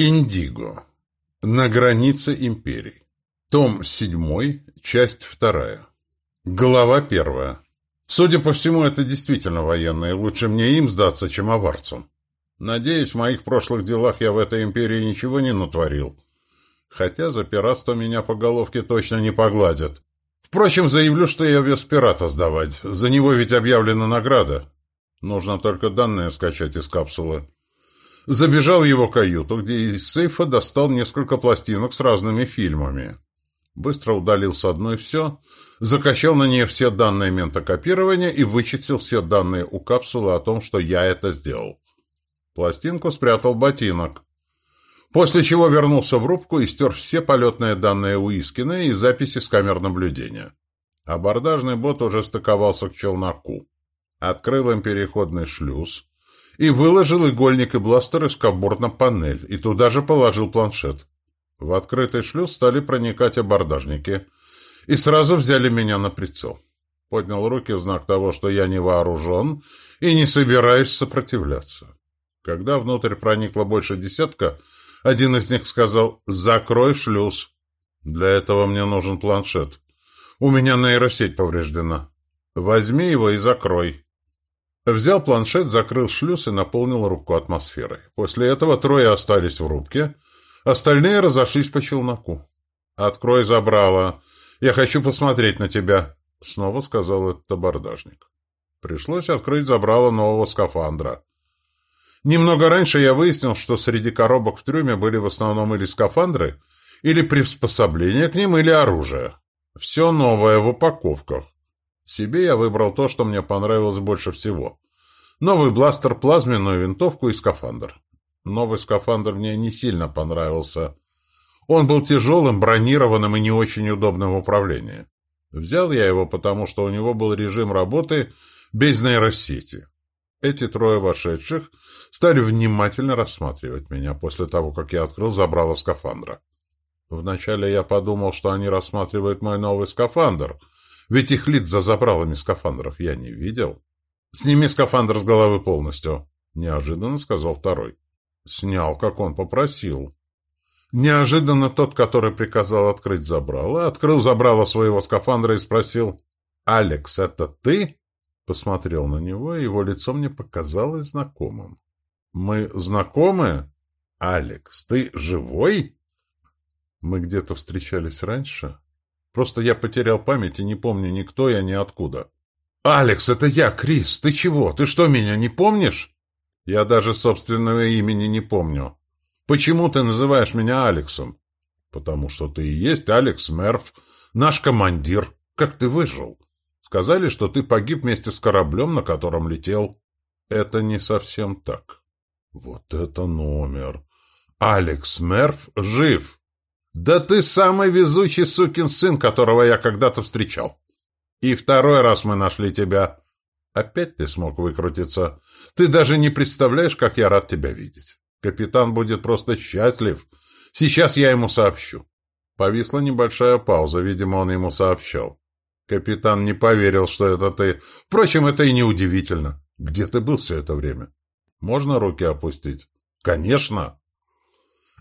Индиго. На границе империй. Том 7, часть 2. Глава 1. Судя по всему, это действительно военные. Лучше мне им сдаться, чем аварцам. Надеюсь, в моих прошлых делах я в этой империи ничего не натворил. Хотя за пиратство меня по головке точно не погладят. Впрочем, заявлю, что я вез пирата сдавать. За него ведь объявлена награда. Нужно только данные скачать из капсулы. Забежал в его каюту, где из сейфа достал несколько пластинок с разными фильмами. Быстро удалил с одной все, закачал на нее все данные ментокопирования и вычислил все данные у капсулы о том, что я это сделал. Пластинку спрятал в ботинок. После чего вернулся в рубку и стер все полетные данные Уискина и записи с камер наблюдения. Абордажный бот уже стыковался к челноку. Открыл им переходный шлюз, и выложил игольник и бластер из кабур на панель, и туда же положил планшет. В открытый шлюз стали проникать абордажники, и сразу взяли меня на прицел. Поднял руки в знак того, что я не вооружен и не собираюсь сопротивляться. Когда внутрь проникло больше десятка, один из них сказал «Закрой шлюз». Для этого мне нужен планшет. У меня нейросеть повреждена. Возьми его и закрой. Взял планшет, закрыл шлюз и наполнил рубку атмосферой. После этого трое остались в рубке, остальные разошлись по челноку. «Открой забрало. Я хочу посмотреть на тебя», — снова сказал этот абордажник. Пришлось открыть забрало нового скафандра. Немного раньше я выяснил, что среди коробок в трюме были в основном или скафандры, или приспособления к ним, или оружие. Все новое в упаковках. Себе я выбрал то, что мне понравилось больше всего. Новый бластер, плазменную винтовку и скафандр. Новый скафандр мне не сильно понравился. Он был тяжелым, бронированным и не очень удобным в управлении. Взял я его, потому что у него был режим работы без нейросети. Эти трое вошедших стали внимательно рассматривать меня после того, как я открыл забрало скафандра. Вначале я подумал, что они рассматривают мой новый скафандр — ведь их лиц за забралами скафандров я не видел. «Сними скафандр с головы полностью», — неожиданно сказал второй. Снял, как он попросил. Неожиданно тот, который приказал открыть забрало, открыл забрало своего скафандра и спросил, «Алекс, это ты?» Посмотрел на него, и его лицо мне показалось знакомым. «Мы знакомы? Алекс, ты живой?» «Мы где-то встречались раньше?» Просто я потерял память и не помню ни кто я, ни откуда. «Алекс, это я, Крис. Ты чего? Ты что, меня не помнишь?» «Я даже собственного имени не помню. Почему ты называешь меня Алексом?» «Потому что ты и есть Алекс Мерф, наш командир. Как ты выжил?» «Сказали, что ты погиб вместе с кораблем, на котором летел». «Это не совсем так». «Вот это номер! Алекс Мерф жив!» «Да ты самый везучий сукин сын, которого я когда-то встречал. И второй раз мы нашли тебя. Опять ты смог выкрутиться. Ты даже не представляешь, как я рад тебя видеть. Капитан будет просто счастлив. Сейчас я ему сообщу». Повисла небольшая пауза, видимо, он ему сообщал. Капитан не поверил, что это ты. Впрочем, это и не удивительно. Где ты был все это время? Можно руки опустить? Конечно.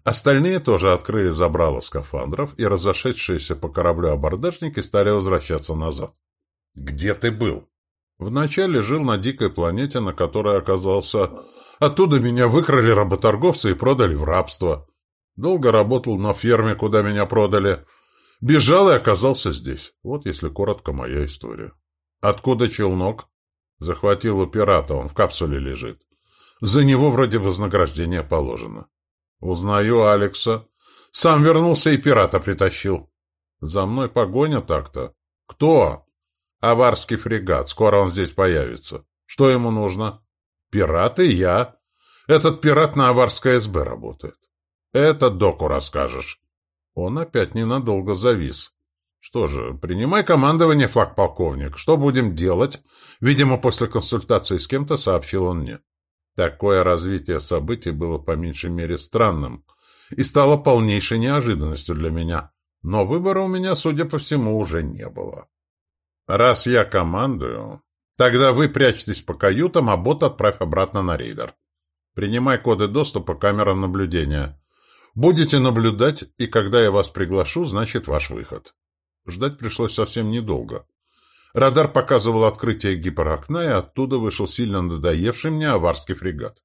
Остальные тоже открыли забрало скафандров, и разошедшиеся по кораблю абордажники стали возвращаться назад. «Где ты был?» «Вначале жил на дикой планете, на которой оказался. Оттуда меня выкрали работорговцы и продали в рабство. Долго работал на ферме, куда меня продали. Бежал и оказался здесь. Вот, если коротко, моя история. Откуда челнок?» «Захватил у пирата, он в капсуле лежит. За него вроде вознаграждение положено». Узнаю Алекса. Сам вернулся и пирата притащил. За мной погоня так-то. Кто? Аварский фрегат. Скоро он здесь появится. Что ему нужно? Пират и я. Этот пират на Аварской СБ работает. Это доку расскажешь. Он опять ненадолго завис. Что же, принимай командование, флаг-полковник. Что будем делать? Видимо, после консультации с кем-то сообщил он мне. Такое развитие событий было по меньшей мере странным и стало полнейшей неожиданностью для меня. Но выбора у меня, судя по всему, уже не было. Раз я командую, тогда вы прячьтесь по каютам, а бот отправь обратно на рейдер. Принимай коды доступа к камерам наблюдения. Будете наблюдать, и когда я вас приглашу, значит ваш выход. Ждать пришлось совсем недолго. Радар показывал открытие гиперокна, и оттуда вышел сильно надоевший мне аварский фрегат.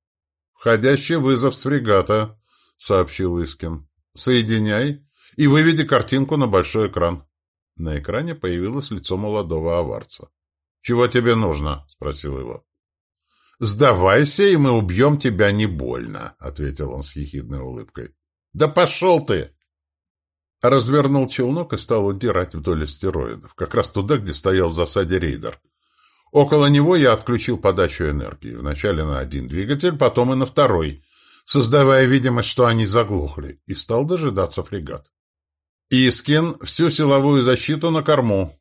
«Входящий вызов с фрегата», — сообщил Искин. «Соединяй и выведи картинку на большой экран». На экране появилось лицо молодого аварца. «Чего тебе нужно?» — спросил его. «Сдавайся, и мы убьем тебя не больно», — ответил он с ехидной улыбкой. «Да пошел ты!» Развернул челнок и стал удирать вдоль астероидов, как раз туда, где стоял в засаде рейдер. Около него я отключил подачу энергии, вначале на один двигатель, потом и на второй, создавая видимость, что они заглохли, и стал дожидаться фрегат. Искин всю силовую защиту на корму.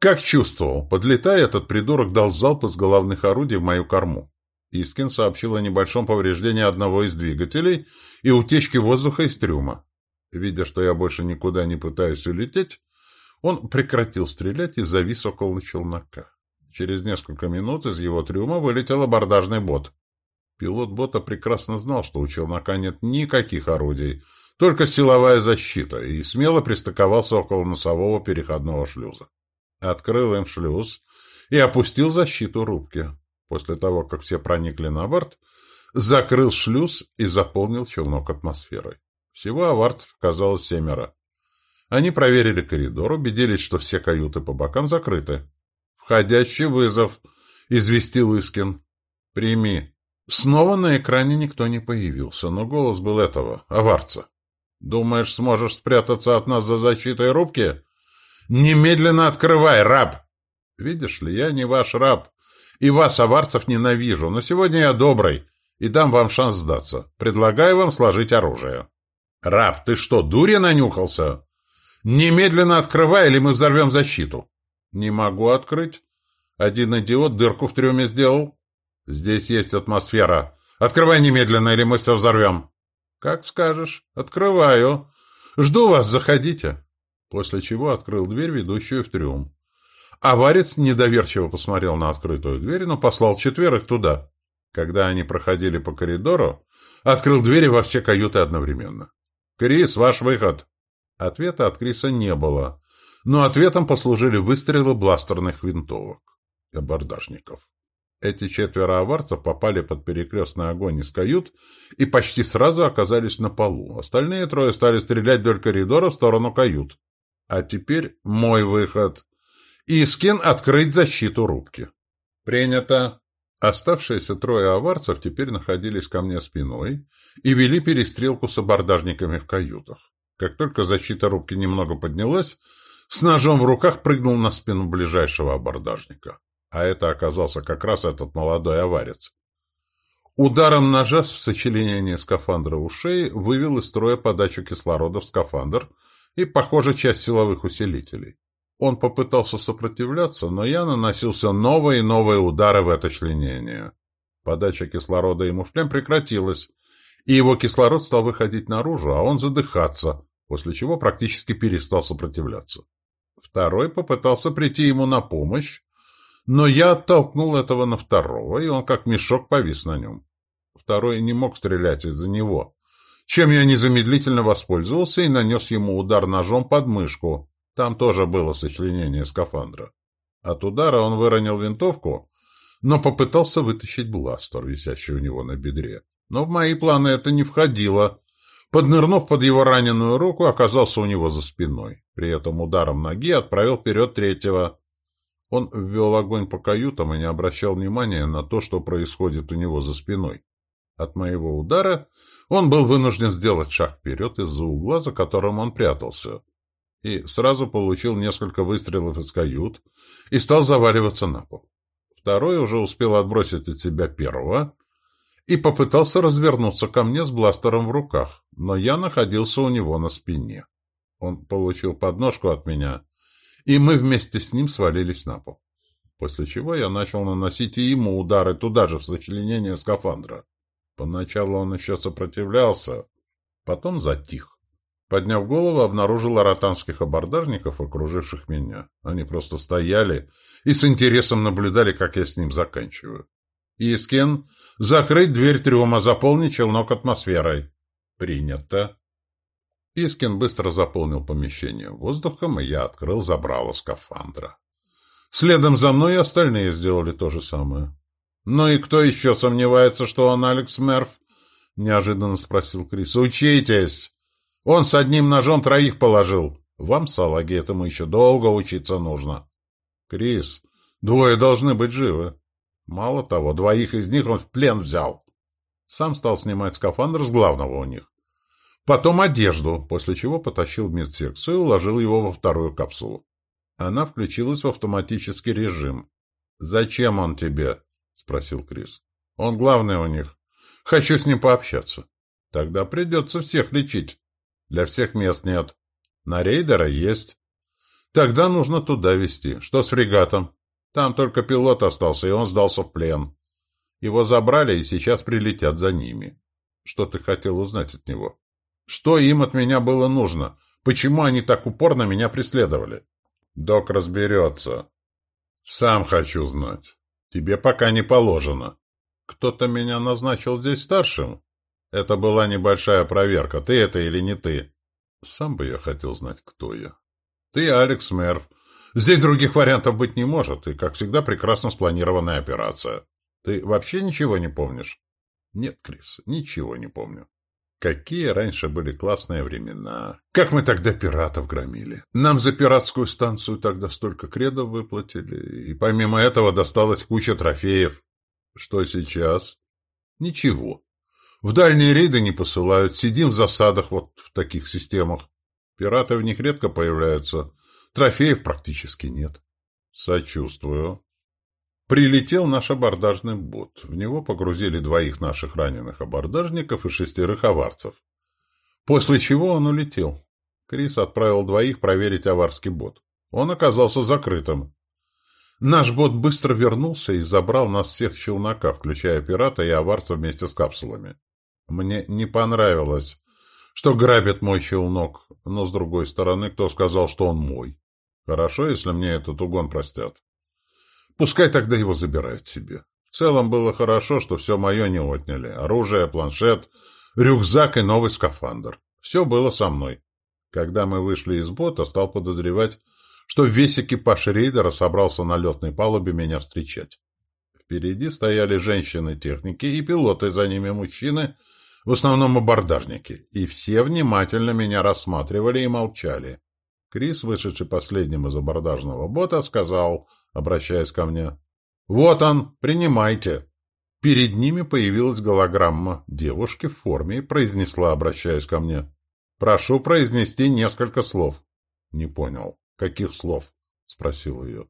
Как чувствовал, подлетая, этот придурок дал залп из головных орудий в мою корму. Искин сообщил о небольшом повреждении одного из двигателей и утечке воздуха из трюма. Видя, что я больше никуда не пытаюсь улететь, он прекратил стрелять и завис около челнока. Через несколько минут из его трюма вылетел абордажный бот. Пилот бота прекрасно знал, что у челнока нет никаких орудий, только силовая защита, и смело пристыковался около носового переходного шлюза. Открыл им шлюз и опустил защиту рубки. После того, как все проникли на борт, закрыл шлюз и заполнил челнок атмосферой. Всего аварцев оказалось семеро. Они проверили коридор, убедились, что все каюты по бокам закрыты. «Входящий вызов», — известил Искин. «Прими». Снова на экране никто не появился, но голос был этого, аварца. «Думаешь, сможешь спрятаться от нас за защитой рубки?» «Немедленно открывай, раб!» «Видишь ли, я не ваш раб, и вас, аварцев, ненавижу, но сегодня я добрый и дам вам шанс сдаться. Предлагаю вам сложить оружие». «Раб, ты что, дури нанюхался? Немедленно открывай, или мы взорвем защиту». «Не могу открыть. Один идиот дырку в трюме сделал. Здесь есть атмосфера. Открывай немедленно, или мы все взорвем». «Как скажешь. Открываю. Жду вас, заходите». После чего открыл дверь, ведущую в трюм. Аварец недоверчиво посмотрел на открытую дверь, но послал четверых туда. Когда они проходили по коридору, открыл двери во все каюты одновременно. «Крис, ваш выход!» Ответа от Криса не было, но ответом послужили выстрелы бластерных винтовок абордажников. Эти четверо аварцев попали под перекрестный огонь из кают и почти сразу оказались на полу. Остальные трое стали стрелять вдоль коридора в сторону кают. А теперь мой выход. Искин открыть защиту рубки. Принято. Оставшиеся трое аварцев теперь находились ко мне спиной и вели перестрелку с абордажниками в каютах. Как только защита рубки немного поднялась, с ножом в руках прыгнул на спину ближайшего абордажника. А это оказался как раз этот молодой аварец. Ударом ножа в сочленении скафандра ушей вывел из строя подачу кислорода в скафандр и, похоже, часть силовых усилителей. Он попытался сопротивляться, но я наносил все новые и новые удары в это членение. Подача кислорода ему в шлем прекратилась, и его кислород стал выходить наружу, а он задыхаться, после чего практически перестал сопротивляться. Второй попытался прийти ему на помощь, но я оттолкнул этого на второго, и он как мешок повис на нем. Второй не мог стрелять из-за него, чем я незамедлительно воспользовался и нанес ему удар ножом под мышку, там тоже было сочленение скафандра. От удара он выронил винтовку, но попытался вытащить бластер, висящий у него на бедре. Но в мои планы это не входило. Поднырнув под его раненую руку, оказался у него за спиной. При этом ударом ноги отправил вперед третьего. Он ввел огонь по каютам и не обращал внимания на то, что происходит у него за спиной. От моего удара он был вынужден сделать шаг вперед из-за угла, за которым он прятался и сразу получил несколько выстрелов из кают и стал заваливаться на пол. Второй уже успел отбросить от себя первого и попытался развернуться ко мне с бластером в руках, но я находился у него на спине. Он получил подножку от меня, и мы вместе с ним свалились на пол. После чего я начал наносить и ему удары туда же, в сочленение скафандра. Поначалу он еще сопротивлялся, потом затих. Подняв голову, обнаружил аратанских абордажников, окруживших меня. Они просто стояли и с интересом наблюдали, как я с ним заканчиваю. «Искин, закрыть дверь трюма, заполнить челнок атмосферой». «Принято». Искин быстро заполнил помещение воздухом, и я открыл забрало скафандра. Следом за мной и остальные сделали то же самое. «Ну и кто еще сомневается, что он Алекс Мерф?» — неожиданно спросил Крис. «Учитесь! Он с одним ножом троих положил. Вам, салаги, этому еще долго учиться нужно». «Крис, двое должны быть живы. Мало того, двоих из них он в плен взял». Сам стал снимать скафандр с главного у них. Потом одежду, после чего потащил в медсекцию и уложил его во вторую капсулу. Она включилась в автоматический режим. «Зачем он тебе?» — спросил Крис. «Он главный у них. Хочу с ним пообщаться. Тогда придется всех лечить. Для всех мест нет. На рейдера есть. Тогда нужно туда везти. Что с фрегатом? Там только пилот остался, и он сдался в плен. Его забрали, и сейчас прилетят за ними. Что ты хотел узнать от него? Что им от меня было нужно? Почему они так упорно меня преследовали?» Док разберется. Сам хочу знать. Тебе пока не положено. Кто-то меня назначил здесь старшим? Это была небольшая проверка. Ты это или не ты? Сам бы я хотел знать, кто я. Ты Алекс Мерв. Здесь других вариантов быть не может, и, как всегда, прекрасно спланированная операция. Ты вообще ничего не помнишь? Нет, Крис, ничего не помню. Какие раньше были классные времена. Как мы тогда пиратов громили. Нам за пиратскую станцию тогда столько кредов выплатили, и помимо этого досталась куча трофеев. Что сейчас? Ничего. В дальние рейды не посылают, сидим в засадах вот в таких системах. Пираты в них редко появляются, трофеев практически нет. Сочувствую. Прилетел наш абордажный бот. В него погрузили двоих наших раненых абордажников и шестерых аварцев. После чего он улетел. Крис отправил двоих проверить аварский бот. Он оказался закрытым. Наш бот быстро вернулся и забрал нас всех челнока, включая пирата и аварца вместе с капсулами. Мне не понравилось, что грабит мой челнок, но, с другой стороны, кто сказал, что он мой? Хорошо, если мне этот угон простят. Пускай тогда его забирают себе. В целом было хорошо, что все мое не отняли. Оружие, планшет, рюкзак и новый скафандр. Все было со мной. Когда мы вышли из бота, стал подозревать, что весь экипаж рейдера собрался на летной палубе меня встречать. Впереди стояли женщины-техники и пилоты, за ними мужчины, в основном абордажники, и все внимательно меня рассматривали и молчали. Крис, вышедший последним из абордажного бота, сказал, обращаясь ко мне, «Вот он, принимайте». Перед ними появилась голограмма девушки в форме и произнесла, обращаясь ко мне, «Прошу произнести несколько слов». «Не понял. Каких слов?» — спросил ее.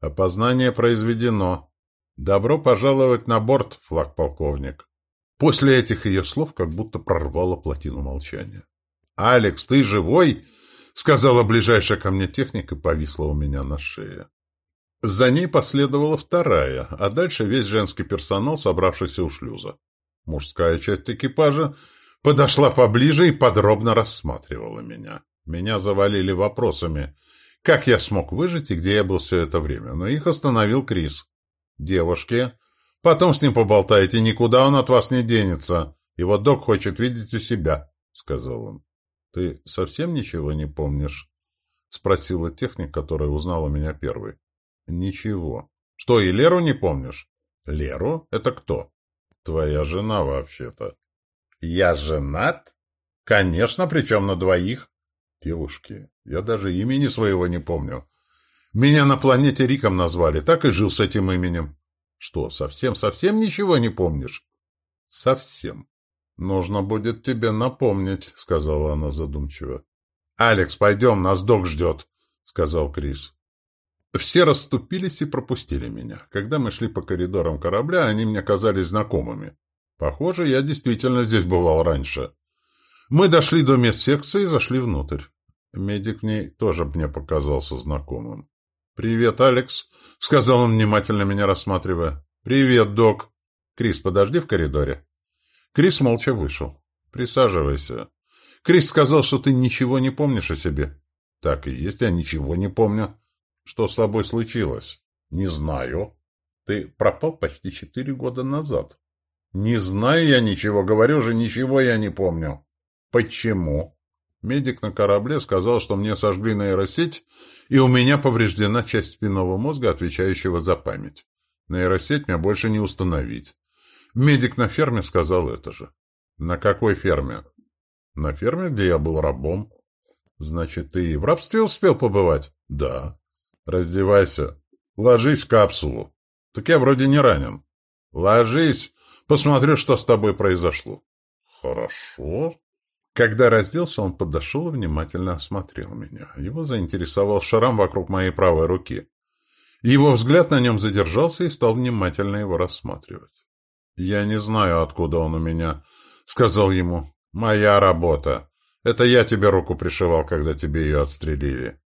«Опознание произведено. Добро пожаловать на борт, флаг-полковник». После этих ее слов как будто прорвало плотину молчания. «Алекс, ты живой?» сказала ближайшая ко мне техника повисла у меня на шее. За ней последовала вторая, а дальше весь женский персонал, собравшийся у шлюза. Мужская часть экипажа подошла поближе и подробно рассматривала меня. Меня завалили вопросами, как я смог выжить и где я был все это время, но их остановил Крис. «Девушки, потом с ним поболтайте, никуда он от вас не денется. Его док хочет видеть у себя», — сказал он. «Ты совсем ничего не помнишь?» — спросила техник, которая узнала меня первой. «Ничего. Что, и Леру не помнишь?» «Леру? Это кто?» «Твоя жена, вообще-то». «Я женат?» «Конечно, причем на двоих». «Девушки, я даже имени своего не помню. Меня на планете Риком назвали, так и жил с этим именем». «Что, совсем-совсем ничего не помнишь?» «Совсем». «Нужно будет тебе напомнить», — сказала она задумчиво. «Алекс, пойдем, нас док ждет», — сказал Крис. Все расступились и пропустили меня. Когда мы шли по коридорам корабля, они мне казались знакомыми. Похоже, я действительно здесь бывал раньше. Мы дошли до медсекции и зашли внутрь. Медик в ней тоже мне показался знакомым. «Привет, Алекс», — сказал он, внимательно меня рассматривая. «Привет, док». «Крис, подожди в коридоре». Крис молча вышел. «Присаживайся. Крис сказал, что ты ничего не помнишь о себе». «Так и есть, я ничего не помню». «Что с тобой случилось?» «Не знаю». «Ты пропал почти четыре года назад». «Не знаю я ничего, говорю же, ничего я не помню». «Почему?» Медик на корабле сказал, что мне сожгли нейросеть, и у меня повреждена часть спинного мозга, отвечающего за память. Нейросеть мне больше не установить. Медик на ферме сказал это же. На какой ферме? На ферме, где я был рабом. Значит, ты и в рабстве успел побывать? Да. Раздевайся. Ложись в капсулу. Так я вроде не ранен. Ложись. Посмотрю, что с тобой произошло. Хорошо. Когда разделся, он подошел и внимательно осмотрел меня. Его заинтересовал шрам вокруг моей правой руки. Его взгляд на нем задержался и стал внимательно его рассматривать. «Я не знаю, откуда он у меня», — сказал ему. «Моя работа. Это я тебе руку пришивал, когда тебе ее отстрелили».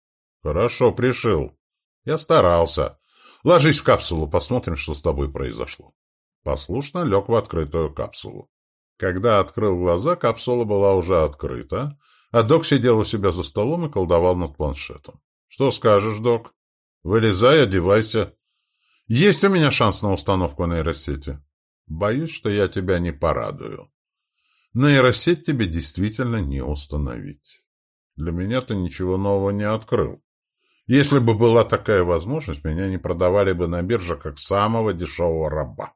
«Хорошо, пришил. Я старался. Ложись в капсулу, посмотрим, что с тобой произошло». Послушно лег в открытую капсулу. Когда открыл глаза, капсула была уже открыта, а док сидел у себя за столом и колдовал над планшетом. «Что скажешь, док? Вылезай, одевайся. Есть у меня шанс на установку нейросети. Боюсь, что я тебя не порадую. Нейросеть тебе действительно не установить. Для меня ты ничего нового не открыл. Если бы была такая возможность, меня не продавали бы на бирже как самого дешевого раба.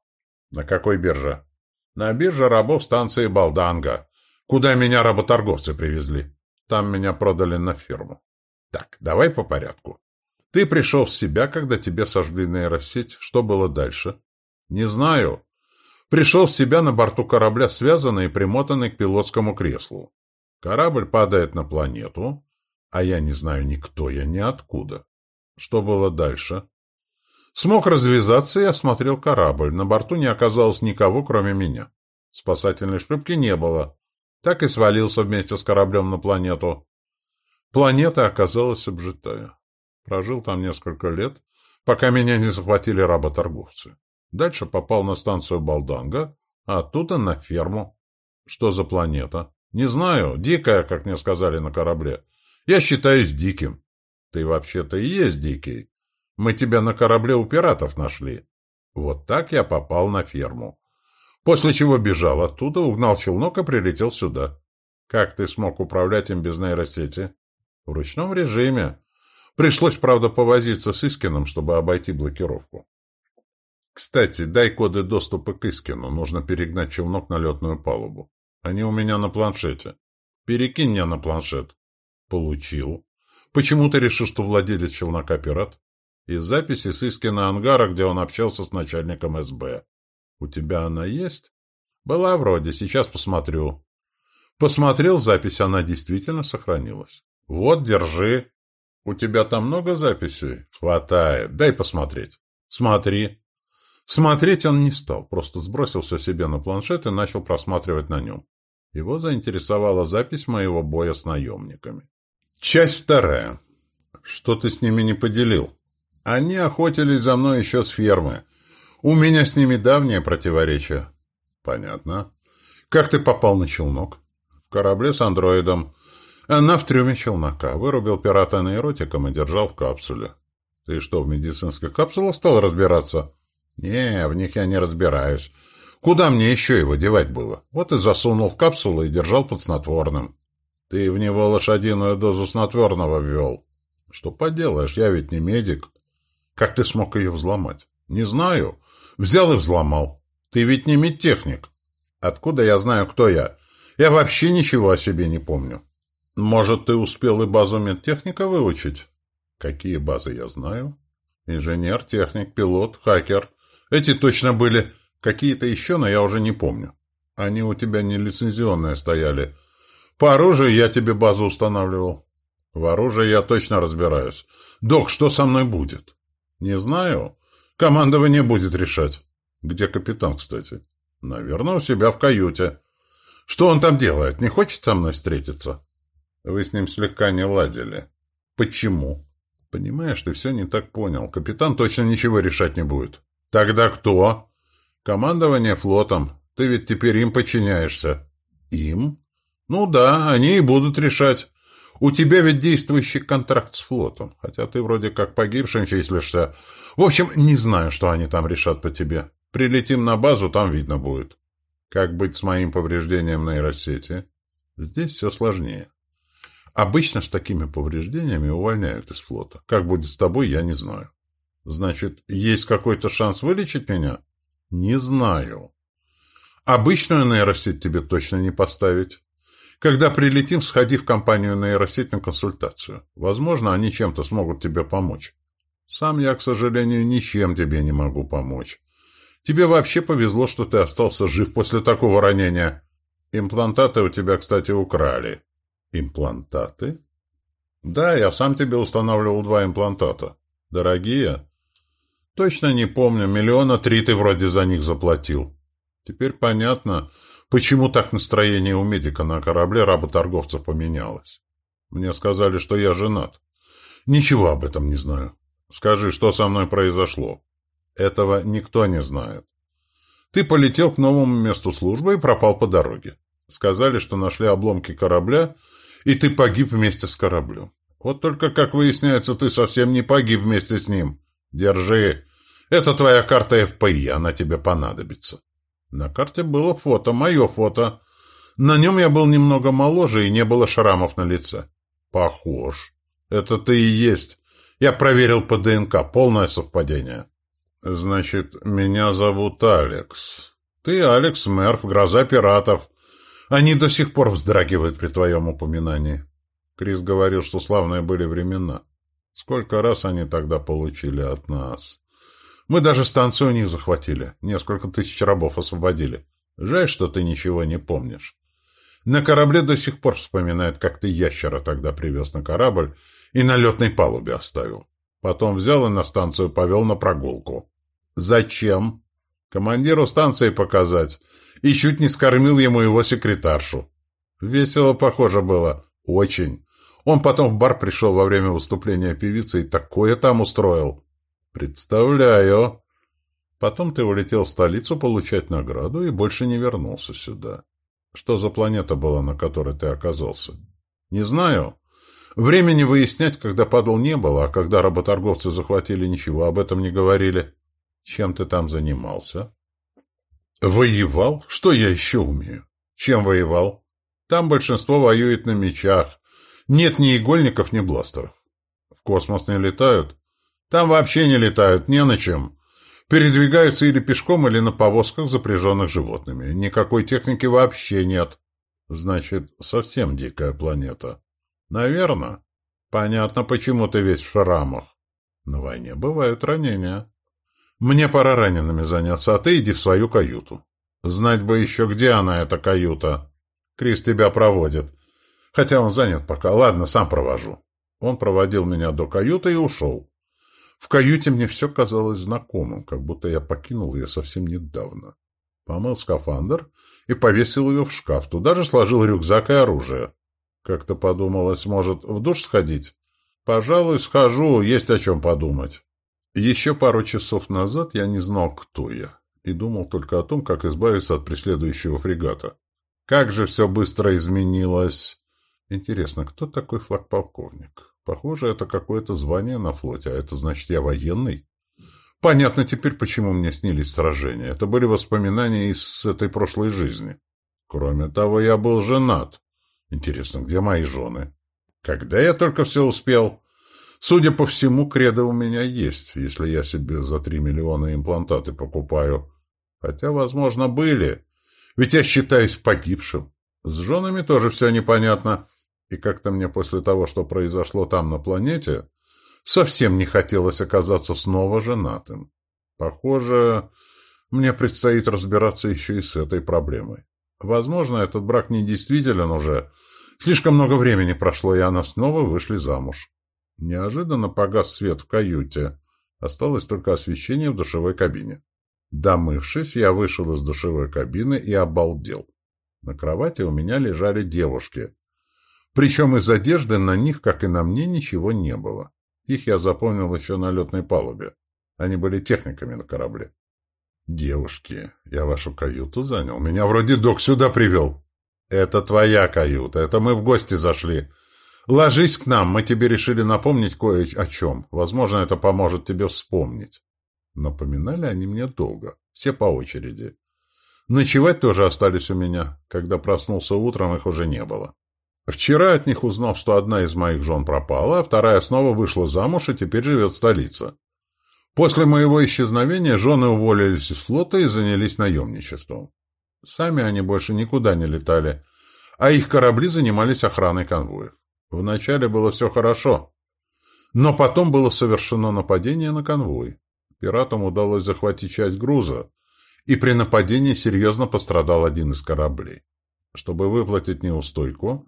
На какой бирже? На бирже рабов станции Балданга, куда меня работорговцы привезли. Там меня продали на фирму. Так, давай по порядку. Ты пришел в себя, когда тебе сожгли нейросеть. Что было дальше? Не знаю. Пришел в себя на борту корабля, связанный и примотанный к пилотскому креслу. Корабль падает на планету, а я не знаю ни кто я, ни откуда. Что было дальше? Смог развязаться и осмотрел корабль. На борту не оказалось никого, кроме меня. Спасательной шлюпки не было. Так и свалился вместе с кораблем на планету. Планета оказалась обжитая. Прожил там несколько лет, пока меня не захватили работорговцы. Дальше попал на станцию Балданга, а оттуда на ферму. Что за планета? Не знаю, дикая, как мне сказали на корабле. Я считаюсь диким. Ты вообще-то и есть дикий. Мы тебя на корабле у пиратов нашли. Вот так я попал на ферму. После чего бежал оттуда, угнал челнок и прилетел сюда. Как ты смог управлять им без нейросети? В ручном режиме. Пришлось, правда, повозиться с Искином, чтобы обойти блокировку. Кстати, дай коды доступа к Искину. Нужно перегнать челнок на летную палубу. Они у меня на планшете. Перекинь мне на планшет. Получил. Почему ты решил, что владелец челнока пират? Из записи с Искина ангара, где он общался с начальником СБ. У тебя она есть? Была вроде, сейчас посмотрю. Посмотрел запись, она действительно сохранилась. Вот, держи. У тебя там много записей? Хватает. Дай посмотреть. Смотри. Смотреть он не стал, просто сбросил все себе на планшет и начал просматривать на нем. Его заинтересовала запись моего боя с наемниками. Часть вторая. Что ты с ними не поделил? Они охотились за мной еще с фермы. У меня с ними давнее противоречие. Понятно. Как ты попал на челнок? В корабле с андроидом. Она в трюме челнока. Вырубил пирата нейротиком и держал в капсуле. Ты что, в медицинских капсулах стал разбираться? Не, в них я не разбираюсь. Куда мне еще его девать было? Вот и засунул в капсулу и держал под снотворным. Ты в него лошадиную дозу снотворного ввел. Что поделаешь, я ведь не медик. Как ты смог ее взломать? Не знаю. Взял и взломал. Ты ведь не медтехник. Откуда я знаю, кто я? Я вообще ничего о себе не помню. Может, ты успел и базу медтехника выучить? Какие базы я знаю? Инженер, техник, пилот, хакер. Эти точно были. Какие-то еще, но я уже не помню. Они у тебя не лицензионные стояли. По оружию я тебе базу устанавливал. В оружии я точно разбираюсь. Док, что со мной будет? Не знаю. Командование будет решать. Где капитан, кстати? Наверное, у себя в каюте. Что он там делает? Не хочет со мной встретиться? Вы с ним слегка не ладили. Почему? Понимаешь, ты все не так понял. Капитан точно ничего решать не будет. Тогда кто? Командование флотом. Ты ведь теперь им подчиняешься. Им? Ну да, они и будут решать. У тебя ведь действующий контракт с флотом, хотя ты вроде как погибшим числишься. В общем, не знаю, что они там решат по тебе. Прилетим на базу, там видно будет. Как быть с моим повреждением нейросети? Здесь все сложнее. Обычно с такими повреждениями увольняют из флота. Как будет с тобой, я не знаю. Значит, есть какой-то шанс вылечить меня? Не знаю. Обычную нейросеть тебе точно не поставить. Когда прилетим, сходи в компанию нейросеть на консультацию. Возможно, они чем-то смогут тебе помочь. Сам я, к сожалению, ничем тебе не могу помочь. Тебе вообще повезло, что ты остался жив после такого ранения. Имплантаты у тебя, кстати, украли. Имплантаты? Да, я сам тебе устанавливал два имплантата. Дорогие? Точно не помню, миллиона три ты вроде за них заплатил. Теперь понятно, почему так настроение у медика на корабле работорговцев поменялось. Мне сказали, что я женат. Ничего об этом не знаю. Скажи, что со мной произошло? Этого никто не знает. Ты полетел к новому месту службы и пропал по дороге. Сказали, что нашли обломки корабля, и ты погиб вместе с кораблем. Вот только, как выясняется, ты совсем не погиб вместе с ним. Держи. Это твоя карта ФПИ, она тебе понадобится. На карте было фото, мое фото. На нем я был немного моложе и не было шрамов на лице. Похож. Это ты и есть. Я проверил по ДНК. Полное совпадение. Значит, меня зовут Алекс. Ты Алекс Мерф, Гроза пиратов. Они до сих пор вздрагивают при твоем упоминании. Крис говорил, что славные были времена. Сколько раз они тогда получили от нас. Мы даже станцию у них захватили. Несколько тысяч рабов освободили. Жаль, что ты ничего не помнишь. На корабле до сих пор вспоминают, как ты ящера тогда привез на корабль и на летной палубе оставил. Потом взял и на станцию повел на прогулку. Зачем? Командиру станции показать. И чуть не скормил ему его секретаршу. Весело, похоже, было. Очень. Он потом в бар пришел во время выступления певицы и такое там устроил. Представляю. Потом ты улетел в столицу получать награду и больше не вернулся сюда. Что за планета была, на которой ты оказался? Не знаю. Времени выяснять, когда падал, не было, а когда работорговцы захватили, ничего об этом не говорили. Чем ты там занимался? Воевал? Что я еще умею? Чем воевал? Там большинство воюет на мечах. Нет ни игольников, ни бластеров. В космос не летают? Там вообще не летают, не на чем. Передвигаются или пешком, или на повозках, запряженных животными. Никакой техники вообще нет. Значит, совсем дикая планета. Наверное. Понятно, почему ты весь в шрамах. На войне бывают ранения. Мне пора ранеными заняться, а ты иди в свою каюту. Знать бы еще, где она, эта каюта. Крис тебя проводит. Хотя он занят пока. Ладно, сам провожу. Он проводил меня до каюты и ушел. В каюте мне все казалось знакомым, как будто я покинул ее совсем недавно. Помыл скафандр и повесил ее в шкаф. Туда же сложил рюкзак и оружие. Как-то подумалось, может, в душ сходить? Пожалуй, схожу, есть о чем подумать. Еще пару часов назад я не знал, кто я, и думал только о том, как избавиться от преследующего фрегата. Как же все быстро изменилось! Интересно, кто такой флагполковник? Похоже, это какое-то звание на флоте, а это значит, я военный? Понятно теперь, почему мне снились сражения. Это были воспоминания из этой прошлой жизни. Кроме того, я был женат. Интересно, где мои жены? Когда я только все успел? Судя по всему, кредо у меня есть, если я себе за три миллиона имплантаты покупаю. Хотя, возможно, были. Ведь я считаюсь погибшим. С женами тоже все непонятно. И как-то мне после того, что произошло там на планете, совсем не хотелось оказаться снова женатым. Похоже, мне предстоит разбираться еще и с этой проблемой. Возможно, этот брак не действителен уже. Слишком много времени прошло, и она снова вышли замуж. Неожиданно погас свет в каюте. Осталось только освещение в душевой кабине. Домывшись, я вышел из душевой кабины и обалдел. На кровати у меня лежали девушки. Причем из одежды на них, как и на мне, ничего не было. Их я запомнил еще на летной палубе. Они были техниками на корабле. «Девушки, я вашу каюту занял. Меня вроде док сюда привел». «Это твоя каюта. Это мы в гости зашли. Ложись к нам, мы тебе решили напомнить кое о чем. Возможно, это поможет тебе вспомнить. Напоминали они мне долго, все по очереди. Ночевать тоже остались у меня. Когда проснулся утром, их уже не было. Вчера от них узнал, что одна из моих жен пропала, а вторая снова вышла замуж и теперь живет в столице. После моего исчезновения жены уволились из флота и занялись наемничеством. Сами они больше никуда не летали, а их корабли занимались охраной конвоев. Вначале было все хорошо, но потом было совершено нападение на конвой. Пиратам удалось захватить часть груза, и при нападении серьезно пострадал один из кораблей. Чтобы выплатить неустойку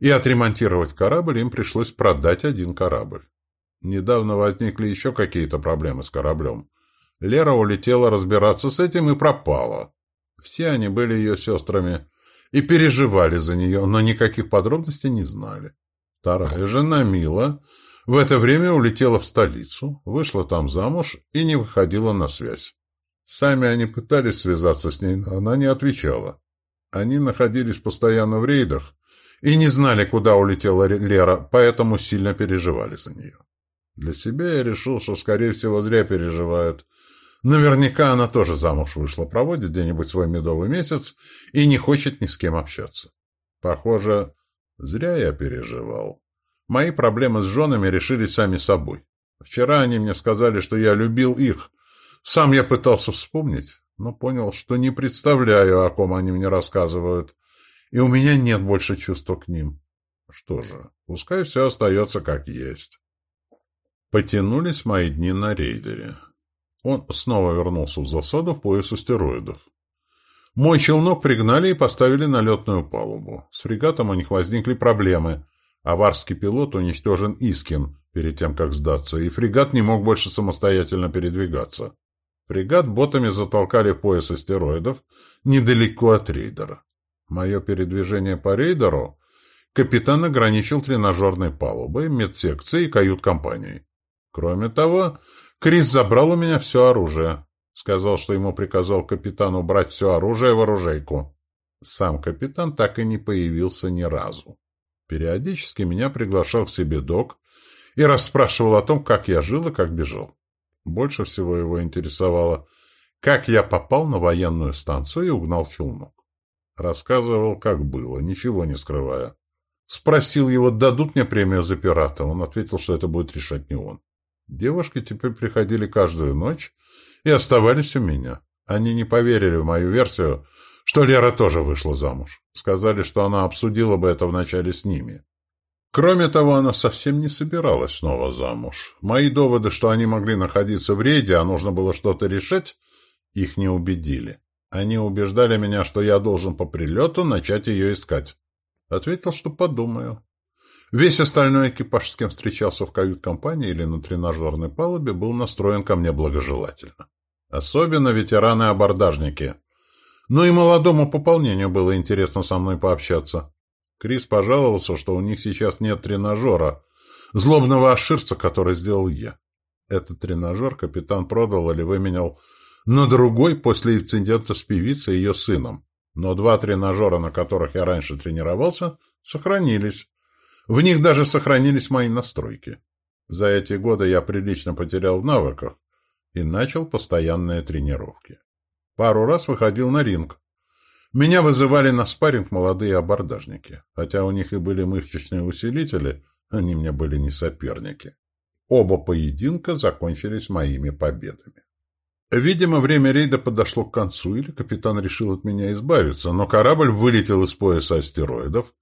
и отремонтировать корабль, им пришлось продать один корабль. Недавно возникли еще какие-то проблемы с кораблем. Лера улетела разбираться с этим и пропала. Все они были ее сестрами и переживали за нее, но никаких подробностей не знали. Вторая жена Мила в это время улетела в столицу, вышла там замуж и не выходила на связь. Сами они пытались связаться с ней, но она не отвечала. Они находились постоянно в рейдах и не знали, куда улетела Лера, поэтому сильно переживали за нее. Для себя я решил, что, скорее всего, зря переживают. Наверняка она тоже замуж вышла, проводит где-нибудь свой медовый месяц и не хочет ни с кем общаться. Похоже, зря я переживал. Мои проблемы с женами решились сами собой. Вчера они мне сказали, что я любил их. Сам я пытался вспомнить, но понял, что не представляю, о ком они мне рассказывают, и у меня нет больше чувства к ним. Что же, пускай все остается как есть. Потянулись мои дни на рейдере. Он снова вернулся в засаду в пояс астероидов. Мой челнок пригнали и поставили на летную палубу. С фрегатом у них возникли проблемы. Аварский пилот уничтожен Искин перед тем, как сдаться, и фрегат не мог больше самостоятельно передвигаться. Фрегат ботами затолкали в пояс астероидов недалеко от рейдера. Мое передвижение по рейдеру капитан ограничил тренажерной палубой, медсекцией и кают-компанией. Кроме того, Крис забрал у меня все оружие. Сказал, что ему приказал капитану брать все оружие в оружейку. Сам капитан так и не появился ни разу. Периодически меня приглашал к себе док и расспрашивал о том, как я жил и как бежал. Больше всего его интересовало, как я попал на военную станцию и угнал челнок. Рассказывал, как было, ничего не скрывая. Спросил его, дадут мне премию за пирата. Он ответил, что это будет решать не он. Девушки теперь приходили каждую ночь и оставались у меня. Они не поверили в мою версию, что Лера тоже вышла замуж. Сказали, что она обсудила бы это вначале с ними. Кроме того, она совсем не собиралась снова замуж. Мои доводы, что они могли находиться в рейде, а нужно было что-то решать, их не убедили. Они убеждали меня, что я должен по прилету начать ее искать. Ответил, что подумаю. Весь остальной экипаж, с кем встречался в кают-компании или на тренажерной палубе, был настроен ко мне благожелательно. Особенно ветераны-абордажники. Но и молодому пополнению было интересно со мной пообщаться. Крис пожаловался, что у них сейчас нет тренажера, злобного оширца, который сделал я. Этот тренажер капитан продал или выменял на другой после инцидента с певицей и ее сыном. Но два тренажера, на которых я раньше тренировался, сохранились. В них даже сохранились мои настройки. За эти годы я прилично потерял в навыках и начал постоянные тренировки. Пару раз выходил на ринг. Меня вызывали на спарринг молодые абордажники. Хотя у них и были мышечные усилители, они мне были не соперники. Оба поединка закончились моими победами. Видимо, время рейда подошло к концу, или капитан решил от меня избавиться, но корабль вылетел из пояса астероидов,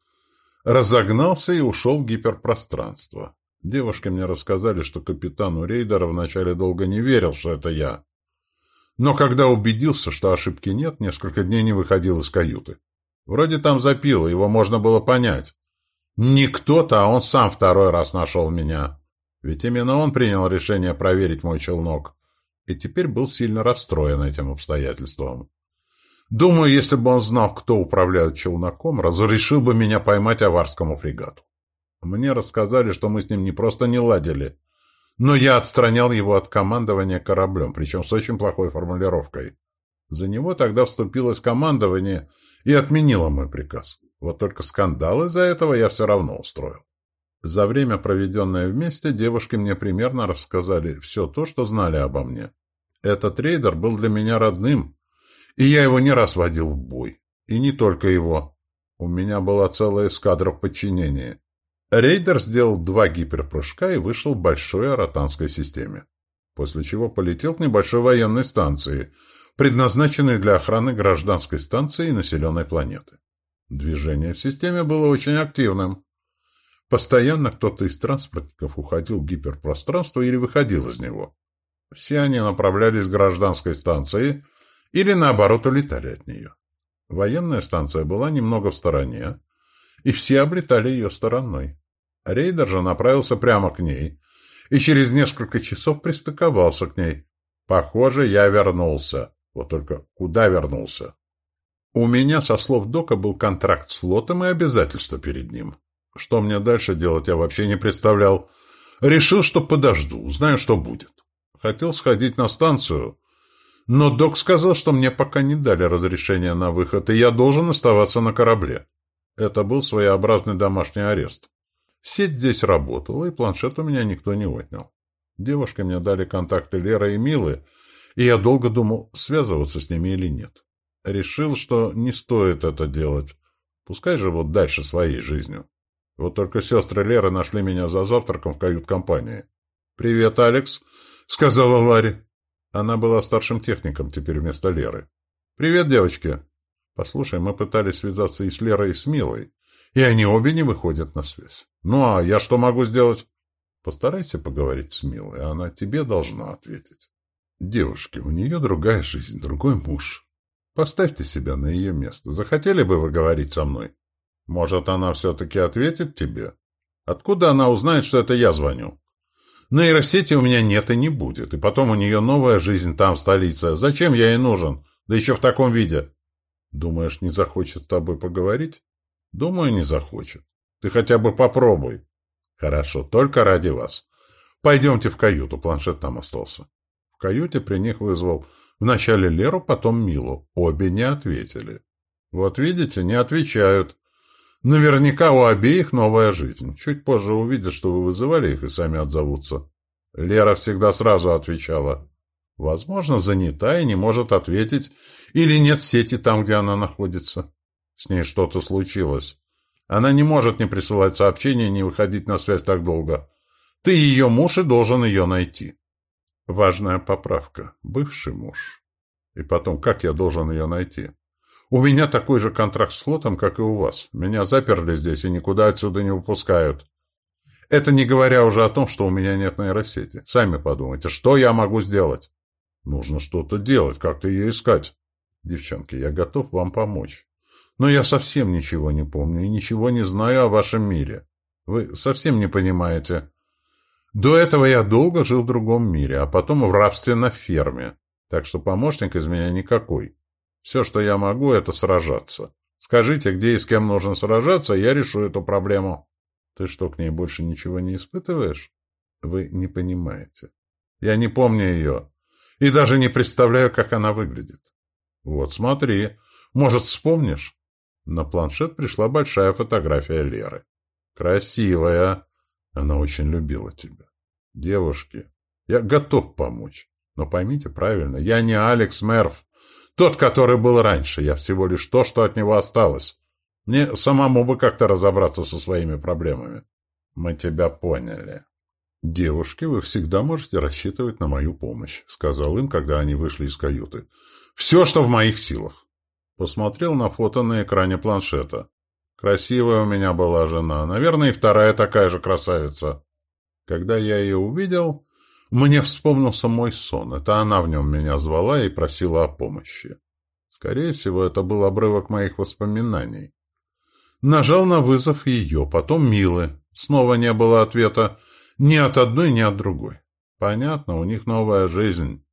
разогнался и ушел в гиперпространство. Девушки мне рассказали, что капитану рейдера вначале долго не верил, что это я. Но когда убедился, что ошибки нет, несколько дней не выходил из каюты. Вроде там запило, его можно было понять. Не кто-то, а он сам второй раз нашел меня. Ведь именно он принял решение проверить мой челнок. И теперь был сильно расстроен этим обстоятельством. Думаю, если бы он знал, кто управляет челноком, разрешил бы меня поймать аварскому фрегату. Мне рассказали, что мы с ним не просто не ладили, но я отстранял его от командования кораблем, причем с очень плохой формулировкой. За него тогда вступилось командование и отменило мой приказ. Вот только скандал из-за этого я все равно устроил. За время, проведенное вместе, девушки мне примерно рассказали все то, что знали обо мне. Этот рейдер был для меня родным, и я его не раз водил в бой. И не только его. У меня была целая эскадра в подчинении. Рейдер сделал два гиперпрыжка и вышел в большой аратанской системе, после чего полетел к небольшой военной станции, предназначенной для охраны гражданской станции и населенной планеты. Движение в системе было очень активным. Постоянно кто-то из транспортников уходил в гиперпространство или выходил из него. Все они направлялись к гражданской станции или, наоборот, улетали от нее. Военная станция была немного в стороне, и все облетали ее стороной. Рейдер же направился прямо к ней и через несколько часов пристыковался к ней. Похоже, я вернулся. Вот только куда вернулся? У меня, со слов Дока, был контракт с флотом и обязательства перед ним. Что мне дальше делать, я вообще не представлял. Решил, что подожду, знаю, что будет. Хотел сходить на станцию, но док сказал, что мне пока не дали разрешения на выход, и я должен оставаться на корабле. Это был своеобразный домашний арест. Сеть здесь работала, и планшет у меня никто не отнял. Девушки мне дали контакты Леры и Милы, и я долго думал, связываться с ними или нет. Решил, что не стоит это делать. Пускай живут дальше своей жизнью. Вот только сестры Леры нашли меня за завтраком в кают-компании. «Привет, Алекс», — сказала Ларри. Она была старшим техником теперь вместо Леры. «Привет, девочки». «Послушай, мы пытались связаться и с Лерой, и с Милой, и они обе не выходят на связь. Ну, а я что могу сделать?» «Постарайся поговорить с Милой, она тебе должна ответить». «Девушки, у нее другая жизнь, другой муж. Поставьте себя на ее место. Захотели бы вы говорить со мной?» Может, она все-таки ответит тебе? Откуда она узнает, что это я звоню? Нейросети у меня нет и не будет, и потом у нее новая жизнь там, в столице. Зачем я ей нужен? Да еще в таком виде. Думаешь, не захочет с тобой поговорить? Думаю, не захочет. Ты хотя бы попробуй. Хорошо, только ради вас. Пойдемте в каюту, планшет там остался. В каюте при них вызвал вначале Леру, потом Милу. Обе не ответили. Вот видите, не отвечают. Наверняка у обеих новая жизнь. Чуть позже увидят, что вы вызывали их, и сами отзовутся. Лера всегда сразу отвечала. Возможно, занята и не может ответить, или нет сети там, где она находится. С ней что-то случилось. Она не может не присылать сообщения, не выходить на связь так долго. Ты ее муж и должен ее найти. Важная поправка. Бывший муж. И потом, как я должен ее найти? У меня такой же контракт с флотом, как и у вас. Меня заперли здесь и никуда отсюда не выпускают. Это не говоря уже о том, что у меня нет нейросети. Сами подумайте, что я могу сделать? Нужно что-то делать, как-то ее искать. Девчонки, я готов вам помочь. Но я совсем ничего не помню и ничего не знаю о вашем мире. Вы совсем не понимаете. До этого я долго жил в другом мире, а потом в рабстве на ферме. Так что помощник из меня никакой. Все, что я могу, это сражаться. Скажите, где и с кем нужно сражаться, я решу эту проблему. Ты что, к ней больше ничего не испытываешь? Вы не понимаете. Я не помню ее. И даже не представляю, как она выглядит. Вот смотри. Может, вспомнишь? На планшет пришла большая фотография Леры. Красивая. Она очень любила тебя. Девушки, я готов помочь. Но поймите правильно, я не Алекс Мерф. Тот, который был раньше, я всего лишь то, что от него осталось. Мне самому бы как-то разобраться со своими проблемами. Мы тебя поняли. «Девушки, вы всегда можете рассчитывать на мою помощь», — сказал им, когда они вышли из каюты. «Все, что в моих силах». Посмотрел на фото на экране планшета. Красивая у меня была жена. Наверное, и вторая такая же красавица. Когда я ее увидел, мне вспомнился мой сон. Это она в нем меня звала и просила о помощи. Скорее всего, это был обрывок моих воспоминаний. Нажал на вызов ее, потом Милы. Снова не было ответа ни от одной, ни от другой. Понятно, у них новая жизнь.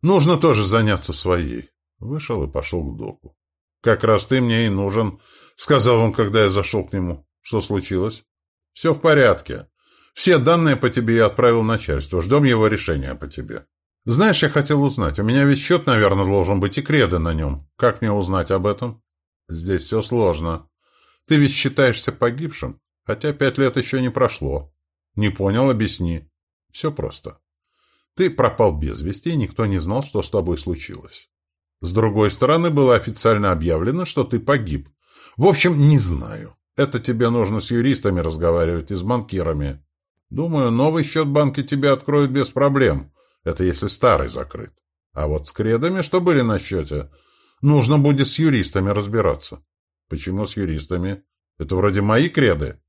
Нужно тоже заняться своей. Вышел и пошел к доку. «Как раз ты мне и нужен», — сказал он, когда я зашел к нему. «Что случилось?» «Все в порядке. Все данные по тебе я отправил начальству. Ждем его решения по тебе. Знаешь, я хотел узнать. У меня ведь счет, наверное, должен быть и кредо на нем. Как мне узнать об этом? Здесь все сложно. Ты ведь считаешься погибшим, хотя пять лет еще не прошло. Не понял, объясни. Все просто. Ты пропал без вести, и никто не знал, что с тобой случилось. С другой стороны, было официально объявлено, что ты погиб. В общем, не знаю. Это тебе нужно с юристами разговаривать и с банкирами. Думаю, новый счет банки тебе откроют без проблем. Это если старый закрыт. А вот с кредами, что были на счете, нужно будет с юристами разбираться. Почему с юристами? Это вроде мои креды.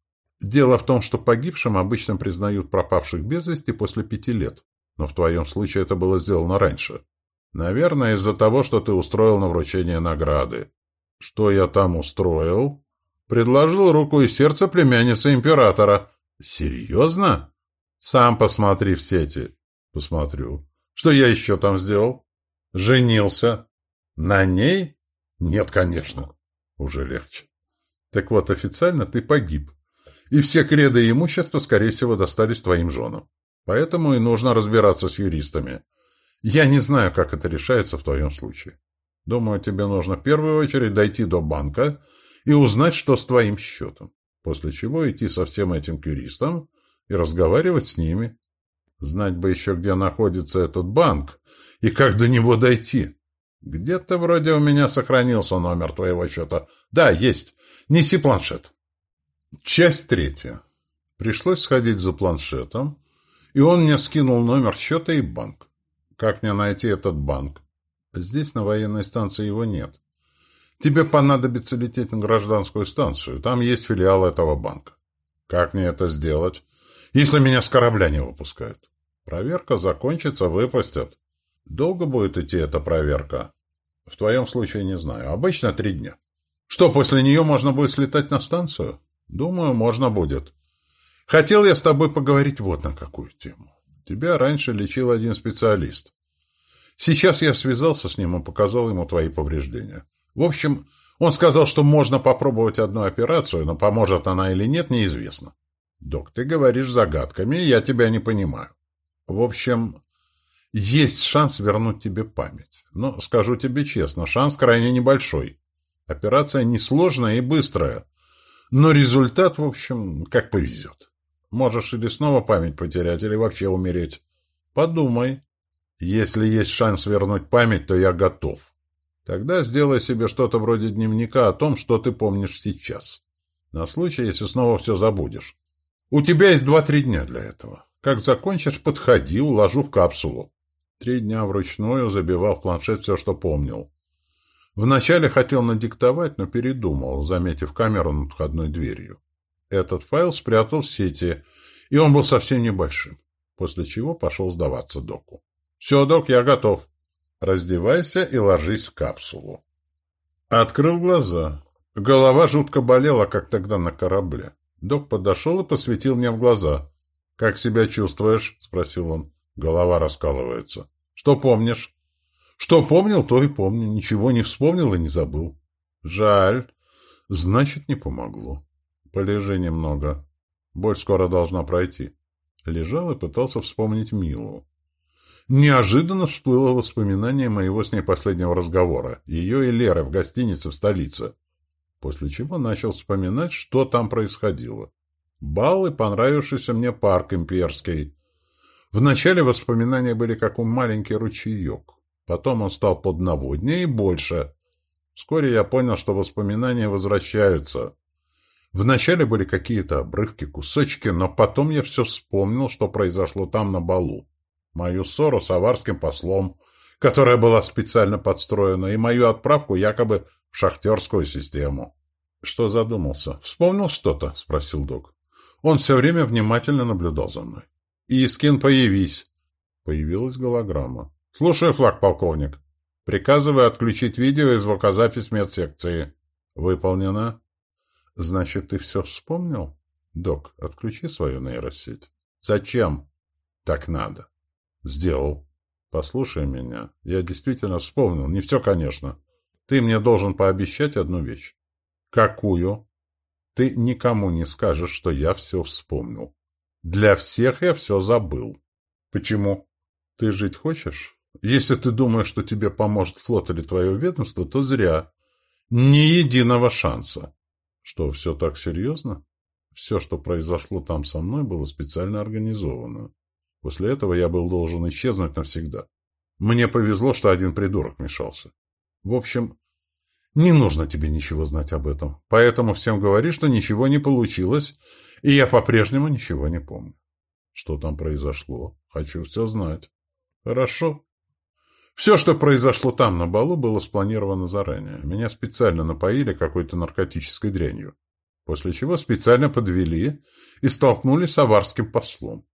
Дело в том, что погибшим обычно признают пропавших без вести после пяти лет. Но в твоем случае это было сделано раньше. Наверное, из-за того, что ты устроил на вручение награды. Что я там устроил? Предложил руку и сердце племянницы императора. Серьезно? Сам посмотри в сети. Посмотрю. Что я еще там сделал? Женился. На ней? Нет, конечно. Уже легче. Так вот, официально ты погиб. И все креды и имущество, скорее всего, достались твоим женам. Поэтому и нужно разбираться с юристами. Я не знаю, как это решается в твоем случае. Думаю, тебе нужно в первую очередь дойти до банка и узнать, что с твоим счетом. После чего идти со всем этим юристам и разговаривать с ними. Знать бы еще, где находится этот банк и как до него дойти. Где-то вроде у меня сохранился номер твоего счета. Да, есть. Неси планшет. Часть третья. Пришлось сходить за планшетом, и он мне скинул номер счета и банк. Как мне найти этот банк? Здесь на военной станции его нет. Тебе понадобится лететь на гражданскую станцию. Там есть филиал этого банка. Как мне это сделать, если меня с корабля не выпускают? Проверка закончится, выпустят. Долго будет идти эта проверка? В твоем случае не знаю. Обычно три дня. Что, после нее можно будет слетать на станцию? Думаю, можно будет. Хотел я с тобой поговорить вот на какую тему. Тебя раньше лечил один специалист. Сейчас я связался с ним и показал ему твои повреждения. В общем, он сказал, что можно попробовать одну операцию, но поможет она или нет, неизвестно. Док, ты говоришь загадками, я тебя не понимаю. В общем, есть шанс вернуть тебе память. Но, скажу тебе честно, шанс крайне небольшой. Операция несложная и быстрая. Но результат, в общем, как повезет. Можешь или снова память потерять, или вообще умереть. Подумай. Если есть шанс вернуть память, то я готов. Тогда сделай себе что-то вроде дневника о том, что ты помнишь сейчас. На случай, если снова все забудешь. У тебя есть два-три дня для этого. Как закончишь, подходи, уложу в капсулу. Три дня вручную забивал в планшет все, что помнил. Вначале хотел надиктовать, но передумал, заметив камеру над входной дверью. Этот файл спрятал в сети, и он был совсем небольшим, после чего пошел сдаваться доку. «Все, док, я готов. Раздевайся и ложись в капсулу». Открыл глаза. Голова жутко болела, как тогда на корабле. Док подошел и посветил мне в глаза. «Как себя чувствуешь?» — спросил он. Голова раскалывается. «Что помнишь?» «Что помнил, то и помню. Ничего не вспомнил и не забыл». «Жаль. Значит, не помогло. Полежи немного. Боль скоро должна пройти». Лежал и пытался вспомнить Милу. Неожиданно всплыло воспоминание моего с ней последнего разговора, ее и Леры в гостинице в столице, после чего начал вспоминать, что там происходило. Бал понравившийся мне парк имперский, Вначале воспоминания были как у маленький ручеек. Потом он стал поднаводнее и больше. Вскоре я понял, что воспоминания возвращаются. Вначале были какие-то обрывки, кусочки, но потом я все вспомнил, что произошло там на балу. Мою ссору с аварским послом, которая была специально подстроена, и мою отправку якобы в шахтерскую систему. Что задумался? Вспомнил что-то? — спросил док. Он все время внимательно наблюдал за мной. «Искин, появись!» Появилась голограмма. «Слушаю, флаг, полковник. Приказываю отключить видео и звукозапись медсекции». «Выполнено». «Значит, ты все вспомнил?» «Док, отключи свою нейросеть». «Зачем?» «Так надо». «Сделал». «Послушай меня. Я действительно вспомнил. Не все, конечно. Ты мне должен пообещать одну вещь». «Какую?» «Ты никому не скажешь, что я все вспомнил». Для всех я все забыл. Почему? Ты жить хочешь? Если ты думаешь, что тебе поможет флот или твое ведомство, то зря. Ни единого шанса. Что, все так серьезно? Все, что произошло там со мной, было специально организовано. После этого я был должен исчезнуть навсегда. Мне повезло, что один придурок мешался. В общем, Не нужно тебе ничего знать об этом. Поэтому всем говори, что ничего не получилось, и я по-прежнему ничего не помню. Что там произошло? Хочу все знать. Хорошо. Все, что произошло там, на балу, было спланировано заранее. Меня специально напоили какой-то наркотической дрянью. После чего специально подвели и столкнули с аварским послом.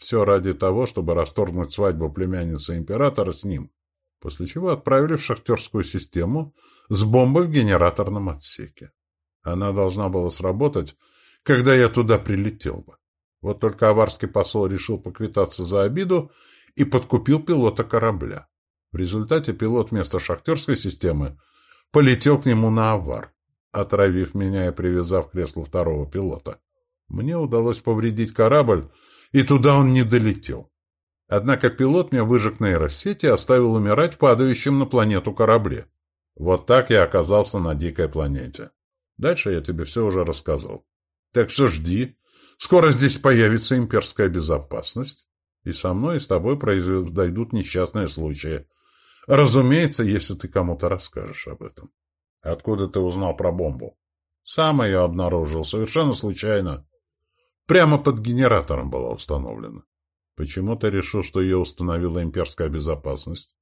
Все ради того, чтобы расторгнуть свадьбу племянницы императора с ним. После чего отправили в шахтерскую систему с бомбой в генераторном отсеке. Она должна была сработать, когда я туда прилетел бы. Вот только аварский посол решил поквитаться за обиду и подкупил пилота корабля. В результате пилот вместо шахтерской системы полетел к нему на авар, отравив меня и привязав к креслу второго пилота. Мне удалось повредить корабль, и туда он не долетел. Однако пилот меня выжег нейросети и оставил умирать в падающем на планету корабле. Вот так я оказался на дикой планете. Дальше я тебе все уже рассказал. Так что жди, Скоро здесь появится имперская безопасность, и со мной и с тобой произойдут несчастные случаи. Разумеется, если ты кому-то расскажешь об этом. Откуда ты узнал про бомбу? Сам ее обнаружил, совершенно случайно. Прямо под генератором была установлена. Почему ты решил, что ее установила имперская безопасность?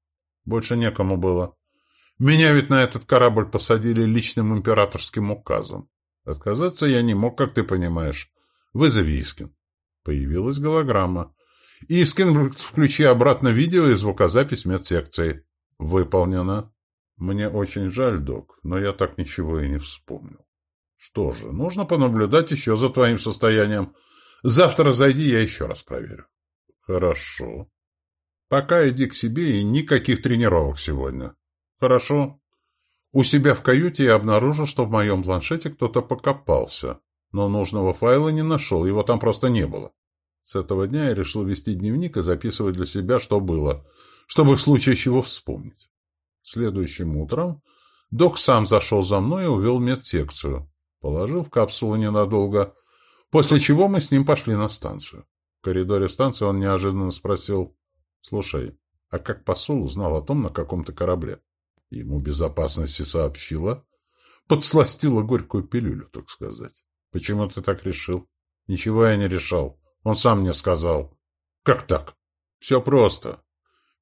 Больше некому было. Меня ведь на этот корабль посадили личным императорским указом. Отказаться я не мог, как ты понимаешь. Вызови Искин. Появилась голограмма. Искин, включи обратно видео и звукозапись медсекции. Выполнено. Мне очень жаль, док, но я так ничего и не вспомнил. Что же, нужно понаблюдать еще за твоим состоянием. Завтра зайди, я еще раз проверю. Хорошо. Пока иди к себе и никаких тренировок сегодня. Хорошо. У себя в каюте я обнаружил, что в моем планшете кто-то покопался но нужного файла не нашел, его там просто не было. С этого дня я решил вести дневник и записывать для себя, что было, чтобы в случае чего вспомнить. Следующим утром док сам зашел за мной и увел медсекцию. Положил в капсулу ненадолго, после чего мы с ним пошли на станцию. В коридоре станции он неожиданно спросил, «Слушай, а как посол узнал о том, на каком-то корабле?» Ему безопасности сообщила, подсластила горькую пилюлю, так сказать. Почему ты так решил? Ничего я не решал. Он сам мне сказал. Как так? Все просто.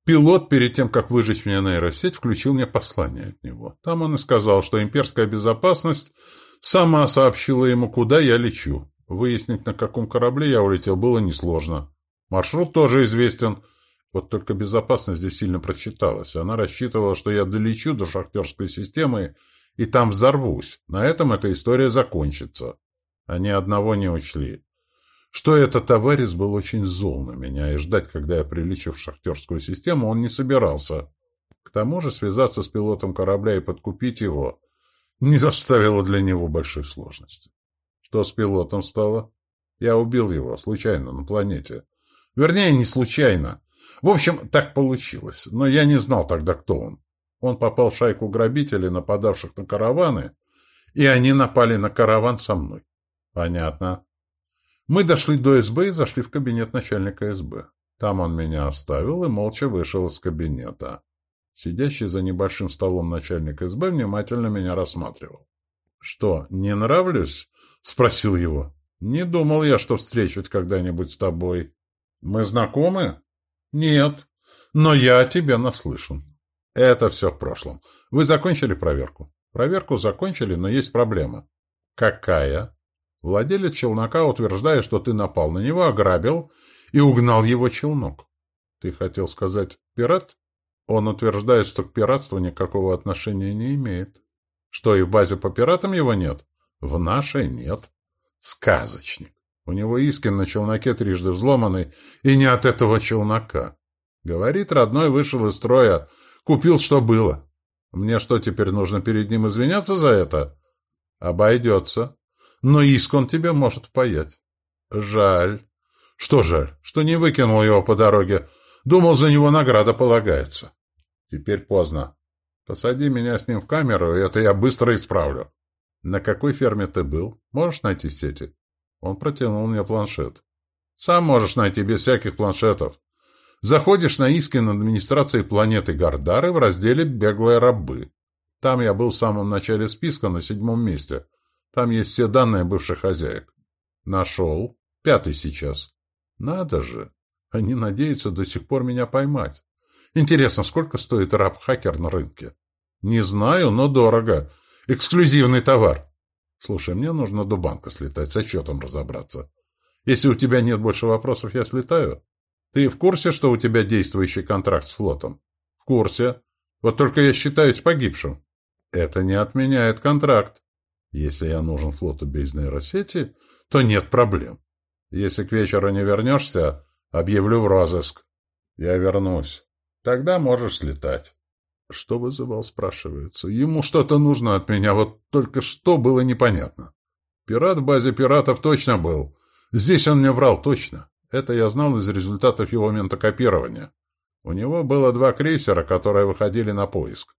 Пилот, перед тем, как выжечь мне нейросеть, включил мне послание от него. Там он и сказал, что имперская безопасность сама сообщила ему, куда я лечу. Выяснить, на каком корабле я улетел, было несложно. Маршрут тоже известен. Вот только безопасность здесь сильно прочиталась. Она рассчитывала, что я долечу до шахтерской системы и там взорвусь. На этом эта история закончится. Они одного не учли. Что этот товарищ был очень зол на меня, и ждать, когда я прилечу в шахтерскую систему, он не собирался. К тому же связаться с пилотом корабля и подкупить его не заставило для него большой сложности. Что с пилотом стало? Я убил его, случайно, на планете. Вернее, не случайно. В общем, так получилось, но я не знал тогда, кто он. Он попал в шайку грабителей, нападавших на караваны, и они напали на караван со мной. Понятно. Мы дошли до СБ и зашли в кабинет начальника СБ. Там он меня оставил и молча вышел из кабинета. Сидящий за небольшим столом начальник СБ внимательно меня рассматривал. «Что, не нравлюсь?» — спросил его. «Не думал я, что встречусь когда-нибудь с тобой. Мы знакомы?» «Нет, но я о тебе наслышан». «Это все в прошлом. Вы закончили проверку?» «Проверку закончили, но есть проблема». «Какая?» Владелец челнока утверждает, что ты напал на него, ограбил и угнал его челнок. Ты хотел сказать «пират»? Он утверждает, что к пиратству никакого отношения не имеет. Что, и в базе по пиратам его нет? В нашей нет. Сказочник. У него Искин на челноке трижды взломанный, и не от этого челнока. Говорит, родной вышел из строя, купил, что было. Мне что, теперь нужно перед ним извиняться за это? Обойдется но иск он тебе может впаять. Жаль. Что жаль, что не выкинул его по дороге. Думал, за него награда полагается. Теперь поздно. Посади меня с ним в камеру, и это я быстро исправлю. На какой ферме ты был? Можешь найти в сети? Он протянул мне планшет. Сам можешь найти без всяких планшетов. Заходишь на Искин администрации планеты Гардары в разделе «Беглые рабы». Там я был в самом начале списка, на седьмом месте. Там есть все данные бывших хозяек. Нашел. Пятый сейчас. Надо же. Они надеются до сих пор меня поймать. Интересно, сколько стоит раб-хакер на рынке? Не знаю, но дорого. Эксклюзивный товар. Слушай, мне нужно до банка слетать, с отчетом разобраться. Если у тебя нет больше вопросов, я слетаю. Ты в курсе, что у тебя действующий контракт с флотом? В курсе. Вот только я считаюсь погибшим. Это не отменяет контракт. Если я нужен флоту без нейросети, то нет проблем. Если к вечеру не вернешься, объявлю в розыск. Я вернусь. Тогда можешь слетать. Что вызывал, спрашивается. Ему что-то нужно от меня, вот только что было непонятно. Пират в базе пиратов точно был. Здесь он мне врал точно. Это я знал из результатов его ментокопирования. У него было два крейсера, которые выходили на поиск.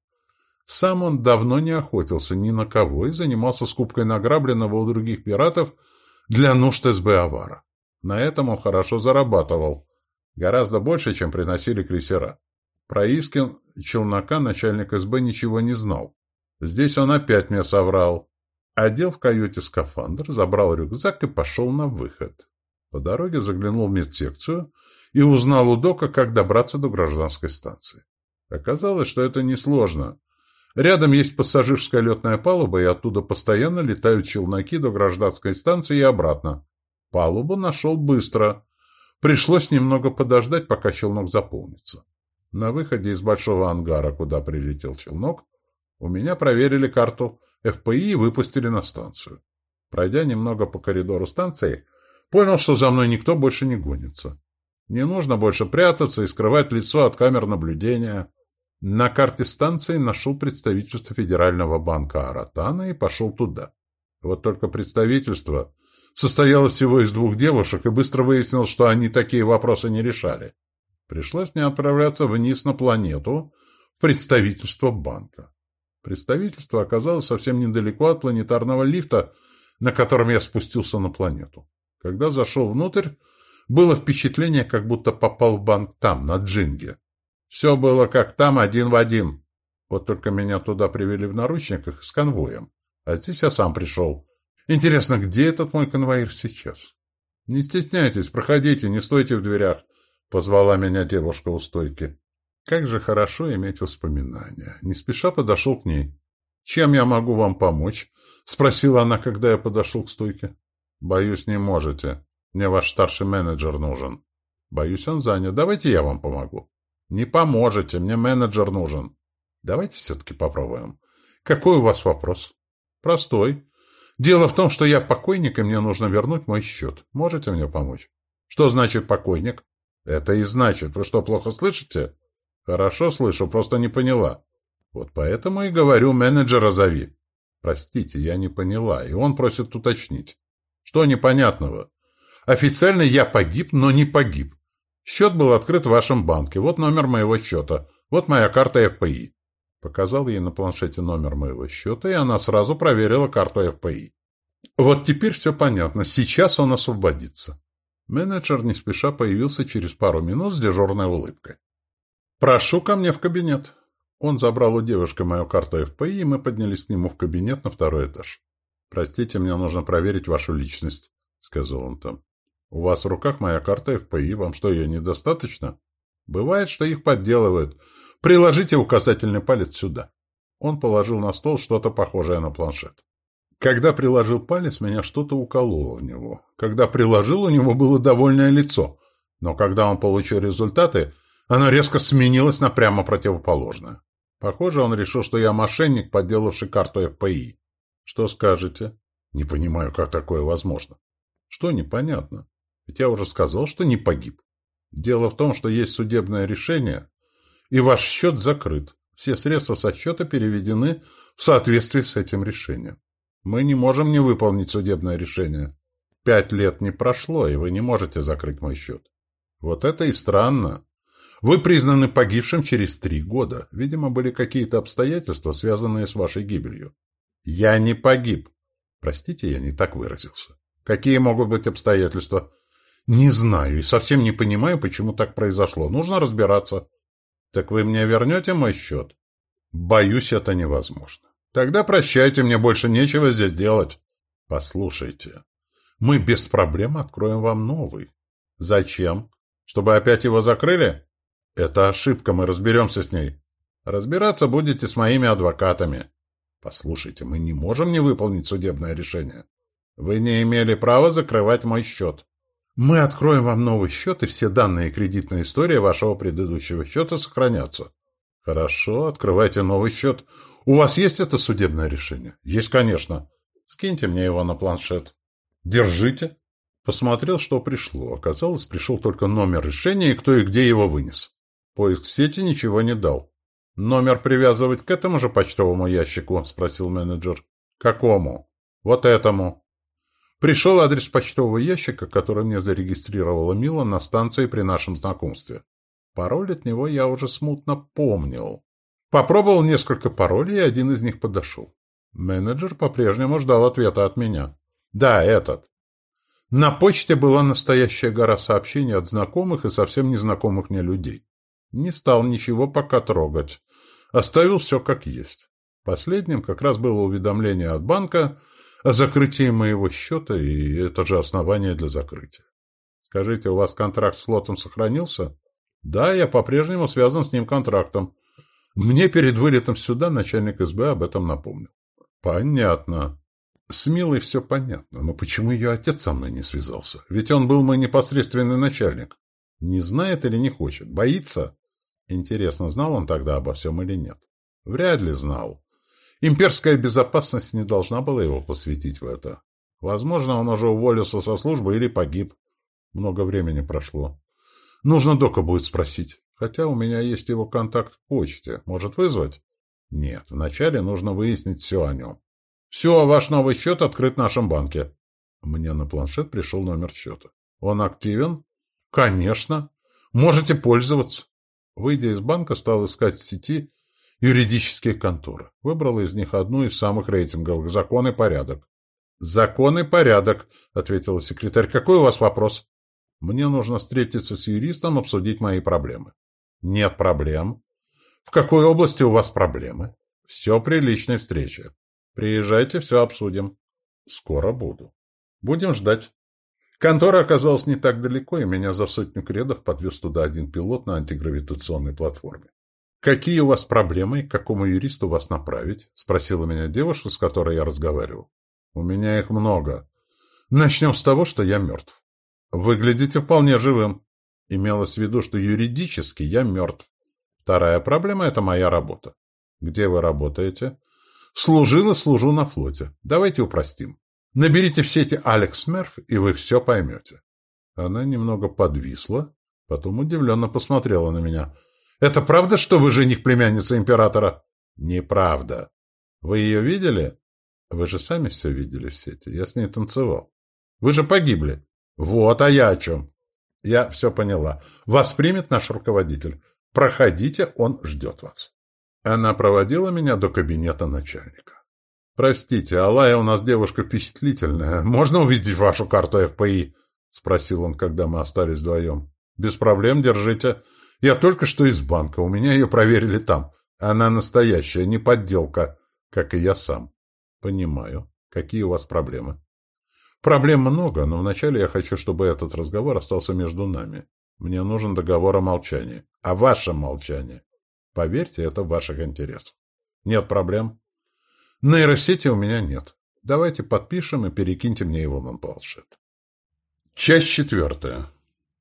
Сам он давно не охотился ни на кого и занимался скупкой награбленного у других пиратов для нужд СБ Авара. На этом он хорошо зарабатывал. Гораздо больше, чем приносили крейсера. Про Искин челнока начальник СБ ничего не знал. Здесь он опять мне соврал. Одел в каюте скафандр, забрал рюкзак и пошел на выход. По дороге заглянул в медсекцию и узнал у Дока, как добраться до гражданской станции. Оказалось, что это несложно. Рядом есть пассажирская летная палуба, и оттуда постоянно летают челноки до гражданской станции и обратно. Палубу нашел быстро. Пришлось немного подождать, пока челнок заполнится. На выходе из большого ангара, куда прилетел челнок, у меня проверили карту ФПИ и выпустили на станцию. Пройдя немного по коридору станции, понял, что за мной никто больше не гонится. Не нужно больше прятаться и скрывать лицо от камер наблюдения. На карте станции нашел представительство Федерального банка Аратана и пошел туда. Вот только представительство состояло всего из двух девушек, и быстро выяснилось, что они такие вопросы не решали. Пришлось мне отправляться вниз на планету, в представительство банка. Представительство оказалось совсем недалеко от планетарного лифта, на котором я спустился на планету. Когда зашел внутрь, было впечатление, как будто попал в банк там, на Джинге. Все было как там, один в один. Вот только меня туда привели в наручниках с конвоем. А здесь я сам пришел. Интересно, где этот мой конвоир сейчас? Не стесняйтесь, проходите, не стойте в дверях. — позвала меня девушка у стойки. Как же хорошо иметь воспоминания. Не спеша подошел к ней. «Чем я могу вам помочь?» — спросила она, когда я подошел к стойке. «Боюсь, не можете. Мне ваш старший менеджер нужен». «Боюсь, он занят. Давайте я вам помогу». «Не поможете. Мне менеджер нужен». «Давайте все-таки попробуем». «Какой у вас вопрос?» «Простой. Дело в том, что я покойник, и мне нужно вернуть мой счет. Можете мне помочь?» «Что значит покойник?» Это и значит. Вы что, плохо слышите? Хорошо слышу, просто не поняла. Вот поэтому и говорю, менеджера зови. Простите, я не поняла, и он просит уточнить. Что непонятного? Официально я погиб, но не погиб. Счет был открыт в вашем банке. Вот номер моего счета. Вот моя карта ФПИ. Показал ей на планшете номер моего счета, и она сразу проверила карту ФПИ. Вот теперь все понятно. Сейчас он освободится. Менеджер не спеша появился через пару минут с дежурной улыбкой. «Прошу ко мне в кабинет». Он забрал у девушки мою карту ФПИ, и мы поднялись к нему в кабинет на второй этаж. «Простите, мне нужно проверить вашу личность», — сказал он там. «У вас в руках моя карта ФПИ, вам что, ее недостаточно?» «Бывает, что их подделывают. Приложите указательный палец сюда». Он положил на стол что-то похожее на планшет. Когда приложил палец, меня что-то укололо в него. Когда приложил, у него было довольное лицо. Но когда он получил результаты, оно резко сменилось на прямо противоположное. Похоже, он решил, что я мошенник, подделавший карту ФПИ. Что скажете? Не понимаю, как такое возможно. Что непонятно? Ведь я уже сказал, что не погиб. Дело в том, что есть судебное решение, и ваш счет закрыт. Все средства со счета переведены в соответствии с этим решением. Мы не можем не выполнить судебное решение. Пять лет не прошло, и вы не можете закрыть мой счет. Вот это и странно. Вы признаны погибшим через три года. Видимо, были какие-то обстоятельства, связанные с вашей гибелью. Я не погиб. Простите, я не так выразился. Какие могут быть обстоятельства? Не знаю и совсем не понимаю, почему так произошло. Нужно разбираться. Так вы мне вернете мой счет? Боюсь, это невозможно. Тогда прощайте, мне больше нечего здесь делать. Послушайте, мы без проблем откроем вам новый. Зачем? Чтобы опять его закрыли? Это ошибка, мы разберемся с ней. Разбираться будете с моими адвокатами. Послушайте, мы не можем не выполнить судебное решение. Вы не имели права закрывать мой счет. Мы откроем вам новый счет, и все данные и кредитная история вашего предыдущего счета сохранятся. Хорошо, открывайте новый счет. У вас есть это судебное решение? Есть, конечно. Скиньте мне его на планшет. Держите. Посмотрел, что пришло. Оказалось, пришел только номер решения и кто и где его вынес. Поиск в сети ничего не дал. «Номер привязывать к этому же почтовому ящику?» – спросил менеджер. «Какому?» «Вот этому». Пришел адрес почтового ящика, который мне зарегистрировала Мила на станции при нашем знакомстве. Пароль от него я уже смутно помнил. Попробовал несколько паролей, и один из них подошел. Менеджер по-прежнему ждал ответа от меня. «Да, этот». На почте была настоящая гора сообщений от знакомых и совсем незнакомых мне людей. Не стал ничего пока трогать. Оставил все как есть. Последним как раз было уведомление от банка о закрытии моего счета, и это же основание для закрытия. Скажите, у вас контракт с флотом сохранился? Да, я по-прежнему связан с ним контрактом. Мне перед вылетом сюда начальник СБ об этом напомнил. Понятно. С Милой все понятно, но почему ее отец со мной не связался? Ведь он был мой непосредственный начальник. Не знает или не хочет? Боится? Интересно, знал он тогда обо всем или нет? Вряд ли знал. Имперская безопасность не должна была его посвятить в это. Возможно, он уже уволился со службы или погиб. Много времени прошло. Нужно Дока будет спросить. Хотя у меня есть его контакт в почте. Может вызвать? Нет, вначале нужно выяснить все о нем. Все, ваш новый счет открыт в нашем банке. Мне на планшет пришел номер счета. Он активен? Конечно. Можете пользоваться. Выйдя из банка, стал искать в сети юридические конторы. Выбрал из них одну из самых рейтинговых – «Закон и порядок». «Закон и порядок», – ответила секретарь. «Какой у вас вопрос?» «Мне нужно встретиться с юристом, обсудить мои проблемы». «Нет проблем». «В какой области у вас проблемы?» «Все при личной встрече». «Приезжайте, все обсудим». «Скоро буду». «Будем ждать». Контора оказалась не так далеко, и меня за сотню кредов подвез туда один пилот на антигравитационной платформе. «Какие у вас проблемы к какому юристу вас направить?» — спросила меня девушка, с которой я разговаривал. «У меня их много. Начнем с того, что я мертв. Выглядите вполне живым. Имелось в виду, что юридически я мертв. Вторая проблема — это моя работа. Где вы работаете? Служил и служу на флоте. Давайте упростим. Наберите в сети Алекс Мерф, и вы все поймете. Она немного подвисла, потом удивленно посмотрела на меня. «Это правда, что вы жених племянницы императора?» «Неправда. Вы ее видели?» «Вы же сами все видели в сети. Я с ней танцевал. Вы же погибли». «Вот, а я о чем?» «Я все поняла. Вас примет наш руководитель. Проходите, он ждет вас». Она проводила меня до кабинета начальника. «Простите, Алая у нас девушка впечатлительная. Можно увидеть вашу карту ФПИ?» — спросил он, когда мы остались вдвоем. «Без проблем, держите. Я только что из банка. У меня ее проверили там. Она настоящая, не подделка, как и я сам». «Понимаю. Какие у вас проблемы?» «Проблем много, но вначале я хочу, чтобы этот разговор остался между нами. Мне нужен договор о молчании. О вашем молчании. Поверьте, это в ваших интересах. Нет проблем?» Нейросети у меня нет. Давайте подпишем и перекиньте мне его на планшет. Часть четвертая.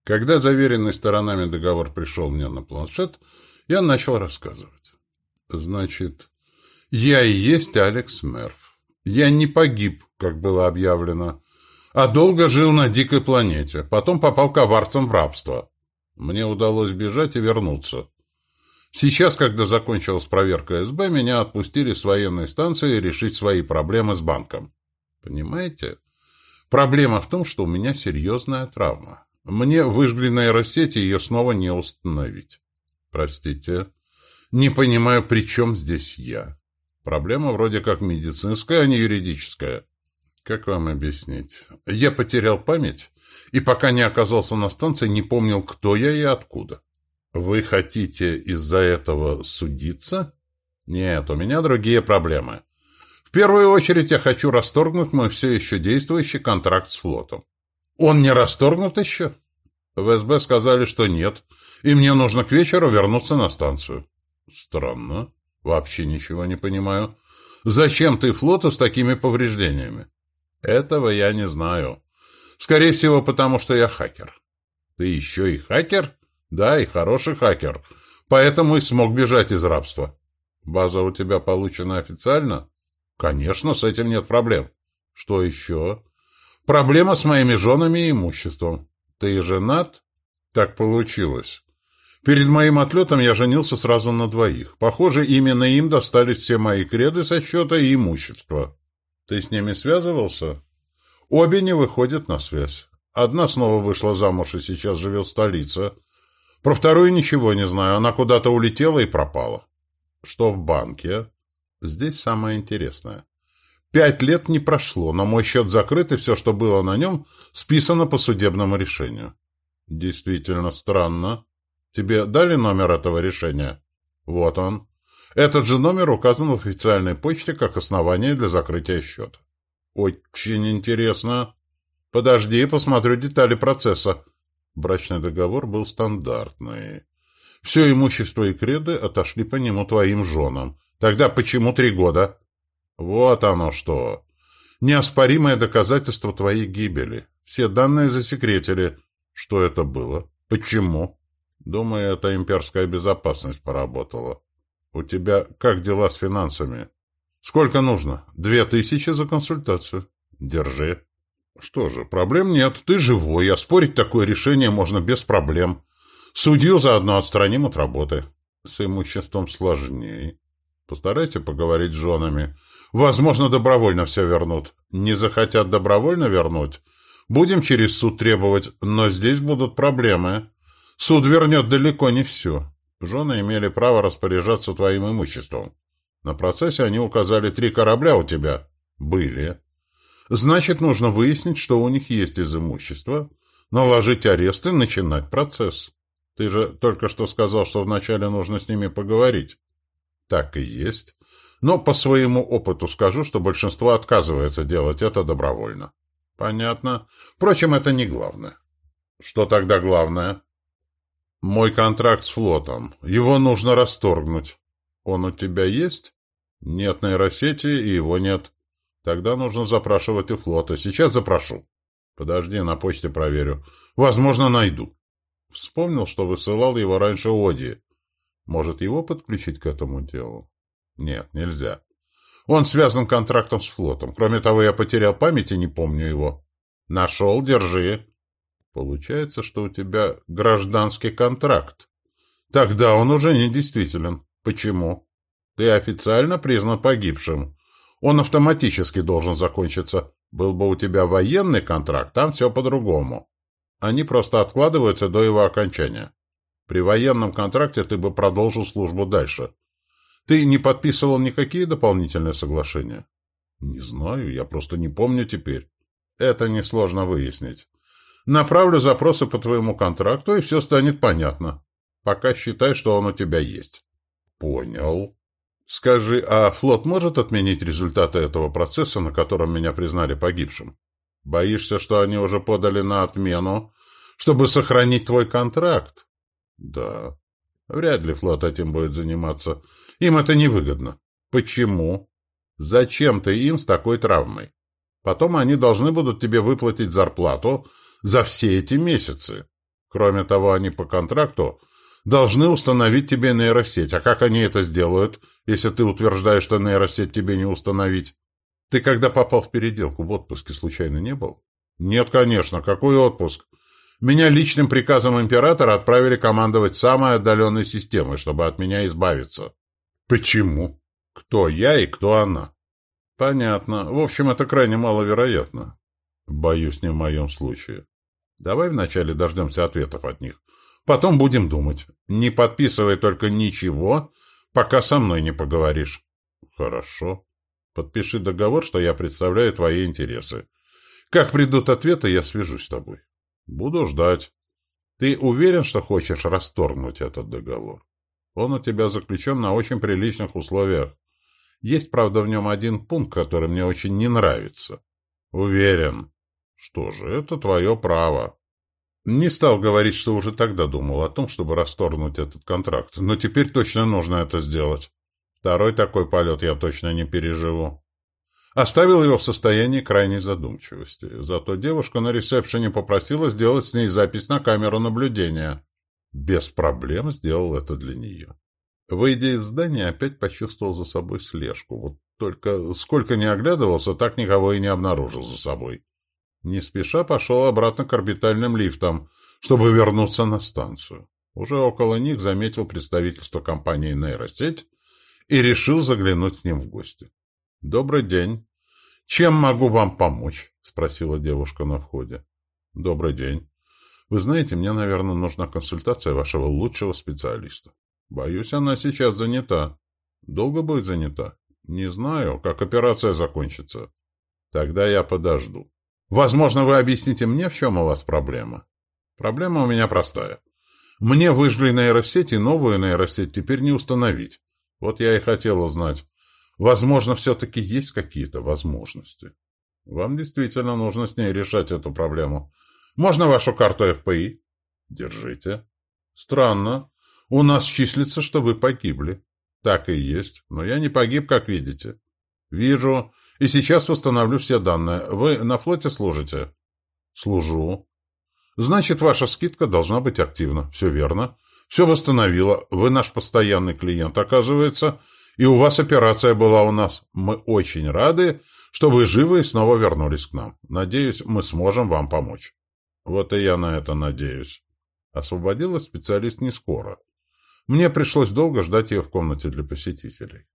Когда заверенный сторонами договор пришел мне на планшет, я начал рассказывать. Значит, я и есть Алекс Мерф. Я не погиб, как было объявлено, а долго жил на дикой планете, потом попал коварцам в рабство. Мне удалось бежать и вернуться. Сейчас, когда закончилась проверка СБ, меня отпустили с военной станции решить свои проблемы с банком. Понимаете? Проблема в том, что у меня серьезная травма. Мне выжгли нейросеть, ее снова не установить. Простите. Не понимаю, при чем здесь я? Проблема вроде как медицинская, а не юридическая. Как вам объяснить? Я потерял память, и пока не оказался на станции, не помнил, кто я и откуда. Вы хотите из-за этого судиться? Нет, у меня другие проблемы. В первую очередь я хочу расторгнуть мой все еще действующий контракт с флотом. Он не расторгнут еще? В СБ сказали, что нет, и мне нужно к вечеру вернуться на станцию. Странно. Вообще ничего не понимаю. Зачем ты флоту с такими повреждениями? Этого я не знаю. Скорее всего, потому что я хакер. Ты еще и хакер? Да, и хороший хакер. Поэтому и смог бежать из рабства. База у тебя получена официально? Конечно, с этим нет проблем. Что еще? Проблема с моими женами и имуществом. Ты женат? Так получилось. Перед моим отлетом я женился сразу на двоих. Похоже, именно им достались все мои креды со счета и имущества. Ты с ними связывался? Обе не выходят на связь. Одна снова вышла замуж и сейчас живет в столице. Про вторую ничего не знаю. Она куда-то улетела и пропала. Что в банке? Здесь самое интересное. Пять лет не прошло, но мой счет закрыт, и все, что было на нем, списано по судебному решению. Действительно странно. Тебе дали номер этого решения? Вот он. Этот же номер указан в официальной почте как основание для закрытия счета. Очень интересно. Подожди, посмотрю детали процесса. Брачный договор был стандартный. Все имущество и креды отошли по нему твоим женам. Тогда почему три года? Вот оно что. Неоспоримое доказательство твоей гибели. Все данные засекретили. Что это было? Почему? Думаю, это имперская безопасность поработала. У тебя как дела с финансами? Сколько нужно? Две тысячи за консультацию. Держи. Что же, проблем нет. Ты живой, а спорить такое решение можно без проблем. Судью заодно отстраним от работы. С имуществом сложнее. Постарайся поговорить с женами. Возможно, добровольно все вернут. Не захотят добровольно вернуть? Будем через суд требовать, но здесь будут проблемы. Суд вернет далеко не все. Жены имели право распоряжаться твоим имуществом. На процессе они указали три корабля у тебя. Были. Значит, нужно выяснить, что у них есть из имущества, наложить арест и начинать процесс. Ты же только что сказал, что вначале нужно с ними поговорить. Так и есть. Но по своему опыту скажу, что большинство отказывается делать это добровольно. Понятно. Впрочем, это не главное. Что тогда главное? Мой контракт с флотом. Его нужно расторгнуть. Он у тебя есть? Нет нейросети, и его нет. Тогда нужно запрашивать у флота. Сейчас запрошу. Подожди, на почте проверю. Возможно, найду. Вспомнил, что высылал его раньше Оди. Может, его подключить к этому делу? Нет, нельзя. Он связан контрактом с флотом. Кроме того, я потерял память и не помню его. Нашел, держи. Получается, что у тебя гражданский контракт. Тогда он уже не действителен. Почему? Ты официально признан погибшим. Он автоматически должен закончиться. Был бы у тебя военный контракт, там все по-другому. Они просто откладываются до его окончания. При военном контракте ты бы продолжил службу дальше. Ты не подписывал никакие дополнительные соглашения? Не знаю, я просто не помню теперь. Это несложно выяснить. Направлю запросы по твоему контракту, и все станет понятно. Пока считай, что он у тебя есть. Понял. Скажи, а флот может отменить результаты этого процесса, на котором меня признали погибшим? Боишься, что они уже подали на отмену, чтобы сохранить твой контракт? Да. Вряд ли флот этим будет заниматься. Им это невыгодно. Почему? Зачем ты им с такой травмой? Потом они должны будут тебе выплатить зарплату, за все эти месяцы. Кроме того, они по контракту должны установить тебе нейросеть. А как они это сделают, если ты утверждаешь, что нейросеть тебе не установить? Ты когда попал в переделку, в отпуске случайно не был? Нет, конечно. Какой отпуск? Меня личным приказом императора отправили командовать самой отдаленной системой, чтобы от меня избавиться. Почему? Кто я и кто она? Понятно. В общем, это крайне маловероятно. Боюсь, не в моем случае. Давай вначале дождемся ответов от них. Потом будем думать. Не подписывай только ничего, пока со мной не поговоришь. Хорошо. Подпиши договор, что я представляю твои интересы. Как придут ответы, я свяжусь с тобой. Буду ждать. Ты уверен, что хочешь расторгнуть этот договор? Он у тебя заключен на очень приличных условиях. Есть, правда, в нем один пункт, который мне очень не нравится. Уверен. Что же, это твое право. Не стал говорить, что уже тогда думал о том, чтобы расторгнуть этот контракт, но теперь точно нужно это сделать. Второй такой полет я точно не переживу. Оставил его в состоянии крайней задумчивости. Зато девушка на ресепшене попросила сделать с ней запись на камеру наблюдения. Без проблем сделал это для нее. Выйдя из здания, опять почувствовал за собой слежку. Вот только сколько не оглядывался, так никого и не обнаружил за собой. Не спеша пошел обратно к орбитальным лифтам, чтобы вернуться на станцию. Уже около них заметил представительство компании «Нейросеть» и решил заглянуть к ним в гости. «Добрый день. Чем могу вам помочь?» — спросила девушка на входе. «Добрый день. Вы знаете, мне, наверное, нужна консультация вашего лучшего специалиста. Боюсь, она сейчас занята. Долго будет занята? Не знаю, как операция закончится. Тогда я подожду. Возможно, вы объясните мне, в чем у вас проблема. Проблема у меня простая. Мне выжгли нейросеть, и новую нейросеть теперь не установить. Вот я и хотел узнать. Возможно, все-таки есть какие-то возможности. Вам действительно нужно с ней решать эту проблему. Можно вашу карту ФПИ? Держите. Странно. У нас числится, что вы погибли. Так и есть, но я не погиб, как видите. Вижу. И сейчас восстановлю все данные. Вы на флоте служите? Служу. Значит, ваша скидка должна быть активна. Все верно. Все восстановила. Вы наш постоянный клиент, оказывается. И у вас операция была у нас. Мы очень рады, что вы живы и снова вернулись к нам. Надеюсь, мы сможем вам помочь. Вот и я на это надеюсь. Освободилась специалист не скоро. Мне пришлось долго ждать ее в комнате для посетителей.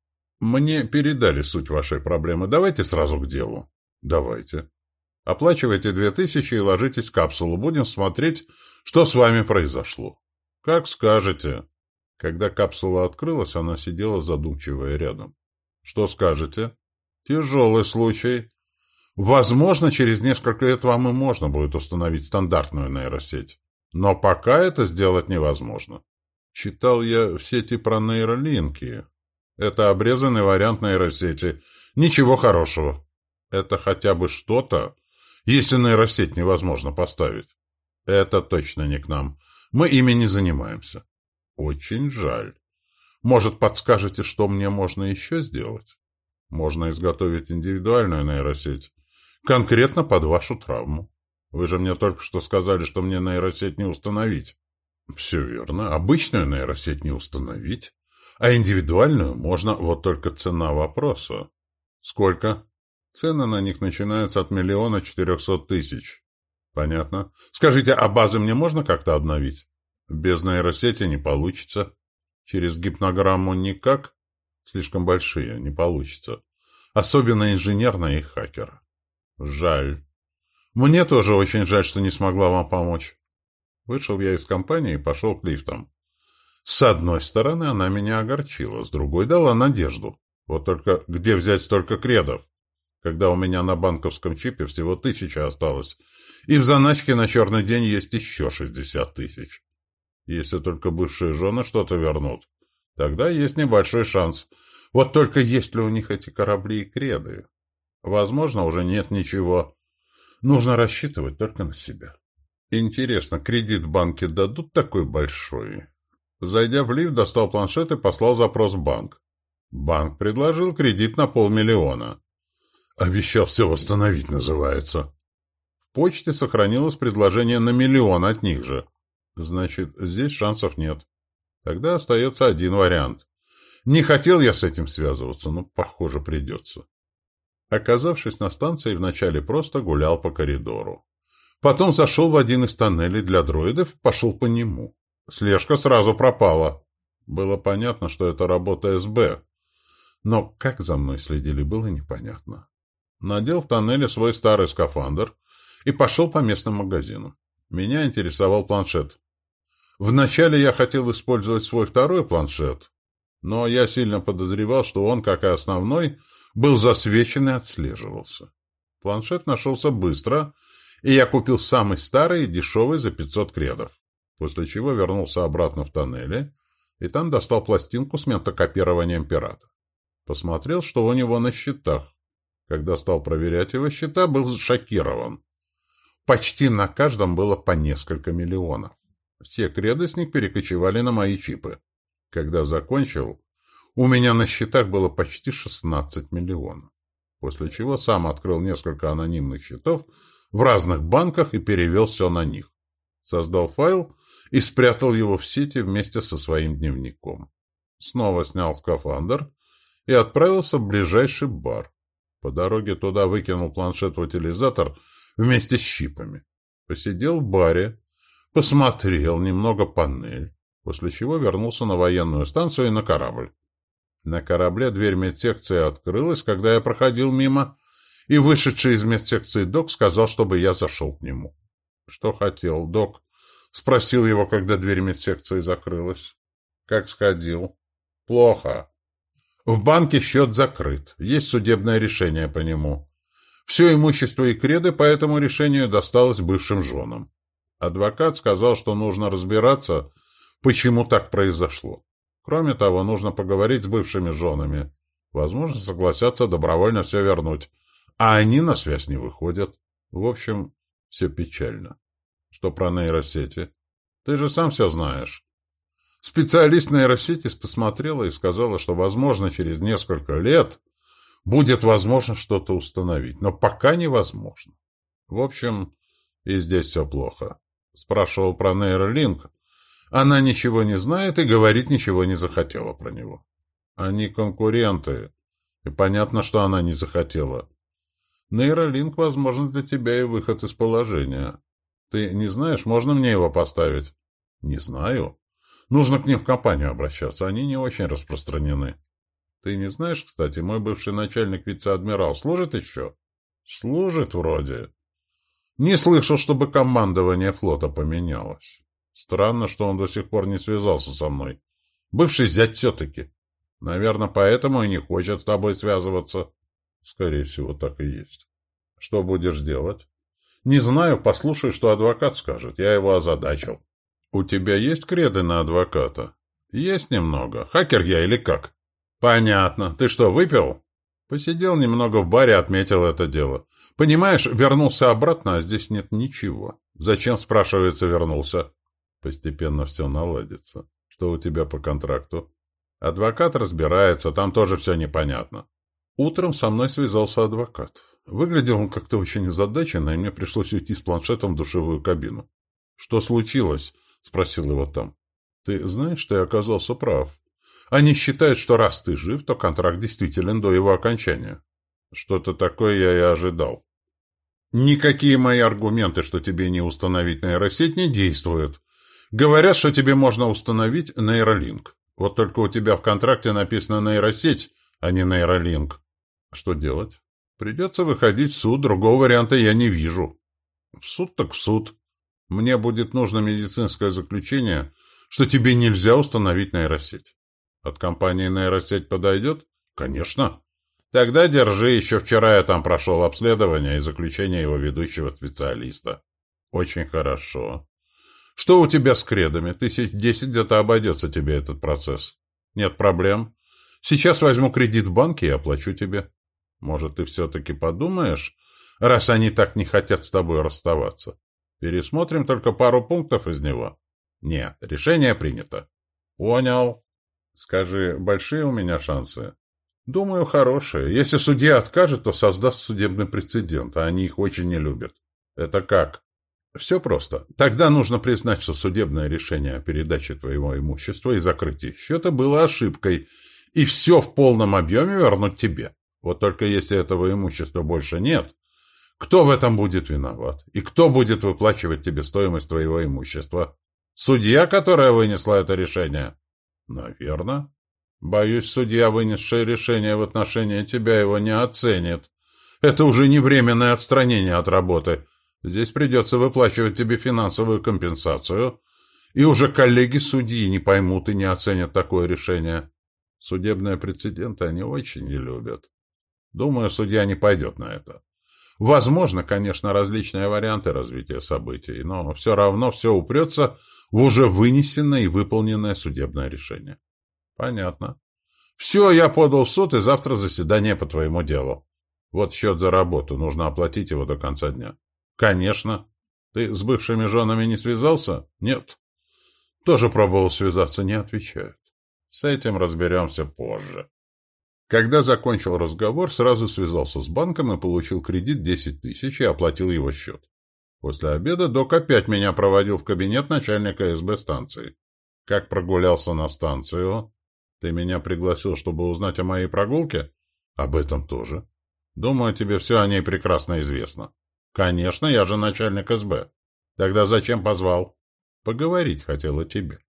Мне передали суть вашей проблемы. Давайте сразу к делу. Давайте. Оплачивайте две тысячи и ложитесь в капсулу. Будем смотреть, что с вами произошло. Как скажете. Когда капсула открылась, она сидела задумчивая рядом. Что скажете? Тяжелый случай. Возможно, через несколько лет вам и можно будет установить стандартную нейросеть. Но пока это сделать невозможно. Читал я в сети про нейролинки. Это обрезанный вариант нейросети. Ничего хорошего. Это хотя бы что-то, если нейросеть невозможно поставить. Это точно не к нам. Мы ими не занимаемся. Очень жаль. Может, подскажете, что мне можно еще сделать? Можно изготовить индивидуальную нейросеть. Конкретно под вашу травму. Вы же мне только что сказали, что мне нейросеть не установить. Все верно. Обычную нейросеть не установить, а индивидуальную можно, вот только цена вопроса. Сколько? Цены на них начинаются от миллиона четырехсот тысяч. Понятно. Скажите, а базы мне можно как-то обновить? Без нейросети не получится. Через гипнограмму никак. Слишком большие, не получится. Особенно инженерная и хакера. Жаль. Мне тоже очень жаль, что не смогла вам помочь. Вышел я из компании и пошел к лифтам. С одной стороны, она меня огорчила, с другой дала надежду. Вот только где взять столько кредов? Когда у меня на банковском чипе всего тысяча осталось, и в заначке на черный день есть еще шестьдесят тысяч. Если только бывшие жены что-то вернут, тогда есть небольшой шанс. Вот только есть ли у них эти корабли и креды? Возможно, уже нет ничего. Нужно рассчитывать только на себя. Интересно, кредит в банке дадут такой большой? Зайдя в лифт, достал планшет и послал запрос в банк. Банк предложил кредит на полмиллиона. Обещал все восстановить, называется. В почте сохранилось предложение на миллион от них же. Значит, здесь шансов нет. Тогда остается один вариант. Не хотел я с этим связываться, но, похоже, придется. Оказавшись на станции, вначале просто гулял по коридору. Потом зашел в один из тоннелей для дроидов, пошел по нему. Слежка сразу пропала. Было понятно, что это работа СБ. Но как за мной следили, было непонятно. Надел в тоннеле свой старый скафандр и пошел по местным магазинам. Меня интересовал планшет. Вначале я хотел использовать свой второй планшет, но я сильно подозревал, что он, как и основной, был засвечен и отслеживался. Планшет нашелся быстро — и я купил самый старый и дешевый за 500 кредов, после чего вернулся обратно в тоннели и там достал пластинку с ментокопированием пирата. Посмотрел, что у него на счетах. Когда стал проверять его счета, был шокирован. Почти на каждом было по несколько миллионов. Все креды с них перекочевали на мои чипы. Когда закончил, у меня на счетах было почти 16 миллионов. После чего сам открыл несколько анонимных счетов в разных банках и перевел все на них. Создал файл и спрятал его в сети вместе со своим дневником. Снова снял скафандр и отправился в ближайший бар. По дороге туда выкинул планшет в утилизатор вместе с щипами. Посидел в баре, посмотрел немного панель, после чего вернулся на военную станцию и на корабль. На корабле дверь медсекции открылась, когда я проходил мимо, и вышедший из медсекции док сказал, чтобы я зашел к нему. — Что хотел, док? — спросил его, когда дверь медсекции закрылась. — Как сходил? — Плохо. В банке счет закрыт. Есть судебное решение по нему. Все имущество и креды по этому решению досталось бывшим женам. Адвокат сказал, что нужно разбираться, почему так произошло. Кроме того, нужно поговорить с бывшими женами. Возможно, согласятся добровольно все вернуть. А они на связь не выходят. В общем, все печально. Что про нейросети? Ты же сам все знаешь. Специалист нейросети посмотрела и сказала, что, возможно, через несколько лет будет возможно что-то установить, но пока невозможно. В общем, и здесь все плохо. Спрашивал про нейролинк. Она ничего не знает и говорить ничего не захотела про него. Они конкуренты, и понятно, что она не захотела. Нейролинк, возможно, для тебя и выход из положения. Ты не знаешь, можно мне его поставить? Не знаю. Нужно к ним в компанию обращаться, они не очень распространены. Ты не знаешь, кстати, мой бывший начальник вице-адмирал служит еще? Служит вроде. Не слышал, чтобы командование флота поменялось. Странно, что он до сих пор не связался со мной. Бывший зять все-таки. Наверное, поэтому и не хочет с тобой связываться. Скорее всего, так и есть. Что будешь делать? Не знаю, послушай, что адвокат скажет. Я его озадачил. У тебя есть креды на адвоката? Есть немного. Хакер я или как? Понятно. Ты что, выпил? Посидел немного в баре, отметил это дело. Понимаешь, вернулся обратно, а здесь нет ничего. Зачем, спрашивается, вернулся? Постепенно все наладится. Что у тебя по контракту? Адвокат разбирается, там тоже все непонятно. Утром со мной связался адвокат. Выглядел он как-то очень озадаченно, и мне пришлось уйти с планшетом в душевую кабину. «Что случилось?» — спросил его там. «Ты знаешь, что я оказался прав. Они считают, что раз ты жив, то контракт действителен до его окончания». «Что-то такое я и ожидал». «Никакие мои аргументы, что тебе не установить нейросеть, не действуют. Говорят, что тебе можно установить нейролинк. Вот только у тебя в контракте написано нейросеть, а не нейролинк. Что делать? Придется выходить в суд, другого варианта я не вижу. В суд так в суд. Мне будет нужно медицинское заключение, что тебе нельзя установить нейросеть. От компании нейросеть подойдет? Конечно. Тогда держи, еще вчера я там прошел обследование и заключение его ведущего специалиста. Очень хорошо. Что у тебя с кредами? Тысяч десять где-то обойдется тебе этот процесс. Нет проблем. Сейчас возьму кредит в банке и оплачу тебе. Может, ты все-таки подумаешь, раз они так не хотят с тобой расставаться? Пересмотрим только пару пунктов из него. Нет, решение принято. Понял. Скажи, большие у меня шансы? Думаю, хорошие. Если судья откажет, то создаст судебный прецедент, а они их очень не любят. Это как? Все просто. Тогда нужно признать, что судебное решение о передаче твоего имущества и закрытии счета было ошибкой, и все в полном объеме вернуть тебе. Вот только если этого имущества больше нет, кто в этом будет виноват? И кто будет выплачивать тебе стоимость твоего имущества? Судья, которая вынесла это решение? Наверно. Боюсь, судья, вынесший решение в отношении тебя, его не оценит. Это уже не временное отстранение от работы, Здесь придется выплачивать тебе финансовую компенсацию, и уже коллеги судьи не поймут и не оценят такое решение. Судебные прецеденты они очень не любят. Думаю, судья не пойдет на это. Возможно, конечно, различные варианты развития событий, но все равно все упрется в уже вынесенное и выполненное судебное решение. Понятно. Все, я подал в суд, и завтра заседание по твоему делу. Вот счет за работу, нужно оплатить его до конца дня. Конечно. Ты с бывшими женами не связался? Нет. Тоже пробовал связаться, не отвечают. С этим разберемся позже. Когда закончил разговор, сразу связался с банком и получил кредит 10 тысяч и оплатил его счет. После обеда док опять меня проводил в кабинет начальника СБ станции. Как прогулялся на станцию? Ты меня пригласил, чтобы узнать о моей прогулке? Об этом тоже. Думаю, тебе все о ней прекрасно известно. Конечно, я же начальник СБ. Тогда зачем позвал? Поговорить хотела тебе.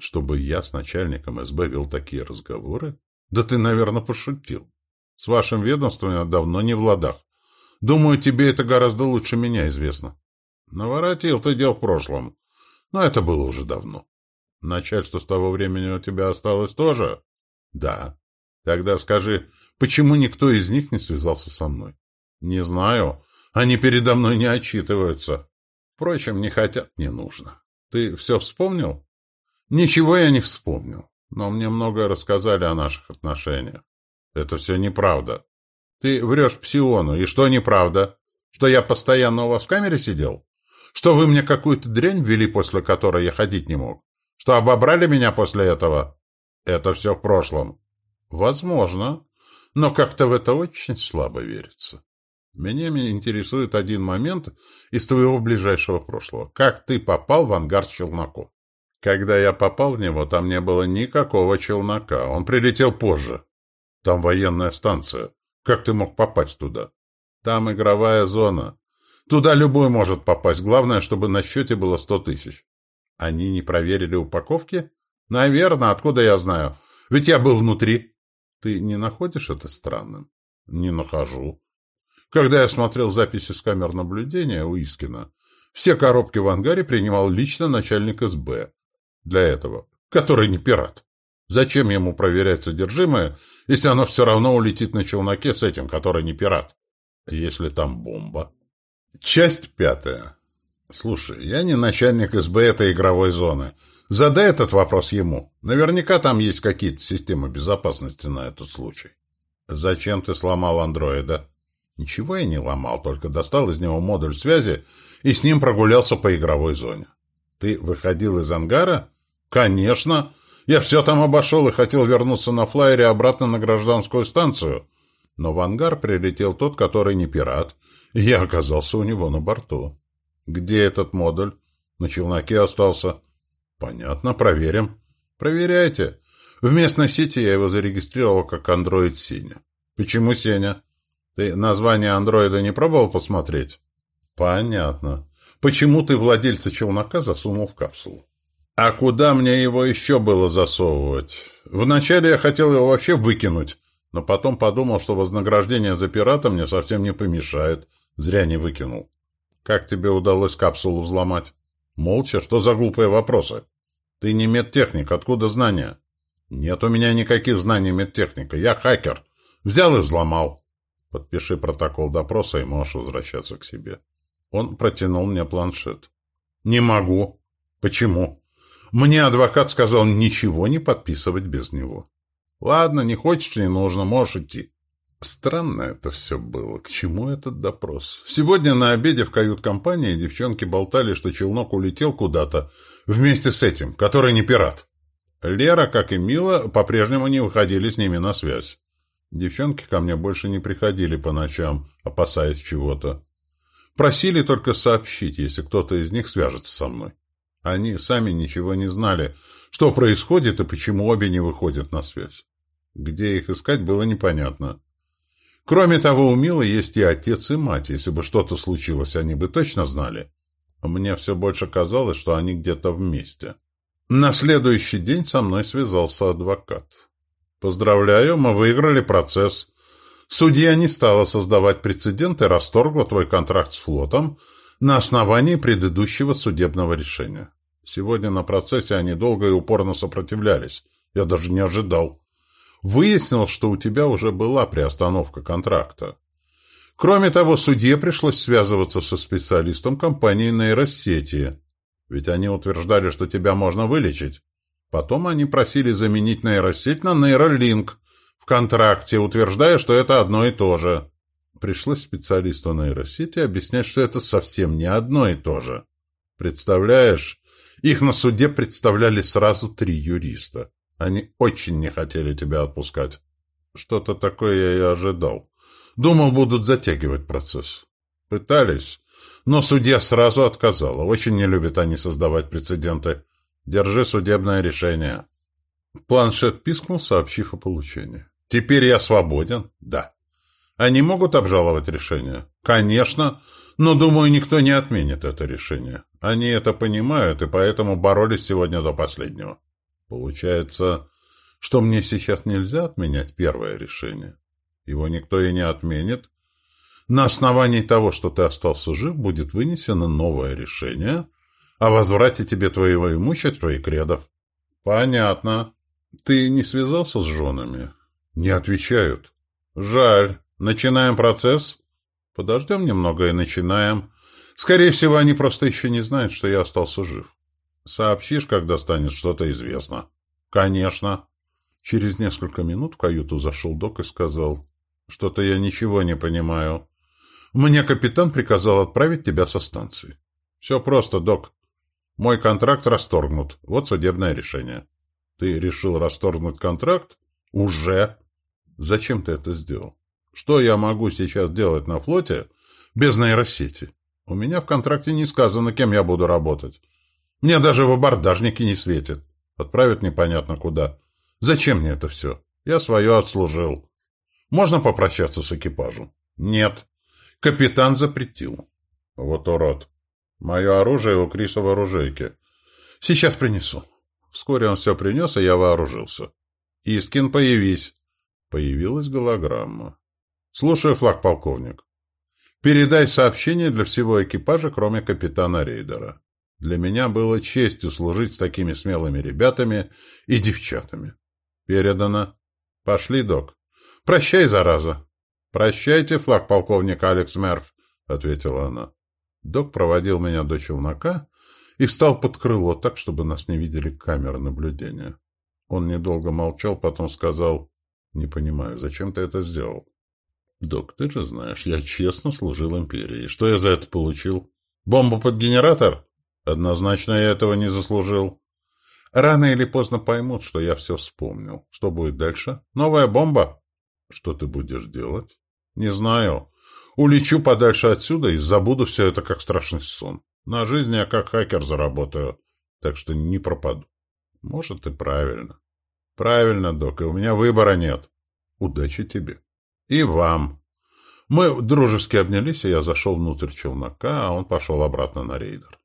Чтобы я с начальником СБ вел такие разговоры? Да ты, наверное, пошутил. С вашим ведомством я давно не в ладах. Думаю, тебе это гораздо лучше меня известно. Наворотил ты дел в прошлом. Но это было уже давно. Начальство с того времени у тебя осталось тоже? Да. Тогда скажи, почему никто из них не связался со мной? Не знаю. Они передо мной не отчитываются. Впрочем, не хотят, не нужно. Ты все вспомнил? Ничего я не вспомнил. Но мне многое рассказали о наших отношениях. Это все неправда. Ты врешь Псиону. И что неправда? Что я постоянно у вас в камере сидел? Что вы мне какую-то дрянь ввели, после которой я ходить не мог? Что обобрали меня после этого? Это все в прошлом. Возможно. Но как-то в это очень слабо верится. Меня интересует один момент из твоего ближайшего прошлого. Как ты попал в ангар с челноком? Когда я попал в него, там не было никакого челнока. Он прилетел позже. Там военная станция. Как ты мог попасть туда? Там игровая зона. Туда любой может попасть. Главное, чтобы на счете было сто тысяч. Они не проверили упаковки? Наверное, откуда я знаю? Ведь я был внутри. Ты не находишь это странным? Не нахожу. Когда я смотрел записи с камер наблюдения у Искина, все коробки в ангаре принимал лично начальник СБ для этого, который не пират. Зачем ему проверять содержимое, если оно все равно улетит на челноке с этим, который не пират? Если там бомба. Часть пятая. Слушай, я не начальник СБ этой игровой зоны. Задай этот вопрос ему. Наверняка там есть какие-то системы безопасности на этот случай. Зачем ты сломал андроида? Ничего я не ломал, только достал из него модуль связи и с ним прогулялся по игровой зоне. Ты выходил из ангара? Конечно. Я все там обошел и хотел вернуться на флайере обратно на гражданскую станцию. Но в ангар прилетел тот, который не пират, и я оказался у него на борту. Где этот модуль? На челноке остался. Понятно, проверим. Проверяйте. В местной сети я его зарегистрировал как андроид Сеня. Почему Сеня? Ты название андроида не пробовал посмотреть? Понятно. Почему ты владельца челнока засунул в капсулу? А куда мне его еще было засовывать? Вначале я хотел его вообще выкинуть, но потом подумал, что вознаграждение за пирата мне совсем не помешает. Зря не выкинул. Как тебе удалось капсулу взломать? Молча? Что за глупые вопросы? Ты не медтехник, откуда знания? Нет у меня никаких знаний медтехника. Я хакер. Взял и взломал. Подпиши протокол допроса и можешь возвращаться к себе. Он протянул мне планшет. «Не могу». «Почему?» «Мне адвокат сказал ничего не подписывать без него». «Ладно, не хочешь, не нужно, можешь идти». Странно это все было. К чему этот допрос? Сегодня на обеде в кают-компании девчонки болтали, что челнок улетел куда-то вместе с этим, который не пират. Лера, как и Мила, по-прежнему не выходили с ними на связь. Девчонки ко мне больше не приходили по ночам, опасаясь чего-то. Просили только сообщить, если кто-то из них свяжется со мной. Они сами ничего не знали, что происходит и почему обе не выходят на связь. Где их искать, было непонятно. Кроме того, у Милы есть и отец, и мать. Если бы что-то случилось, они бы точно знали. Мне все больше казалось, что они где-то вместе. На следующий день со мной связался адвокат. «Поздравляю, мы выиграли процесс. Судья не стала создавать прецедент и расторгла твой контракт с флотом на основании предыдущего судебного решения. Сегодня на процессе они долго и упорно сопротивлялись. Я даже не ожидал. Выяснил, что у тебя уже была приостановка контракта. Кроме того, судье пришлось связываться со специалистом компании нейросети. Ведь они утверждали, что тебя можно вылечить. Потом они просили заменить нейросеть на нейролинк в контракте, утверждая, что это одно и то же. Пришлось специалисту нейросети объяснять, что это совсем не одно и то же. Представляешь, их на суде представляли сразу три юриста. Они очень не хотели тебя отпускать. Что-то такое я и ожидал. Думал, будут затягивать процесс. Пытались, но судья сразу отказала. Очень не любят они создавать прецеденты. Держи судебное решение. Планшет пискнул, сообщив о получении. Теперь я свободен? Да. Они могут обжаловать решение? Конечно, но, думаю, никто не отменит это решение. Они это понимают и поэтому боролись сегодня до последнего. Получается, что мне сейчас нельзя отменять первое решение. Его никто и не отменит. На основании того, что ты остался жив, будет вынесено новое решение о возврате тебе твоего имущества и кредов. Понятно. Ты не связался с женами? Не отвечают. Жаль. Начинаем процесс? Подождем немного и начинаем. Скорее всего, они просто еще не знают, что я остался жив. Сообщишь, когда станет что-то известно? Конечно. Через несколько минут в каюту зашел док и сказал, «Что-то я ничего не понимаю. Мне капитан приказал отправить тебя со станции». «Все просто, док. Мой контракт расторгнут. Вот судебное решение». «Ты решил расторгнуть контракт?» «Уже». «Зачем ты это сделал? Что я могу сейчас делать на флоте без нейросети? У меня в контракте не сказано, кем я буду работать. Мне даже в абордажнике не светит. Отправят непонятно куда. Зачем мне это все? Я свое отслужил. Можно попрощаться с экипажем? Нет. Капитан запретил. Вот урод. Мое оружие у Криса в оружейке. Сейчас принесу. Вскоре он все принес, и я вооружился. Искин, появись. Появилась голограмма. Слушаю, флаг полковник. Передай сообщение для всего экипажа, кроме капитана рейдера. Для меня было честью служить с такими смелыми ребятами и девчатами. Передано. Пошли, док. Прощай, зараза. Прощайте, флаг полковника Алекс Мерф, ответила она. Док проводил меня до челнока и встал под крыло так, чтобы нас не видели камеры наблюдения. Он недолго молчал, потом сказал, «Не понимаю, зачем ты это сделал?» «Док, ты же знаешь, я честно служил империи. Что я за это получил? Бомбу под генератор? Однозначно я этого не заслужил. Рано или поздно поймут, что я все вспомнил. Что будет дальше? Новая бомба? Что ты будешь делать? Не знаю. Улечу подальше отсюда и забуду все это как страшный сон. На жизнь я как хакер заработаю, так что не пропаду. Может, и правильно. Правильно, док, и у меня выбора нет. Удачи тебе. И вам. Мы дружески обнялись, и я зашел внутрь челнока, а он пошел обратно на рейдер.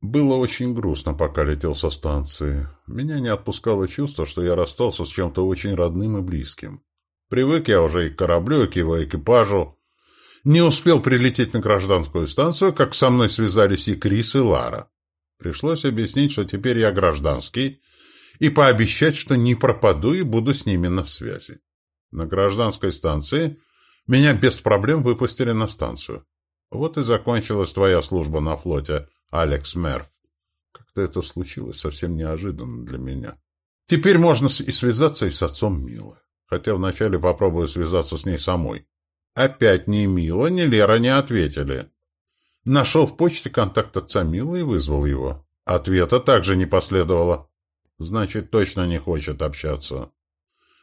Было очень грустно, пока летел со станции. Меня не отпускало чувство, что я расстался с чем-то очень родным и близким. Привык я уже и к кораблю, и к его экипажу. Не успел прилететь на гражданскую станцию, как со мной связались и Крис, и Лара. Пришлось объяснить, что теперь я гражданский, и пообещать, что не пропаду и буду с ними на связи. На гражданской станции меня без проблем выпустили на станцию. Вот и закончилась твоя служба на флоте, Алекс Мерф. Как-то это случилось совсем неожиданно для меня. Теперь можно и связаться и с отцом Милы. Хотя вначале попробую связаться с ней самой. Опять ни Мила, ни Лера не ответили. Нашел в почте контакт отца Милы и вызвал его. Ответа также не последовало. Значит, точно не хочет общаться.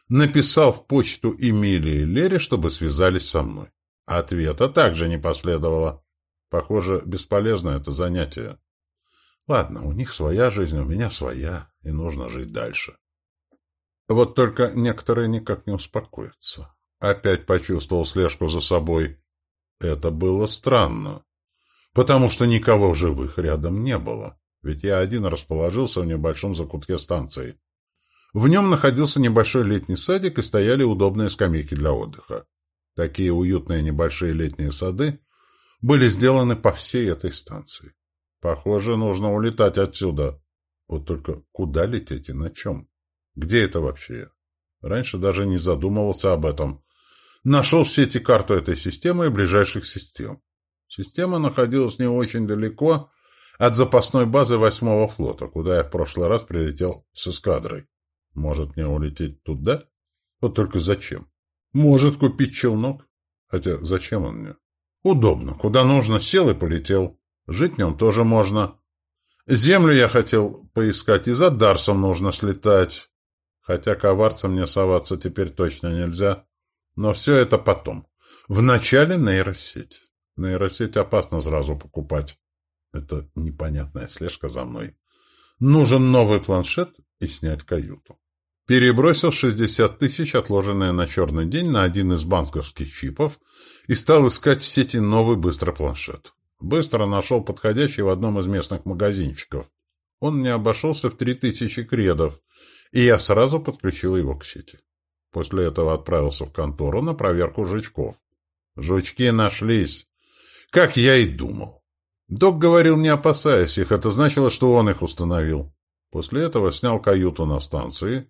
Написал в почту Эмилии Лере, чтобы связались со мной. Ответа также не последовало. Похоже, бесполезно это занятие. Ладно, у них своя жизнь, у меня своя, и нужно жить дальше. Вот только некоторые никак не успокоятся. Опять почувствовал слежку за собой. Это было странно, потому что никого в живых рядом не было, ведь я один расположился в небольшом закутке станции. В нем находился небольшой летний садик и стояли удобные скамейки для отдыха. Такие уютные небольшие летние сады были сделаны по всей этой станции. Похоже, нужно улетать отсюда. Вот только куда лететь и на чем? Где это вообще? Раньше даже не задумывался об этом. Нашел в сети карту этой системы и ближайших систем. Система находилась не очень далеко От запасной базы восьмого флота, куда я в прошлый раз прилетел с эскадрой. Может мне улететь туда? Вот только зачем? Может купить челнок? Хотя зачем он мне? Удобно. Куда нужно, сел и полетел. Жить в нем тоже можно. Землю я хотел поискать, и за Дарсом нужно слетать. Хотя коварцам мне соваться теперь точно нельзя. Но все это потом. Вначале нейросеть. Нейросеть опасно сразу покупать. Это непонятная слежка за мной. Нужен новый планшет и снять каюту. Перебросил 60 тысяч, отложенные на черный день, на один из банковских чипов и стал искать в сети новый быстрый планшет. Быстро нашел подходящий в одном из местных магазинчиков. Он мне обошелся в 3000 кредов, и я сразу подключил его к сети. После этого отправился в контору на проверку жучков. Жучки нашлись, как я и думал. Док говорил, не опасаясь их, это значило, что он их установил. После этого снял каюту на станции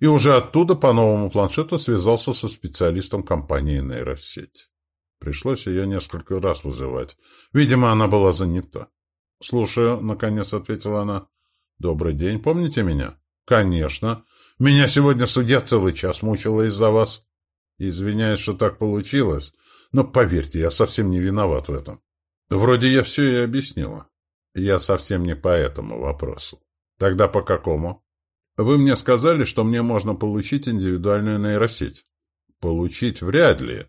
и уже оттуда по новому планшету связался со специалистом компании «Нейросеть». Пришлось ее несколько раз вызывать. Видимо, она была занята. «Слушаю», — наконец ответила она. «Добрый день. Помните меня?» «Конечно. Меня сегодня судья целый час мучила из-за вас. Извиняюсь, что так получилось, но поверьте, я совсем не виноват в этом. Вроде я все и объяснила. Я совсем не по этому вопросу. Тогда по какому? Вы мне сказали, что мне можно получить индивидуальную нейросеть. Получить вряд ли.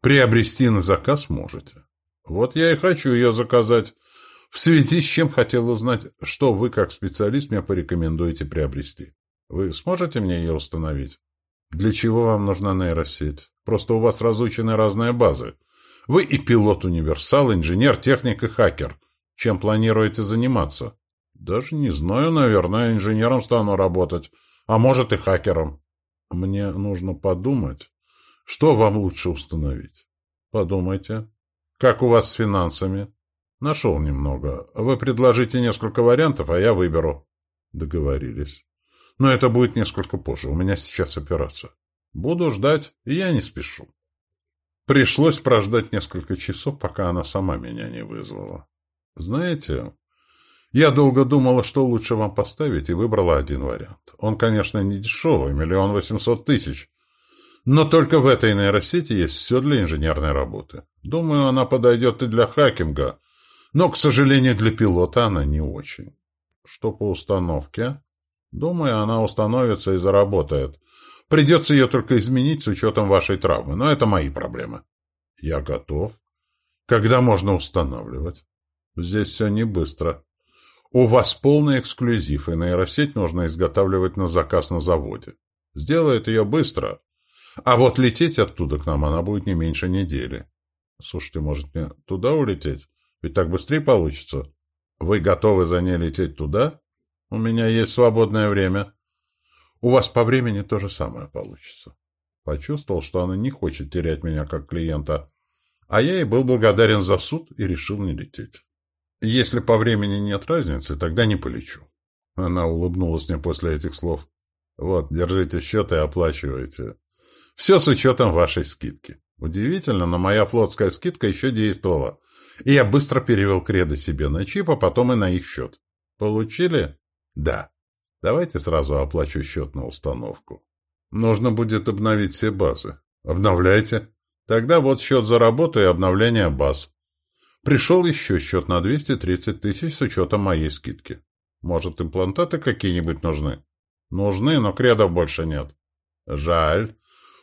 Приобрести на заказ можете. Вот я и хочу ее заказать. В связи с чем хотел узнать, что вы, как специалист, мне порекомендуете приобрести. Вы сможете мне ее установить? Для чего вам нужна нейросеть? Просто у вас разучены разные базы. Вы и пилот-универсал, инженер, техник и хакер. Чем планируете заниматься? Даже не знаю, наверное, инженером стану работать. А может и хакером. Мне нужно подумать, что вам лучше установить. Подумайте. Как у вас с финансами? Нашел немного. Вы предложите несколько вариантов, а я выберу. Договорились. Но это будет несколько позже. У меня сейчас операция. Буду ждать, и я не спешу. Пришлось прождать несколько часов, пока она сама меня не вызвала. Знаете, я долго думала, что лучше вам поставить, и выбрала один вариант. Он, конечно, не дешевый, миллион восемьсот тысяч. Но только в этой нейросети есть все для инженерной работы. Думаю, она подойдет и для хакинга, но, к сожалению, для пилота она не очень. Что по установке? Думаю, она установится и заработает. Придется ее только изменить с учетом вашей травмы, но это мои проблемы. Я готов. Когда можно устанавливать? Здесь все не быстро. У вас полный эксклюзив, и нейросеть нужно изготавливать на заказ на заводе. Сделает ее быстро. А вот лететь оттуда к нам она будет не меньше недели. Слушайте, может мне туда улететь? Ведь так быстрее получится. Вы готовы за ней лететь туда? У меня есть свободное время. У вас по времени то же самое получится. Почувствовал, что она не хочет терять меня как клиента, а я ей был благодарен за суд и решил не лететь. Если по времени нет разницы, тогда не полечу. Она улыбнулась мне после этих слов. Вот, держите счет и оплачивайте. Все с учетом вашей скидки. Удивительно, но моя флотская скидка еще действовала. И я быстро перевел кредо себе на чип, а потом и на их счет. Получили? Да. Давайте сразу оплачу счет на установку. Нужно будет обновить все базы. Обновляйте. Тогда вот счет за работу и обновление баз. Пришел еще счет на 230 тысяч с учетом моей скидки. Может, имплантаты какие-нибудь нужны? Нужны, но кредов больше нет. Жаль.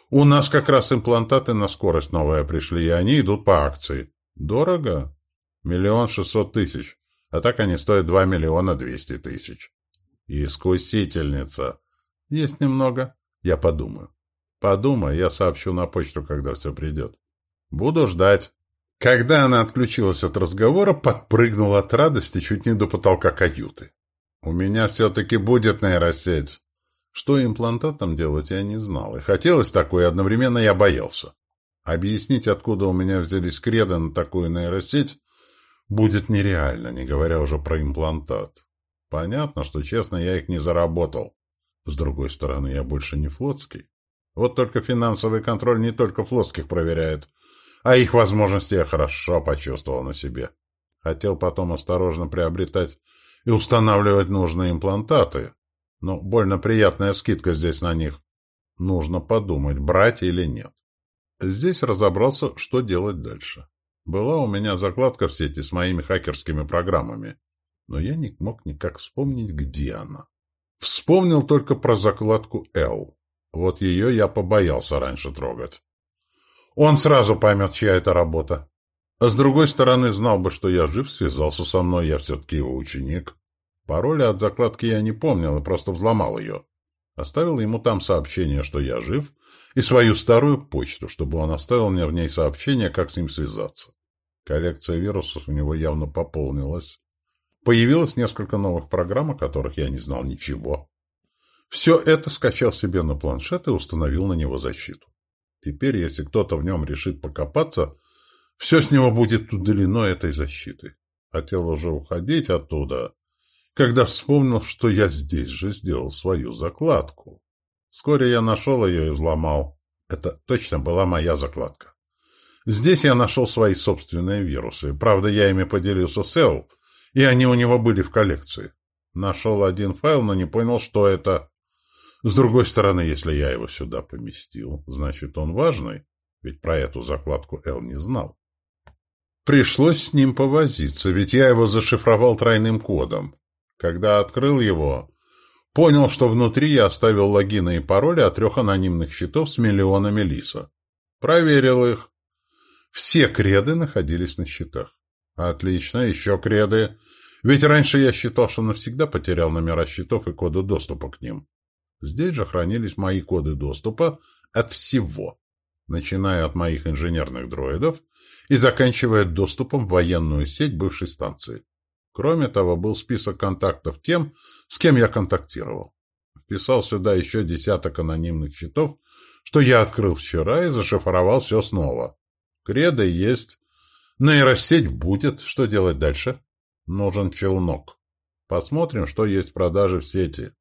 У нас как раз имплантаты на скорость новые пришли, и они идут по акции. Дорого? Миллион шестьсот тысяч. А так они стоят два миллиона двести тысяч. Искусительница. Есть немного. Я подумаю. Подумай, я сообщу на почту, когда все придет. Буду ждать. Когда она отключилась от разговора, подпрыгнула от радости чуть не до потолка каюты. «У меня все-таки будет нейросеть». Что имплантатом делать, я не знал. И хотелось такое, одновременно я боялся. Объяснить, откуда у меня взялись кредо на такую нейросеть, будет нереально, не говоря уже про имплантат. Понятно, что честно я их не заработал. С другой стороны, я больше не флотский. Вот только финансовый контроль не только флотских проверяет, а их возможности я хорошо почувствовал на себе. Хотел потом осторожно приобретать и устанавливать нужные имплантаты. Но больно приятная скидка здесь на них. Нужно подумать, брать или нет. Здесь разобрался, что делать дальше. Была у меня закладка в сети с моими хакерскими программами, но я не мог никак вспомнить, где она. Вспомнил только про закладку L. Вот ее я побоялся раньше трогать. Он сразу поймет, чья это работа. А с другой стороны, знал бы, что я жив, связался со мной, я все-таки его ученик. Пароля от закладки я не помнил и просто взломал ее. Оставил ему там сообщение, что я жив, и свою старую почту, чтобы он оставил мне в ней сообщение, как с ним связаться. Коллекция вирусов у него явно пополнилась. Появилось несколько новых программ, о которых я не знал ничего. Все это скачал себе на планшет и установил на него защиту. Теперь, если кто-то в нем решит покопаться, все с него будет удалено этой защитой. Хотел уже уходить оттуда, когда вспомнил, что я здесь же сделал свою закладку. Вскоре я нашел ее и взломал. Это точно была моя закладка. Здесь я нашел свои собственные вирусы. Правда, я ими поделился с Эл, и они у него были в коллекции. Нашел один файл, но не понял, что это. С другой стороны, если я его сюда поместил, значит, он важный, ведь про эту закладку Эл не знал. Пришлось с ним повозиться, ведь я его зашифровал тройным кодом. Когда открыл его, понял, что внутри я оставил логины и пароли от трех анонимных счетов с миллионами лиса. Проверил их. Все креды находились на счетах. Отлично, еще креды. Ведь раньше я считал, что навсегда потерял номера счетов и коды доступа к ним. Здесь же хранились мои коды доступа от всего, начиная от моих инженерных дроидов и заканчивая доступом в военную сеть бывшей станции. Кроме того, был список контактов тем, с кем я контактировал. Вписал сюда еще десяток анонимных счетов, что я открыл вчера и зашифровал все снова. Кредо есть. Нейросеть будет. Что делать дальше? Нужен челнок. Посмотрим, что есть в продаже в сети.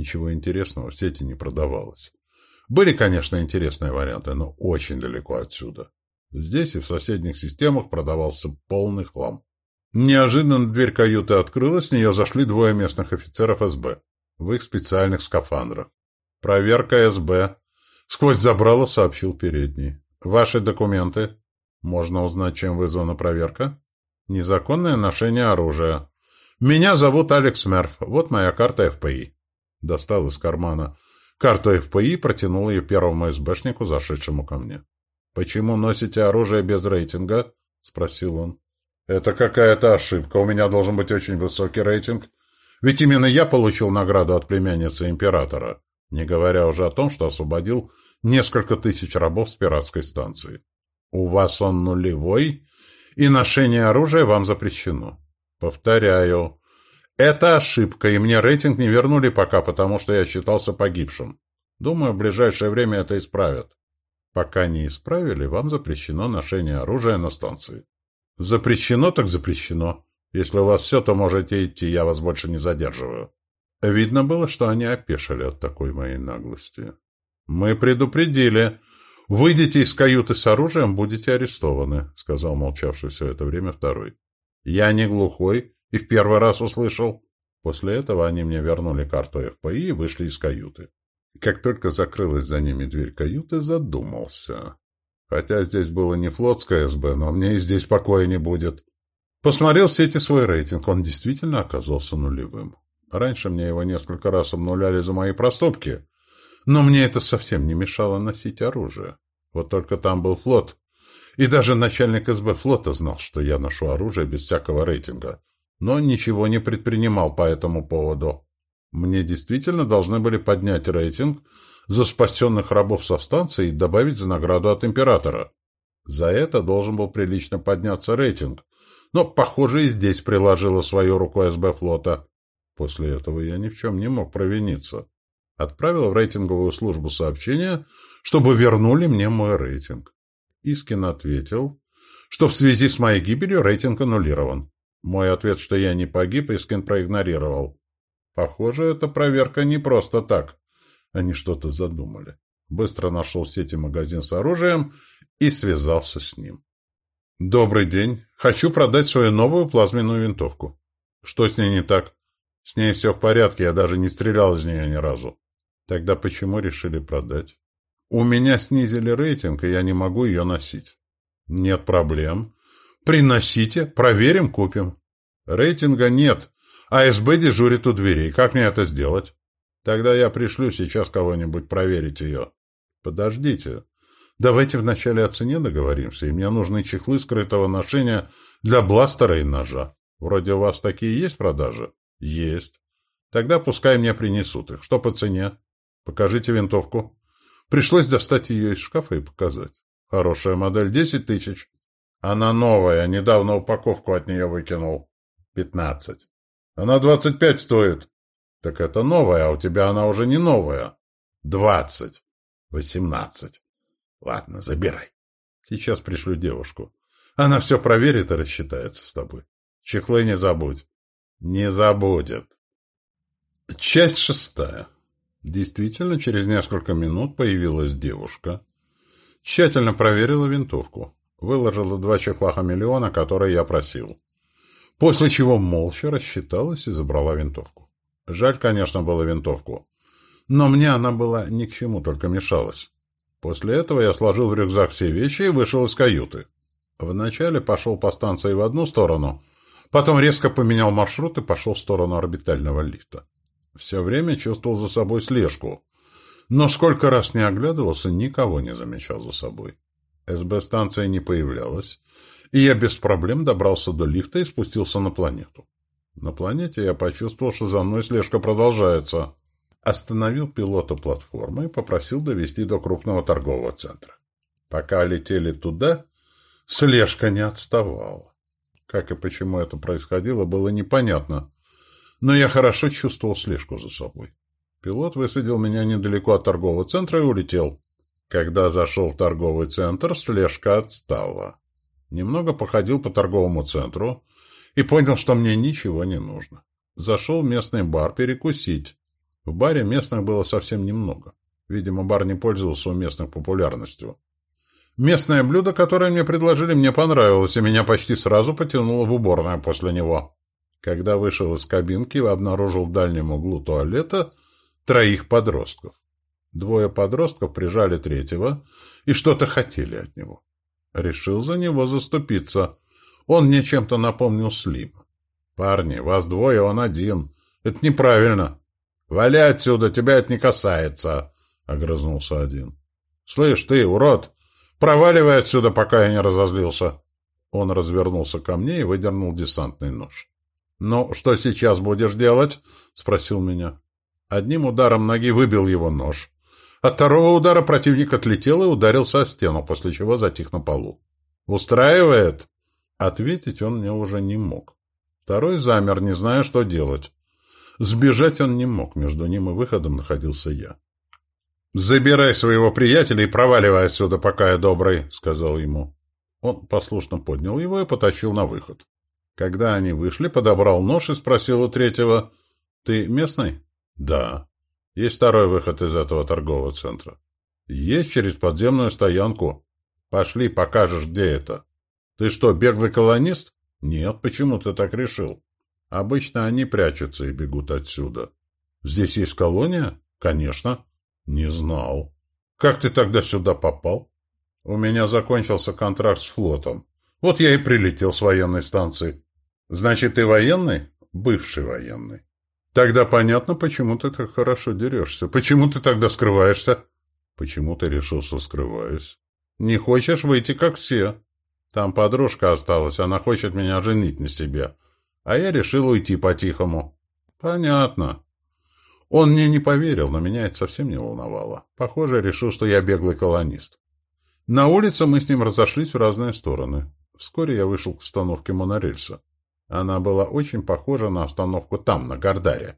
Ничего интересного в сети не продавалось. Были, конечно, интересные варианты, но очень далеко отсюда. Здесь и в соседних системах продавался полный хлам. Неожиданно дверь каюты открылась, с нее зашли двое местных офицеров СБ в их специальных скафандрах. «Проверка СБ», — сквозь забрало сообщил передний. «Ваши документы?» «Можно узнать, чем вызвана проверка?» «Незаконное ношение оружия». «Меня зовут Алекс Мерф. Вот моя карта ФПИ». Достал из кармана карту ФПИ и протянул ее первому СБшнику, зашедшему ко мне. «Почему носите оружие без рейтинга?» — спросил он. «Это какая-то ошибка. У меня должен быть очень высокий рейтинг. Ведь именно я получил награду от племянницы императора, не говоря уже о том, что освободил несколько тысяч рабов с пиратской станции. У вас он нулевой, и ношение оружия вам запрещено. Повторяю, это ошибка, и мне рейтинг не вернули пока, потому что я считался погибшим. Думаю, в ближайшее время это исправят. Пока не исправили, вам запрещено ношение оружия на станции. Запрещено так запрещено. Если у вас все, то можете идти, я вас больше не задерживаю. Видно было, что они опешили от такой моей наглости. Мы предупредили. Выйдете из каюты с оружием, будете арестованы, сказал молчавший все это время второй. Я не глухой и в первый раз услышал. После этого они мне вернули карту ФПИ и вышли из каюты. Как только закрылась за ними дверь каюты, задумался. Хотя здесь было не флотское СБ, но мне и здесь покоя не будет. Посмотрел в сети свой рейтинг, он действительно оказался нулевым. Раньше мне его несколько раз обнуляли за мои проступки, но мне это совсем не мешало носить оружие. Вот только там был флот, и даже начальник СБ флота знал, что я ношу оружие без всякого рейтинга, но ничего не предпринимал по этому поводу. Мне действительно должны были поднять рейтинг за спасенных рабов со станции и добавить за награду от императора. За это должен был прилично подняться рейтинг, но, похоже, и здесь приложила свою руку СБ флота. После этого я ни в чем не мог провиниться. Отправил в рейтинговую службу сообщение, чтобы вернули мне мой рейтинг. Искин ответил, что в связи с моей гибелью рейтинг аннулирован. Мой ответ, что я не погиб, Искин проигнорировал. Похоже, эта проверка не просто так. Они что-то задумали. Быстро нашел в сети магазин с оружием и связался с ним. «Добрый день. Хочу продать свою новую плазменную винтовку». «Что с ней не так?» «С ней все в порядке, я даже не стрелял из нее ни разу». «Тогда почему решили продать?» «У меня снизили рейтинг, и я не могу ее носить». «Нет проблем. Приносите, проверим, купим». «Рейтинга нет. АСБ дежурит у дверей. Как мне это сделать?» «Тогда я пришлю сейчас кого-нибудь проверить ее». «Подождите. Давайте вначале о цене договоримся, и мне нужны чехлы скрытого ношения для бластера и ножа. Вроде у вас такие есть в продаже? Есть. Тогда пускай мне принесут их. Что по цене? Покажите винтовку. Пришлось достать ее из шкафа и показать. Хорошая модель, десять тысяч. Она новая, недавно упаковку от нее выкинул. Пятнадцать. Она двадцать пять стоит. Так это новая, а у тебя она уже не новая. Двадцать. Восемнадцать. Ладно, забирай. Сейчас пришлю девушку. Она все проверит и рассчитается с тобой. Чехлы не забудь. Не забудет. Часть шестая. Действительно, через несколько минут появилась девушка. Тщательно проверила винтовку. Выложила два чехла хамелеона, которые я просил. После чего молча рассчиталась и забрала винтовку. Жаль, конечно, было винтовку. Но мне она была ни к чему, только мешалась. После этого я сложил в рюкзак все вещи и вышел из каюты. Вначале пошел по станции в одну сторону, потом резко поменял маршрут и пошел в сторону орбитального лифта. Все время чувствовал за собой слежку, но сколько раз не оглядывался, никого не замечал за собой. СБ-станция не появлялась, и я без проблем добрался до лифта и спустился на планету. На планете я почувствовал, что за мной слежка продолжается остановил пилота платформы и попросил довести до крупного торгового центра. Пока летели туда, слежка не отставала. Как и почему это происходило, было непонятно, но я хорошо чувствовал слежку за собой. Пилот высадил меня недалеко от торгового центра и улетел. Когда зашел в торговый центр, слежка отстала. Немного походил по торговому центру и понял, что мне ничего не нужно. Зашел в местный бар перекусить. В баре местных было совсем немного. Видимо, бар не пользовался у местных популярностью. Местное блюдо, которое мне предложили, мне понравилось, и меня почти сразу потянуло в уборную после него. Когда вышел из кабинки, обнаружил в дальнем углу туалета троих подростков. Двое подростков прижали третьего и что-то хотели от него. Решил за него заступиться. Он мне чем-то напомнил Слима. «Парни, вас двое, он один. Это неправильно. «Вали отсюда, тебя это не касается!» — огрызнулся один. «Слышь, ты, урод! Проваливай отсюда, пока я не разозлился!» Он развернулся ко мне и выдернул десантный нож. «Ну, что сейчас будешь делать?» — спросил меня. Одним ударом ноги выбил его нож. От второго удара противник отлетел и ударился о стену, после чего затих на полу. «Устраивает?» Ответить он мне уже не мог. Второй замер, не зная, что делать. Сбежать он не мог, между ним и выходом находился я. «Забирай своего приятеля и проваливай отсюда, пока я добрый», — сказал ему. Он послушно поднял его и потащил на выход. Когда они вышли, подобрал нож и спросил у третьего, «Ты местный?» «Да». «Есть второй выход из этого торгового центра?» «Есть через подземную стоянку». «Пошли, покажешь, где это». «Ты что, беглый колонист?» «Нет, почему ты так решил?» Обычно они прячутся и бегут отсюда. Здесь есть колония? Конечно. Не знал. Как ты тогда сюда попал? У меня закончился контракт с флотом. Вот я и прилетел с военной станции. Значит, ты военный? Бывший военный. Тогда понятно, почему ты так хорошо дерешься. Почему ты тогда скрываешься? Почему ты решил, что скрываюсь? Не хочешь выйти, как все. Там подружка осталась, она хочет меня женить на себе а я решил уйти по-тихому. Понятно. Он мне не поверил, но меня это совсем не волновало. Похоже, решил, что я беглый колонист. На улице мы с ним разошлись в разные стороны. Вскоре я вышел к остановке монорельса. Она была очень похожа на остановку там, на Гордаре.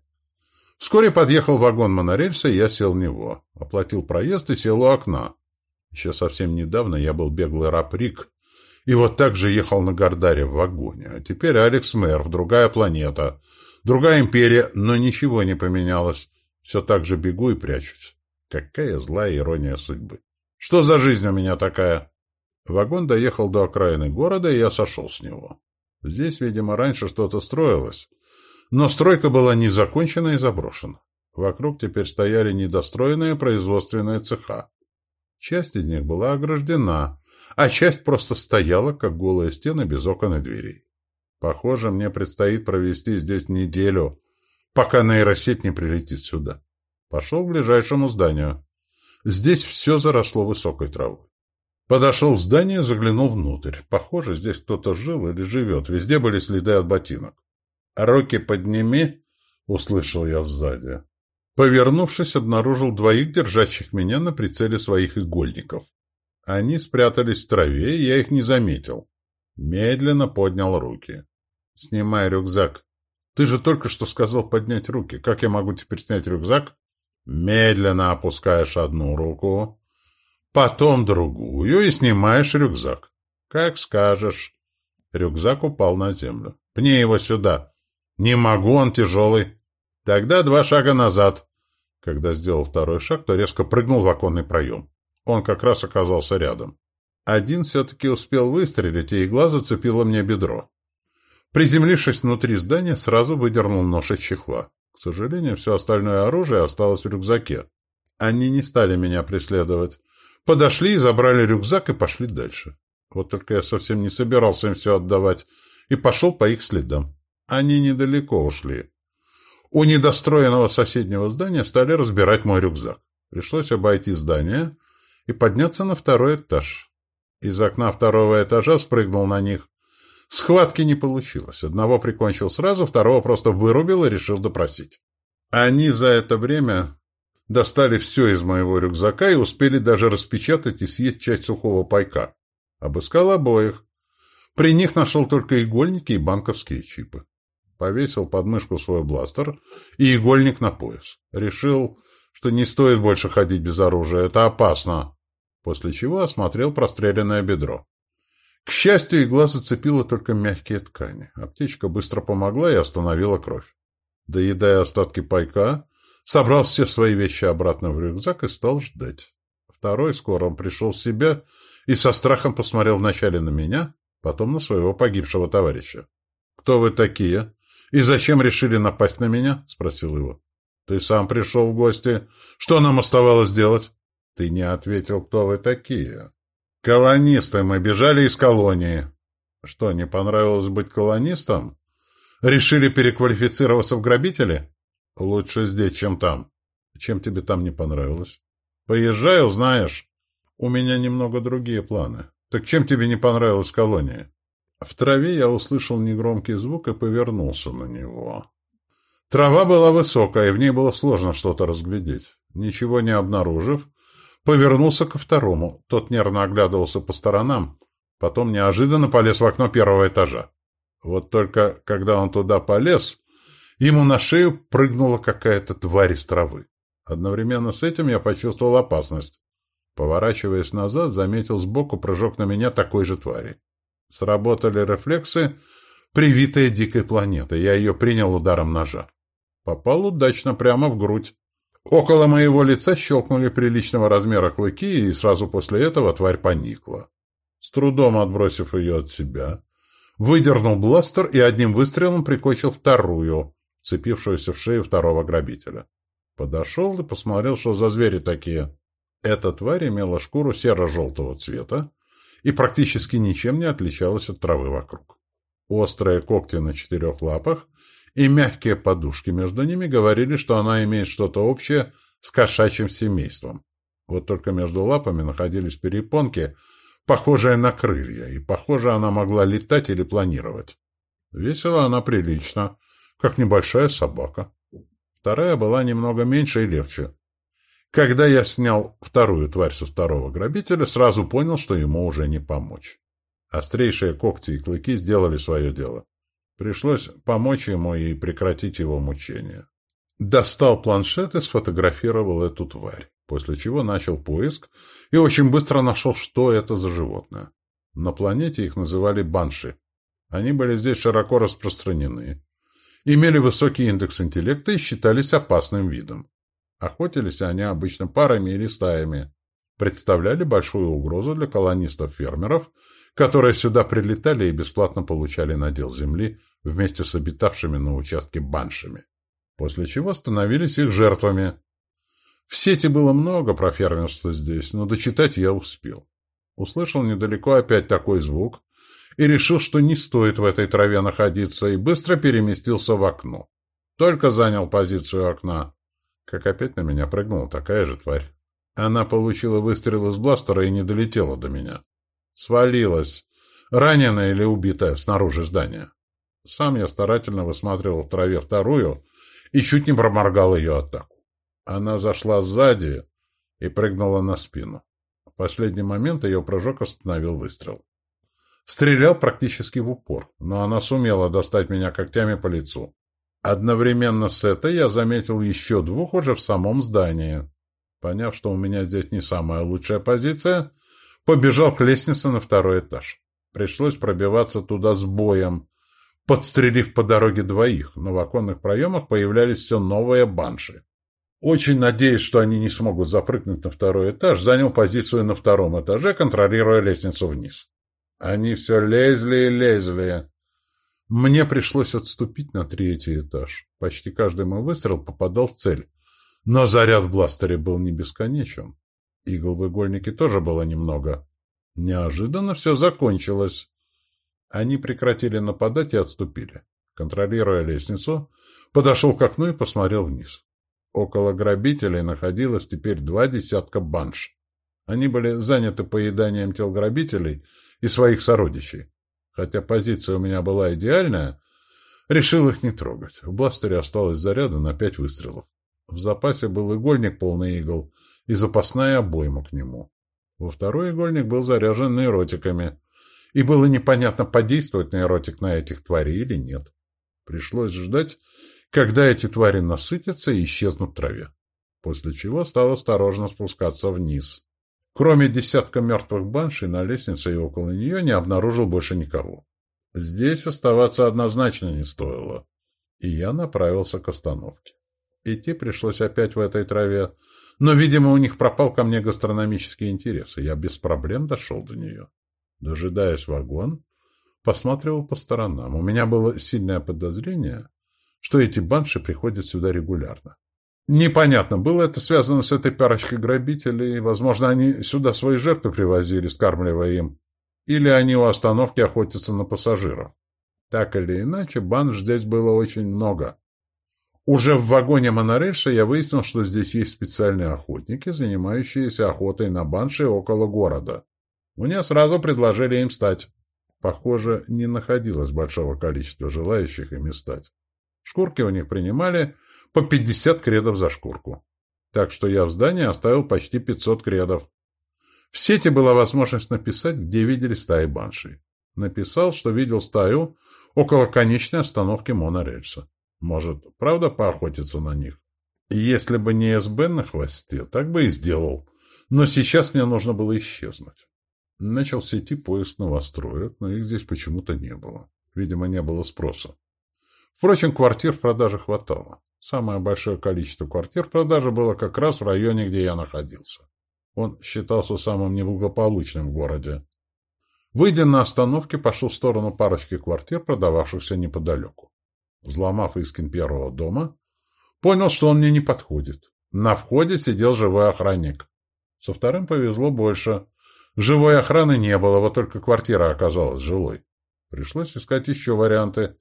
Вскоре подъехал вагон монорельса, и я сел в него. Оплатил проезд и сел у окна. Еще совсем недавно я был беглый раб Рик, и вот так же ехал на Гордаре в вагоне. А теперь Алекс Мэр, другая планета, другая империя, но ничего не поменялось. Все так же бегу и прячусь. Какая злая ирония судьбы. Что за жизнь у меня такая? Вагон доехал до окраины города, и я сошел с него. Здесь, видимо, раньше что-то строилось, но стройка была не закончена и заброшена. Вокруг теперь стояли недостроенные производственные цеха. Часть из них была ограждена, а часть просто стояла, как голые стены без окон и дверей. Похоже, мне предстоит провести здесь неделю, пока нейросеть не прилетит сюда. Пошел к ближайшему зданию. Здесь все заросло высокой травой. Подошел к зданию, заглянул внутрь. Похоже, здесь кто-то жил или живет. Везде были следы от ботинок. «Руки подними!» — услышал я сзади. Повернувшись, обнаружил двоих, держащих меня на прицеле своих игольников. Они спрятались в траве, и я их не заметил. Медленно поднял руки. «Снимай рюкзак. Ты же только что сказал поднять руки. Как я могу теперь снять рюкзак?» Медленно опускаешь одну руку, потом другую и снимаешь рюкзак. Как скажешь. Рюкзак упал на землю. Пни его сюда. Не могу, он тяжелый. Тогда два шага назад. Когда сделал второй шаг, то резко прыгнул в оконный проем. Он как раз оказался рядом. Один все-таки успел выстрелить, и игла зацепила мне бедро. Приземлившись внутри здания, сразу выдернул нож из чехла. К сожалению, все остальное оружие осталось в рюкзаке. Они не стали меня преследовать. Подошли и забрали рюкзак и пошли дальше. Вот только я совсем не собирался им все отдавать и пошел по их следам. Они недалеко ушли. У недостроенного соседнего здания стали разбирать мой рюкзак. Пришлось обойти здание и подняться на второй этаж. Из окна второго этажа спрыгнул на них. Схватки не получилось. Одного прикончил сразу, второго просто вырубил и решил допросить. Они за это время достали все из моего рюкзака и успели даже распечатать и съесть часть сухого пайка. Обыскал обоих. При них нашел только игольники и банковские чипы повесил под мышку свой бластер и игольник на пояс. Решил, что не стоит больше ходить без оружия, это опасно. После чего осмотрел простреленное бедро. К счастью, игла зацепила только мягкие ткани. Аптечка быстро помогла и остановила кровь. Доедая остатки пайка, собрал все свои вещи обратно в рюкзак и стал ждать. Второй скоро он пришел в себя и со страхом посмотрел вначале на меня, потом на своего погибшего товарища. «Кто вы такие?» «И зачем решили напасть на меня?» — спросил его. «Ты сам пришел в гости. Что нам оставалось делать?» «Ты не ответил, кто вы такие». «Колонисты. Мы бежали из колонии». «Что, не понравилось быть колонистом? Решили переквалифицироваться в грабители?» «Лучше здесь, чем там». «Чем тебе там не понравилось?» «Поезжай, узнаешь». «У меня немного другие планы». «Так чем тебе не понравилась колония?» В траве я услышал негромкий звук и повернулся на него. Трава была высокая, и в ней было сложно что-то разглядеть. Ничего не обнаружив, повернулся ко второму. Тот нервно оглядывался по сторонам, потом неожиданно полез в окно первого этажа. Вот только когда он туда полез, ему на шею прыгнула какая-то тварь из травы. Одновременно с этим я почувствовал опасность. Поворачиваясь назад, заметил сбоку прыжок на меня такой же твари. Сработали рефлексы, привитые дикой планеты. Я ее принял ударом ножа. Попал удачно прямо в грудь. Около моего лица щелкнули приличного размера клыки, и сразу после этого тварь поникла. С трудом отбросив ее от себя, выдернул бластер и одним выстрелом прикончил вторую, цепившуюся в шею второго грабителя. Подошел и посмотрел, что за звери такие. Эта тварь имела шкуру серо-желтого цвета, и практически ничем не отличалась от травы вокруг. Острые когти на четырех лапах и мягкие подушки между ними говорили, что она имеет что-то общее с кошачьим семейством. Вот только между лапами находились перепонки, похожие на крылья, и, похоже, она могла летать или планировать. Весила она прилично, как небольшая собака. Вторая была немного меньше и легче. Когда я снял вторую тварь со второго грабителя, сразу понял, что ему уже не помочь. Острейшие когти и клыки сделали свое дело. Пришлось помочь ему и прекратить его мучения. Достал планшет и сфотографировал эту тварь, после чего начал поиск и очень быстро нашел, что это за животное. На планете их называли банши. Они были здесь широко распространены, имели высокий индекс интеллекта и считались опасным видом. Охотились они обычно парами или стаями. представляли большую угрозу для колонистов-фермеров, которые сюда прилетали и бесплатно получали надел земли вместе с обитавшими на участке баншами, после чего становились их жертвами. В сети было много про фермерство здесь, но дочитать я успел. Услышал недалеко опять такой звук и решил, что не стоит в этой траве находиться, и быстро переместился в окно. Только занял позицию окна, как опять на меня прыгнула такая же тварь. Она получила выстрел из бластера и не долетела до меня. Свалилась, раненая или убитая, снаружи здания. Сам я старательно высматривал в траве вторую и чуть не проморгал ее атаку. Она зашла сзади и прыгнула на спину. В последний момент ее прыжок остановил выстрел. Стрелял практически в упор, но она сумела достать меня когтями по лицу. Одновременно с этой я заметил еще двух уже в самом здании. Поняв, что у меня здесь не самая лучшая позиция, побежал к лестнице на второй этаж. Пришлось пробиваться туда с боем, подстрелив по дороге двоих, но в оконных проемах появлялись все новые банши. Очень надеясь, что они не смогут запрыгнуть на второй этаж, занял позицию на втором этаже, контролируя лестницу вниз. Они все лезли и лезли. Мне пришлось отступить на третий этаж. Почти каждый мой выстрел попадал в цель. Но заряд в бластере был не бесконечен. Игл в игольнике тоже было немного. Неожиданно все закончилось. Они прекратили нападать и отступили. Контролируя лестницу, подошел к окну и посмотрел вниз. Около грабителей находилось теперь два десятка банш. Они были заняты поеданием тел грабителей и своих сородичей. Хотя позиция у меня была идеальная, решил их не трогать. В бластере осталось заряда на пять выстрелов. В запасе был игольник полный игл и запасная обойма к нему. Во второй игольник был заряжен нейротиками, и было непонятно, подействует нейротик на этих тварей или нет. Пришлось ждать, когда эти твари насытятся и исчезнут в траве, после чего стал осторожно спускаться вниз. Кроме десятка мертвых баншей, на лестнице и около нее не обнаружил больше никого. Здесь оставаться однозначно не стоило, и я направился к остановке. Идти пришлось опять в этой траве, но, видимо, у них пропал ко мне гастрономический интерес, и я без проблем дошел до нее. Дожидаясь вагон, посматривал по сторонам. У меня было сильное подозрение, что эти банши приходят сюда регулярно. Непонятно, было это связано с этой парочкой грабителей, возможно, они сюда свои жертвы привозили, скармливая им, или они у остановки охотятся на пассажиров. Так или иначе, банш здесь было очень много. Уже в вагоне монорельса я выяснил, что здесь есть специальные охотники, занимающиеся охотой на банши около города. Мне сразу предложили им стать. Похоже, не находилось большого количества желающих ими стать. Шкурки у них принимали по 50 кредов за шкурку. Так что я в здании оставил почти 500 кредов. В сети была возможность написать, где видели стаи банши. Написал, что видел стаю около конечной остановки монорельса. Может, правда поохотиться на них? Если бы не СБ на хвосте, так бы и сделал. Но сейчас мне нужно было исчезнуть. Начал в сети поиск новостроек, но их здесь почему-то не было. Видимо, не было спроса. Впрочем, квартир в продаже хватало. Самое большое количество квартир в продаже было как раз в районе, где я находился. Он считался самым неблагополучным в городе. Выйдя на остановке, пошел в сторону парочки квартир, продававшихся неподалеку. Взломав Искин первого дома, понял, что он мне не подходит. На входе сидел живой охранник. Со вторым повезло больше. Живой охраны не было, вот только квартира оказалась жилой. Пришлось искать еще варианты.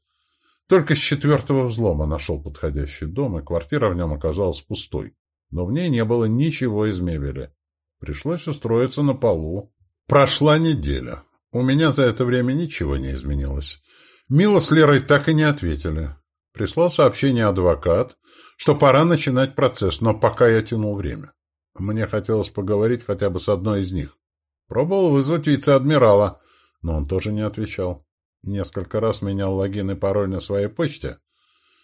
Только с четвертого взлома нашел подходящий дом, и квартира в нем оказалась пустой. Но в ней не было ничего из мебели. Пришлось устроиться на полу. Прошла неделя. У меня за это время ничего не изменилось. Мила с Лерой так и не ответили. Прислал сообщение адвокат, что пора начинать процесс, но пока я тянул время. Мне хотелось поговорить хотя бы с одной из них. Пробовал вызвать вице-адмирала, но он тоже не отвечал. Несколько раз менял логин и пароль на своей почте,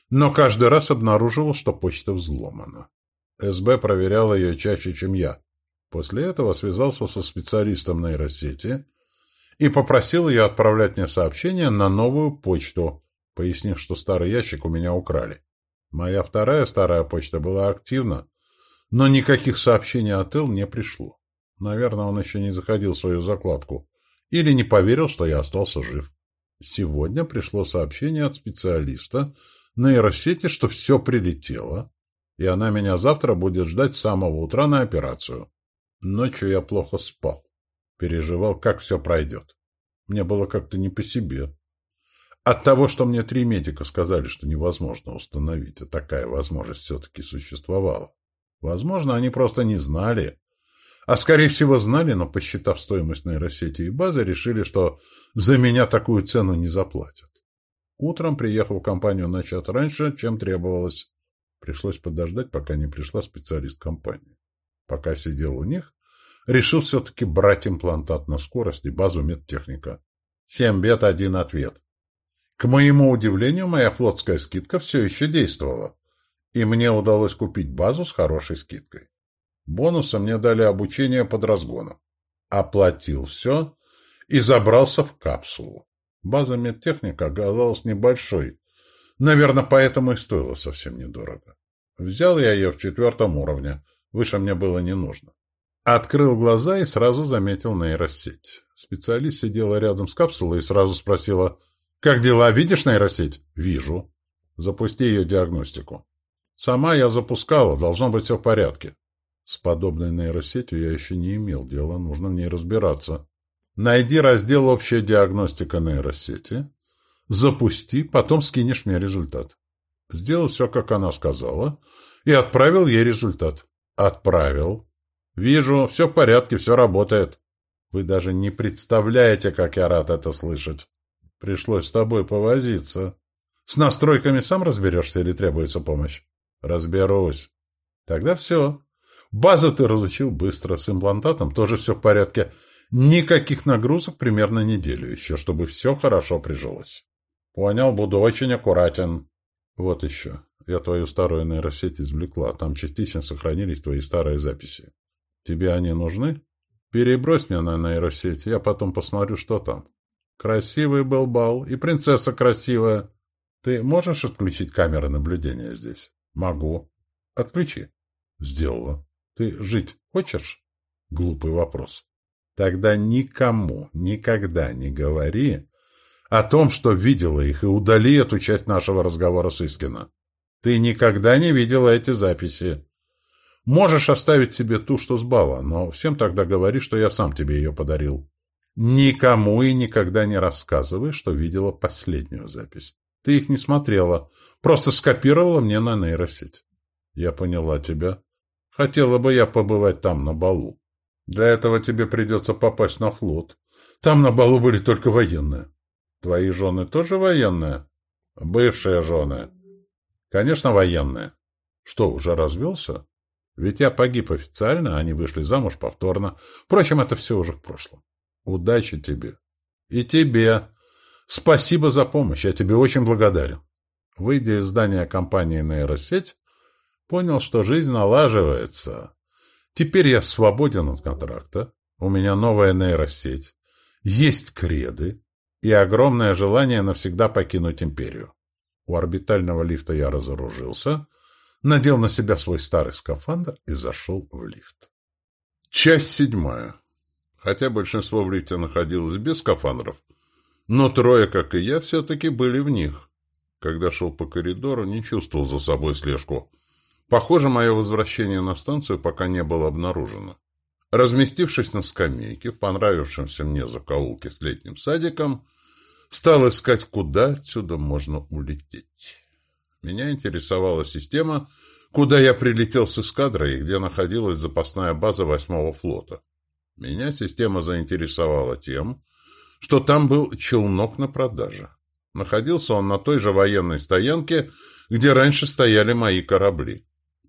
но каждый раз обнаруживал, что почта взломана. СБ проверял ее чаще, чем я. После этого связался со специалистом нейросети и попросил ее отправлять мне сообщение на новую почту, пояснив, что старый ящик у меня украли. Моя вторая старая почта была активна, но никаких сообщений от Эл не пришло. Наверное, он еще не заходил в свою закладку. Или не поверил, что я остался жив. Сегодня пришло сообщение от специалиста нейросети, что все прилетело, и она меня завтра будет ждать с самого утра на операцию. Ночью я плохо спал. Переживал, как все пройдет. Мне было как-то не по себе. От того, что мне три медика сказали, что невозможно установить, а такая возможность все-таки существовала. Возможно, они просто не знали. А скорее всего знали, но, посчитав стоимость нейросети и базы, решили, что за меня такую цену не заплатят. Утром приехал в компанию на час раньше, чем требовалось. Пришлось подождать, пока не пришла специалист компании. Пока сидел у них, решил все-таки брать имплантат на скорость и базу медтехника. Семь бед, один ответ. К моему удивлению, моя флотская скидка все еще действовала, и мне удалось купить базу с хорошей скидкой. Бонусом мне дали обучение под разгоном. Оплатил все и забрался в капсулу. База медтехника оказалась небольшой, наверное, поэтому и стоила совсем недорого. Взял я ее в четвертом уровне, выше мне было не нужно. Открыл глаза и сразу заметил нейросеть. Специалист сидела рядом с капсулой и сразу спросила, «Как дела? Видишь нейросеть?» «Вижу». «Запусти ее диагностику». «Сама я запускала, должно быть все в порядке». С подобной нейросетью я еще не имел дела, нужно в ней разбираться. Найди раздел «Общая диагностика нейросети», запусти, потом скинешь мне результат. Сделал все, как она сказала, и отправил ей результат. Отправил. Вижу, все в порядке, все работает. Вы даже не представляете, как я рад это слышать. Пришлось с тобой повозиться. С настройками сам разберешься или требуется помощь? Разберусь. Тогда все. Базу ты разучил быстро, с имплантатом тоже все в порядке. Никаких нагрузок примерно неделю еще, чтобы все хорошо прижилось. Понял, буду очень аккуратен. Вот еще. Я твою старую нейросеть извлекла. Там частично сохранились твои старые записи. Тебе они нужны? Перебрось мне на нейросеть, я потом посмотрю, что там. Красивый был бал, и принцесса красивая. Ты можешь отключить камеры наблюдения здесь? Могу. Отключи. Сделала. Ты жить хочешь? Глупый вопрос. Тогда никому никогда не говори о том, что видела их, и удали эту часть нашего разговора с Искина. Ты никогда не видела эти записи. Можешь оставить себе ту, что с бала, но всем тогда говори, что я сам тебе ее подарил. Никому и никогда не рассказывай, что видела последнюю запись. Ты их не смотрела, просто скопировала мне на нейросеть. Я поняла тебя. Хотела бы я побывать там на балу. Для этого тебе придется попасть на флот. Там на балу были только военные. Твои жены тоже военные? Бывшие жены. Конечно, военные. Что, уже развелся? Ведь я погиб официально, они вышли замуж повторно. Впрочем, это все уже в прошлом. Удачи тебе. И тебе. Спасибо за помощь, я тебе очень благодарен. Выйдя из здания компании «Нейросеть», понял, что жизнь налаживается. Теперь я свободен от контракта, у меня новая нейросеть, есть креды и огромное желание навсегда покинуть империю. У орбитального лифта я разоружился, надел на себя свой старый скафандр и зашел в лифт. Часть седьмая хотя большинство в лифте находилось без скафандров, но трое, как и я, все-таки были в них. Когда шел по коридору, не чувствовал за собой слежку. Похоже, мое возвращение на станцию пока не было обнаружено. Разместившись на скамейке в понравившемся мне закоулке с летним садиком, стал искать, куда отсюда можно улететь. Меня интересовала система, куда я прилетел с эскадрой и где находилась запасная база восьмого флота. Меня система заинтересовала тем, что там был челнок на продаже. Находился он на той же военной стоянке, где раньше стояли мои корабли.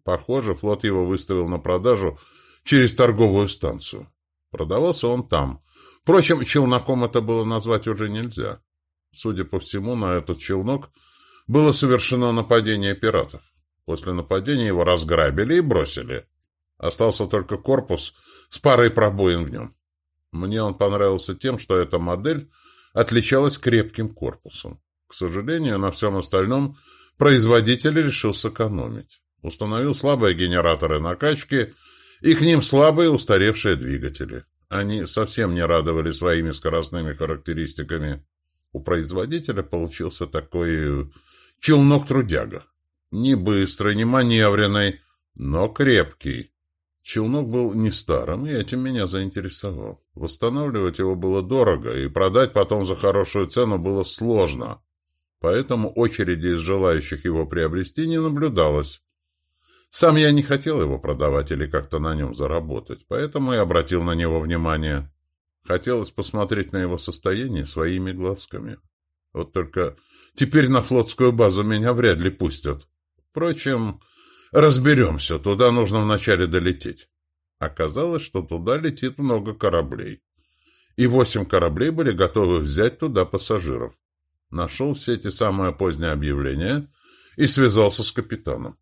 Похоже, флот его выставил на продажу через торговую станцию. Продавался он там. Впрочем, челноком это было назвать уже нельзя. Судя по всему, на этот челнок было совершено нападение пиратов. После нападения его разграбили и бросили. Остался только корпус с парой пробоин в нем. Мне он понравился тем, что эта модель отличалась крепким корпусом. К сожалению, на всем остальном производитель решил сэкономить. Установил слабые генераторы накачки И к ним слабые устаревшие двигатели. Они совсем не радовали своими скоростными характеристиками. У производителя получился такой челнок-трудяга. Не быстрый, не маневренный, но крепкий. Челнок был не старым, и этим меня заинтересовал. Восстанавливать его было дорого, и продать потом за хорошую цену было сложно. Поэтому очереди из желающих его приобрести не наблюдалось. Сам я не хотел его продавать или как-то на нем заработать, поэтому и обратил на него внимание. Хотелось посмотреть на его состояние своими глазками. Вот только теперь на флотскую базу меня вряд ли пустят. Впрочем, разберемся, туда нужно вначале долететь. Оказалось, что туда летит много кораблей. И восемь кораблей были готовы взять туда пассажиров. Нашел все эти самые поздние объявления и связался с капитаном.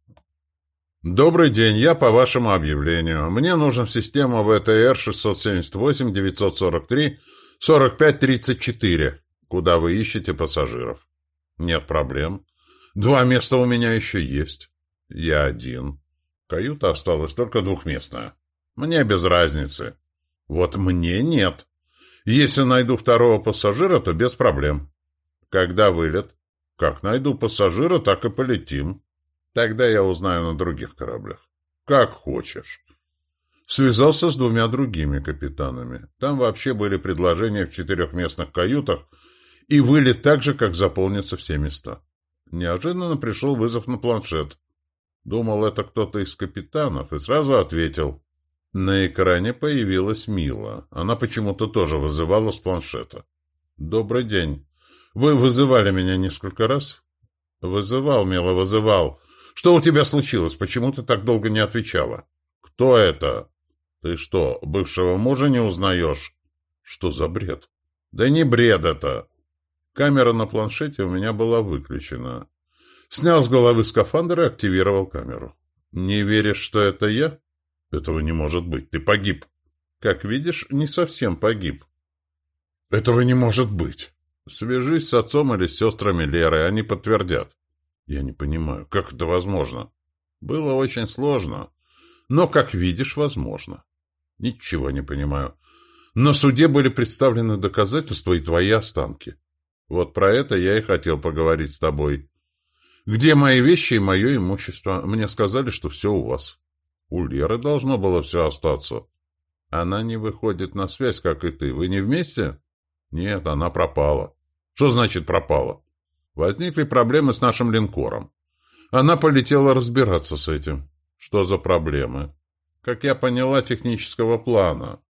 «Добрый день, я по вашему объявлению. Мне нужен в систему ВТР 678-943-4534, куда вы ищете пассажиров». «Нет проблем. Два места у меня еще есть. Я один. Каюта осталась только двухместная. Мне без разницы. Вот мне нет. Если найду второго пассажира, то без проблем. Когда вылет? Как найду пассажира, так и полетим». Тогда я узнаю на других кораблях. Как хочешь. Связался с двумя другими капитанами. Там вообще были предложения в четырехместных каютах, и вылет так же, как заполнятся все места. Неожиданно пришел вызов на планшет. Думал, это кто-то из капитанов, и сразу ответил. На экране появилась Мила. Она почему-то тоже вызывала с планшета. «Добрый день. Вы вызывали меня несколько раз?» «Вызывал, Мила, вызывал. Что у тебя случилось? Почему ты так долго не отвечала? Кто это? Ты что, бывшего мужа не узнаешь? Что за бред? Да не бред это. Камера на планшете у меня была выключена. Снял с головы скафандр и активировал камеру. Не веришь, что это я? Этого не может быть. Ты погиб. Как видишь, не совсем погиб. Этого не может быть. Свяжись с отцом или с сестрами Леры, они подтвердят. Я не понимаю, как это возможно? Было очень сложно. Но, как видишь, возможно. Ничего не понимаю. На суде были представлены доказательства и твои останки. Вот про это я и хотел поговорить с тобой. Где мои вещи и мое имущество? Мне сказали, что все у вас. У Леры должно было все остаться. Она не выходит на связь, как и ты. Вы не вместе? Нет, она пропала. Что значит пропала? Возникли проблемы с нашим линкором. Она полетела разбираться с этим. Что за проблемы? Как я поняла, технического плана.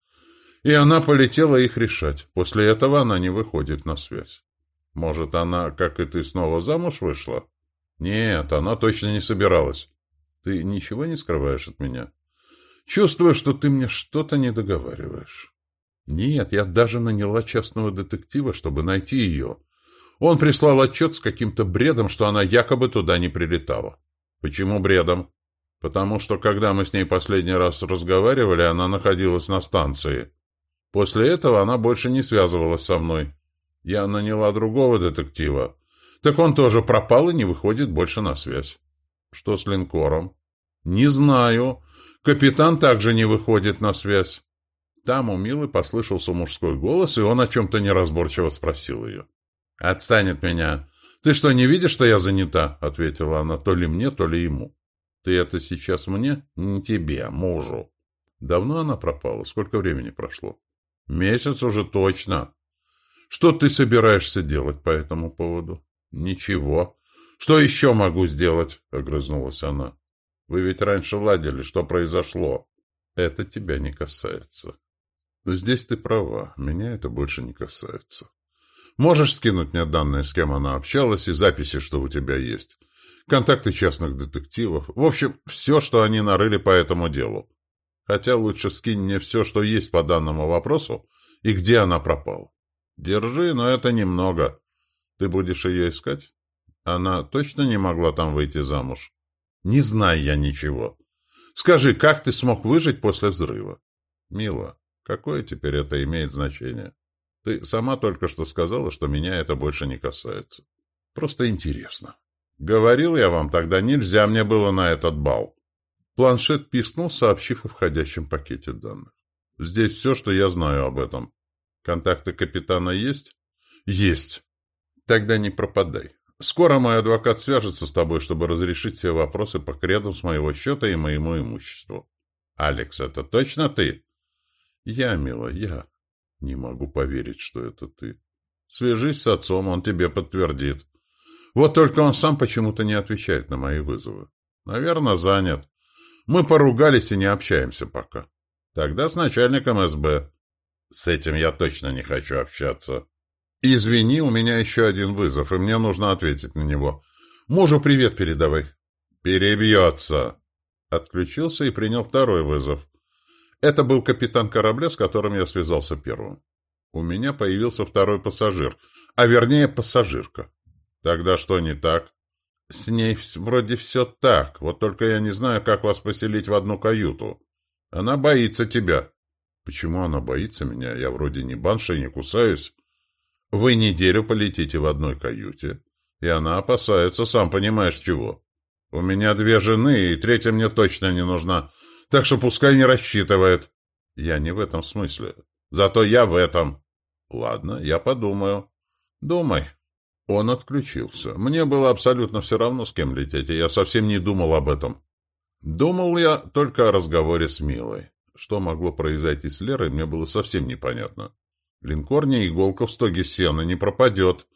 И она полетела их решать. После этого она не выходит на связь. Может, она, как и ты, снова замуж вышла? Нет, она точно не собиралась. Ты ничего не скрываешь от меня? Чувствую, что ты мне что-то не договариваешь. Нет, я даже наняла частного детектива, чтобы найти ее. Он прислал отчет с каким-то бредом, что она якобы туда не прилетала. Почему бредом? Потому что, когда мы с ней последний раз разговаривали, она находилась на станции. После этого она больше не связывалась со мной. Я наняла другого детектива. Так он тоже пропал и не выходит больше на связь. Что с линкором? Не знаю. Капитан также не выходит на связь. Там у Милы послышался мужской голос, и он о чем-то неразборчиво спросил ее. «Отстань от меня. Ты что, не видишь, что я занята?» — ответила она то ли мне, то ли ему. «Ты это сейчас мне? Не тебе, мужу». Давно она пропала? Сколько времени прошло? Месяц уже точно. Что ты собираешься делать по этому поводу? Ничего. Что еще могу сделать? Огрызнулась она. Вы ведь раньше ладили. Что произошло? Это тебя не касается. Здесь ты права. Меня это больше не касается. Можешь скинуть мне данные, с кем она общалась, и записи, что у тебя есть. Контакты частных детективов. В общем, все, что они нарыли по этому делу. Хотя лучше скинь мне все, что есть по данному вопросу, и где она пропала. Держи, но это немного. Ты будешь ее искать? Она точно не могла там выйти замуж? Не знаю я ничего. Скажи, как ты смог выжить после взрыва? Мила, какое теперь это имеет значение? Ты сама только что сказала, что меня это больше не касается. Просто интересно. Говорил я вам тогда, нельзя мне было на этот бал. Планшет пискнул, сообщив о входящем пакете данных. Здесь все, что я знаю об этом. Контакты капитана есть? Есть. Тогда не пропадай. Скоро мой адвокат свяжется с тобой, чтобы разрешить все вопросы по кредам с моего счета и моему имуществу. Алекс, это точно ты? Я, мила, я. Не могу поверить, что это ты. Свяжись с отцом, он тебе подтвердит. Вот только он сам почему-то не отвечает на мои вызовы. Наверное, занят. Мы поругались и не общаемся пока. Тогда с начальником СБ. С этим я точно не хочу общаться. Извини, у меня еще один вызов, и мне нужно ответить на него. Мужу привет передавай. Перебьется. Отключился и принял второй вызов. Это был капитан корабля, с которым я связался первым. У меня появился второй пассажир, а вернее пассажирка. Тогда что не так? С ней вроде все так, вот только я не знаю, как вас поселить в одну каюту. Она боится тебя. Почему она боится меня? Я вроде не банша не кусаюсь. Вы неделю полетите в одной каюте, и она опасается, сам понимаешь чего. У меня две жены, и третья мне точно не нужна, так что пускай не рассчитывает. Я не в этом смысле. Зато я в этом. Ладно, я подумаю. Думай. Он отключился. Мне было абсолютно все равно, с кем лететь, и я совсем не думал об этом. Думал я только о разговоре с Милой. Что могло произойти с Лерой, мне было совсем непонятно. Линкор не иголка в стоге сена не пропадет,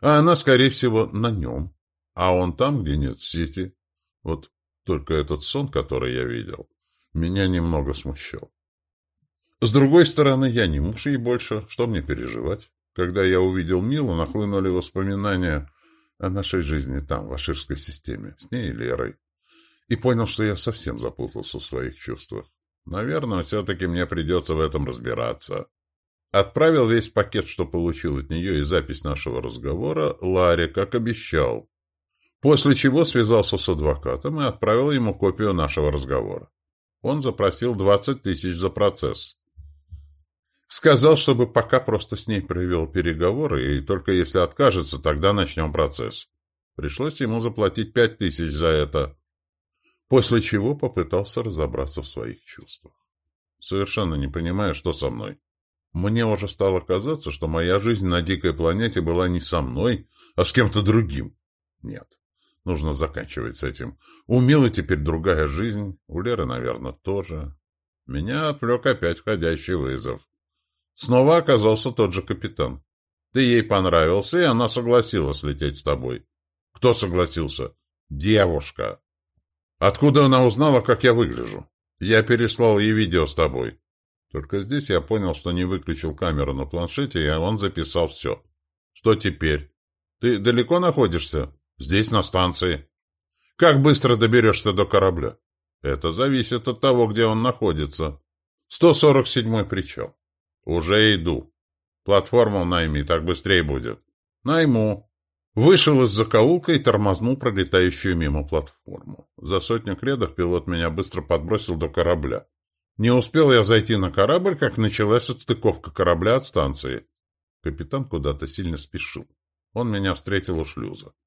а она, скорее всего, на нем. А он там, где нет сети. Вот только этот сон, который я видел, меня немного смущал. С другой стороны, я не муж ей больше, что мне переживать? Когда я увидел Милу, нахлынули воспоминания о нашей жизни там, в Аширской системе, с ней и Лерой. И понял, что я совсем запутался в своих чувствах. Наверное, все-таки мне придется в этом разбираться. Отправил весь пакет, что получил от нее, и запись нашего разговора Ларе, как обещал. После чего связался с адвокатом и отправил ему копию нашего разговора. Он запросил 20 тысяч за процесс. Сказал, чтобы пока просто с ней провел переговоры, и только если откажется, тогда начнем процесс. Пришлось ему заплатить пять тысяч за это. После чего попытался разобраться в своих чувствах. Совершенно не понимая, что со мной. Мне уже стало казаться, что моя жизнь на дикой планете была не со мной, а с кем-то другим. Нет, нужно заканчивать с этим. У Милы теперь другая жизнь, у Леры, наверное, тоже. Меня отвлек опять входящий вызов. Снова оказался тот же капитан. Ты ей понравился, и она согласилась лететь с тобой. Кто согласился? Девушка. Откуда она узнала, как я выгляжу? Я переслал ей видео с тобой. Только здесь я понял, что не выключил камеру на планшете, и он записал все. Что теперь? Ты далеко находишься? Здесь, на станции. Как быстро доберешься до корабля? Это зависит от того, где он находится. 147-й причал. Уже иду. Платформу найми, так быстрее будет. Найму. Вышел из закоулка и тормознул пролетающую мимо платформу. За сотню кредов пилот меня быстро подбросил до корабля. Не успел я зайти на корабль, как началась отстыковка корабля от станции. Капитан куда-то сильно спешил. Он меня встретил у шлюза. —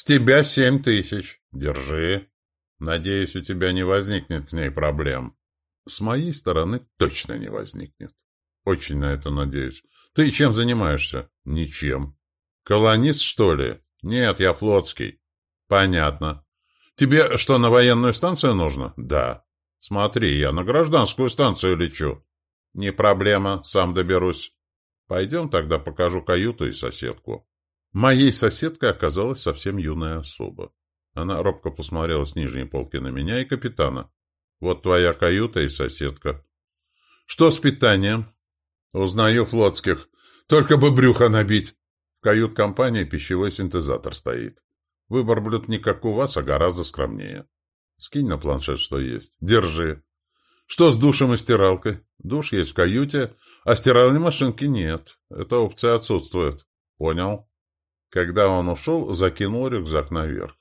С тебя семь тысяч. Держи. Надеюсь, у тебя не возникнет с ней проблем. С моей стороны точно не возникнет. Очень на это надеюсь. Ты чем занимаешься? Ничем. Колонист, что ли? Нет, я флотский. Понятно. Тебе что, на военную станцию нужно? Да. Смотри, я на гражданскую станцию лечу. Не проблема, сам доберусь. Пойдем тогда покажу каюту и соседку. Моей соседкой оказалась совсем юная особа. Она робко посмотрела с нижней полки на меня и капитана. Вот твоя каюта и соседка. Что с питанием? Узнаю флотских. Только бы брюхо набить. В кают-компании пищевой синтезатор стоит. Выбор блюд не как у вас, а гораздо скромнее. Скинь на планшет, что есть. Держи. Что с душем и стиралкой? Душ есть в каюте, а стиральной машинки нет. Эта опция отсутствует. Понял? Когда он ушел, закинул рюкзак наверх.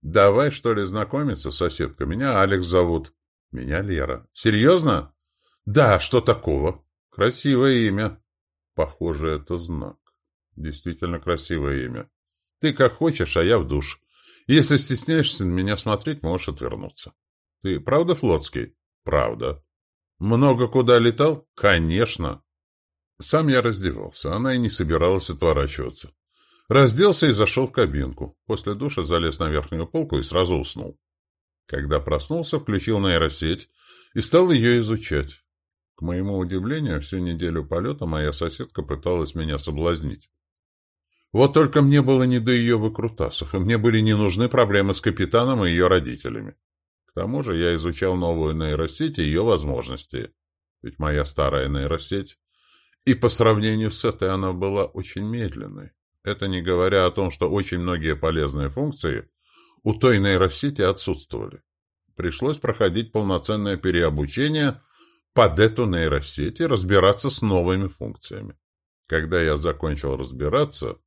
Давай, что ли, знакомиться, соседка. Меня Алекс зовут. Меня Лера. Серьезно? Да, что такого? Красивое имя. Похоже, это знак. Действительно красивое имя. Ты как хочешь, а я в душ. Если стесняешься на меня смотреть, можешь отвернуться. Ты правда флотский? Правда. Много куда летал? Конечно. Сам я раздевался, она и не собиралась отворачиваться. Разделся и зашел в кабинку. После душа залез на верхнюю полку и сразу уснул. Когда проснулся, включил нейросеть и стал ее изучать. К моему удивлению, всю неделю полета моя соседка пыталась меня соблазнить. Вот только мне было не до ее выкрутасов, и мне были не нужны проблемы с капитаном и ее родителями. К тому же я изучал новую нейросеть и ее возможности. Ведь моя старая нейросеть, и по сравнению с этой она была очень медленной. Это не говоря о том, что очень многие полезные функции у той нейросети отсутствовали. Пришлось проходить полноценное переобучение под эту нейросеть и разбираться с новыми функциями. Когда я закончил разбираться,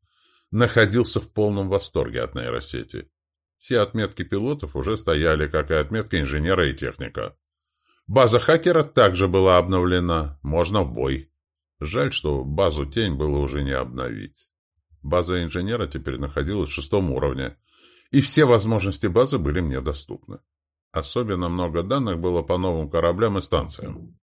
находился в полном восторге от нейросети. Все отметки пилотов уже стояли, как и отметки инженера и техника. База хакера также была обновлена, можно в бой. Жаль, что базу «Тень» было уже не обновить. База инженера теперь находилась в шестом уровне, и все возможности базы были мне доступны. Особенно много данных было по новым кораблям и станциям.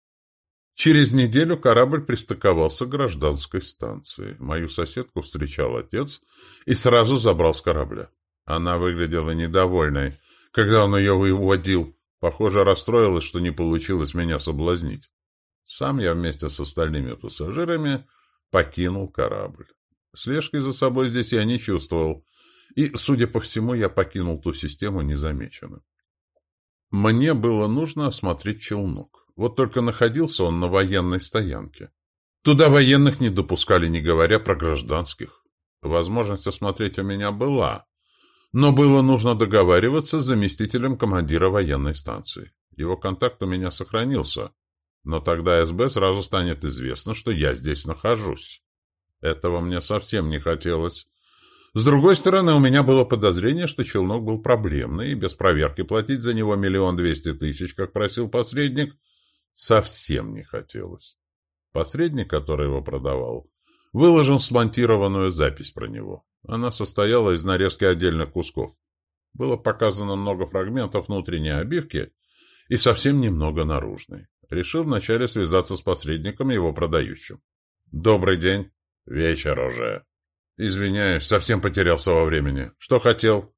Через неделю корабль пристыковался к гражданской станции. Мою соседку встречал отец и сразу забрал с корабля. Она выглядела недовольной, когда он ее выводил. Похоже, расстроилась, что не получилось меня соблазнить. Сам я вместе с остальными пассажирами покинул корабль. Слежки за собой здесь я не чувствовал, и, судя по всему, я покинул ту систему незамеченным. Мне было нужно осмотреть челнок. Вот только находился он на военной стоянке. Туда военных не допускали, не говоря про гражданских. Возможность осмотреть у меня была, но было нужно договариваться с заместителем командира военной станции. Его контакт у меня сохранился, но тогда СБ сразу станет известно, что я здесь нахожусь. Этого мне совсем не хотелось. С другой стороны, у меня было подозрение, что челнок был проблемный, и без проверки платить за него миллион двести тысяч, как просил посредник, совсем не хотелось. Посредник, который его продавал, выложил смонтированную запись про него. Она состояла из нарезки отдельных кусков. Было показано много фрагментов внутренней обивки и совсем немного наружной. Решил вначале связаться с посредником, его продающим. «Добрый день. Вечер уже. Извиняюсь, совсем потерялся во времени. Что хотел?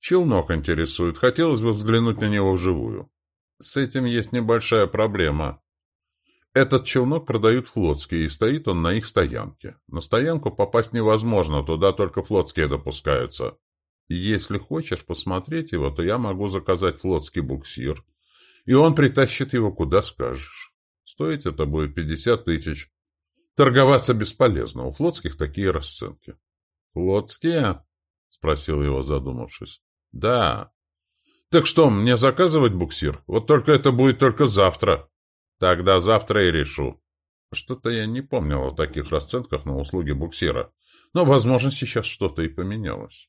Челнок интересует. Хотелось бы взглянуть на него вживую. С этим есть небольшая проблема. Этот челнок продают флотские, и стоит он на их стоянке. На стоянку попасть невозможно, туда только флотские допускаются. Если хочешь посмотреть его, то я могу заказать флотский буксир, и он притащит его куда скажешь. Стоить это будет пятьдесят тысяч. Торговаться бесполезно, у флотских такие расценки. «Флотские?» — спросил его, задумавшись. «Да». «Так что, мне заказывать буксир? Вот только это будет только завтра». «Тогда завтра и решу». Что-то я не помнил о таких расценках на услуги буксира. Но, возможно, сейчас что-то и поменялось.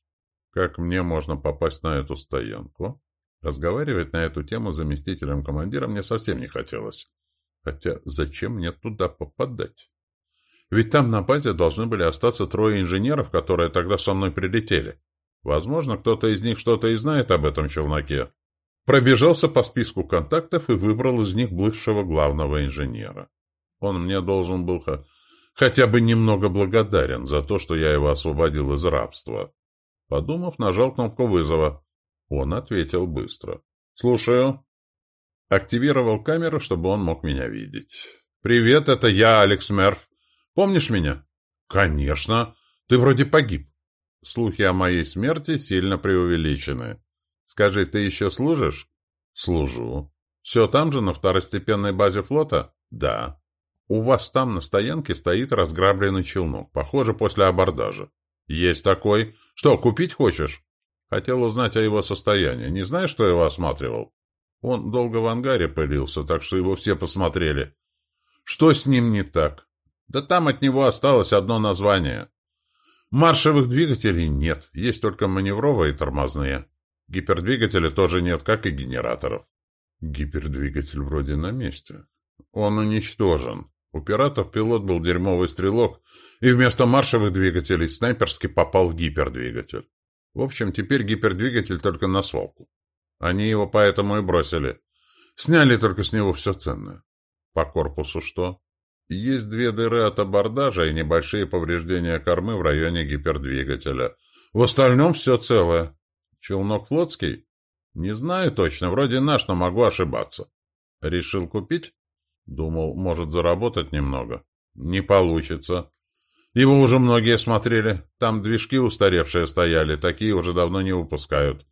Как мне можно попасть на эту стоянку? Разговаривать на эту тему с заместителем командира мне совсем не хотелось. Хотя зачем мне туда попадать? Ведь там на базе должны были остаться трое инженеров, которые тогда со мной прилетели. Возможно, кто-то из них что-то и знает об этом челноке. Пробежался по списку контактов и выбрал из них бывшего главного инженера. Он мне должен был хотя бы немного благодарен за то, что я его освободил из рабства. Подумав, нажал кнопку вызова. Он ответил быстро. «Слушаю». Активировал камеру, чтобы он мог меня видеть. «Привет, это я, Алекс Мерф. Помнишь меня? Конечно. Ты вроде погиб. Слухи о моей смерти сильно преувеличены. Скажи, ты еще служишь? Служу. Все там же, на второстепенной базе флота? Да. У вас там на стоянке стоит разграбленный челнок. Похоже, после абордажа. Есть такой. Что, купить хочешь? Хотел узнать о его состоянии. Не знаешь, что его осматривал? Он долго в ангаре пылился, так что его все посмотрели. Что с ним не так? Да там от него осталось одно название. Маршевых двигателей нет, есть только маневровые и тормозные. Гипердвигателя тоже нет, как и генераторов. Гипердвигатель вроде на месте. Он уничтожен. У пиратов пилот был дерьмовый стрелок, и вместо маршевых двигателей снайперски попал в гипердвигатель. В общем, теперь гипердвигатель только на свалку. Они его поэтому и бросили. Сняли только с него все ценное. По корпусу что? Есть две дыры от абордажа и небольшие повреждения кормы в районе гипердвигателя. В остальном все целое. Челнок флотский? Не знаю точно, вроде наш, но могу ошибаться. Решил купить? Думал, может заработать немного. Не получится. Его уже многие смотрели. Там движки устаревшие стояли, такие уже давно не выпускают.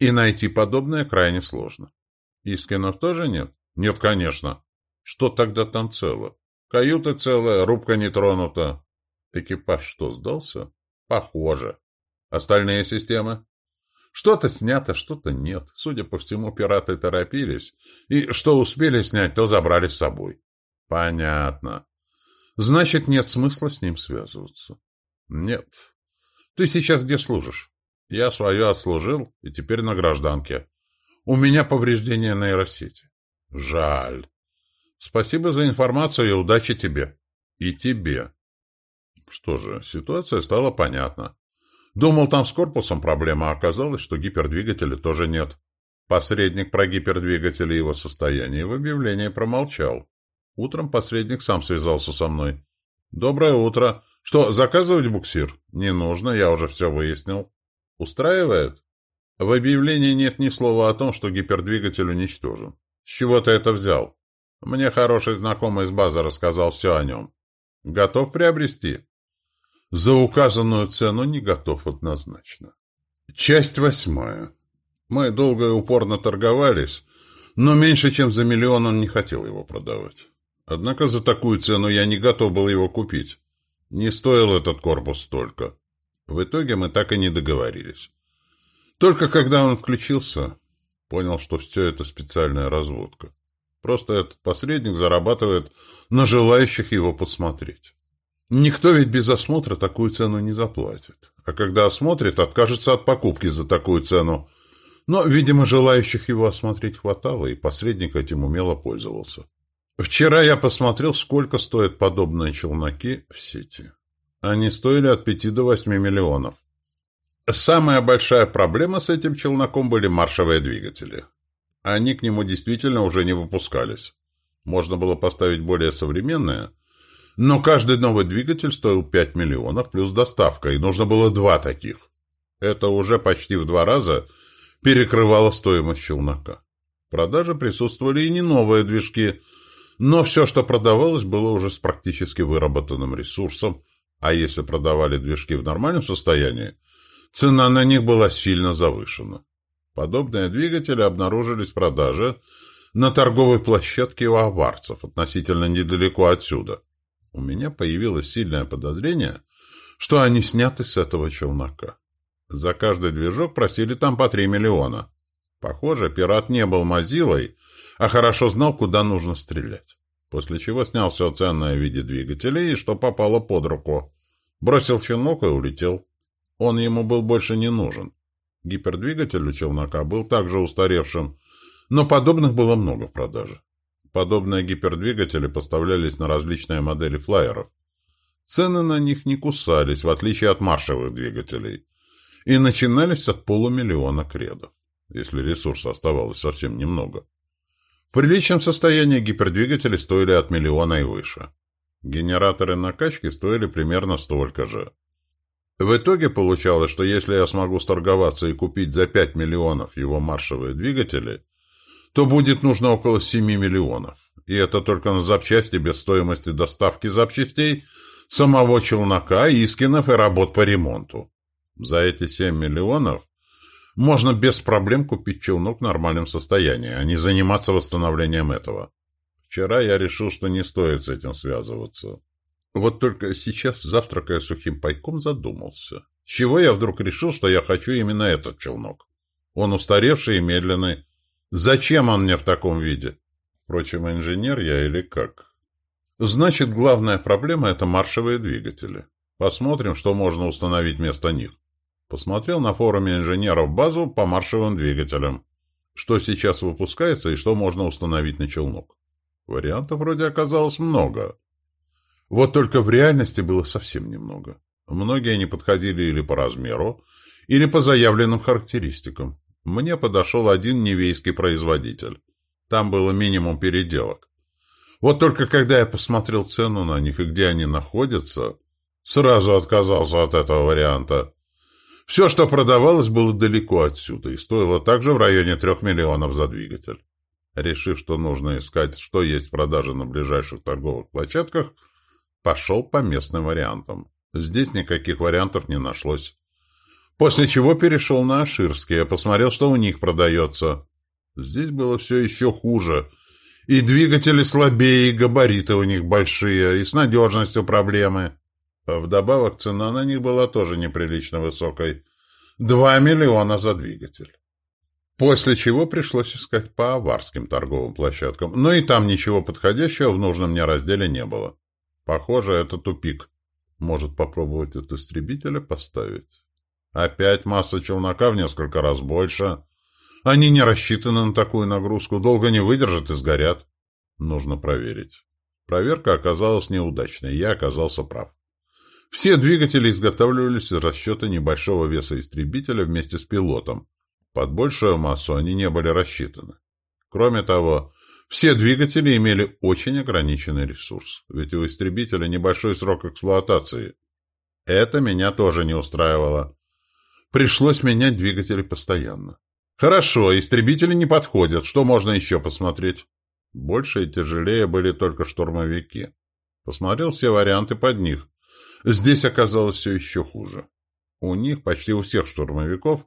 И найти подобное крайне сложно. Искинов тоже нет? Нет, конечно. Что тогда там цело? Каюта целая, рубка не тронута. Экипаж что, сдался? Похоже. Остальные системы? Что-то снято, что-то нет. Судя по всему, пираты торопились. И что успели снять, то забрали с собой. Понятно. Значит, нет смысла с ним связываться. Нет. Ты сейчас где служишь? Я свое отслужил, и теперь на гражданке. У меня повреждения нейросети. Жаль. Спасибо за информацию и удачи тебе. И тебе. Что же, ситуация стала понятна. Думал, там с корпусом проблема, а оказалось, что гипердвигателя тоже нет. Посредник про гипердвигатель и его состояние в объявлении промолчал. Утром посредник сам связался со мной. «Доброе утро. Что, заказывать буксир?» «Не нужно, я уже все выяснил». «Устраивает?» В объявлении нет ни слова о том, что гипердвигатель уничтожен. С чего ты это взял? Мне хороший знакомый из базы рассказал все о нем. Готов приобрести? За указанную цену не готов однозначно. Часть восьмая. Мы долго и упорно торговались, но меньше, чем за миллион он не хотел его продавать. Однако за такую цену я не готов был его купить. Не стоил этот корпус столько. В итоге мы так и не договорились. Только когда он включился, понял, что все это специальная разводка. Просто этот посредник зарабатывает на желающих его посмотреть. Никто ведь без осмотра такую цену не заплатит. А когда осмотрит, откажется от покупки за такую цену. Но, видимо, желающих его осмотреть хватало, и посредник этим умело пользовался. Вчера я посмотрел, сколько стоят подобные челноки в сети. Они стоили от 5 до 8 миллионов. Самая большая проблема с этим челноком были маршевые двигатели. Они к нему действительно уже не выпускались. Можно было поставить более современные, но каждый новый двигатель стоил 5 миллионов плюс доставка, и нужно было два таких. Это уже почти в два раза перекрывало стоимость челнока. В продаже присутствовали и не новые движки – но все, что продавалось, было уже с практически выработанным ресурсом, а если продавали движки в нормальном состоянии, цена на них была сильно завышена. Подобные двигатели обнаружились в продаже на торговой площадке у аварцев, относительно недалеко отсюда. У меня появилось сильное подозрение, что они сняты с этого челнока. За каждый движок просили там по 3 миллиона. Похоже, пират не был мазилой, а хорошо знал, куда нужно стрелять. После чего снял все ценное в виде двигателей и что попало под руку. Бросил челнок и улетел. Он ему был больше не нужен. Гипердвигатель у челнока был также устаревшим, но подобных было много в продаже. Подобные гипердвигатели поставлялись на различные модели флайеров. Цены на них не кусались, в отличие от маршевых двигателей, и начинались от полумиллиона кредов, если ресурса оставалось совсем немного. В приличном состоянии гипердвигатели стоили от миллиона и выше. Генераторы накачки стоили примерно столько же. В итоге получалось, что если я смогу сторговаться и купить за 5 миллионов его маршевые двигатели, то будет нужно около 7 миллионов. И это только на запчасти без стоимости доставки запчастей, самого челнока, искинов и работ по ремонту. За эти 7 миллионов можно без проблем купить челнок в нормальном состоянии, а не заниматься восстановлением этого. Вчера я решил, что не стоит с этим связываться. Вот только сейчас, завтракая сухим пайком, задумался. С чего я вдруг решил, что я хочу именно этот челнок? Он устаревший и медленный. Зачем он мне в таком виде? Впрочем, инженер я или как? Значит, главная проблема – это маршевые двигатели. Посмотрим, что можно установить вместо них. Посмотрел на форуме инженеров базу по маршевым двигателям. Что сейчас выпускается и что можно установить на челнок. Вариантов вроде оказалось много. Вот только в реальности было совсем немного. Многие не подходили или по размеру, или по заявленным характеристикам. Мне подошел один невейский производитель. Там было минимум переделок. Вот только когда я посмотрел цену на них и где они находятся, сразу отказался от этого варианта. Все, что продавалось, было далеко отсюда и стоило также в районе трех миллионов за двигатель. Решив, что нужно искать, что есть в продаже на ближайших торговых площадках, пошел по местным вариантам. Здесь никаких вариантов не нашлось. После чего перешел на Аширские, посмотрел, что у них продается. Здесь было все еще хуже. И двигатели слабее, и габариты у них большие, и с надежностью проблемы. А вдобавок цена на них была тоже неприлично высокой. Два миллиона за двигатель. После чего пришлось искать по аварским торговым площадкам, но и там ничего подходящего в нужном мне разделе не было. Похоже, это тупик. Может попробовать от истребителя поставить? Опять масса челнока в несколько раз больше. Они не рассчитаны на такую нагрузку, долго не выдержат и сгорят. Нужно проверить. Проверка оказалась неудачной, я оказался прав. Все двигатели изготавливались из расчета небольшого веса истребителя вместе с пилотом. Под большую массу они не были рассчитаны. Кроме того, все двигатели имели очень ограниченный ресурс, ведь у истребителя небольшой срок эксплуатации. Это меня тоже не устраивало. Пришлось менять двигатели постоянно. Хорошо, истребители не подходят. Что можно еще посмотреть? Больше и тяжелее были только штурмовики. Посмотрел все варианты под них. Здесь оказалось все еще хуже. У них, почти у всех штурмовиков,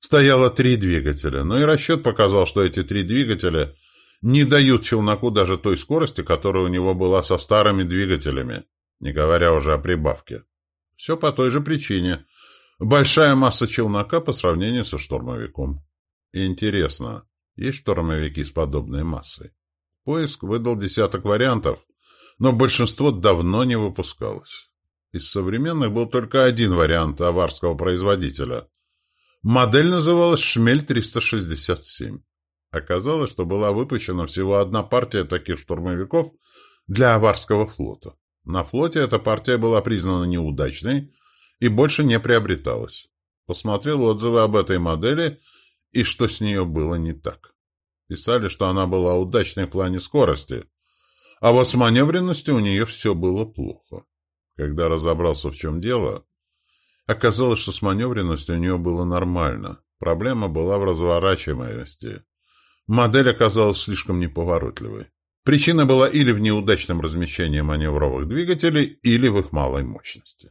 стояло три двигателя, но и расчет показал, что эти три двигателя не дают челноку даже той скорости, которая у него была со старыми двигателями, не говоря уже о прибавке. Все по той же причине. Большая масса челнока по сравнению со штурмовиком. Интересно, есть штурмовики с подобной массой? Поиск выдал десяток вариантов, но большинство давно не выпускалось. Из современных был только один вариант аварского производителя. Модель называлась «Шмель-367». Оказалось, что была выпущена всего одна партия таких штурмовиков для аварского флота. На флоте эта партия была признана неудачной – и больше не приобреталась. Посмотрел отзывы об этой модели и что с нее было не так. Писали, что она была удачной в плане скорости, а вот с маневренностью у нее все было плохо. Когда разобрался, в чем дело, оказалось, что с маневренностью у нее было нормально. Проблема была в разворачиваемости. Модель оказалась слишком неповоротливой. Причина была или в неудачном размещении маневровых двигателей, или в их малой мощности.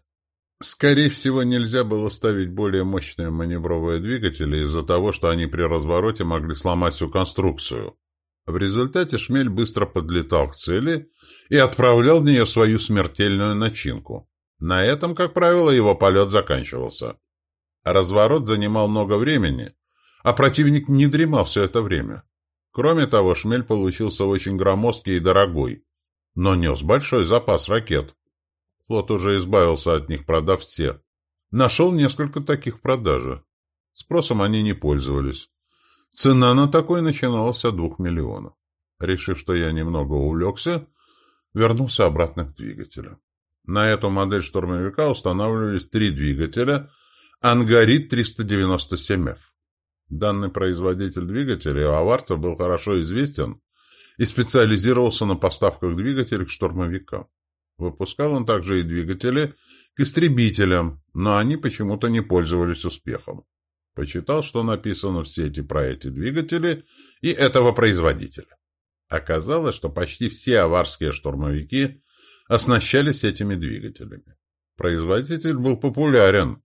Скорее всего, нельзя было ставить более мощные маневровые двигатели из-за того, что они при развороте могли сломать всю конструкцию. В результате шмель быстро подлетал к цели и отправлял в нее свою смертельную начинку. На этом, как правило, его полет заканчивался. Разворот занимал много времени, а противник не дремал все это время. Кроме того, шмель получился очень громоздкий и дорогой, но нес большой запас ракет. Флот уже избавился от них, продав все. Нашел несколько таких в продаже. Спросом они не пользовались. Цена на такой начиналась от двух миллионов. Решив, что я немного увлекся, вернулся обратно к двигателю. На эту модель штурмовика устанавливались три двигателя «Ангарит 397F». Данный производитель двигателей у аварцев был хорошо известен и специализировался на поставках двигателей к штурмовикам. Выпускал он также и двигатели к истребителям, но они почему-то не пользовались успехом. Почитал, что написано в сети про эти двигатели и этого производителя. Оказалось, что почти все аварские штурмовики оснащались этими двигателями. Производитель был популярен.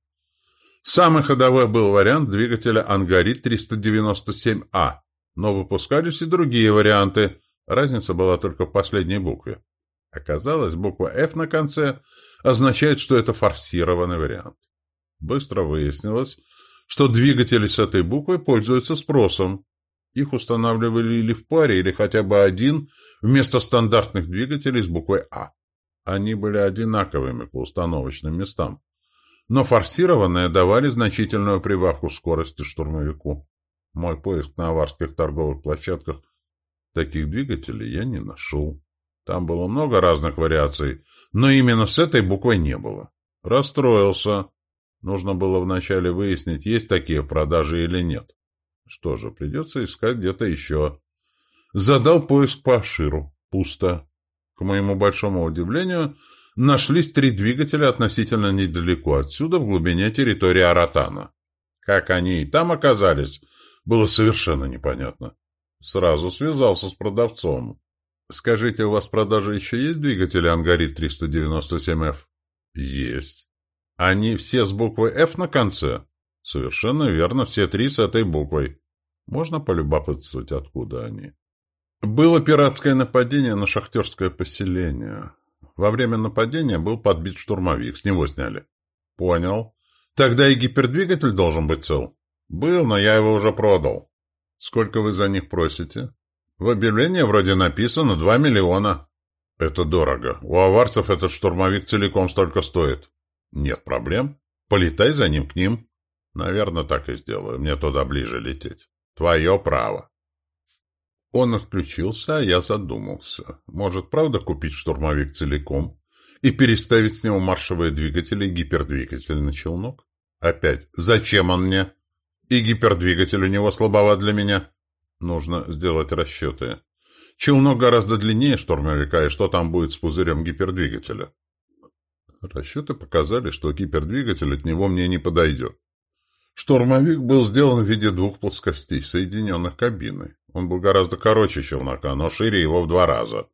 Самый ходовой был вариант двигателя «Ангарит 397А», но выпускались и другие варианты, разница была только в последней букве. Оказалось, буква F на конце означает, что это форсированный вариант. Быстро выяснилось, что двигатели с этой буквой пользуются спросом. Их устанавливали или в паре, или хотя бы один вместо стандартных двигателей с буквой А. Они были одинаковыми по установочным местам. Но форсированные давали значительную прибавку скорости штурмовику. Мой поиск на аварских торговых площадках таких двигателей я не нашел. Там было много разных вариаций, но именно с этой буквой не было. Расстроился. Нужно было вначале выяснить, есть такие в продаже или нет. Что же, придется искать где-то еще. Задал поиск по Аширу. Пусто. К моему большому удивлению, нашлись три двигателя относительно недалеко отсюда, в глубине территории Аратана. Как они и там оказались, было совершенно непонятно. Сразу связался с продавцом. «Скажите, у вас в продаже еще есть двигатели Ангарит 397F?» «Есть». «Они все с буквой F на конце?» «Совершенно верно, все три с этой буквой. Можно полюбопытствовать, откуда они?» Было пиратское нападение на шахтерское поселение. Во время нападения был подбит штурмовик, с него сняли. Понял. Тогда и гипердвигатель должен быть цел. Был, но я его уже продал. Сколько вы за них просите? В объявлении вроде написано 2 миллиона. Это дорого. У аварцев этот штурмовик целиком столько стоит. Нет проблем. Полетай за ним к ним. Наверное, так и сделаю. Мне туда ближе лететь. Твое право. Он отключился, а я задумался. Может, правда купить штурмовик целиком и переставить с него маршевые двигатели и гипердвигатель на челнок? Опять, зачем он мне? И гипердвигатель у него слабоват для меня. Нужно сделать расчеты. Челнок гораздо длиннее штурмовика, и что там будет с пузырем гипердвигателя? Расчеты показали, что гипердвигатель от него мне не подойдет. Штурмовик был сделан в виде двух плоскостей, соединенных кабиной. Он был гораздо короче челнока, но шире его в два раза.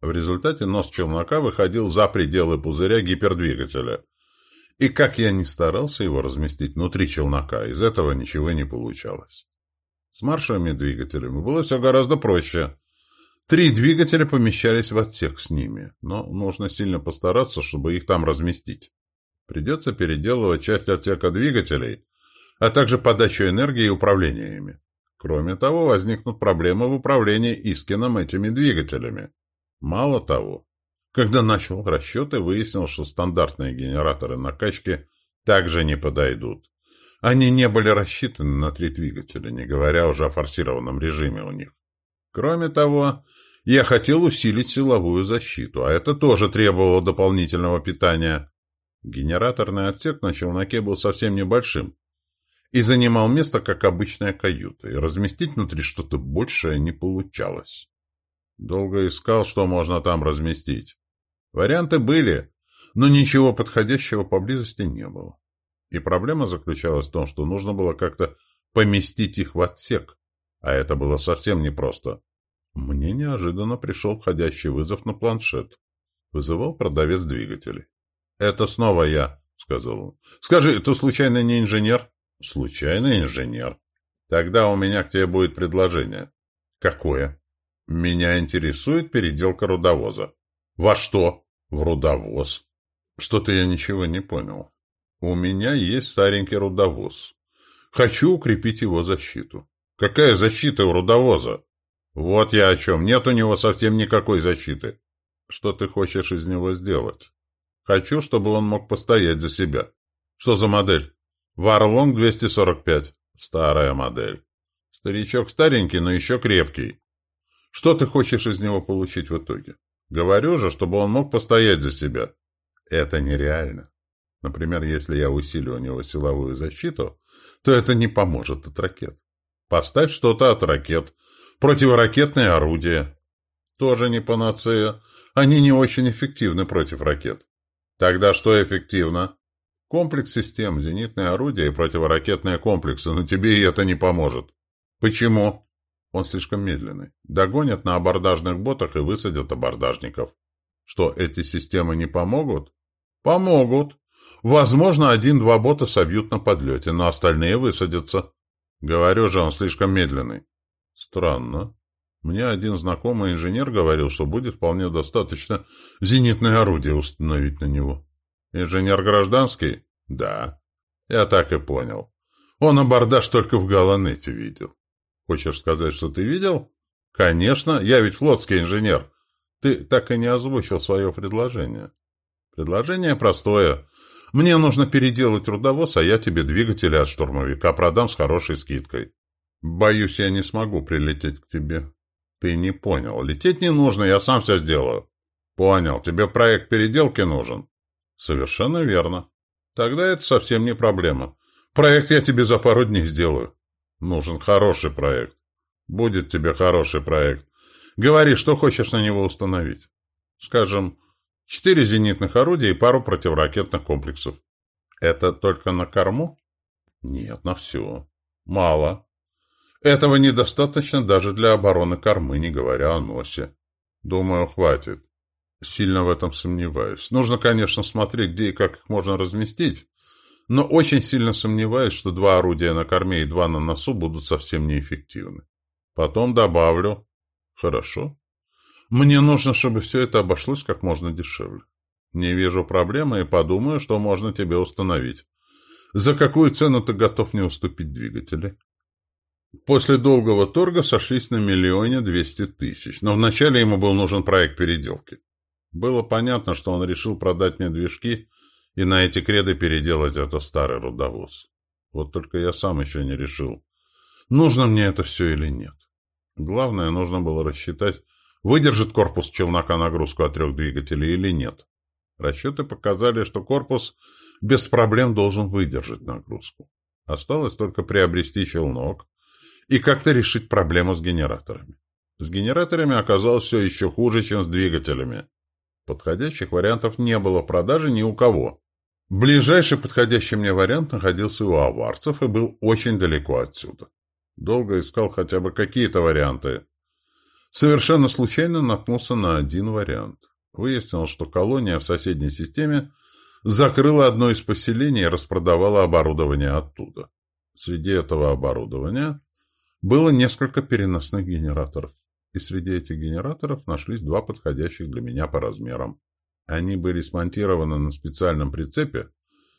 В результате нос челнока выходил за пределы пузыря гипердвигателя. И как я ни старался его разместить внутри челнока, из этого ничего не получалось. С маршевыми двигателями было все гораздо проще. Три двигателя помещались в отсек с ними, но нужно сильно постараться, чтобы их там разместить. Придется переделывать часть отсека двигателей, а также подачу энергии и управление ими. Кроме того, возникнут проблемы в управлении Искином этими двигателями. Мало того, когда начал расчеты, выяснил, что стандартные генераторы накачки также не подойдут. Они не были рассчитаны на три двигателя, не говоря уже о форсированном режиме у них. Кроме того, я хотел усилить силовую защиту, а это тоже требовало дополнительного питания. Генераторный отсек на челноке был совсем небольшим, и занимал место, как обычная каюта, и разместить внутри что-то большее не получалось. Долго искал, что можно там разместить. Варианты были, но ничего подходящего поблизости не было. И проблема заключалась в том, что нужно было как-то поместить их в отсек, а это было совсем непросто. Мне неожиданно пришел входящий вызов на планшет. Вызывал продавец двигателей. «Это снова я», — сказал он. «Скажи, ты случайно не инженер?» Случайный инженер. Тогда у меня к тебе будет предложение. Какое? Меня интересует переделка рудовоза. Во что? В рудовоз. Что-то я ничего не понял. У меня есть старенький рудовоз. Хочу укрепить его защиту. Какая защита у рудовоза? Вот я о чем. Нет у него совсем никакой защиты. Что ты хочешь из него сделать? Хочу, чтобы он мог постоять за себя. Что за модель? Варлонг 245. Старая модель. Старичок старенький, но еще крепкий. Что ты хочешь из него получить в итоге? Говорю же, чтобы он мог постоять за себя. Это нереально. Например, если я усилю у него силовую защиту, то это не поможет от ракет. Поставь что-то от ракет. Противоракетные орудия. Тоже не панацея. Они не очень эффективны против ракет. Тогда что эффективно? Комплекс систем, зенитные орудия и противоракетные комплексы, но тебе и это не поможет. Почему? Он слишком медленный. Догонят на абордажных ботах и высадят абордажников. Что, эти системы не помогут? Помогут. Возможно, один-два бота собьют на подлете, но остальные высадятся. Говорю же, он слишком медленный. Странно. Мне один знакомый инженер говорил, что будет вполне достаточно зенитное орудие установить на него. Инженер гражданский? Да. Я так и понял. Он абордаж только в Галанете видел. Хочешь сказать, что ты видел? Конечно, я ведь флотский инженер. Ты так и не озвучил свое предложение. Предложение простое. Мне нужно переделать трудовоз, а я тебе двигатели от штурмовика продам с хорошей скидкой. Боюсь, я не смогу прилететь к тебе. Ты не понял. Лететь не нужно, я сам все сделаю. Понял. Тебе проект переделки нужен. Совершенно верно. Тогда это совсем не проблема. Проект я тебе за пару дней сделаю. Нужен хороший проект. Будет тебе хороший проект. Говори, что хочешь на него установить. Скажем, четыре зенитных орудия и пару противоракетных комплексов. Это только на корму? Нет, на все. Мало. Этого недостаточно даже для обороны кормы, не говоря о носе. Думаю, хватит. Сильно в этом сомневаюсь. Нужно, конечно, смотреть, где и как их можно разместить, но очень сильно сомневаюсь, что два орудия на корме и два на носу будут совсем неэффективны. Потом добавлю. Хорошо. Мне нужно, чтобы все это обошлось как можно дешевле. Не вижу проблемы и подумаю, что можно тебе установить. За какую цену ты готов не уступить двигатели? После долгого торга сошлись на миллионе двести тысяч, но вначале ему был нужен проект переделки. Было понятно, что он решил продать мне движки и на эти креды переделать это старый рудовоз. Вот только я сам еще не решил, нужно мне это все или нет. Главное, нужно было рассчитать, выдержит корпус челнока нагрузку от трех двигателей или нет. Расчеты показали, что корпус без проблем должен выдержать нагрузку. Осталось только приобрести челнок и как-то решить проблему с генераторами. С генераторами оказалось все еще хуже, чем с двигателями. Подходящих вариантов не было в продаже ни у кого. Ближайший подходящий мне вариант находился у аварцев и был очень далеко отсюда. Долго искал хотя бы какие-то варианты. Совершенно случайно наткнулся на один вариант. Выяснилось, что колония в соседней системе закрыла одно из поселений и распродавала оборудование оттуда. Среди этого оборудования было несколько переносных генераторов и среди этих генераторов нашлись два подходящих для меня по размерам. Они были смонтированы на специальном прицепе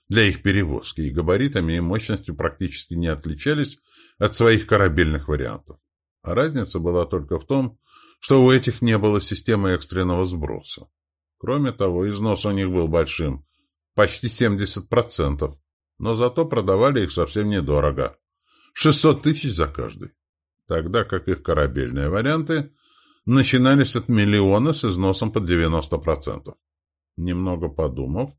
для их перевозки, и габаритами и мощностью практически не отличались от своих корабельных вариантов. А разница была только в том, что у этих не было системы экстренного сброса. Кроме того, износ у них был большим, почти 70%, но зато продавали их совсем недорого. 600 тысяч за каждый тогда как их корабельные варианты начинались от миллиона с износом под 90%. Немного подумав,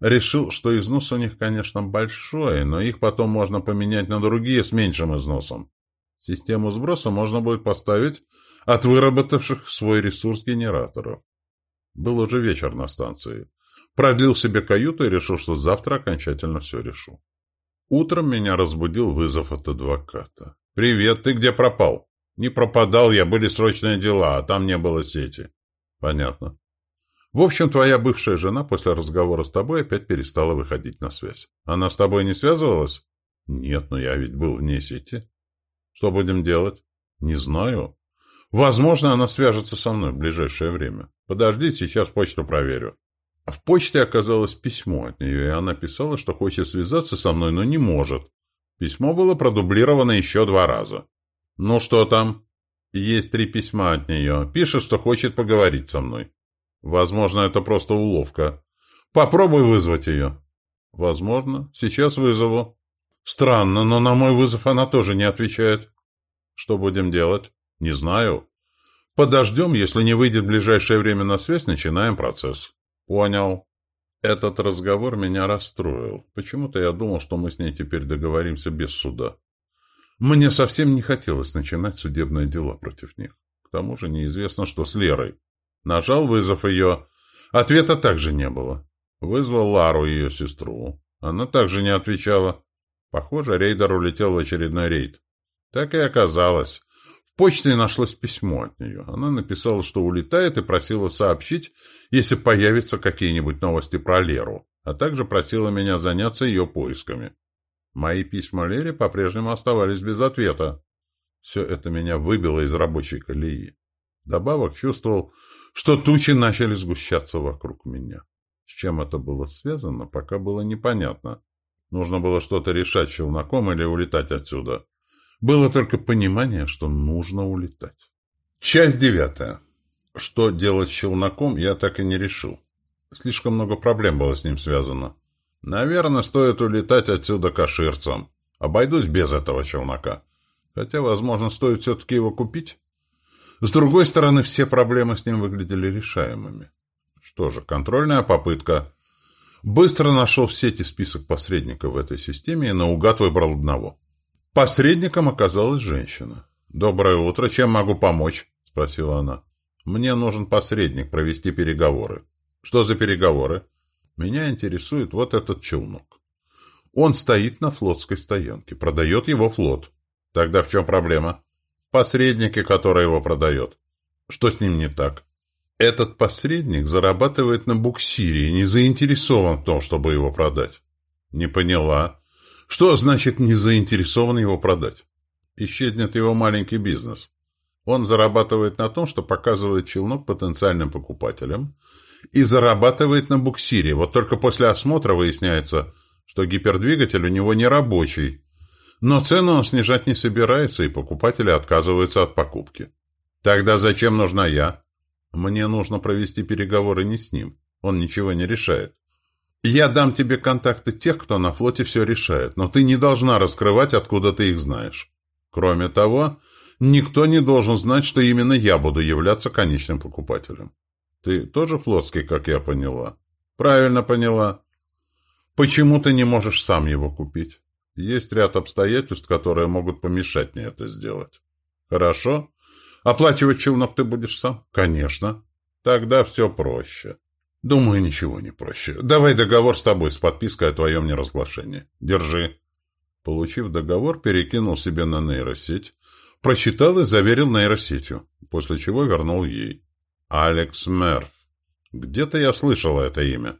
решил, что износ у них, конечно, большой, но их потом можно поменять на другие с меньшим износом. Систему сброса можно будет поставить от выработавших свой ресурс генераторов. Был уже вечер на станции. Продлил себе каюту и решил, что завтра окончательно все решу. Утром меня разбудил вызов от адвоката. «Привет, ты где пропал?» «Не пропадал я, были срочные дела, а там не было сети». «Понятно». «В общем, твоя бывшая жена после разговора с тобой опять перестала выходить на связь. Она с тобой не связывалась?» «Нет, но я ведь был вне сети». «Что будем делать?» «Не знаю. Возможно, она свяжется со мной в ближайшее время. Подожди, сейчас почту проверю». В почте оказалось письмо от нее, и она писала, что хочет связаться со мной, но не может. Письмо было продублировано еще два раза. «Ну что там?» «Есть три письма от нее. Пишет, что хочет поговорить со мной. Возможно, это просто уловка. Попробуй вызвать ее». «Возможно. Сейчас вызову». «Странно, но на мой вызов она тоже не отвечает». «Что будем делать?» «Не знаю». «Подождем, если не выйдет в ближайшее время на связь, начинаем процесс». «Понял». Этот разговор меня расстроил. Почему-то я думал, что мы с ней теперь договоримся без суда. Мне совсем не хотелось начинать судебные дела против них. К тому же неизвестно, что с Лерой. Нажал вызов ее. Ответа также не было. Вызвал Лару, ее сестру. Она также не отвечала. Похоже, рейдер улетел в очередной рейд. Так и оказалось почте нашлось письмо от нее. Она написала, что улетает, и просила сообщить, если появятся какие-нибудь новости про Леру, а также просила меня заняться ее поисками. Мои письма Лере по-прежнему оставались без ответа. Все это меня выбило из рабочей колеи. Добавок чувствовал, что тучи начали сгущаться вокруг меня. С чем это было связано, пока было непонятно. Нужно было что-то решать челноком или улетать отсюда. Было только понимание, что нужно улетать. Часть девятая. Что делать с челноком, я так и не решил. Слишком много проблем было с ним связано. Наверное, стоит улетать отсюда каширцам. Обойдусь без этого челнока. Хотя, возможно, стоит все-таки его купить. С другой стороны, все проблемы с ним выглядели решаемыми. Что же, контрольная попытка. Быстро нашел в сети список посредников в этой системе и наугад выбрал одного. Посредником оказалась женщина. «Доброе утро. Чем могу помочь?» – спросила она. «Мне нужен посредник провести переговоры». «Что за переговоры?» «Меня интересует вот этот челнок. Он стоит на флотской стоянке, продает его флот. Тогда в чем проблема?» «Посредники, который его продает. Что с ним не так?» «Этот посредник зарабатывает на буксире и не заинтересован в том, чтобы его продать». «Не поняла». Что значит не заинтересован его продать? Исчезнет его маленький бизнес. Он зарабатывает на том, что показывает челнок потенциальным покупателям и зарабатывает на буксире. Вот только после осмотра выясняется, что гипердвигатель у него не рабочий. Но цену он снижать не собирается, и покупатели отказываются от покупки. Тогда зачем нужна я? Мне нужно провести переговоры не с ним. Он ничего не решает. Я дам тебе контакты тех, кто на флоте все решает, но ты не должна раскрывать, откуда ты их знаешь. Кроме того, никто не должен знать, что именно я буду являться конечным покупателем. Ты тоже флотский, как я поняла? Правильно поняла. Почему ты не можешь сам его купить? Есть ряд обстоятельств, которые могут помешать мне это сделать. Хорошо. Оплачивать челнок ты будешь сам? Конечно. Тогда все проще. Думаю, ничего не проще. Давай договор с тобой с подпиской о твоем неразглашении. Держи. Получив договор, перекинул себе на нейросеть, прочитал и заверил нейросетью, после чего вернул ей. Алекс Мерф. Где-то я слышал это имя.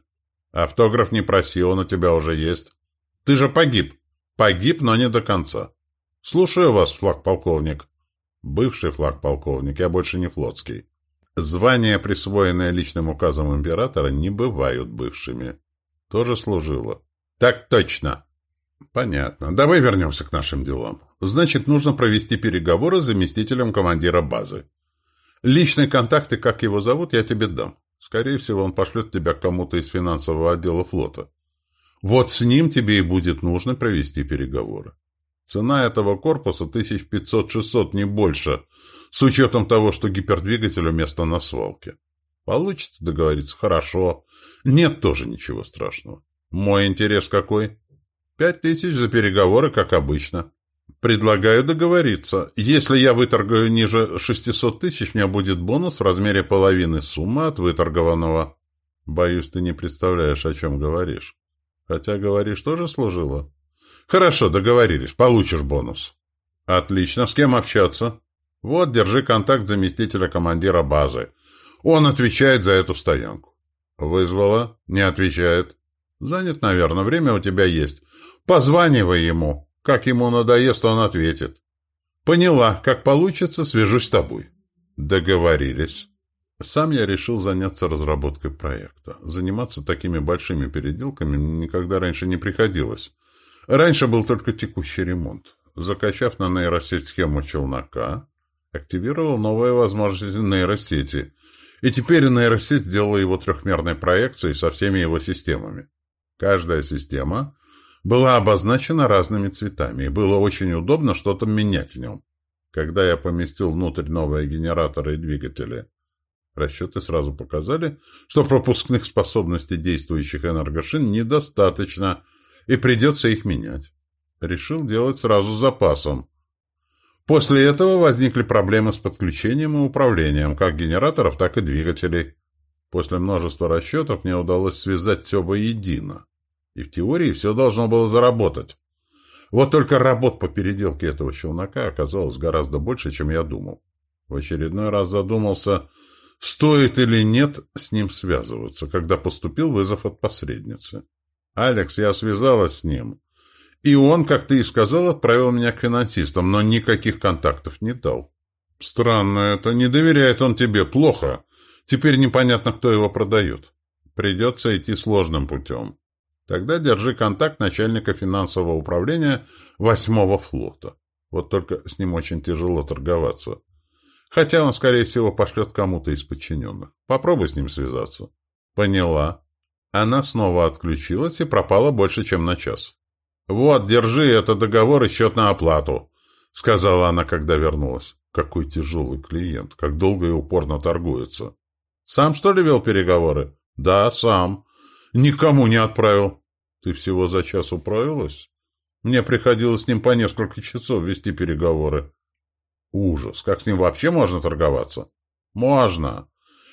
Автограф не проси, он у тебя уже есть. Ты же погиб. Погиб, но не до конца. Слушаю вас, флаг-полковник. Бывший флаг-полковник, я больше не флотский. Звания, присвоенные личным указом императора, не бывают бывшими. Тоже служило. Так точно. Понятно. Давай вернемся к нашим делам. Значит, нужно провести переговоры с заместителем командира базы. Личные контакты, как его зовут, я тебе дам. Скорее всего, он пошлет тебя к кому-то из финансового отдела флота. Вот с ним тебе и будет нужно провести переговоры. Цена этого корпуса 1500-600, не больше – с учетом того, что гипердвигателю место на свалке. Получится договориться? Хорошо. Нет тоже ничего страшного. Мой интерес какой? Пять тысяч за переговоры, как обычно. Предлагаю договориться. Если я выторгаю ниже 600 тысяч, у меня будет бонус в размере половины суммы от выторгованного. Боюсь, ты не представляешь, о чем говоришь. Хотя говоришь, тоже служило. Хорошо, договорились. Получишь бонус. Отлично. С кем общаться? Вот, держи контакт заместителя командира базы. Он отвечает за эту стоянку. Вызвала? Не отвечает. Занят, наверное. Время у тебя есть. Позванивай ему. Как ему надоест, он ответит. Поняла. Как получится, свяжусь с тобой. Договорились. Сам я решил заняться разработкой проекта. Заниматься такими большими переделками никогда раньше не приходилось. Раньше был только текущий ремонт. Закачав на нейросеть схему челнока, активировал новые возможности нейросети, и теперь нейросеть сделала его трехмерной проекцией со всеми его системами. Каждая система была обозначена разными цветами, и было очень удобно что-то менять в нем. Когда я поместил внутрь новые генераторы и двигатели, расчеты сразу показали, что пропускных способностей действующих энергошин недостаточно, и придется их менять. Решил делать сразу запасом. После этого возникли проблемы с подключением и управлением как генераторов, так и двигателей. После множества расчетов мне удалось связать все воедино. И в теории все должно было заработать. Вот только работ по переделке этого челнока оказалось гораздо больше, чем я думал. В очередной раз задумался, стоит или нет с ним связываться, когда поступил вызов от посредницы. «Алекс, я связалась с ним. И он, как ты и сказал, отправил меня к финансистам, но никаких контактов не дал. Странно это, не доверяет он тебе, плохо. Теперь непонятно, кто его продает. Придется идти сложным путем. Тогда держи контакт начальника финансового управления восьмого флота. Вот только с ним очень тяжело торговаться. Хотя он, скорее всего, пошлет кому-то из подчиненных. Попробуй с ним связаться. Поняла. Она снова отключилась и пропала больше, чем на час. «Вот, держи, это договор и счет на оплату», — сказала она, когда вернулась. «Какой тяжелый клиент, как долго и упорно торгуется». «Сам, что ли, вел переговоры?» «Да, сам. Никому не отправил». «Ты всего за час управилась?» Мне приходилось с ним по несколько часов вести переговоры. Ужас. Как с ним вообще можно торговаться? Можно.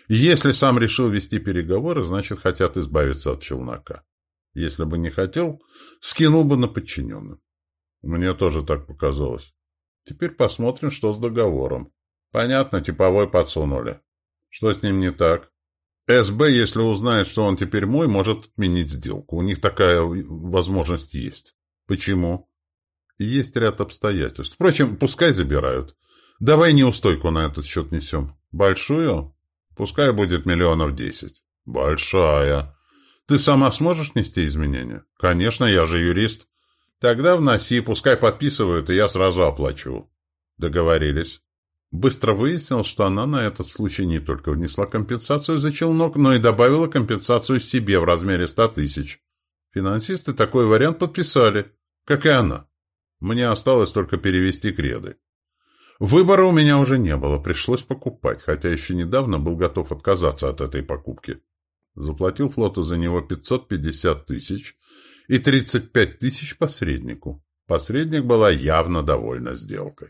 Если сам решил вести переговоры, значит, хотят избавиться от челнока. Если бы не хотел, скинул бы на подчиненным. Мне тоже так показалось. Теперь посмотрим, что с договором. Понятно, типовой подсунули. Что с ним не так? СБ, если узнает, что он теперь мой, может отменить сделку. У них такая возможность есть. Почему? Есть ряд обстоятельств. Впрочем, пускай забирают. Давай неустойку на этот счет несем. Большую? Пускай будет миллионов десять. Большая. Ты сама сможешь нести изменения? Конечно, я же юрист. Тогда вноси, пускай подписывают, и я сразу оплачу. Договорились. Быстро выяснил, что она на этот случай не только внесла компенсацию за челнок, но и добавила компенсацию себе в размере ста тысяч. Финансисты такой вариант подписали, как и она. Мне осталось только перевести креды. Выбора у меня уже не было, пришлось покупать, хотя еще недавно был готов отказаться от этой покупки. Заплатил флоту за него 550 тысяч и 35 тысяч посреднику. Посредник была явно довольна сделкой.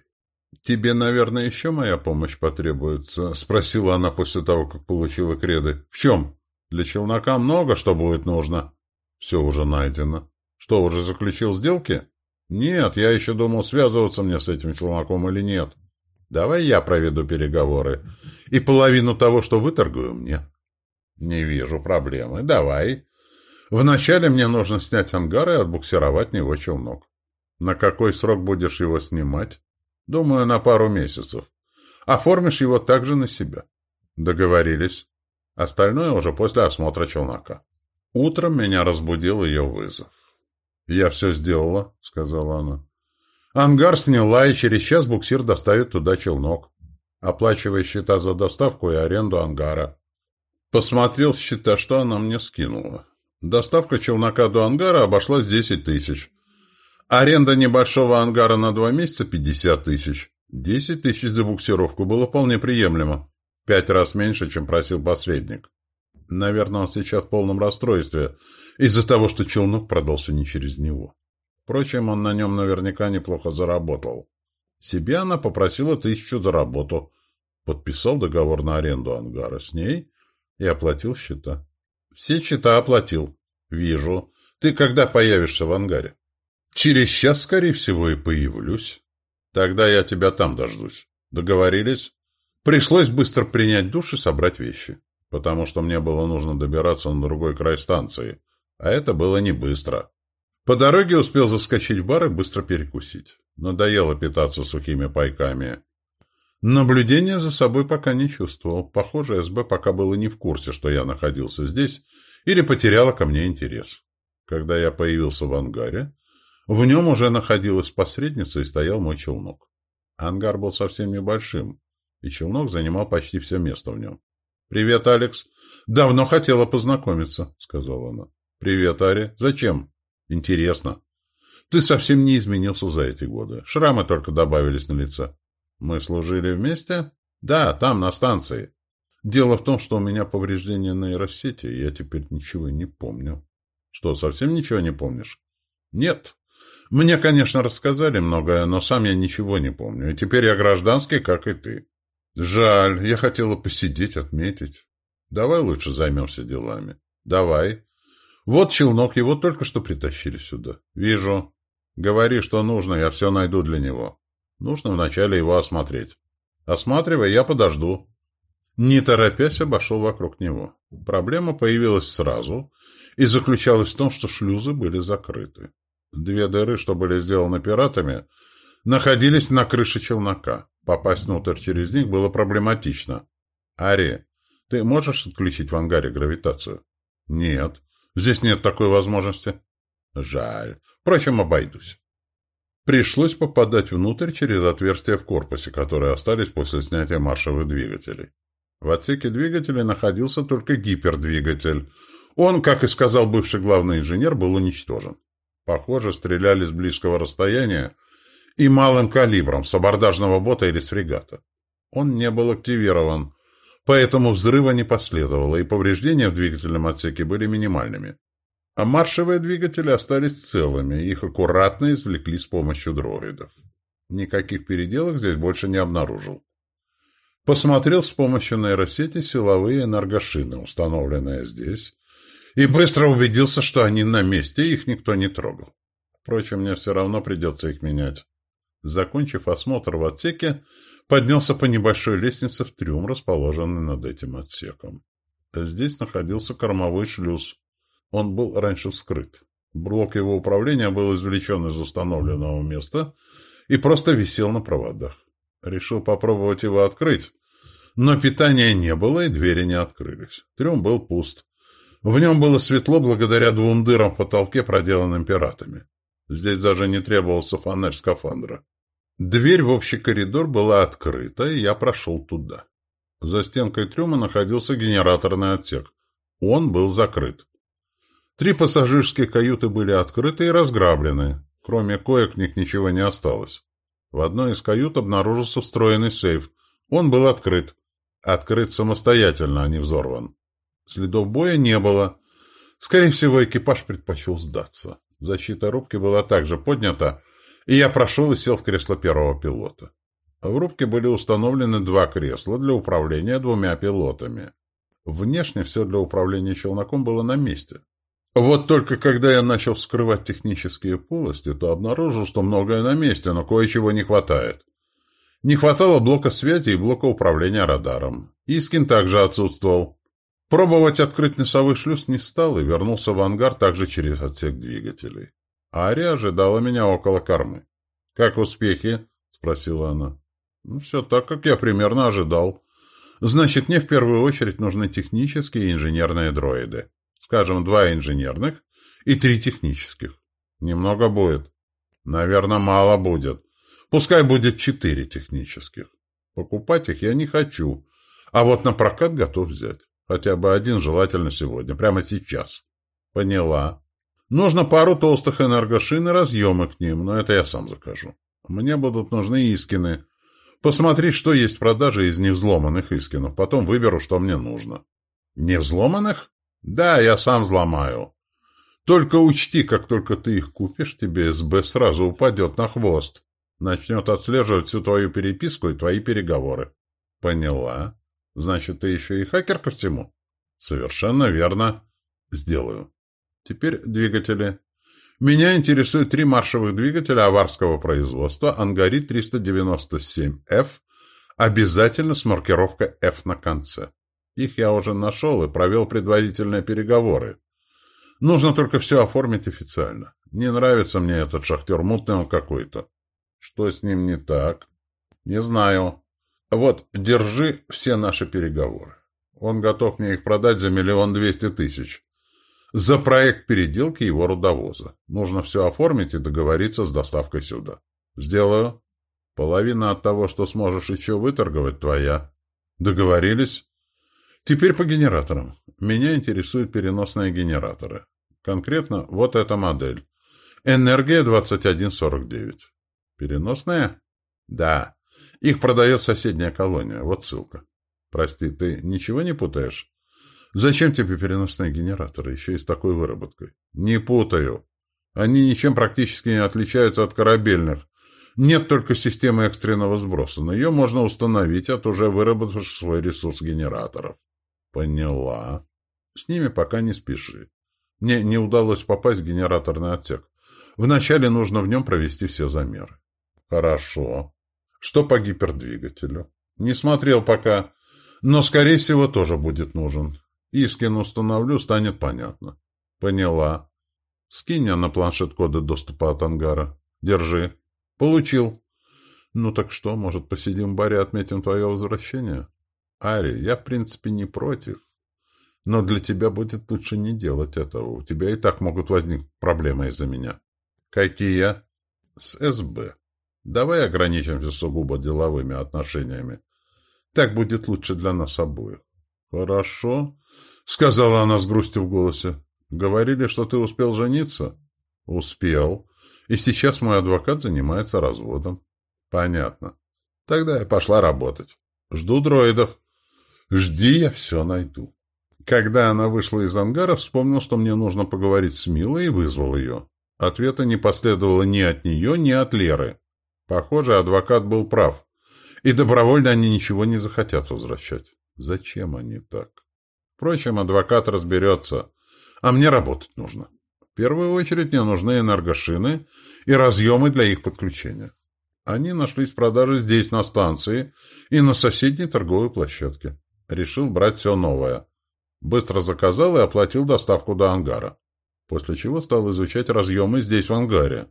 «Тебе, наверное, еще моя помощь потребуется?» — спросила она после того, как получила креды. «В чем? Для челнока много, что будет нужно?» «Все уже найдено. Что, уже заключил сделки?» «Нет, я еще думал, связываться мне с этим челноком или нет. Давай я проведу переговоры. И половину того, что выторгую, мне». «Не вижу проблемы. Давай. Вначале мне нужно снять ангар и отбуксировать него челнок. На какой срок будешь его снимать?» «Думаю, на пару месяцев. Оформишь его также на себя». «Договорились. Остальное уже после осмотра челнока». Утром меня разбудил ее вызов. «Я все сделала», — сказала она. «Ангар сняла, и через час буксир доставит туда челнок, оплачивая счета за доставку и аренду ангара». Посмотрел счета, что она мне скинула. Доставка челнока до ангара обошлась 10 тысяч. Аренда небольшого ангара на два месяца – 50 тысяч. 10 тысяч за буксировку было вполне приемлемо. Пять раз меньше, чем просил посредник. Наверное, он сейчас в полном расстройстве из-за того, что челнок продался не через него. Впрочем, он на нем наверняка неплохо заработал. Себе она попросила тысячу за работу. Подписал договор на аренду ангара с ней и оплатил счета. Все счета оплатил. Вижу. Ты когда появишься в ангаре? Через час, скорее всего, и появлюсь. Тогда я тебя там дождусь. Договорились? Пришлось быстро принять душ и собрать вещи, потому что мне было нужно добираться на другой край станции, а это было не быстро. По дороге успел заскочить в бар и быстро перекусить. Надоело питаться сухими пайками. Наблюдения за собой пока не чувствовал. Похоже, СБ пока было не в курсе, что я находился здесь, или потеряла ко мне интерес. Когда я появился в ангаре, в нем уже находилась посредница и стоял мой челнок. Ангар был совсем небольшим, и челнок занимал почти все место в нем. «Привет, Алекс. Давно хотела познакомиться», — сказала она. «Привет, Ари. Зачем?» «Интересно. Ты совсем не изменился за эти годы. Шрамы только добавились на лице. Мы служили вместе? Да, там, на станции. Дело в том, что у меня повреждение нейросети, и я теперь ничего не помню. Что, совсем ничего не помнишь? Нет. Мне, конечно, рассказали многое, но сам я ничего не помню, и теперь я гражданский, как и ты. Жаль, я хотела посидеть, отметить. Давай лучше займемся делами. Давай. Вот челнок, его только что притащили сюда. Вижу. Говори, что нужно, я все найду для него. Нужно вначале его осмотреть. Осматривай, я подожду. Не торопясь, обошел вокруг него. Проблема появилась сразу и заключалась в том, что шлюзы были закрыты. Две дыры, что были сделаны пиратами, находились на крыше челнока. Попасть внутрь через них было проблематично. «Ари, ты можешь отключить в ангаре гравитацию?» «Нет. Здесь нет такой возможности». «Жаль. Впрочем, обойдусь». Пришлось попадать внутрь через отверстия в корпусе, которые остались после снятия маршевых двигателей. В отсеке двигателей находился только гипердвигатель. Он, как и сказал бывший главный инженер, был уничтожен. Похоже, стреляли с близкого расстояния и малым калибром, с абордажного бота или с фрегата. Он не был активирован, поэтому взрыва не последовало, и повреждения в двигательном отсеке были минимальными. А маршевые двигатели остались целыми, их аккуратно извлекли с помощью дроидов. Никаких переделок здесь больше не обнаружил. Посмотрел с помощью нейросети силовые энергошины, установленные здесь, и быстро убедился, что они на месте, их никто не трогал. Впрочем, мне все равно придется их менять. Закончив осмотр в отсеке, поднялся по небольшой лестнице в трюм, расположенный над этим отсеком. Здесь находился кормовой шлюз. Он был раньше вскрыт. Блок его управления был извлечен из установленного места и просто висел на проводах. Решил попробовать его открыть, но питания не было и двери не открылись. Трюм был пуст. В нем было светло благодаря двум дырам в потолке, проделанным пиратами. Здесь даже не требовался фонарь скафандра. Дверь в общий коридор была открыта, и я прошел туда. За стенкой трюма находился генераторный отсек. Он был закрыт. Три пассажирские каюты были открыты и разграблены. Кроме коек в них ничего не осталось. В одной из кают обнаружился встроенный сейф. Он был открыт. Открыт самостоятельно, а не взорван. Следов боя не было. Скорее всего, экипаж предпочел сдаться. Защита рубки была также поднята, и я прошел и сел в кресло первого пилота. В рубке были установлены два кресла для управления двумя пилотами. Внешне все для управления челноком было на месте. Вот только когда я начал вскрывать технические полости, то обнаружил, что многое на месте, но кое-чего не хватает. Не хватало блока связи и блока управления радаром. Искин также отсутствовал. Пробовать открыть носовой шлюз не стал и вернулся в ангар также через отсек двигателей. Ария ожидала меня около кормы. «Как успехи?» — спросила она. «Ну, все так, как я примерно ожидал. Значит, мне в первую очередь нужны технические и инженерные дроиды. Скажем, два инженерных и три технических. Немного будет. Наверное, мало будет. Пускай будет четыре технических. Покупать их я не хочу, а вот на прокат готов взять. Хотя бы один желательно сегодня, прямо сейчас. Поняла. Нужно пару толстых энергошин и разъемы к ним, но это я сам закажу. Мне будут нужны искины. Посмотри, что есть в продаже из невзломанных искинов. Потом выберу, что мне нужно. Невзломанных? Да, я сам взломаю. Только учти, как только ты их купишь, тебе СБ сразу упадет на хвост. Начнет отслеживать всю твою переписку и твои переговоры. Поняла. Значит, ты еще и хакер ко всему? Совершенно верно. Сделаю. Теперь двигатели. Меня интересуют три маршевых двигателя аварского производства Ангарит 397F, обязательно с маркировкой F на конце. Их я уже нашел и провел предварительные переговоры. Нужно только все оформить официально. Не нравится мне этот шахтер, мутный он какой-то. Что с ним не так? Не знаю. Вот, держи все наши переговоры. Он готов мне их продать за миллион двести тысяч. За проект переделки его рудовоза. Нужно все оформить и договориться с доставкой сюда. Сделаю. Половина от того, что сможешь еще выторговать, твоя. Договорились? Теперь по генераторам. Меня интересуют переносные генераторы. Конкретно вот эта модель. Энергия 2149. Переносная? Да. Их продает соседняя колония. Вот ссылка. Прости, ты ничего не путаешь? Зачем тебе переносные генераторы, еще и с такой выработкой? Не путаю. Они ничем практически не отличаются от корабельных. Нет только системы экстренного сброса, но ее можно установить от уже выработавших свой ресурс генераторов. Поняла. С ними пока не спеши. Мне не удалось попасть в генераторный отсек. Вначале нужно в нем провести все замеры. Хорошо. Что по гипердвигателю? Не смотрел пока, но, скорее всего, тоже будет нужен. Искин установлю, станет понятно. Поняла. Скинь мне на планшет коды доступа от ангара. Держи. Получил. Ну так что, может, посидим в баре, отметим твое возвращение? Ари, я, в принципе, не против. Но для тебя будет лучше не делать этого. У тебя и так могут возникнуть проблемы из-за меня. Какие? С СБ. Давай ограничимся сугубо деловыми отношениями. Так будет лучше для нас обоих. Хорошо, сказала она с грустью в голосе. Говорили, что ты успел жениться? Успел. И сейчас мой адвокат занимается разводом. Понятно. Тогда я пошла работать. Жду дроидов. Жди, я все найду. Когда она вышла из ангара, вспомнил, что мне нужно поговорить с Милой и вызвал ее. Ответа не последовало ни от нее, ни от Леры. Похоже, адвокат был прав. И добровольно они ничего не захотят возвращать. Зачем они так? Впрочем, адвокат разберется. А мне работать нужно. В первую очередь мне нужны энергошины и разъемы для их подключения. Они нашлись в продаже здесь, на станции, и на соседней торговой площадке. Решил брать все новое. Быстро заказал и оплатил доставку до ангара. После чего стал изучать разъемы здесь, в ангаре.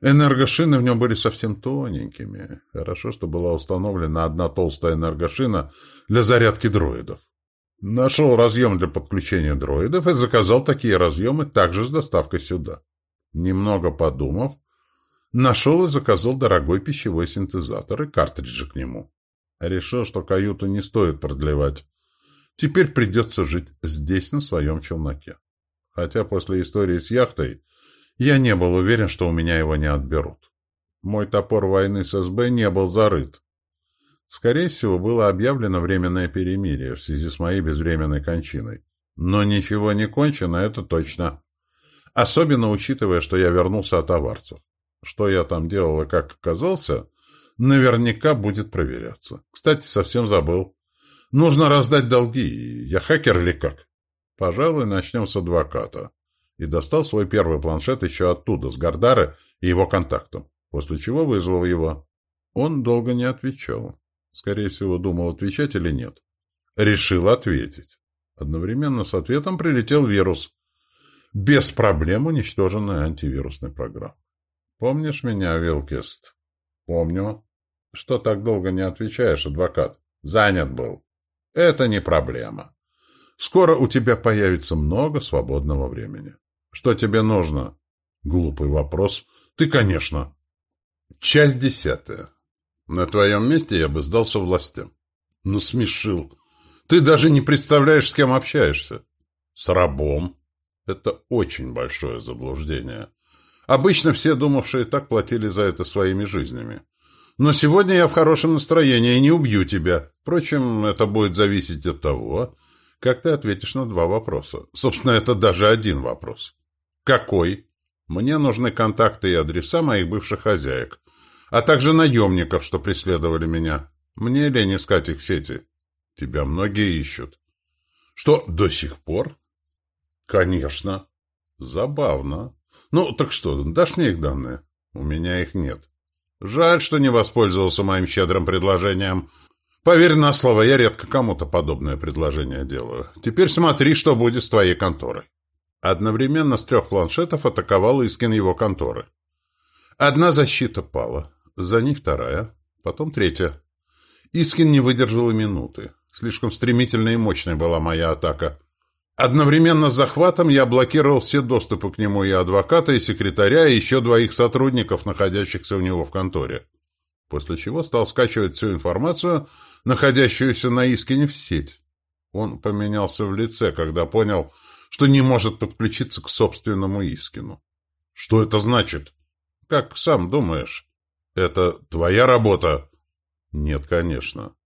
Энергошины в нем были совсем тоненькими. Хорошо, что была установлена одна толстая энергошина для зарядки дроидов. Нашел разъем для подключения дроидов и заказал такие разъемы также с доставкой сюда. Немного подумав, нашел и заказал дорогой пищевой синтезатор и картриджи к нему. Решил, что каюту не стоит продлевать. Теперь придется жить здесь, на своем челноке. Хотя после истории с яхтой я не был уверен, что у меня его не отберут. Мой топор войны с СБ не был зарыт. Скорее всего, было объявлено временное перемирие в связи с моей безвременной кончиной. Но ничего не кончено, это точно. Особенно учитывая, что я вернулся от аварцев. Что я там делал и как оказался, наверняка будет проверяться. Кстати, совсем забыл. Нужно раздать долги. Я хакер или как? Пожалуй, начнем с адвоката и достал свой первый планшет еще оттуда, с Гардары и его контактом, после чего вызвал его. Он долго не отвечал. Скорее всего, думал, отвечать или нет. Решил ответить. Одновременно с ответом прилетел вирус. Без проблем уничтоженная антивирусной программой. «Помнишь меня, Вилкист?» «Помню». «Что так долго не отвечаешь, адвокат?» «Занят был». «Это не проблема. Скоро у тебя появится много свободного времени». Что тебе нужно? Глупый вопрос. Ты, конечно. Часть десятая. На твоем месте я бы сдался властям. Насмешил. Ты даже не представляешь, с кем общаешься. С рабом. Это очень большое заблуждение. Обычно все думавшие так платили за это своими жизнями. Но сегодня я в хорошем настроении и не убью тебя. Впрочем, это будет зависеть от того, как ты ответишь на два вопроса. Собственно, это даже один вопрос. «Какой?» «Мне нужны контакты и адреса моих бывших хозяек, а также наемников, что преследовали меня. Мне лень искать их в сети. Тебя многие ищут». «Что, до сих пор?» «Конечно». «Забавно. Ну, так что, дашь мне их данные?» «У меня их нет». «Жаль, что не воспользовался моим щедрым предложением». Поверь на слово, я редко кому-то подобное предложение делаю. Теперь смотри, что будет с твоей конторой. Одновременно с трех планшетов атаковал Искин его конторы. Одна защита пала, за ней вторая, потом третья. Искин не выдержал и минуты. Слишком стремительной и мощной была моя атака. Одновременно с захватом я блокировал все доступы к нему и адвоката, и секретаря, и еще двоих сотрудников, находящихся у него в конторе. После чего стал скачивать всю информацию, находящуюся на Искине в сеть. Он поменялся в лице, когда понял, что не может подключиться к собственному Искину. Что это значит? Как сам думаешь? Это твоя работа? Нет, конечно.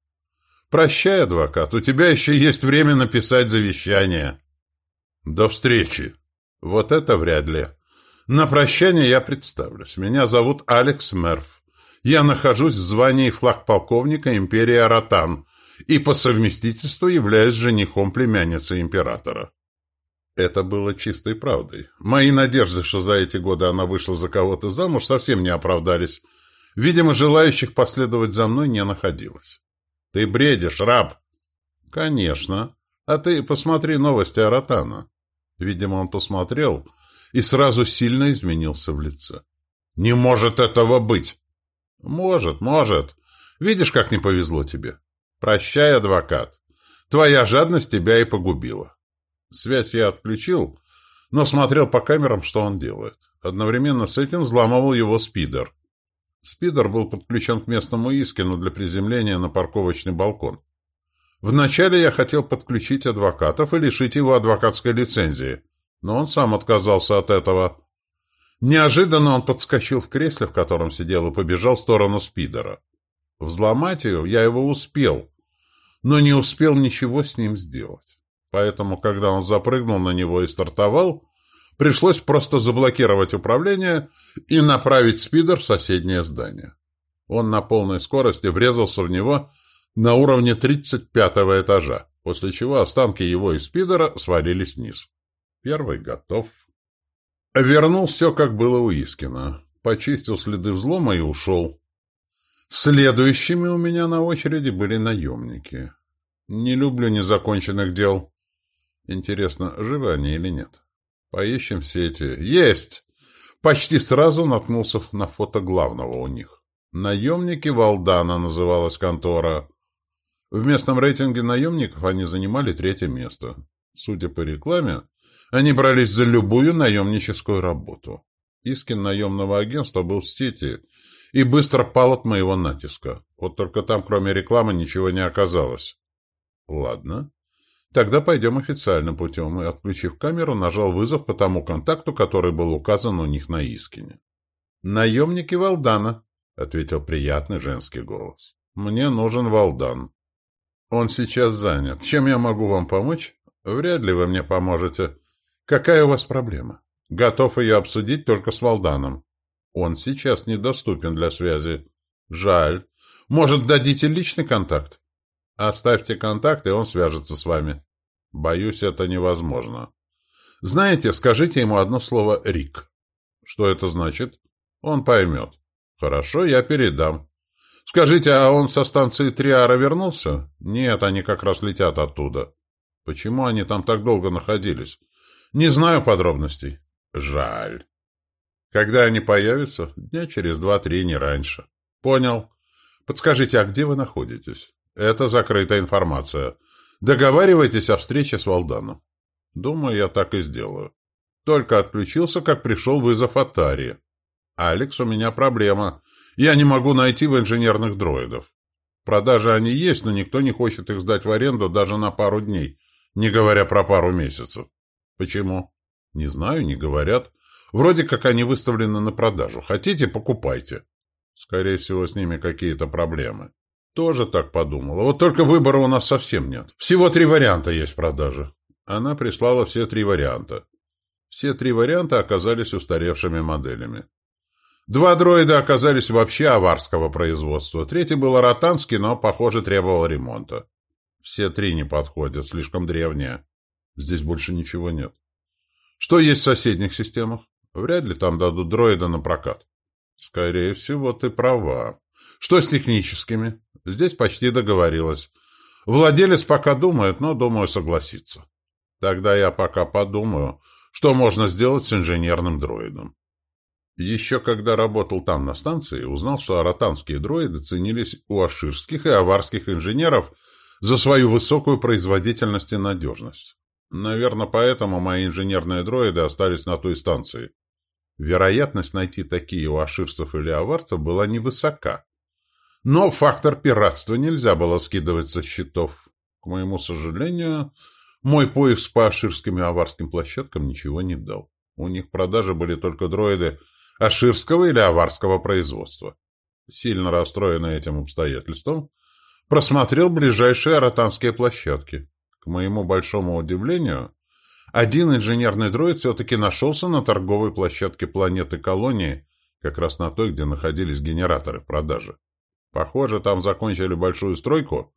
Прощай, адвокат, у тебя еще есть время написать завещание. До встречи. Вот это вряд ли. На прощание я представлюсь. Меня зовут Алекс Мерф. Я нахожусь в звании флаг-полковника империи Аратан и по совместительству являюсь женихом племянницы императора. Это было чистой правдой. Мои надежды, что за эти годы она вышла за кого-то замуж, совсем не оправдались. Видимо, желающих последовать за мной не находилось. «Ты бредишь, раб!» «Конечно. А ты посмотри новости Аратана». Видимо, он посмотрел и сразу сильно изменился в лице. «Не может этого быть!» «Может, может. Видишь, как не повезло тебе. Прощай, адвокат. Твоя жадность тебя и погубила. Связь я отключил, но смотрел по камерам, что он делает. Одновременно с этим взламывал его спидер. Спидер был подключен к местному Искину для приземления на парковочный балкон. Вначале я хотел подключить адвокатов и лишить его адвокатской лицензии, но он сам отказался от этого. Неожиданно он подскочил в кресле, в котором сидел, и побежал в сторону спидера. Взломать ее я его успел, но не успел ничего с ним сделать. Поэтому, когда он запрыгнул на него и стартовал, пришлось просто заблокировать управление и направить спидер в соседнее здание. Он на полной скорости врезался в него на уровне 35 этажа, после чего останки его и спидера свалились вниз. Первый готов. Вернул все, как было у Искина. Почистил следы взлома и ушел. Следующими у меня на очереди были наемники. Не люблю незаконченных дел. Интересно, живы они или нет? Поищем все эти. Есть! Почти сразу наткнулся на фото главного у них. «Наемники Валдана» называлась контора. В местном рейтинге наемников они занимали третье место. Судя по рекламе, они брались за любую наемническую работу. Искин наемного агентства был в сети и быстро пал от моего натиска. Вот только там, кроме рекламы, ничего не оказалось. Ладно. Тогда пойдем официальным путем. И, отключив камеру, нажал вызов по тому контакту, который был указан у них на Искине. «Наемники Валдана», — ответил приятный женский голос. «Мне нужен Валдан». «Он сейчас занят. Чем я могу вам помочь?» «Вряд ли вы мне поможете. Какая у вас проблема?» «Готов ее обсудить только с Валданом». «Он сейчас недоступен для связи». «Жаль. Может, дадите личный контакт?» «Оставьте контакт, и он свяжется с вами». «Боюсь, это невозможно». «Знаете, скажите ему одно слово «Рик». «Что это значит?» «Он поймет». «Хорошо, я передам». «Скажите, а он со станции Триара вернулся?» «Нет, они как раз летят оттуда». «Почему они там так долго находились?» «Не знаю подробностей». «Жаль». «Когда они появятся?» «Дня через два-три, не раньше». «Понял. Подскажите, а где вы находитесь?» «Это закрытая информация. Договаривайтесь о встрече с Валданом». «Думаю, я так и сделаю». Только отключился, как пришел вызов от Тари. «Алекс, у меня проблема. Я не могу найти в инженерных дроидов. Продажи они есть, но никто не хочет их сдать в аренду даже на пару дней, не говоря про пару месяцев. Почему? Не знаю, не говорят. Вроде как они выставлены на продажу. Хотите, покупайте. Скорее всего, с ними какие-то проблемы. Тоже так подумала. Вот только выбора у нас совсем нет. Всего три варианта есть в продаже. Она прислала все три варианта. Все три варианта оказались устаревшими моделями. Два дроида оказались вообще аварского производства. Третий был ротанский, но, похоже, требовал ремонта. Все три не подходят, слишком древние. Здесь больше ничего нет. Что есть в соседних системах? Вряд ли там дадут дроида на прокат. Скорее всего, ты права. Что с техническими? Здесь почти договорилась. Владелец пока думает, но, думаю, согласится. Тогда я пока подумаю, что можно сделать с инженерным дроидом. Еще когда работал там на станции, узнал, что аратанские дроиды ценились у аширских и аварских инженеров за свою высокую производительность и надежность. Наверное, поэтому мои инженерные дроиды остались на той станции. Вероятность найти такие у аширцев или аварцев была невысока. Но фактор пиратства нельзя было скидывать со счетов. К моему сожалению, мой поиск по аширским и аварским площадкам ничего не дал. У них в продаже были только дроиды аширского или аварского производства. Сильно расстроенный этим обстоятельством, просмотрел ближайшие ротанские площадки. К моему большому удивлению, один инженерный дроид все-таки нашелся на торговой площадке планеты-колонии, как раз на той, где находились генераторы в продаже. Похоже, там закончили большую стройку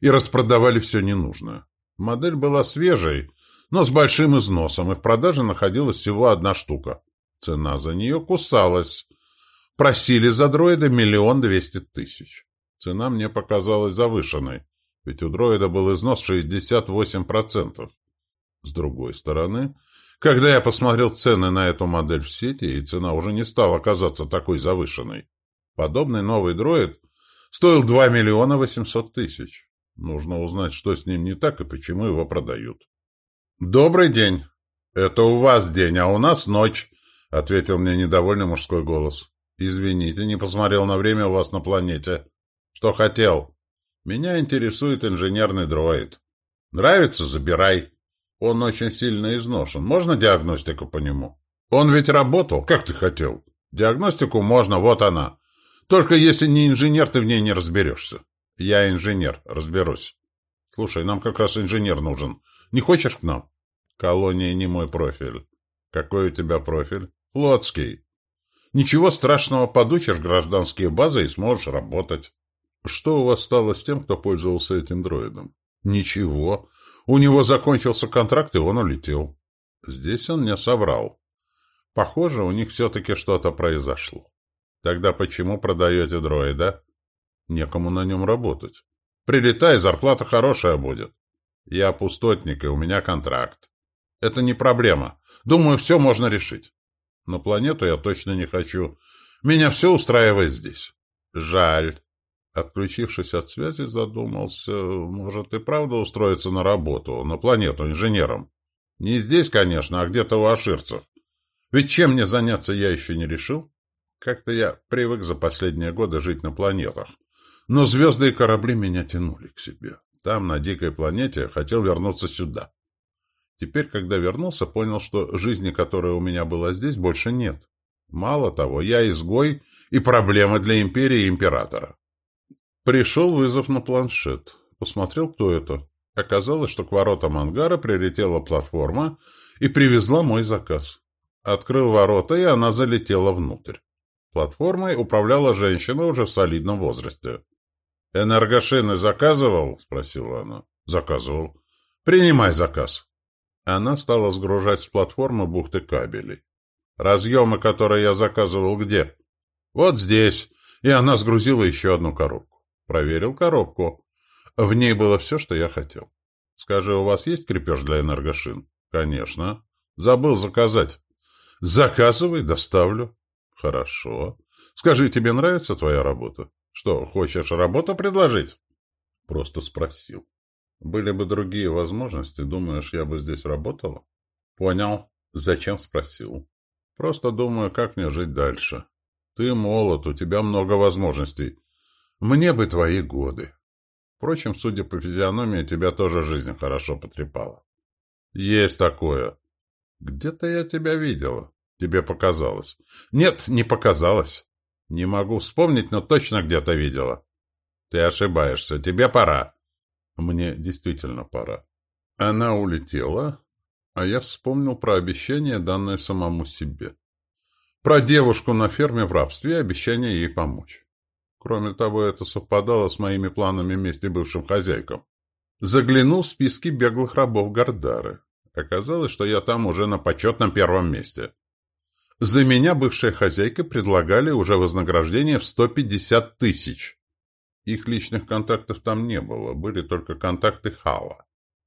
и распродавали все ненужное. Модель была свежей, но с большим износом, и в продаже находилась всего одна штука. Цена за нее кусалась. Просили за дроида миллион двести тысяч. Цена мне показалась завышенной, ведь у дроида был износ 68%. С другой стороны, когда я посмотрел цены на эту модель в сети, и цена уже не стала казаться такой завышенной. Подобный новый дроид стоил 2 миллиона 800 тысяч. Нужно узнать, что с ним не так и почему его продают. «Добрый день. Это у вас день, а у нас ночь», — ответил мне недовольный мужской голос. «Извините, не посмотрел на время у вас на планете. Что хотел? Меня интересует инженерный дроид. Нравится? Забирай. Он очень сильно изношен. Можно диагностику по нему? Он ведь работал, как ты хотел. Диагностику можно, вот она. Только если не инженер, ты в ней не разберешься. Я инженер, разберусь. Слушай, нам как раз инженер нужен. Не хочешь к нам? Колония не мой профиль. Какой у тебя профиль? Флотский. Ничего страшного, подучишь гражданские базы и сможешь работать. Что у вас стало с тем, кто пользовался этим дроидом? Ничего. У него закончился контракт, и он улетел. Здесь он не соврал. Похоже, у них все-таки что-то произошло. Тогда почему продаете дроида? Некому на нем работать. Прилетай, зарплата хорошая будет. Я пустотник, и у меня контракт. Это не проблема. Думаю, все можно решить. На планету я точно не хочу. Меня все устраивает здесь. Жаль. Отключившись от связи, задумался, может и правда устроиться на работу, на планету, инженером. Не здесь, конечно, а где-то у аширцев. Ведь чем мне заняться я еще не решил. Как-то я привык за последние годы жить на планетах. Но звезды и корабли меня тянули к себе. Там, на дикой планете, хотел вернуться сюда. Теперь, когда вернулся, понял, что жизни, которая у меня была здесь, больше нет. Мало того, я изгой и проблемы для империи и императора. Пришел вызов на планшет. Посмотрел, кто это. Оказалось, что к воротам ангара прилетела платформа и привезла мой заказ. Открыл ворота, и она залетела внутрь. Платформой управляла женщина уже в солидном возрасте. «Энергошины заказывал?» — спросила она. «Заказывал». «Принимай заказ». Она стала сгружать с платформы бухты кабелей. «Разъемы, которые я заказывал, где?» «Вот здесь». И она сгрузила еще одну коробку. Проверил коробку. В ней было все, что я хотел. Скажи, у вас есть крепеж для энергошин? Конечно. Забыл заказать. Заказывай, доставлю. Хорошо. Скажи, тебе нравится твоя работа? Что, хочешь работу предложить? Просто спросил. Были бы другие возможности, думаешь, я бы здесь работала? Понял. Зачем спросил? Просто думаю, как мне жить дальше. Ты молод, у тебя много возможностей. Мне бы твои годы. Впрочем, судя по физиономии, тебя тоже жизнь хорошо потрепала. Есть такое. Где-то я тебя видела. Тебе показалось. Нет, не показалось. Не могу вспомнить, но точно где-то видела. Ты ошибаешься. Тебе пора. Мне действительно пора. Она улетела, а я вспомнил про обещание, данное самому себе. Про девушку на ферме в рабстве и обещание ей помочь. Кроме того, это совпадало с моими планами вместе бывшим хозяйкам. Заглянул в списки беглых рабов Гардары. Оказалось, что я там уже на почетном первом месте. За меня бывшая хозяйка предлагали уже вознаграждение в 150 тысяч. Их личных контактов там не было, были только контакты Хала.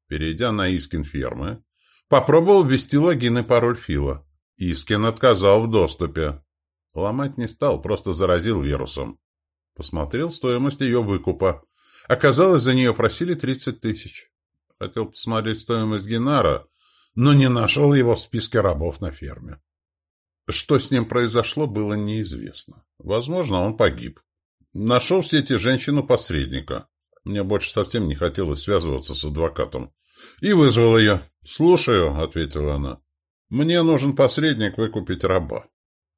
Перейдя на Искин фермы, попробовал ввести логин и пароль Фила. Искин отказал в доступе. Ломать не стал, просто заразил вирусом. Посмотрел стоимость ее выкупа. Оказалось, за нее просили 30 тысяч. Хотел посмотреть стоимость Генара, но не нашел его в списке рабов на ферме. Что с ним произошло, было неизвестно. Возможно, он погиб. Нашел в сети женщину-посредника. Мне больше совсем не хотелось связываться с адвокатом. И вызвал ее. «Слушаю», — ответила она. «Мне нужен посредник выкупить раба.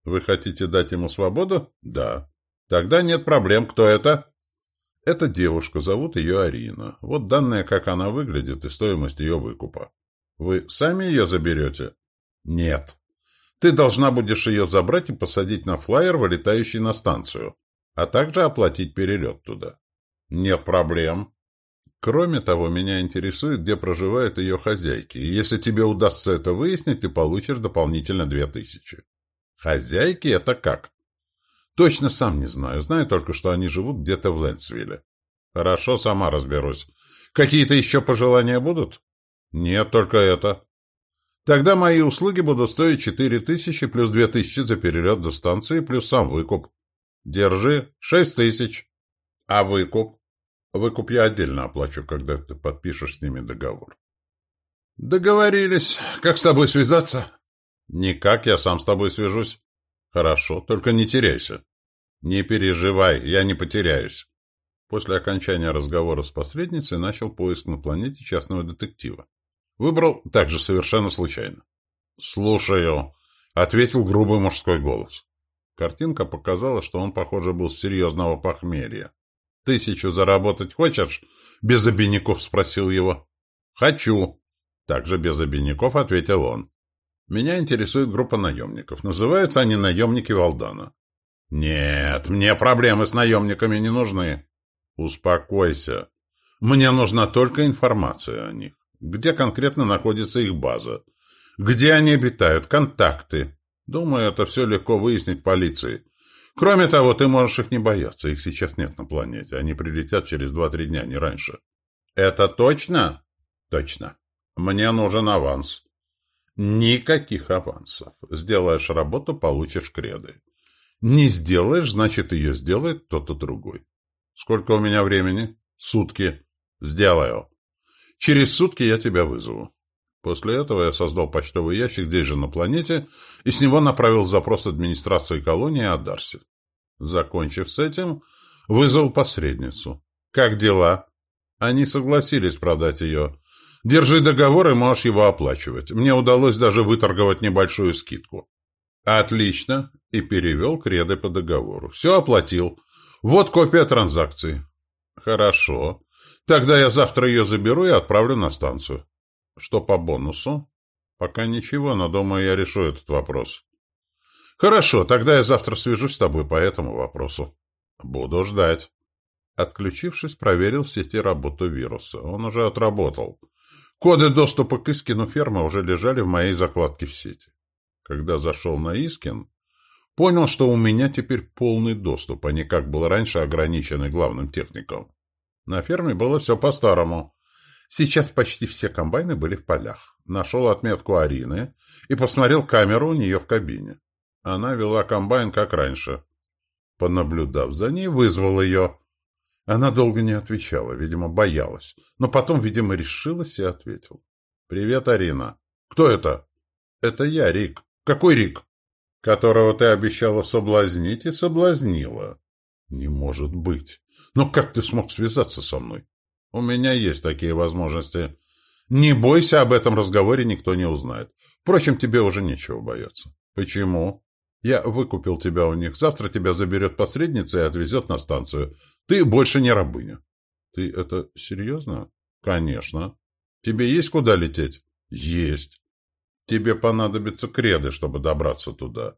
Вы хотите дать ему свободу?» «Да». Тогда нет проблем. Кто это? Это девушка. Зовут ее Арина. Вот данные, как она выглядит и стоимость ее выкупа. Вы сами ее заберете? Нет. Ты должна будешь ее забрать и посадить на флайер, вылетающий на станцию, а также оплатить перелет туда. Нет проблем. Кроме того, меня интересует, где проживают ее хозяйки, и если тебе удастся это выяснить, ты получишь дополнительно две тысячи. Хозяйки — это как? Точно сам не знаю. Знаю только, что они живут где-то в Лэнсвилле. Хорошо, сама разберусь. Какие-то еще пожелания будут? Нет, только это. Тогда мои услуги будут стоить четыре тысячи плюс две тысячи за перелет до станции плюс сам выкуп. Держи, шесть тысяч. А выкуп? Выкуп я отдельно оплачу, когда ты подпишешь с ними договор. Договорились. Как с тобой связаться? Никак, я сам с тобой свяжусь. Хорошо, только не теряйся. «Не переживай, я не потеряюсь». После окончания разговора с посредницей начал поиск на планете частного детектива. Выбрал также совершенно случайно. «Слушаю», — ответил грубый мужской голос. Картинка показала, что он, похоже, был с серьезного похмелья. Тысячу заработать хочешь? Без обиняков спросил его. Хочу. Также без обиняков ответил он. Меня интересует группа наемников. Называются они наемники Валдана. Нет, мне проблемы с наемниками не нужны. Успокойся. Мне нужна только информация о них. Где конкретно находится их база? Где они обитают? Контакты? Думаю, это все легко выяснить полиции. Кроме того, ты можешь их не бояться. Их сейчас нет на планете. Они прилетят через два-три дня, не раньше. Это точно? Точно. Мне нужен аванс. Никаких авансов. Сделаешь работу, получишь креды. Не сделаешь, значит, ее сделает кто-то другой. Сколько у меня времени? Сутки. Сделаю. Через сутки я тебя вызову. После этого я создал почтовый ящик здесь же на планете и с него направил запрос администрации колонии о Дарсе. Закончив с этим, вызвал посредницу. «Как дела?» Они согласились продать ее. «Держи договор и можешь его оплачивать. Мне удалось даже выторговать небольшую скидку». «Отлично!» И перевел креды по договору. «Все оплатил. Вот копия транзакции». «Хорошо. Тогда я завтра ее заберу и отправлю на станцию». «Что по бонусу?» «Пока ничего, но думаю, я решу этот вопрос». Хорошо, тогда я завтра свяжусь с тобой по этому вопросу. Буду ждать. Отключившись, проверил в сети работу вируса. Он уже отработал. Коды доступа к Искину фермы уже лежали в моей закладке в сети. Когда зашел на Искин, понял, что у меня теперь полный доступ, а не как был раньше ограниченный главным техником. На ферме было все по-старому. Сейчас почти все комбайны были в полях. Нашел отметку Арины и посмотрел камеру у нее в кабине. Она вела комбайн, как раньше. Понаблюдав за ней, вызвал ее. Она долго не отвечала, видимо, боялась. Но потом, видимо, решилась и ответил. «Привет, Арина». «Кто это?» «Это я, Рик». «Какой Рик?» «Которого ты обещала соблазнить и соблазнила». «Не может быть. Но как ты смог связаться со мной?» «У меня есть такие возможности. Не бойся, об этом разговоре никто не узнает. Впрочем, тебе уже нечего бояться». «Почему?» Я выкупил тебя у них. Завтра тебя заберет посредница и отвезет на станцию. Ты больше не рабыня. Ты это серьезно? Конечно. Тебе есть куда лететь? Есть. Тебе понадобятся креды, чтобы добраться туда.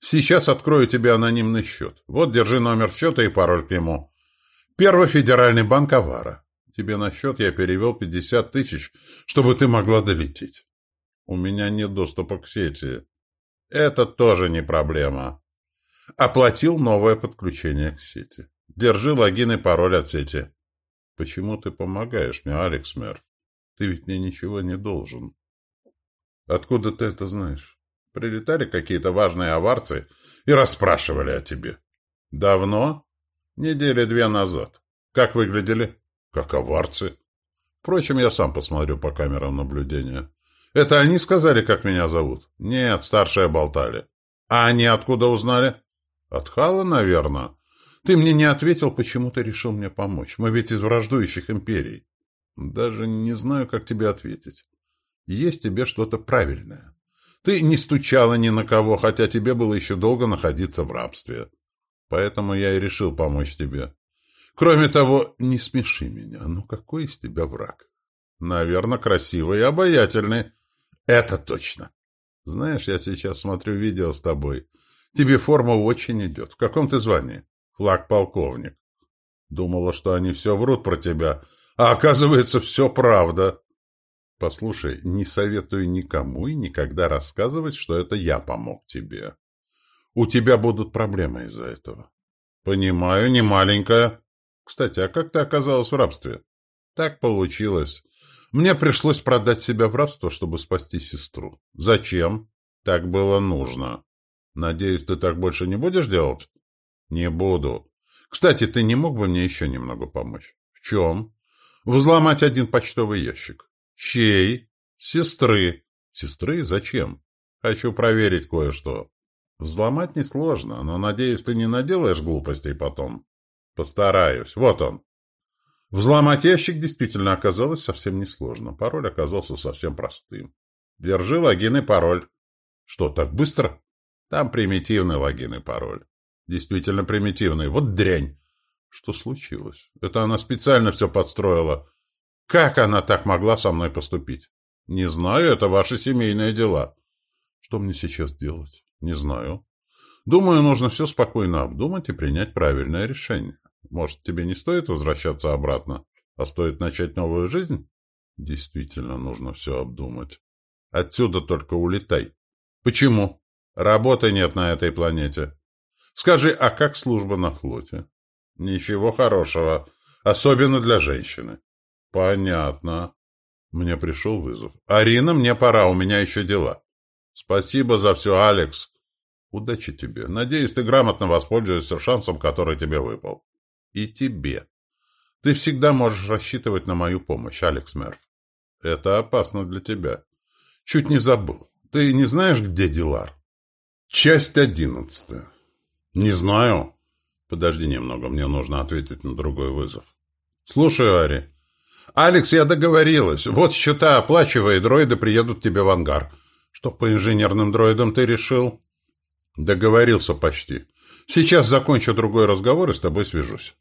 Сейчас открою тебе анонимный счет. Вот, держи номер счета и пароль к нему. Первый федеральный банк Авара. Тебе на счет я перевел 50 тысяч, чтобы ты могла долететь. У меня нет доступа к сети. Это тоже не проблема. Оплатил новое подключение к сети. Держи логин и пароль от сети. Почему ты помогаешь мне, Алекс Мэр? Ты ведь мне ничего не должен. Откуда ты это знаешь? Прилетали какие-то важные аварцы и расспрашивали о тебе. Давно? Недели две назад. Как выглядели? Как аварцы. Впрочем, я сам посмотрю по камерам наблюдения. Это они сказали, как меня зовут? Нет, старшие болтали. А они откуда узнали? От Хала, наверное. Ты мне не ответил, почему ты решил мне помочь. Мы ведь из враждующих империй. Даже не знаю, как тебе ответить. Есть тебе что-то правильное. Ты не стучала ни на кого, хотя тебе было еще долго находиться в рабстве. Поэтому я и решил помочь тебе. Кроме того, не смеши меня. Ну, какой из тебя враг? Наверное, красивый и обаятельный. Это точно. Знаешь, я сейчас смотрю видео с тобой. Тебе форма очень идет. В каком ты звании? Флаг полковник. Думала, что они все врут про тебя, а оказывается, все правда. Послушай, не советую никому и никогда рассказывать, что это я помог тебе. У тебя будут проблемы из-за этого. Понимаю, не маленькая. Кстати, а как ты оказалась в рабстве? Так получилось. Мне пришлось продать себя в рабство, чтобы спасти сестру. Зачем? Так было нужно. Надеюсь, ты так больше не будешь делать? Не буду. Кстати, ты не мог бы мне еще немного помочь? В чем? Взломать один почтовый ящик. Чей? Сестры. Сестры? Зачем? Хочу проверить кое-что. Взломать несложно, но, надеюсь, ты не наделаешь глупостей потом. Постараюсь. Вот он. Взломать ящик действительно оказалось совсем несложно. Пароль оказался совсем простым. Держи логин и пароль. Что, так быстро? Там примитивный логин и пароль. Действительно примитивный. Вот дрянь. Что случилось? Это она специально все подстроила. Как она так могла со мной поступить? Не знаю, это ваши семейные дела. Что мне сейчас делать? Не знаю. Думаю, нужно все спокойно обдумать и принять правильное решение. Может, тебе не стоит возвращаться обратно, а стоит начать новую жизнь? Действительно, нужно все обдумать. Отсюда только улетай. Почему? Работы нет на этой планете. Скажи, а как служба на флоте? Ничего хорошего, особенно для женщины. Понятно. Мне пришел вызов. Арина, мне пора, у меня еще дела. Спасибо за все, Алекс. Удачи тебе. Надеюсь, ты грамотно воспользуешься шансом, который тебе выпал. И тебе. Ты всегда можешь рассчитывать на мою помощь, Алекс Мерф. Это опасно для тебя. Чуть не забыл. Ты не знаешь, где Дилар? Часть одиннадцатая. Не знаю. Подожди немного, мне нужно ответить на другой вызов. Слушаю, Ари. Алекс, я договорилась. Вот счета оплачивай, дроиды приедут тебе в ангар. Что по инженерным дроидам ты решил? Договорился почти. Сейчас закончу другой разговор и с тобой свяжусь.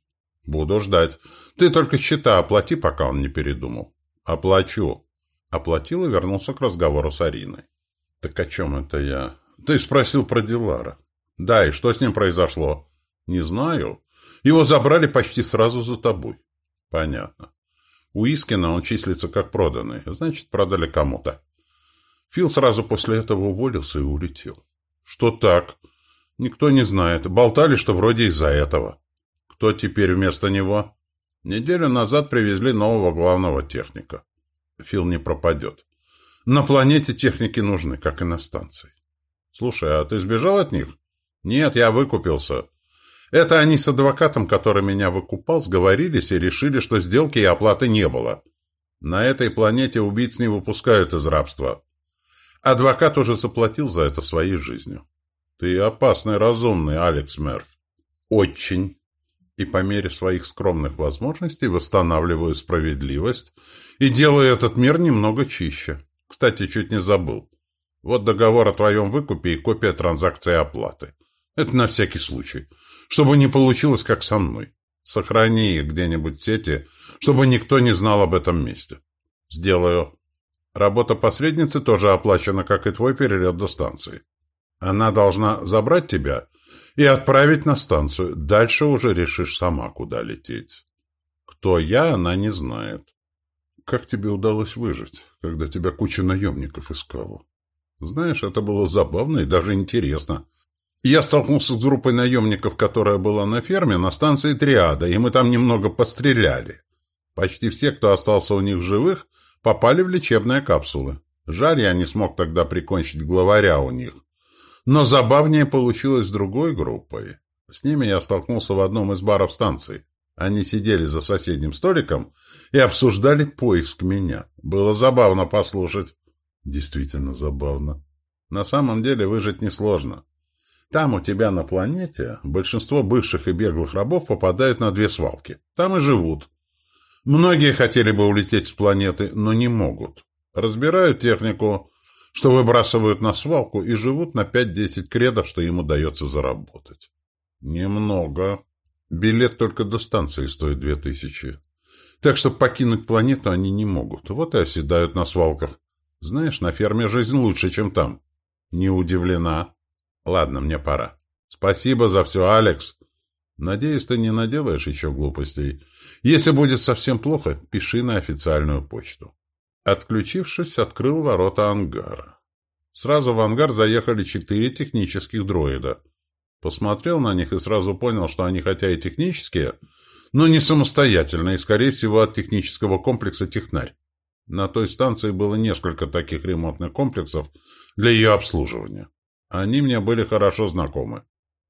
Буду ждать. Ты только счета оплати, пока он не передумал. Оплачу. Оплатил и вернулся к разговору с Ариной. Так о чем это я? Ты спросил про Дилара. Да, и что с ним произошло? Не знаю. Его забрали почти сразу за тобой. Понятно. У Искина он числится как проданный. Значит, продали кому-то. Фил сразу после этого уволился и улетел. Что так? Никто не знает. Болтали, что вроде из-за этого. Кто теперь вместо него? Неделю назад привезли нового главного техника. Фил не пропадет. На планете техники нужны, как и на станции. Слушай, а ты сбежал от них? Нет, я выкупился. Это они с адвокатом, который меня выкупал, сговорились и решили, что сделки и оплаты не было. На этой планете убийц не выпускают из рабства. Адвокат уже заплатил за это своей жизнью. Ты опасный, разумный, Алекс Мерф. Очень. И по мере своих скромных возможностей восстанавливаю справедливость и делаю этот мир немного чище. Кстати, чуть не забыл. Вот договор о твоем выкупе и копия транзакции оплаты. Это на всякий случай. Чтобы не получилось, как со мной. Сохрани их где-нибудь в сети, чтобы никто не знал об этом месте. Сделаю. Работа посредницы тоже оплачена, как и твой перелет до станции. Она должна забрать тебя и отправить на станцию. Дальше уже решишь сама, куда лететь. Кто я, она не знает. Как тебе удалось выжить, когда тебя куча наемников искала? Знаешь, это было забавно и даже интересно. Я столкнулся с группой наемников, которая была на ферме, на станции Триада, и мы там немного постреляли. Почти все, кто остался у них живых, попали в лечебные капсулы. Жаль, я не смог тогда прикончить главаря у них. Но забавнее получилось с другой группой. С ними я столкнулся в одном из баров станции. Они сидели за соседним столиком и обсуждали поиск меня. Было забавно послушать. Действительно забавно. На самом деле выжить несложно. Там у тебя на планете большинство бывших и беглых рабов попадают на две свалки. Там и живут. Многие хотели бы улететь с планеты, но не могут. Разбирают технику, что выбрасывают на свалку, и живут на 5-10 кредов, что им удается заработать. Немного. Билет только до станции стоит 2000. Так что покинуть планету они не могут. Вот и оседают на свалках. Знаешь, на ферме жизнь лучше, чем там. Не удивлена. Ладно, мне пора. Спасибо за все, Алекс. Надеюсь, ты не наделаешь еще глупостей. Если будет совсем плохо, пиши на официальную почту. Отключившись, открыл ворота ангара. Сразу в ангар заехали четыре технических дроида. Посмотрел на них и сразу понял, что они хотя и технические, но не самостоятельные и, скорее всего, от технического комплекса «Технарь». На той станции было несколько таких ремонтных комплексов для ее обслуживания. Они мне были хорошо знакомы.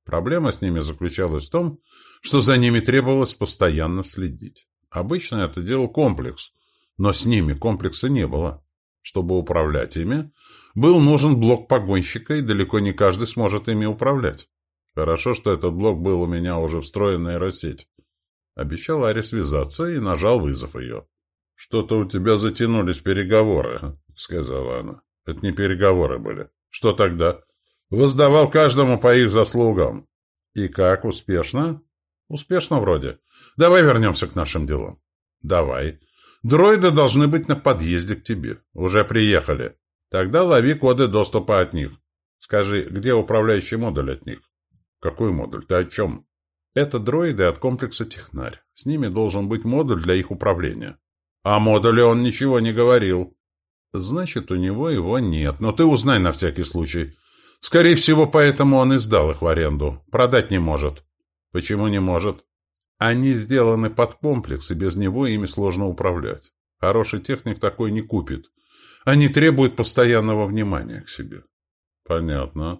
Проблема с ними заключалась в том, что за ними требовалось постоянно следить. Обычно это делал комплекс, но с ними комплекса не было. Чтобы управлять ими, был нужен блок погонщика, и далеко не каждый сможет ими управлять. Хорошо, что этот блок был у меня уже встроен нейросеть. Обещал Аре связаться и нажал вызов ее. — Что-то у тебя затянулись переговоры, — сказала она. — Это не переговоры были. Что тогда? — Воздавал каждому по их заслугам. И как, успешно? Успешно вроде. Давай вернемся к нашим делам. Давай. Дроиды должны быть на подъезде к тебе. Уже приехали. Тогда лови коды доступа от них. Скажи, где управляющий модуль от них? Какой модуль? Ты о чем? Это дроиды от комплекса Технарь. С ними должен быть модуль для их управления. О модуле он ничего не говорил. Значит, у него его нет. Но ты узнай на всякий случай. Скорее всего, поэтому он и сдал их в аренду. Продать не может. Почему не может? Они сделаны под комплекс, и без него ими сложно управлять. Хороший техник такой не купит. Они требуют постоянного внимания к себе. Понятно.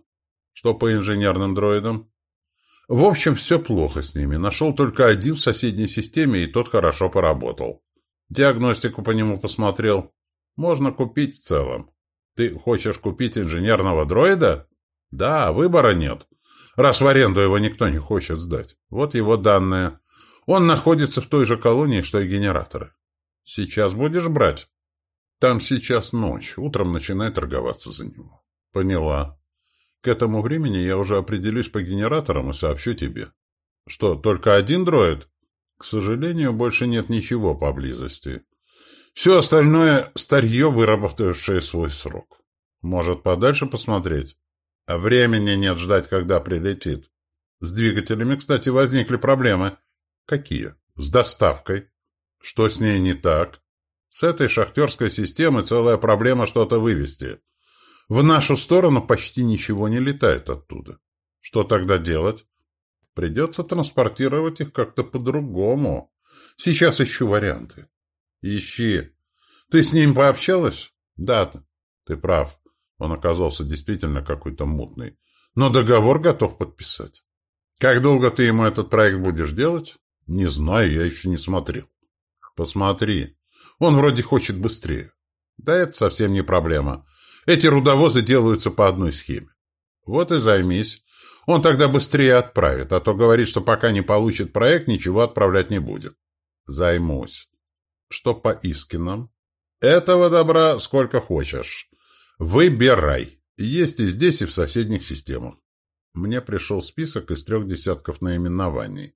Что по инженерным дроидам? В общем, все плохо с ними. Нашел только один в соседней системе, и тот хорошо поработал. Диагностику по нему посмотрел. Можно купить в целом. Ты хочешь купить инженерного дроида? Да, выбора нет. Раз в аренду его никто не хочет сдать. Вот его данные. Он находится в той же колонии, что и генераторы. Сейчас будешь брать? Там сейчас ночь. Утром начинай торговаться за него. Поняла. К этому времени я уже определюсь по генераторам и сообщу тебе. Что, только один дроид? К сожалению, больше нет ничего поблизости. Все остальное — старье, выработавшее свой срок. Может, подальше посмотреть? А времени нет ждать, когда прилетит. С двигателями, кстати, возникли проблемы. Какие? С доставкой. Что с ней не так? С этой шахтерской системой целая проблема что-то вывести. В нашу сторону почти ничего не летает оттуда. Что тогда делать? Придется транспортировать их как-то по-другому. Сейчас ищу варианты. Ищи. Ты с ним пообщалась? Да, ты прав. Он оказался действительно какой-то мутный. Но договор готов подписать. Как долго ты ему этот проект будешь делать? Не знаю, я еще не смотрел. Посмотри. Он вроде хочет быстрее. Да это совсем не проблема. Эти рудовозы делаются по одной схеме. Вот и займись. Он тогда быстрее отправит, а то говорит, что пока не получит проект, ничего отправлять не будет. Займусь. Что по Искинам? Этого добра сколько хочешь. Выбирай. Есть и здесь, и в соседних системах. Мне пришел список из трех десятков наименований.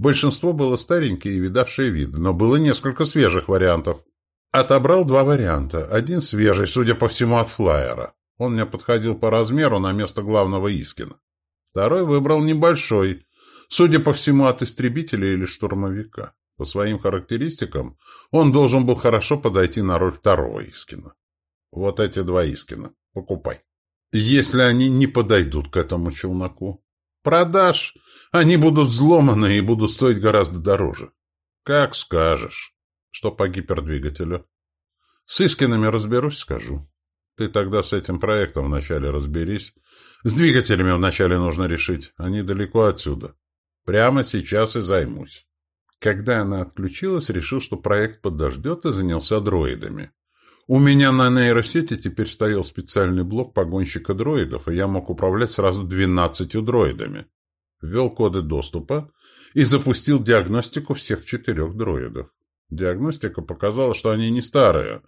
Большинство было старенькие и видавшие вид, но было несколько свежих вариантов. Отобрал два варианта. Один свежий, судя по всему, от флайера. Он мне подходил по размеру на место главного Искина. Второй выбрал небольшой, судя по всему, от истребителя или штурмовика. По своим характеристикам он должен был хорошо подойти на роль второго Искина. Вот эти два Искина. Покупай. Если они не подойдут к этому челноку. Продашь. Они будут взломаны и будут стоить гораздо дороже. Как скажешь. Что по гипердвигателю? С Искинами разберусь, скажу. Ты тогда с этим проектом вначале разберись. С двигателями вначале нужно решить. Они далеко отсюда. Прямо сейчас и займусь. Когда она отключилась, решил, что проект подождет и занялся дроидами. У меня на нейросети теперь стоял специальный блок погонщика дроидов, и я мог управлять сразу двенадцатью дроидами. Ввел коды доступа и запустил диагностику всех четырех дроидов. Диагностика показала, что они не старые.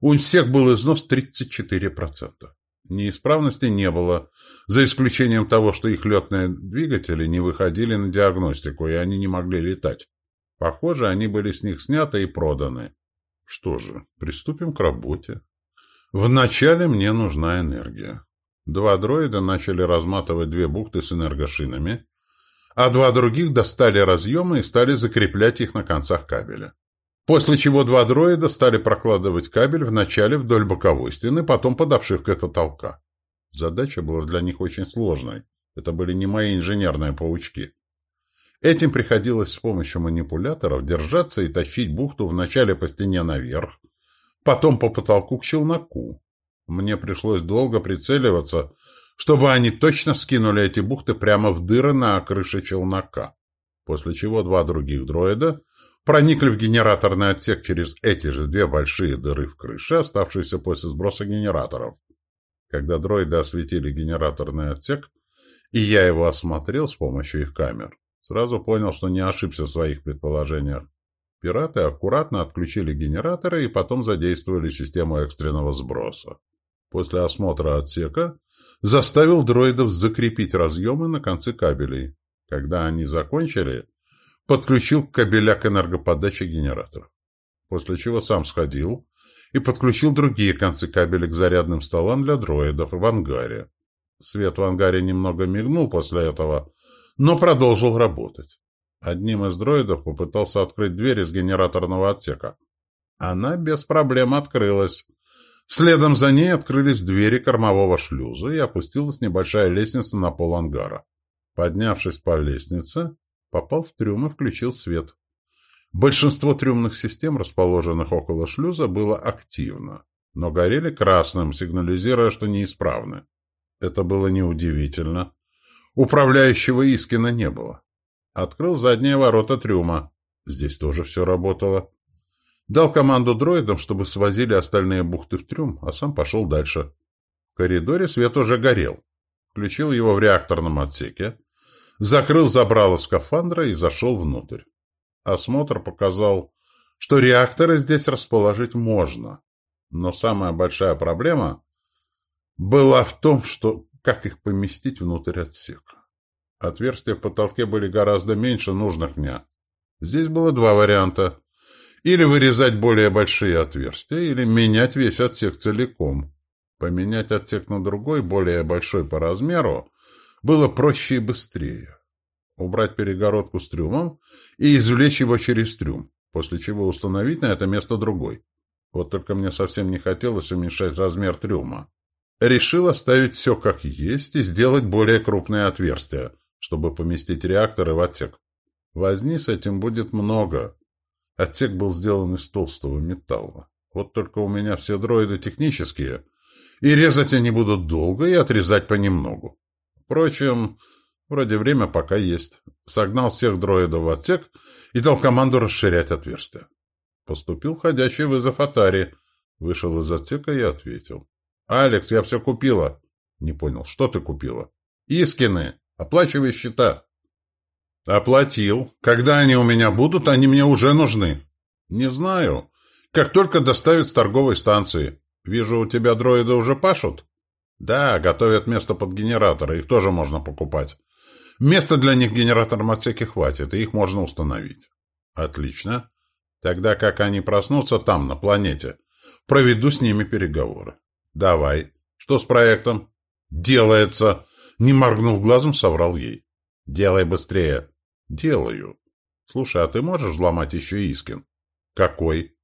У всех был износ 34%. Неисправности не было, за исключением того, что их летные двигатели не выходили на диагностику, и они не могли летать. Похоже, они были с них сняты и проданы. Что же, приступим к работе. Вначале мне нужна энергия. Два дроида начали разматывать две бухты с энергошинами, а два других достали разъемы и стали закреплять их на концах кабеля. После чего два дроида стали прокладывать кабель вначале вдоль боковой стены, потом под обшивкой потолка. Задача была для них очень сложной. Это были не мои инженерные паучки. Этим приходилось с помощью манипуляторов держаться и тащить бухту вначале по стене наверх, потом по потолку к челноку. Мне пришлось долго прицеливаться, чтобы они точно скинули эти бухты прямо в дыры на крыше челнока, после чего два других дроида проникли в генераторный отсек через эти же две большие дыры в крыше, оставшиеся после сброса генераторов. Когда дроиды осветили генераторный отсек, и я его осмотрел с помощью их камер, Сразу понял, что не ошибся в своих предположениях. Пираты аккуратно отключили генераторы и потом задействовали систему экстренного сброса. После осмотра отсека заставил дроидов закрепить разъемы на концы кабелей. Когда они закончили, подключил кабеля к энергоподаче генераторов. После чего сам сходил и подключил другие концы кабеля к зарядным столам для дроидов в ангаре. Свет в ангаре немного мигнул после этого, но продолжил работать. Одним из дроидов попытался открыть дверь из генераторного отсека. Она без проблем открылась. Следом за ней открылись двери кормового шлюза и опустилась небольшая лестница на пол ангара. Поднявшись по лестнице, попал в трюм и включил свет. Большинство трюмных систем, расположенных около шлюза, было активно, но горели красным, сигнализируя, что неисправны. Это было неудивительно. Управляющего Искина не было. Открыл задние ворота трюма. Здесь тоже все работало. Дал команду дроидам, чтобы свозили остальные бухты в трюм, а сам пошел дальше. В коридоре свет уже горел. Включил его в реакторном отсеке, закрыл забрало скафандра и зашел внутрь. Осмотр показал, что реакторы здесь расположить можно. Но самая большая проблема была в том, что как их поместить внутрь отсека. Отверстия в потолке были гораздо меньше нужных мне. Здесь было два варианта. Или вырезать более большие отверстия, или менять весь отсек целиком. Поменять отсек на другой, более большой по размеру, было проще и быстрее. Убрать перегородку с трюмом и извлечь его через трюм, после чего установить на это место другой. Вот только мне совсем не хотелось уменьшать размер трюма. Решил оставить все как есть и сделать более крупные отверстия, чтобы поместить реакторы в отсек. Возни с этим будет много. Отсек был сделан из толстого металла. Вот только у меня все дроиды технические, и резать они будут долго и отрезать понемногу. Впрочем, вроде время пока есть. Согнал всех дроидов в отсек и дал команду расширять отверстие. Поступил входящий вызов Атари. Вышел из отсека и ответил. «Алекс, я все купила». «Не понял, что ты купила?» «Искины. Оплачивай счета». «Оплатил. Когда они у меня будут, они мне уже нужны». «Не знаю. Как только доставят с торговой станции. Вижу, у тебя дроиды уже пашут?» «Да, готовят место под генераторы. Их тоже можно покупать. Места для них в генераторном хватит, и их можно установить». «Отлично. Тогда как они проснутся там, на планете, проведу с ними переговоры». «Давай. Что с проектом?» «Делается!» Не моргнув глазом, соврал ей. «Делай быстрее». «Делаю». «Слушай, а ты можешь взломать еще Искин?» «Какой?»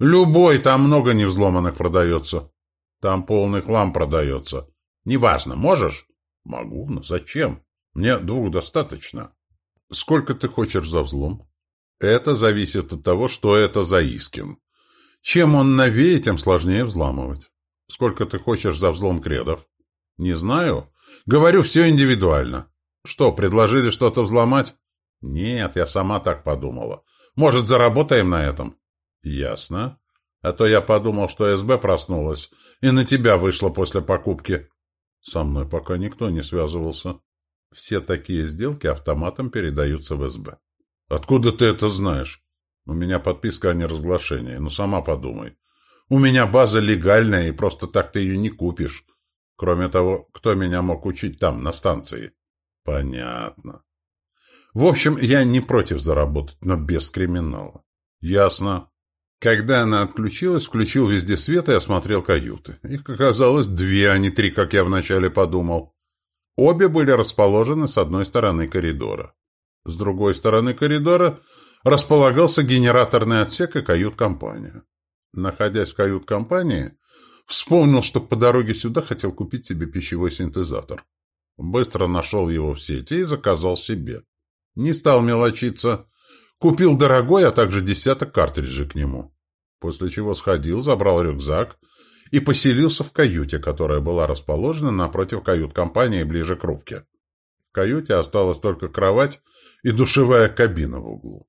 «Любой, там много невзломанных продается». «Там полный хлам продается». «Неважно, можешь?» «Могу, но зачем? Мне двух достаточно». «Сколько ты хочешь за взлом?» «Это зависит от того, что это за Искин. Чем он новее, тем сложнее взламывать». «Сколько ты хочешь за взлом кредов?» «Не знаю. Говорю, все индивидуально. Что, предложили что-то взломать? Нет, я сама так подумала. Может, заработаем на этом? Ясно. А то я подумал, что СБ проснулась и на тебя вышла после покупки. Со мной пока никто не связывался. Все такие сделки автоматом передаются в СБ. Откуда ты это знаешь? У меня подписка о неразглашении, но сама подумай. У меня база легальная, и просто так ты ее не купишь. Кроме того, кто меня мог учить там, на станции? Понятно. В общем, я не против заработать, но без криминала. Ясно. Когда она отключилась, включил везде свет и осмотрел каюты. Их оказалось две, а не три, как я вначале подумал. Обе были расположены с одной стороны коридора. С другой стороны коридора располагался генераторный отсек и кают-компания. Находясь в кают-компании, Вспомнил, что по дороге сюда хотел купить себе пищевой синтезатор. Быстро нашел его в сети и заказал себе. Не стал мелочиться. Купил дорогой, а также десяток картриджей к нему. После чего сходил, забрал рюкзак и поселился в каюте, которая была расположена напротив кают-компании ближе к рубке. В каюте осталась только кровать и душевая кабина в углу.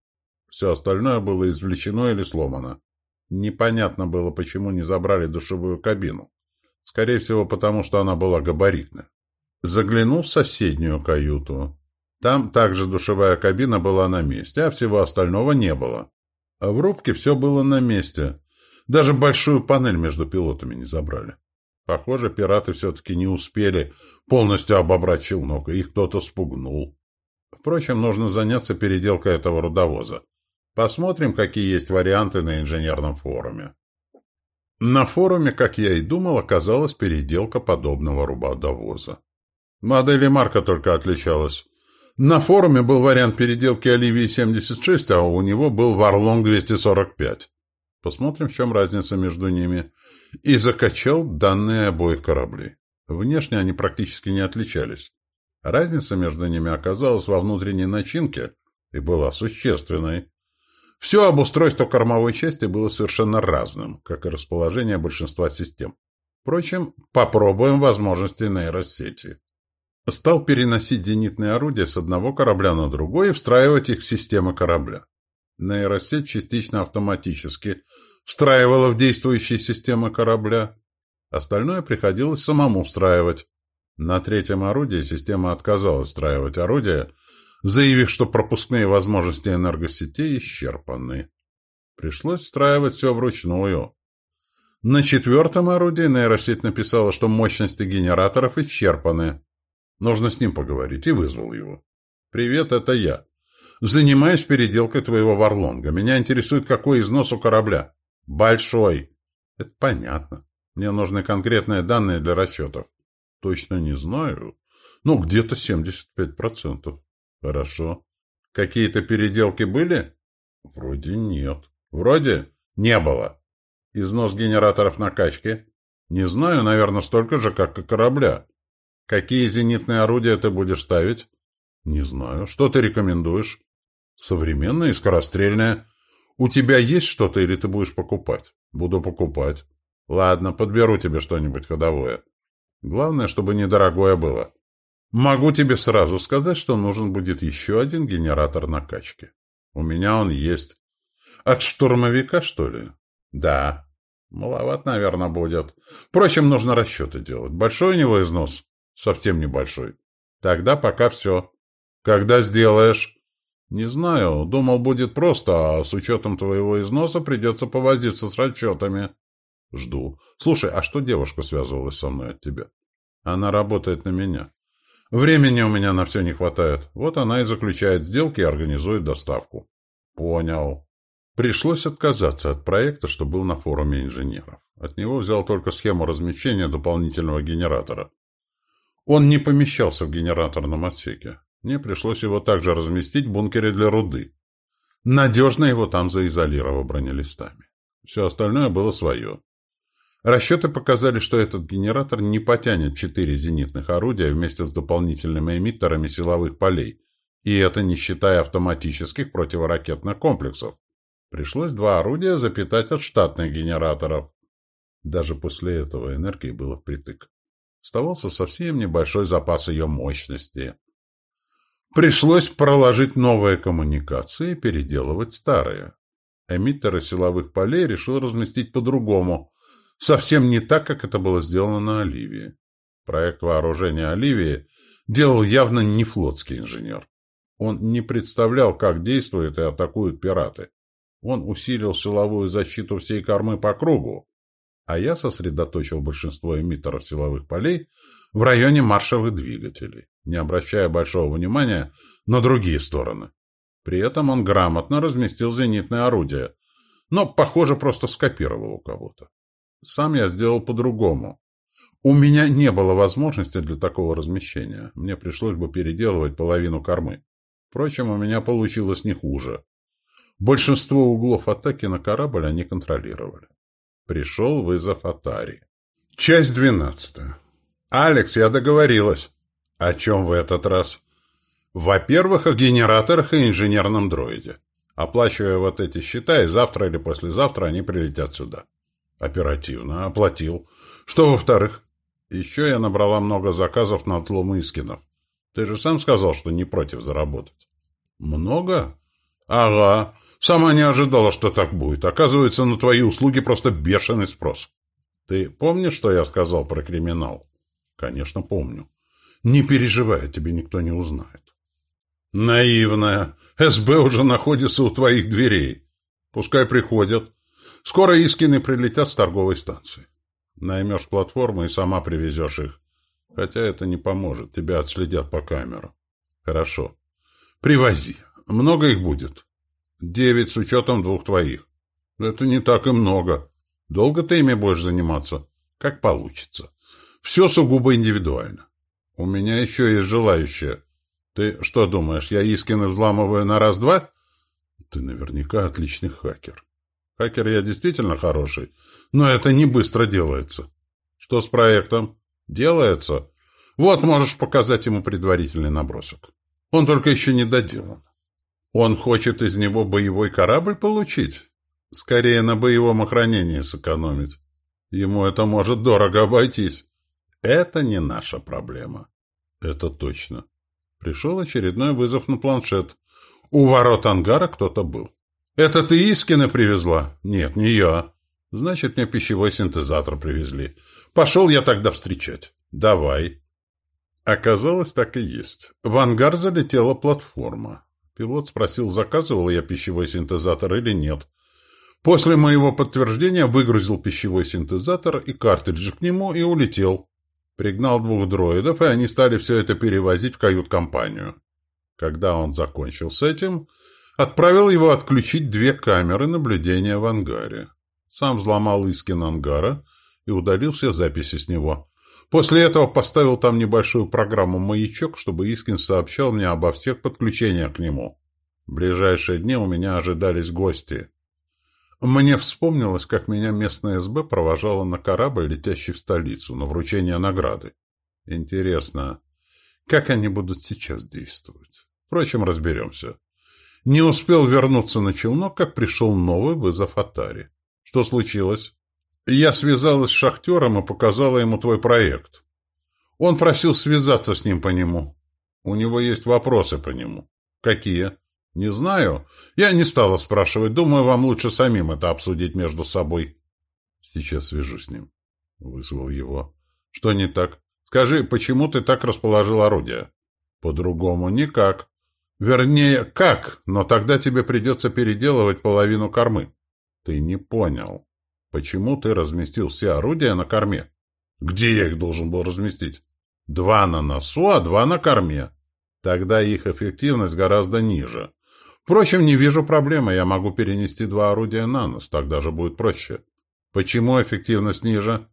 Все остальное было извлечено или сломано. Непонятно было, почему не забрали душевую кабину. Скорее всего, потому что она была габаритная. Заглянул в соседнюю каюту. Там также душевая кабина была на месте, а всего остального не было. А в рубке все было на месте. Даже большую панель между пилотами не забрали. Похоже, пираты все-таки не успели полностью обобрать челнок, и их кто-то спугнул. Впрочем, нужно заняться переделкой этого рудовоза. Посмотрим, какие есть варианты на инженерном форуме. На форуме, как я и думал, оказалась переделка подобного рудовоза. Модель и марка только отличалась. На форуме был вариант переделки Оливии 76, а у него был Варлонг 245. Посмотрим, в чем разница между ними. И закачал данные обоих кораблей. Внешне они практически не отличались. Разница между ними оказалась во внутренней начинке и была существенной. Все обустройство кормовой части было совершенно разным, как и расположение большинства систем. Впрочем, попробуем возможности нейросети. Стал переносить зенитные орудия с одного корабля на другой и встраивать их в системы корабля. Нейросеть частично автоматически встраивала в действующие системы корабля. Остальное приходилось самому встраивать. На третьем орудии система отказалась встраивать орудия, заявив, что пропускные возможности энергосетей исчерпаны. Пришлось встраивать все вручную. На четвертом орудии нейросеть написала, что мощности генераторов исчерпаны. Нужно с ним поговорить, и вызвал его. «Привет, это я. Занимаюсь переделкой твоего варлонга. Меня интересует, какой износ у корабля». «Большой». «Это понятно. Мне нужны конкретные данные для расчетов». Точно не знаю. Ну, где-то 75%. Хорошо. Какие-то переделки были? Вроде нет. Вроде не было. Износ генераторов накачки? Не знаю, наверное, столько же, как и корабля. Какие зенитные орудия ты будешь ставить? Не знаю. Что ты рекомендуешь? Современные и скорострельные. У тебя есть что-то или ты будешь покупать? Буду покупать. Ладно, подберу тебе что-нибудь ходовое. Главное, чтобы недорогое было. Могу тебе сразу сказать, что нужен будет еще один генератор накачки. У меня он есть. От штурмовика, что ли? Да. Маловат, наверное, будет. Впрочем, нужно расчеты делать. Большой у него износ? Совсем небольшой. Тогда пока все. Когда сделаешь? Не знаю. Думал, будет просто, а с учетом твоего износа придется повозиться с расчетами. Жду. Слушай, а что девушка связывалась со мной от тебя? Она работает на меня. Времени у меня на все не хватает. Вот она и заключает сделки и организует доставку. Понял. Пришлось отказаться от проекта, что был на форуме инженеров. От него взял только схему размещения дополнительного генератора. Он не помещался в генераторном отсеке. Мне пришлось его также разместить в бункере для руды. Надежно его там заизолировал бронелистами. Все остальное было свое. Расчеты показали, что этот генератор не потянет четыре зенитных орудия вместе с дополнительными эмиттерами силовых полей, и это не считая автоматических противоракетных комплексов. Пришлось два орудия запитать от штатных генераторов. Даже после этого энергии было впритык. Оставался совсем небольшой запас ее мощности. Пришлось проложить новые коммуникации и переделывать старые. Эмиттеры силовых полей решил разместить по-другому, совсем не так, как это было сделано на Оливии. Проект вооружения Оливии делал явно не флотский инженер. Он не представлял, как действуют и атакуют пираты. Он усилил силовую защиту всей кормы по кругу, а я сосредоточил большинство эмиттеров силовых полей в районе маршевых двигателей, не обращая большого внимания на другие стороны. При этом он грамотно разместил зенитные орудия, но, похоже, просто скопировал у кого-то. Сам я сделал по-другому. У меня не было возможности для такого размещения. Мне пришлось бы переделывать половину кормы. Впрочем, у меня получилось не хуже. Большинство углов атаки на корабль они контролировали. Пришел вызов Атари. Часть двенадцатая. «Алекс, я договорилась». «О чем в этот раз?» «Во-первых, о генераторах и инженерном дроиде. Оплачивая вот эти счета, и завтра или послезавтра они прилетят сюда». Оперативно. Оплатил. Что во-вторых? Еще я набрала много заказов на отлом Искинов. Ты же сам сказал, что не против заработать. Много? Ага. Сама не ожидала, что так будет. Оказывается, на твои услуги просто бешеный спрос. Ты помнишь, что я сказал про криминал? Конечно, помню. Не переживай, тебе никто не узнает. Наивная. СБ уже находится у твоих дверей. Пускай приходят. Скоро Искины прилетят с торговой станции. Наймешь платформу и сама привезешь их. Хотя это не поможет, тебя отследят по камерам. Хорошо. Привози. Много их будет? Девять с учетом двух твоих. Это не так и много. Долго ты ими будешь заниматься? Как получится. Все сугубо индивидуально. У меня еще есть желающие. Ты что думаешь, я Искины взламываю на раз-два? Ты наверняка отличный хакер. Хакер я действительно хороший, но это не быстро делается. Что с проектом? Делается. Вот можешь показать ему предварительный набросок. Он только еще не доделан. Он хочет из него боевой корабль получить? Скорее на боевом охранении сэкономить. Ему это может дорого обойтись. Это не наша проблема. Это точно. Пришел очередной вызов на планшет. У ворот ангара кто-то был. «Это ты Искина привезла?» «Нет, не я». «Значит, мне пищевой синтезатор привезли. Пошел я тогда встречать». «Давай». Оказалось, так и есть. В ангар залетела платформа. Пилот спросил, заказывал я пищевой синтезатор или нет. После моего подтверждения выгрузил пищевой синтезатор и картриджи к нему и улетел. Пригнал двух дроидов, и они стали все это перевозить в кают-компанию. Когда он закончил с этим, отправил его отключить две камеры наблюдения в ангаре. Сам взломал Искин ангара и удалил все записи с него. После этого поставил там небольшую программу «Маячок», чтобы Искин сообщал мне обо всех подключениях к нему. В ближайшие дни у меня ожидались гости. Мне вспомнилось, как меня местная СБ провожала на корабль, летящий в столицу, на вручение награды. Интересно, как они будут сейчас действовать? Впрочем, разберемся. Не успел вернуться на челнок, как пришел новый вызов Атари. Что случилось? Я связалась с шахтером и показала ему твой проект. Он просил связаться с ним по нему. У него есть вопросы по нему. Какие? Не знаю. Я не стала спрашивать. Думаю, вам лучше самим это обсудить между собой. Сейчас свяжусь с ним. Вызвал его. Что не так? Скажи, почему ты так расположил орудие? По-другому никак. Вернее, как, но тогда тебе придется переделывать половину кормы. Ты не понял. Почему ты разместил все орудия на корме? Где я их должен был разместить? Два на носу, а два на корме. Тогда их эффективность гораздо ниже. Впрочем, не вижу проблемы, я могу перенести два орудия на нос, так даже будет проще. Почему эффективность ниже?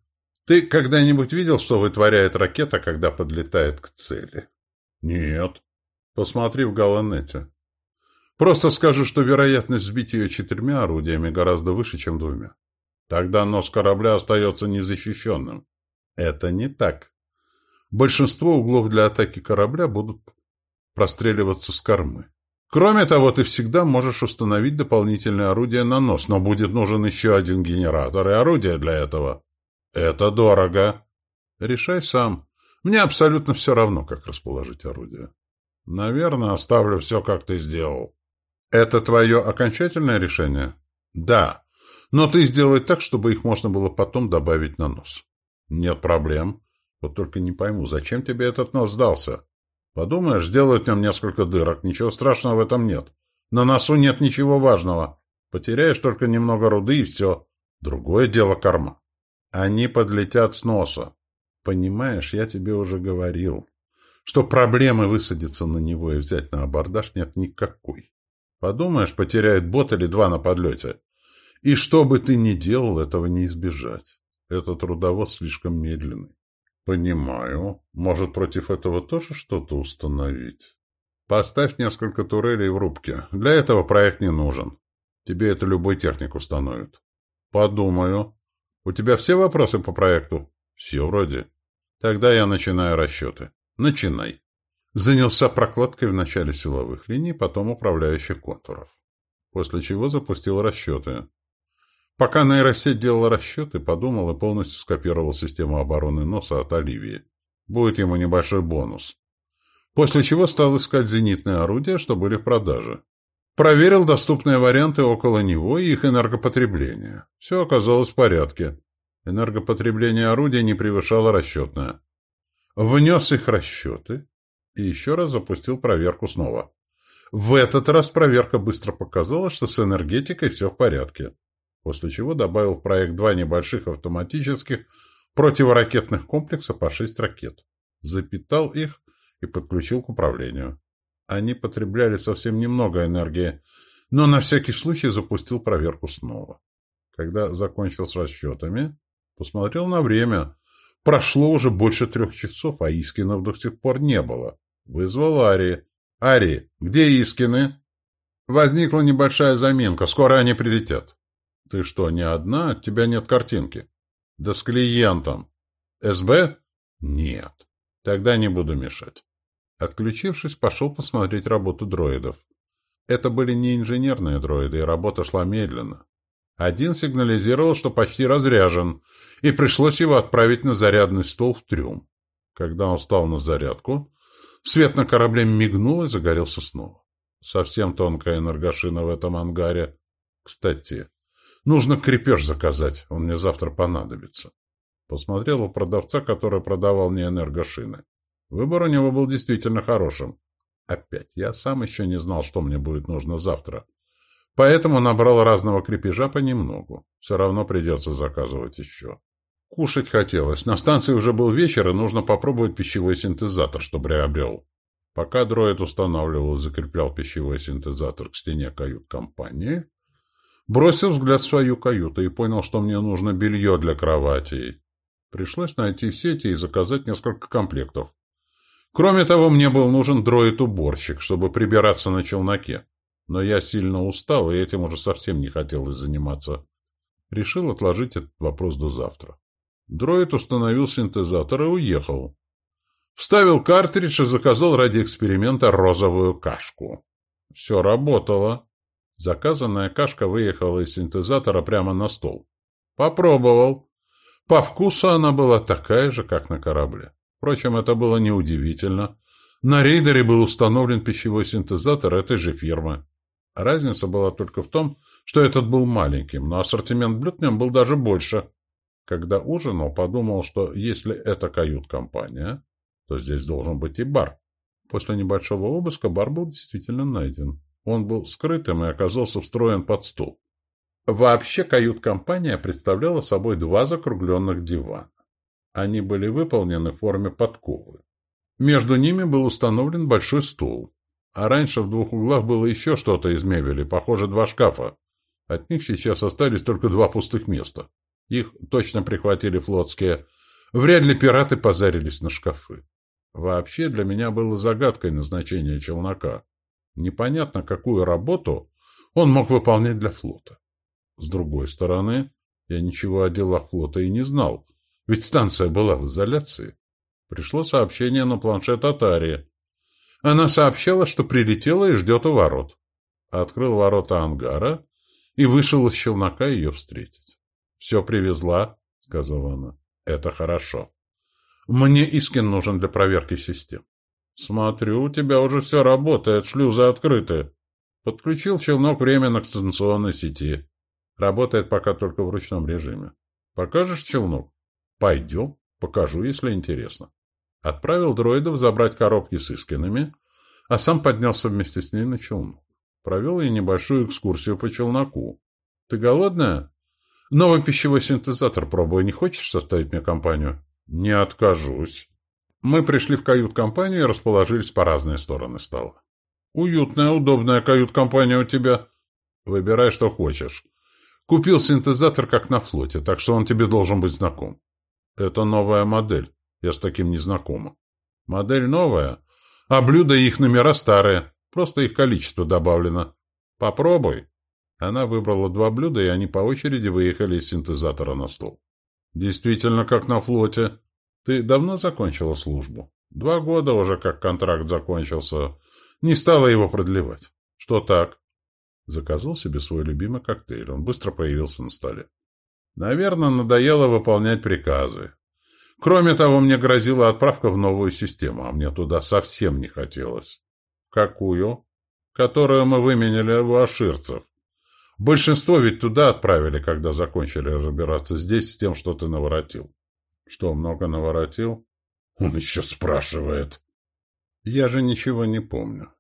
Ты когда-нибудь видел, что вытворяет ракета, когда подлетает к цели? Нет. Посмотри в Галанете. Просто скажу, что вероятность сбить ее четырьмя орудиями гораздо выше, чем двумя. Тогда нос корабля остается незащищенным. Это не так. Большинство углов для атаки корабля будут простреливаться с кормы. Кроме того, ты всегда можешь установить дополнительное орудие на нос, но будет нужен еще один генератор и орудие для этого. Это дорого. Решай сам. Мне абсолютно все равно, как расположить орудие. Наверное, оставлю все, как ты сделал. Это твое окончательное решение? Да. Но ты сделай так, чтобы их можно было потом добавить на нос. Нет проблем. Вот только не пойму, зачем тебе этот нос сдался? Подумаешь, сделают в нем несколько дырок, ничего страшного в этом нет. На носу нет ничего важного. Потеряешь только немного руды и все. Другое дело корма. Они подлетят с носа. Понимаешь, я тебе уже говорил, что проблемы высадиться на него и взять на абордаж нет никакой. Подумаешь, потеряет бот или два на подлете. И что бы ты ни делал, этого не избежать. Этот трудовоз слишком медленный. Понимаю. Может, против этого тоже что-то установить? Поставь несколько турелей в рубке. Для этого проект не нужен. Тебе это любой техник установит. Подумаю. У тебя все вопросы по проекту? Все вроде. Тогда я начинаю расчеты. Начинай. Занялся прокладкой в начале силовых линий, потом управляющих контуров. После чего запустил расчеты. Пока нейросеть делала расчеты, подумал и полностью скопировал систему обороны носа от Оливии. Будет ему небольшой бонус. После чего стал искать зенитные орудия, что были в продаже. Проверил доступные варианты около него и их энергопотребление. Все оказалось в порядке. Энергопотребление орудия не превышало расчетное. Внес их расчеты и еще раз запустил проверку снова. В этот раз проверка быстро показала, что с энергетикой все в порядке после чего добавил в проект два небольших автоматических противоракетных комплекса по шесть ракет, запитал их и подключил к управлению. Они потребляли совсем немного энергии, но на всякий случай запустил проверку снова. Когда закончил с расчетами, посмотрел на время. Прошло уже больше трех часов, а Искинов до сих пор не было. Вызвал Ари. «Ари, где Искины?» «Возникла небольшая заминка. Скоро они прилетят». «Ты что, не одна? От тебя нет картинки». «Да с клиентом». «СБ?» «Нет». «Тогда не буду мешать». Отключившись, пошел посмотреть работу дроидов. Это были не инженерные дроиды, и работа шла медленно. Один сигнализировал, что почти разряжен, и пришлось его отправить на зарядный стол в трюм. Когда он встал на зарядку, свет на корабле мигнул и загорелся снова. Совсем тонкая энергошина в этом ангаре. Кстати, нужно крепеж заказать, он мне завтра понадобится. Посмотрел у продавца, который продавал мне энергошины. Выбор у него был действительно хорошим. Опять, я сам еще не знал, что мне будет нужно завтра. Поэтому набрал разного крепежа понемногу. Все равно придется заказывать еще. Кушать хотелось. На станции уже был вечер, и нужно попробовать пищевой синтезатор, что приобрел. Пока дроид устанавливал и закреплял пищевой синтезатор к стене кают-компании, бросил взгляд в свою каюту и понял, что мне нужно белье для кроватей. Пришлось найти в сети и заказать несколько комплектов. Кроме того, мне был нужен дроид-уборщик, чтобы прибираться на челноке. Но я сильно устал, и этим уже совсем не хотелось заниматься. Решил отложить этот вопрос до завтра. Дроид установил синтезатор и уехал. Вставил картридж и заказал ради эксперимента розовую кашку. Все работало. Заказанная кашка выехала из синтезатора прямо на стол. Попробовал. По вкусу она была такая же, как на корабле. Впрочем, это было неудивительно. На рейдере был установлен пищевой синтезатор этой же фирмы. Разница была только в том, что этот был маленьким, но ассортимент блюд в нем был даже больше. Когда ужинал, подумал, что если это кают-компания, то здесь должен быть и бар. После небольшого обыска бар был действительно найден. Он был скрытым и оказался встроен под стол. Вообще кают-компания представляла собой два закругленных дивана. Они были выполнены в форме подковы. Между ними был установлен большой стол. А раньше в двух углах было еще что-то из мебели, похоже, два шкафа. От них сейчас остались только два пустых места. Их точно прихватили флотские. Вряд ли пираты позарились на шкафы. Вообще для меня было загадкой назначение челнока. Непонятно, какую работу он мог выполнять для флота. С другой стороны, я ничего о делах флота и не знал. Ведь станция была в изоляции. Пришло сообщение на планшет Атари. Она сообщала, что прилетела и ждет у ворот. Открыл ворота ангара и вышел из челнока ее встретить. — Все привезла, — сказала она. — Это хорошо. Мне Искин нужен для проверки систем. — Смотрю, у тебя уже все работает, шлюзы открыты. Подключил челнок временно к станционной сети. Работает пока только в ручном режиме. Покажешь челнок? Пойдем, покажу, если интересно. Отправил дроидов забрать коробки с искинами, а сам поднялся вместе с ней на челнок. Провел ей небольшую экскурсию по челноку. «Ты голодная?» «Новый пищевой синтезатор пробую. Не хочешь составить мне компанию?» «Не откажусь». Мы пришли в кают-компанию и расположились по разные стороны стола. «Уютная, удобная кают-компания у тебя. Выбирай, что хочешь. Купил синтезатор, как на флоте, так что он тебе должен быть знаком. Это новая модель. Я с таким не знакома. Модель новая, а блюда и их номера старые. Просто их количество добавлено. Попробуй. Она выбрала два блюда, и они по очереди выехали из синтезатора на стол. Действительно, как на флоте. Ты давно закончила службу? Два года уже, как контракт закончился. Не стала его продлевать. Что так? Заказал себе свой любимый коктейль. Он быстро появился на столе. Наверное, надоело выполнять приказы. Кроме того, мне грозила отправка в новую систему, а мне туда совсем не хотелось. Какую? Которую мы выменяли у аширцев. Большинство ведь туда отправили, когда закончили разбираться здесь с тем, что ты наворотил. Что, много наворотил? Он еще спрашивает. Я же ничего не помню.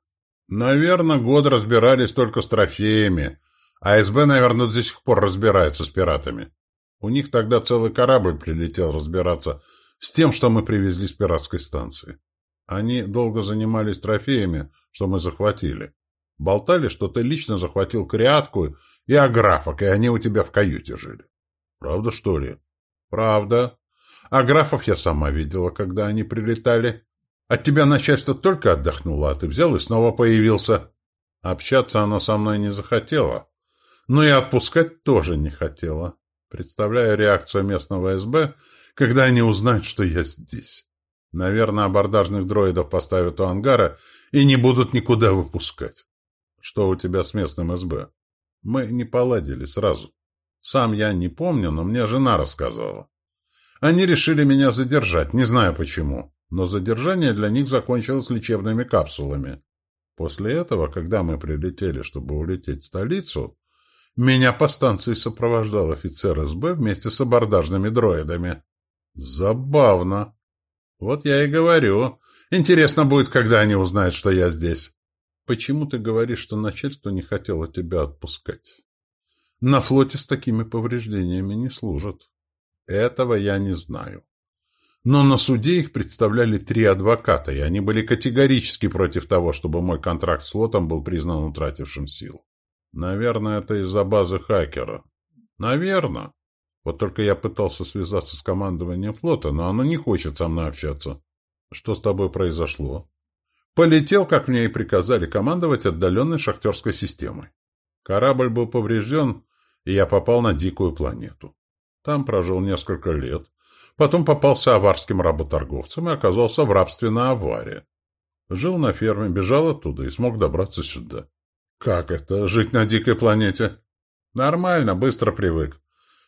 Наверное, год разбирались только с трофеями, а СБ, наверное, до сих пор разбирается с пиратами. У них тогда целый корабль прилетел разбираться с тем, что мы привезли с пиратской станции. Они долго занимались трофеями, что мы захватили. Болтали, что ты лично захватил крятку и аграфок, и они у тебя в каюте жили. Правда, что ли? Правда. Аграфов я сама видела, когда они прилетали. От тебя начальство только отдохнуло, а ты взял и снова появился. Общаться оно со мной не захотело. Но и отпускать тоже не хотела. Представляю реакцию местного СБ, когда они узнают, что я здесь. Наверное, абордажных дроидов поставят у ангара и не будут никуда выпускать. Что у тебя с местным СБ? Мы не поладили сразу. Сам я не помню, но мне жена рассказала. Они решили меня задержать, не знаю почему, но задержание для них закончилось лечебными капсулами. После этого, когда мы прилетели, чтобы улететь в столицу, меня по станции сопровождал офицер СБ вместе с абордажными дроидами. Забавно. Вот я и говорю. Интересно будет, когда они узнают, что я здесь. Почему ты говоришь, что начальство не хотело тебя отпускать? На флоте с такими повреждениями не служат. Этого я не знаю. Но на суде их представляли три адвоката, и они были категорически против того, чтобы мой контракт с флотом был признан утратившим силу. Наверное, это из-за базы хакера. Наверное. Вот только я пытался связаться с командованием флота, но оно не хочет со мной общаться. Что с тобой произошло? Полетел, как мне и приказали, командовать отдаленной шахтерской системой. Корабль был поврежден, и я попал на дикую планету. Там прожил несколько лет. Потом попался аварским работорговцем и оказался в рабстве на аварии. Жил на ферме, бежал оттуда и смог добраться сюда. Как это, жить на дикой планете? Нормально, быстро привык.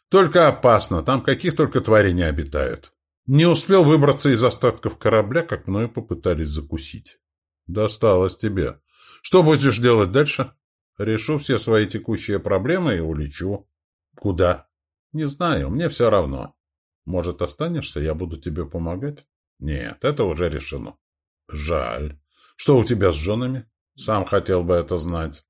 Только опасно, там каких только тварей не обитает. Не успел выбраться из остатков корабля, как мною попытались закусить. Досталось тебе. Что будешь делать дальше? Решу все свои текущие проблемы и улечу. Куда? Не знаю, мне все равно. Может, останешься, я буду тебе помогать? Нет, это уже решено. Жаль. Что у тебя с женами? Сам хотел бы это знать.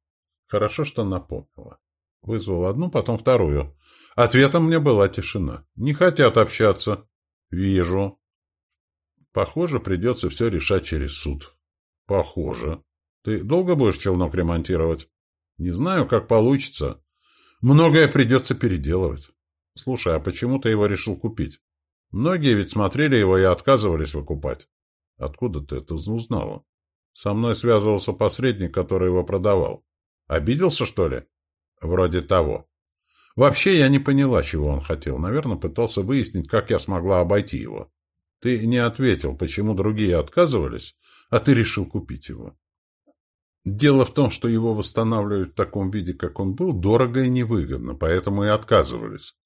Хорошо, что напомнила. Вызвал одну, потом вторую. Ответом мне была тишина. Не хотят общаться. Вижу. Похоже, придется все решать через суд. Похоже. Ты долго будешь челнок ремонтировать? Не знаю, как получится. Многое придется переделывать. Слушай, а почему ты его решил купить? Многие ведь смотрели его и отказывались выкупать. Откуда ты это узнала? Со мной связывался посредник, который его продавал. Обиделся, что ли? Вроде того. Вообще я не поняла, чего он хотел. Наверное, пытался выяснить, как я смогла обойти его. Ты не ответил, почему другие отказывались, а ты решил купить его. Дело в том, что его восстанавливать в таком виде, как он был, дорого и невыгодно, поэтому и отказывались.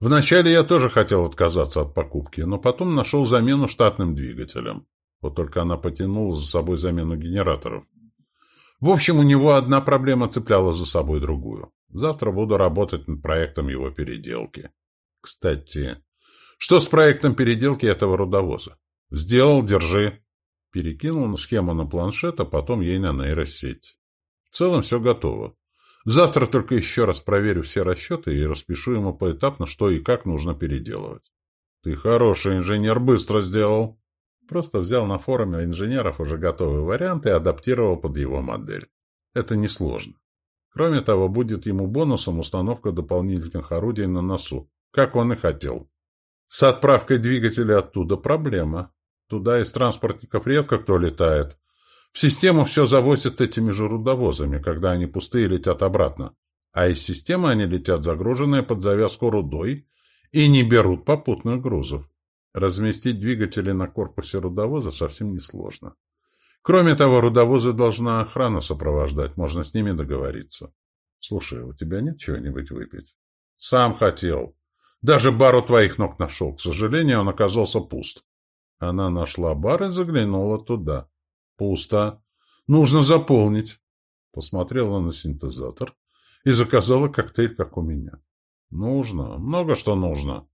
Вначале я тоже хотел отказаться от покупки, но потом нашел замену штатным двигателем. Вот только она потянула за собой замену генераторов. В общем, у него одна проблема цепляла за собой другую. Завтра буду работать над проектом его переделки. Кстати, что с проектом переделки этого рудовоза? Сделал, держи. Перекинул схему на планшет, а потом ей на нейросеть. В целом все готово. Завтра только еще раз проверю все расчеты и распишу ему поэтапно, что и как нужно переделывать. Ты хороший инженер, быстро сделал. Просто взял на форуме инженеров уже готовый вариант и адаптировал под его модель. Это несложно. Кроме того, будет ему бонусом установка дополнительных орудий на носу, как он и хотел. С отправкой двигателя оттуда проблема. Туда из транспортников редко кто летает, в систему все завозят этими же рудовозами, когда они пустые летят обратно. А из системы они летят загруженные под завязку рудой и не берут попутных грузов. Разместить двигатели на корпусе рудовоза совсем несложно. Кроме того, рудовозы должна охрана сопровождать, можно с ними договориться. Слушай, у тебя нет чего-нибудь выпить? Сам хотел. Даже бар у твоих ног нашел. К сожалению, он оказался пуст. Она нашла бар и заглянула туда. Пусто. Нужно заполнить. Посмотрела на синтезатор и заказала коктейль, как у меня. Нужно. Много что нужно.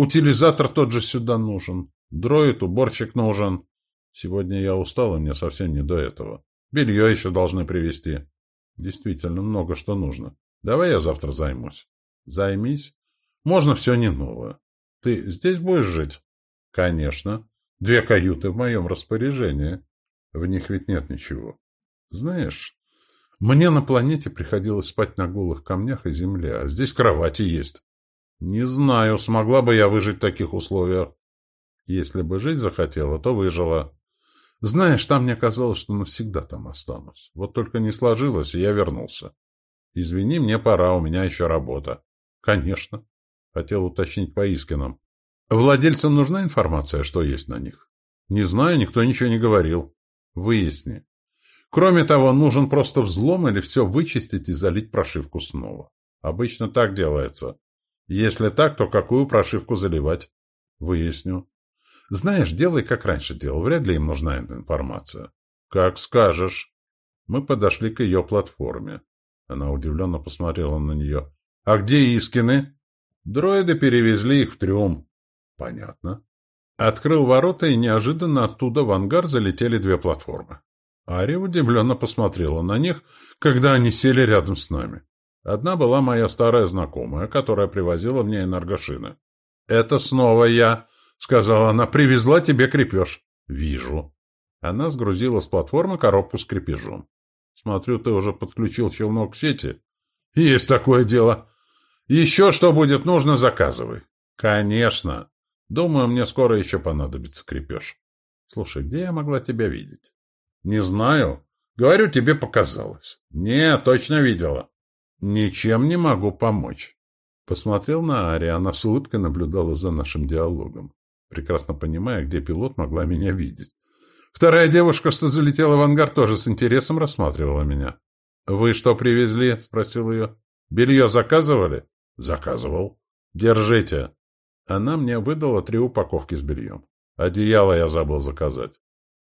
Утилизатор тот же сюда нужен. Дроид, уборщик нужен. Сегодня я устал, и мне совсем не до этого. Белье еще должны привезти. Действительно, много что нужно. Давай я завтра займусь. Займись. Можно все не новое. Ты здесь будешь жить? Конечно. Две каюты в моем распоряжении. В них ведь нет ничего. Знаешь, мне на планете приходилось спать на голых камнях и земле, а здесь кровати есть. Не знаю, смогла бы я выжить в таких условиях. Если бы жить захотела, то выжила. Знаешь, там мне казалось, что навсегда там останусь. Вот только не сложилось, и я вернулся. Извини, мне пора, у меня еще работа. Конечно. Хотел уточнить по Искинам. Владельцам нужна информация, что есть на них? Не знаю, никто ничего не говорил. Выясни. Кроме того, нужен просто взлом или все вычистить и залить прошивку снова. Обычно так делается. Если так, то какую прошивку заливать? Выясню. Знаешь, делай, как раньше делал. Вряд ли им нужна эта информация. Как скажешь. Мы подошли к ее платформе. Она удивленно посмотрела на нее. А где Искины? Дроиды перевезли их в трюм. Понятно. Открыл ворота, и неожиданно оттуда в ангар залетели две платформы. Ария удивленно посмотрела на них, когда они сели рядом с нами. Одна была моя старая знакомая, которая привозила мне энергошины. «Это снова я», — сказала она, — «привезла тебе крепеж». «Вижу». Она сгрузила с платформы коробку с крепежом. «Смотрю, ты уже подключил челнок к сети». «Есть такое дело. Еще что будет нужно, заказывай». «Конечно. Думаю, мне скоро еще понадобится крепеж». «Слушай, где я могла тебя видеть?» «Не знаю. Говорю, тебе показалось». «Не, точно видела». «Ничем не могу помочь». Посмотрел на Ари, она с улыбкой наблюдала за нашим диалогом, прекрасно понимая, где пилот могла меня видеть. Вторая девушка, что залетела в ангар, тоже с интересом рассматривала меня. «Вы что привезли?» — спросил ее. «Белье заказывали?» «Заказывал». «Держите». Она мне выдала три упаковки с бельем. Одеяло я забыл заказать.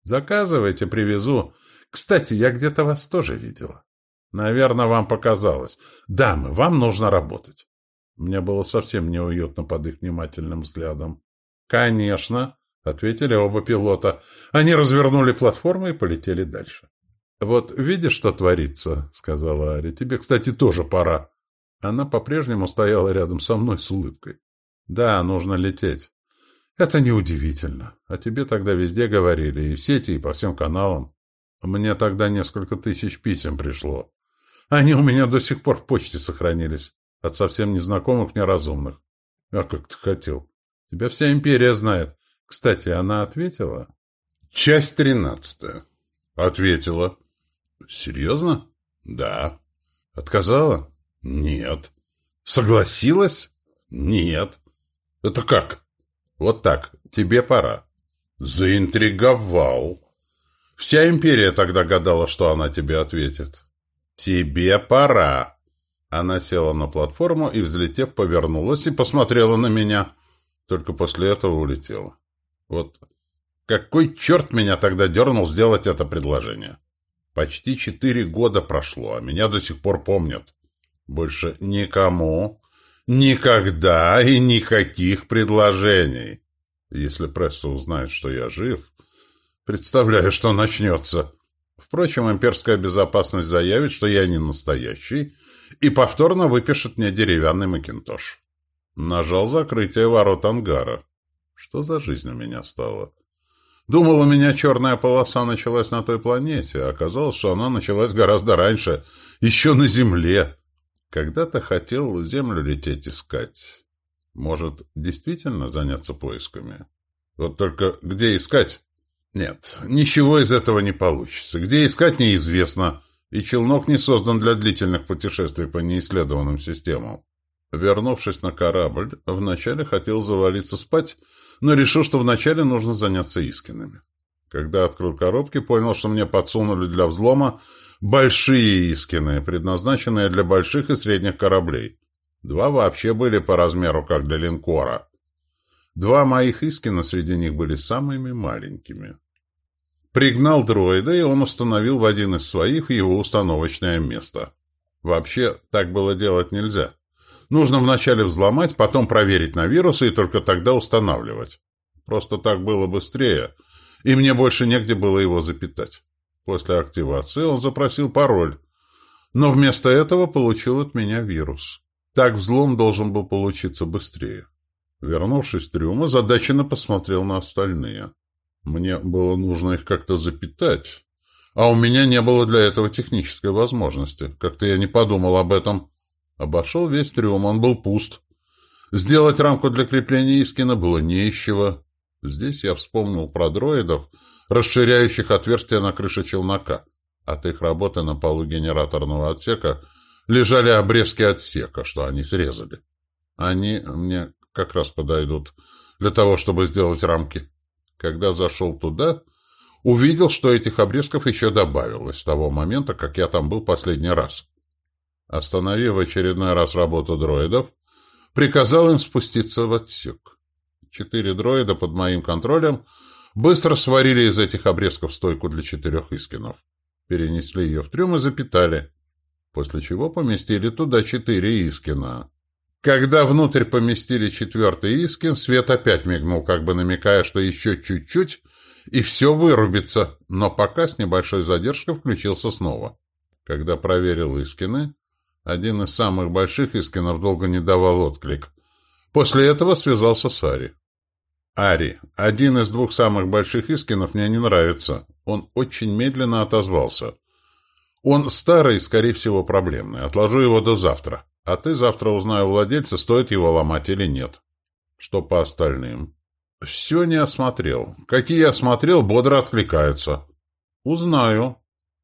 «Заказывайте, привезу. Кстати, я где-то вас тоже видела». Наверное, вам показалось. Дамы, вам нужно работать. Мне было совсем неуютно под их внимательным взглядом. Конечно, ответили оба пилота. Они развернули платформу и полетели дальше. Вот видишь, что творится, сказала Ари. Тебе, кстати, тоже пора. Она по-прежнему стояла рядом со мной с улыбкой. Да, нужно лететь. Это неудивительно. А тебе тогда везде говорили, и в сети, и по всем каналам. Мне тогда несколько тысяч писем пришло. Они у меня до сих пор в почте сохранились. От совсем незнакомых неразумных. А как ты хотел? Тебя вся империя знает. Кстати, она ответила? Часть тринадцатая. Ответила. Серьезно? Да. Отказала? Нет. Согласилась? Нет. Это как? Вот так. Тебе пора. Заинтриговал. Вся империя тогда гадала, что она тебе ответит. «Тебе пора!» Она села на платформу и, взлетев, повернулась и посмотрела на меня. Только после этого улетела. Вот какой черт меня тогда дернул сделать это предложение? Почти четыре года прошло, а меня до сих пор помнят. Больше никому, никогда и никаких предложений. Если пресса узнает, что я жив, представляю, что начнется. Впрочем, имперская безопасность заявит, что я не настоящий, и повторно выпишет мне деревянный макинтош. Нажал закрытие ворот ангара. Что за жизнь у меня стала? Думал, у меня черная полоса началась на той планете, а оказалось, что она началась гораздо раньше, еще на Земле. Когда-то хотел Землю лететь искать. Может, действительно заняться поисками? Вот только где искать? Нет, ничего из этого не получится. Где искать неизвестно, и челнок не создан для длительных путешествий по неисследованным системам. Вернувшись на корабль, вначале хотел завалиться спать, но решил, что вначале нужно заняться Искинами. Когда открыл коробки, понял, что мне подсунули для взлома большие Искины, предназначенные для больших и средних кораблей. Два вообще были по размеру, как для линкора. Два моих Искина среди них были самыми маленькими. Пригнал дроида, и он установил в один из своих его установочное место. Вообще, так было делать нельзя. Нужно вначале взломать, потом проверить на вирусы и только тогда устанавливать. Просто так было быстрее, и мне больше негде было его запитать. После активации он запросил пароль, но вместо этого получил от меня вирус. Так взлом должен был получиться быстрее. Вернувшись в трюм, озадаченно посмотрел на остальные. Мне было нужно их как-то запитать, а у меня не было для этого технической возможности. Как-то я не подумал об этом. Обошел весь трюм, он был пуст. Сделать рамку для крепления Искина было не из чего. Здесь я вспомнил про дроидов, расширяющих отверстия на крыше челнока. От их работы на полу генераторного отсека лежали обрезки отсека, что они срезали. Они мне как раз подойдут для того, чтобы сделать рамки. Когда зашел туда, увидел, что этих обрезков еще добавилось с того момента, как я там был последний раз. Остановив очередной раз работу дроидов, приказал им спуститься в отсек. Четыре дроида под моим контролем быстро сварили из этих обрезков стойку для четырех искинов. Перенесли ее в трюм и запитали, после чего поместили туда четыре искина. Когда внутрь поместили четвертый искин, свет опять мигнул, как бы намекая, что еще чуть-чуть, и все вырубится, но пока с небольшой задержкой включился снова. Когда проверил искины, один из самых больших Искинов долго не давал отклик. После этого связался с Ари. «Ари, один из двух самых больших Искинов мне не нравится. Он очень медленно отозвался. Он старый, скорее всего, проблемный. Отложу его до завтра. А ты завтра узнаю владельца, стоит его ломать или нет. Что по остальным?» «Все не осмотрел. Какие осмотрел, бодро откликаются». «Узнаю»,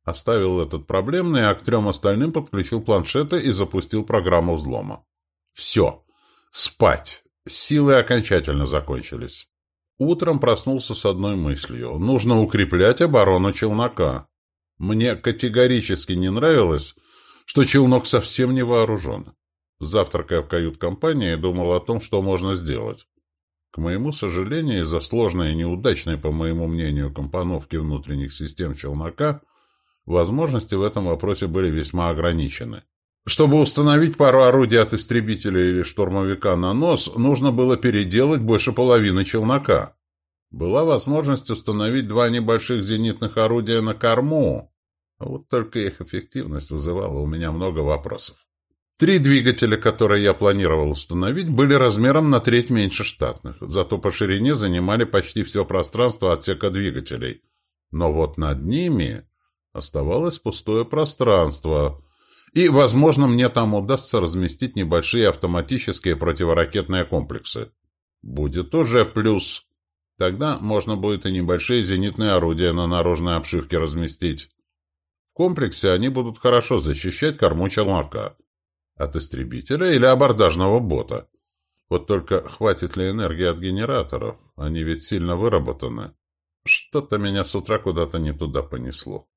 Оставил этот проблемный, а к трем остальным подключил планшеты и запустил программу взлома. Все. Спать. Силы окончательно закончились. Утром проснулся с одной мыслью. Нужно укреплять оборону челнока. Мне категорически не нравилось, что челнок совсем не вооружен. Завтракая в кают-компании, думал о том, что можно сделать. К моему сожалению, из-за сложной и неудачной, по моему мнению, компоновки внутренних систем челнока – Возможности в этом вопросе были весьма ограничены. Чтобы установить пару орудий от истребителя или штурмовика на нос, нужно было переделать больше половины челнока. Была возможность установить два небольших зенитных орудия на корму. Вот только их эффективность вызывала у меня много вопросов. Три двигателя, которые я планировал установить, были размером на треть меньше штатных, зато по ширине занимали почти все пространство отсека двигателей. Но вот над ними Оставалось пустое пространство. И, возможно, мне там удастся разместить небольшие автоматические противоракетные комплексы. Будет уже плюс. Тогда можно будет и небольшие зенитные орудия на наружной обшивке разместить. Комплексе они будут хорошо защищать корму челнока. От истребителя или абордажного бота. Вот только хватит ли энергии от генераторов? Они ведь сильно выработаны. Что-то меня с утра куда-то не туда понесло.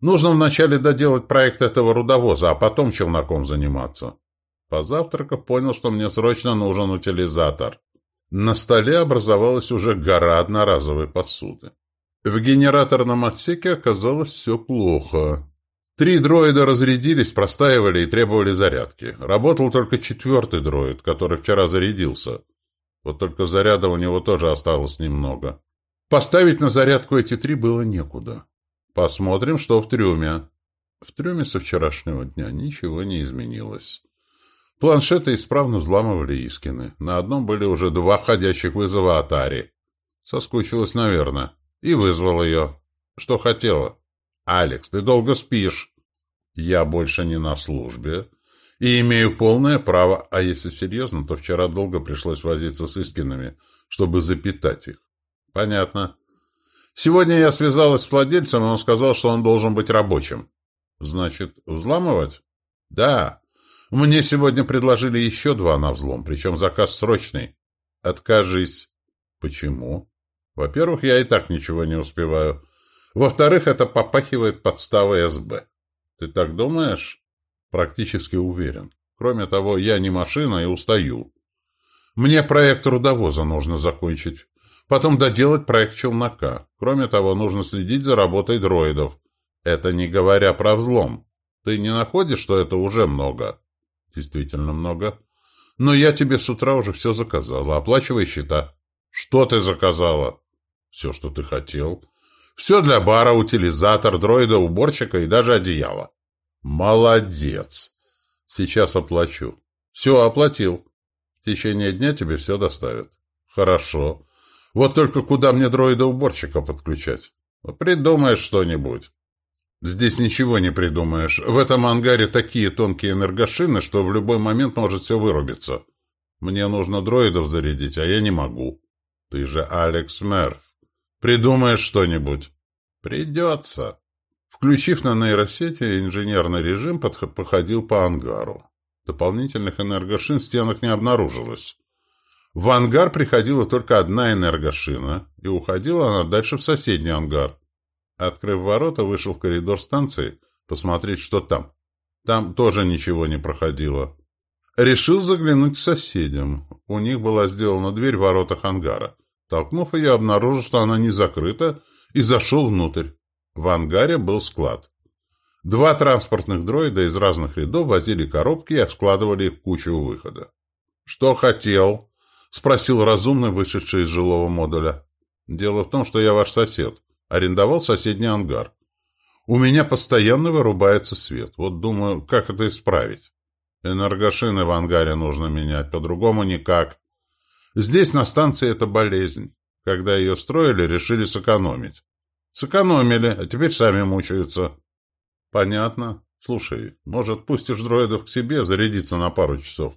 Нужно вначале доделать проект этого рудовоза, а потом челноком заниматься. Позавтракав, понял, что мне срочно нужен утилизатор. На столе образовалась уже гора одноразовой посуды. В генераторном отсеке оказалось все плохо. Три дроида разрядились, простаивали и требовали зарядки. Работал только четвертый дроид, который вчера зарядился. Вот только заряда у него тоже осталось немного. Поставить на зарядку эти три было некуда. Посмотрим, что в трюме. В трюме со вчерашнего дня ничего не изменилось. Планшеты исправно взламывали Искины. На одном были уже два входящих вызова от Ари. Соскучилась, наверное. И вызвал ее. Что хотела? «Алекс, ты долго спишь». «Я больше не на службе. И имею полное право, а если серьезно, то вчера долго пришлось возиться с Искинами, чтобы запитать их». «Понятно. Сегодня я связалась с владельцем, и он сказал, что он должен быть рабочим. Значит, взламывать? Да. Мне сегодня предложили еще два на взлом, причем заказ срочный. Откажись. Почему? Во-первых, я и так ничего не успеваю. Во-вторых, это попахивает подставой СБ. Ты так думаешь? Практически уверен. Кроме того, я не машина и устаю. Мне проект трудовоза нужно закончить. Потом доделать проект челнока. Кроме того, нужно следить за работой дроидов. Это не говоря про взлом. Ты не находишь, что это уже много? Действительно много. Но я тебе с утра уже все заказала. Оплачивай счета. Что ты заказала? Все, что ты хотел. Все для бара, утилизатор, дроида, уборщика и даже одеяло. Молодец. Сейчас оплачу. Все, оплатил. В течение дня тебе все доставят. Хорошо. Вот только куда мне дроида-уборщика подключать? Придумаешь что-нибудь. Здесь ничего не придумаешь. В этом ангаре такие тонкие энергошины, что в любой момент может все вырубиться. Мне нужно дроидов зарядить, а я не могу. Ты же Алекс Мерф. Придумаешь что-нибудь? Придется. Включив на нейросети, инженерный режим походил по ангару. Дополнительных энергошин в стенах не обнаружилось. В ангар приходила только одна энергошина, и уходила она дальше в соседний ангар. Открыв ворота, вышел в коридор станции, посмотреть, что там. Там тоже ничего не проходило. Решил заглянуть к соседям. У них была сделана дверь в воротах ангара. Толкнув ее, обнаружил, что она не закрыта, и зашел внутрь. В ангаре был склад. Два транспортных дроида из разных рядов возили коробки и складывали их в кучу у выхода. «Что хотел?» — спросил разумный, вышедший из жилого модуля. «Дело в том, что я ваш сосед. Арендовал соседний ангар. У меня постоянно вырубается свет. Вот думаю, как это исправить. Энергошины в ангаре нужно менять, по-другому никак. Здесь на станции это болезнь. Когда ее строили, решили сэкономить. Сэкономили, а теперь сами мучаются. Понятно. Слушай, может, пустишь дроидов к себе зарядиться на пару часов?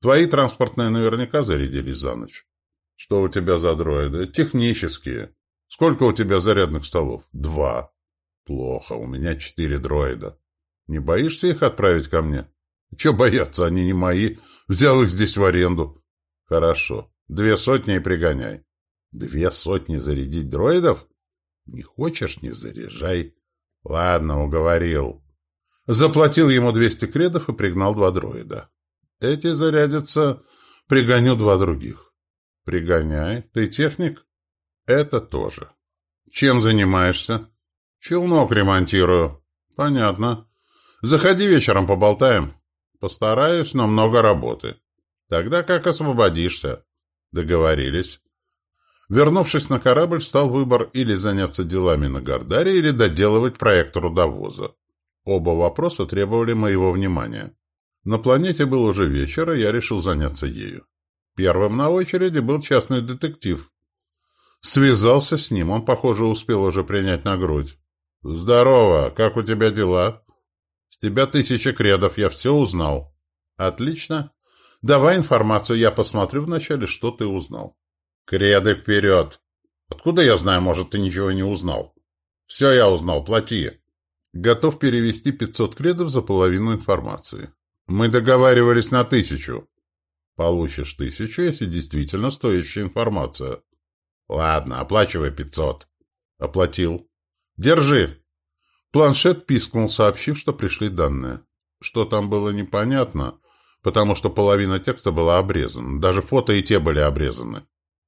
Твои транспортные наверняка зарядились за ночь. Что у тебя за дроиды? Технические. Сколько у тебя зарядных столов? Два. Плохо, у меня четыре дроида. Не боишься их отправить ко мне? Че бояться, они не мои. Взял их здесь в аренду. Хорошо. Две сотни и пригоняй. Две сотни зарядить дроидов? Не хочешь, не заряжай. Ладно, уговорил. Заплатил ему 200 кредов и пригнал два дроида. Эти зарядятся, пригоню два других. Пригоняй. Ты техник? Это тоже. Чем занимаешься? Челнок ремонтирую. Понятно. Заходи вечером поболтаем. Постараюсь, но много работы. Тогда как освободишься? Договорились. Вернувшись на корабль, стал выбор или заняться делами на Гардаре, или доделывать проект трудовоза. Оба вопроса требовали моего внимания. На планете был уже вечер, и я решил заняться ею. Первым на очереди был частный детектив. Связался с ним, он, похоже, успел уже принять на грудь. «Здорово, как у тебя дела?» «С тебя тысяча кредов, я все узнал». «Отлично. Давай информацию, я посмотрю вначале, что ты узнал». «Креды вперед!» «Откуда я знаю, может, ты ничего не узнал?» «Все я узнал, плати». «Готов перевести 500 кредов за половину информации». «Мы договаривались на тысячу». «Получишь тысячу, если действительно стоящая информация». «Ладно, оплачивай 500». «Оплатил». «Держи». Планшет пискнул, сообщив, что пришли данные. Что там было непонятно, потому что половина текста была обрезана. Даже фото и те были обрезаны.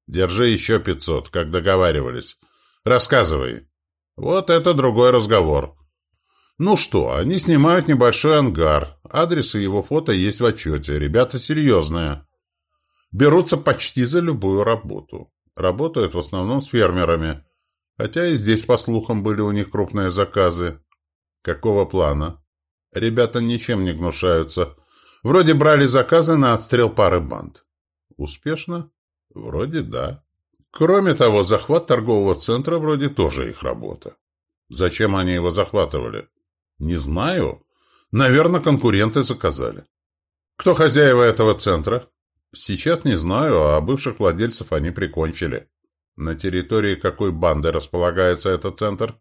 Держи еще пятьсот, как договаривались. Рассказывай. Вот это другой разговор. Ну что, они снимают небольшой ангар. Адрес и его фото есть в отчете. Ребята серьезные. Берутся почти за любую работу. Работают в основном с фермерами. Хотя и здесь, по слухам, были у них крупные заказы. Какого плана? Ребята ничем не гнушаются. Вроде брали заказы на отстрел пары банд. Успешно? Вроде да. Кроме того, захват торгового центра вроде тоже их работа. Зачем они его захватывали? Не знаю. Наверное, конкуренты заказали. Кто хозяева этого центра? Сейчас не знаю, а бывших владельцев они прикончили. На территории какой банды располагается этот центр?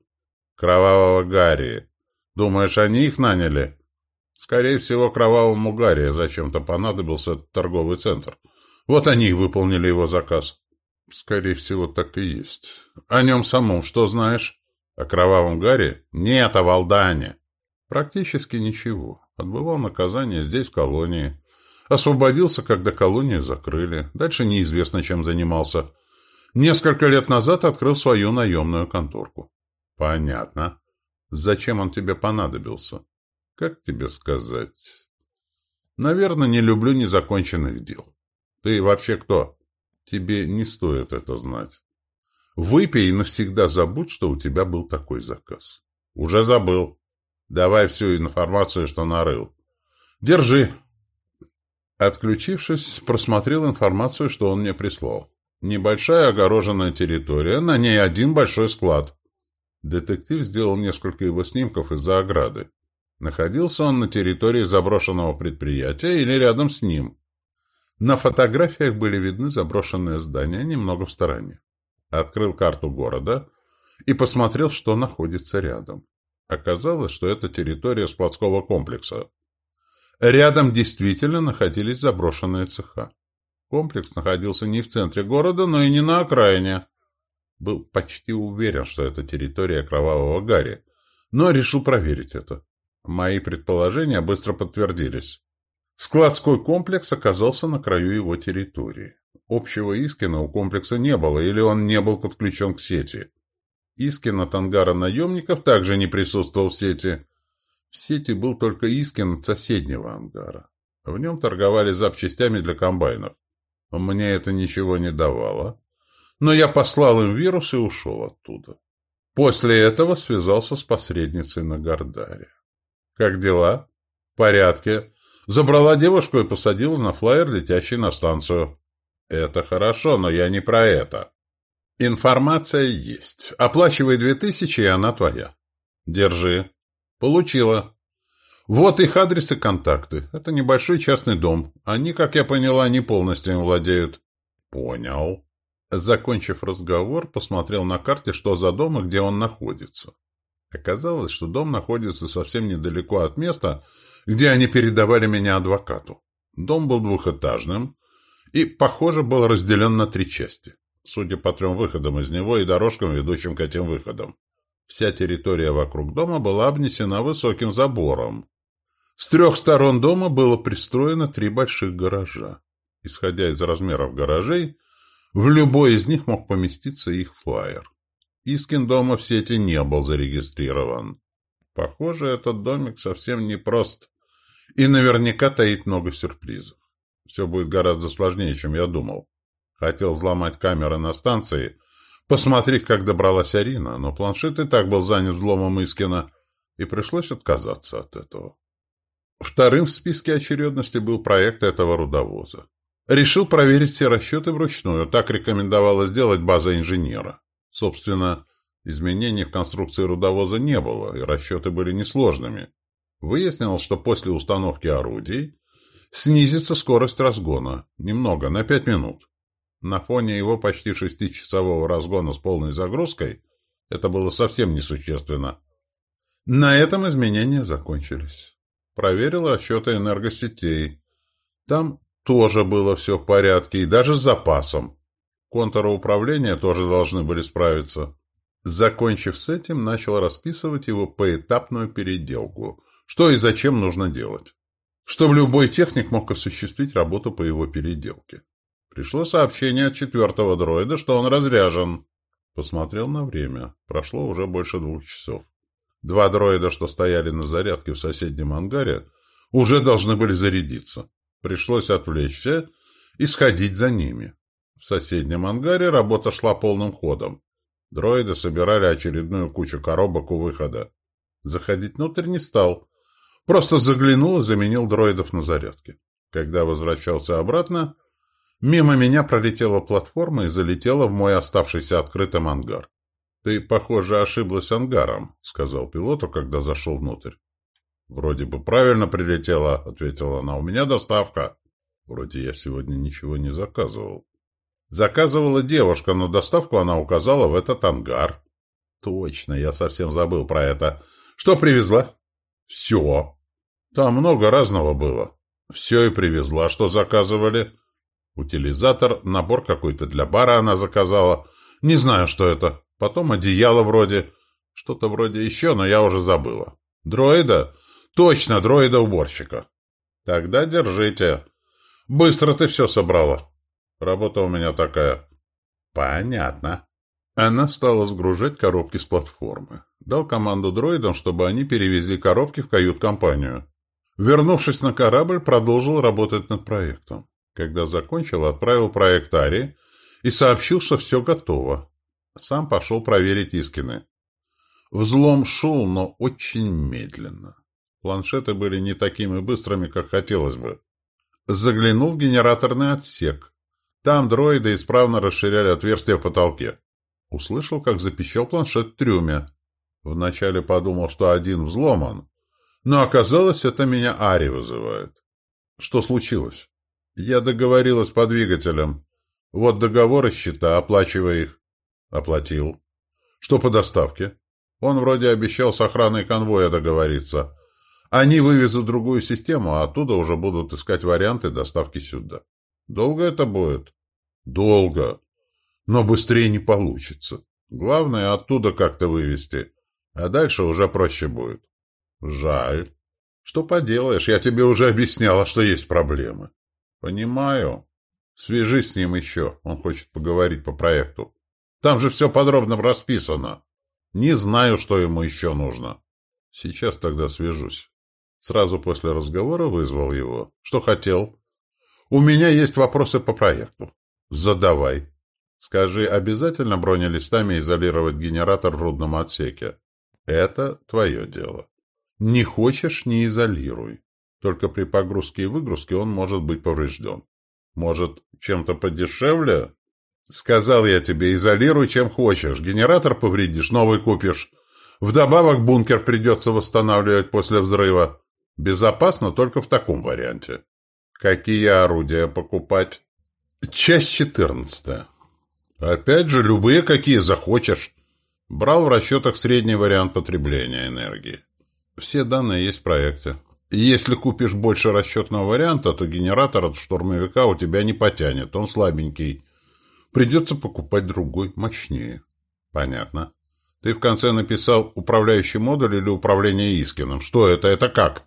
Кровавого Гарри. Думаешь, они их наняли? Скорее всего, кровавому Гарри зачем-то понадобился торговый центр. Вот они и выполнили его заказ. Скорее всего, так и есть. О нем самом что знаешь? О кровавом Гарри? Нет, о Валдане. Практически ничего. Отбывал наказание здесь, в колонии. Освободился, когда колонию закрыли. Дальше неизвестно, чем занимался. Несколько лет назад открыл свою наемную конторку. Понятно. Зачем он тебе понадобился? Как тебе сказать? Наверное, не люблю незаконченных дел. Ты вообще кто? Тебе не стоит это знать. Выпей и навсегда забудь, что у тебя был такой заказ. Уже забыл. Давай всю информацию, что нарыл. Держи. Отключившись, просмотрел информацию, что он мне прислал. Небольшая огороженная территория, на ней один большой склад. Детектив сделал несколько его снимков из-за ограды. Находился он на территории заброшенного предприятия или рядом с ним. На фотографиях были видны заброшенные здания немного в стороне. Открыл карту города и посмотрел, что находится рядом. Оказалось, что это территория складского комплекса. Рядом действительно находились заброшенные цеха. Комплекс находился не в центре города, но и не на окраине. Был почти уверен, что это территория Кровавого Гарри, но решил проверить это. Мои предположения быстро подтвердились. Складской комплекс оказался на краю его территории. Общего Искина у комплекса не было, или он не был подключен к сети. Искин от ангара наемников также не присутствовал в сети. В сети был только Искин от соседнего ангара. В нем торговали запчастями для комбайнов. Мне это ничего не давало. Но я послал им вирус и ушел оттуда. После этого связался с посредницей на Гордаре. «Как дела?» «В порядке. Забрала девушку и посадила на флайер, летящий на станцию». «Это хорошо, но я не про это». «Информация есть. Оплачивай две тысячи, и она твоя». «Держи». «Получила». «Вот их адрес и контакты. Это небольшой частный дом. Они, как я поняла, не полностью им владеют». «Понял». Закончив разговор, посмотрел на карте, что за дом и где он находится. Оказалось, что дом находится совсем недалеко от места, где они передавали меня адвокату. Дом был двухэтажным и, похоже, был разделен на три части, судя по трем выходам из него и дорожкам, ведущим к этим выходам. Вся территория вокруг дома была обнесена высоким забором. С трех сторон дома было пристроено три больших гаража. Исходя из размеров гаражей, в любой из них мог поместиться их флайер. Искин дома в сети не был зарегистрирован. Похоже, этот домик совсем непрост и наверняка таит много сюрпризов. Все будет гораздо сложнее, чем я думал. Хотел взломать камеры на станции, посмотреть, как добралась Арина, но планшет и так был занят взломом Искина, и пришлось отказаться от этого. Вторым в списке очередности был проект этого рудовоза. Решил проверить все расчеты вручную, так рекомендовала сделать база инженера. Собственно, изменений в конструкции рудовоза не было, и расчеты были несложными. Выяснилось, что после установки орудий снизится скорость разгона. Немного, на 5 минут. На фоне его почти шестичасового разгона с полной загрузкой это было совсем несущественно. На этом изменения закончились. Проверил расчеты энергосетей. Там тоже было все в порядке, и даже с запасом. Контуры управления тоже должны были справиться. Закончив с этим, начал расписывать его поэтапную переделку, что и зачем нужно делать. Чтобы любой техник мог осуществить работу по его переделке. Пришло сообщение от четвертого дроида, что он разряжен. Посмотрел на время. Прошло уже больше двух часов. Два дроида, что стояли на зарядке в соседнем ангаре, уже должны были зарядиться. Пришлось отвлечься и сходить за ними. В соседнем ангаре работа шла полным ходом. Дроиды собирали очередную кучу коробок у выхода. Заходить внутрь не стал. Просто заглянул и заменил дроидов на зарядке. Когда возвращался обратно, мимо меня пролетела платформа и залетела в мой оставшийся открытым ангар. «Ты, похоже, ошиблась ангаром», — сказал пилоту, когда зашел внутрь. «Вроде бы правильно прилетела», — ответила она. «У меня доставка». «Вроде я сегодня ничего не заказывал». «Заказывала девушка, но доставку она указала в этот ангар». «Точно, я совсем забыл про это. Что привезла?» «Все. Там много разного было. Все и привезла, что заказывали. Утилизатор, набор какой-то для бара она заказала. Не знаю, что это. Потом одеяло вроде. Что-то вроде еще, но я уже забыла. Дроида?» Точно, дроида-уборщика. Тогда держите. Быстро ты все собрала. Работа у меня такая. Понятно. Она стала сгружать коробки с платформы. Дал команду дроидам, чтобы они перевезли коробки в кают-компанию. Вернувшись на корабль, продолжил работать над проектом. Когда закончил, отправил проект Ари и сообщил, что все готово. Сам пошел проверить Искины. Взлом шел, но очень медленно. Планшеты были не такими быстрыми, как хотелось бы. Заглянул в генераторный отсек. Там дроиды исправно расширяли отверстия в потолке. Услышал, как запищал планшет в трюме. Вначале подумал, что один взломан, но оказалось, это меня Ари вызывает. Что случилось? Я договорилась по двигателям. Вот договор и счета, оплачивая их. Оплатил. Что по доставке? Он вроде обещал с охраной конвоя договориться. Они вывезут другую систему, а оттуда уже будут искать варианты доставки сюда. Долго это будет? Долго. Но быстрее не получится. Главное, оттуда как-то вывести. А дальше уже проще будет. Жаль. Что поделаешь, я тебе уже объясняла, что есть проблемы. Понимаю. Свяжись с ним еще, он хочет поговорить по проекту. Там же все подробно расписано. Не знаю, что ему еще нужно. Сейчас тогда свяжусь. Сразу после разговора вызвал его. Что хотел? У меня есть вопросы по проекту. Задавай. Скажи, обязательно бронелистами изолировать генератор в рудном отсеке? Это твое дело. Не хочешь – не изолируй. Только при погрузке и выгрузке он может быть поврежден. Может, чем-то подешевле? Сказал я тебе, изолируй чем хочешь. Генератор повредишь, новый купишь. Вдобавок бункер придется восстанавливать после взрыва. Безопасно только в таком варианте. Какие орудия покупать? Часть четырнадцатая. Опять же, любые, какие захочешь. Брал в расчетах средний вариант потребления энергии. Все данные есть в проекте. Если купишь больше расчетного варианта, то генератор от штурмовика у тебя не потянет, он слабенький. Придется покупать другой, мощнее. Понятно. Ты в конце написал «управляющий модуль» или «управление Искином». Что это? Это как?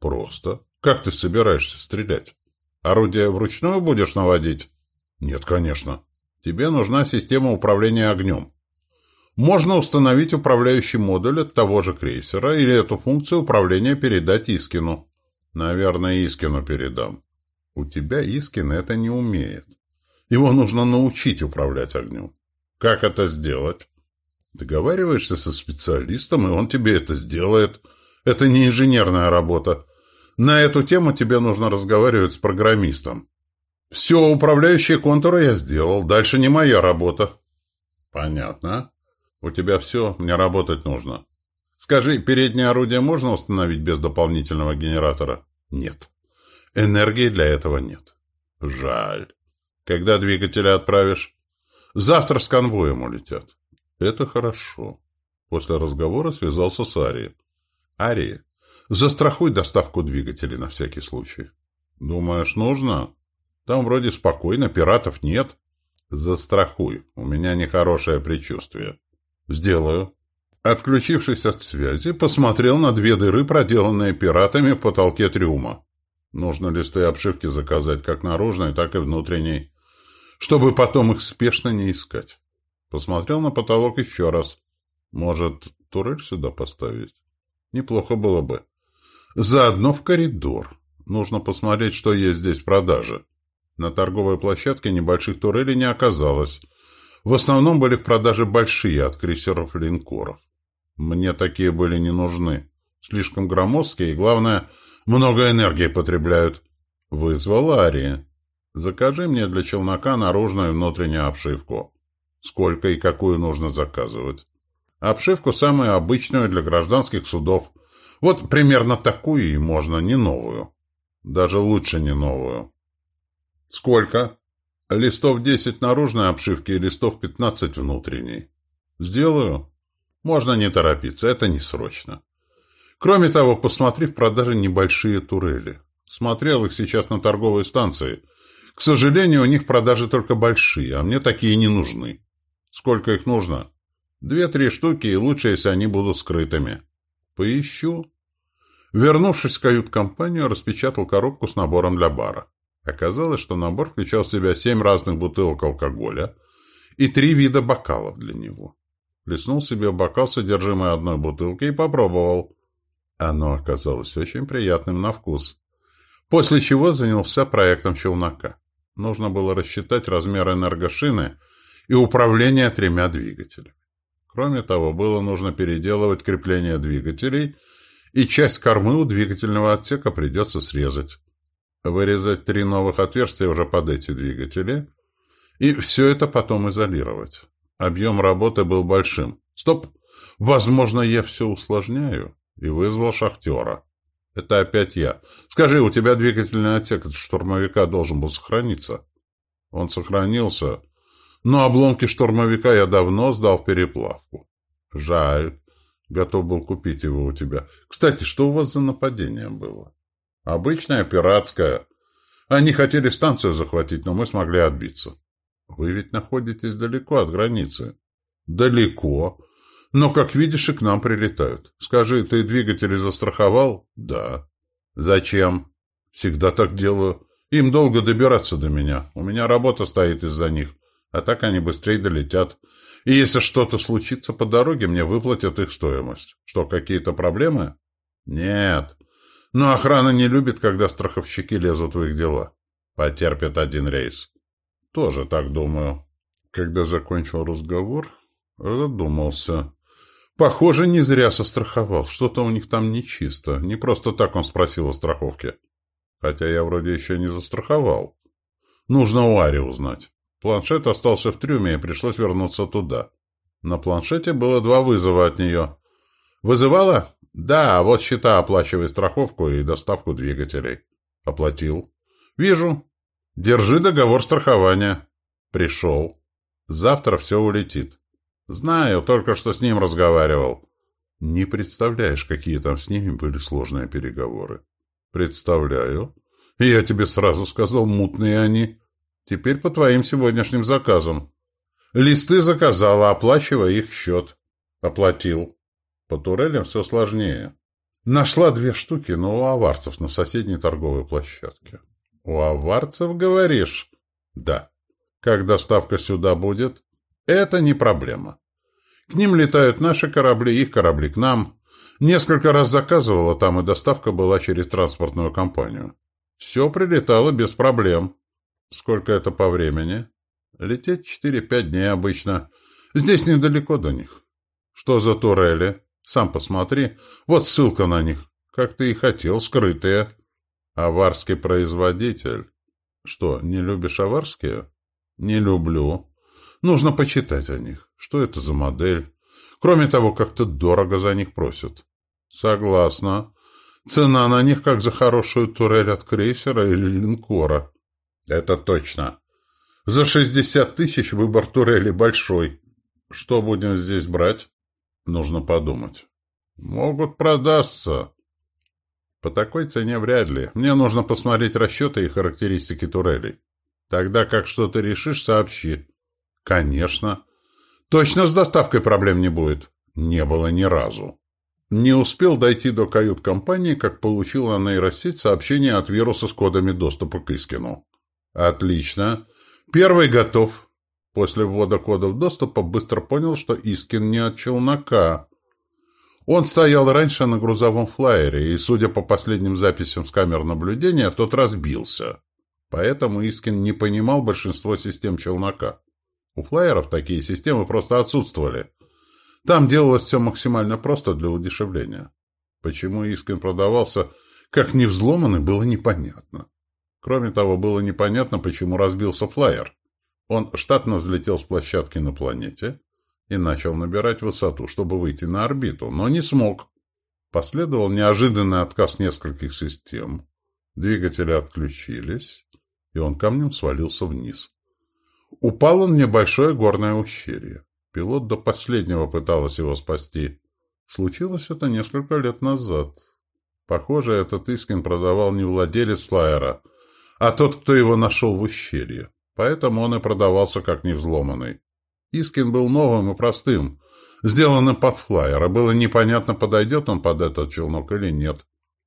Просто. Как ты собираешься стрелять? Орудие вручную будешь наводить? Нет, конечно. Тебе нужна система управления огнем. Можно установить управляющий модуль от того же крейсера или эту функцию управления передать Искину. Наверное, Искину передам. У тебя Искин это не умеет. Его нужно научить управлять огнем. Как это сделать? Договариваешься со специалистом, и он тебе это сделает. Это не инженерная работа. На эту тему тебе нужно разговаривать с программистом. Все, управляющие контуры я сделал. Дальше не моя работа. Понятно. «У тебя все, мне работать нужно». «Скажи, переднее орудие можно установить без дополнительного генератора?» «Нет. Энергии для этого нет». «Жаль. Когда двигатели отправишь?» «Завтра с конвоем улетят». «Это хорошо». После разговора связался с Арией. «Ария, застрахуй доставку двигателей на всякий случай». «Думаешь, нужно?» «Там вроде спокойно, пиратов нет». «Застрахуй, у меня нехорошее предчувствие». «Сделаю». Отключившись от связи, посмотрел на две дыры, проделанные пиратами в потолке трюма. Нужно листы обшивки заказать как наружной, так и внутренней, чтобы потом их спешно не искать. Посмотрел на потолок еще раз. Может, турель сюда поставить? Неплохо было бы. Заодно в коридор. Нужно посмотреть, что есть здесь в продаже. На торговой площадке небольших турелей не оказалось — в основном были в продаже большие от крейсеров линкоров. Мне такие были не нужны. Слишком громоздкие и, главное, много энергии потребляют. Вызвал Ария. Закажи мне для челнока наружную и внутреннюю обшивку. Сколько и какую нужно заказывать. Обшивку самую обычную для гражданских судов. Вот примерно такую и можно, не новую. Даже лучше не новую. Сколько? Листов 10 наружной обшивки и листов 15 внутренней. Сделаю. Можно не торопиться, это не срочно. Кроме того, посмотри в продаже небольшие турели. Смотрел их сейчас на торговой станции. К сожалению, у них в продаже только большие, а мне такие не нужны. Сколько их нужно? Две-три штуки, и лучше, если они будут скрытыми. Поищу. Вернувшись в кают-компанию, распечатал коробку с набором для бара. Оказалось, что набор включал в себя семь разных бутылок алкоголя и три вида бокалов для него. Плеснул себе в бокал содержимое одной бутылки и попробовал. Оно оказалось очень приятным на вкус. После чего занялся проектом челнока. Нужно было рассчитать размер энергошины и управление тремя двигателями. Кроме того, было нужно переделывать крепление двигателей, и часть кормы у двигательного отсека придется срезать. Вырезать три новых отверстия уже под эти двигатели. И все это потом изолировать. Объем работы был большим. Стоп! Возможно, я все усложняю. И вызвал шахтера. Это опять я. Скажи, у тебя двигательный отсек от штурмовика должен был сохраниться? Он сохранился. Но обломки штурмовика я давно сдал в переплавку. Жаль. Готов был купить его у тебя. Кстати, что у вас за нападение было? Обычное пиратское. Они хотели станцию захватить, но мы смогли отбиться. Вы ведь находитесь далеко от границы. Далеко. Но, как видишь, и к нам прилетают. Скажи, ты двигатели застраховал? Да. Зачем? Всегда так делаю. Им долго добираться до меня. У меня работа стоит из-за них. А так они быстрее долетят. И если что-то случится по дороге, мне выплатят их стоимость. Что, какие-то проблемы? Нет. Но охрана не любит, когда страховщики лезут в их дела. Потерпит один рейс. Тоже так думаю. Когда закончил разговор, задумался. Похоже, не зря состраховал. Что-то у них там нечисто. Не просто так он спросил о страховке. Хотя я вроде еще не застраховал. Нужно у Ари узнать. Планшет остался в трюме, и пришлось вернуться туда. На планшете было два вызова от нее. «Вызывала?» «Да, вот счета, оплачивай страховку и доставку двигателей». «Оплатил». «Вижу. Держи договор страхования». «Пришел. Завтра все улетит». «Знаю, только что с ним разговаривал». «Не представляешь, какие там с ними были сложные переговоры». «Представляю. Я тебе сразу сказал, мутные они». Теперь по твоим сегодняшним заказам. Листы заказала, оплачивая их счет. Оплатил. По турелям все сложнее. Нашла две штуки, но у аварцев на соседней торговой площадке. У аварцев, говоришь? Да. Как доставка сюда будет? Это не проблема. К ним летают наши корабли, их корабли к нам. Несколько раз заказывала там, и доставка была через транспортную компанию. Все прилетало без проблем. Сколько это по времени? Лететь четыре-пять дней обычно. Здесь недалеко до них. Что за турели? Сам посмотри. Вот ссылка на них. Как ты и хотел, скрытые. Аварский производитель. Что, не любишь аварские? Не люблю. Нужно почитать о них. Что это за модель? Кроме того, как-то дорого за них просят. Согласна. Цена на них, как за хорошую турель от крейсера или линкора. Это точно. За шестьдесят тысяч выбор турели большой. Что будем здесь брать? Нужно подумать. Могут продастся. По такой цене вряд ли. Мне нужно посмотреть расчеты и характеристики турелей. Тогда как что-то решишь, сообщи. Конечно. Точно с доставкой проблем не будет? Не было ни разу. Не успел дойти до кают-компании, как получила нейросеть сообщение от вируса с кодами доступа к Искину. Отлично. Первый готов. После ввода кодов доступа быстро понял, что Искин не от челнока. Он стоял раньше на грузовом флайере, и, судя по последним записям с камер наблюдения, тот разбился. Поэтому Искин не понимал большинство систем челнока. У флайеров такие системы просто отсутствовали. Там делалось все максимально просто для удешевления. Почему Искин продавался как невзломанный, было непонятно. Кроме того, было непонятно, почему разбился флайер. Он штатно взлетел с площадки на планете и начал набирать высоту, чтобы выйти на орбиту, но не смог. Последовал неожиданный отказ нескольких систем. Двигатели отключились, и он камнем свалился вниз. Упал он в небольшое горное ущелье. Пилот до последнего пытался его спасти. Случилось это несколько лет назад. Похоже, этот Искин продавал не владелец флайера, а тот, кто его нашел в ущелье. Поэтому он и продавался как невзломанный. Искин был новым и простым, сделанным под флайер, было непонятно, подойдет он под этот челнок или нет.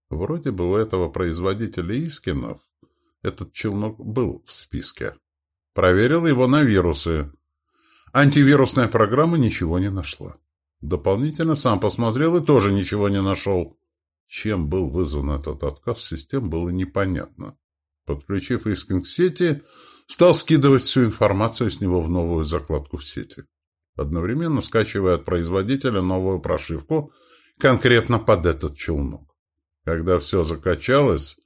Вроде бы у этого производителя Искинов этот челнок был в списке. Проверил его на вирусы. Антивирусная программа ничего не нашла. Дополнительно сам посмотрел и тоже ничего не нашел. Чем был вызван этот отказ систем, было непонятно. Подключив Искин к сети, стал скидывать всю информацию с него в новую закладку в сети, одновременно скачивая от производителя новую прошивку конкретно под этот челнок. Когда все закачалось,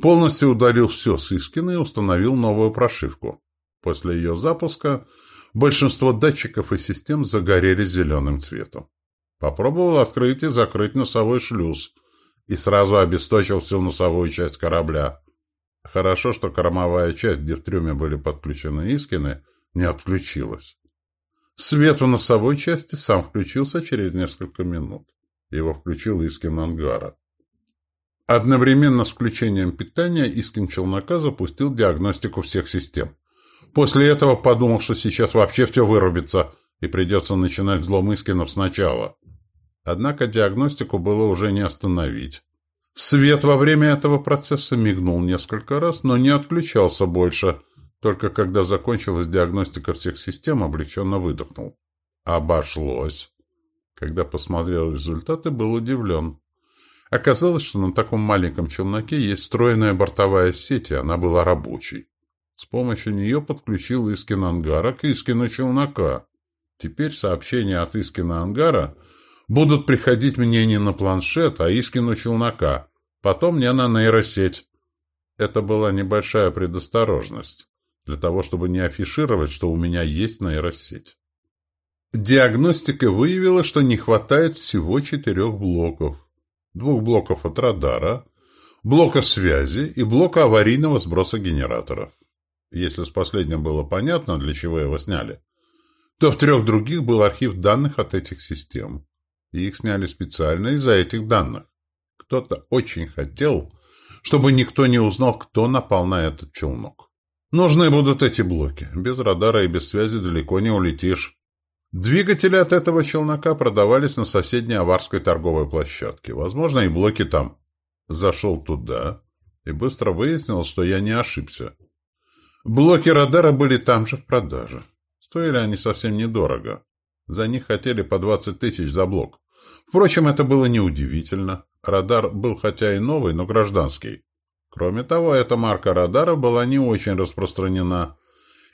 полностью удалил все с Искина и установил новую прошивку. После ее запуска большинство датчиков и систем загорелись зеленым цветом. Попробовал открыть и закрыть носовой шлюз и сразу обесточил всю носовую часть корабля. Хорошо, что кормовая часть, где в трюме были подключены Искины, не отключилась. Свет в носовой части сам включился через несколько минут. Его включил Искин ангара. Одновременно с включением питания Искин челнока запустил диагностику всех систем. После этого подумал, что сейчас вообще все вырубится, и придется начинать взлом Искинов сначала. Однако диагностику было уже не остановить. Свет во время этого процесса мигнул несколько раз, но не отключался больше. Только когда закончилась диагностика всех систем, облегченно выдохнул. Обошлось. Когда посмотрел результаты, был удивлен. Оказалось, что на таком маленьком челноке есть встроенная бортовая сеть, и она была рабочей. С помощью нее подключил Искин ангара к Искину челнока. Теперь сообщения от Искина ангара будут приходить мне не на планшет, а Искину челнока. Потом мне на нейросеть. Это была небольшая предосторожность, для того, чтобы не афишировать, что у меня есть нейросеть. Диагностика выявила, что не хватает всего четырех блоков двух блоков от радара, блока связи и блока аварийного сброса генераторов. Если с последним было понятно, для чего его сняли, то в трех других был архив данных от этих систем. И их сняли специально из-за этих данных. Кто-то очень хотел, чтобы никто не узнал, кто напал на этот челнок. Нужны будут эти блоки. Без радара и без связи далеко не улетишь. Двигатели от этого челнока продавались на соседней аварской торговой площадке. Возможно, и блоки там. Зашел туда и быстро выяснил, что я не ошибся. Блоки радара были там же в продаже. Стоили они совсем недорого. За них хотели по 20 тысяч за блок. Впрочем, это было неудивительно. Радар был хотя и новый, но гражданский. Кроме того, эта марка радара была не очень распространена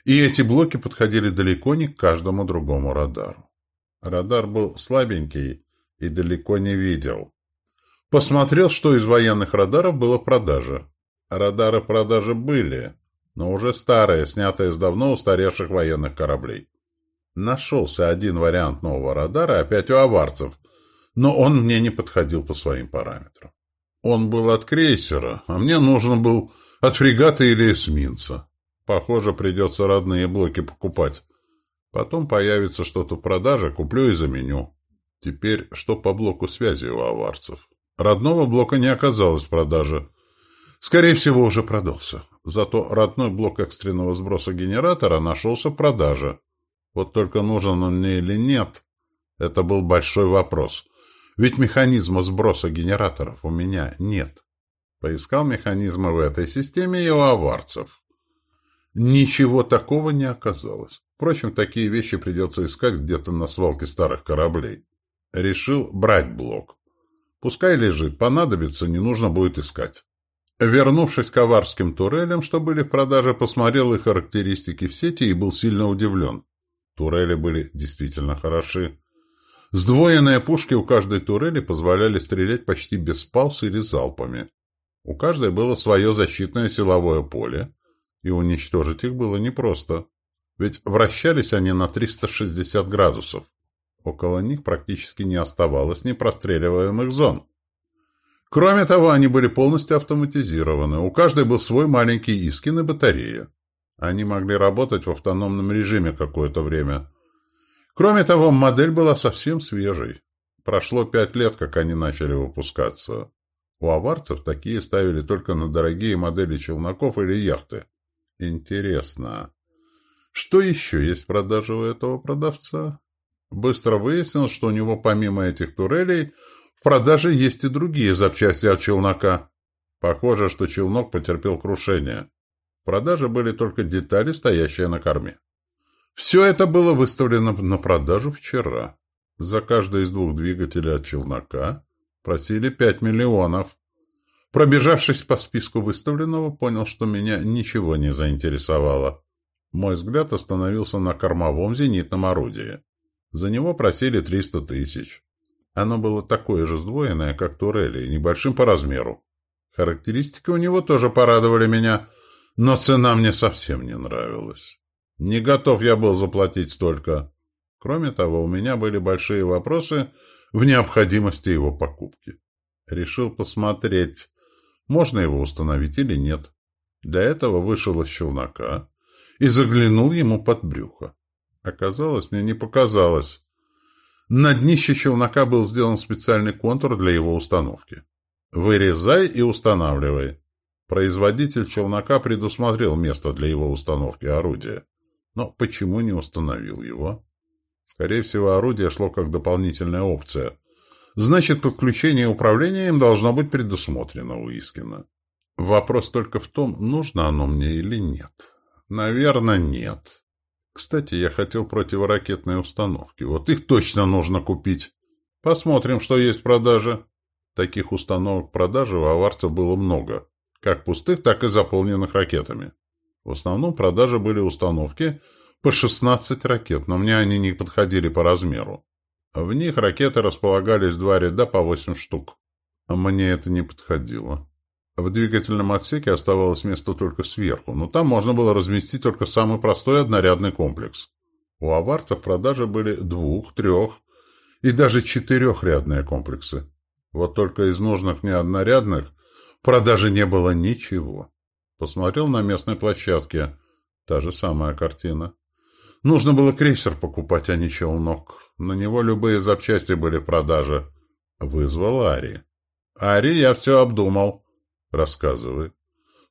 и эти блоки подходили далеко не к каждому другому радару. Радар был слабенький и далеко не видел. Посмотрел, что из военных радаров было в продаже. Радары в продаже были, но уже старые, снятые с давно устаревших военных кораблей. Нашелся один вариант нового радара, опять у аварцев, но он мне не подходил по своим параметрам. Он был от крейсера, а мне нужен был от фрегата или эсминца. Похоже, придется родные блоки покупать. Потом появится что-то в продаже, куплю и заменю. Теперь что по блоку связи у аварцев? Родного блока не оказалось в продаже. Скорее всего, уже продался. Зато родной блок экстренного сброса генератора нашелся в продаже. Вот только нужен он мне или нет, это был большой вопрос. Ведь механизма сброса генераторов у меня нет. Поискал механизмы в этой системе и у аварцев. Ничего такого не оказалось. Впрочем, такие вещи придется искать где-то на свалке старых кораблей. Решил брать блок. Пускай лежит, понадобится, не нужно будет искать. Вернувшись к аварским турелям, что были в продаже, посмотрел их характеристики в сети и был сильно удивлен. Турели были действительно хороши. Сдвоенные пушки у каждой турели позволяли стрелять почти без пауз или залпами. У каждой было свое защитное силовое поле, и уничтожить их было непросто. Ведь вращались они на 360 градусов. Около них практически не оставалось непростреливаемых зон. Кроме того, они были полностью автоматизированы. У каждой был свой маленький Искин и батарея. Они могли работать в автономном режиме какое-то время. Кроме того, модель была совсем свежей. Прошло пять лет, как они начали выпускаться. У аварцев такие ставили только на дорогие модели челноков или яхты. Интересно. Что еще есть в продаже у этого продавца? Быстро выяснил, что у него помимо этих турелей в продаже есть и другие запчасти от челнока. Похоже, что челнок потерпел крушение. В продаже были только детали, стоящие на корме. Все это было выставлено на продажу вчера. За каждый из двух двигателей от челнока просили 5 миллионов. Пробежавшись по списку выставленного, понял, что меня ничего не заинтересовало. Мой взгляд остановился на кормовом зенитном орудии. За него просили 300 тысяч. Оно было такое же сдвоенное, как турели, небольшим по размеру. Характеристики у него тоже порадовали меня, но цена мне совсем не нравилась. Не готов я был заплатить столько. Кроме того, у меня были большие вопросы в необходимости его покупки. Решил посмотреть, можно его установить или нет. Для этого вышел из челнока и заглянул ему под брюхо. Оказалось, мне не показалось. На днище челнока был сделан специальный контур для его установки. Вырезай и устанавливай. Производитель челнока предусмотрел место для его установки орудия. Но почему не установил его? Скорее всего, орудие шло как дополнительная опция. Значит, подключение управления им должно быть предусмотрено у Искина. Вопрос только в том, нужно оно мне или нет. Наверное, нет. Кстати, я хотел противоракетные установки. Вот их точно нужно купить. Посмотрим, что есть в продаже. Таких установок в продаже у аварцев было много. Как пустых, так и заполненных ракетами. В основном в продаже были установки по 16 ракет, но мне они не подходили по размеру. В них ракеты располагались два ряда по 8 штук. Мне это не подходило. В двигательном отсеке оставалось место только сверху, но там можно было разместить только самый простой однорядный комплекс. У аварцев в продаже были двух, трех и даже четырехрядные комплексы. Вот только из нужных мне однорядных в продаже не было ничего. Посмотрел на местной площадке. Та же самая картина. Нужно было крейсер покупать, а не челнок. На него любые запчасти были в продаже. Вызвал Ари. «Ари, я все обдумал». Рассказывай.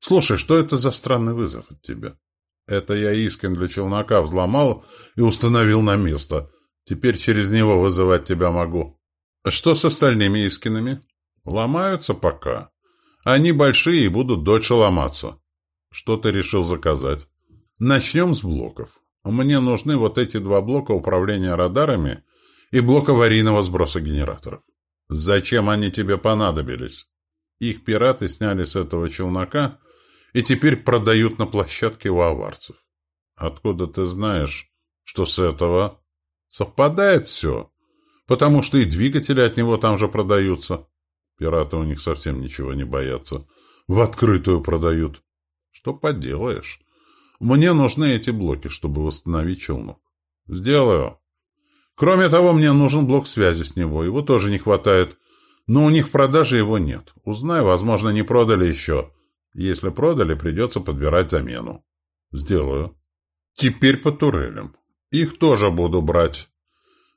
Слушай, что это за странный вызов от тебя? Это я Искин для челнока взломал и установил на место. Теперь через него вызывать тебя могу. Что с остальными Искинами? Ломаются пока. Они большие и будут дольше ломаться. Что ты решил заказать? Начнем с блоков. Мне нужны вот эти два блока управления радарами и блок аварийного сброса генераторов. Зачем они тебе понадобились? Их пираты сняли с этого челнока и теперь продают на площадке у аварцев. Откуда ты знаешь, что с этого? Совпадает все, потому что и двигатели от него там же продаются. Пираты у них совсем ничего не боятся. В открытую продают. Что поделаешь? Мне нужны эти блоки, чтобы восстановить челнок. Сделаю. Кроме того, мне нужен блок связи с него. Его тоже не хватает. Но у них в продаже его нет. Узнай, возможно, не продали еще. Если продали, придется подбирать замену. Сделаю. Теперь по турелям. Их тоже буду брать.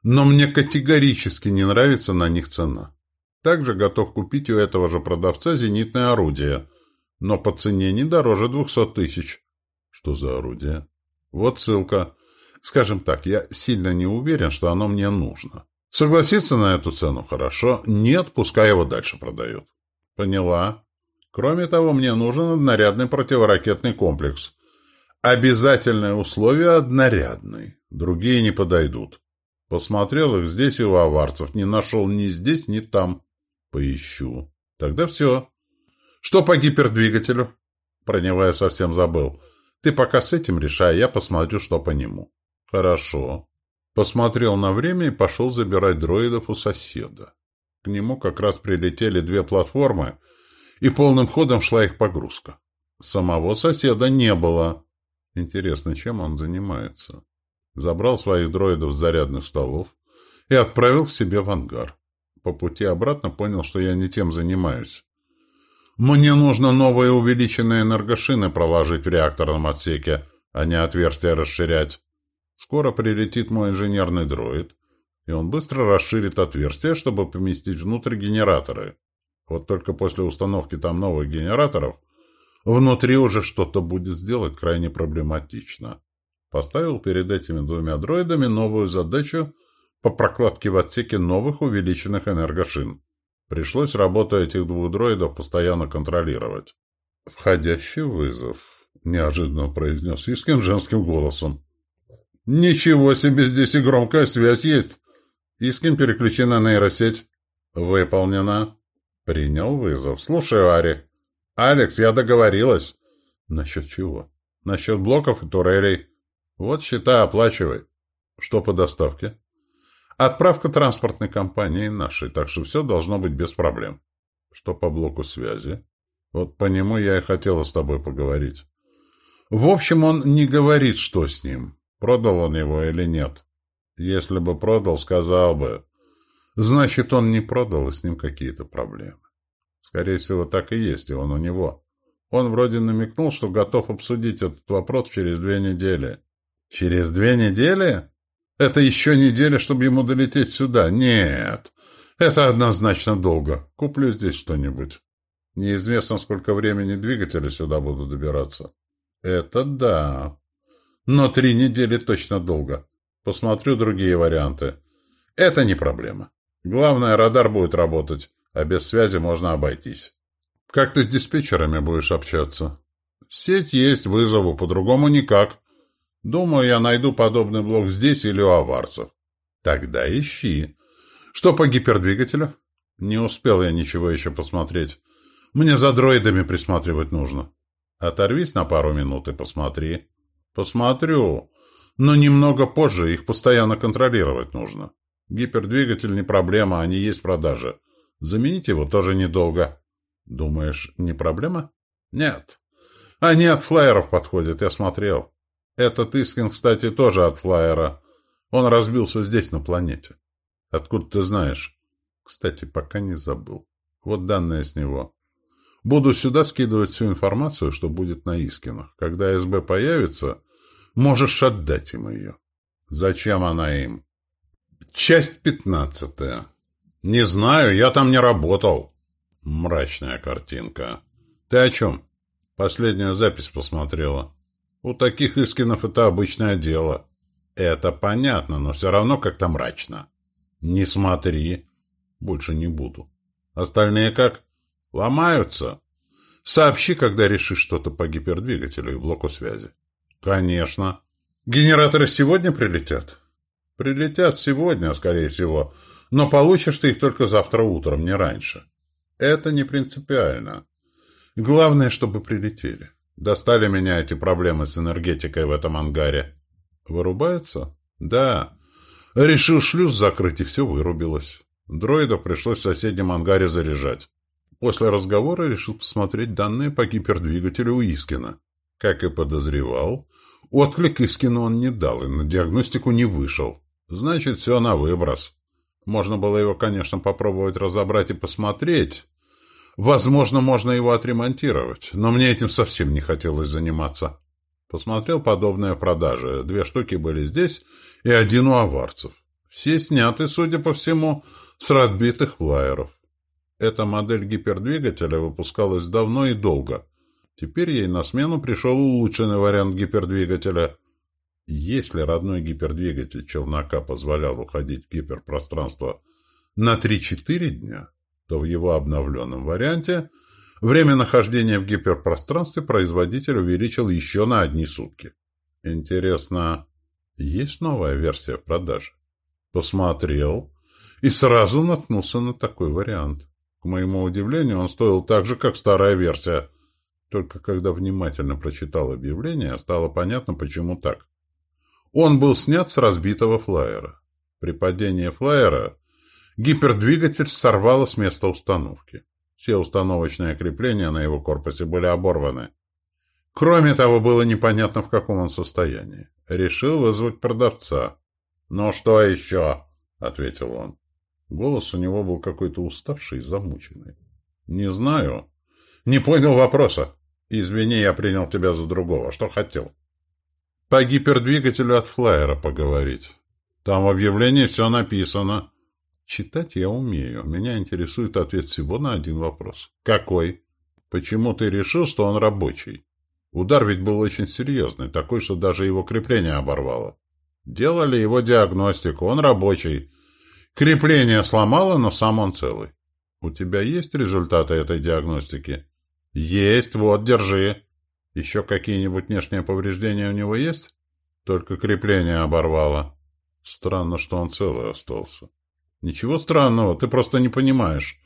Но мне категорически не нравится на них цена. Также готов купить у этого же продавца зенитное орудие, но по цене не дороже двухсот тысяч. Что за орудие? Вот ссылка. Скажем так, я сильно не уверен, что оно мне нужно. Согласиться на эту цену хорошо. Нет, пускай его дальше продают. Поняла. Кроме того, мне нужен однорядный противоракетный комплекс. Обязательное условие однорядный. Другие не подойдут. Посмотрел их здесь и у аварцев. Не нашел ни здесь, ни там. Поищу. Тогда все. Что по гипердвигателю? Про него я совсем забыл. Ты пока с этим решай, я посмотрю, что по нему. Хорошо. Посмотрел на время и пошел забирать дроидов у соседа. К нему как раз прилетели две платформы, и полным ходом шла их погрузка. Самого соседа не было. Интересно, чем он занимается? Забрал своих дроидов с зарядных столов и отправил к себе в ангар. По пути обратно понял, что я не тем занимаюсь. Мне нужно новые увеличенные энергошины проложить в реакторном отсеке, а не отверстия расширять. Скоро прилетит мой инженерный дроид, и он быстро расширит отверстие, чтобы поместить внутрь генераторы. Вот только после установки там новых генераторов внутри уже что-то будет сделать крайне проблематично. Поставил перед этими двумя дроидами новую задачу по прокладке в отсеке новых увеличенных энергошин. Пришлось работу этих двух дроидов постоянно контролировать. «Входящий вызов», — неожиданно произнес Искин женским голосом. «Ничего себе, здесь и громкая связь есть!» Искин переключен на нейросеть. «Выполнено». «Принял вызов. Слушаю, Ари». «Алекс, я договорилась». «Насчет чего?» «Насчет блоков и турелей». «Вот счета оплачивай». «Что по доставке?» «Отправка транспортной компании нашей, так что все должно быть без проблем». «Что по блоку связи?» «Вот по нему я и хотела с тобой поговорить». В общем, он не говорит, что с ним, продал он его или нет. Если бы продал, сказал бы. Значит, он не продал, и с ним какие-то проблемы. Скорее всего, так и есть, и он у него. Он вроде намекнул, что готов обсудить этот вопрос через две недели. Через две недели? Это еще неделя, чтобы ему долететь сюда? Нет, это однозначно долго. Куплю здесь что-нибудь. Неизвестно, сколько времени двигатели сюда будут добираться. Это да. Но три недели точно долго. Посмотрю другие варианты. Это не проблема. Главное, радар будет работать, а без связи можно обойтись. Как ты с диспетчерами будешь общаться? Сеть есть, вызову, по-другому никак. Думаю, я найду подобный блок здесь или у аварцев. Тогда ищи. Что по гипердвигателю? Не успел я ничего еще посмотреть. Мне за дроидами присматривать нужно. Оторвись на пару минут и посмотри. Посмотрю. Но немного позже их постоянно контролировать нужно. Гипердвигатель не проблема, они есть в продаже. Заменить его тоже недолго. Думаешь, не проблема? Нет. Они от флайеров подходят, я смотрел. Этот Искин, кстати, тоже от флайера. Он разбился здесь, на планете. Откуда ты знаешь? Кстати, пока не забыл. Вот данные с него. Буду сюда скидывать всю информацию, что будет на Искинах. Когда СБ появится, можешь отдать им ее. Зачем она им? Часть пятнадцатая. Не знаю, я там не работал. Мрачная картинка. Ты о чем? Последнюю запись посмотрела. У таких Искинов это обычное дело. Это понятно, но все равно как-то мрачно. Не смотри. Больше не буду. Остальные как? Ломаются. Сообщи, когда решишь что-то по гипердвигателю и блоку связи. Конечно. Генераторы сегодня прилетят? Прилетят сегодня, скорее всего. Но получишь ты их только завтра утром, не раньше. Это не принципиально. Главное, чтобы прилетели. Достали меня эти проблемы с энергетикой в этом ангаре. Вырубается? Да. Решил шлюз закрыть, и все вырубилось. Дроидов пришлось в соседнем ангаре заряжать. После разговора решил посмотреть данные по гипердвигателю у Искина. Как и подозревал, отклик Искину он не дал и на диагностику не вышел. Значит, все на выброс. Можно было его, конечно, попробовать разобрать и посмотреть. Возможно, можно его отремонтировать, но мне этим совсем не хотелось заниматься. Посмотрел подобное в продаже. Две штуки были здесь и один у аварцев. Все сняты, судя по всему, с разбитых флайеров. Эта модель гипердвигателя выпускалась давно и долго. Теперь ей на смену пришел улучшенный вариант гипердвигателя. Если родной гипердвигатель челнока позволял уходить в гиперпространство на 3-4 дня, то в его обновленном варианте время нахождения в гиперпространстве производитель увеличил еще на одни сутки. Интересно, есть новая версия в продаже? Посмотрел и сразу наткнулся на такой вариант. К моему удивлению, он стоил так же, как старая версия. Только когда внимательно прочитал объявление, стало понятно, почему так. Он был снят с разбитого флайера. При падении флайера гипердвигатель сорвало с места установки. Все установочные крепления на его корпусе были оборваны. Кроме того, было непонятно, в каком он состоянии. Решил вызвать продавца. «Ну что еще?» — ответил он. Голос у него был какой-то уставший замученный. «Не знаю. Не понял вопроса. Извини, я принял тебя за другого. Что хотел?» «По гипердвигателю от флайера поговорить. Там в объявлении все написано». «Читать я умею. Меня интересует ответ всего на один вопрос». «Какой?» «Почему ты решил, что он рабочий?» Удар ведь был очень серьезный, такой, что даже его крепление оборвало. Делали его диагностику, он рабочий. Крепление сломало, но сам он целый. У тебя есть результаты этой диагностики? Есть, вот, держи. Еще какие-нибудь внешние повреждения у него есть? Только крепление оборвало. Странно, что он целый остался. Ничего странного, ты просто не понимаешь.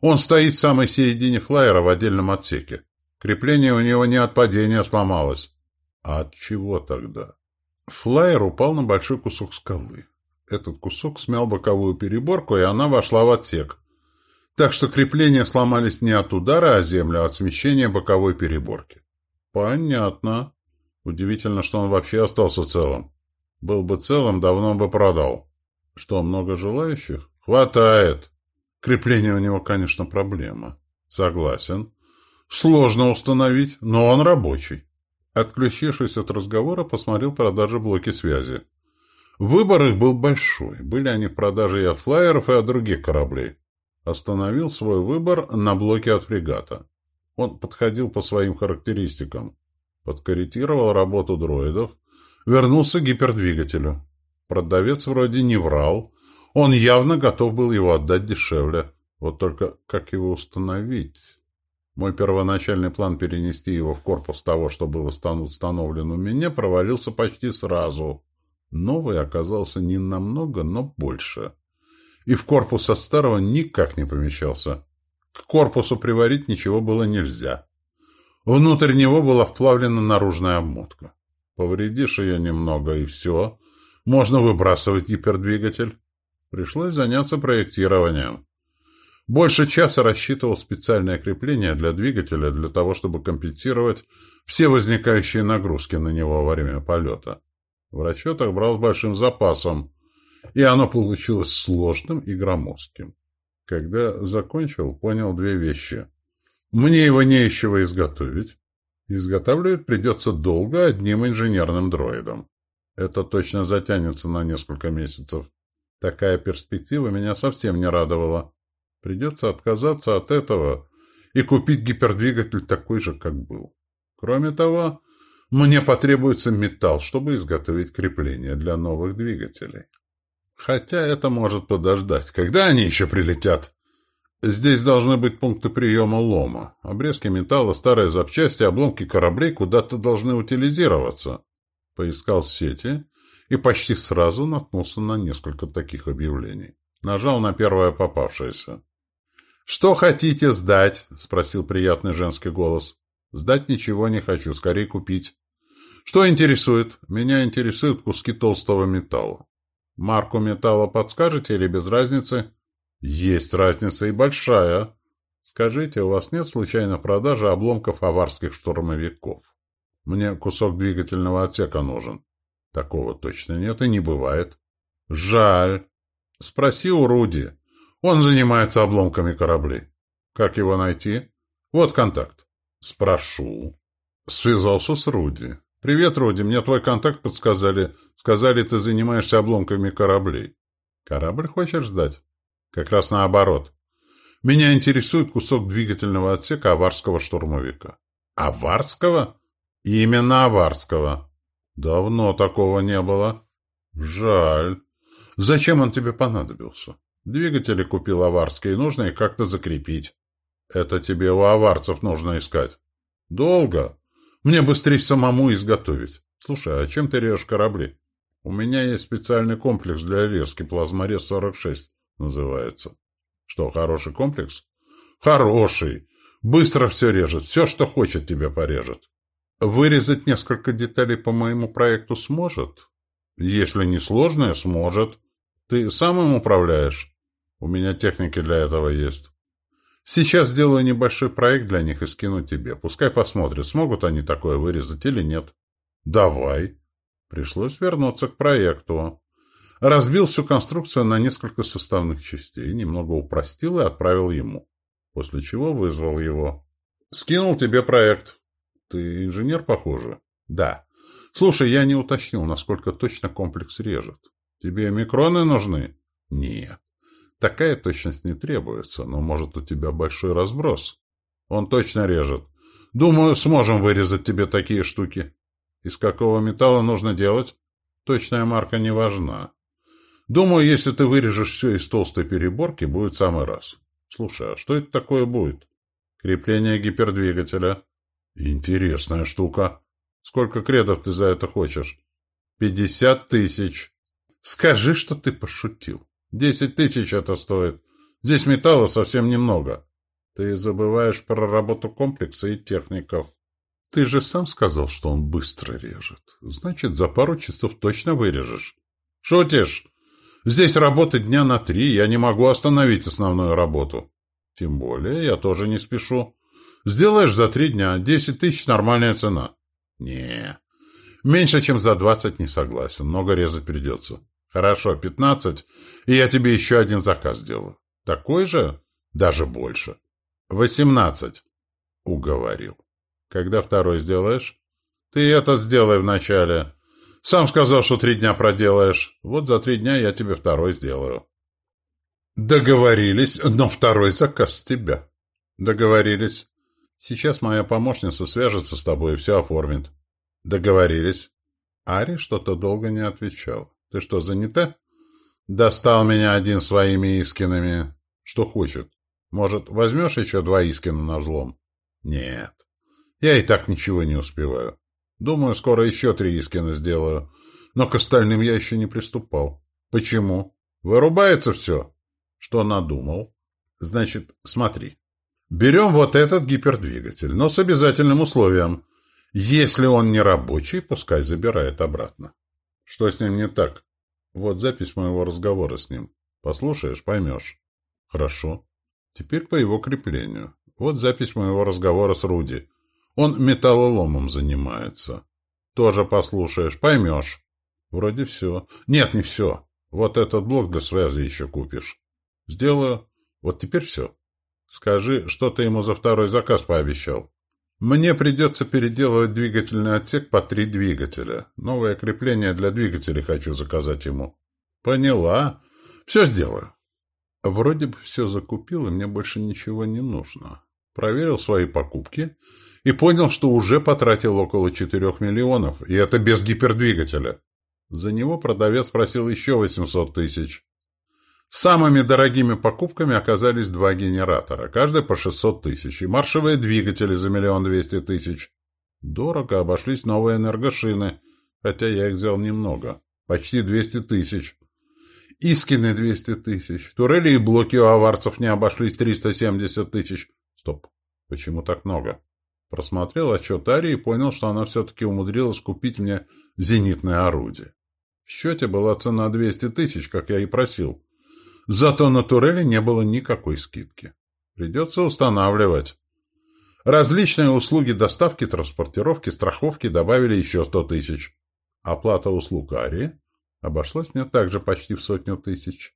Он стоит в самой середине флайера в отдельном отсеке. Крепление у него не от падения сломалось. А от чего тогда? Флайер упал на большой кусок скалы. Этот кусок смял боковую переборку, и она вошла в отсек. Так что крепления сломались не от удара о землю, а от смещения боковой переборки. Понятно. Удивительно, что он вообще остался целым. Был бы целым, давно бы продал. Что, много желающих? Хватает. Крепление у него, конечно, проблема. Согласен. Сложно установить, но он рабочий. Отключившись от разговора, посмотрел продажи блоки связи. Выбор их был большой. Были они в продаже и от флайеров, и от других кораблей. Остановил свой выбор на блоке от фрегата. Он подходил по своим характеристикам. Подкорректировал работу дроидов. Вернулся к гипердвигателю. Продавец вроде не врал. Он явно готов был его отдать дешевле. Вот только как его установить? Мой первоначальный план перенести его в корпус того, что было установлен у меня, провалился почти сразу. Новый оказался не намного, но больше. И в корпус от старого никак не помещался. К корпусу приварить ничего было нельзя. Внутрь него была вплавлена наружная обмотка. Повредишь ее немного, и все. Можно выбрасывать гипердвигатель. Пришлось заняться проектированием. Больше часа рассчитывал специальное крепление для двигателя для того, чтобы компенсировать все возникающие нагрузки на него во время полета. В расчетах брал с большим запасом, и оно получилось сложным и громоздким. Когда закончил, понял две вещи. Мне его не чего изготовить. Изготавливать придется долго одним инженерным дроидом. Это точно затянется на несколько месяцев. Такая перспектива меня совсем не радовала. Придется отказаться от этого и купить гипердвигатель такой же, как был. Кроме того, мне потребуется металл, чтобы изготовить крепление для новых двигателей. Хотя это может подождать. Когда они еще прилетят? Здесь должны быть пункты приема лома. Обрезки металла, старые запчасти, обломки кораблей куда-то должны утилизироваться. Поискал в сети и почти сразу наткнулся на несколько таких объявлений. Нажал на первое попавшееся. «Что хотите сдать?» — спросил приятный женский голос. «Сдать ничего не хочу, скорее купить». «Что интересует?» «Меня интересуют куски толстого металла». «Марку металла подскажете или без разницы?» «Есть разница и большая». «Скажите, у вас нет случайно продажи обломков аварских штурмовиков?» «Мне кусок двигательного отсека нужен». «Такого точно нет и не бывает». «Жаль». «Спроси у Руди». Он занимается обломками кораблей. Как его найти? Вот контакт. Спрошу. Связался с Руди. «Привет, Руди, мне твой контакт подсказали. Сказали, ты занимаешься обломками кораблей». «Корабль хочешь сдать?» «Как раз наоборот. Меня интересует кусок двигательного отсека аварского штурмовика». «Аварского?» «Именно аварского». «Давно такого не было». «Жаль. Зачем он тебе понадобился?» Двигатели купил аварские, нужно их как-то закрепить. Это тебе у аварцев нужно искать. Долго. Мне быстрее самому изготовить. Слушай, а чем ты режешь корабли? У меня есть специальный комплекс для резки, плазморез-46 называется. Что, хороший комплекс? Хороший. Быстро все режет, все, что хочет, тебе порежет. Вырезать несколько деталей по моему проекту сможет? Если не сложное, сможет. Ты сам им управляешь? У меня техники для этого есть. Сейчас сделаю небольшой проект для них и скину тебе. Пускай посмотрят, смогут они такое вырезать или нет. Давай. Пришлось вернуться к проекту. Разбил всю конструкцию на несколько составных частей, немного упростил и отправил ему. После чего вызвал его. Скинул тебе проект. Ты инженер, похоже? Да. Слушай, я не уточнил, насколько точно комплекс режет. Тебе микроны нужны? Нет. Такая точность не требуется, но, может, у тебя большой разброс. Он точно режет. Думаю, сможем вырезать тебе такие штуки. Из какого металла нужно делать? Точная марка не важна. Думаю, если ты вырежешь все из толстой переборки, будет самый раз. Слушай, а что это такое будет? Крепление гипердвигателя. Интересная штука. Сколько кредов ты за это хочешь? Пятьдесят тысяч. Скажи, что ты пошутил. Десять тысяч это стоит. Здесь металла совсем немного. Ты забываешь про работу комплекса и техников. Ты же сам сказал, что он быстро режет. Значит, за пару часов точно вырежешь. Шутишь? Здесь работы дня на три, я не могу остановить основную работу. Тем более, я тоже не спешу. Сделаешь за три дня. Десять тысяч — нормальная цена. Не, Меньше, чем за двадцать не согласен. Много резать придется. Хорошо, пятнадцать, и я тебе еще один заказ сделаю. Такой же? Даже больше. Восемнадцать. Уговорил. Когда второй сделаешь? Ты этот сделай вначале. Сам сказал, что три дня проделаешь. Вот за три дня я тебе второй сделаю. Договорились, но второй заказ с тебя. Договорились. Сейчас моя помощница свяжется с тобой и все оформит. Договорились. Ари что-то долго не отвечал. Ты что, занята? Достал меня один своими Искинами. Что хочет? Может, возьмешь еще два Искина на взлом? Нет. Я и так ничего не успеваю. Думаю, скоро еще три Искина сделаю. Но к остальным я еще не приступал. Почему? Вырубается все. Что надумал? Значит, смотри. Берем вот этот гипердвигатель, но с обязательным условием. Если он не рабочий, пускай забирает обратно. Что с ним не так? Вот запись моего разговора с ним. Послушаешь, поймешь. Хорошо. Теперь по его креплению. Вот запись моего разговора с Руди. Он металлоломом занимается. Тоже послушаешь, поймешь. Вроде все. Нет, не все. Вот этот блок для связи еще купишь. Сделаю. Вот теперь все. Скажи, что ты ему за второй заказ пообещал. Мне придется переделывать двигательный отсек по три двигателя. Новое крепление для двигателей хочу заказать ему. Поняла. Все сделаю. Вроде бы все закупил, и мне больше ничего не нужно. Проверил свои покупки и понял, что уже потратил около 4 миллионов, и это без гипердвигателя. За него продавец просил еще 800 тысяч. Самыми дорогими покупками оказались два генератора, каждый по 600 тысяч, и маршевые двигатели за миллион двести тысяч. Дорого обошлись новые энергошины, хотя я их взял немного, почти 200 тысяч. Искины 200 тысяч, турели и блоки у аварцев не обошлись 370 тысяч. Стоп, почему так много? Просмотрел отчет Ари и понял, что она все-таки умудрилась купить мне зенитное орудие. В счете была цена 200 тысяч, как я и просил. Зато на турели не было никакой скидки. Придется устанавливать. Различные услуги доставки, транспортировки, страховки добавили еще 100 тысяч. Оплата услуг Ари обошлась мне также почти в сотню тысяч.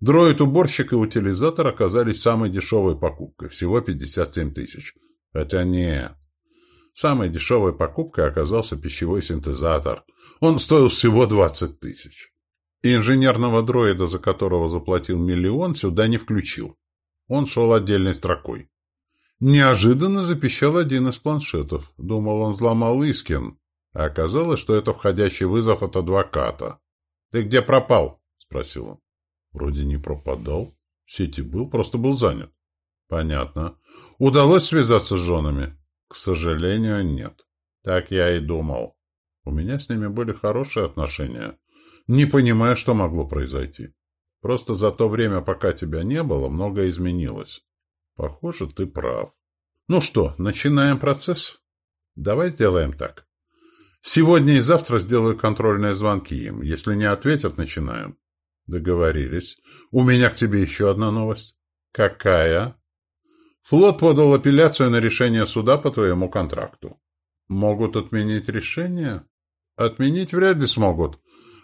Дроид-уборщик и утилизатор оказались самой дешевой покупкой, всего 57 тысяч. Хотя нет. Самой дешевой покупкой оказался пищевой синтезатор. Он стоил всего 20 тысяч. Инженерного дроида, за которого заплатил миллион, сюда не включил. Он шел отдельной строкой. Неожиданно запищал один из планшетов. Думал, он взломал Искин. А оказалось, что это входящий вызов от адвоката. «Ты где пропал?» — спросил он. «Вроде не пропадал. В сети был, просто был занят». Понятно. Удалось связаться с женами? К сожалению, нет. Так я и думал. У меня с ними были хорошие отношения. Не понимаю, что могло произойти. Просто за то время, пока тебя не было, многое изменилось. Похоже, ты прав. Ну что, начинаем процесс? Давай сделаем так. Сегодня и завтра сделаю контрольные звонки им. Если не ответят, начинаем. Договорились. У меня к тебе еще одна новость. Какая? Флот подал апелляцию на решение суда по твоему контракту. Могут отменить решение? Отменить вряд ли смогут.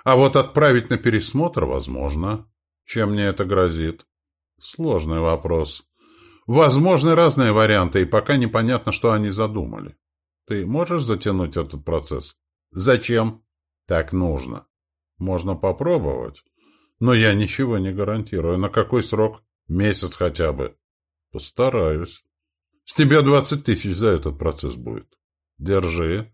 А вот отправить на пересмотр возможно. Чем мне это грозит? Сложный вопрос. Возможны разные варианты, и пока непонятно, что они задумали. Ты можешь затянуть этот процесс? Зачем? Так нужно. Можно попробовать. Но я ничего не гарантирую. На какой срок? Месяц хотя бы. Постараюсь. С тебя двадцать тысяч за этот процесс будет. Держи.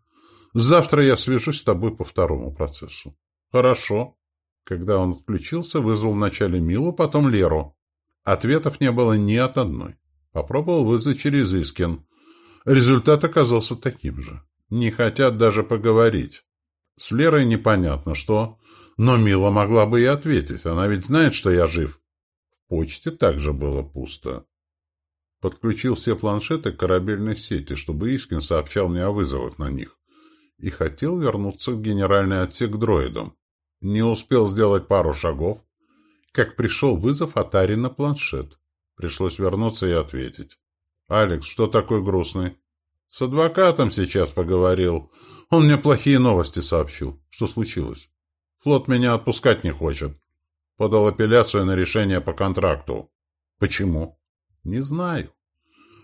Завтра я свяжусь с тобой по второму процессу. Хорошо. Когда он включился, вызвал вначале Милу, потом Леру. Ответов не было ни от одной. Попробовал вызвать через Искин. Результат оказался таким же. Не хотят даже поговорить. С Лерой непонятно что, но Мила могла бы и ответить. Она ведь знает, что я жив. В почте также было пусто. Подключил все планшеты к корабельной сети, чтобы Искин сообщал мне о вызовах на них. И хотел вернуться в генеральный отсек к дроидам. Не успел сделать пару шагов, как пришел вызов от Ари на планшет. Пришлось вернуться и ответить. «Алекс, что такой грустный?» С адвокатом сейчас поговорил. Он мне плохие новости сообщил. Что случилось? Флот меня отпускать не хочет. Подал апелляцию на решение по контракту. Почему? Не знаю.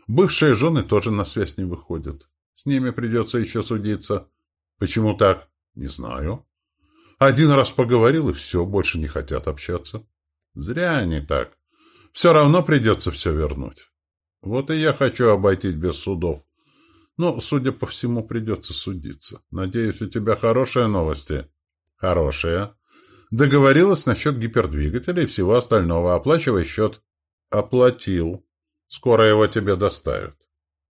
Бывшие жены тоже на связь не выходят. С ними придется еще судиться. Почему так? Не знаю. Один раз поговорил, и все, больше не хотят общаться. Зря они так. Все равно придется все вернуть. Вот и я хочу обойтись без судов. Но, судя по всему, придется судиться. Надеюсь, у тебя хорошие новости. Хорошие. Договорилась насчет гипердвигателя и всего остального. Оплачивай счет. Оплатил. Скоро его тебе доставят.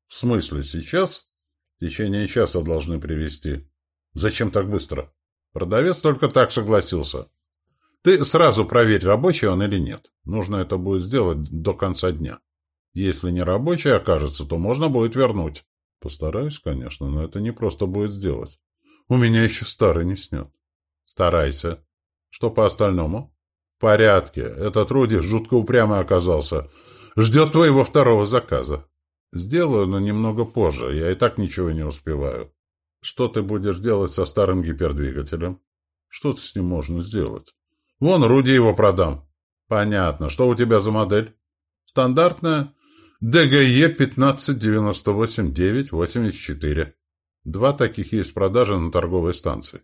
В смысле, сейчас? В течение часа должны привезти. Зачем так быстро? Продавец только так согласился. Ты сразу проверь, рабочий он или нет. Нужно это будет сделать до конца дня. Если не рабочий окажется, то можно будет вернуть. Постараюсь, конечно, но это не просто будет сделать. У меня еще старый не снят. Старайся. Что по остальному? В порядке. Этот Руди жутко упрямый оказался. Ждет твоего второго заказа. Сделаю, но немного позже. Я и так ничего не успеваю. Что ты будешь делать со старым гипердвигателем? Что-то с ним можно сделать. Вон, Руди его продам. Понятно. Что у тебя за модель? Стандартная. ДГЕ 1598-984. Два таких есть в продаже на торговой станции.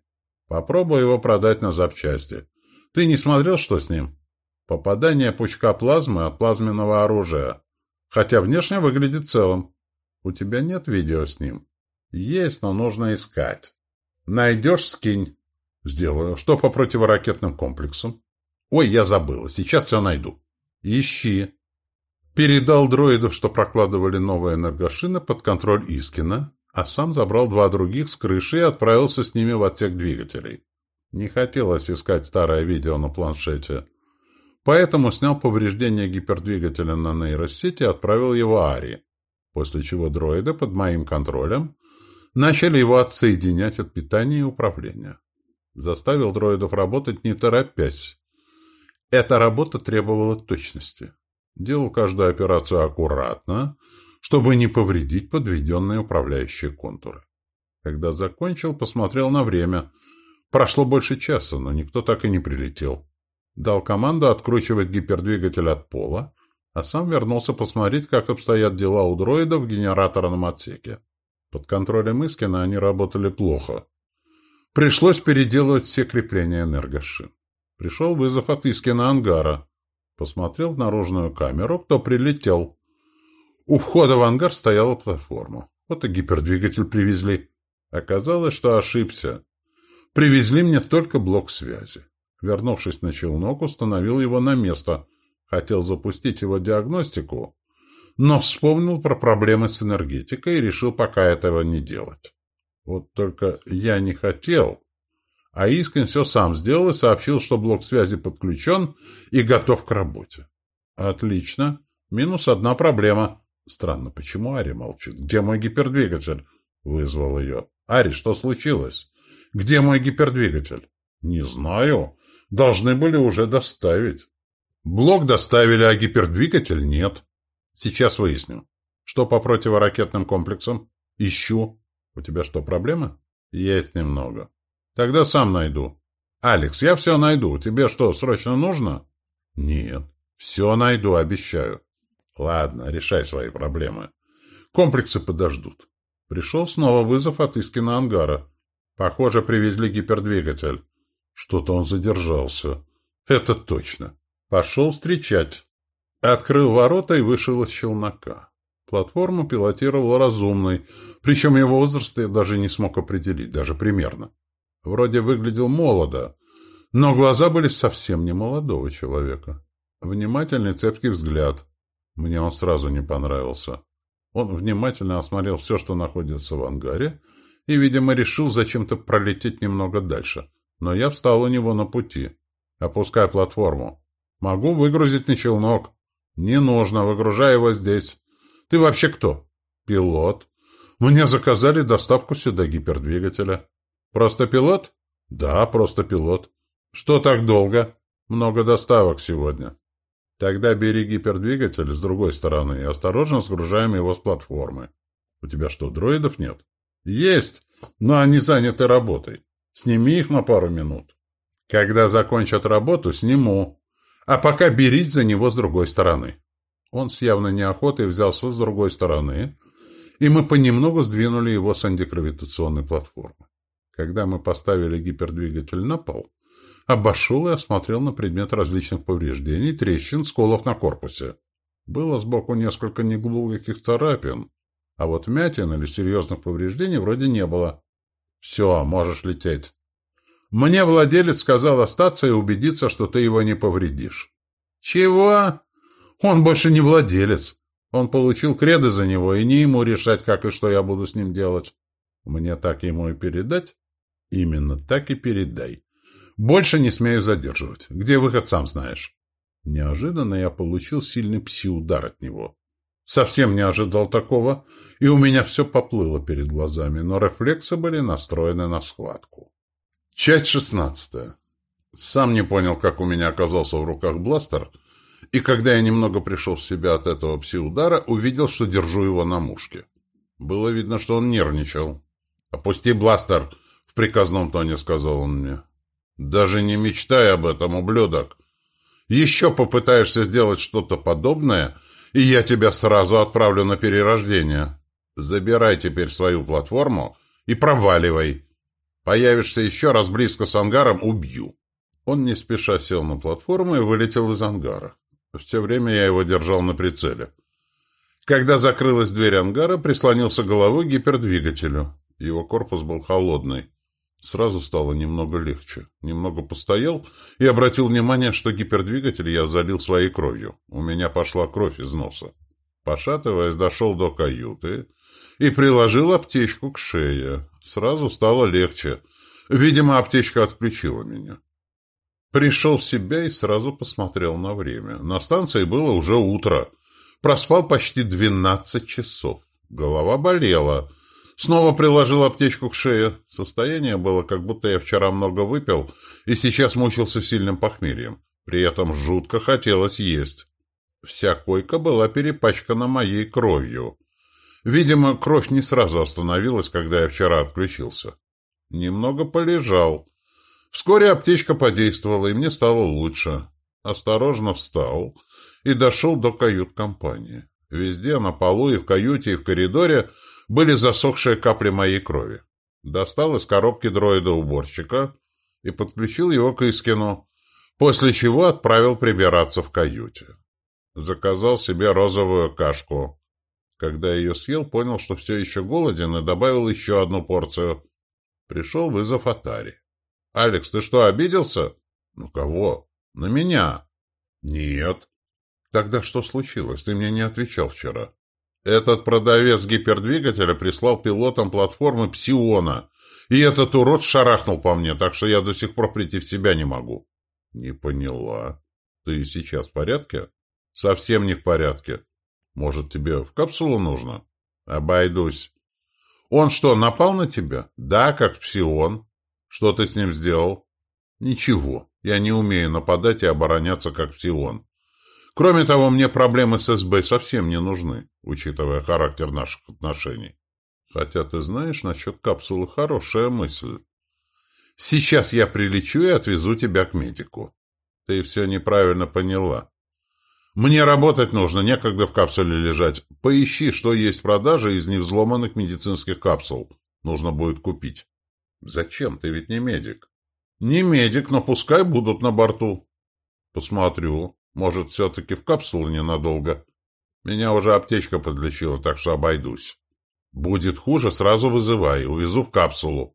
Попробуй его продать на запчасти. Ты не смотрел, что с ним? Попадание пучка плазмы от плазменного оружия. Хотя внешне выглядит целым. У тебя нет видео с ним? Есть, но нужно искать. Найдешь, скинь. Сделаю. Что по противоракетным комплексам? Ой, я забыла. Сейчас все найду. Ищи. Передал дроидов, что прокладывали новые энергошины под контроль Искина, а сам забрал два других с крыши и отправился с ними в отсек двигателей. Не хотелось искать старое видео на планшете. Поэтому снял повреждение гипердвигателя на нейросети и отправил его Ари, после чего дроиды под моим контролем начали его отсоединять от питания и управления. Заставил дроидов работать не торопясь. Эта работа требовала точности. Делал каждую операцию аккуратно, чтобы не повредить подведенные управляющие контуры. Когда закончил, посмотрел на время. Прошло больше часа, но никто так и не прилетел. Дал команду откручивать гипердвигатель от пола, а сам вернулся посмотреть, как обстоят дела у дроидов в генераторном отсеке. Под контролем Искина они работали плохо. Пришлось переделывать все крепления энергошин. Пришел вызов от Искина ангара. Посмотрел в наружную камеру, кто прилетел. У входа в ангар стояла платформа. Вот и гипердвигатель привезли. Оказалось, что ошибся. Привезли мне только блок связи. Вернувшись на челнок, установил его на место. Хотел запустить его диагностику, но вспомнил про проблемы с энергетикой и решил пока этого не делать. Вот только я не хотел. А Искин все сам сделал и сообщил, что блок связи подключен и готов к работе. Отлично. Минус одна проблема. Странно, почему Ари молчит? Где мой гипердвигатель? Вызвал ее. Ари, что случилось? Где мой гипердвигатель? Не знаю. Должны были уже доставить. Блок доставили, а гипердвигатель нет. Сейчас выясню. Что по противоракетным комплексам? Ищу. У тебя что, проблема? Есть немного. Тогда сам найду. Алекс, я все найду. Тебе что, срочно нужно? Нет. Все найду, обещаю. Ладно, решай свои проблемы. Комплексы подождут. Пришел снова вызов от Искина ангара. Похоже, привезли гипердвигатель. Что-то он задержался. Это точно. Пошел встречать. Открыл ворота и вышел из челнока. Платформу пилотировал разумный, причем его возраст я даже не смог определить, даже примерно. Вроде выглядел молодо, но глаза были совсем не молодого человека. Внимательный цепкий взгляд. Мне он сразу не понравился. Он внимательно осмотрел все, что находится в ангаре, и, видимо, решил зачем-то пролететь немного дальше. Но я встал у него на пути. Опускай платформу. Могу выгрузить на челнок. «Не нужно, выгружай его здесь. Ты вообще кто?» «Пилот. Мне заказали доставку сюда гипердвигателя». «Просто пилот?» «Да, просто пилот». «Что так долго?» «Много доставок сегодня». «Тогда бери гипердвигатель с другой стороны и осторожно сгружаем его с платформы». У тебя что, дроидов нет? Есть, но они заняты работой. Сними их на пару минут. Когда закончат работу, сниму. А пока берись за него с другой стороны. Он с явной неохотой взялся с другой стороны, и мы понемногу сдвинули его с антигравитационной платформы. Когда мы поставили гипердвигатель на пол, обошел и осмотрел на предмет различных повреждений, трещин, сколов на корпусе. Было сбоку несколько неглубоких царапин, а вот вмятин или серьезных повреждений вроде не было. «Все, можешь лететь». Мне владелец сказал остаться и убедиться, что ты его не повредишь. «Чего?» «Он больше не владелец. Он получил креды за него, и не ему решать, как и что я буду с ним делать. Мне так ему и передать?» «Именно так и передай. Больше не смею задерживать. Где выход, сам знаешь». Неожиданно я получил сильный пси-удар от него. Совсем не ожидал такого, и у меня все поплыло перед глазами, но рефлексы были настроены на схватку. Часть шестнадцатая. Сам не понял, как у меня оказался в руках бластер, и когда я немного пришел в себя от этого пси-удара, увидел, что держу его на мушке. Было видно, что он нервничал. «Опусти бластер!» — в приказном тоне сказал он мне. «Даже не мечтай об этом, ублюдок! Еще попытаешься сделать что-то подобное, и я тебя сразу отправлю на перерождение. Забирай теперь свою платформу и проваливай. Появишься еще раз близко с ангаром — убью. Он не спеша сел на платформу и вылетел из ангара. Все время я его держал на прицеле. Когда закрылась дверь ангара, прислонился головой к гипердвигателю. Его корпус был холодный. Сразу стало немного легче. Немного постоял и обратил внимание, что гипердвигатель я залил своей кровью. У меня пошла кровь из носа. Пошатываясь, дошел до каюты и приложил аптечку к шее. Сразу стало легче. Видимо, аптечка отключила меня. Пришел в себя и сразу посмотрел на время. На станции было уже утро. Проспал почти двенадцать часов. Голова болела. Снова приложил аптечку к шее. Состояние было, как будто я вчера много выпил и сейчас мучился сильным похмельем. При этом жутко хотелось есть. Вся койка была перепачкана моей кровью. Видимо, кровь не сразу остановилась, когда я вчера отключился. Немного полежал. Вскоре аптечка подействовала, и мне стало лучше. Осторожно встал и дошел до кают-компании. Везде, на полу и в каюте, и в коридоре были засохшие капли моей крови. Достал из коробки дроида-уборщика и подключил его к Искину, после чего отправил прибираться в каюте. Заказал себе розовую кашку. Когда ее съел, понял, что все еще голоден, и добавил еще одну порцию. Пришел вызов Атари. «Алекс, ты что, обиделся?» «Ну кого?» «На меня». «Нет». «Тогда что случилось? Ты мне не отвечал вчера». Этот продавец гипердвигателя прислал пилотам платформы Псиона, и этот урод шарахнул по мне, так что я до сих пор прийти в себя не могу. Не поняла. Ты сейчас в порядке? Совсем не в порядке. Может, тебе в капсулу нужно? Обойдусь. Он что, напал на тебя? Да, как псион. Что ты с ним сделал? Ничего. Я не умею нападать и обороняться, как псион. Кроме того, мне проблемы с СБ совсем не нужны, учитывая характер наших отношений. Хотя ты знаешь, насчет капсулы хорошая мысль. Сейчас я прилечу и отвезу тебя к медику. Ты все неправильно поняла. Мне работать нужно, некогда в капсуле лежать. Поищи, что есть в продаже из невзломанных медицинских капсул. Нужно будет купить. Зачем? Ты ведь не медик. Не медик, но пускай будут на борту. Посмотрю. Может, все-таки в капсулу ненадолго. Меня уже аптечка подлечила, так что обойдусь. Будет хуже, сразу вызывай. Увезу в капсулу.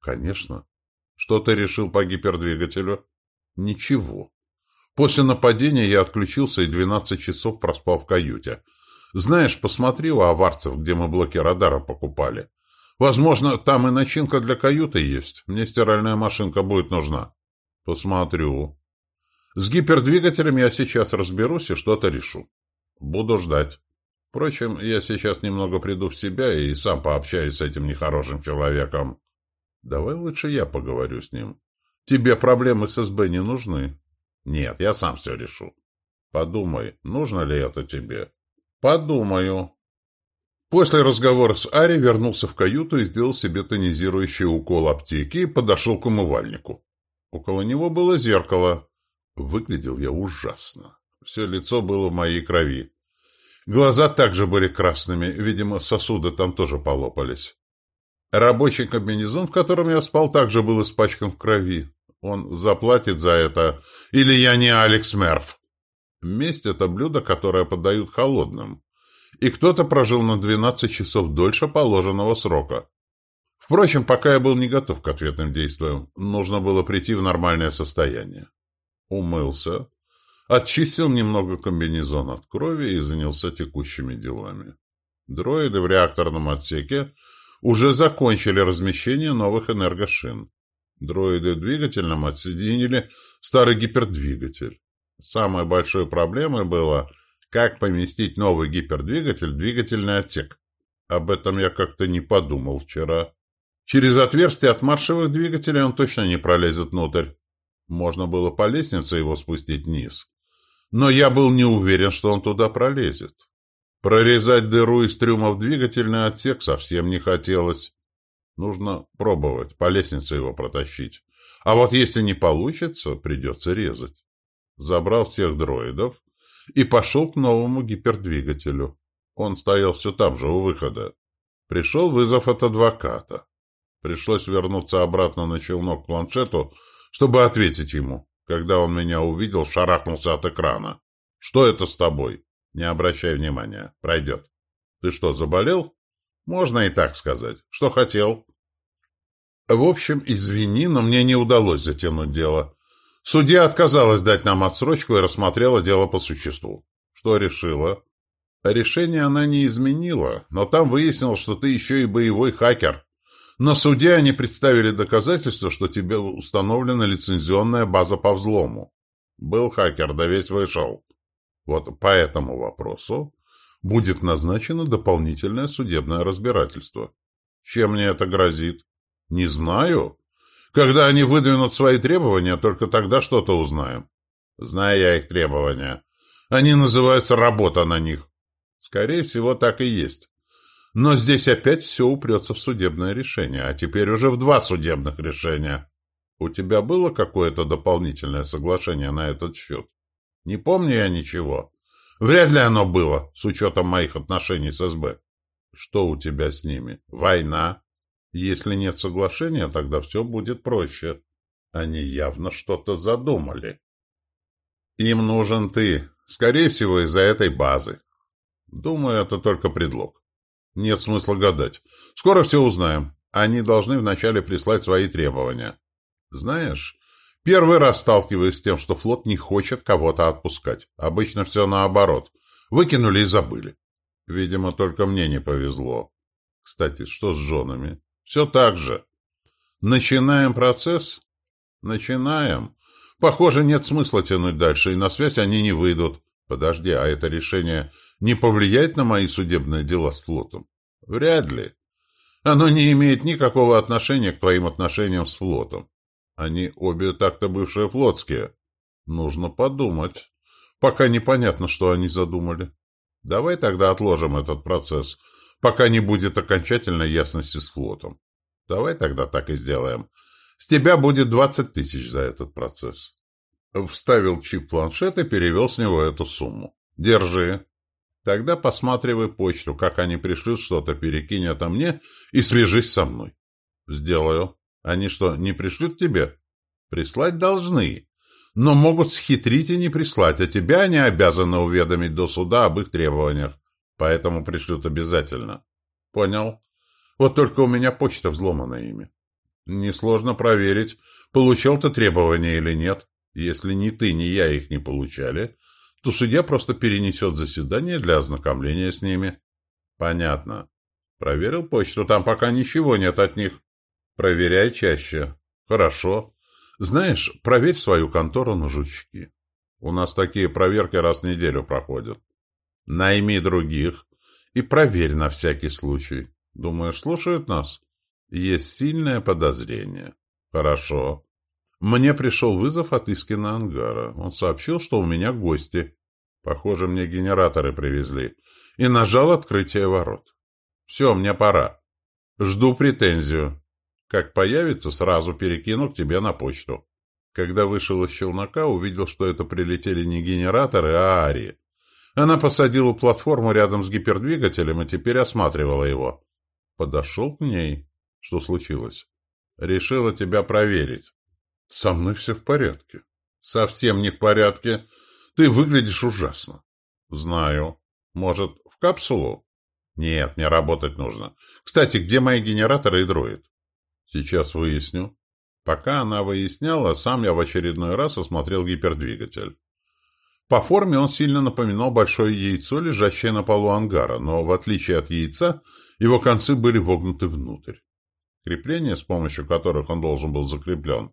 Конечно. Что ты решил по гипердвигателю? Ничего. После нападения я отключился и 12 часов проспал в каюте. Знаешь, посмотри у аварцев, где мы блоки радара покупали. Возможно, там и начинка для каюты есть. Мне стиральная машинка будет нужна. Посмотрю. С гипердвигателем я сейчас разберусь и что-то решу. Буду ждать. Впрочем, я сейчас немного приду в себя и сам пообщаюсь с этим нехорошим человеком. Давай лучше я поговорю с ним. Тебе проблемы с СБ не нужны. Нет, я сам все решу. Подумай, нужно ли это тебе? Подумаю. После разговора с Ари вернулся в каюту и сделал себе тонизирующий укол аптеки и подошел к умывальнику. Около него было зеркало. Выглядел я ужасно. Все лицо было в моей крови. Глаза также были красными, видимо, сосуды там тоже полопались. Рабочий комбинезон, в котором я спал, также был испачкан в крови. Он заплатит за это. Или я не Алекс Мерф. Месть — это блюдо, которое подают холодным и кто-то прожил на 12 часов дольше положенного срока. Впрочем, пока я был не готов к ответным действиям, нужно было прийти в нормальное состояние. Умылся, очистил немного комбинезон от крови и занялся текущими делами. Дроиды в реакторном отсеке уже закончили размещение новых энергошин. Дроиды в двигательном отсоединили старый гипердвигатель. Самой большой проблемой было – как поместить новый гипердвигатель в двигательный отсек? Об этом я как-то не подумал вчера. Через отверстие от маршевых двигателей он точно не пролезет внутрь. Можно было по лестнице его спустить вниз. Но я был не уверен, что он туда пролезет. Прорезать дыру из трюма в двигательный отсек совсем не хотелось. Нужно пробовать, по лестнице его протащить. А вот если не получится, придется резать. Забрал всех дроидов, и пошел к новому гипердвигателю. Он стоял все там же, у выхода. Пришел вызов от адвоката. Пришлось вернуться обратно на челнок к планшету, чтобы ответить ему. Когда он меня увидел, шарахнулся от экрана. «Что это с тобой?» «Не обращай внимания. Пройдет». «Ты что, заболел?» «Можно и так сказать. Что хотел?» В общем, извини, но мне не удалось затянуть дело. Судья отказалась дать нам отсрочку и рассмотрела дело по существу. Что решила? Решение она не изменила, но там выяснилось, что ты еще и боевой хакер. На суде они представили доказательства, что тебе установлена лицензионная база по взлому. Был хакер, да весь вышел. Вот по этому вопросу будет назначено дополнительное судебное разбирательство. Чем мне это грозит? Не знаю. Когда они выдвинут свои требования, только тогда что-то узнаем. Знаю я их требования. Они называются «работа на них». Скорее всего, так и есть. Но здесь опять все упрется в судебное решение, а теперь уже в два судебных решения. У тебя было какое-то дополнительное соглашение на этот счет? Не помню я ничего. Вряд ли оно было, с учетом моих отношений с СБ. Что у тебя с ними? Война? Если нет соглашения, тогда все будет проще. Они явно что-то задумали. Им нужен ты, скорее всего, из-за этой базы. Думаю, это только предлог. Нет смысла гадать. Скоро все узнаем. Они должны вначале прислать свои требования. Знаешь, первый раз сталкиваюсь с тем, что флот не хочет кого-то отпускать. Обычно все наоборот. Выкинули и забыли. Видимо, только мне не повезло. Кстати, что с женами? Все так же. Начинаем процесс? Начинаем. Похоже, нет смысла тянуть дальше, и на связь они не выйдут. Подожди, а это решение не повлияет на мои судебные дела с флотом? Вряд ли. Оно не имеет никакого отношения к твоим отношениям с флотом. Они обе так-то бывшие флотские. Нужно подумать. Пока непонятно, что они задумали. Давай тогда отложим этот процесс пока не будет окончательной ясности с флотом. Давай тогда так и сделаем. С тебя будет двадцать тысяч за этот процесс. Вставил чип планшет и перевел с него эту сумму. Держи. Тогда посматривай почту, как они пришлют что-то, перекинь это мне и свяжись со мной. Сделаю. Они что, не пришлют тебе? Прислать должны. Но могут схитрить и не прислать, а тебя они обязаны уведомить до суда об их требованиях поэтому пришлют обязательно. Понял. Вот только у меня почта взломана ими. Несложно проверить, получал ты требования или нет. Если ни ты, ни я их не получали, то судья просто перенесет заседание для ознакомления с ними. Понятно. Проверил почту, там пока ничего нет от них. Проверяй чаще. Хорошо. Знаешь, проверь свою контору на жучки. У нас такие проверки раз в неделю проходят. Найми других и проверь на всякий случай. Думаешь, слушают нас? Есть сильное подозрение. Хорошо. Мне пришел вызов от Искина ангара. Он сообщил, что у меня гости. Похоже, мне генераторы привезли. И нажал открытие ворот. Все, мне пора. Жду претензию. Как появится, сразу перекину к тебе на почту. Когда вышел из челнока, увидел, что это прилетели не генераторы, а Ари. Она посадила платформу рядом с гипердвигателем и теперь осматривала его. Подошел к ней. Что случилось? Решила тебя проверить. Со мной все в порядке. Совсем не в порядке. Ты выглядишь ужасно. Знаю. Может, в капсулу? Нет, мне работать нужно. Кстати, где мои генераторы и дроид? Сейчас выясню. Пока она выясняла, сам я в очередной раз осмотрел гипердвигатель. По форме он сильно напоминал большое яйцо, лежащее на полу ангара, но, в отличие от яйца, его концы были вогнуты внутрь. Крепления, с помощью которых он должен был закреплен,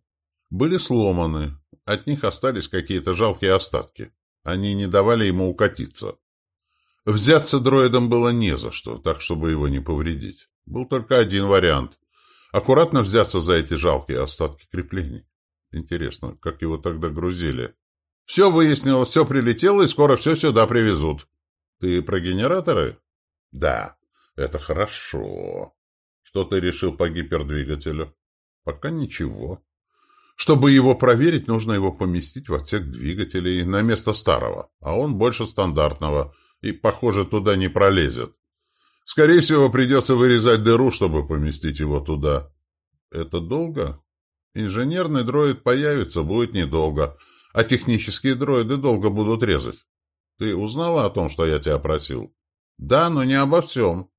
были сломаны, от них остались какие-то жалкие остатки. Они не давали ему укатиться. Взяться дроидом было не за что, так чтобы его не повредить. Был только один вариант — аккуратно взяться за эти жалкие остатки креплений. Интересно, как его тогда грузили? Все выяснил, все прилетело, и скоро все сюда привезут. Ты про генераторы? Да, это хорошо. Что ты решил по гипердвигателю? Пока ничего. Чтобы его проверить, нужно его поместить в отсек двигателей на место старого, а он больше стандартного, и, похоже, туда не пролезет. Скорее всего, придется вырезать дыру, чтобы поместить его туда. Это долго? Инженерный дроид появится, будет недолго, а технические дроиды долго будут резать. Ты узнала о том, что я тебя просил? Да, но не обо всем.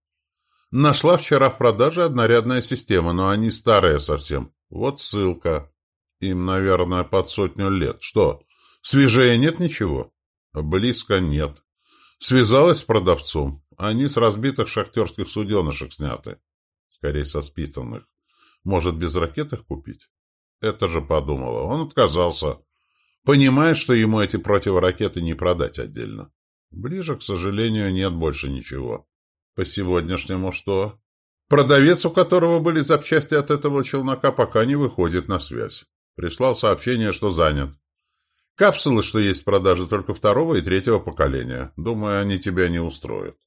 Нашла вчера в продаже однорядная система, но они старые совсем. Вот ссылка. Им, наверное, под сотню лет. Что, свежее нет ничего? Близко нет. Связалась с продавцом. Они с разбитых шахтерских суденышек сняты. Скорее, со списанных. Может, без ракет их купить? Это же подумала. Он отказался. Понимает, что ему эти противоракеты не продать отдельно. Ближе, к сожалению, нет больше ничего. По сегодняшнему что? Продавец, у которого были запчасти от этого челнока, пока не выходит на связь. Прислал сообщение, что занят. Капсулы, что есть в продаже только второго и третьего поколения. Думаю, они тебя не устроят.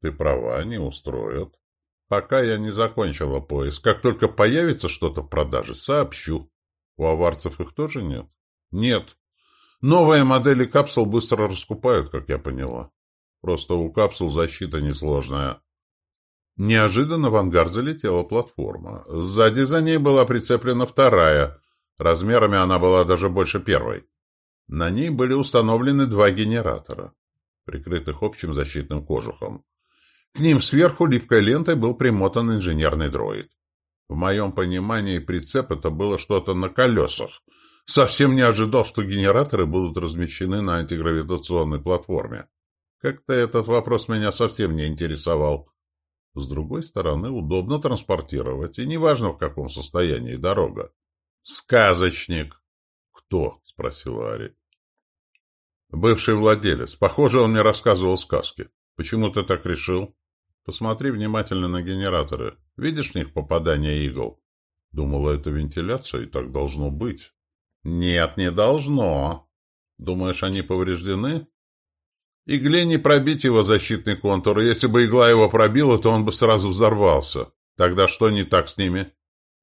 Ты права, не устроят. Пока я не закончила поиск. Как только появится что-то в продаже, сообщу. У аварцев их тоже нет? Нет. Новые модели капсул быстро раскупают, как я поняла. Просто у капсул защита несложная. Неожиданно в ангар залетела платформа. Сзади за ней была прицеплена вторая. Размерами она была даже больше первой. На ней были установлены два генератора, прикрытых общим защитным кожухом. К ним сверху липкой лентой был примотан инженерный дроид. В моем понимании прицеп это было что-то на колесах. Совсем не ожидал, что генераторы будут размещены на антигравитационной платформе. Как-то этот вопрос меня совсем не интересовал. С другой стороны, удобно транспортировать, и неважно, в каком состоянии дорога. «Сказочник!» «Кто?» — спросил Ари. «Бывший владелец. Похоже, он мне рассказывал сказки. Почему ты так решил?» «Посмотри внимательно на генераторы. Видишь в них попадание игл?» «Думала, это вентиляция, и так должно быть». «Нет, не должно. Думаешь, они повреждены?» Игле не пробить его защитный контур, если бы игла его пробила, то он бы сразу взорвался. Тогда что не так с ними?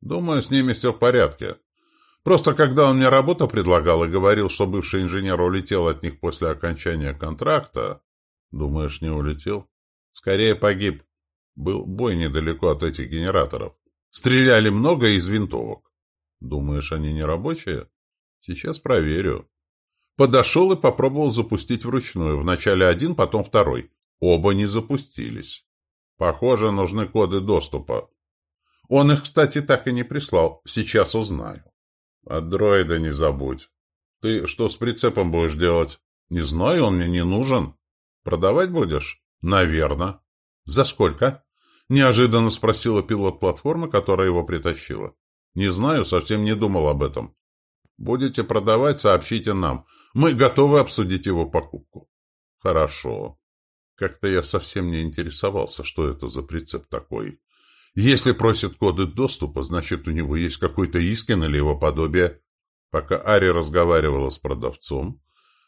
Думаю, с ними все в порядке. Просто когда он мне работу предлагал и говорил, что бывший инженер улетел от них после окончания контракта... Думаешь, не улетел? Скорее погиб. Был бой недалеко от этих генераторов. Стреляли много из винтовок. Думаешь, они не рабочие? Сейчас проверю. Подошел и попробовал запустить вручную. Вначале один, потом второй. Оба не запустились. Похоже, нужны коды доступа. Он их, кстати, так и не прислал. Сейчас узнаю. От дроида не забудь. Ты что с прицепом будешь делать? Не знаю, он мне не нужен. Продавать будешь? Наверно. За сколько? Неожиданно спросила пилот платформы, которая его притащила. Не знаю, совсем не думал об этом. Будете продавать, сообщите нам. Мы готовы обсудить его покупку. Хорошо. Как-то я совсем не интересовался, что это за прицеп такой. Если просит коды доступа, значит, у него есть какой-то Искин или его подобие. Пока Ари разговаривала с продавцом,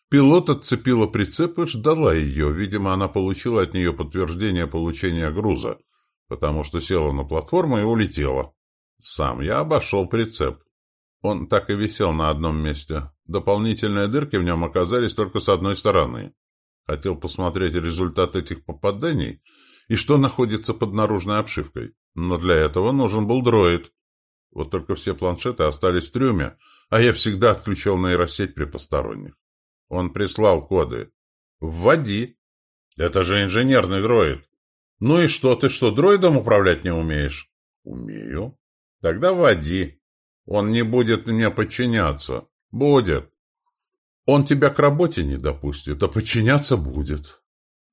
пилот отцепила прицеп и ждала ее. Видимо, она получила от нее подтверждение получения груза. потому что села на платформу и улетела. Сам я обошел прицеп. Он так и висел на одном месте. Дополнительные дырки в нем оказались только с одной стороны. Хотел посмотреть результат этих попаданий и что находится под наружной обшивкой. Но для этого нужен был дроид. Вот только все планшеты остались в трюме, а я всегда отключал нейросеть при посторонних. Он прислал коды. «Вводи». «Это же инженерный дроид». «Ну и что, ты что, дроидом управлять не умеешь?» «Умею». «Тогда вводи. Он не будет мне подчиняться». «Будет». «Он тебя к работе не допустит, а подчиняться будет».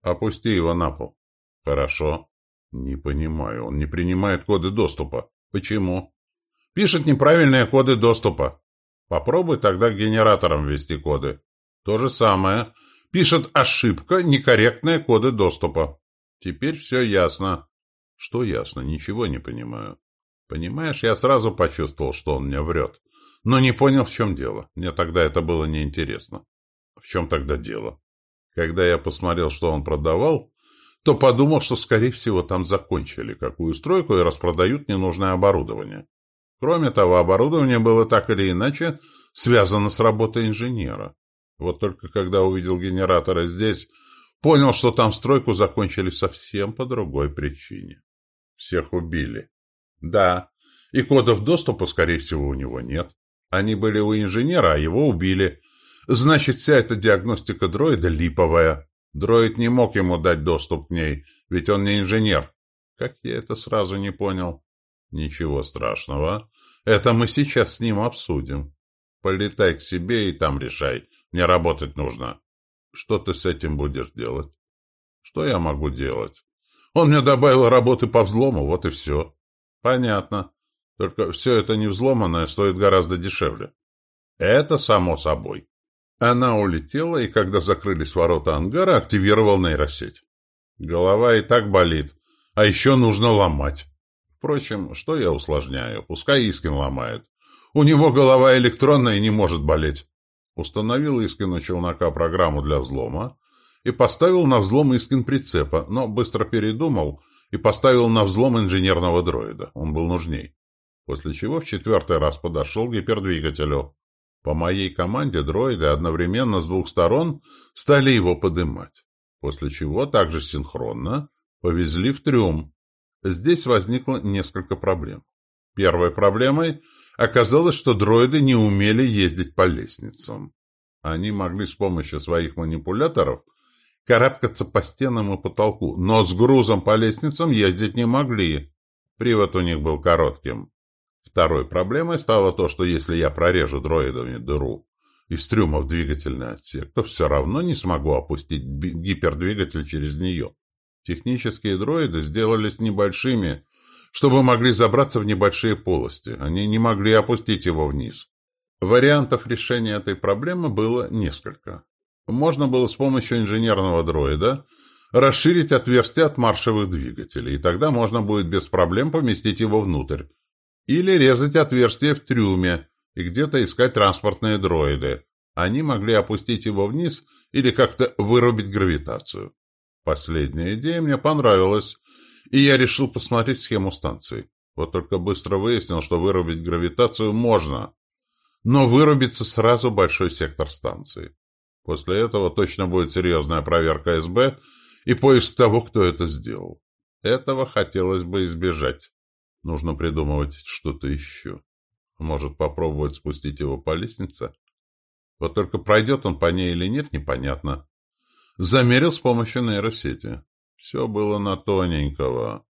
«Опусти его на пол». «Хорошо». «Не понимаю, он не принимает коды доступа. Почему?» «Пишет неправильные коды доступа». «Попробуй тогда к генераторам ввести коды». То же самое. Пишет ошибка, некорректные коды доступа. Теперь все ясно. Что ясно? Ничего не понимаю. Понимаешь, я сразу почувствовал, что он мне врет. Но не понял, в чем дело. Мне тогда это было неинтересно. В чем тогда дело? Когда я посмотрел, что он продавал, то подумал, что, скорее всего, там закончили какую стройку и распродают ненужное оборудование. Кроме того, оборудование было так или иначе связано с работой инженера. Вот только когда увидел генераторы здесь, понял, что там стройку закончили совсем по другой причине. Всех убили. Да, и кодов доступа, скорее всего, у него нет. Они были у инженера, а его убили. Значит, вся эта диагностика дроида липовая. Дроид не мог ему дать доступ к ней, ведь он не инженер. Как я это сразу не понял? Ничего страшного. Это мы сейчас с ним обсудим. Полетай к себе и там решай, мне работать нужно. Что ты с этим будешь делать? Что я могу делать? Он мне добавил работы по взлому, вот и все. Понятно. Только все это не взломанное стоит гораздо дешевле. Это само собой. Она улетела, и когда закрылись ворота ангара, активировал нейросеть. Голова и так болит, а еще нужно ломать. Впрочем, что я усложняю? Пускай Искин ломает. У него голова электронная и не может болеть. Установил Искину челнока программу для взлома и поставил на взлом Искин прицепа, но быстро передумал и поставил на взлом инженерного дроида. Он был нужней. После чего в четвертый раз подошел к гипердвигателю. По моей команде дроиды одновременно с двух сторон стали его подымать. После чего также синхронно повезли в трюм. Здесь возникло несколько проблем. Первой проблемой Оказалось, что дроиды не умели ездить по лестницам. Они могли с помощью своих манипуляторов карабкаться по стенам и потолку, но с грузом по лестницам ездить не могли. Привод у них был коротким. Второй проблемой стало то, что если я прорежу дроидами дыру из трюма в двигательный отсек, то все равно не смогу опустить гипердвигатель через нее. Технические дроиды сделались небольшими, чтобы могли забраться в небольшие полости. Они не могли опустить его вниз. Вариантов решения этой проблемы было несколько. Можно было с помощью инженерного дроида расширить отверстие от маршевых двигателей, и тогда можно будет без проблем поместить его внутрь. Или резать отверстие в трюме и где-то искать транспортные дроиды. Они могли опустить его вниз или как-то вырубить гравитацию. Последняя идея мне понравилась, и я решил посмотреть схему станции. Вот только быстро выяснил, что вырубить гравитацию можно, но вырубится сразу большой сектор станции. После этого точно будет серьезная проверка СБ и поиск того, кто это сделал. Этого хотелось бы избежать. Нужно придумывать что-то еще. Может, попробовать спустить его по лестнице? Вот только пройдет он по ней или нет, непонятно. Замерил с помощью нейросети. Все было на тоненького.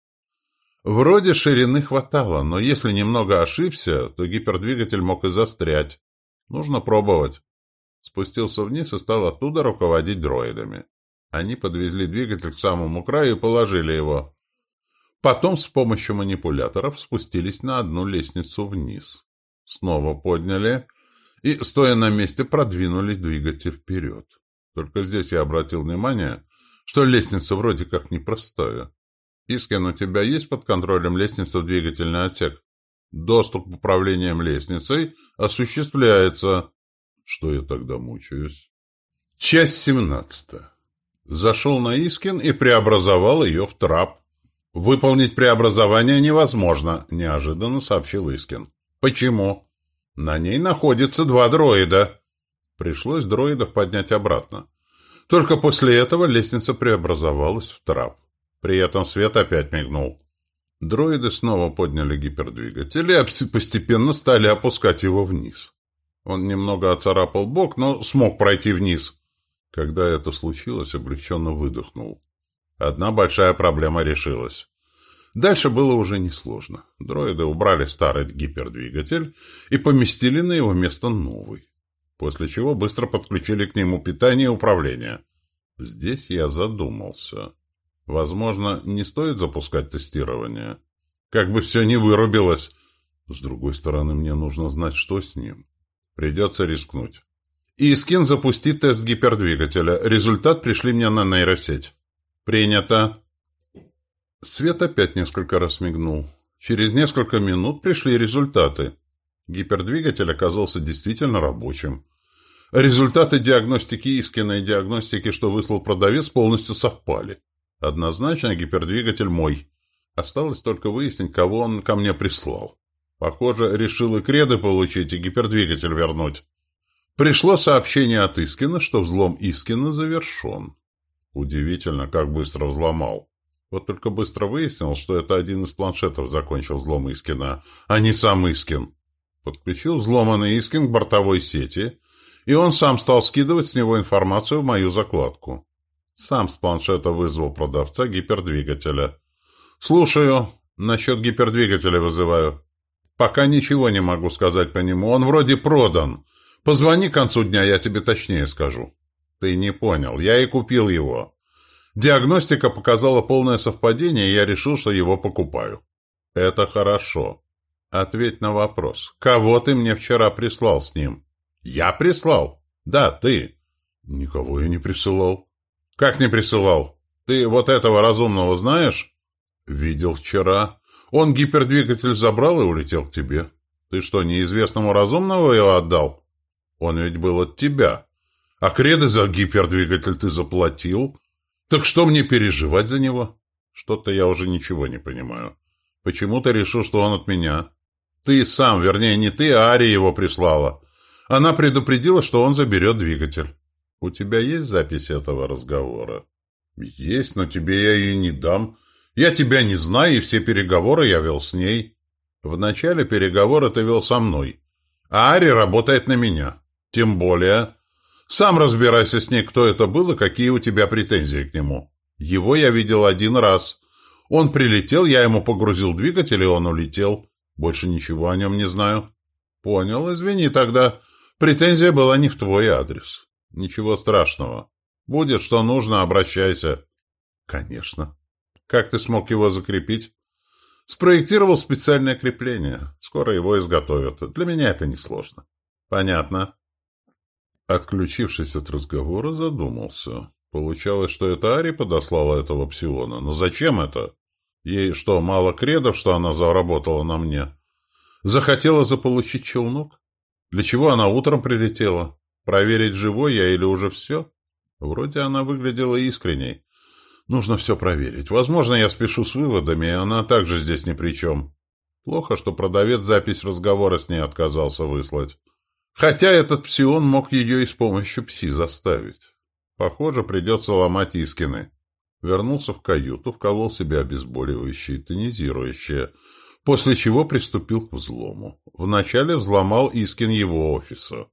Вроде ширины хватало, но если немного ошибся, то гипердвигатель мог и застрять. Нужно пробовать. Спустился вниз и стал оттуда руководить дроидами. Они подвезли двигатель к самому краю и положили его. Потом с помощью манипуляторов спустились на одну лестницу вниз. Снова подняли и, стоя на месте, продвинули двигатель вперед. Только здесь я обратил внимание, что лестница вроде как непростая. Искин, у тебя есть под контролем лестница в двигательный отсек? Доступ к управлением лестницей осуществляется. Что я тогда мучаюсь? Часть семнадцатая. Зашел на Искин и преобразовал ее в трап. «Выполнить преобразование невозможно», — неожиданно сообщил Искин. «Почему?» «На ней находится два дроида». Пришлось дроидов поднять обратно. Только после этого лестница преобразовалась в трап. При этом свет опять мигнул. Дроиды снова подняли гипердвигатель и постепенно стали опускать его вниз. Он немного оцарапал бок, но смог пройти вниз. Когда это случилось, облегченно выдохнул. Одна большая проблема решилась. Дальше было уже несложно. Дроиды убрали старый гипердвигатель и поместили на его место новый. После чего быстро подключили к нему питание и управление. Здесь я задумался. Возможно, не стоит запускать тестирование. Как бы все не вырубилось. С другой стороны, мне нужно знать, что с ним. Придется рискнуть. Искин запустит тест гипердвигателя. Результат пришли мне на нейросеть. Принято. Свет опять несколько раз мигнул. Через несколько минут пришли результаты. Гипердвигатель оказался действительно рабочим. Результаты диагностики и диагностики, что выслал продавец, полностью совпали. Однозначно гипердвигатель мой. Осталось только выяснить, кого он ко мне прислал. Похоже, решил и креды получить, и гипердвигатель вернуть. Пришло сообщение от Искина, что взлом Искина завершен. Удивительно, как быстро взломал. Вот только быстро выяснил, что это один из планшетов закончил взлом Искина, а не сам Искин. Подключил взломанный Искин к бортовой сети, и он сам стал скидывать с него информацию в мою закладку. Сам с планшета вызвал продавца гипердвигателя. «Слушаю. Насчет гипердвигателя вызываю. Пока ничего не могу сказать по нему. Он вроде продан. Позвони к концу дня, я тебе точнее скажу». «Ты не понял. Я и купил его. Диагностика показала полное совпадение, и я решил, что его покупаю». «Это хорошо. Ответь на вопрос. Кого ты мне вчера прислал с ним?» «Я прислал?» «Да, ты». «Никого я не присылал». «Как не присылал? Ты вот этого разумного знаешь?» «Видел вчера. Он гипердвигатель забрал и улетел к тебе. Ты что, неизвестному разумного его отдал? Он ведь был от тебя. А креды за гипердвигатель ты заплатил. Так что мне переживать за него? Что-то я уже ничего не понимаю. Почему ты решил, что он от меня? Ты сам, вернее, не ты, а Ари его прислала. Она предупредила, что он заберет двигатель. У тебя есть запись этого разговора? Есть, но тебе я ее не дам. Я тебя не знаю, и все переговоры я вел с ней. В начале переговоры ты вел со мной. А Ари работает на меня. Тем более... Сам разбирайся с ней, кто это был и какие у тебя претензии к нему. Его я видел один раз. Он прилетел, я ему погрузил двигатель, и он улетел. Больше ничего о нем не знаю. Понял, извини тогда. Претензия была не в твой адрес. Ничего страшного. Будет что нужно, обращайся. Конечно. Как ты смог его закрепить? Спроектировал специальное крепление. Скоро его изготовят. Для меня это несложно. Понятно. Отключившись от разговора, задумался. Получалось, что это Ари подослала этого псиона. Но зачем это? Ей что, мало кредов, что она заработала на мне? Захотела заполучить челнок? Для чего она утром прилетела? Проверить, живой я или уже все? Вроде она выглядела искренней. Нужно все проверить. Возможно, я спешу с выводами, и она также здесь ни при чем. Плохо, что продавец запись разговора с ней отказался выслать. Хотя этот псион мог ее и с помощью пси заставить. Похоже, придется ломать Искины. Вернулся в каюту, вколол себе обезболивающее и тонизирующее, после чего приступил к взлому. Вначале взломал Искин его офиса.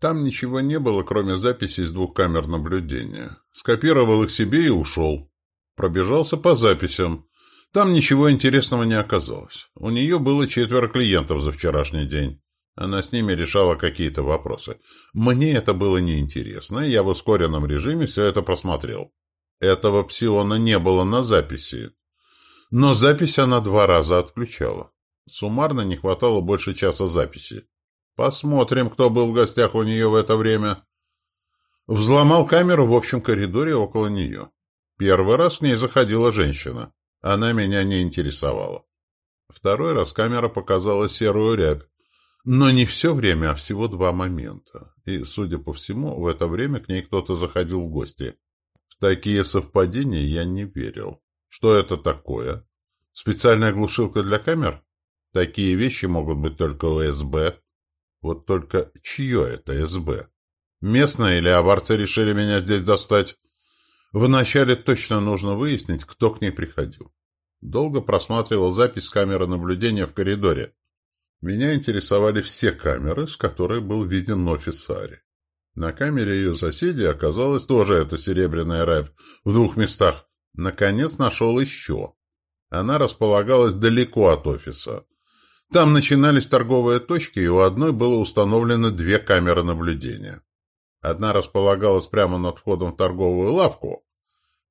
Там ничего не было, кроме записей из двух камер наблюдения. Скопировал их себе и ушел. Пробежался по записям. Там ничего интересного не оказалось. У нее было четверо клиентов за вчерашний день. Она с ними решала какие-то вопросы. Мне это было неинтересно, и я в ускоренном режиме все это просмотрел. Этого псиона не было на записи. Но запись она два раза отключала. Суммарно не хватало больше часа записи. Посмотрим, кто был в гостях у нее в это время. Взломал камеру в общем коридоре около нее. Первый раз к ней заходила женщина. Она меня не интересовала. Второй раз камера показала серую рябь. Но не все время, а всего два момента. И, судя по всему, в это время к ней кто-то заходил в гости. В такие совпадения я не верил. Что это такое? Специальная глушилка для камер? Такие вещи могут быть только у СБ. Вот только чье это СБ? Местные или аварцы решили меня здесь достать? Вначале точно нужно выяснить, кто к ней приходил. Долго просматривал запись камеры наблюдения в коридоре. Меня интересовали все камеры, с которой был виден офис. На камере ее соседей оказалось тоже эта серебряная рябь в двух местах. Наконец нашел еще. Она располагалась далеко от офиса. Там начинались торговые точки, и у одной было установлено две камеры наблюдения. Одна располагалась прямо над входом в торговую лавку,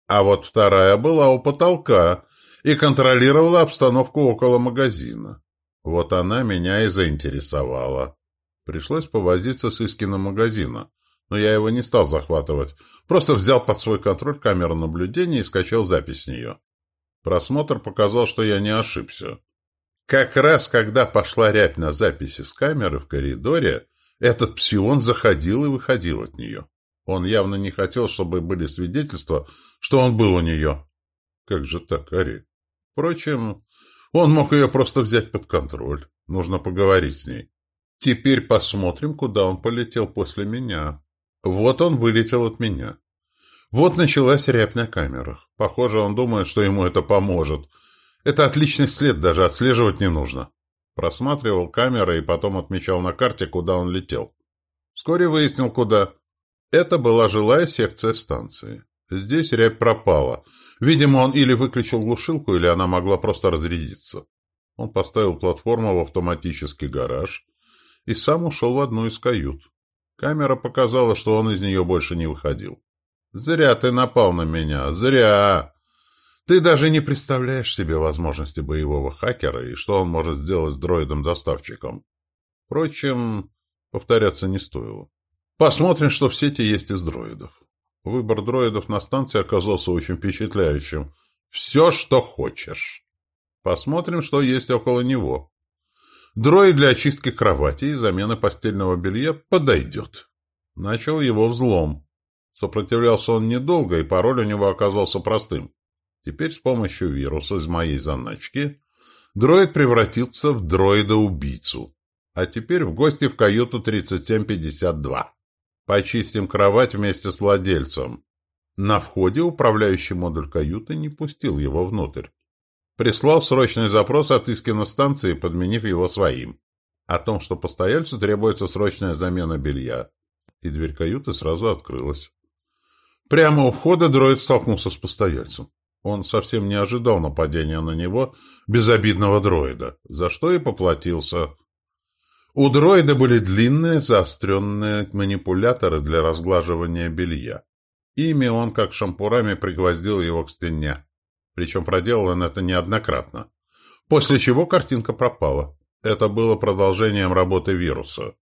а вот вторая была у потолка и контролировала обстановку около магазина. Вот она меня и заинтересовала. Пришлось повозиться с Искиным магазина, но я его не стал захватывать. Просто взял под свой контроль камеру наблюдения и скачал запись с нее. Просмотр показал, что я не ошибся. Как раз, когда пошла рябь на записи с камеры в коридоре, этот псион заходил и выходил от нее. Он явно не хотел, чтобы были свидетельства, что он был у нее. Как же так, Ари? Впрочем, он мог ее просто взять под контроль. Нужно поговорить с ней. Теперь посмотрим, куда он полетел после меня. Вот он вылетел от меня. Вот началась рябь на камерах. Похоже, он думает, что ему это поможет. Это отличный след, даже отслеживать не нужно. Просматривал камеры и потом отмечал на карте, куда он летел. Вскоре выяснил, куда. Это была жилая секция станции. Здесь рябь пропала. Видимо, он или выключил глушилку, или она могла просто разрядиться. Он поставил платформу в автоматический гараж и сам ушел в одну из кают. Камера показала, что он из нее больше не выходил. «Зря ты напал на меня, зря! Ты даже не представляешь себе возможности боевого хакера и что он может сделать с дроидом-доставчиком. Впрочем, повторяться не стоило. Посмотрим, что в сети есть из дроидов. Выбор дроидов на станции оказался очень впечатляющим. Все, что хочешь. Посмотрим, что есть около него. Дроид для очистки кровати и замены постельного белья подойдет. Начал его взлом. Сопротивлялся он недолго, и пароль у него оказался простым. Теперь с помощью вируса из моей заначки дроид превратился в дроида-убийцу. А теперь в гости в каюту 3752. Почистим кровать вместе с владельцем. На входе управляющий модуль каюты не пустил его внутрь. Прислал срочный запрос от Искина станции, подменив его своим. О том, что постояльцу требуется срочная замена белья. И дверь каюты сразу открылась. Прямо у входа дроид столкнулся с постояльцем. Он совсем не ожидал нападения на него, безобидного дроида, за что и поплатился. У дроида были длинные заостренные манипуляторы для разглаживания белья. Ими он, как шампурами, пригвоздил его к стене. Причем проделал он это неоднократно. После чего картинка пропала. Это было продолжением работы вируса.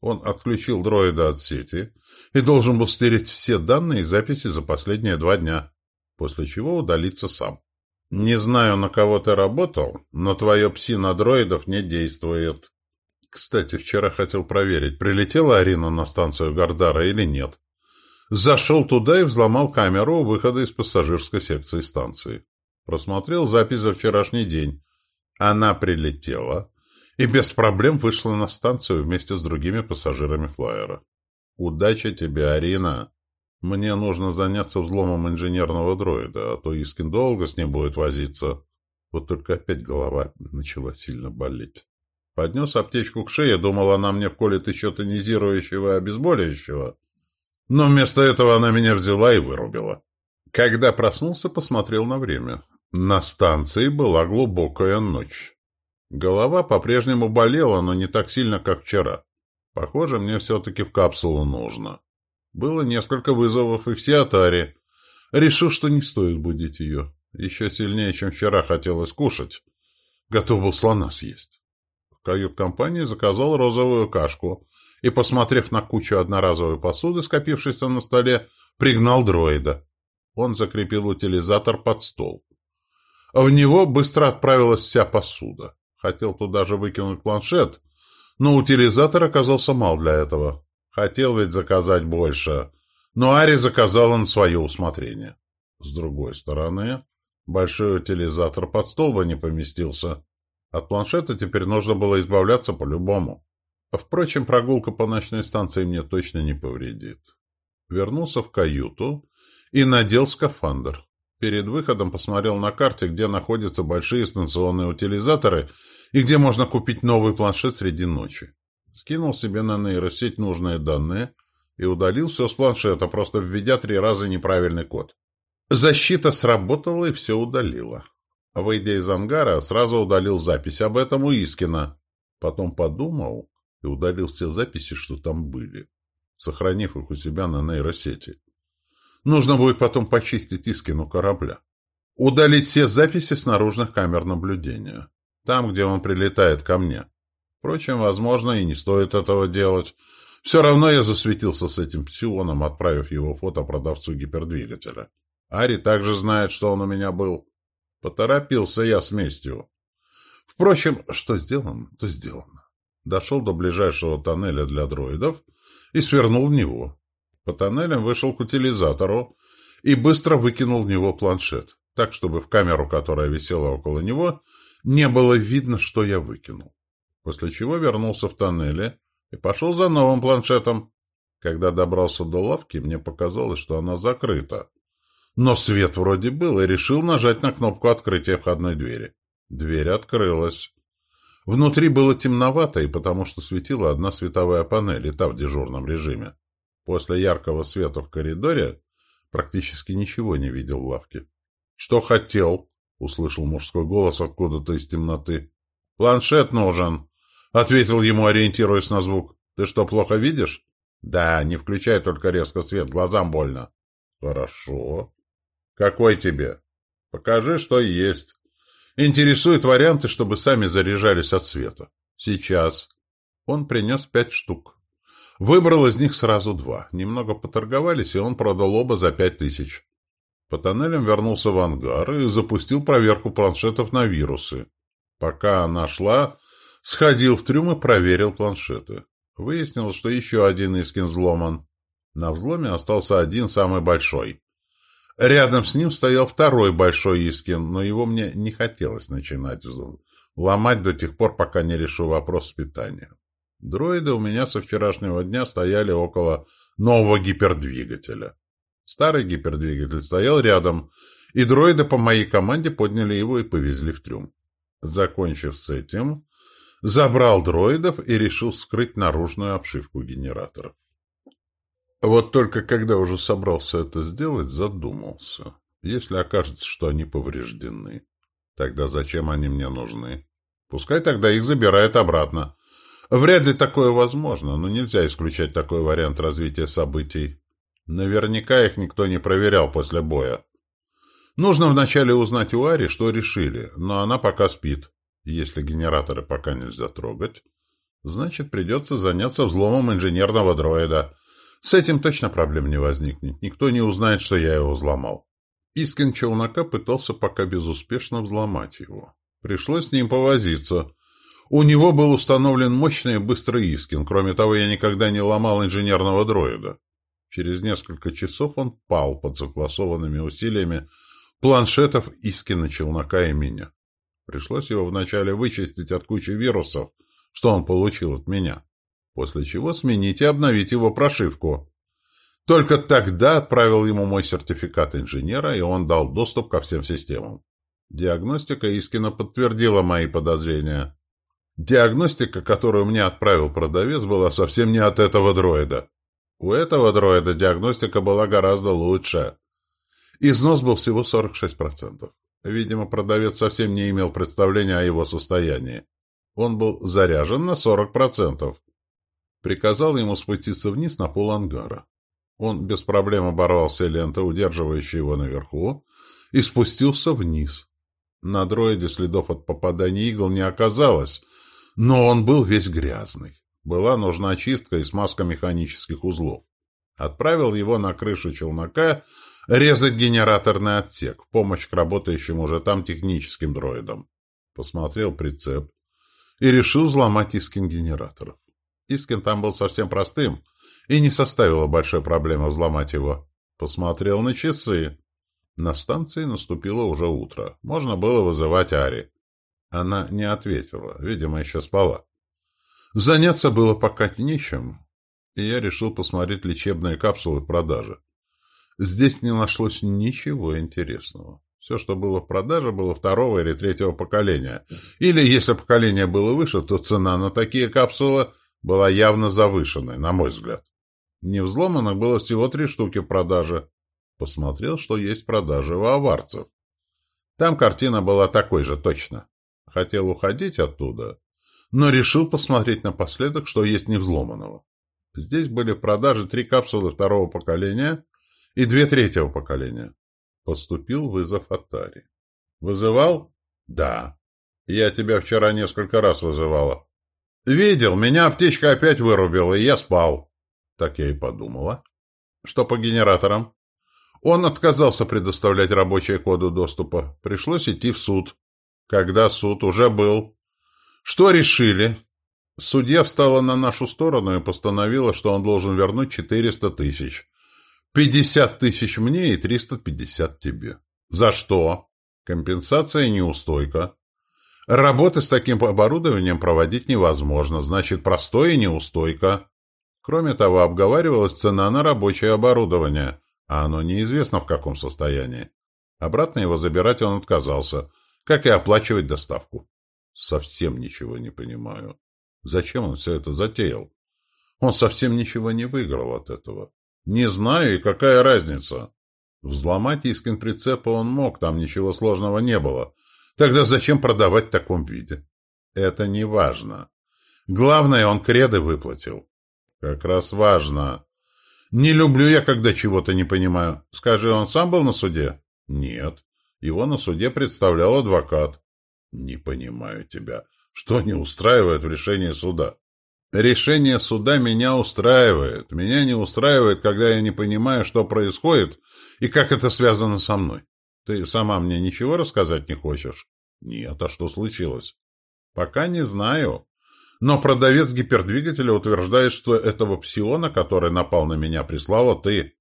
Он отключил дроида от сети и должен был стереть все данные и записи за последние два дня, после чего удалиться сам. «Не знаю, на кого ты работал, но твое пси на дроидов не действует», кстати, вчера хотел проверить, прилетела Арина на станцию Гардара или нет. Зашел туда и взломал камеру выхода из пассажирской секции станции. Просмотрел запись за вчерашний день. Она прилетела и без проблем вышла на станцию вместе с другими пассажирами флайера. «Удачи тебе, Арина! Мне нужно заняться взломом инженерного дроида, а то Искин долго с ним будет возиться. Вот только опять голова начала сильно болеть». Поднес аптечку к шее, думал, она мне вколет еще тонизирующего и обезболивающего. Но вместо этого она меня взяла и вырубила. Когда проснулся, посмотрел на время. На станции была глубокая ночь. Голова по-прежнему болела, но не так сильно, как вчера. Похоже, мне все-таки в капсулу нужно. Было несколько вызовов и все Атари. Решил, что не стоит будить ее. Еще сильнее, чем вчера хотелось кушать. Готов был слона съесть кают-компании заказал розовую кашку и, посмотрев на кучу одноразовой посуды, скопившейся на столе, пригнал дроида. Он закрепил утилизатор под стол. В него быстро отправилась вся посуда. Хотел туда же выкинуть планшет, но утилизатор оказался мал для этого. Хотел ведь заказать больше, но Ари заказал на свое усмотрение. С другой стороны, Большой утилизатор под стол бы не поместился. От планшета теперь нужно было избавляться по-любому. Впрочем, прогулка по ночной станции мне точно не повредит. Вернулся в каюту и надел скафандр. Перед выходом посмотрел на карте, где находятся большие станционные утилизаторы и где можно купить новый планшет среди ночи. Скинул себе на нейросеть нужные данные и удалил все с планшета, просто введя три раза неправильный код. Защита сработала и все удалила. Выйдя из ангара, сразу удалил запись об этом у Искина. Потом подумал и удалил все записи, что там были, сохранив их у себя на нейросети. Нужно будет потом почистить Искину корабля. Удалить все записи с наружных камер наблюдения. Там, где он прилетает ко мне. Впрочем, возможно, и не стоит этого делать. Все равно я засветился с этим псионом, отправив его фото продавцу гипердвигателя. Ари также знает, что он у меня был. Поторопился я с местью. Впрочем, что сделано, то сделано. Дошел до ближайшего тоннеля для дроидов и свернул в него. По тоннелям вышел к утилизатору и быстро выкинул в него планшет, так, чтобы в камеру, которая висела около него, не было видно, что я выкинул. После чего вернулся в тоннеле и пошел за новым планшетом. Когда добрался до лавки, мне показалось, что она закрыта. Но свет вроде был, и решил нажать на кнопку открытия входной двери. Дверь открылась. Внутри было темновато, и потому что светила одна световая панель, и та в дежурном режиме. После яркого света в коридоре практически ничего не видел в лавке. «Что хотел?» — услышал мужской голос откуда-то из темноты. «Планшет нужен», — ответил ему, ориентируясь на звук. «Ты что, плохо видишь?» «Да, не включай только резко свет, глазам больно». «Хорошо», «Какой тебе?» «Покажи, что есть. Интересуют варианты, чтобы сами заряжались от света. Сейчас». Он принес пять штук. Выбрал из них сразу два. Немного поторговались, и он продал оба за пять тысяч. По тоннелям вернулся в ангар и запустил проверку планшетов на вирусы. Пока она шла, сходил в трюм и проверил планшеты. Выяснилось, что еще один Искин взломан. На взломе остался один самый большой. Рядом с ним стоял второй большой Искин, но его мне не хотелось начинать ломать до тех пор, пока не решу вопрос с питанием. Дроиды у меня со вчерашнего дня стояли около нового гипердвигателя. Старый гипердвигатель стоял рядом, и дроиды по моей команде подняли его и повезли в трюм. Закончив с этим, забрал дроидов и решил вскрыть наружную обшивку генераторов. Вот только когда уже собрался это сделать, задумался. Если окажется, что они повреждены, тогда зачем они мне нужны? Пускай тогда их забирают обратно. Вряд ли такое возможно, но нельзя исключать такой вариант развития событий. Наверняка их никто не проверял после боя. Нужно вначале узнать у Ари, что решили, но она пока спит. Если генераторы пока нельзя трогать, значит придется заняться взломом инженерного дроида — с этим точно проблем не возникнет. Никто не узнает, что я его взломал. Искин челнока пытался пока безуспешно взломать его. Пришлось с ним повозиться. У него был установлен мощный и быстрый Искин. Кроме того, я никогда не ломал инженерного дроида. Через несколько часов он пал под согласованными усилиями планшетов Искина, челнока и меня. Пришлось его вначале вычистить от кучи вирусов, что он получил от меня после чего сменить и обновить его прошивку. Только тогда отправил ему мой сертификат инженера, и он дал доступ ко всем системам. Диагностика Искина подтвердила мои подозрения. Диагностика, которую мне отправил продавец, была совсем не от этого дроида. У этого дроида диагностика была гораздо лучше. Износ был всего 46%. Видимо, продавец совсем не имел представления о его состоянии. Он был заряжен на 40% приказал ему спуститься вниз на пол ангара. Он без проблем оборвал все ленты, удерживающие его наверху, и спустился вниз. На дроиде следов от попаданий игл не оказалось, но он был весь грязный. Была нужна чистка и смазка механических узлов. Отправил его на крышу челнока резать генераторный отсек в помощь к работающим уже там техническим дроидам. Посмотрел прицеп и решил взломать искин генераторов. Искин там был совсем простым, и не составило большой проблемы взломать его. Посмотрел на часы. На станции наступило уже утро. Можно было вызывать Ари. Она не ответила, видимо, еще спала. Заняться было пока нечем, и я решил посмотреть лечебные капсулы в продаже. Здесь не нашлось ничего интересного. Все, что было в продаже, было второго или третьего поколения. Или, если поколение было выше, то цена на такие капсулы была явно завышенной, на мой взгляд. Невзломанных было всего три штуки в продаже. Посмотрел, что есть в продаже у аварцев. Там картина была такой же, точно. Хотел уходить оттуда, но решил посмотреть напоследок, что есть невзломанного. Здесь были в продаже три капсулы второго поколения и две третьего поколения. Поступил вызов от Тари. «Вызывал?» «Да». «Я тебя вчера несколько раз вызывала». «Видел, меня аптечка опять вырубила, и я спал». Так я и подумала. «Что по генераторам?» Он отказался предоставлять рабочие коды доступа. Пришлось идти в суд. Когда суд уже был. Что решили? Судья встала на нашу сторону и постановила, что он должен вернуть 400 тысяч. 50 тысяч мне и 350 тебе. За что? Компенсация неустойка. Работы с таким оборудованием проводить невозможно, значит, простое неустойка. Кроме того, обговаривалась цена на рабочее оборудование, а оно неизвестно в каком состоянии. Обратно его забирать он отказался, как и оплачивать доставку. Совсем ничего не понимаю. Зачем он все это затеял? Он совсем ничего не выиграл от этого. Не знаю, и какая разница. Взломать искин прицепа он мог, там ничего сложного не было. Тогда зачем продавать в таком виде? Это не важно. Главное, он креды выплатил. Как раз важно. Не люблю я, когда чего-то не понимаю. Скажи, он сам был на суде? Нет. Его на суде представлял адвокат. Не понимаю тебя. Что не устраивает в решении суда? Решение суда меня устраивает. Меня не устраивает, когда я не понимаю, что происходит и как это связано со мной. Ты сама мне ничего рассказать не хочешь? Нет, а что случилось? Пока не знаю. Но продавец гипердвигателя утверждает, что этого псиона, который напал на меня, прислала ты.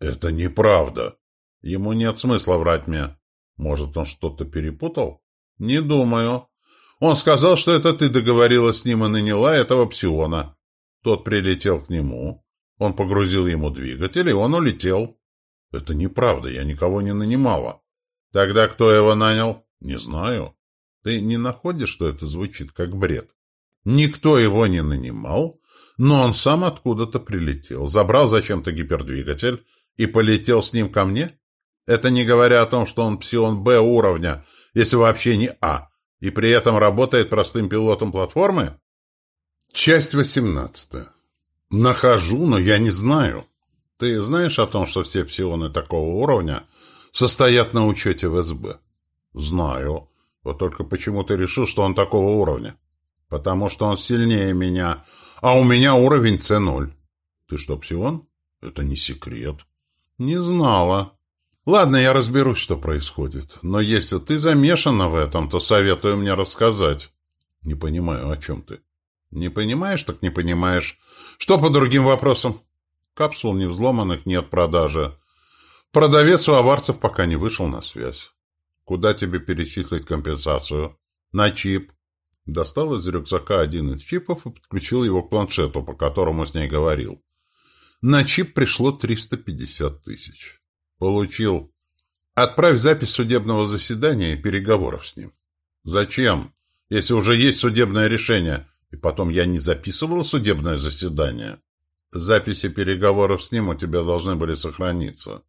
Это неправда. Ему нет смысла врать мне. Может, он что-то перепутал? Не думаю. Он сказал, что это ты договорилась с ним и наняла этого псиона. Тот прилетел к нему. Он погрузил ему двигатель, и он улетел. Это неправда, я никого не нанимала. Тогда кто его нанял? Не знаю. Ты не находишь, что это звучит как бред? Никто его не нанимал, но он сам откуда-то прилетел, забрал зачем-то гипердвигатель и полетел с ним ко мне? Это не говоря о том, что он псион Б уровня, если вообще не А, и при этом работает простым пилотом платформы? Часть 18. Нахожу, но я не знаю. Ты знаешь о том, что все псионы такого уровня состоят на учете в СБ? Знаю. Вот только почему ты решил, что он такого уровня? Потому что он сильнее меня, а у меня уровень С0. Ты что, псион? Это не секрет. Не знала. Ладно, я разберусь, что происходит. Но если ты замешана в этом, то советую мне рассказать. Не понимаю, о чем ты. Не понимаешь, так не понимаешь. Что по другим вопросам? Капсул невзломанных нет продажи. Продавец у аварцев пока не вышел на связь. Куда тебе перечислить компенсацию? На чип. Достал из рюкзака один из чипов и подключил его к планшету, по которому с ней говорил. На чип пришло 350 тысяч. Получил. Отправь запись судебного заседания и переговоров с ним. Зачем? Если уже есть судебное решение. И потом я не записывал судебное заседание. Записи переговоров с ним у тебя должны были сохраниться.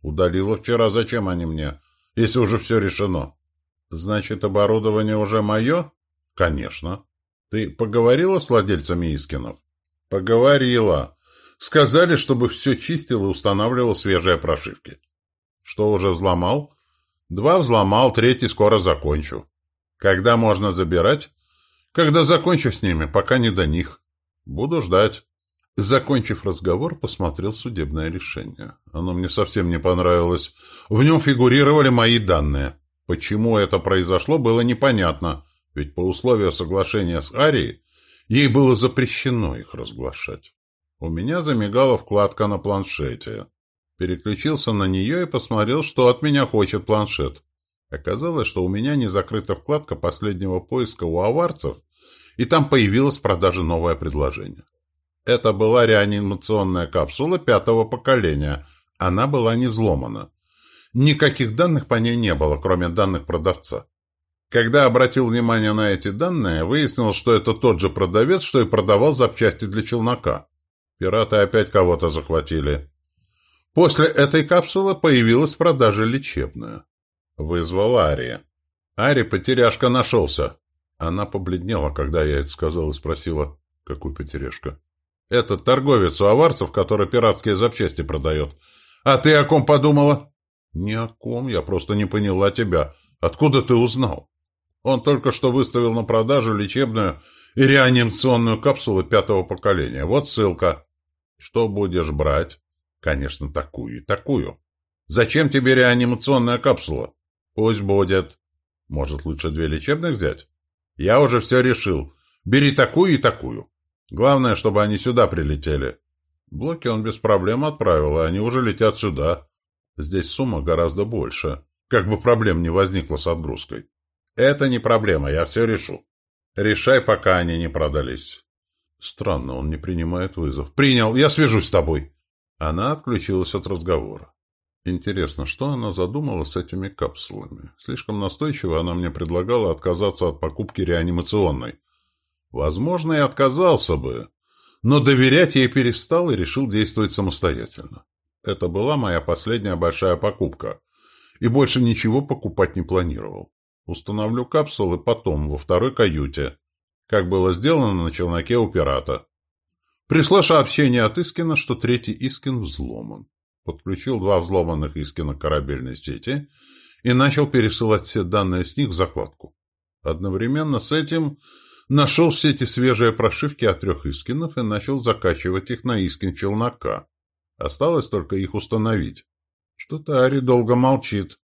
Удалила вчера. Зачем они мне? Если уже все решено. Значит, оборудование уже мое? Конечно. Ты поговорила с владельцами Искинов? Поговорила. Сказали, чтобы все чистил и устанавливал свежие прошивки. Что уже взломал? Два взломал, третий скоро закончу. Когда можно забирать? Когда закончу с ними, пока не до них. Буду ждать. Закончив разговор, посмотрел судебное решение. Оно мне совсем не понравилось. В нем фигурировали мои данные. Почему это произошло, было непонятно, ведь по условию соглашения с Арией ей было запрещено их разглашать. У меня замигала вкладка на планшете. Переключился на нее и посмотрел, что от меня хочет планшет. Оказалось, что у меня не закрыта вкладка последнего поиска у аварцев, и там появилось в продаже новое предложение. Это была реанимационная капсула пятого поколения. Она была не взломана. Никаких данных по ней не было, кроме данных продавца. Когда обратил внимание на эти данные, выяснилось, что это тот же продавец, что и продавал запчасти для челнока. Пираты опять кого-то захватили. После этой капсулы появилась в продаже лечебная. Вызвал Ария. Ари, потеряшка, нашелся. Она побледнела, когда я это сказал, и спросила, какой потеряшка? Этот торговец у аварцев, который пиратские запчасти продает. А ты о ком подумала? Ни о ком, я просто не поняла тебя. Откуда ты узнал? Он только что выставил на продажу лечебную и реанимационную капсулу пятого поколения. Вот ссылка. Что будешь брать? Конечно, такую и такую. Зачем тебе реанимационная капсула? Пусть будет. Может, лучше две лечебных взять? Я уже все решил. Бери такую и такую. Главное, чтобы они сюда прилетели. Блоки он без проблем отправил, и они уже летят сюда. Здесь сумма гораздо больше. Как бы проблем не возникло с отгрузкой. Это не проблема, я все решу. Решай, пока они не продались. Странно, он не принимает вызов. Принял, я свяжусь с тобой. Она отключилась от разговора. Интересно, что она задумала с этими капсулами? Слишком настойчиво она мне предлагала отказаться от покупки реанимационной. Возможно, и отказался бы, но доверять ей перестал и решил действовать самостоятельно. Это была моя последняя большая покупка, и больше ничего покупать не планировал. Установлю капсулы потом, во второй каюте, как было сделано на челноке у пирата. Пришло сообщение от Искина, что третий Искин взломан. Подключил два взломанных Искина к корабельной сети и начал пересылать все данные с них в закладку. Одновременно с этим Нашел в сети свежие прошивки от трех Искинов и начал закачивать их на Искин челнока. Осталось только их установить. Что-то Ари долго молчит.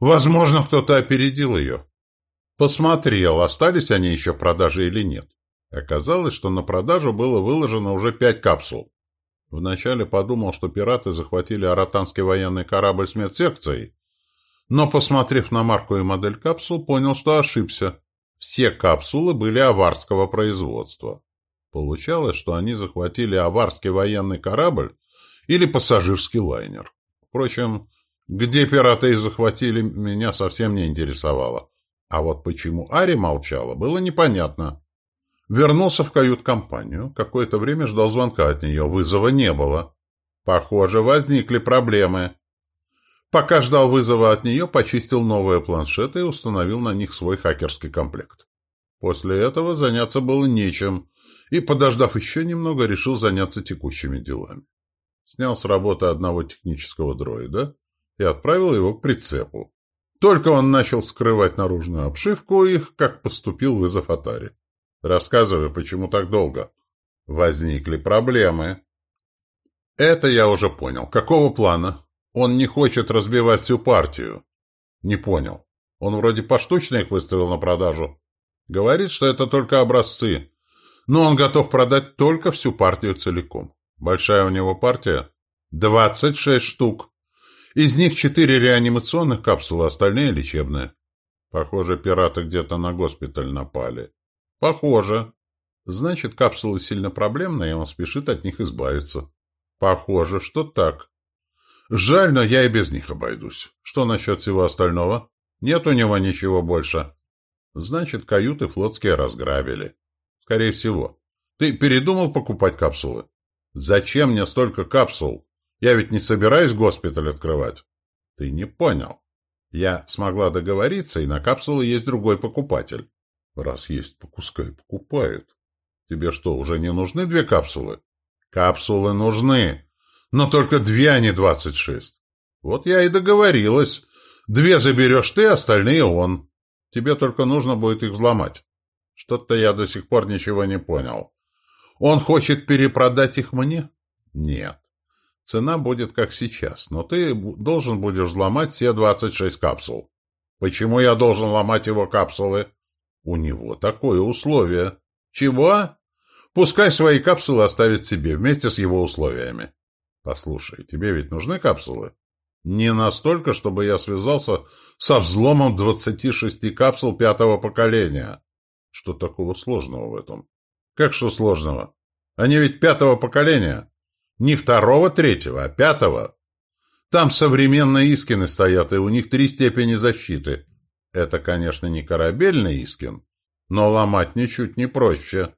Возможно, кто-то опередил ее. Посмотрел, остались они еще в продаже или нет. Оказалось, что на продажу было выложено уже пять капсул. Вначале подумал, что пираты захватили аратанский военный корабль с медсекцией, но, посмотрев на марку и модель капсул, понял, что ошибся. Все капсулы были аварского производства. Получалось, что они захватили аварский военный корабль или пассажирский лайнер. Впрочем, где пираты их захватили, меня совсем не интересовало. А вот почему Ари молчала, было непонятно. Вернулся в кают-компанию. Какое-то время ждал звонка от нее. Вызова не было. Похоже, возникли проблемы. Пока ждал вызова от нее, почистил новые планшеты и установил на них свой хакерский комплект. После этого заняться было нечем, и, подождав еще немного, решил заняться текущими делами. Снял с работы одного технического дроида и отправил его к прицепу. Только он начал вскрывать наружную обшивку их, как поступил вызов Атари. Рассказывай, почему так долго. Возникли проблемы. Это я уже понял. Какого плана? Он не хочет разбивать всю партию. Не понял. Он вроде поштучно их выставил на продажу. Говорит, что это только образцы. Но он готов продать только всю партию целиком. Большая у него партия? 26 штук. Из них 4 реанимационных капсулы, остальные лечебные. Похоже, пираты где-то на госпиталь напали. Похоже. Значит, капсулы сильно проблемные, и он спешит от них избавиться. Похоже, что так. Жаль, но я и без них обойдусь. Что насчет всего остального? Нет у него ничего больше. Значит, каюты флотские разграбили. Скорее всего. Ты передумал покупать капсулы? Зачем мне столько капсул? Я ведь не собираюсь госпиталь открывать. Ты не понял. Я смогла договориться, и на капсулы есть другой покупатель. Раз есть, пускай покупает. Тебе что, уже не нужны две капсулы? Капсулы нужны. Но только две, а не двадцать шесть. Вот я и договорилась. Две заберешь ты, остальные он. Тебе только нужно будет их взломать. Что-то я до сих пор ничего не понял. Он хочет перепродать их мне? Нет. Цена будет как сейчас, но ты должен будешь взломать все двадцать шесть капсул. Почему я должен ломать его капсулы? У него такое условие. Чего? Пускай свои капсулы оставит себе вместе с его условиями. Послушай, тебе ведь нужны капсулы? Не настолько, чтобы я связался со взломом 26 капсул пятого поколения. Что такого сложного в этом? Как что сложного? Они ведь пятого поколения. Не второго, третьего, а пятого. Там современные Искины стоят, и у них три степени защиты. Это, конечно, не корабельный Искин, но ломать ничуть не проще.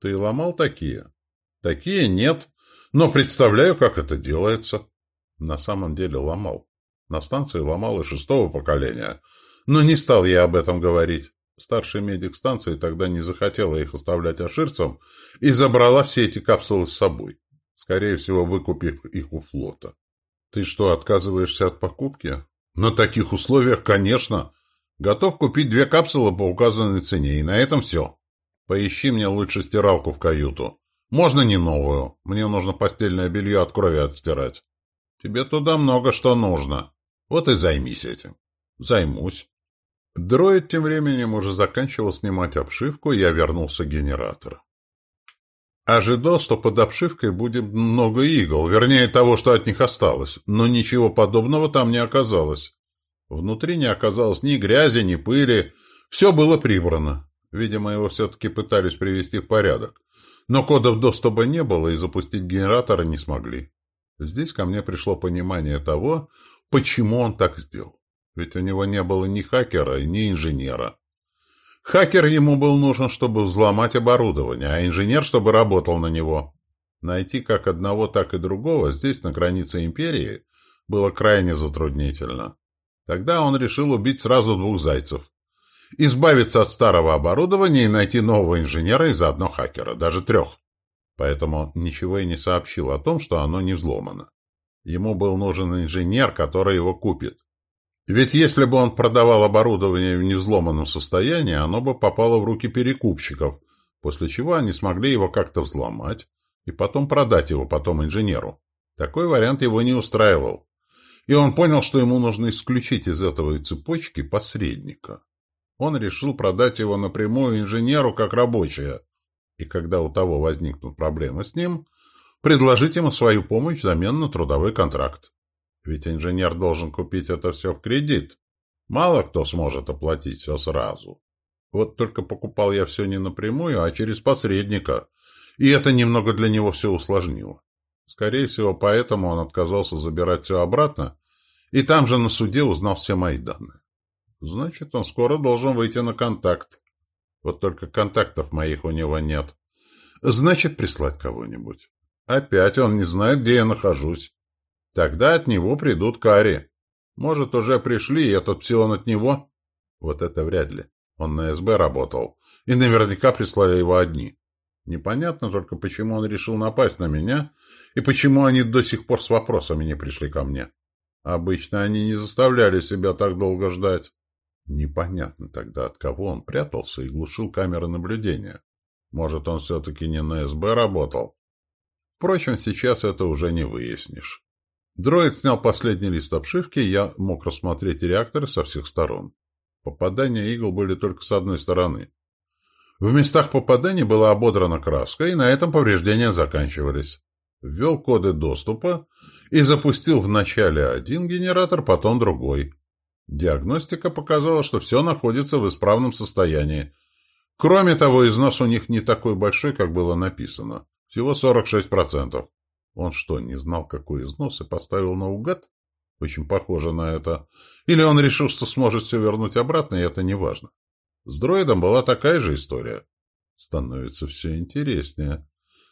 Ты ломал такие? Такие нет, но представляю, как это делается. На самом деле ломал. На станции ломал и шестого поколения. Но не стал я об этом говорить. Старший медик станции тогда не захотела их оставлять аширцам и забрала все эти капсулы с собой, скорее всего, выкупив их у флота. Ты что, отказываешься от покупки? На таких условиях, конечно. Готов купить две капсулы по указанной цене, и на этом все. Поищи мне лучше стиралку в каюту. Можно не новую. Мне нужно постельное белье от крови отстирать. Тебе туда много что нужно. Вот и займись этим. Займусь. Дроид тем временем уже заканчивал снимать обшивку, и я вернулся к генератору. Ожидал, что под обшивкой будет много игл, вернее того, что от них осталось, но ничего подобного там не оказалось. Внутри не оказалось ни грязи, ни пыли, все было прибрано. Видимо, его все-таки пытались привести в порядок. Но кодов доступа не было, и запустить генераторы не смогли. Здесь ко мне пришло понимание того, почему он так сделал. Ведь у него не было ни хакера, ни инженера. Хакер ему был нужен, чтобы взломать оборудование, а инженер, чтобы работал на него. Найти как одного, так и другого здесь, на границе империи, было крайне затруднительно. Тогда он решил убить сразу двух зайцев. Избавиться от старого оборудования и найти нового инженера и заодно хакера, даже трех. Поэтому ничего и не сообщил о том, что оно не взломано. Ему был нужен инженер, который его купит. Ведь если бы он продавал оборудование в невзломанном состоянии, оно бы попало в руки перекупщиков, после чего они смогли его как-то взломать и потом продать его потом инженеру. Такой вариант его не устраивал. И он понял, что ему нужно исключить из этого цепочки посредника. Он решил продать его напрямую инженеру как рабочее, и когда у того возникнут проблемы с ним, предложить ему свою помощь взамен на трудовой контракт. Ведь инженер должен купить это все в кредит. Мало кто сможет оплатить все сразу. Вот только покупал я все не напрямую, а через посредника. И это немного для него все усложнило. Скорее всего, поэтому он отказался забирать все обратно, и там же на суде узнал все мои данные. Значит, он скоро должен выйти на контакт. Вот только контактов моих у него нет. Значит, прислать кого-нибудь. Опять он не знает, где я нахожусь. Тогда от него придут кари. Может, уже пришли, и этот псион от него? Вот это вряд ли. Он на СБ работал. И наверняка прислали его одни. Непонятно только, почему он решил напасть на меня, и почему они до сих пор с вопросами не пришли ко мне. Обычно они не заставляли себя так долго ждать. Непонятно тогда, от кого он прятался и глушил камеры наблюдения. Может, он все-таки не на СБ работал? Впрочем, сейчас это уже не выяснишь. Дроид снял последний лист обшивки, и я мог рассмотреть реакторы со всех сторон. Попадания игл были только с одной стороны. В местах попаданий была ободрана краска, и на этом повреждения заканчивались. Ввел коды доступа и запустил вначале один генератор, потом другой. Диагностика показала, что все находится в исправном состоянии. Кроме того, износ у них не такой большой, как было написано. Всего 46%. Он что, не знал, какой износ, и поставил наугад? Очень похоже на это. Или он решил, что сможет все вернуть обратно, и это не важно. С дроидом была такая же история. Становится все интереснее.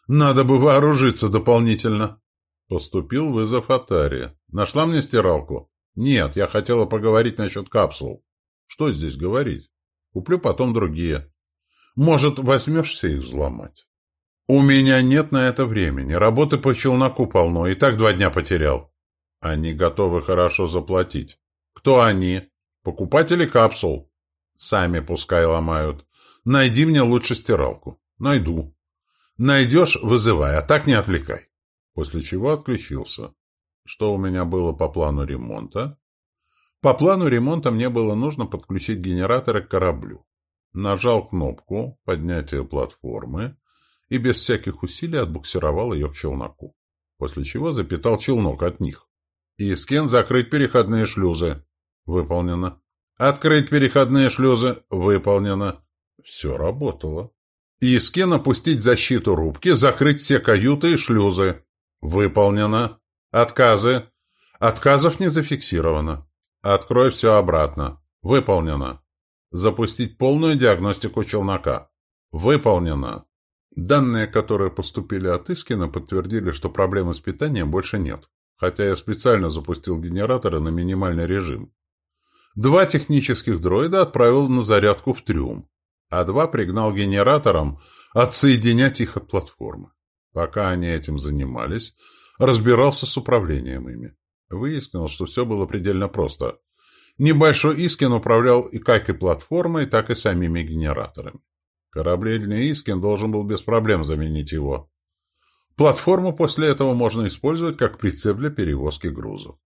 Надо бы вооружиться дополнительно. Поступил вызов Атари. Нашла мне стиралку? Нет, я хотела поговорить насчет капсул. Что здесь говорить? Куплю потом другие. Может, возьмешься их взломать? «У меня нет на это времени. Работы по челноку полно. И так два дня потерял». «Они готовы хорошо заплатить». «Кто они?» «Покупатели капсул». «Сами пускай ломают. Найди мне лучше стиралку». «Найду». «Найдешь – вызывай, а так не отвлекай». После чего отключился. Что у меня было по плану ремонта? По плану ремонта мне было нужно подключить генераторы к кораблю. Нажал кнопку поднятия платформы» и без всяких усилий отбуксировал ее к челноку. после чего запитал челнок от них. Искин закрыть переходные шлюзы. Выполнено. Открыть переходные шлюзы. Выполнено. Все работало. Искин опустить защиту рубки, закрыть все каюты и шлюзы. Выполнено. Отказы. Отказов не зафиксировано. Открой все обратно. Выполнено. Запустить полную диагностику челнока. Выполнено. Данные, которые поступили от Искина, подтвердили, что проблемы с питанием больше нет, хотя я специально запустил генераторы на минимальный режим. Два технических дроида отправил на зарядку в трюм, а два пригнал генератором отсоединять их от платформы. Пока они этим занимались, разбирался с управлением ими. Выяснил, что все было предельно просто. Небольшой Искин управлял и как и платформой, так и самими генераторами. Кораблельный Искин должен был без проблем заменить его. Платформу после этого можно использовать как прицеп для перевозки грузов.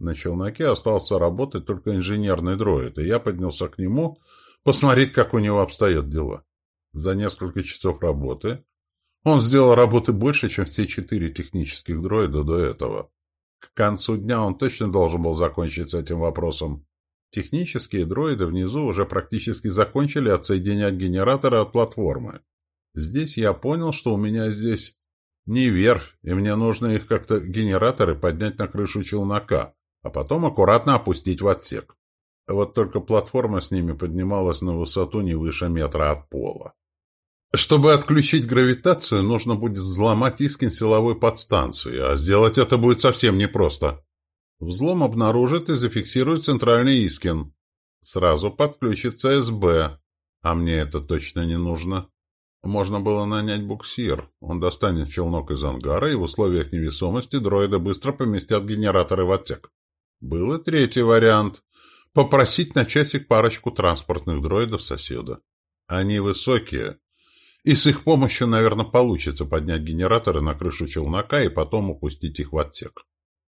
На челноке остался работать только инженерный дроид, и я поднялся к нему посмотреть, как у него обстоят дела. За несколько часов работы он сделал работы больше, чем все четыре технических дроида до этого. К концу дня он точно должен был закончить с этим вопросом. Технические дроиды внизу уже практически закончили отсоединять генераторы от платформы. Здесь я понял, что у меня здесь не верфь, и мне нужно их как-то генераторы поднять на крышу челнока, а потом аккуратно опустить в отсек. Вот только платформа с ними поднималась на высоту не выше метра от пола. Чтобы отключить гравитацию, нужно будет взломать Искин силовой подстанции, а сделать это будет совсем непросто. Взлом обнаружит и зафиксирует центральный Искин. Сразу подключится СБ. А мне это точно не нужно. Можно было нанять буксир. Он достанет челнок из ангара, и в условиях невесомости дроиды быстро поместят генераторы в отсек. Был и третий вариант. Попросить на часик парочку транспортных дроидов соседа. Они высокие, и с их помощью, наверное, получится поднять генераторы на крышу челнока и потом упустить их в отсек.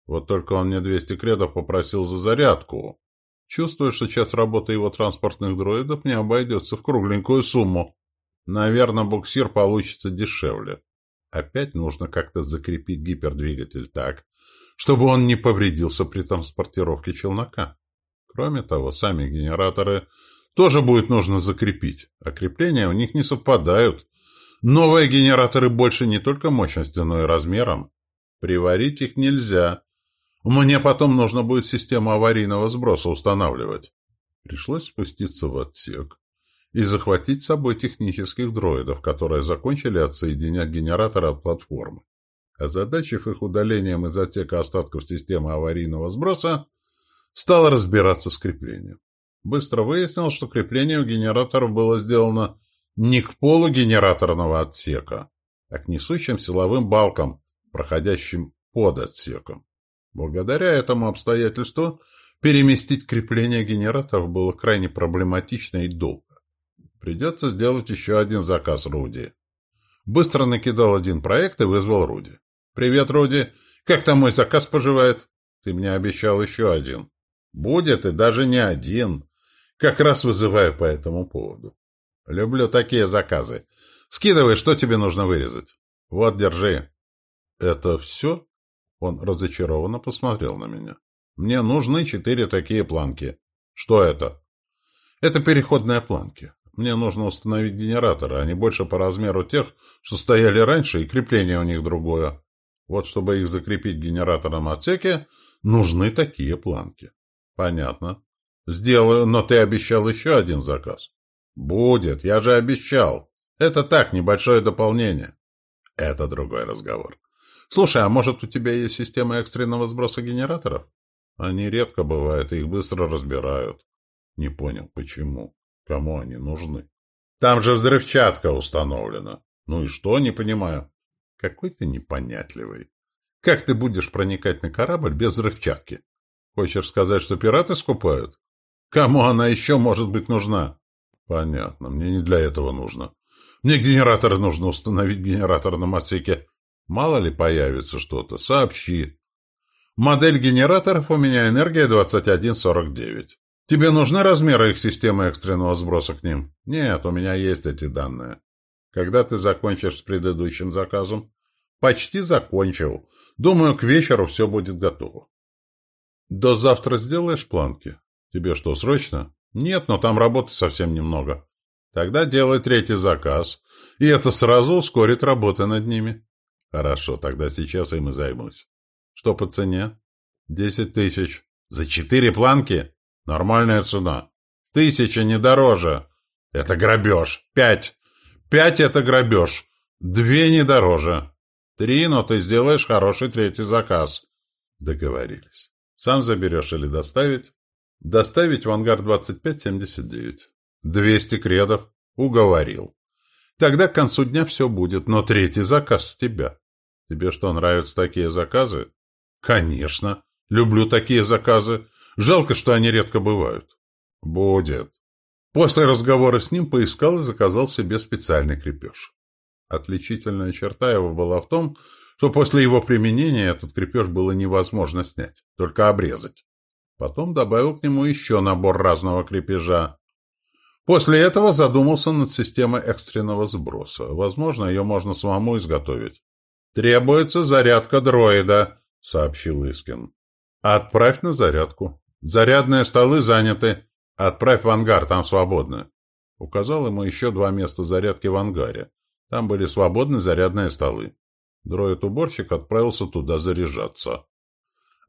Вот только он мне 200 кредов попросил за зарядку. Чувствую, что час работы его транспортных дроидов не обойдется в кругленькую сумму. Наверное, буксир получится дешевле. Опять нужно как-то закрепить гипердвигатель так, чтобы он не повредился при транспортировке челнока. Кроме того, сами генераторы тоже будет нужно закрепить, а крепления у них не совпадают. Новые генераторы больше не только мощностью, но и размером. Приварить их нельзя, мне потом нужно будет систему аварийного сброса устанавливать. Пришлось спуститься в отсек и захватить с собой технических дроидов, которые закончили отсоединять генераторы от платформы. Озадачив их удалением из отсека остатков системы аварийного сброса, стал разбираться с креплением. Быстро выяснил, что крепление у генераторов было сделано не к полу генераторного отсека, а к несущим силовым балкам, проходящим под отсеком. Благодаря этому обстоятельству переместить крепление генераторов было крайне проблематично и долго. Придется сделать еще один заказ Руди. Быстро накидал один проект и вызвал Руди. «Привет, Руди. Как там мой заказ поживает?» «Ты мне обещал еще один». «Будет и даже не один. Как раз вызываю по этому поводу. Люблю такие заказы. Скидывай, что тебе нужно вырезать. Вот, держи». «Это все?» Он разочарованно посмотрел на меня. «Мне нужны четыре такие планки». «Что это?» «Это переходные планки. Мне нужно установить генераторы. Они больше по размеру тех, что стояли раньше, и крепление у них другое. Вот чтобы их закрепить в генераторном отсеке, нужны такие планки». «Понятно. Сделаю, но ты обещал еще один заказ». «Будет, я же обещал. Это так, небольшое дополнение». «Это другой разговор. Слушай, а может у тебя есть система экстренного сброса генераторов? Они редко бывают, их быстро разбирают. Не понял, почему? Кому они нужны? Там же взрывчатка установлена. Ну и что, не понимаю. Какой ты непонятливый. Как ты будешь проникать на корабль без взрывчатки? Хочешь сказать, что пираты скупают? Кому она еще может быть нужна? Понятно, мне не для этого нужно. Мне генераторы нужно установить в генераторном отсеке. Мало ли появится что-то, сообщи. Модель генераторов у меня энергия 2149. Тебе нужны размеры их системы экстренного сброса к ним? Нет, у меня есть эти данные. Когда ты закончишь с предыдущим заказом, Почти закончил. Думаю, к вечеру все будет готово. До завтра сделаешь планки? Тебе что, срочно? Нет, но там работы совсем немного. Тогда делай третий заказ, и это сразу ускорит работу над ними. Хорошо, тогда сейчас им и займусь. Что по цене? Десять тысяч. За четыре планки? Нормальная цена. Тысяча, не дороже. Это грабеж. Пять. Пять — это грабеж. Две не дороже. Три, но ты сделаешь хороший третий заказ. Договорились. Сам заберешь или доставить? Доставить в ангар 2579. 200 кредов. Уговорил. Тогда к концу дня все будет, но третий заказ с тебя. Тебе что, нравятся такие заказы? Конечно. Люблю такие заказы. Жалко, что они редко бывают. Будет. После разговора с ним поискал и заказал себе специальный крепеж. Отличительная черта его была в том, что после его применения этот крепеж было невозможно снять, только обрезать. Потом добавил к нему еще набор разного крепежа. После этого задумался над системой экстренного сброса. Возможно, ее можно самому изготовить. «Требуется зарядка дроида», — сообщил Искин. «Отправь на зарядку. Зарядные столы заняты. Отправь в ангар, там свободно». Указал ему еще два места зарядки в ангаре. Там были свободны зарядные столы. Дроид-уборщик отправился туда заряжаться.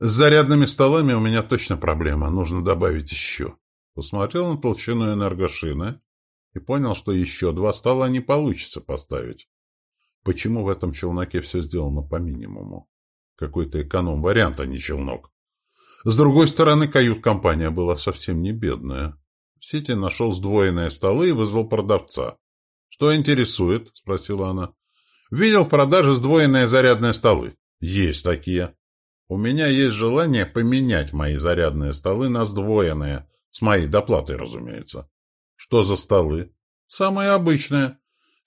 С зарядными столами у меня точно проблема, нужно добавить еще. Посмотрел на толщину энергошины и понял, что еще два стола не получится поставить. Почему в этом челноке все сделано по минимуму? Какой-то эконом-вариант, а не челнок. С другой стороны, кают-компания была совсем не бедная. В сети нашел сдвоенные столы и вызвал продавца. «Что интересует?» — спросила она. «Видел в продаже сдвоенные зарядные столы?» «Есть такие». «У меня есть желание поменять мои зарядные столы на сдвоенные, с моей доплатой, разумеется». «Что за столы?» «Самые обычные.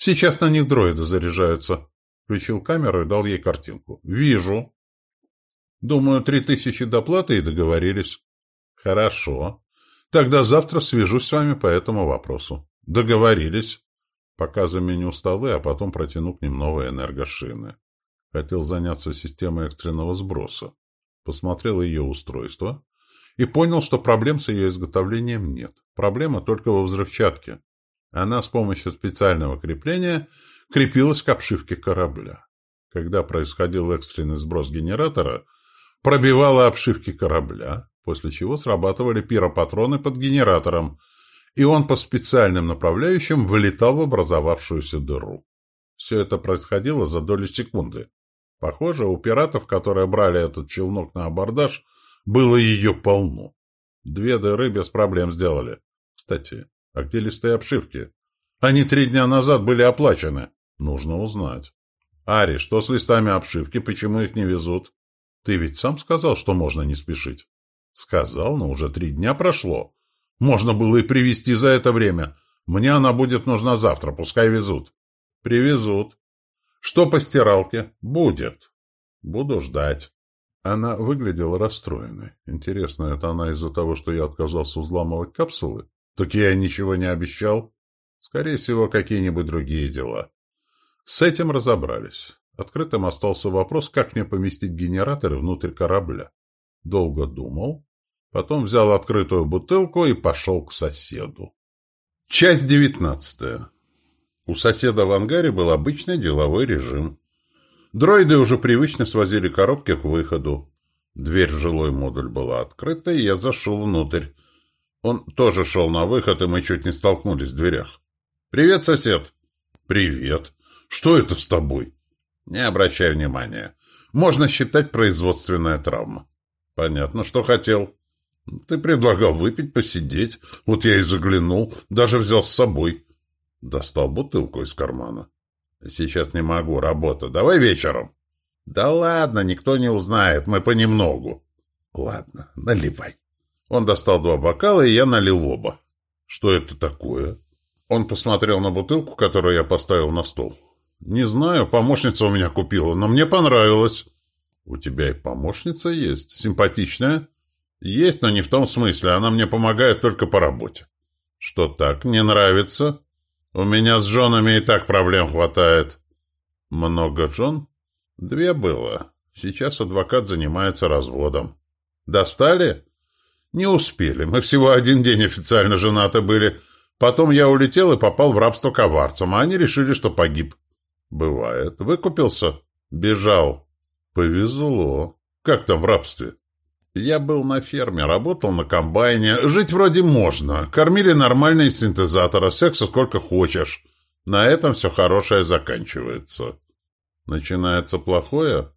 Сейчас на них дроиды заряжаются». Включил камеру и дал ей картинку. «Вижу». «Думаю, три тысячи доплаты и договорились». «Хорошо. Тогда завтра свяжусь с вами по этому вопросу». «Договорились». Пока заменю столы, а потом протяну к ним новые энергошины. Хотел заняться системой экстренного сброса. Посмотрел ее устройство и понял, что проблем с ее изготовлением нет. Проблема только во взрывчатке. Она с помощью специального крепления крепилась к обшивке корабля. Когда происходил экстренный сброс генератора, пробивала обшивки корабля, после чего срабатывали пиропатроны под генератором, и он по специальным направляющим вылетал в образовавшуюся дыру. Все это происходило за доли секунды. Похоже, у пиратов, которые брали этот челнок на абордаж, было ее полно. Две дыры без проблем сделали. Кстати, а где листы обшивки? Они три дня назад были оплачены. Нужно узнать. Ари, что с листами обшивки, почему их не везут? Ты ведь сам сказал, что можно не спешить. Сказал, но уже три дня прошло. Можно было и привезти за это время. Мне она будет нужна завтра, пускай везут. Привезут. Что по стиралке? Будет. Буду ждать. Она выглядела расстроенной. Интересно, это она из-за того, что я отказался взламывать капсулы? Так я ничего не обещал. Скорее всего, какие-нибудь другие дела. С этим разобрались. Открытым остался вопрос, как мне поместить генераторы внутрь корабля. Долго думал, Потом взял открытую бутылку и пошел к соседу. Часть девятнадцатая. У соседа в ангаре был обычный деловой режим. Дроиды уже привычно свозили коробки к выходу. Дверь в жилой модуль была открыта, и я зашел внутрь. Он тоже шел на выход, и мы чуть не столкнулись в дверях. «Привет, сосед!» «Привет! Что это с тобой?» «Не обращай внимания. Можно считать производственная травма». «Понятно, что хотел». Ты предлагал выпить, посидеть. Вот я и заглянул, даже взял с собой. Достал бутылку из кармана. Сейчас не могу, работа. Давай вечером. Да ладно, никто не узнает, мы понемногу. Ладно, наливай. Он достал два бокала, и я налил оба. Что это такое? Он посмотрел на бутылку, которую я поставил на стол. Не знаю, помощница у меня купила, но мне понравилось. У тебя и помощница есть? Симпатичная? Есть, но не в том смысле. Она мне помогает только по работе. Что так, не нравится? У меня с женами и так проблем хватает. Много жен? Две было. Сейчас адвокат занимается разводом. Достали? Не успели. Мы всего один день официально женаты были. Потом я улетел и попал в рабство коварцам, а они решили, что погиб. Бывает. Выкупился? Бежал. Повезло. Как там в рабстве? Я был на ферме, работал на комбайне. Жить вроде можно. Кормили нормальные синтезаторы, секса сколько хочешь. На этом все хорошее заканчивается. Начинается плохое?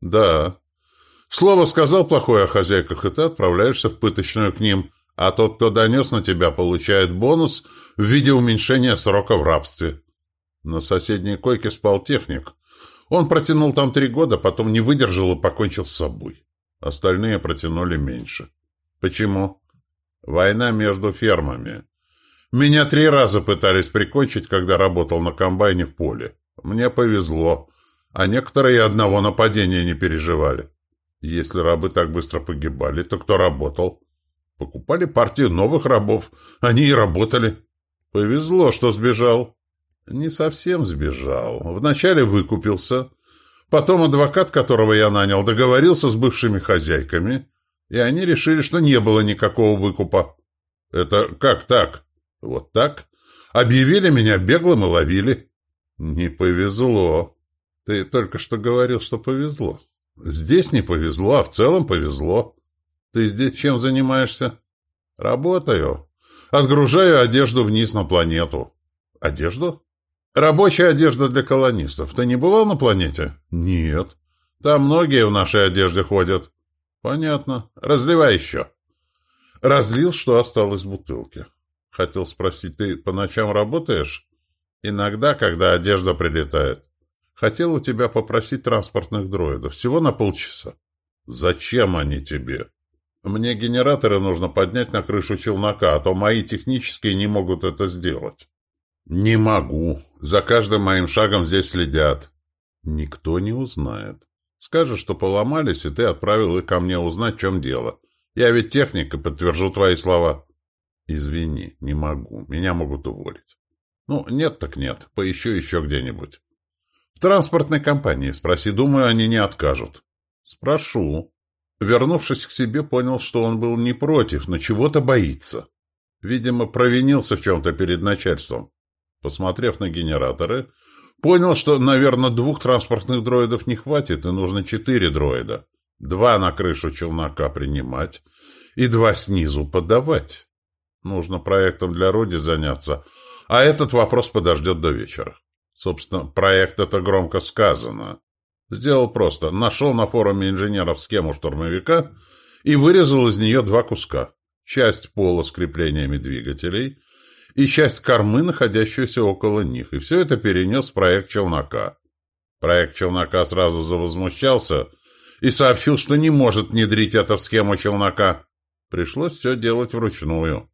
Да. Слово сказал плохое о хозяйках, и ты отправляешься в пыточную к ним, а тот, кто донес на тебя, получает бонус в виде уменьшения срока в рабстве. На соседней койке спал техник. Он протянул там три года, потом не выдержал и покончил с собой. Остальные протянули меньше. Почему? Война между фермами. Меня три раза пытались прикончить, когда работал на комбайне в поле. Мне повезло, а некоторые одного нападения не переживали. Если рабы так быстро погибали, то кто работал? Покупали партию новых рабов. Они и работали. Повезло, что сбежал. Не совсем сбежал. Вначале выкупился. Потом адвокат, которого я нанял, договорился с бывшими хозяйками, и они решили, что не было никакого выкупа. Это как так? Вот так? Объявили меня беглым и ловили. Не повезло. Ты только что говорил, что повезло. Здесь не повезло, а в целом повезло. Ты здесь чем занимаешься? Работаю. Отгружаю одежду вниз на планету. Одежду? Рабочая одежда для колонистов. Ты не бывал на планете? Нет. Там многие в нашей одежде ходят. Понятно. Разливай еще. Разлил, что осталось в бутылке. Хотел спросить, ты по ночам работаешь? Иногда, когда одежда прилетает. Хотел у тебя попросить транспортных дроидов. Всего на полчаса. Зачем они тебе? Мне генераторы нужно поднять на крышу челнока, а то мои технические не могут это сделать. Не могу. За каждым моим шагом здесь следят. Никто не узнает. Скажешь, что поломались, и ты отправил их ко мне узнать, в чем дело. Я ведь техник и подтвержу твои слова. Извини, не могу. Меня могут уволить. Ну, нет так нет. Поищу еще где-нибудь транспортной компании спроси, думаю, они не откажут. Спрошу. Вернувшись к себе, понял, что он был не против, но чего-то боится. Видимо, провинился в чем-то перед начальством. Посмотрев на генераторы, понял, что, наверное, двух транспортных дроидов не хватит, и нужно четыре дроида. Два на крышу челнока принимать и два снизу подавать. Нужно проектом для Роди заняться, а этот вопрос подождет до вечера. Собственно, проект это громко сказано. Сделал просто. Нашел на форуме инженеров схему штурмовика и вырезал из нее два куска. Часть пола с креплениями двигателей и часть кормы, находящуюся около них. И все это перенес в проект челнока. Проект челнока сразу завозмущался и сообщил, что не может внедрить это в схему челнока. Пришлось все делать вручную.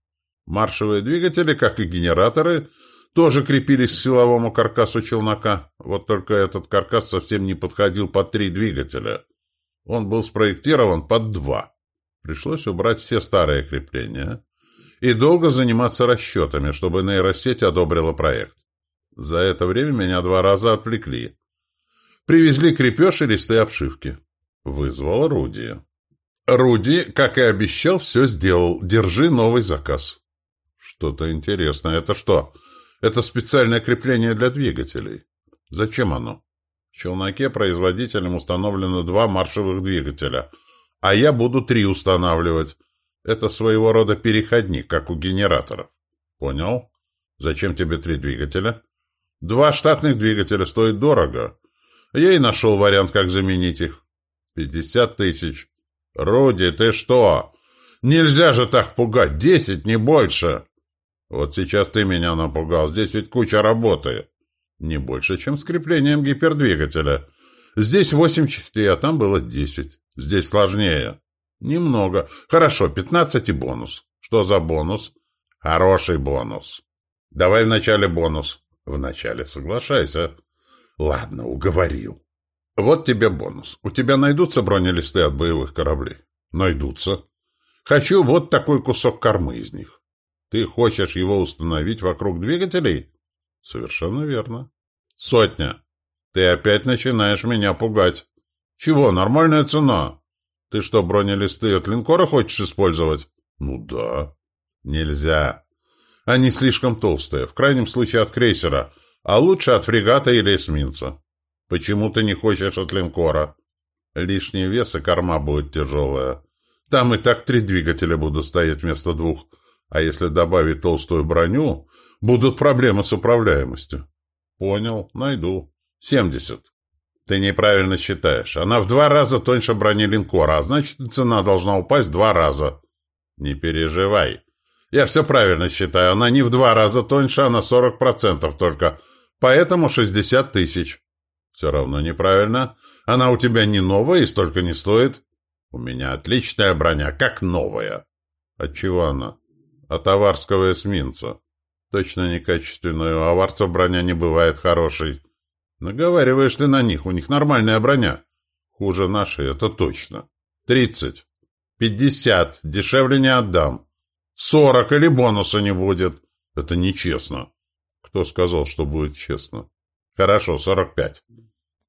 Маршевые двигатели, как и генераторы, тоже крепились к силовому каркасу челнока. Вот только этот каркас совсем не подходил под три двигателя. Он был спроектирован под два. Пришлось убрать все старые крепления и долго заниматься расчетами, чтобы нейросеть одобрила проект. За это время меня два раза отвлекли. Привезли крепеж и листы обшивки. Вызвал Руди. Руди, как и обещал, все сделал. Держи новый заказ. Что-то интересное. Это что? Это специальное крепление для двигателей. Зачем оно? В челноке производителем установлено два маршевых двигателя, а я буду три устанавливать. Это своего рода переходник, как у генераторов. Понял? Зачем тебе три двигателя? Два штатных двигателя стоят дорого. Я и нашел вариант, как заменить их. Пятьдесят тысяч. Руди, ты что? Нельзя же так пугать. Десять, не больше. Вот сейчас ты меня напугал, здесь ведь куча работы. Не больше, чем с креплением гипердвигателя. Здесь восемь частей, а там было десять. Здесь сложнее. Немного. Хорошо, пятнадцать и бонус. Что за бонус? Хороший бонус. Давай вначале бонус. Вначале соглашайся. Ладно, уговорил. Вот тебе бонус. У тебя найдутся бронелисты от боевых кораблей? Найдутся. Хочу вот такой кусок кормы из них. Ты хочешь его установить вокруг двигателей? Совершенно верно. Сотня. Ты опять начинаешь меня пугать. Чего, нормальная цена? Ты что, бронелисты от линкора хочешь использовать? Ну да. Нельзя. Они слишком толстые, в крайнем случае от крейсера, а лучше от фрегата или эсминца. Почему ты не хочешь от линкора? Лишний вес и корма будет тяжелая. Там и так три двигателя будут стоять вместо двух. А если добавить толстую броню, будут проблемы с управляемостью. Понял, найду. Семьдесят. Ты неправильно считаешь. Она в два раза тоньше брони линкора, а значит, цена должна упасть два раза. Не переживай. Я все правильно считаю. Она не в два раза тоньше, а на сорок процентов только. Поэтому шестьдесят тысяч. Все равно неправильно. Она у тебя не новая и столько не стоит. У меня отличная броня, как новая. От чего она? От аварского эсминца. Точно некачественную. У аварцев броня не бывает хорошей. Наговариваешь ты на них, у них нормальная броня. Хуже нашей, это точно. Тридцать. Пятьдесят. Дешевле не отдам. Сорок или бонуса не будет. Это нечестно. Кто сказал, что будет честно? Хорошо, сорок пять.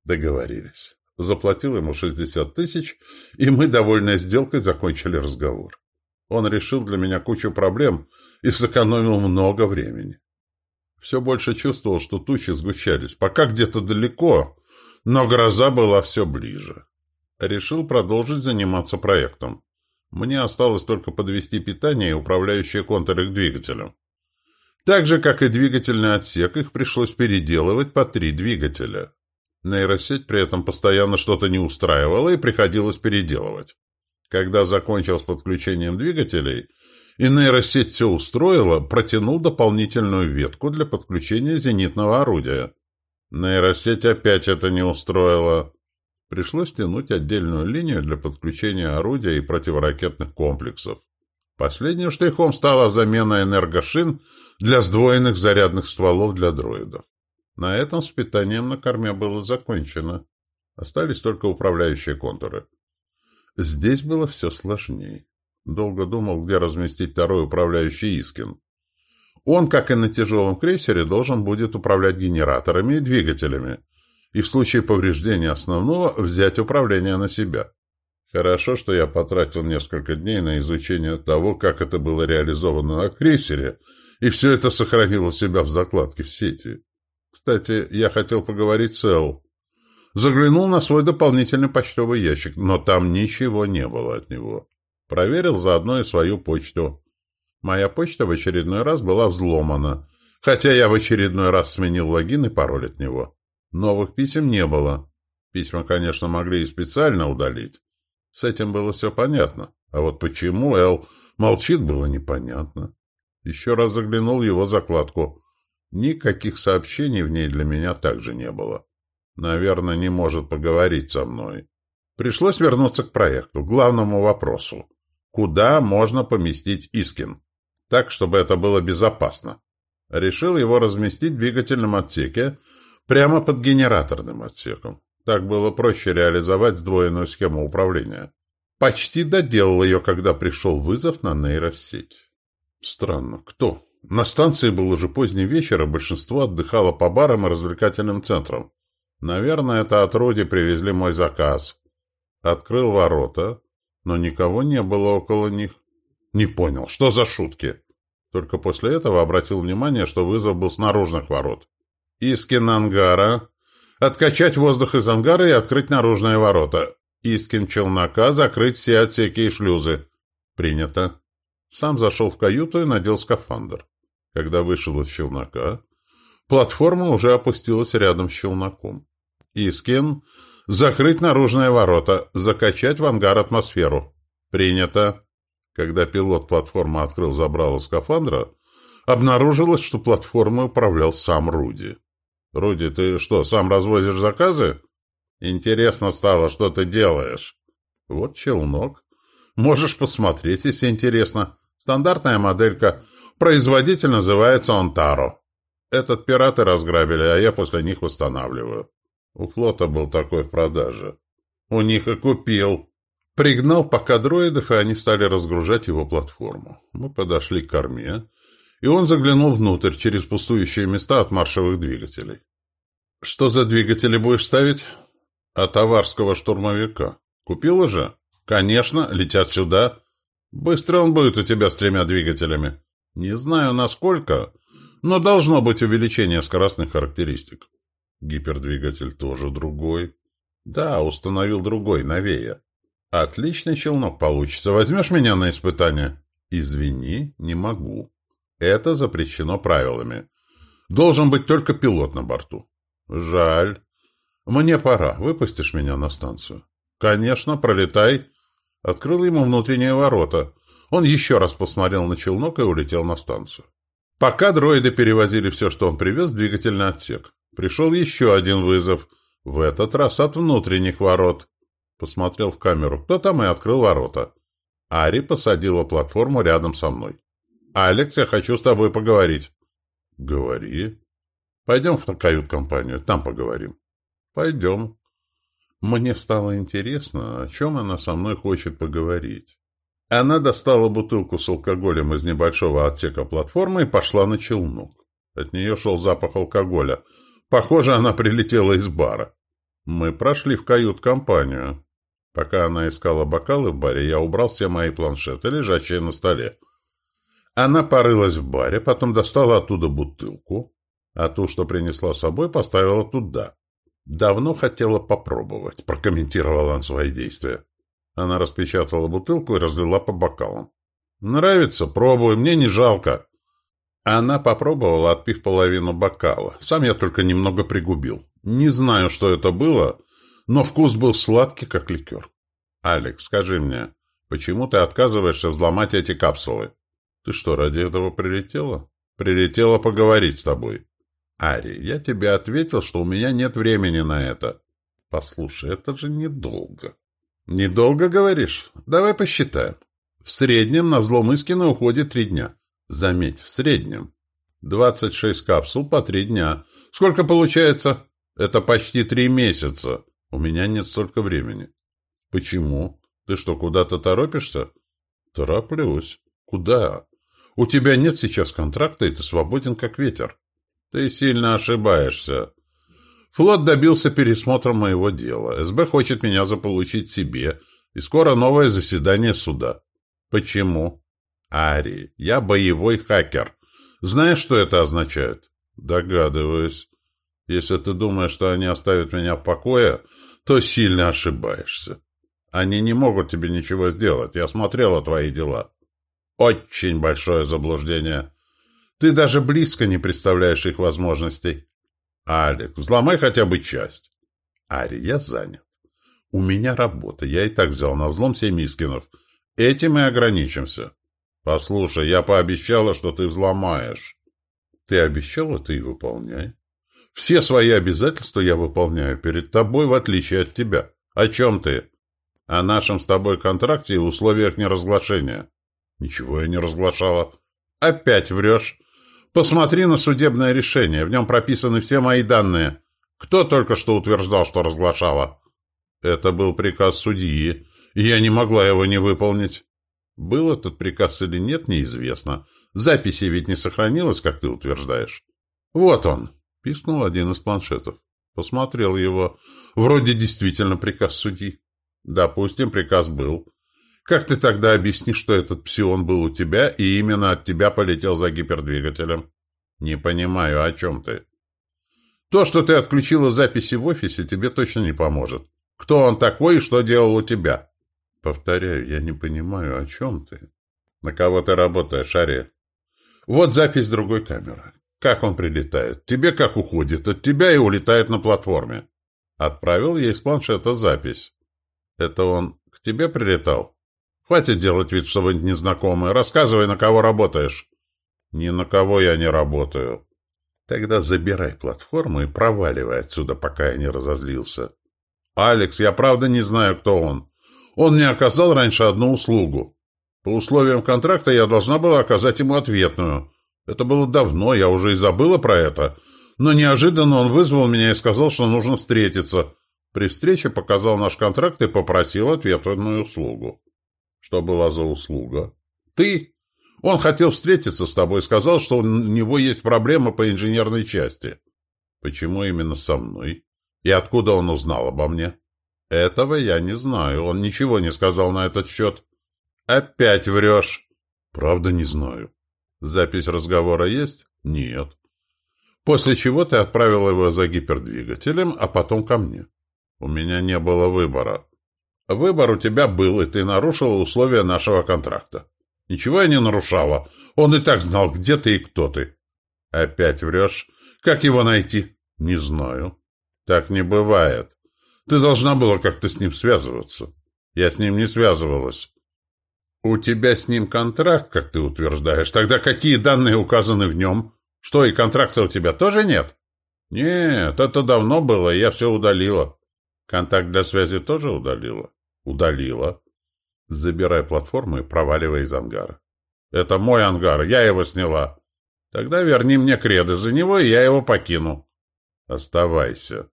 Договорились. Заплатил ему шестьдесят тысяч, и мы, довольные сделкой, закончили разговор. Он решил для меня кучу проблем и сэкономил много времени. Все больше чувствовал, что тучи сгущались, пока где-то далеко, но гроза была все ближе. Решил продолжить заниматься проектом. Мне осталось только подвести питание и управляющие контуры к двигателям. Так же, как и двигательный отсек, их пришлось переделывать по три двигателя. Нейросеть при этом постоянно что-то не устраивала и приходилось переделывать. Когда закончил с подключением двигателей, и нейросеть все устроила, протянул дополнительную ветку для подключения зенитного орудия. Нейросеть опять это не устроила. Пришлось тянуть отдельную линию для подключения орудия и противоракетных комплексов. Последним штрихом стала замена энергошин для сдвоенных зарядных стволов для дроидов. На этом с питанием на корме было закончено. Остались только управляющие контуры. Здесь было все сложнее. Долго думал, где разместить второй управляющий Искин. Он, как и на тяжелом крейсере, должен будет управлять генераторами и двигателями, и в случае повреждения основного взять управление на себя. Хорошо, что я потратил несколько дней на изучение того, как это было реализовано на крейсере, и все это сохранило себя в закладке в сети. Кстати, я хотел поговорить с Эл. Заглянул на свой дополнительный почтовый ящик, но там ничего не было от него. Проверил заодно и свою почту. Моя почта в очередной раз была взломана, хотя я в очередной раз сменил логин и пароль от него. Новых писем не было. Письма, конечно, могли и специально удалить. С этим было все понятно. А вот почему Эл молчит, было непонятно. Еще раз заглянул в его закладку. Никаких сообщений в ней для меня также не было. Наверное, не может поговорить со мной. Пришлось вернуться к проекту, главному вопросу. Куда можно поместить Искин? Так, чтобы это было безопасно. Решил его разместить в двигательном отсеке, прямо под генераторным отсеком. Так было проще реализовать сдвоенную схему управления. Почти доделал ее, когда пришел вызов на нейросеть. Странно, кто? На станции был уже поздний вечер, и большинство отдыхало по барам и развлекательным центрам. Наверное, это от Роди привезли мой заказ. Открыл ворота, но никого не было около них. Не понял, что за шутки? Только после этого обратил внимание, что вызов был с наружных ворот. Искин ангара. Откачать воздух из ангара и открыть наружные ворота. Искин челнока. Закрыть все отсеки и шлюзы. Принято. Сам зашел в каюту и надел скафандр. Когда вышел из челнока, платформа уже опустилась рядом с челноком. Искин, закрыть наружные ворота, закачать в ангар атмосферу. Принято. Когда пилот платформы открыл забрало скафандра, обнаружилось, что платформой управлял сам Руди. «Руди, ты что, сам развозишь заказы?» «Интересно стало, что ты делаешь?» «Вот челнок. Можешь посмотреть, если интересно. Стандартная моделька — Производитель называется Онтаро. Этот пираты разграбили, а я после них восстанавливаю. У флота был такой в продаже. У них и купил. Пригнал пока дроидов, и они стали разгружать его платформу. Мы подошли к корме, и он заглянул внутрь через пустующие места от маршевых двигателей. Что за двигатели будешь ставить? От аварского штурмовика. Купила же? Конечно, летят сюда. Быстро он будет у тебя с тремя двигателями. Не знаю, насколько, но должно быть увеличение скоростных характеристик. Гипердвигатель тоже другой. Да, установил другой, новее. Отличный челнок получится. Возьмешь меня на испытание? Извини, не могу. Это запрещено правилами. Должен быть только пилот на борту. Жаль. Мне пора. Выпустишь меня на станцию? Конечно, пролетай. Открыл ему внутренние ворота. Он еще раз посмотрел на челнок и улетел на станцию. Пока дроиды перевозили все, что он привез, в двигательный отсек. Пришел еще один вызов. В этот раз от внутренних ворот. Посмотрел в камеру, кто там, и открыл ворота. Ари посадила платформу рядом со мной. «Алекс, я хочу с тобой поговорить». «Говори». «Пойдем в кают-компанию, там поговорим». «Пойдем». Мне стало интересно, о чем она со мной хочет поговорить. Она достала бутылку с алкоголем из небольшого отсека платформы и пошла на челнок. От нее шел запах алкоголя. Похоже, она прилетела из бара. Мы прошли в кают-компанию. Пока она искала бокалы в баре, я убрал все мои планшеты, лежащие на столе. Она порылась в баре, потом достала оттуда бутылку, а ту, что принесла с собой, поставила туда. «Давно хотела попробовать», — прокомментировала он свои действия. Она распечатала бутылку и разлила по бокалам. «Нравится? Пробуй, мне не жалко». Она попробовала, отпив половину бокала. Сам я только немного пригубил. Не знаю, что это было, но вкус был сладкий, как ликер. «Алекс, скажи мне, почему ты отказываешься взломать эти капсулы?» «Ты что, ради этого прилетела?» «Прилетела поговорить с тобой». «Ари, я тебе ответил, что у меня нет времени на это». «Послушай, это же недолго». «Недолго, говоришь? Давай посчитаем. В среднем на взлом Искина уходит три дня. Заметь, в среднем. Двадцать шесть капсул по три дня. Сколько получается? Это почти три месяца. У меня нет столько времени. Почему? Ты что, куда-то торопишься? Тороплюсь. Куда? У тебя нет сейчас контракта, и ты свободен как ветер. Ты сильно ошибаешься. Флот добился пересмотра моего дела. СБ хочет меня заполучить себе, и скоро новое заседание суда. Почему? Ари, я боевой хакер. Знаешь, что это означает? Догадываюсь. Если ты думаешь, что они оставят меня в покое, то сильно ошибаешься. Они не могут тебе ничего сделать. Я смотрела твои дела. Очень большое заблуждение. Ты даже близко не представляешь их возможностей. Алик, взломай хотя бы часть. Ари, я занят. У меня работа. Я и так взял на взлом семь искинов. Этим и ограничимся. Послушай, я пообещала, что ты взломаешь. Ты обещала, ты и выполняй. Все свои обязательства я выполняю перед тобой, в отличие от тебя. О чем ты? О нашем с тобой контракте и условиях неразглашения. Ничего я не разглашала. Опять врешь. Посмотри на судебное решение. В нем прописаны все мои данные. Кто только что утверждал, что разглашала? Это был приказ судьи, и я не могла его не выполнить. Был этот приказ или нет, неизвестно. Записи ведь не сохранилось, как ты утверждаешь. Вот он, пискнул один из планшетов. Посмотрел его. Вроде действительно приказ судьи. Допустим, приказ был. Как ты тогда объяснишь, что этот псион был у тебя, и именно от тебя полетел за гипердвигателем? Не понимаю, о чем ты? То, что ты отключила записи в офисе, тебе точно не поможет. Кто он такой и что делал у тебя? Повторяю, я не понимаю, о чем ты. На кого ты работаешь, Ари? Вот запись другой камеры. Как он прилетает? Тебе как уходит? От тебя и улетает на платформе. Отправил ей с планшета запись. Это он к тебе прилетал? Хватит делать вид, что вы незнакомые. Рассказывай, на кого работаешь. Ни на кого я не работаю. Тогда забирай платформу и проваливай отсюда, пока я не разозлился. Алекс, я правда не знаю, кто он. Он мне оказал раньше одну услугу. По условиям контракта я должна была оказать ему ответную. Это было давно, я уже и забыла про это. Но неожиданно он вызвал меня и сказал, что нужно встретиться. При встрече показал наш контракт и попросил ответную услугу. Что была за услуга? Ты? Он хотел встретиться с тобой, сказал, что у него есть проблема по инженерной части. Почему именно со мной? И откуда он узнал обо мне? Этого я не знаю. Он ничего не сказал на этот счет. Опять врешь. Правда, не знаю. Запись разговора есть? Нет. После чего ты отправил его за гипердвигателем, а потом ко мне. У меня не было выбора. Выбор у тебя был, и ты нарушила условия нашего контракта. Ничего я не нарушала. Он и так знал, где ты и кто ты. Опять врешь. Как его найти? Не знаю. Так не бывает. Ты должна была как-то с ним связываться. Я с ним не связывалась. У тебя с ним контракт, как ты утверждаешь. Тогда какие данные указаны в нем? Что, и контракта у тебя тоже нет? Нет, это давно было, я все удалила. Контакт для связи тоже удалила? Удалила. Забирай платформу и проваливай из ангара. Это мой ангар, я его сняла. Тогда верни мне креды за него, и я его покину. Оставайся.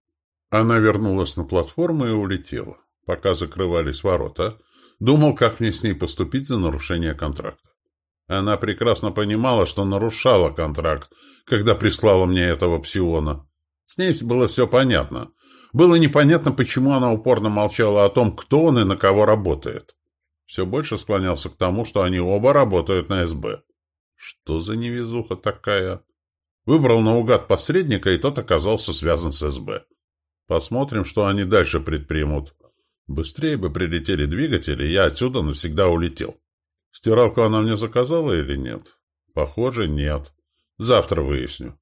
Она вернулась на платформу и улетела. Пока закрывались ворота, думал, как мне с ней поступить за нарушение контракта. Она прекрасно понимала, что нарушала контракт, когда прислала мне этого псиона. С ней было все понятно. Было непонятно, почему она упорно молчала о том, кто он и на кого работает. Все больше склонялся к тому, что они оба работают на СБ. Что за невезуха такая? Выбрал наугад посредника, и тот оказался связан с СБ. Посмотрим, что они дальше предпримут. Быстрее бы прилетели двигатели, я отсюда навсегда улетел. Стиралку она мне заказала или нет? Похоже, нет. Завтра выясню.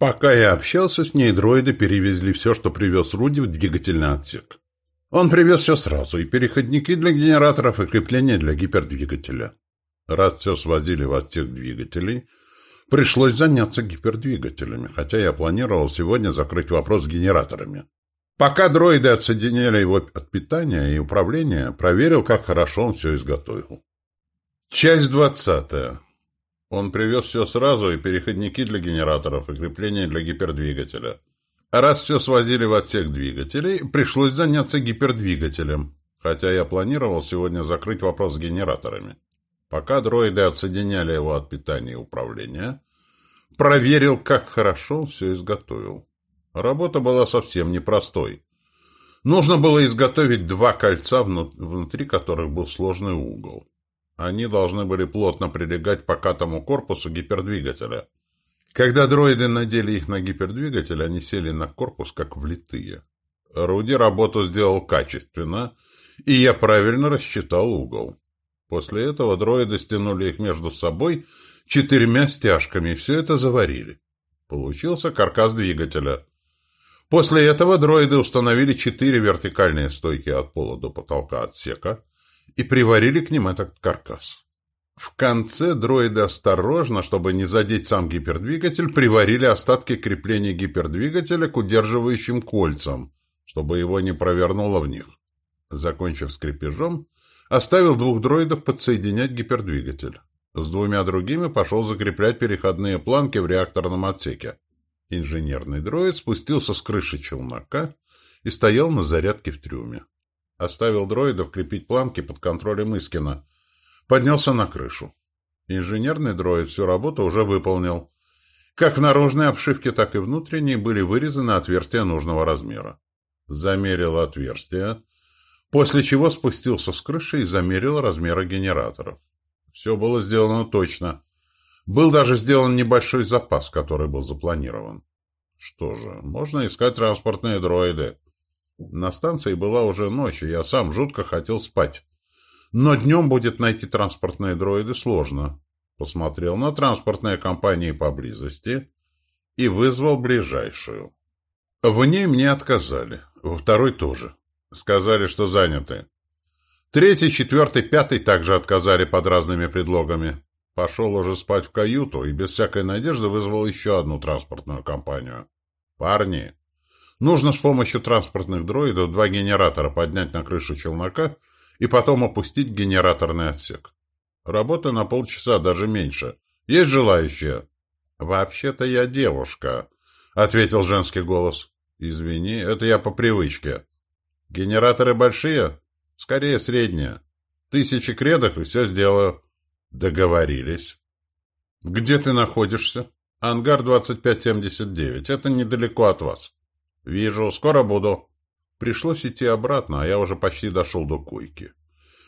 Пока я общался с ней, дроиды перевезли все, что привез Руди, в двигательный отсек. Он привез все сразу, и переходники для генераторов, и крепления для гипердвигателя. Раз все свозили в отсек двигателей, пришлось заняться гипердвигателями, хотя я планировал сегодня закрыть вопрос с генераторами. Пока дроиды отсоединяли его от питания и управления, проверил, как хорошо он все изготовил. Часть двадцатая. Он привез все сразу, и переходники для генераторов, и крепления для гипердвигателя. А раз все свозили в отсек двигателей, пришлось заняться гипердвигателем, хотя я планировал сегодня закрыть вопрос с генераторами. Пока дроиды отсоединяли его от питания и управления, проверил, как хорошо все изготовил. Работа была совсем непростой. Нужно было изготовить два кольца, внутри которых был сложный угол. Они должны были плотно прилегать по катому корпусу гипердвигателя. Когда дроиды надели их на гипердвигатель, они сели на корпус как влитые. Руди работу сделал качественно, и я правильно рассчитал угол. После этого дроиды стянули их между собой четырьмя стяжками и все это заварили. Получился каркас двигателя. После этого дроиды установили четыре вертикальные стойки от пола до потолка отсека и приварили к ним этот каркас. В конце дроиды осторожно, чтобы не задеть сам гипердвигатель, приварили остатки крепления гипердвигателя к удерживающим кольцам, чтобы его не провернуло в них. Закончив с крепежом, Оставил двух дроидов подсоединять гипердвигатель. С двумя другими пошел закреплять переходные планки в реакторном отсеке. Инженерный дроид спустился с крыши челнока и стоял на зарядке в трюме. Оставил дроидов крепить планки под контролем Искина. Поднялся на крышу. Инженерный дроид всю работу уже выполнил. Как в наружной обшивке, так и внутренней были вырезаны отверстия нужного размера. Замерил отверстия, после чего спустился с крыши и замерил размеры генераторов. Все было сделано точно. Был даже сделан небольшой запас, который был запланирован. Что же, можно искать транспортные дроиды. На станции была уже ночь, и я сам жутко хотел спать. Но днем будет найти транспортные дроиды сложно. Посмотрел на транспортные компании поблизости и вызвал ближайшую. В ней мне отказали, во второй тоже. Сказали, что заняты. Третий, четвертый, пятый также отказали под разными предлогами. Пошел уже спать в каюту и без всякой надежды вызвал еще одну транспортную компанию. Парни, нужно с помощью транспортных дроидов два генератора поднять на крышу челнока и потом опустить генераторный отсек. Работа на полчаса, даже меньше. Есть желающие? «Вообще-то я девушка», — ответил женский голос. «Извини, это я по привычке». Генераторы большие? Скорее, средние. Тысячи кредов и все сделаю. Договорились. Где ты находишься? Ангар 2579. Это недалеко от вас. Вижу, скоро буду. Пришлось идти обратно, а я уже почти дошел до койки.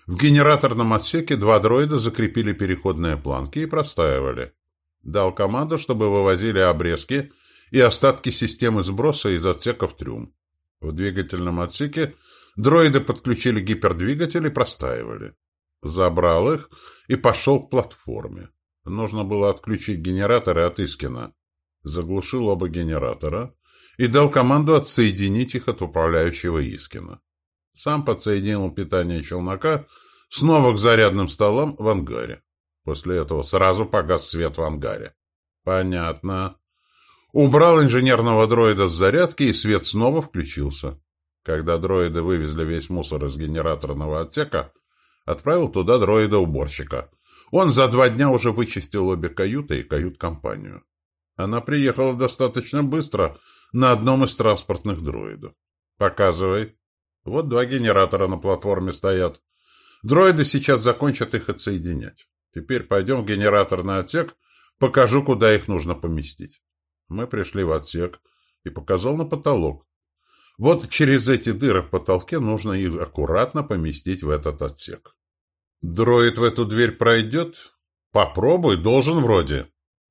В генераторном отсеке два дроида закрепили переходные планки и простаивали. Дал команду, чтобы вывозили обрезки и остатки системы сброса из отсека в трюм. В двигательном отсеке дроиды подключили гипердвигатель и простаивали. Забрал их и пошел к платформе. Нужно было отключить генераторы от Искина. Заглушил оба генератора и дал команду отсоединить их от управляющего Искина. Сам подсоединил питание челнока снова к зарядным столам в ангаре. После этого сразу погас свет в ангаре. Понятно. Убрал инженерного дроида с зарядки, и свет снова включился. Когда дроиды вывезли весь мусор из генераторного отсека, отправил туда дроида-уборщика. Он за два дня уже вычистил обе каюты и кают-компанию. Она приехала достаточно быстро на одном из транспортных дроидов. «Показывай». Вот два генератора на платформе стоят. Дроиды сейчас закончат их отсоединять. Теперь пойдем в генераторный отсек, покажу, куда их нужно поместить. Мы пришли в отсек и показал на потолок. Вот через эти дыры в потолке нужно их аккуратно поместить в этот отсек. Дроид в эту дверь пройдет? Попробуй, должен вроде.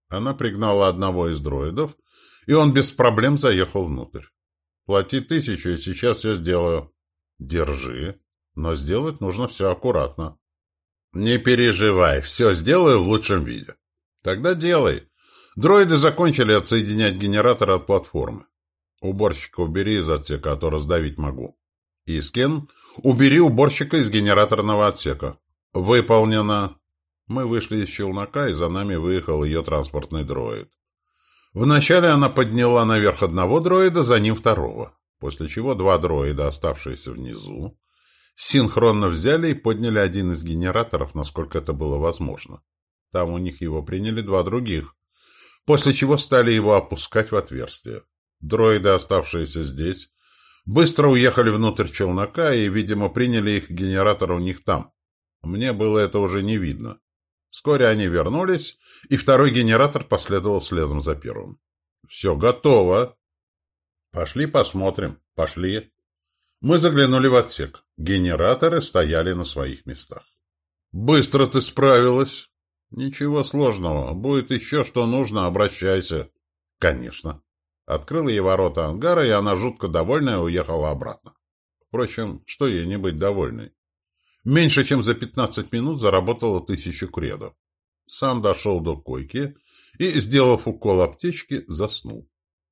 Она пригнала одного из дроидов, и он без проблем заехал внутрь. Плати тысячу, и сейчас все сделаю. Держи. Но сделать нужно все аккуратно. Не переживай, все сделаю в лучшем виде. Тогда делай. Дроиды закончили отсоединять генератор от платформы. Уборщика убери из отсека, а то раздавить могу. Искин, убери уборщика из генераторного отсека. Выполнено. Мы вышли из челнока, и за нами выехал ее транспортный дроид. Вначале она подняла наверх одного дроида, за ним второго, после чего два дроида, оставшиеся внизу, синхронно взяли и подняли один из генераторов, насколько это было возможно. Там у них его приняли два других, после чего стали его опускать в отверстие. Дроиды, оставшиеся здесь, быстро уехали внутрь челнока и, видимо, приняли их генератор у них там. Мне было это уже не видно. Вскоре они вернулись, и второй генератор последовал следом за первым. «Все готово!» «Пошли посмотрим. Пошли!» Мы заглянули в отсек. Генераторы стояли на своих местах. «Быстро ты справилась!» «Ничего сложного. Будет еще что нужно, обращайся». «Конечно». Открыл ей ворота ангара, и она, жутко довольная, уехала обратно. Впрочем, что ей не быть довольной? Меньше чем за пятнадцать минут заработала тысячу кредов. Сам дошел до койки и, сделав укол аптечки, заснул.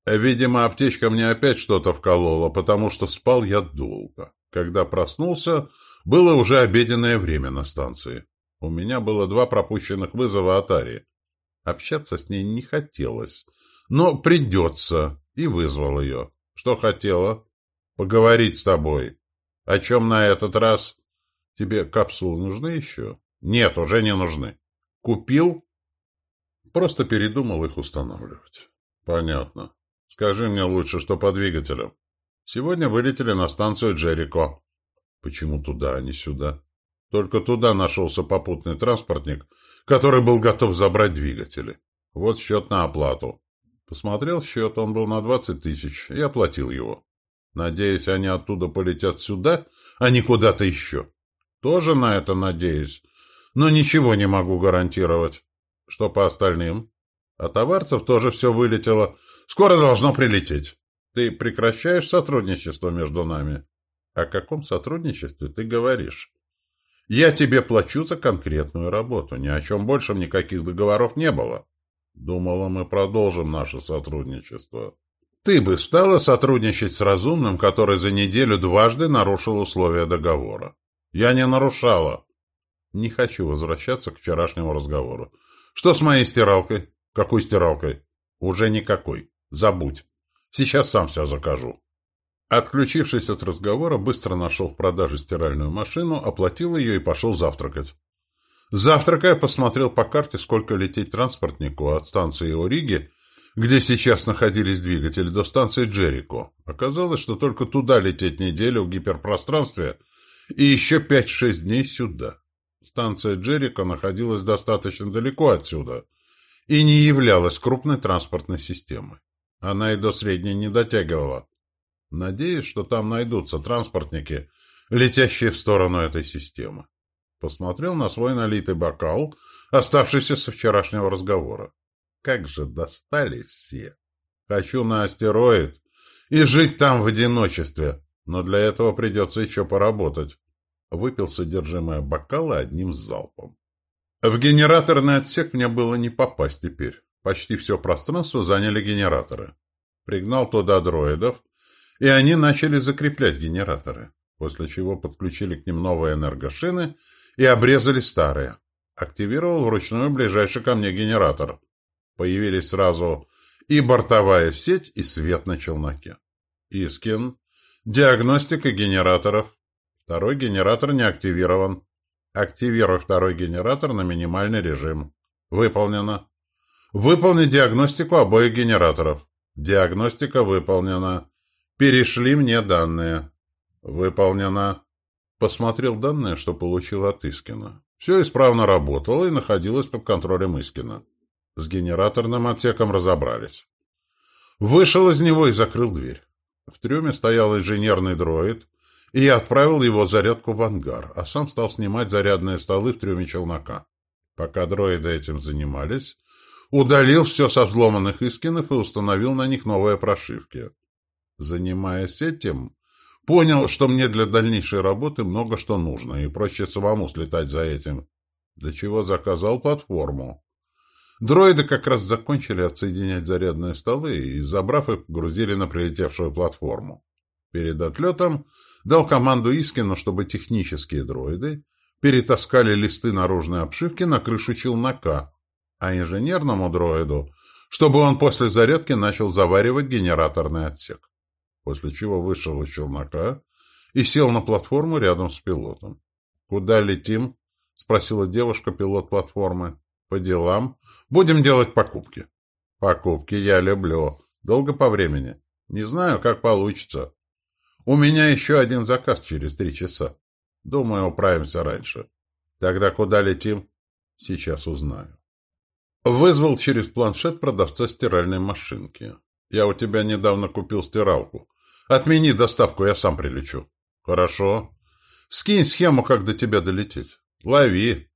Видимо, аптечка мне опять что-то вколола, потому что спал я долго. Когда проснулся, было уже обеденное время на станции. У меня было два пропущенных вызова от Ари. Общаться с ней не хотелось, но придется, и вызвал ее. Что хотела? Поговорить с тобой. О чем на этот раз? Тебе капсулы нужны еще? Нет, уже не нужны. Купил? Просто передумал их устанавливать. Понятно. Скажи мне лучше, что по двигателям. Сегодня вылетели на станцию Джерико. Почему туда, а не сюда? Только туда нашелся попутный транспортник, который был готов забрать двигатели. Вот счет на оплату. Посмотрел счет, он был на двадцать тысяч, и оплатил его. Надеюсь, они оттуда полетят сюда, а не куда-то еще. Тоже на это надеюсь. Но ничего не могу гарантировать. Что по остальным? А товарцев тоже все вылетело. Скоро должно прилететь. Ты прекращаешь сотрудничество между нами? О каком сотрудничестве ты говоришь? Я тебе плачу за конкретную работу. Ни о чем большем никаких договоров не было. Думала, мы продолжим наше сотрудничество. Ты бы стала сотрудничать с разумным, который за неделю дважды нарушил условия договора. Я не нарушала. Не хочу возвращаться к вчерашнему разговору. Что с моей стиралкой? Какой стиралкой? Уже никакой. Забудь. Сейчас сам все закажу. Отключившись от разговора, быстро нашел в продаже стиральную машину, оплатил ее и пошел завтракать. Завтракая, посмотрел по карте, сколько лететь транспортнику от станции Ориги, где сейчас находились двигатели, до станции Джерико. Оказалось, что только туда лететь неделю в гиперпространстве – и еще пять-шесть дней сюда. Станция Джерика находилась достаточно далеко отсюда, и не являлась крупной транспортной системой. Она и до средней не дотягивала. Надеюсь, что там найдутся транспортники, летящие в сторону этой системы. Посмотрел на свой налитый бокал, оставшийся со вчерашнего разговора. Как же достали все! Хочу на астероид и жить там в одиночестве, но для этого придется еще поработать. Выпил содержимое бокала одним залпом. В генераторный отсек мне было не попасть теперь. Почти все пространство заняли генераторы. Пригнал туда дроидов, и они начали закреплять генераторы, после чего подключили к ним новые энергошины и обрезали старые. Активировал вручную ближайший ко мне генератор. Появились сразу и бортовая сеть, и свет на челноке. Искин. Диагностика генераторов. Второй генератор не активирован. Активируй второй генератор на минимальный режим. Выполнено. Выполни диагностику обоих генераторов. Диагностика выполнена. Перешли мне данные. Выполнено. Посмотрел данные, что получил от Искина. Все исправно работало и находилось под контролем Искина. С генераторным отсеком разобрались. Вышел из него и закрыл дверь. В трюме стоял инженерный дроид, и я отправил его зарядку в ангар, а сам стал снимать зарядные столы в трюме челнока. Пока дроиды этим занимались, удалил все со взломанных искинов и установил на них новые прошивки. Занимаясь этим, понял, что мне для дальнейшей работы много что нужно, и проще самому слетать за этим, для чего заказал платформу. Дроиды как раз закончили отсоединять зарядные столы и, забрав их, грузили на прилетевшую платформу. Перед отлетом дал команду Искину, чтобы технические дроиды перетаскали листы наружной обшивки на крышу челнока, а инженерному дроиду, чтобы он после зарядки начал заваривать генераторный отсек. После чего вышел из челнока и сел на платформу рядом с пилотом. «Куда летим?» — спросила девушка, пилот платформы. По делам. Будем делать покупки. Покупки я люблю. Долго по времени. Не знаю, как получится. У меня еще один заказ через три часа. Думаю, управимся раньше. Тогда куда летим? Сейчас узнаю. Вызвал через планшет продавца стиральной машинки. Я у тебя недавно купил стиралку. Отмени доставку, я сам прилечу. Хорошо. Скинь схему, как до тебя долететь. Лови.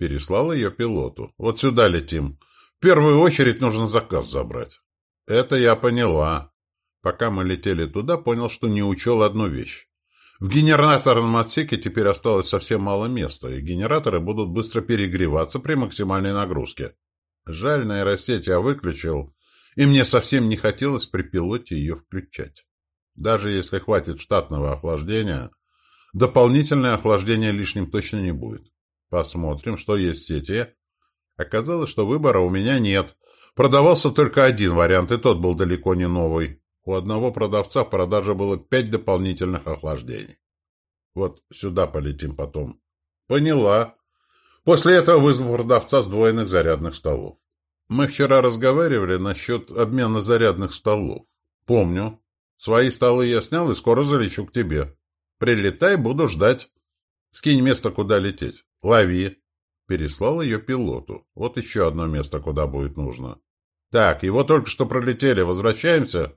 Переслал ее пилоту. «Вот сюда летим. В первую очередь нужно заказ забрать». «Это я поняла». Пока мы летели туда, понял, что не учел одну вещь. В генераторном отсеке теперь осталось совсем мало места, и генераторы будут быстро перегреваться при максимальной нагрузке. Жаль, нейросеть я выключил, и мне совсем не хотелось при пилоте ее включать. Даже если хватит штатного охлаждения, дополнительное охлаждение лишним точно не будет. Посмотрим, что есть в сети. Оказалось, что выбора у меня нет. Продавался только один вариант, и тот был далеко не новый. У одного продавца в продаже было пять дополнительных охлаждений. Вот сюда полетим потом. Поняла. После этого вызвал продавца сдвоенных зарядных столов. Мы вчера разговаривали насчет обмена зарядных столов. Помню. Свои столы я снял и скоро залечу к тебе. Прилетай, буду ждать. Скинь место, куда лететь. Лови. Переслал ее пилоту. Вот еще одно место, куда будет нужно. Так, его только что пролетели. Возвращаемся?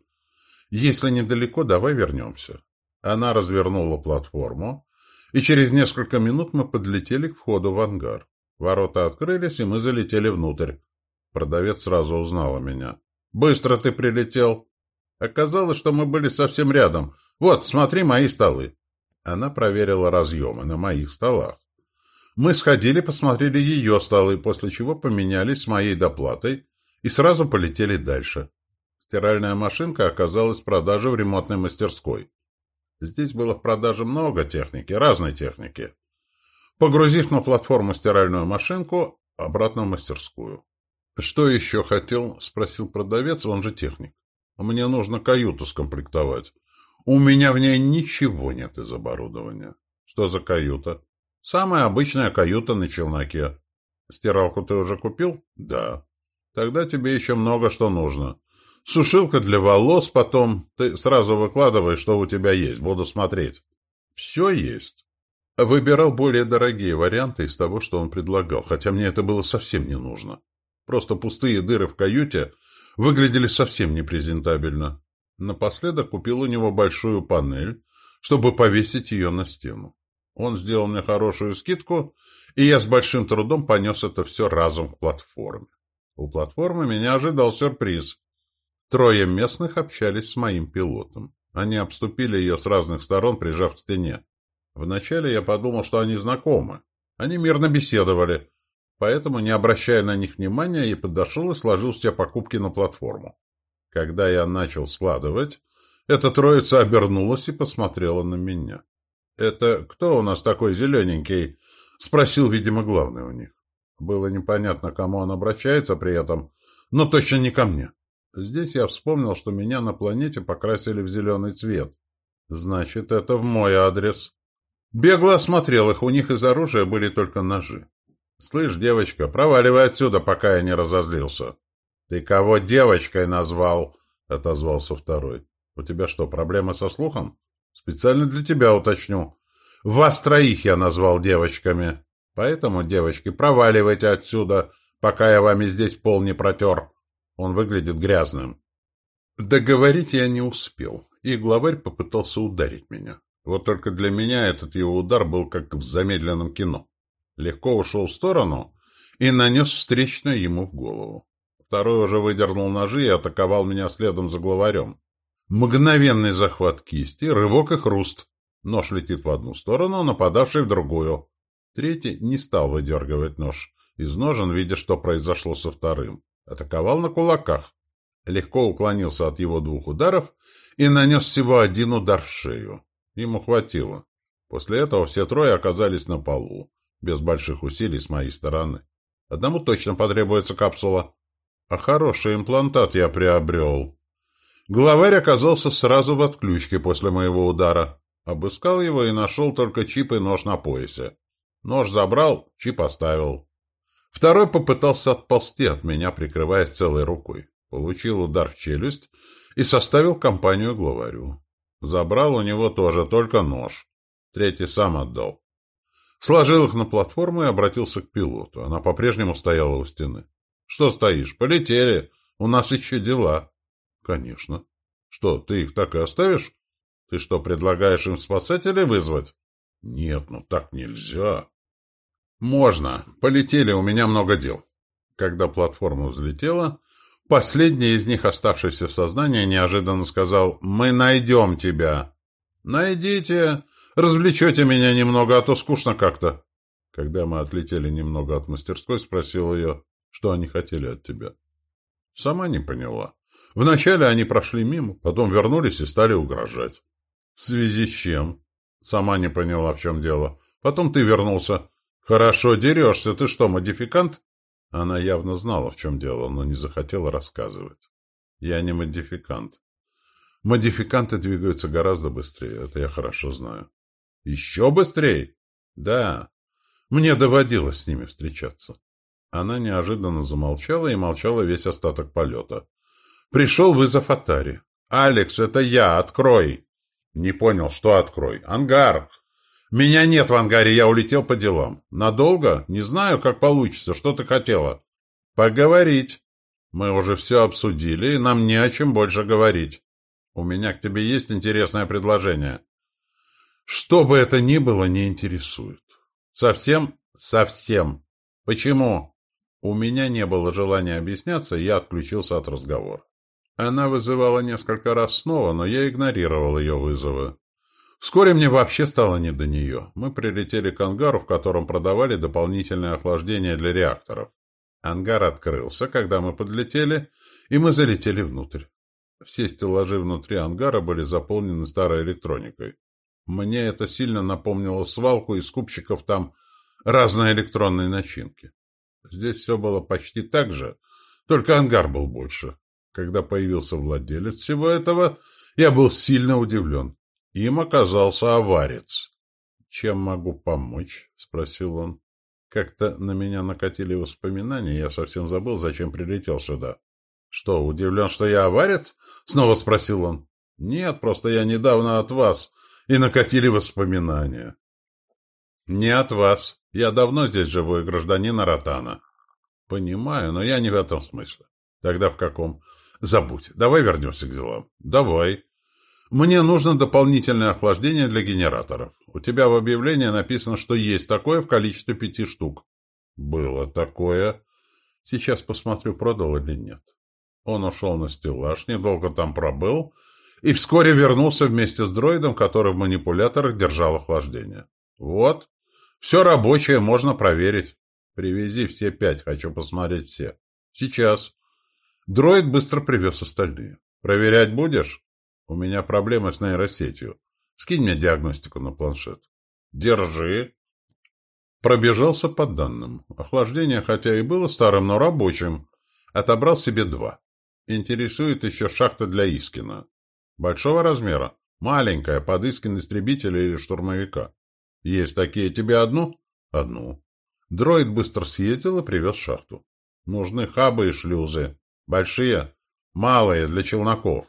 Если недалеко, давай вернемся. Она развернула платформу, и через несколько минут мы подлетели к входу в ангар. Ворота открылись, и мы залетели внутрь. Продавец сразу узнала меня. «Быстро ты прилетел!» Оказалось, что мы были совсем рядом. «Вот, смотри мои столы!» Она проверила разъемы на моих столах. Мы сходили, посмотрели ее столы, после чего поменялись с моей доплатой и сразу полетели дальше. Стиральная машинка оказалась в продаже в ремонтной мастерской. Здесь было в продаже много техники, разной техники. Погрузив на платформу стиральную машинку, обратно в мастерскую. «Что еще хотел?» — спросил продавец, он же техник. «Мне нужно каюту скомплектовать. У меня в ней ничего нет из оборудования». «Что за каюта?» Самая обычная каюта на челноке. Стиралку ты уже купил? Да. Тогда тебе еще много что нужно. Сушилка для волос, потом ты сразу выкладывай, что у тебя есть. Буду смотреть. Все есть. Выбирал более дорогие варианты из того, что он предлагал, хотя мне это было совсем не нужно. Просто пустые дыры в каюте выглядели совсем непрезентабельно. Напоследок купил у него большую панель, чтобы повесить ее на стену. Он сделал мне хорошую скидку, и я с большим трудом понес это все разом к платформе. У платформы меня ожидал сюрприз. Трое местных общались с моим пилотом. Они обступили ее с разных сторон, прижав к стене. Вначале я подумал, что они знакомы. Они мирно беседовали, поэтому, не обращая на них внимания, я подошел и сложил все покупки на платформу. Когда я начал складывать, эта троица обернулась и посмотрела на меня. «Это кто у нас такой зелененький?» — спросил, видимо, главный у них. Было непонятно, кому он обращается при этом, но точно не ко мне. Здесь я вспомнил, что меня на планете покрасили в зеленый цвет. Значит, это в мой адрес. Бегло осмотрел их, у них из оружия были только ножи. «Слышь, девочка, проваливай отсюда, пока я не разозлился». «Ты кого девочкой назвал?» — отозвался второй. «У тебя что, проблемы со слухом?» «Специально для тебя уточню. Вас троих я назвал девочками. Поэтому, девочки, проваливайте отсюда, пока я вами здесь пол не протер. Он выглядит грязным». Договорить я не успел, и главарь попытался ударить меня. Вот только для меня этот его удар был как в замедленном кино. Легко ушел в сторону и нанес встречное ему в голову. Второй уже выдернул ножи и атаковал меня следом за главарем. Мгновенный захват кисти, рывок и хруст. Нож летит в одну сторону, нападавший в другую. Третий не стал выдергивать нож. Из ножен, видя, что произошло со вторым. Атаковал на кулаках. Легко уклонился от его двух ударов и нанес всего один удар в шею. Ему хватило. После этого все трое оказались на полу, без больших усилий с моей стороны. Одному точно потребуется капсула. А хороший имплантат я приобрел. Главарь оказался сразу в отключке после моего удара. Обыскал его и нашел только чип и нож на поясе. Нож забрал, чип оставил. Второй попытался отползти от меня, прикрываясь целой рукой. Получил удар в челюсть и составил компанию главарю. Забрал у него тоже только нож. Третий сам отдал. Сложил их на платформу и обратился к пилоту. Она по-прежнему стояла у стены. «Что стоишь? Полетели. У нас еще дела». «Конечно. Что, ты их так и оставишь? Ты что, предлагаешь им спасателей вызвать?» «Нет, ну так нельзя». «Можно. Полетели, у меня много дел». Когда платформа взлетела, Последний из них, оставшийся в сознании, неожиданно сказал «Мы найдем тебя». «Найдите. Развлечете меня немного, а то скучно как-то». Когда мы отлетели немного от мастерской, спросил ее, что они хотели от тебя. Сама не поняла. Вначале они прошли мимо, потом вернулись и стали угрожать. В связи с чем? Сама не поняла, в чем дело. Потом ты вернулся. Хорошо дерешься. Ты что, модификант? Она явно знала, в чем дело, но не захотела рассказывать. Я не модификант. Модификанты двигаются гораздо быстрее, это я хорошо знаю. Еще быстрее? Да. Мне доводилось с ними встречаться. Она неожиданно замолчала и молчала весь остаток полета. Пришел вызов Атари. «Алекс, это я, открой!» «Не понял, что открой?» «Ангар!» «Меня нет в ангаре, я улетел по делам». «Надолго? Не знаю, как получится. Что ты хотела?» «Поговорить. Мы уже все обсудили, и нам не о чем больше говорить. У меня к тебе есть интересное предложение». «Что бы это ни было, не интересует». «Совсем?» «Совсем. Почему?» У меня не было желания объясняться, и я отключился от разговора. Она вызывала несколько раз снова, но я игнорировал ее вызовы. Вскоре мне вообще стало не до нее. Мы прилетели к ангару, в котором продавали дополнительное охлаждение для реакторов. Ангар открылся, когда мы подлетели, и мы залетели внутрь. Все стеллажи внутри ангара были заполнены старой электроникой. Мне это сильно напомнило свалку из кубчиков там разной электронной начинки. Здесь все было почти так же, только ангар был больше. Когда появился владелец всего этого, я был сильно удивлен. Им оказался аварец. «Чем могу помочь?» — спросил он. Как-то на меня накатили воспоминания, я совсем забыл, зачем прилетел сюда. «Что, удивлен, что я аварец?» — снова спросил он. «Нет, просто я недавно от вас, и накатили воспоминания». «Не от вас. Я давно здесь живу и гражданин Аратана». Понимаю, но я не в этом смысле. Тогда в каком? Забудь. Давай вернемся к делам. Давай. Мне нужно дополнительное охлаждение для генераторов. У тебя в объявлении написано, что есть такое в количестве пяти штук. Было такое. Сейчас посмотрю, продал или нет. Он ушел на стеллаж, недолго там пробыл, и вскоре вернулся вместе с дроидом, который в манипуляторах держал охлаждение. Вот. Все рабочее, можно проверить. Привези все пять, хочу посмотреть все. Сейчас. Дроид быстро привез остальные. Проверять будешь? У меня проблемы с нейросетью. Скинь мне диагностику на планшет. Держи. Пробежался по данным. Охлаждение, хотя и было старым, но рабочим. Отобрал себе два. Интересует еще шахта для Искина. Большого размера. Маленькая, под Искин истребителя или штурмовика. Есть такие. Тебе одну? Одну. Дроид быстро съездил и привез шахту. Нужны хабы и шлюзы. Большие? Малые, для челноков.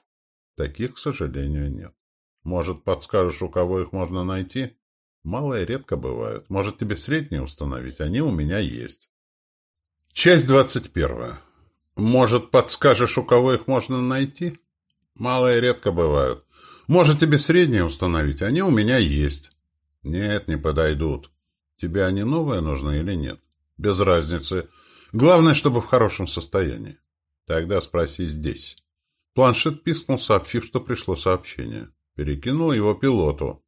Таких, к сожалению, нет. Может, подскажешь, у кого их можно найти? Малые редко бывают. Может, тебе средние установить? Они у меня есть. Часть двадцать первая. Может, подскажешь, у кого их можно найти? Малые редко бывают. Может, тебе средние установить? Они у меня есть. Нет, не подойдут. Тебе они новые нужны или нет? Без разницы. Главное, чтобы в хорошем состоянии. Тогда спроси здесь. Планшет пискнул, сообщив, что пришло сообщение. Перекинул его пилоту.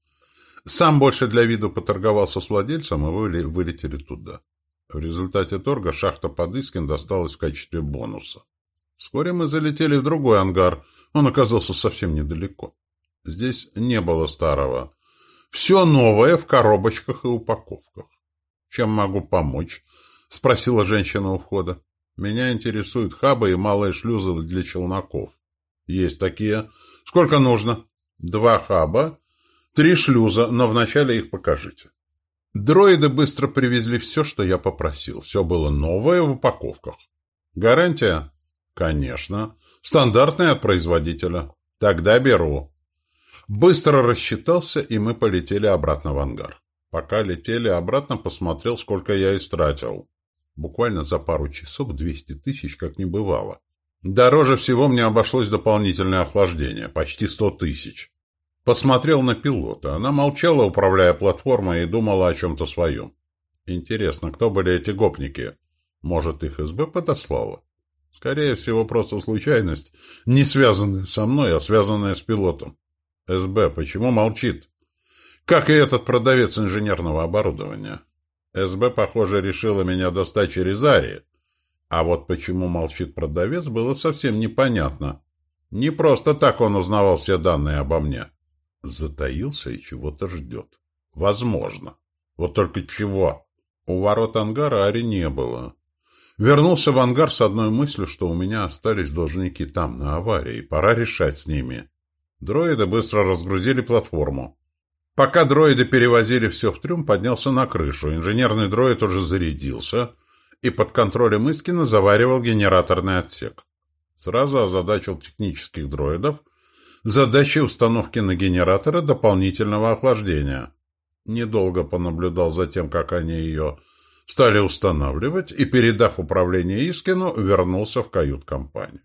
Сам больше для виду поторговался с владельцем, и вы вылетели туда. В результате торга шахта Подыскин досталась в качестве бонуса. Вскоре мы залетели в другой ангар. Он оказался совсем недалеко. Здесь не было старого. Все новое в коробочках и упаковках. «Чем могу помочь?» — спросила женщина у входа. «Меня интересуют хабы и малые шлюзы для челноков». «Есть такие. Сколько нужно?» «Два хаба, три шлюза, но вначале их покажите». Дроиды быстро привезли все, что я попросил. Все было новое в упаковках. Гарантия? Конечно. Стандартная от производителя. Тогда беру. Быстро рассчитался, и мы полетели обратно в ангар. Пока летели обратно, посмотрел, сколько я истратил. Буквально за пару часов 200 тысяч, как не бывало. Дороже всего мне обошлось дополнительное охлаждение, почти 100 тысяч. Посмотрел на пилота. Она молчала, управляя платформой, и думала о чем-то своем. Интересно, кто были эти гопники? Может, их СБ подослала? Скорее всего, просто случайность, не связанная со мной, а связанная с пилотом. СБ, почему молчит? Как и этот продавец инженерного оборудования. СБ, похоже, решила меня достать через Ари. А вот почему молчит продавец, было совсем непонятно. Не просто так он узнавал все данные обо мне. Затаился и чего-то ждет. Возможно. Вот только чего? У ворот ангара Ари не было. Вернулся в ангар с одной мыслью, что у меня остались должники там, на аварии, пора решать с ними. Дроиды быстро разгрузили платформу. Пока дроиды перевозили все в трюм, поднялся на крышу. Инженерный дроид уже зарядился и под контролем Искина заваривал генераторный отсек. Сразу озадачил технических дроидов задачей установки на генераторы дополнительного охлаждения. Недолго понаблюдал за тем, как они ее стали устанавливать, и, передав управление Искину, вернулся в кают-компанию.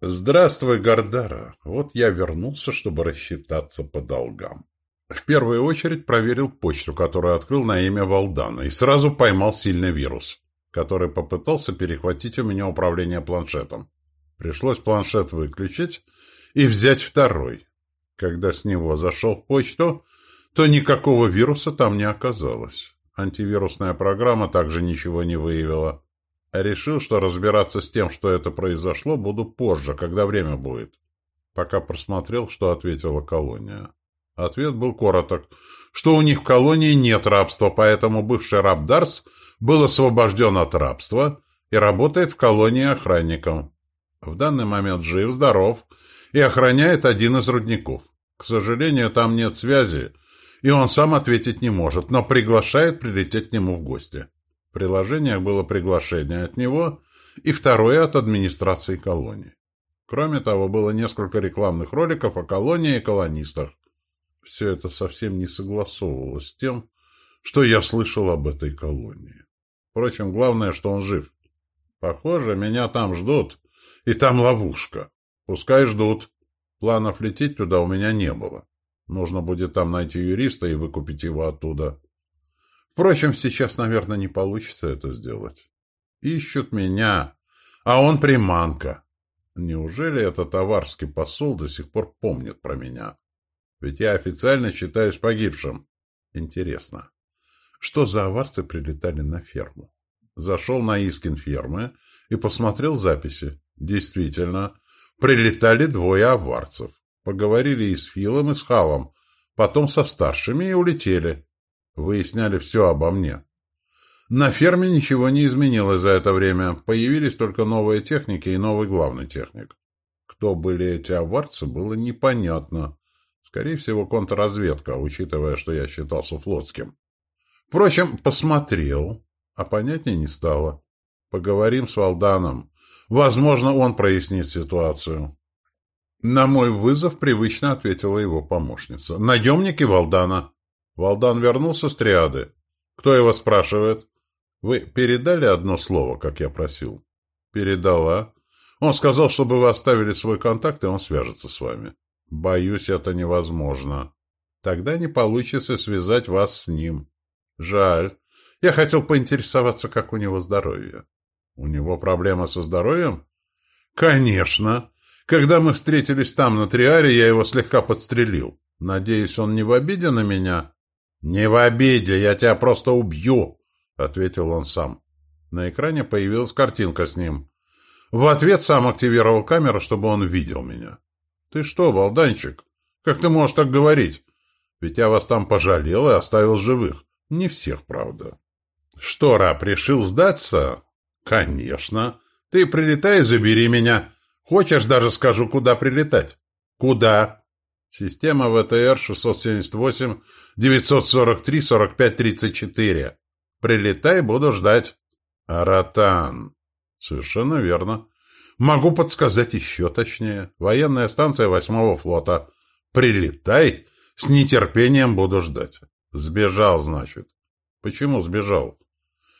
«Здравствуй, Гардара. Вот я вернулся, чтобы рассчитаться по долгам». В первую очередь проверил почту, которую открыл на имя Валдана, и сразу поймал сильный вирус, который попытался перехватить у меня управление планшетом. Пришлось планшет выключить и взять второй. Когда с него зашел в почту, то никакого вируса там не оказалось. Антивирусная программа также ничего не выявила. Решил, что разбираться с тем, что это произошло, буду позже, когда время будет. Пока просмотрел, что ответила колония. Ответ был короток, что у них в колонии нет рабства, поэтому бывший раб Дарс был освобожден от рабства и работает в колонии охранником. В данный момент жив, здоров и охраняет один из рудников. К сожалению, там нет связи, и он сам ответить не может, но приглашает прилететь к нему в гости. В приложениях было приглашение от него и второе от администрации колонии. Кроме того, было несколько рекламных роликов о колонии и колонистах. Все это совсем не согласовывалось с тем, что я слышал об этой колонии. Впрочем, главное, что он жив. Похоже, меня там ждут. И там ловушка. Пускай ждут. Планов лететь туда у меня не было. Нужно будет там найти юриста и выкупить его оттуда. Впрочем, сейчас, наверное, не получится это сделать. Ищут меня, а он приманка. Неужели этот аварский посол до сих пор помнит про меня? Ведь я официально считаюсь погибшим. Интересно, что за аварцы прилетали на ферму? Зашел на Искин фермы и посмотрел записи. Действительно, прилетали двое аварцев. Поговорили и с Филом, и с Халом, потом со старшими и улетели. Выясняли все обо мне. На ферме ничего не изменилось за это время. Появились только новые техники и новый главный техник. Кто были эти аварцы, было непонятно. Скорее всего, контрразведка, учитывая, что я считался флотским. Впрочем, посмотрел, а понятнее не стало. Поговорим с Валданом. Возможно, он прояснит ситуацию. На мой вызов привычно ответила его помощница. «Наемники Валдана». Валдан вернулся с триады. «Кто его спрашивает?» «Вы передали одно слово, как я просил?» «Передала. Он сказал, чтобы вы оставили свой контакт, и он свяжется с вами». «Боюсь, это невозможно. Тогда не получится связать вас с ним. Жаль. Я хотел поинтересоваться, как у него здоровье». «У него проблема со здоровьем?» «Конечно. Когда мы встретились там, на Триаре, я его слегка подстрелил. Надеюсь, он не в обиде на меня? Не в обиде, я тебя просто убью, ответил он сам. На экране появилась картинка с ним. В ответ сам активировал камеру, чтобы он видел меня. Ты что, Волданчик? Как ты можешь так говорить? Ведь я вас там пожалел и оставил живых. Не всех, правда. Что, раб, решил сдаться? Конечно. Ты прилетай и забери меня. Хочешь, даже скажу, куда прилетать? Куда? Система ВТР 678-943-45-34. Прилетай, буду ждать. Аратан. Совершенно верно. Могу подсказать еще точнее. Военная станция восьмого флота. Прилетай, с нетерпением буду ждать. Сбежал, значит. Почему сбежал?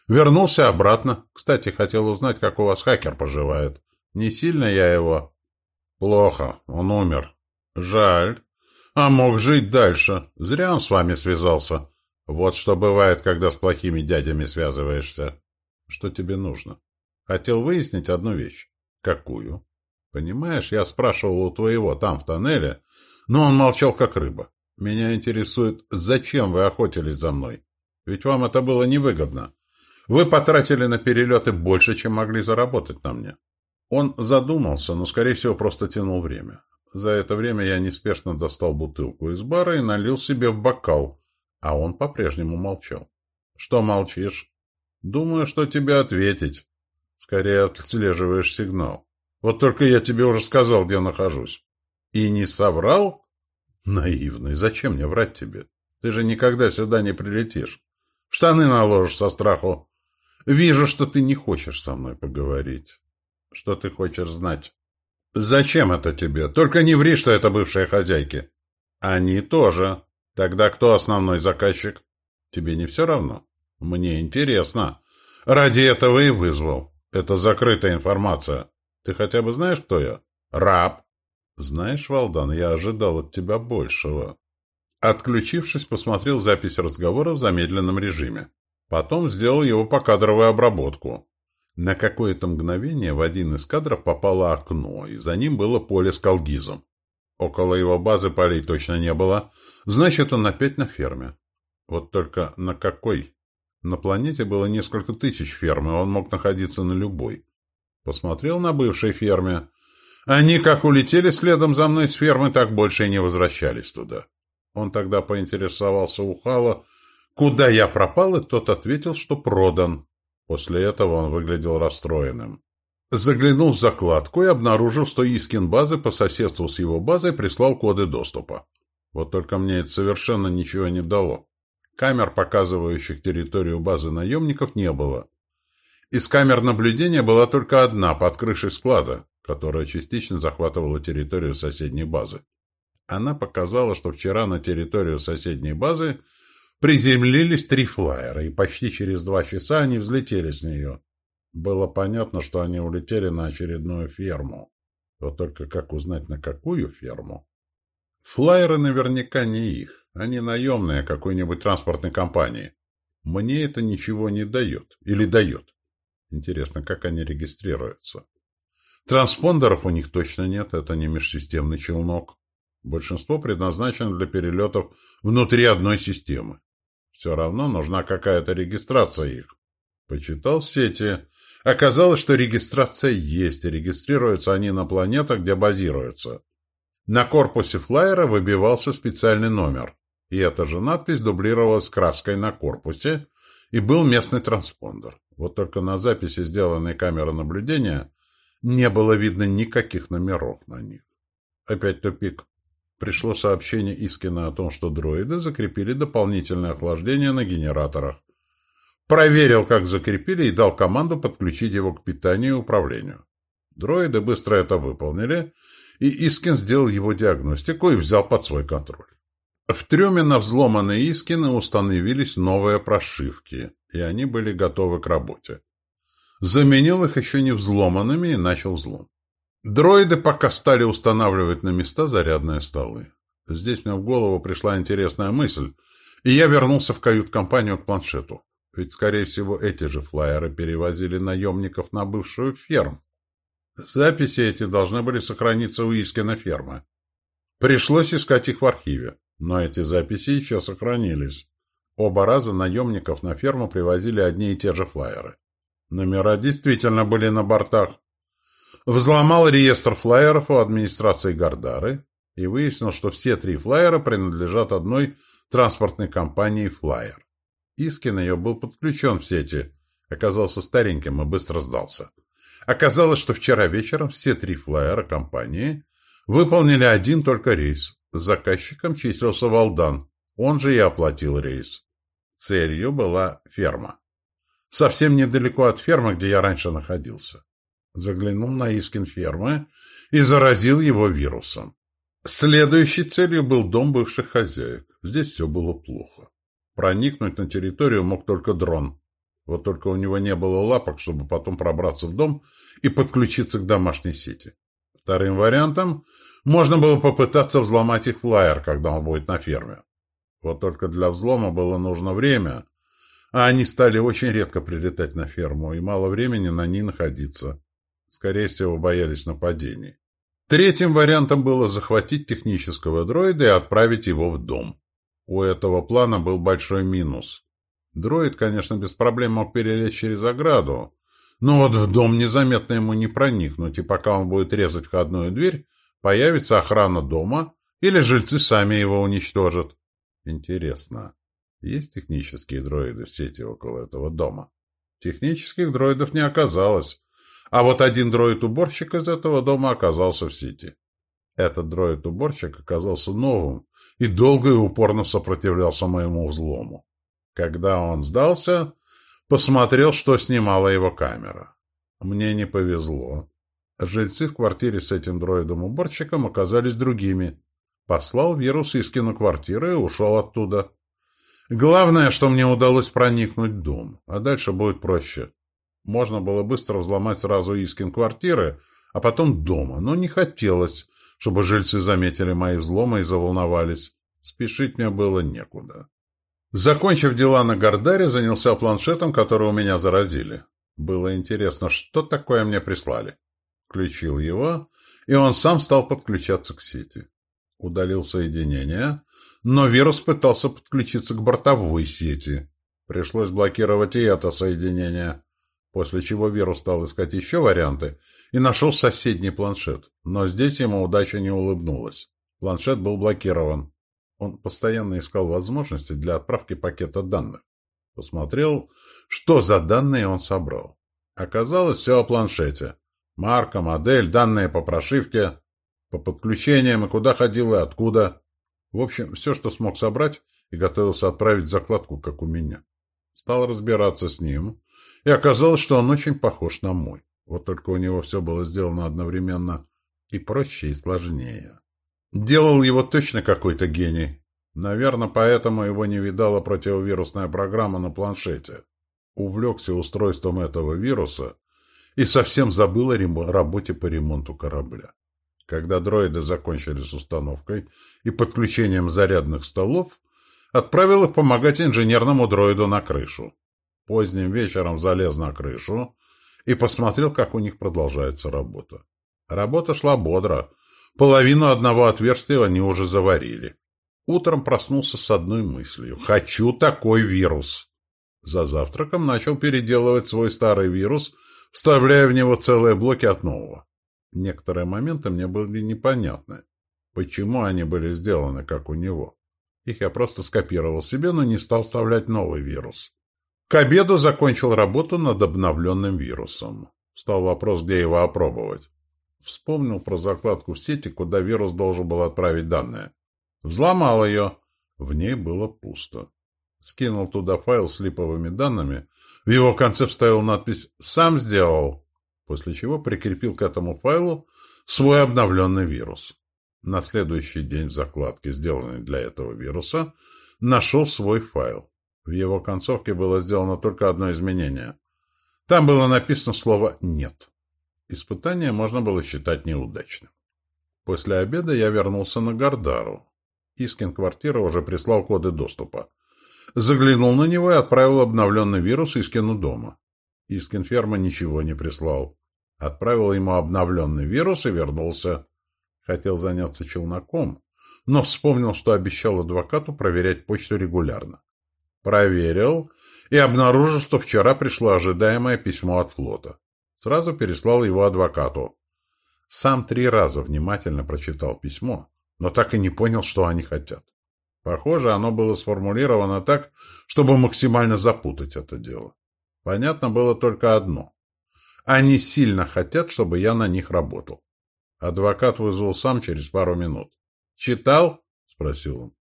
Вернулся обратно. Кстати, хотел узнать, как у вас хакер поживает. Не сильно я его? Плохо, он умер. Жаль. А мог жить дальше. Зря он с вами связался. Вот что бывает, когда с плохими дядями связываешься. Что тебе нужно? Хотел выяснить одну вещь. Какую? Понимаешь, я спрашивал у твоего там в тоннеле, но он молчал как рыба. Меня интересует, зачем вы охотились за мной? Ведь вам это было невыгодно. Вы потратили на перелеты больше, чем могли заработать на мне. Он задумался, но, скорее всего, просто тянул время. За это время я неспешно достал бутылку из бара и налил себе в бокал, а он по-прежнему молчал. «Что молчишь?» «Думаю, что тебе ответить. Скорее отслеживаешь сигнал. Вот только я тебе уже сказал, где нахожусь». «И не соврал?» «Наивный. Зачем мне врать тебе? Ты же никогда сюда не прилетишь. Штаны наложишь со страху. Вижу, что ты не хочешь со мной поговорить». Что ты хочешь знать? Зачем это тебе? Только не ври, что это бывшие хозяйки. Они тоже. Тогда кто основной заказчик? Тебе не все равно? Мне интересно. Ради этого и вызвал. Это закрытая информация. Ты хотя бы знаешь, кто я? Раб. Знаешь, Валдан, я ожидал от тебя большего. Отключившись, посмотрел запись разговора в замедленном режиме. Потом сделал его покадровую обработку. На какое-то мгновение в один из кадров попало окно, и за ним было поле с колгизом. Около его базы полей точно не было, значит, он опять на ферме. Вот только на какой? На планете было несколько тысяч ферм, и он мог находиться на любой. Посмотрел на бывшей ферме. Они как улетели следом за мной с фермы, так больше и не возвращались туда. Он тогда поинтересовался у Хала, куда я пропал, и тот ответил, что продан. После этого он выглядел расстроенным. Заглянул в закладку и обнаружил, что Искин базы по соседству с его базой прислал коды доступа. Вот только мне это совершенно ничего не дало. Камер, показывающих территорию базы наемников, не было. Из камер наблюдения была только одна под крышей склада, которая частично захватывала территорию соседней базы. Она показала, что вчера на территорию соседней базы Приземлились три флайера, и почти через два часа они взлетели с нее. Было понятно, что они улетели на очередную ферму. Вот только как узнать, на какую ферму? Флайеры наверняка не их. Они наемные какой-нибудь транспортной компании. Мне это ничего не дает. Или дает. Интересно, как они регистрируются? Транспондеров у них точно нет, это не межсистемный челнок. Большинство предназначено для перелетов внутри одной системы. Все равно нужна какая-то регистрация их. Почитал в сети. Оказалось, что регистрация есть, и регистрируются они на планетах, где базируются. На корпусе флайера выбивался специальный номер, и эта же надпись дублировалась краской на корпусе, и был местный транспондер. Вот только на записи, сделанной камерой наблюдения, не было видно никаких номеров на них. Опять тупик. Пришло сообщение Искина о том, что дроиды закрепили дополнительное охлаждение на генераторах. Проверил, как закрепили, и дал команду подключить его к питанию и управлению. Дроиды быстро это выполнили, и Искин сделал его диагностику и взял под свой контроль. В трюме на взломанные Искины установились новые прошивки, и они были готовы к работе. Заменил их еще не взломанными и начал взлом. Дроиды пока стали устанавливать на места зарядные столы. Здесь мне в голову пришла интересная мысль, и я вернулся в кают-компанию к планшету. Ведь, скорее всего, эти же флайеры перевозили наемников на бывшую ферму. Записи эти должны были сохраниться у Искина фермы. Пришлось искать их в архиве, но эти записи еще сохранились. Оба раза наемников на ферму привозили одни и те же флайеры. Номера действительно были на бортах. Взломал реестр флайеров у администрации Гардары и выяснил, что все три флайера принадлежат одной транспортной компании «Флайер». Искин ее был подключен в сети, оказался стареньким и быстро сдался. Оказалось, что вчера вечером все три флайера компании выполнили один только рейс. Заказчиком числился Валдан, он же и оплатил рейс. Целью была ферма совсем недалеко от фермы, где я раньше находился. Заглянул на Искин фермы и заразил его вирусом. Следующей целью был дом бывших хозяек. Здесь все было плохо. Проникнуть на территорию мог только дрон. Вот только у него не было лапок, чтобы потом пробраться в дом и подключиться к домашней сети. Вторым вариантом можно было попытаться взломать их флайер, когда он будет на ферме. Вот только для взлома было нужно время, а они стали очень редко прилетать на ферму и мало времени на ней находиться. Скорее всего, боялись нападений. Третьим вариантом было захватить технического дроида и отправить его в дом. У этого плана был большой минус. Дроид, конечно, без проблем мог перелезть через ограду, но вот в дом незаметно ему не проникнуть, и пока он будет резать входную дверь, появится охрана дома, или жильцы сами его уничтожат. Интересно, есть технические дроиды в сети около этого дома. Технических дроидов не оказалось. А вот один дроид-уборщик из этого дома оказался в сети. Этот дроид-уборщик оказался новым и долго и упорно сопротивлялся моему взлому. Когда он сдался, посмотрел, что снимала его камера. Мне не повезло. Жильцы в квартире с этим дроидом-уборщиком оказались другими. Послал вирус Искину квартиры и ушел оттуда. Главное, что мне удалось проникнуть в дом, а дальше будет проще. Можно было быстро взломать сразу Искин квартиры, а потом дома, но не хотелось, чтобы жильцы заметили мои взломы и заволновались. Спешить мне было некуда. Закончив дела на Гордаре, занялся планшетом, который у меня заразили. Было интересно, что такое мне прислали. Включил его, и он сам стал подключаться к сети. Удалил соединение, но вирус пытался подключиться к бортовой сети. Пришлось блокировать и это соединение, после чего вирус стал искать еще варианты и нашел соседний планшет. Но здесь ему удача не улыбнулась. Планшет был блокирован. Он постоянно искал возможности для отправки пакета данных. Посмотрел, что за данные он собрал. Оказалось, все о планшете. Марка, модель, данные по прошивке, по подключениям и куда ходил и откуда. В общем, все, что смог собрать, и готовился отправить закладку, как у меня. Стал разбираться с ним, и оказалось, что он очень похож на мой. Вот только у него все было сделано одновременно и проще, и сложнее. Делал его точно какой-то гений. Наверное, поэтому его не видала противовирусная программа на планшете. Увлекся устройством этого вируса и совсем забыл о работе по ремонту корабля. Когда дроиды закончили с установкой и подключением зарядных столов, отправил их помогать инженерному дроиду на крышу. Поздним вечером залез на крышу и посмотрел, как у них продолжается работа. Работа шла бодро. Половину одного отверстия они уже заварили. Утром проснулся с одной мыслью. «Хочу такой вирус!» За завтраком начал переделывать свой старый вирус, вставляя в него целые блоки от нового. Некоторые моменты мне были непонятны. Почему они были сделаны, как у него? Их я просто скопировал себе, но не стал вставлять новый вирус. К обеду закончил работу над обновленным вирусом. Стал вопрос, где его опробовать. Вспомнил про закладку в сети, куда вирус должен был отправить данные. Взломал ее. В ней было пусто. Скинул туда файл с липовыми данными. В его конце вставил надпись «Сам сделал», после чего прикрепил к этому файлу свой обновленный вирус. На следующий день в закладке, сделанной для этого вируса, нашел свой файл. В его концовке было сделано только одно изменение. Там было написано слово «нет». Испытание можно было считать неудачным. После обеда я вернулся на Гардару. Искин квартира уже прислал коды доступа. Заглянул на него и отправил обновленный вирус Искину дома. Искин ферма ничего не прислал. Отправил ему обновленный вирус и вернулся. Хотел заняться челноком, но вспомнил, что обещал адвокату проверять почту регулярно. Проверил и обнаружил, что вчера пришло ожидаемое письмо от флота. Сразу переслал его адвокату. Сам три раза внимательно прочитал письмо, но так и не понял, что они хотят. Похоже, оно было сформулировано так, чтобы максимально запутать это дело. Понятно было только одно. Они сильно хотят, чтобы я на них работал. Адвокат вызвал сам через пару минут. «Читал?» — спросил он.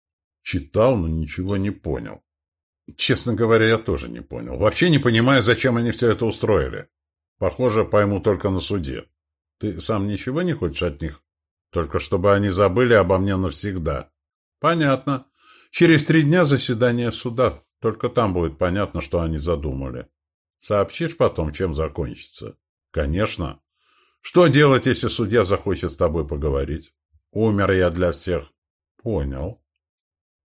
«Читал, но ничего не понял». Честно говоря, я тоже не понял. Вообще не понимаю, зачем они все это устроили. Похоже, пойму только на суде. Ты сам ничего не хочешь от них? Только чтобы они забыли обо мне навсегда. Понятно. Через три дня заседание суда. Только там будет понятно, что они задумали. Сообщишь потом, чем закончится? Конечно. Что делать, если судья захочет с тобой поговорить? Умер я для всех. Понял.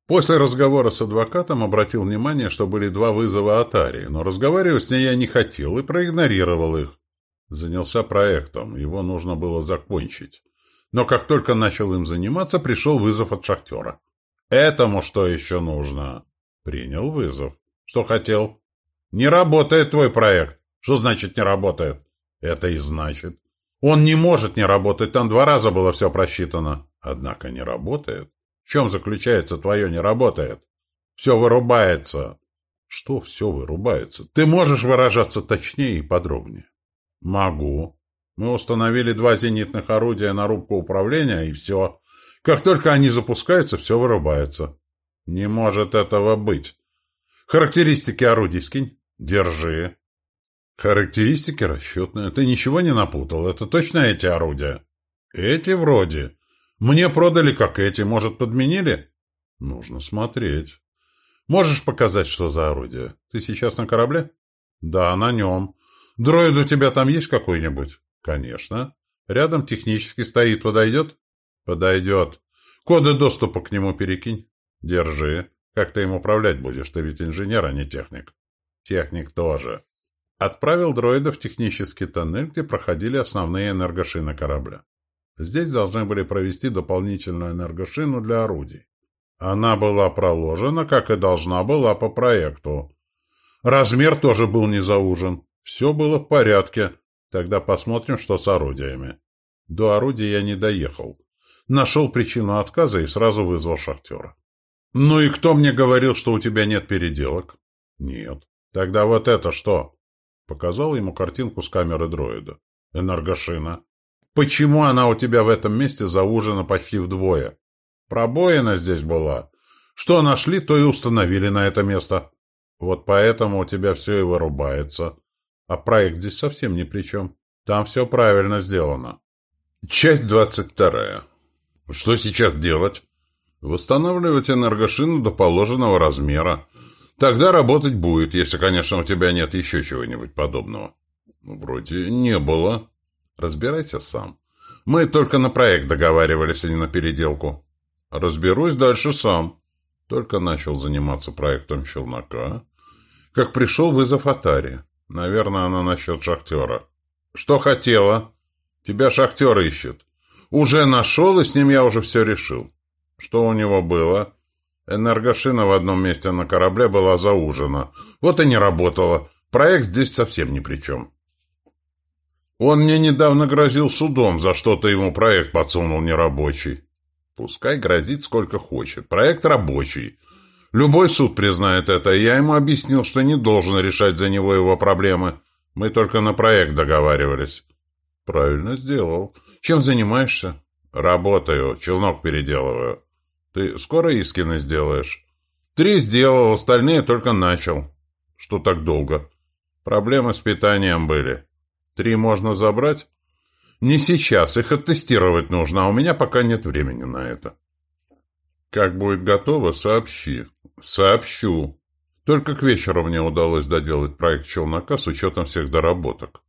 После разговора с адвокатом обратил внимание, что были два вызова от Арии, но разговаривать с ней я не хотел и проигнорировал их. Занялся проектом, его нужно было закончить. Но как только начал им заниматься, пришел вызов от шахтера. «Этому что еще нужно?» Принял вызов. «Что хотел?» «Не работает твой проект». «Что значит не работает?» «Это и значит». «Он не может не работать, там два раза было все просчитано». «Однако не работает». В чем заключается твое не работает? Все вырубается. Что все вырубается? Ты можешь выражаться точнее и подробнее? Могу. Мы установили два зенитных орудия на рубку управления, и все. Как только они запускаются, все вырубается. Не может этого быть. Характеристики орудий скинь. Держи. Характеристики расчетные. Ты ничего не напутал. Это точно эти орудия? Эти вроде. Мне продали как эти, может, подменили? Нужно смотреть. Можешь показать, что за орудие? Ты сейчас на корабле? Да, на нем. Дроид у тебя там есть какой-нибудь? Конечно. Рядом технически стоит, подойдет? Подойдет. Коды доступа к нему перекинь. Держи. Как ты им управлять будешь? Ты ведь инженер, а не техник. Техник тоже. Отправил дроида в технический тоннель, где проходили основные энергошины корабля. Здесь должны были провести дополнительную энергошину для орудий. Она была проложена, как и должна была по проекту. Размер тоже был не заужен. Все было в порядке. Тогда посмотрим, что с орудиями. До орудия я не доехал. Нашел причину отказа и сразу вызвал шахтера. «Ну и кто мне говорил, что у тебя нет переделок?» «Нет». «Тогда вот это что?» Показал ему картинку с камеры дроида. «Энергошина». Почему она у тебя в этом месте заужена почти вдвое? Пробоина здесь была. Что нашли, то и установили на это место. Вот поэтому у тебя все и вырубается. А проект здесь совсем ни при чем. Там все правильно сделано. Часть двадцать вторая. Что сейчас делать? Восстанавливать энергошину до положенного размера. Тогда работать будет, если, конечно, у тебя нет еще чего-нибудь подобного. Вроде не было. Разбирайся сам. Мы только на проект договаривались, а не на переделку. Разберусь дальше сам. Только начал заниматься проектом челнока, как пришел вызов Атари. Наверное, она насчет шахтера. Что хотела? Тебя шахтер ищет. Уже нашел, и с ним я уже все решил. Что у него было? Энергошина в одном месте на корабле была заужена. Вот и не работала. Проект здесь совсем ни при чем. Он мне недавно грозил судом, за что-то ему проект подсунул нерабочий. Пускай грозит сколько хочет. Проект рабочий. Любой суд признает это, я ему объяснил, что не должен решать за него его проблемы. Мы только на проект договаривались. Правильно сделал. Чем занимаешься? Работаю, челнок переделываю. Ты скоро Искины сделаешь? Три сделал, остальные только начал. Что так долго? Проблемы с питанием были. Три можно забрать? Не сейчас, их оттестировать нужно, а у меня пока нет времени на это. Как будет готово, сообщи. Сообщу. Только к вечеру мне удалось доделать проект челнока с учетом всех доработок.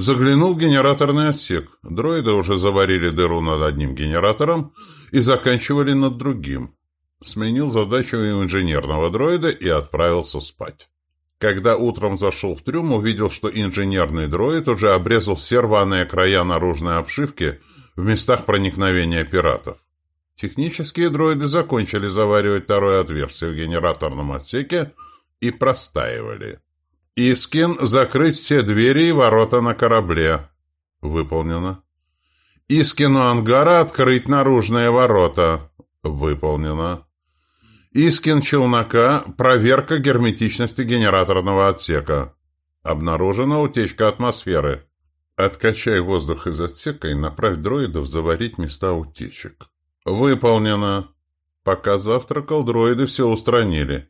Заглянул в генераторный отсек. Дроиды уже заварили дыру над одним генератором и заканчивали над другим. Сменил задачу у инженерного дроида и отправился спать. Когда утром зашел в трюм, увидел, что инженерный дроид уже обрезал все рваные края наружной обшивки в местах проникновения пиратов. Технические дроиды закончили заваривать второе отверстие в генераторном отсеке и простаивали. Искин закрыть все двери и ворота на корабле. Выполнено. Искину ангара открыть наружные ворота. Выполнено. Искин челнока проверка герметичности генераторного отсека. Обнаружена утечка атмосферы. Откачай воздух из отсека и направь дроидов заварить места утечек. Выполнено. Пока завтракал, дроиды все устранили.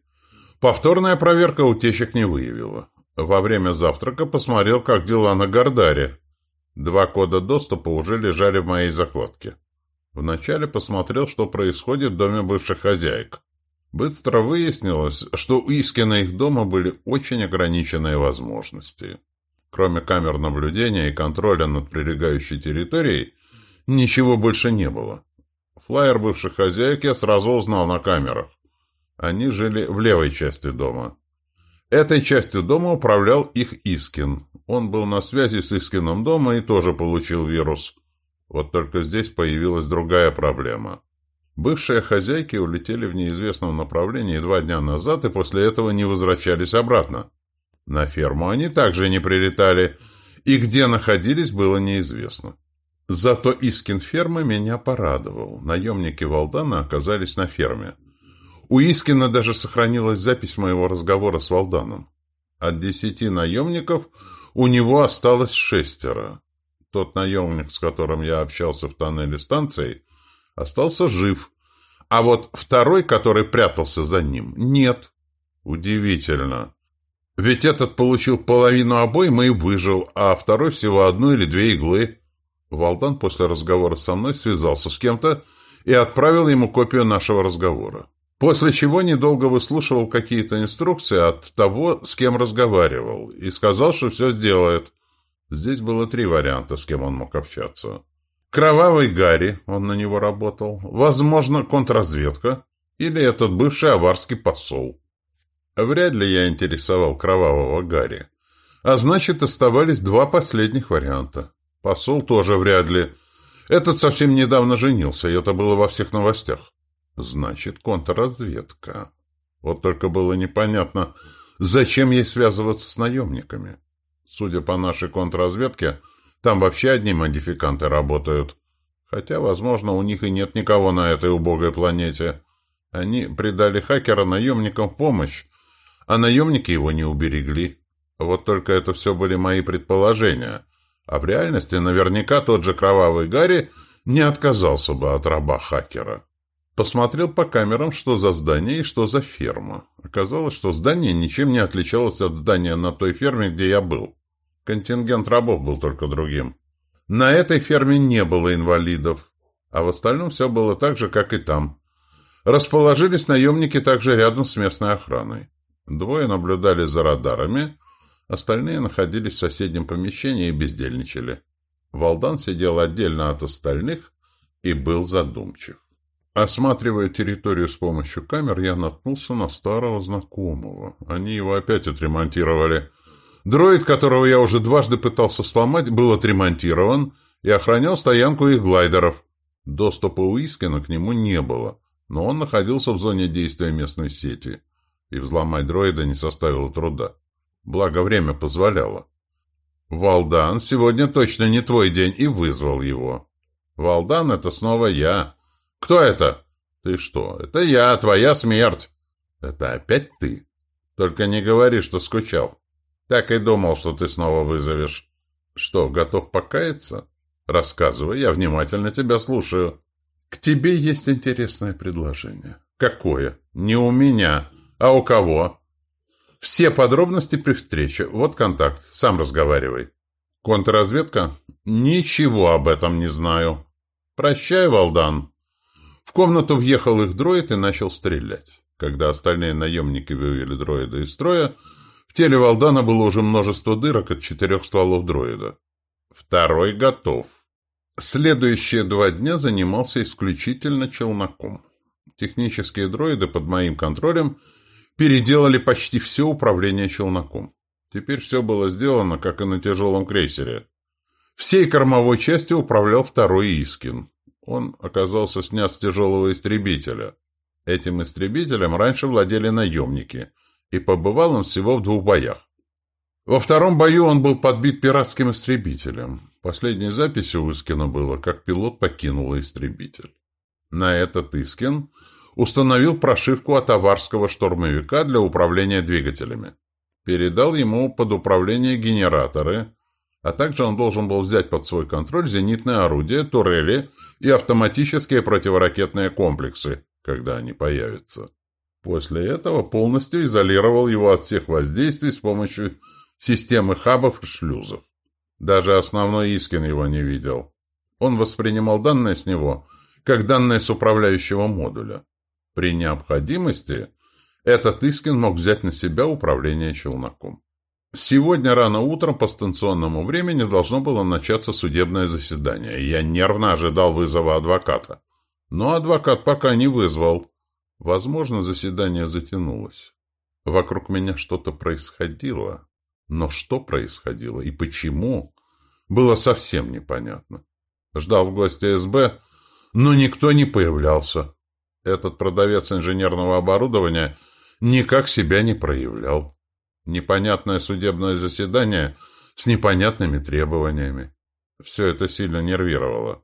Повторная проверка утечек не выявила. Во время завтрака посмотрел, как дела на Гордаре. Два кода доступа уже лежали в моей закладке. Вначале посмотрел, что происходит в доме бывших хозяек. Быстро выяснилось, что у Искина их дома были очень ограниченные возможности. Кроме камер наблюдения и контроля над прилегающей территорией, ничего больше не было. Флайер бывших хозяек я сразу узнал на камерах. Они жили в левой части дома. Этой частью дома управлял их Искин. Он был на связи с Искином дома и тоже получил вирус. Вот только здесь появилась другая проблема. Бывшие хозяйки улетели в неизвестном направлении два дня назад и после этого не возвращались обратно. На ферму они также не прилетали, и где находились, было неизвестно. Зато Искин фермы меня порадовал. Наемники Валдана оказались на ферме. У Искина даже сохранилась запись моего разговора с Валданом. От десяти наемников у него осталось шестеро. Тот наемник, с которым я общался в тоннеле станции, остался жив, а вот второй, который прятался за ним, нет. Удивительно. Ведь этот получил половину обоймы и выжил, а второй всего одну или две иглы. Валдан после разговора со мной связался с кем-то и отправил ему копию нашего разговора. После чего недолго выслушивал какие-то инструкции от того, с кем разговаривал, и сказал, что все сделает. Здесь было три варианта, с кем он мог общаться. Кровавый Гарри, он на него работал, возможно, контрразведка, или этот бывший аварский посол. Вряд ли я интересовал кровавого Гарри. А значит, оставались два последних варианта. Посол тоже вряд ли. Этот совсем недавно женился, и это было во всех новостях. Значит, контрразведка. Вот только было непонятно, зачем ей связываться с наемниками. Судя по нашей контрразведке, там вообще одни модификанты работают. Хотя, возможно, у них и нет никого на этой убогой планете. Они предали хакера наемникам в помощь, а наемники его не уберегли. Вот только это все были мои предположения. А в реальности наверняка тот же кровавый Гарри не отказался бы от раба хакера. Посмотрел по камерам, что за здание и что за ферма. Оказалось, что здание ничем не отличалось от здания на той ферме, где я был. Контингент рабов был только другим. На этой ферме не было инвалидов, а в остальном все было так же, как и там. Расположились наемники также рядом с местной охраной. Двое наблюдали за радарами, Остальные находились в соседнем помещении и бездельничали. Валдан сидел отдельно от остальных и был задумчив. Осматривая территорию с помощью камер, я наткнулся на старого знакомого. Они его опять отремонтировали. Дроид, которого я уже дважды пытался сломать, был отремонтирован и охранял стоянку их глайдеров. Доступа у Искина к нему не было, но он находился в зоне действия местной сети, и взломать дроида не составило труда. Благо, время позволяло. «Валдан, сегодня точно не твой день», и вызвал его. «Валдан, это снова я». «Кто это?» «Ты что? Это я, твоя смерть». «Это опять ты?» «Только не говори, что скучал». «Так и думал, что ты снова вызовешь». «Что, готов покаяться?» «Рассказывай, я внимательно тебя слушаю». «К тебе есть интересное предложение». «Какое?» «Не у меня. А у кого?» «Все подробности при встрече. Вот контакт. Сам разговаривай». «Контрразведка?» «Ничего об этом не знаю». «Прощай, Валдан». В комнату въехал их дроид и начал стрелять. Когда остальные наемники вывели дроида из строя, в теле Валдана было уже множество дырок от четырех стволов дроида. Второй готов. Следующие два дня занимался исключительно челноком. Технические дроиды под моим контролем переделали почти все управление челноком. Теперь все было сделано, как и на тяжелом крейсере. Всей кормовой частью управлял второй Искин. Он оказался снят с тяжелого истребителя. Этим истребителем раньше владели наемники, и побывал он всего в двух боях. Во втором бою он был подбит пиратским истребителем. Последней записью Искина было, как пилот покинул истребитель. На этот Искин установил прошивку от аварского штурмовика для управления двигателями. Передал ему под управление генераторы, а также он должен был взять под свой контроль зенитные орудия, турели и автоматические противоракетные комплексы, когда они появятся. После этого полностью изолировал его от всех воздействий с помощью системы хабов и шлюзов. Даже основной Искин его не видел. Он воспринимал данные с него, как данные с управляющего модуля. При необходимости этот Искин мог взять на себя управление челноком. Сегодня рано утром по станционному времени должно было начаться судебное заседание, я нервно ожидал вызова адвоката. Но адвокат пока не вызвал. Возможно, заседание затянулось. Вокруг меня что-то происходило. Но что происходило и почему, было совсем непонятно. Ждал в гости СБ, но никто не появлялся. Этот продавец инженерного оборудования никак себя не проявлял. Непонятное судебное заседание с непонятными требованиями. Все это сильно нервировало.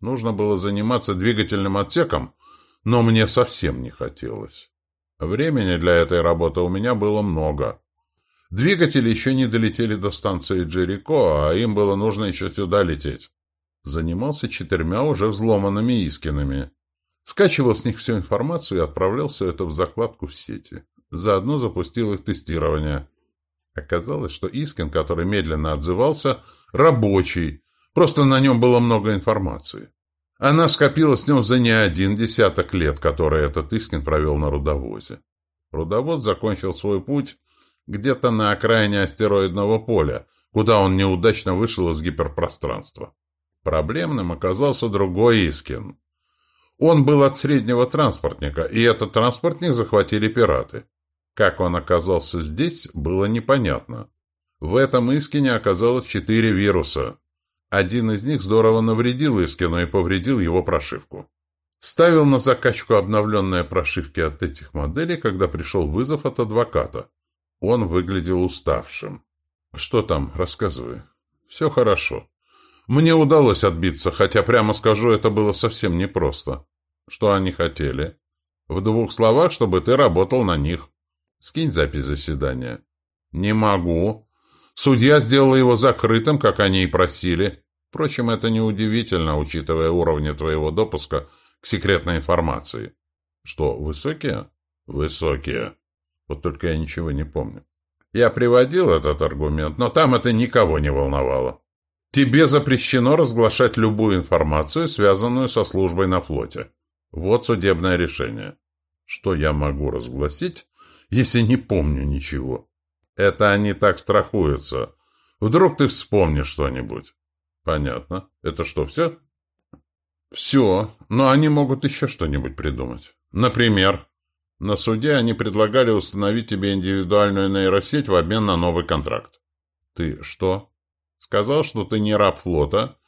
Нужно было заниматься двигательным отсеком, но мне совсем не хотелось. Времени для этой работы у меня было много. Двигатели еще не долетели до станции Джерико, а им было нужно еще сюда лететь. Занимался четырьмя уже взломанными Искинами. Скачивал с них всю информацию и отправлял все это в закладку в сети. Заодно запустил их тестирование. Оказалось, что Искин, который медленно отзывался, рабочий, просто на нем было много информации. Она скопилась с нем за не один десяток лет, которые этот Искин провел на рудовозе. Рудовоз закончил свой путь где-то на окраине астероидного поля, куда он неудачно вышел из гиперпространства. Проблемным оказался другой Искин. Он был от среднего транспортника, и этот транспортник захватили пираты. Как он оказался здесь, было непонятно. В этом Искине оказалось четыре вируса. Один из них здорово навредил Искину и повредил его прошивку. Ставил на закачку обновленные прошивки от этих моделей, когда пришел вызов от адвоката. Он выглядел уставшим. «Что там? Рассказывай». «Все хорошо. Мне удалось отбиться, хотя, прямо скажу, это было совсем непросто. Что они хотели? В двух словах, чтобы ты работал на них. Скинь запись заседания». «Не могу. Судья сделал его закрытым, как они и просили. Впрочем, это неудивительно, учитывая уровни твоего допуска к секретной информации». «Что, высокие?» «Высокие. Вот только я ничего не помню. Я приводил этот аргумент, но там это никого не волновало. Тебе запрещено разглашать любую информацию, связанную со службой на флоте. Вот судебное решение. Что я могу разгласить, если не помню ничего? Это они так страхуются. Вдруг ты вспомнишь что-нибудь. Понятно. Это что, все? Все. Но они могут еще что-нибудь придумать. Например, на суде они предлагали установить тебе индивидуальную нейросеть в обмен на новый контракт. Ты что? Сказал, что ты не раб флота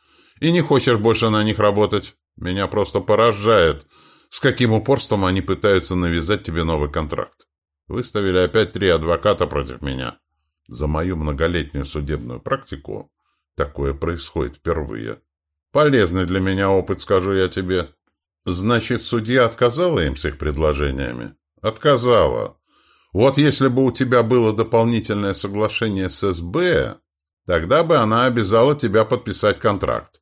и не хочешь больше на них работать. Меня просто поражает, с каким упорством они пытаются навязать тебе новый контракт. Выставили опять три адвоката против меня. За мою многолетнюю судебную практику такое происходит впервые. Полезный для меня опыт, скажу я тебе. Значит, судья отказала им с их предложениями? Отказала. Вот если бы у тебя было дополнительное соглашение с СБ, тогда бы она обязала тебя подписать контракт.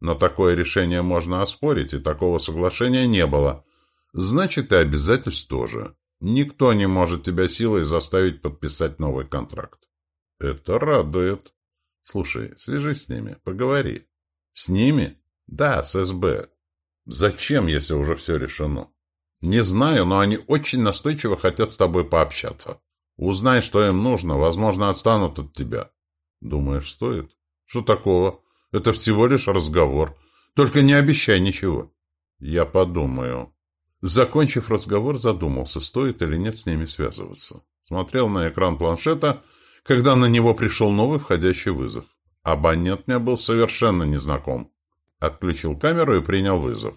Но такое решение можно оспорить, и такого соглашения не было. Значит, и обязательств тоже. Никто не может тебя силой заставить подписать новый контракт. Это радует. Слушай, свяжись с ними, поговори. С ними? Да, с СБ. Зачем, если уже все решено? Не знаю, но они очень настойчиво хотят с тобой пообщаться. Узнай, что им нужно, возможно, отстанут от тебя. Думаешь, стоит? Что такого? Это всего лишь разговор. Только не обещай ничего. Я подумаю. Закончив разговор, задумался, стоит или нет с ними связываться. Смотрел на экран планшета, когда на него пришел новый входящий вызов. Абонент мне был совершенно незнаком. Отключил камеру и принял вызов.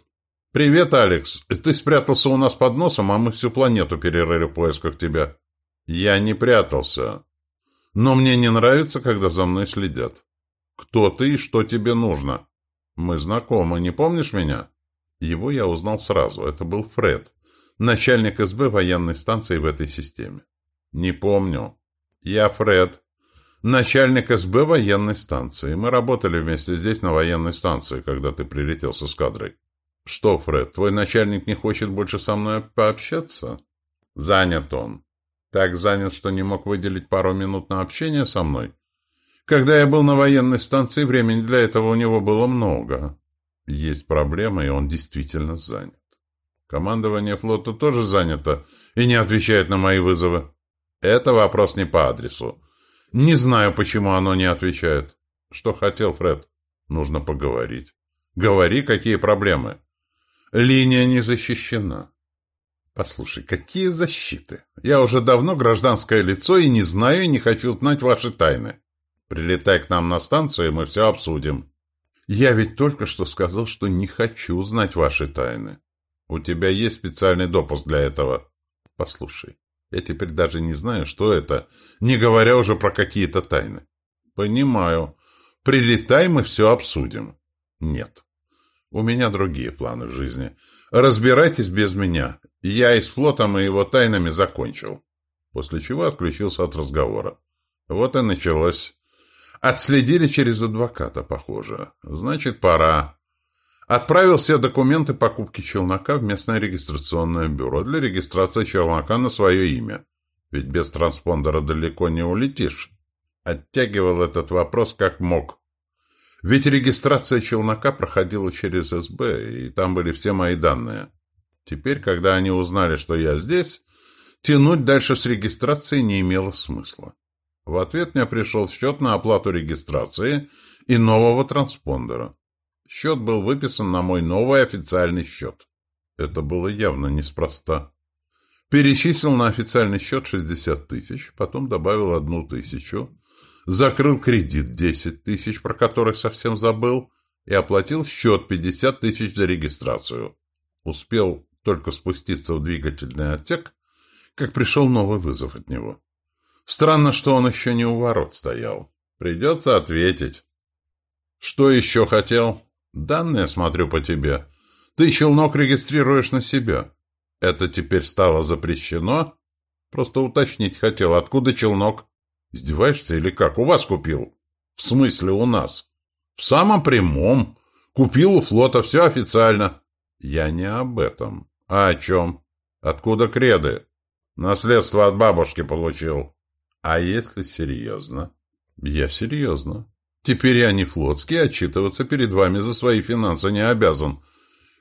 «Привет, Алекс. Ты спрятался у нас под носом, а мы всю планету перерыли в поисках тебя». «Я не прятался. Но мне не нравится, когда за мной следят. Кто ты и что тебе нужно?» «Мы знакомы, не помнишь меня?» Его я узнал сразу. Это был Фред, начальник СБ военной станции в этой системе. «Не помню. Я Фред, начальник СБ военной станции. Мы работали вместе здесь, на военной станции, когда ты прилетел с эскадрой. Что, Фред, твой начальник не хочет больше со мной пообщаться? Занят он. Так занят, что не мог выделить пару минут на общение со мной. Когда я был на военной станции, времени для этого у него было много. Есть проблема, и он действительно занят. Командование флота тоже занято и не отвечает на мои вызовы. Это вопрос не по адресу. Не знаю, почему оно не отвечает. Что хотел Фред? Нужно поговорить. Говори, какие проблемы. Линия не защищена. Послушай, какие защиты? Я уже давно гражданское лицо и не знаю и не хочу знать ваши тайны. Прилетай к нам на станцию, и мы все обсудим. Я ведь только что сказал, что не хочу знать ваши тайны. У тебя есть специальный допуск для этого. Послушай, я теперь даже не знаю, что это, не говоря уже про какие-то тайны. Понимаю. Прилетай, мы все обсудим. Нет. У меня другие планы в жизни. Разбирайтесь без меня. Я и с флотом и его тайнами закончил. После чего отключился от разговора. Вот и началось. Отследили через адвоката, похоже. Значит, пора. Отправил все документы покупки челнока в местное регистрационное бюро для регистрации челнока на свое имя. Ведь без транспондера далеко не улетишь. Оттягивал этот вопрос как мог. Ведь регистрация челнока проходила через СБ, и там были все мои данные. Теперь, когда они узнали, что я здесь, тянуть дальше с регистрацией не имело смысла. В ответ мне пришел счет на оплату регистрации и нового транспондера. Счет был выписан на мой новый официальный счет. Это было явно неспроста. Перечислил на официальный счет 60 тысяч, потом добавил одну тысячу, закрыл кредит 10 тысяч, про который совсем забыл, и оплатил счет 50 тысяч за регистрацию. Успел только спуститься в двигательный отсек, как пришел новый вызов от него. Странно, что он еще не у ворот стоял. Придется ответить. Что еще хотел? Данные смотрю по тебе. Ты челнок регистрируешь на себя. Это теперь стало запрещено? Просто уточнить хотел, откуда челнок? Издеваешься или как? У вас купил? В смысле у нас? В самом прямом. Купил у флота, все официально. Я не об этом. А о чем? Откуда креды? Наследство от бабушки получил. А если серьезно? Я серьезно. Теперь я не флотский, отчитываться перед вами за свои финансы не обязан.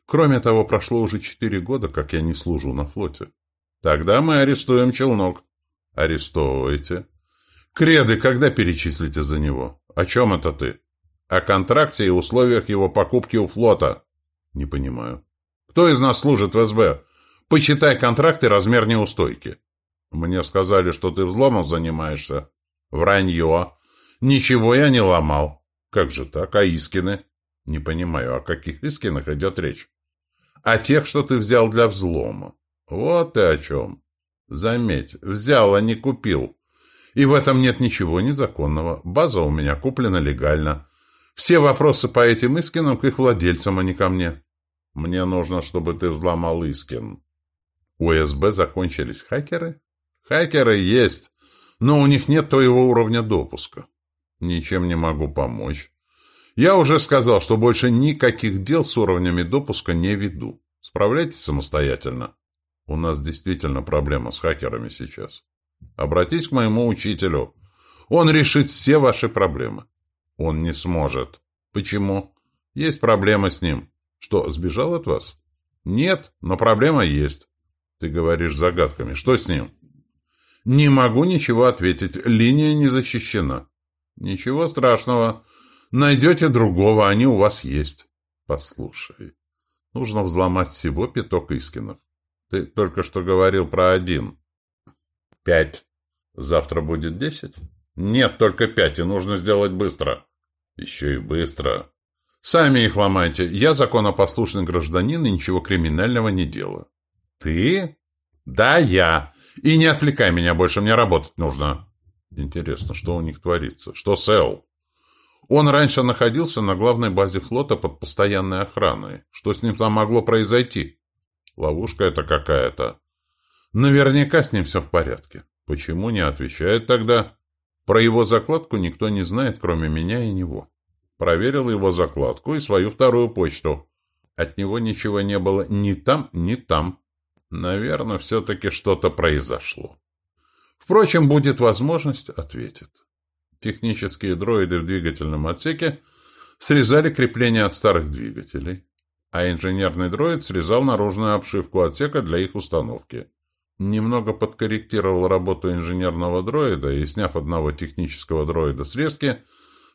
Кроме того, прошло уже четыре года, как я не служу на флоте. Тогда мы арестуем челнок. Арестовывайте. Креды когда перечислите за него? О чем это ты? О контракте и условиях его покупки у флота. Не понимаю. Кто из нас служит в СБ? Почитай контракт и размер неустойки. Мне сказали, что ты взломом занимаешься. Вранье. Ничего я не ломал. Как же так? А Искины? Не понимаю, о каких Искинах идет речь? О тех, что ты взял для взлома. Вот ты о чем. Заметь, взял, а не купил. И в этом нет ничего незаконного. База у меня куплена легально. Все вопросы по этим Искинам к их владельцам, а не ко мне. Мне нужно, чтобы ты взломал Искин. У СБ закончились хакеры? Хакеры есть, но у них нет твоего уровня допуска. Ничем не могу помочь. Я уже сказал, что больше никаких дел с уровнями допуска не веду. Справляйтесь самостоятельно. У нас действительно проблема с хакерами сейчас. Обратись к моему учителю. Он решит все ваши проблемы. Он не сможет. Почему? Есть проблема с ним. Что, сбежал от вас? Нет, но проблема есть. Ты говоришь загадками. Что с ним? Не могу ничего ответить. Линия не защищена. Ничего страшного. Найдете другого, они у вас есть. Послушай, нужно взломать всего пяток Искинов. Ты только что говорил про один. Пять. Завтра будет десять? Нет, только пять, и нужно сделать быстро. Еще и быстро. Сами их ломайте. Я законопослушный гражданин и ничего криминального не делаю. Ты? Да, я. И не отвлекай меня больше, мне работать нужно. Интересно, что у них творится? Что с Эл? Он раньше находился на главной базе флота под постоянной охраной. Что с ним там могло произойти? Ловушка это какая-то. Наверняка с ним все в порядке. Почему не отвечает тогда? Про его закладку никто не знает, кроме меня и него. Проверил его закладку и свою вторую почту. От него ничего не было ни там, ни там. Наверное, все-таки что-то произошло. Впрочем, будет возможность, ответит. Технические дроиды в двигательном отсеке срезали крепление от старых двигателей, а инженерный дроид срезал наружную обшивку отсека для их установки. Немного подкорректировал работу инженерного дроида и, сняв одного технического дроида срезки,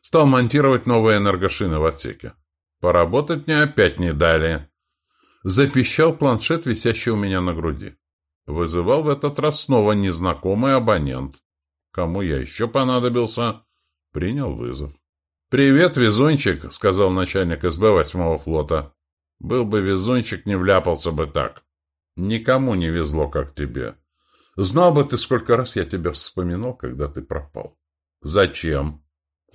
стал монтировать новые энергошины в отсеке. Поработать мне опять не дали. Запищал планшет, висящий у меня на груди. Вызывал в этот раз снова незнакомый абонент. Кому я еще понадобился? Принял вызов. «Привет, везунчик», — сказал начальник СБ восьмого флота. «Был бы везунчик, не вляпался бы так. Никому не везло, как тебе. Знал бы ты, сколько раз я тебя вспоминал, когда ты пропал». «Зачем?»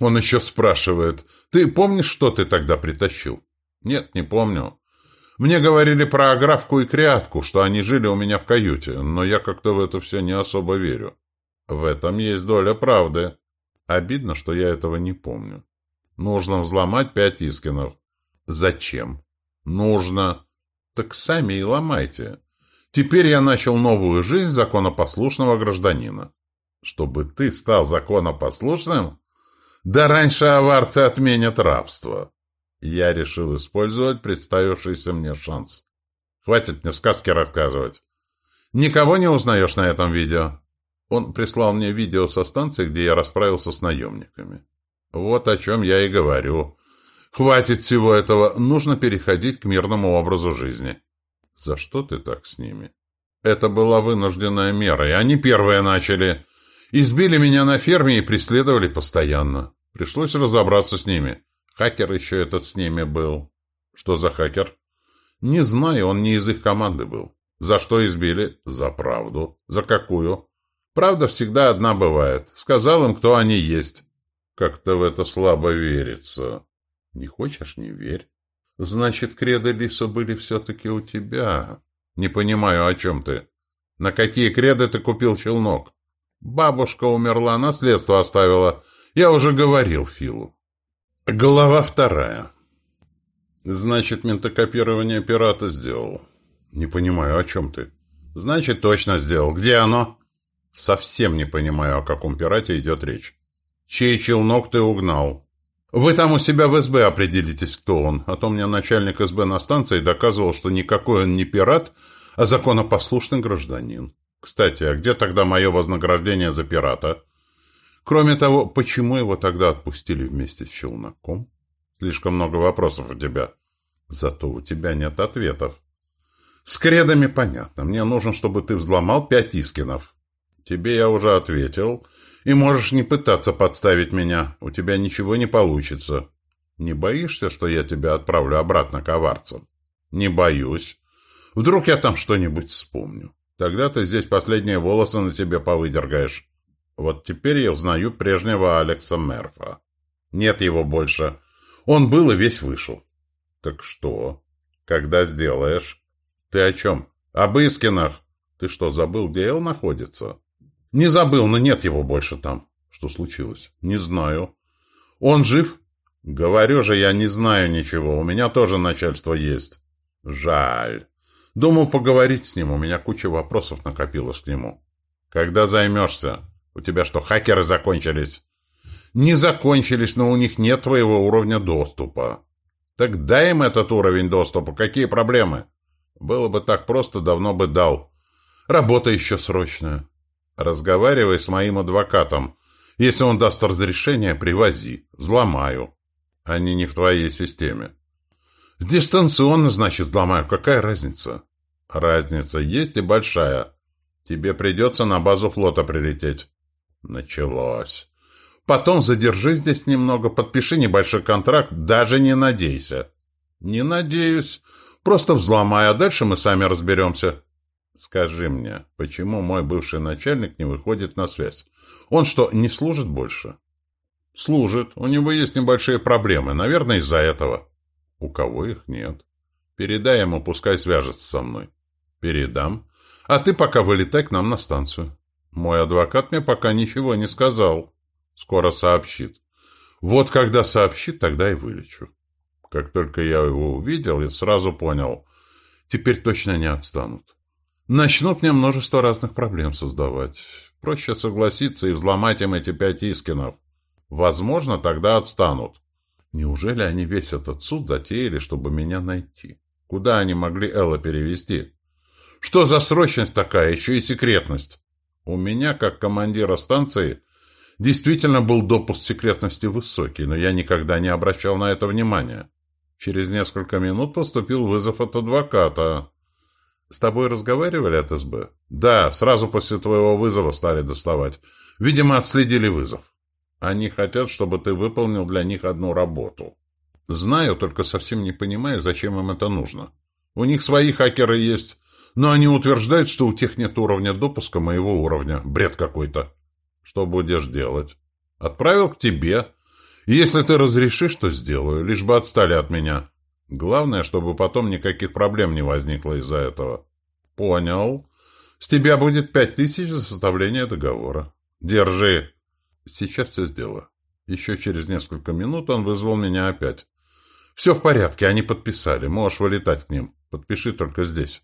Он еще спрашивает. «Ты помнишь, что ты тогда притащил?» «Нет, не помню. Мне говорили про Аграфку и Крятку, что они жили у меня в каюте, но я как-то в это все не особо верю. В этом есть доля правды. Обидно, что я этого не помню. Нужно взломать пять искинов. Зачем? Нужно. Так сами и ломайте. Теперь я начал новую жизнь законопослушного гражданина. Чтобы ты стал законопослушным? Да раньше аварцы отменят рабство. Я решил использовать представившийся мне шанс. Хватит мне сказки рассказывать. Никого не узнаешь на этом видео? Он прислал мне видео со станции, где я расправился с наемниками. Вот о чем я и говорю. Хватит всего этого, нужно переходить к мирному образу жизни. За что ты так с ними? Это была вынужденная мера, и они первые начали. Избили меня на ферме и преследовали постоянно. Пришлось разобраться с ними. Хакер еще этот с ними был. Что за хакер? Не знаю, он не из их команды был. За что избили? За правду. За какую? Правда всегда одна бывает. Сказал им, кто они есть. Как-то в это слабо верится. Не хочешь, не верь. Значит, креды Лиса были все-таки у тебя. Не понимаю, о чем ты. На какие креды ты купил челнок? Бабушка умерла, наследство оставила. Я уже говорил Филу. Глава вторая. Значит, ментокопирование пирата сделал. Не понимаю, о чем ты? Значит, точно сделал. Где оно? Совсем не понимаю, о каком пирате идет речь. Чей челнок ты угнал? Вы там у себя в СБ определитесь, кто он. А то мне начальник СБ на станции доказывал, что никакой он не пират, а законопослушный гражданин. Кстати, а где тогда мое вознаграждение за пирата? Кроме того, почему его тогда отпустили вместе с челноком? Слишком много вопросов у тебя. Зато у тебя нет ответов. С кредами понятно. Мне нужно, чтобы ты взломал пять искинов. Тебе я уже ответил. И можешь не пытаться подставить меня. У тебя ничего не получится. Не боишься, что я тебя отправлю обратно к аварцам? Не боюсь. Вдруг я там что-нибудь вспомню. Тогда ты здесь последние волосы на себе повыдергаешь. Вот теперь я узнаю прежнего Алекса Мерфа. Нет его больше. Он был и весь вышел. Так что? Когда сделаешь? Ты о чем? Об Искинах. Ты что, забыл, где Эл находится? Не забыл, но нет его больше там. Что случилось? Не знаю. Он жив? Говорю же, я не знаю ничего. У меня тоже начальство есть. Жаль. Думал поговорить с ним. У меня куча вопросов накопилось к нему. Когда займешься? У тебя что, хакеры закончились? Не закончились, но у них нет твоего уровня доступа. Так дай им этот уровень доступа. Какие проблемы? Было бы так просто, давно бы дал. Работа еще срочная. Разговаривай с моим адвокатом. Если он даст разрешение, привози. Взломаю. Они не в твоей системе. Дистанционно, значит, взломаю. Какая разница? Разница есть и большая. Тебе придется на базу флота прилететь. Началось. Потом задержи здесь немного, подпиши небольшой контракт, даже не надейся. Не надеюсь. Просто взломай, а дальше мы сами разберемся. Скажи мне, почему мой бывший начальник не выходит на связь? Он что, не служит больше? Служит. У него есть небольшие проблемы. Наверное, из-за этого. У кого их нет? Передай ему, пускай свяжется со мной. Передам. А ты пока вылетай к нам на станцию. Мой адвокат мне пока ничего не сказал. Скоро сообщит. Вот когда сообщит, тогда и вылечу. Как только я его увидел, я сразу понял. Теперь точно не отстанут. Начнут мне множество разных проблем создавать. Проще согласиться и взломать им эти пять искинов. Возможно, тогда отстанут. Неужели они весь этот суд затеяли, чтобы меня найти? Куда они могли Элла перевести? Что за срочность такая, еще и секретность? У меня, как командира станции, действительно был допуск секретности высокий, но я никогда не обращал на это внимания. Через несколько минут поступил вызов от адвоката. «С тобой разговаривали от СБ?» «Да, сразу после твоего вызова стали доставать. Видимо, отследили вызов. Они хотят, чтобы ты выполнил для них одну работу. Знаю, только совсем не понимаю, зачем им это нужно. У них свои хакеры есть, но они утверждают, что у тех нет уровня допуска моего уровня. Бред какой-то. Что будешь делать? Отправил к тебе. если ты разрешишь, то сделаю, лишь бы отстали от меня. Главное, чтобы потом никаких проблем не возникло из-за этого. Понял. С тебя будет пять тысяч за составление договора. Держи. Сейчас все сделаю. Еще через несколько минут он вызвал меня опять. Все в порядке, они подписали. Можешь вылетать к ним. Подпиши только здесь.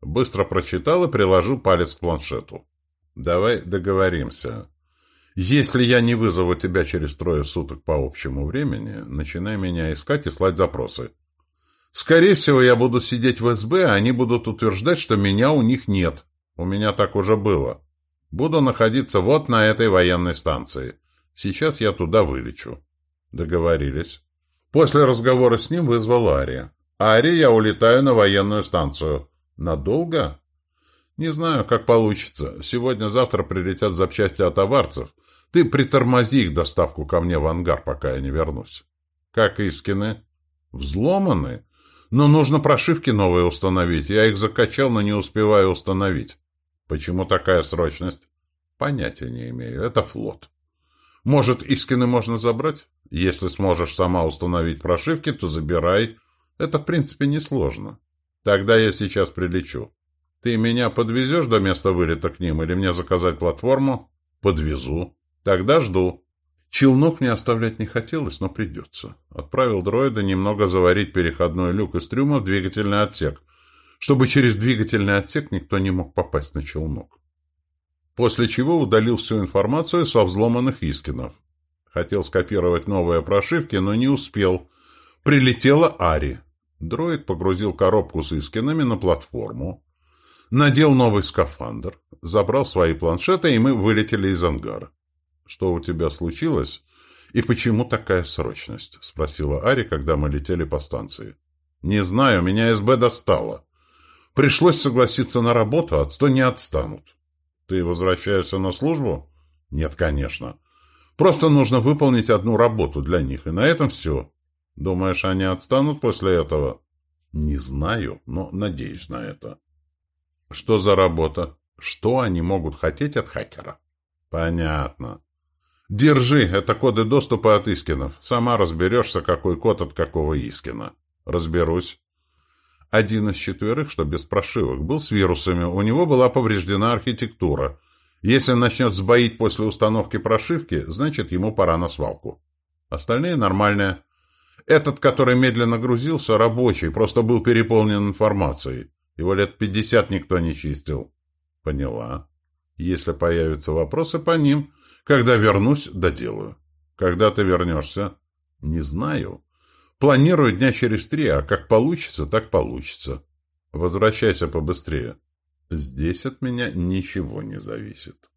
Быстро прочитал и приложил палец к планшету. «Давай договоримся. Если я не вызову тебя через трое суток по общему времени, начинай меня искать и слать запросы. Скорее всего, я буду сидеть в СБ, а они будут утверждать, что меня у них нет. У меня так уже было. Буду находиться вот на этой военной станции. Сейчас я туда вылечу». Договорились. После разговора с ним вызвал Ария. «Ария, я улетаю на военную станцию». Надолго? Не знаю, как получится. Сегодня-завтра прилетят запчасти от аварцев. Ты притормози их доставку ко мне в ангар, пока я не вернусь. Как Искины? Взломаны? Но нужно прошивки новые установить. Я их закачал, но не успеваю установить. Почему такая срочность? Понятия не имею. Это флот. Может, Искины можно забрать? Если сможешь сама установить прошивки, то забирай. Это, в принципе, несложно. Тогда я сейчас прилечу. Ты меня подвезешь до места вылета к ним или мне заказать платформу? Подвезу. Тогда жду. Челнок мне оставлять не хотелось, но придется. Отправил дроида немного заварить переходной люк из трюма в двигательный отсек, чтобы через двигательный отсек никто не мог попасть на челнок. После чего удалил всю информацию со взломанных искинов. Хотел скопировать новые прошивки, но не успел. Прилетела Ари. Дроид погрузил коробку с искинами на платформу, надел новый скафандр, забрал свои планшеты, и мы вылетели из ангара. «Что у тебя случилось? И почему такая срочность?» — спросила Ари, когда мы летели по станции. «Не знаю, меня СБ достало. Пришлось согласиться на работу, а то не отстанут». «Ты возвращаешься на службу?» «Нет, конечно. Просто нужно выполнить одну работу для них, и на этом все. Думаешь, они отстанут после этого?» «Не знаю, но надеюсь на это». «Что за работа? Что они могут хотеть от хакера?» «Понятно. Держи, это коды доступа от Искинов. Сама разберешься, какой код от какого Искина». «Разберусь». Один из четверых, что без прошивок, был с вирусами. У него была повреждена архитектура. Если начнет сбоить после установки прошивки, значит, ему пора на свалку. Остальные нормальные. Этот, который медленно грузился, рабочий, просто был переполнен информацией. Его лет пятьдесят никто не чистил. Поняла. Если появятся вопросы по ним, когда вернусь, доделаю. Когда ты вернешься? Не знаю. Планирую дня через три, а как получится, так получится. Возвращайся побыстрее. Здесь от меня ничего не зависит.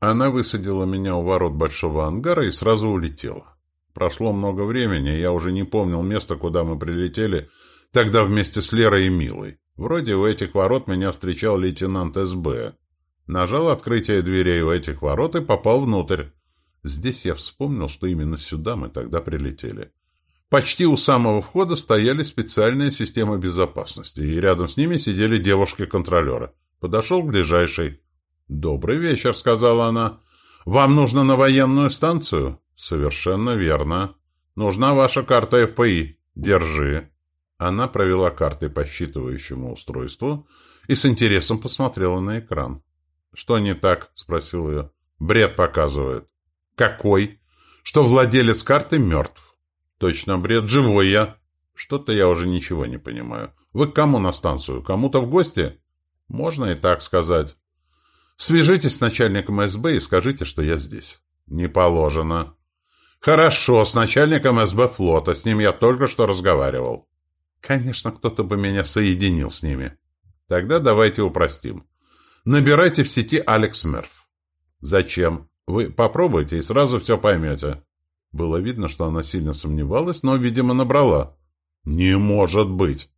Она высадила меня у ворот большого ангара и сразу улетела. Прошло много времени, я уже не помнил места, куда мы прилетели, тогда вместе с Лерой и Милой. Вроде у этих ворот меня встречал лейтенант СБ. Нажал открытие дверей у этих ворот и попал внутрь. Здесь я вспомнил, что именно сюда мы тогда прилетели. Почти у самого входа стояли специальные системы безопасности, и рядом с ними сидели девушки-контролеры. Подошел к ближайшей. «Добрый вечер», — сказала она. «Вам нужно на военную станцию?» «Совершенно верно. Нужна ваша карта ФПИ. Держи». Она провела картой по считывающему устройству и с интересом посмотрела на экран. «Что не так?» — спросил ее. «Бред показывает». «Какой?» «Что владелец карты мертв». Точно бред, живой я. Что-то я уже ничего не понимаю. Вы к кому на станцию? Кому-то в гости? Можно и так сказать. Свяжитесь с начальником СБ и скажите, что я здесь. Не положено. Хорошо, с начальником СБ флота. С ним я только что разговаривал. Конечно, кто-то бы меня соединил с ними. Тогда давайте упростим. Набирайте в сети Алекс Мерф. Зачем? Вы попробуйте и сразу все поймете. Было видно, что она сильно сомневалась, но, видимо, набрала. «Не может быть!»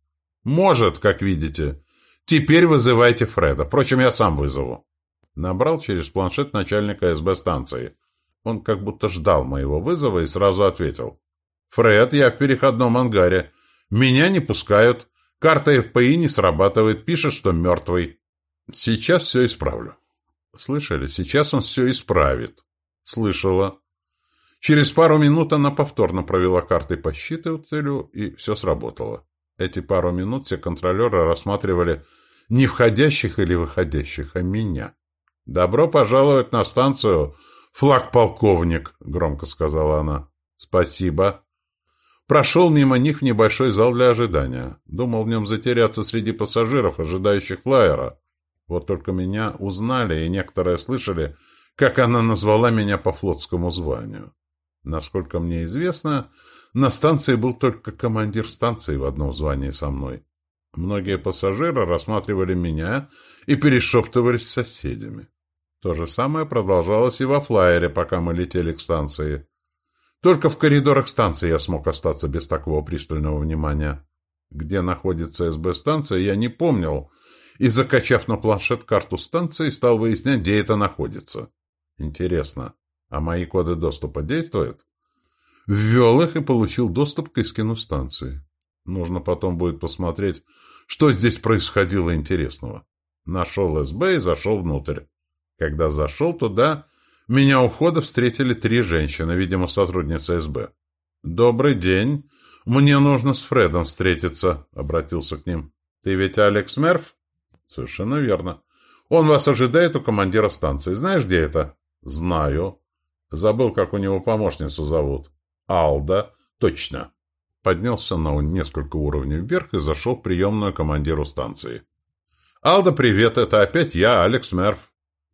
«Может, как видите. Теперь вызывайте Фреда. Впрочем, я сам вызову». Набрал через планшет начальника СБ станции. Он как будто ждал моего вызова и сразу ответил. «Фред, я в переходном ангаре. Меня не пускают. Карта ФПИ не срабатывает. Пишет, что мертвый. Сейчас все исправлю». «Слышали? Сейчас он все исправит». «Слышала». Через пару минут она повторно провела картой по считывателю, и все сработало. Эти пару минут все контролеры рассматривали не входящих или выходящих, а меня. «Добро пожаловать на станцию, флаг-полковник», — громко сказала она. «Спасибо». Прошел мимо них в небольшой зал для ожидания. Думал в нем затеряться среди пассажиров, ожидающих флайера. Вот только меня узнали, и некоторые слышали, как она назвала меня по флотскому званию. Насколько мне известно, на станции был только командир станции в одном звании со мной. Многие пассажиры рассматривали меня и перешептывались с соседями. То же самое продолжалось и во флайере, пока мы летели к станции. Только в коридорах станции я смог остаться без такого пристального внимания. Где находится СБ-станция, я не помнил, и, закачав на планшет карту станции, стал выяснять, где это находится. Интересно, а мои коды доступа действуют? Ввел их и получил доступ к Искину станции. Нужно потом будет посмотреть, что здесь происходило интересного. Нашел СБ и зашел внутрь. Когда зашел туда, меня у входа встретили три женщины, видимо, сотрудницы СБ. «Добрый день. Мне нужно с Фредом встретиться», — обратился к ним. «Ты ведь Алекс Мерф?» «Совершенно верно. Он вас ожидает у командира станции. Знаешь, где это?» «Знаю. Забыл, как у него помощницу зовут. Алда. Точно. Поднялся на несколько уровней вверх и зашел в приемную командиру станции. «Алда, привет! Это опять я, Алекс Мерф!»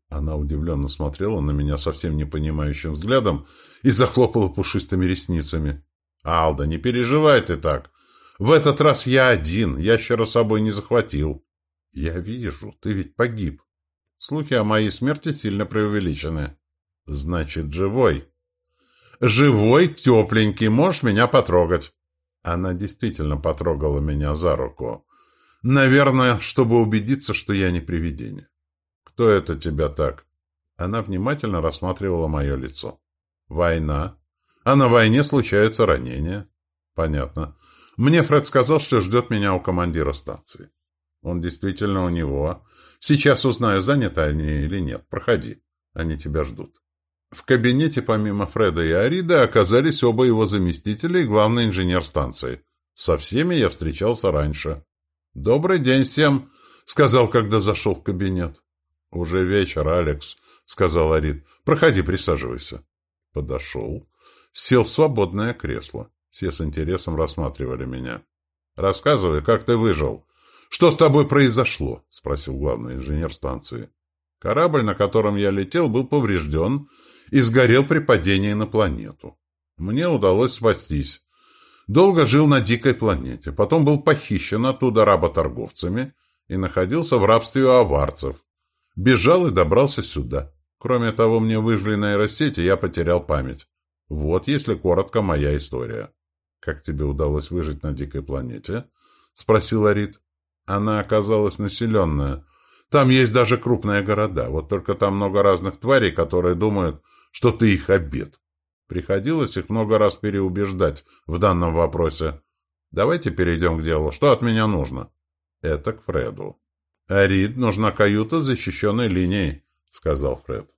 Она удивленно смотрела на меня совсем непонимающим взглядом и захлопала пушистыми ресницами. «Алда, не переживай ты так! В этот раз я один, ящера с собой не захватил». «Я вижу, ты ведь погиб. Слухи о моей смерти сильно преувеличены». Значит, живой. Живой, тепленький, можешь меня потрогать. Она действительно потрогала меня за руку. Наверное, чтобы убедиться, что я не привидение. Кто это тебя так? Она внимательно рассматривала мое лицо. Война. А на войне случаются ранения. Понятно. Мне Фред сказал, что ждет меня у командира станции. Он действительно у него. Сейчас узнаю, заняты они или нет. Проходи. Они тебя ждут. В кабинете помимо Фреда и Арида оказались оба его заместителя и главный инженер станции. Со всеми я встречался раньше. «Добрый день всем», — сказал, когда зашел в кабинет. «Уже вечер, Алекс», — сказал Арид. «Проходи, присаживайся». Подошел. Сел в свободное кресло. Все с интересом рассматривали меня. «Рассказывай, как ты выжил?» «Что с тобой произошло?» — спросил главный инженер станции. Корабль, на котором я летел, был поврежден и сгорел при падении на планету. Мне удалось спастись. Долго жил на дикой планете, потом был похищен оттуда работорговцами и находился в рабстве у аварцев. Бежал и добрался сюда. Кроме того, мне выжили нейросети, я потерял память. Вот, если коротко, моя история. «Как тебе удалось выжить на дикой планете?» — спросил Арит. «Она оказалась населенная. Там есть даже крупные города. Вот только там много разных тварей, которые думают, что ты их обед. Приходилось их много раз переубеждать в данном вопросе. Давайте перейдем к делу. Что от меня нужно? Это к Фреду. Арид, нужна каюта с защищенной линией, сказал Фред.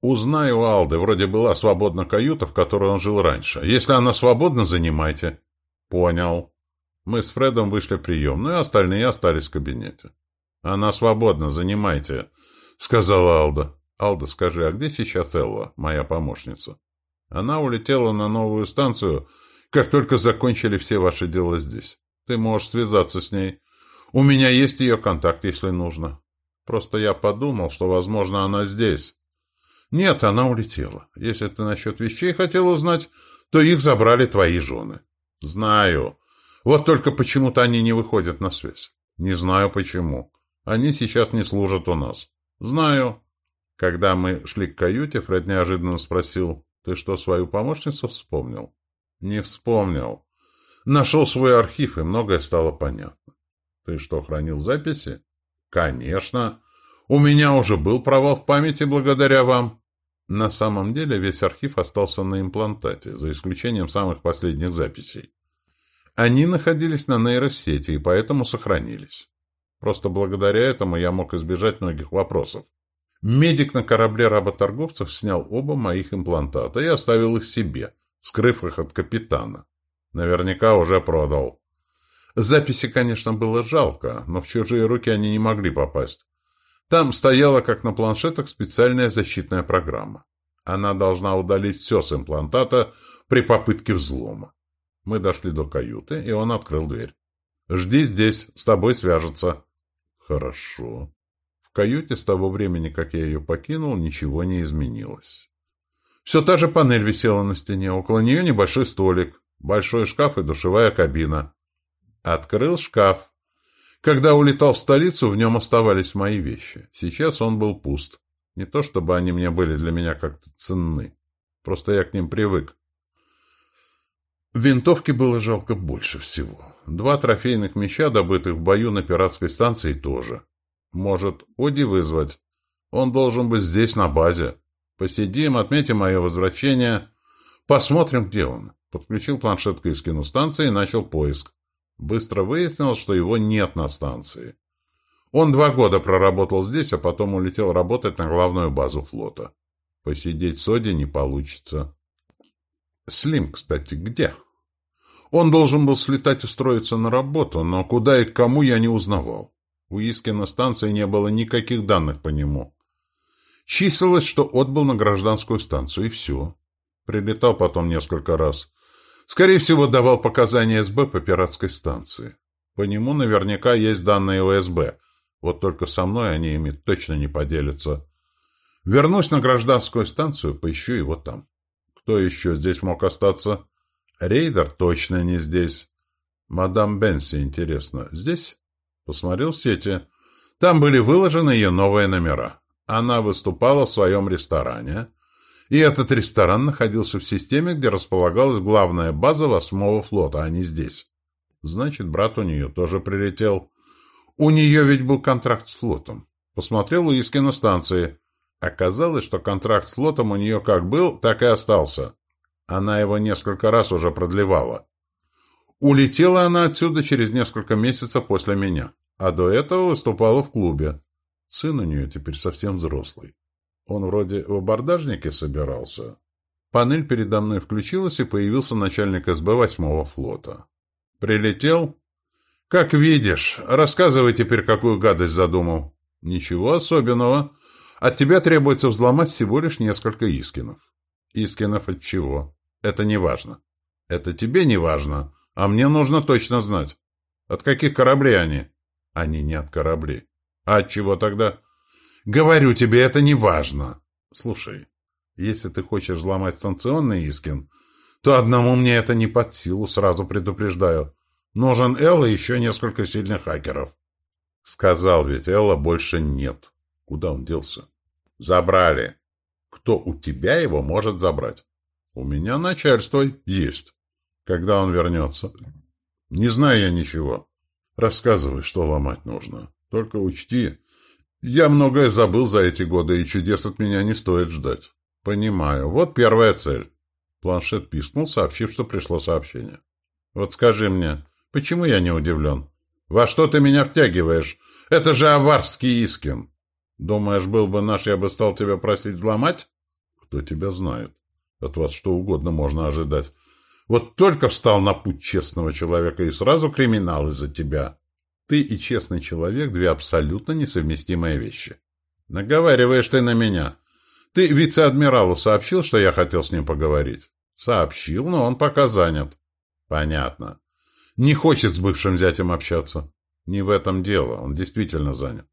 Узнай у Алды, вроде была свободна каюта, в которой он жил раньше. Если она свободна, занимайте. Понял. Мы с Фредом вышли в приемную, остальные остались в кабинете. Она свободна, занимайте, сказала Алда. Алда, скажи, а где сейчас Элла, моя помощница? Она улетела на новую станцию, как только закончили все ваши дела здесь. Ты можешь связаться с ней. У меня есть ее контакт, если нужно. Просто я подумал, что, возможно, она здесь. Нет, она улетела. Если ты насчет вещей хотел узнать, то их забрали твои жены. Знаю. Вот только почему-то они не выходят на связь. Не знаю почему. Они сейчас не служат у нас. Знаю. Когда мы шли к каюте, Фред неожиданно спросил, «Ты что, свою помощницу вспомнил?» «Не вспомнил. Нашел свой архив, и многое стало понятно». «Ты что, хранил записи?» «Конечно. У меня уже был провал в памяти благодаря вам». На самом деле весь архив остался на имплантате, за исключением самых последних записей. Они находились на нейросети и поэтому сохранились. Просто благодаря этому я мог избежать многих вопросов. Медик на корабле работорговцев снял оба моих имплантата и оставил их себе, скрыв их от капитана. Наверняка уже продал. Записи, конечно, было жалко, но в чужие руки они не могли попасть. Там стояла, как на планшетах, специальная защитная программа. Она должна удалить все с имплантата при попытке взлома. Мы дошли до каюты, и он открыл дверь. «Жди здесь, с тобой свяжутся». «Хорошо» каюте с того времени, как я ее покинул, ничего не изменилось. Все та же панель висела на стене, около нее небольшой столик, большой шкаф и душевая кабина. Открыл шкаф. Когда улетал в столицу, в нем оставались мои вещи. Сейчас он был пуст. Не то, чтобы они мне были для меня как-то ценны. Просто я к ним привык. Винтовки было жалко больше всего. Два трофейных меча, добытых в бою на пиратской станции, тоже. Может, Оди вызвать? Он должен быть здесь, на базе. Посидим, отметим мое возвращение. Посмотрим, где он. Подключил планшетку из киностанции и начал поиск. Быстро выяснилось, что его нет на станции. Он два года проработал здесь, а потом улетел работать на главную базу флота. Посидеть с Оди не получится. Слим, кстати, где? Он должен был слетать устроиться на работу, но куда и к кому я не узнавал. У Искина станции не было никаких данных по нему. Числилось, что отбыл на гражданскую станцию, и все. Прилетал потом несколько раз. Скорее всего, давал показания СБ по пиратской станции. По нему наверняка есть данные ОСБ. Вот только со мной они ими точно не поделятся. Вернусь на гражданскую станцию, поищу его там. Кто еще здесь мог остаться? Рейдер точно не здесь. Мадам Бенси, интересно, здесь? Посмотрел в сети. Там были выложены ее новые номера. Она выступала в своем ресторане. И этот ресторан находился в системе, где располагалась главная база восьмого флота, а не здесь. Значит, брат у нее тоже прилетел. У нее ведь был контракт с флотом. Посмотрел у Иски на станции. Оказалось, что контракт с флотом у нее как был, так и остался. Она его несколько раз уже продлевала. Улетела она отсюда через несколько месяцев после меня, а до этого выступала в клубе. Сын у нее теперь совсем взрослый. Он вроде в абордажнике собирался. Панель передо мной включилась, и появился начальник СБ восьмого флота. «Прилетел?» «Как видишь. Рассказывай теперь, какую гадость задумал». «Ничего особенного. От тебя требуется взломать всего лишь несколько Искинов». «Искинов от чего?» «Это не важно». «Это тебе не важно, а мне нужно точно знать. От каких кораблей они?» «Они не от кораблей». «А от чего тогда?» «Говорю тебе, это не важно». «Слушай, если ты хочешь взломать станционный Искин, то одному мне это не под силу, сразу предупреждаю. Нужен Эл и еще несколько сильных хакеров. Сказал ведь, Элла больше нет. Куда он делся? Забрали. Кто у тебя его может забрать? У меня начальство есть. Когда он вернется? Не знаю я ничего. Рассказывай, что ломать нужно. Только учти, я многое забыл за эти годы, и чудес от меня не стоит ждать. Понимаю. Вот первая цель. Планшет пискнул, сообщив, что пришло сообщение. Вот скажи мне, почему я не удивлен? Во что ты меня втягиваешь? Это же аварский Искин. Думаешь, был бы наш, я бы стал тебя просить взломать? Кто тебя знает? От вас что угодно можно ожидать. Вот только встал на путь честного человека, и сразу криминал из-за тебя. Ты и честный человек – две абсолютно несовместимые вещи. Наговариваешь ты на меня. Ты вице-адмиралу сообщил, что я хотел с ним поговорить? Сообщил, но он пока занят. Понятно. Не хочет с бывшим зятем общаться. Не в этом дело, он действительно занят.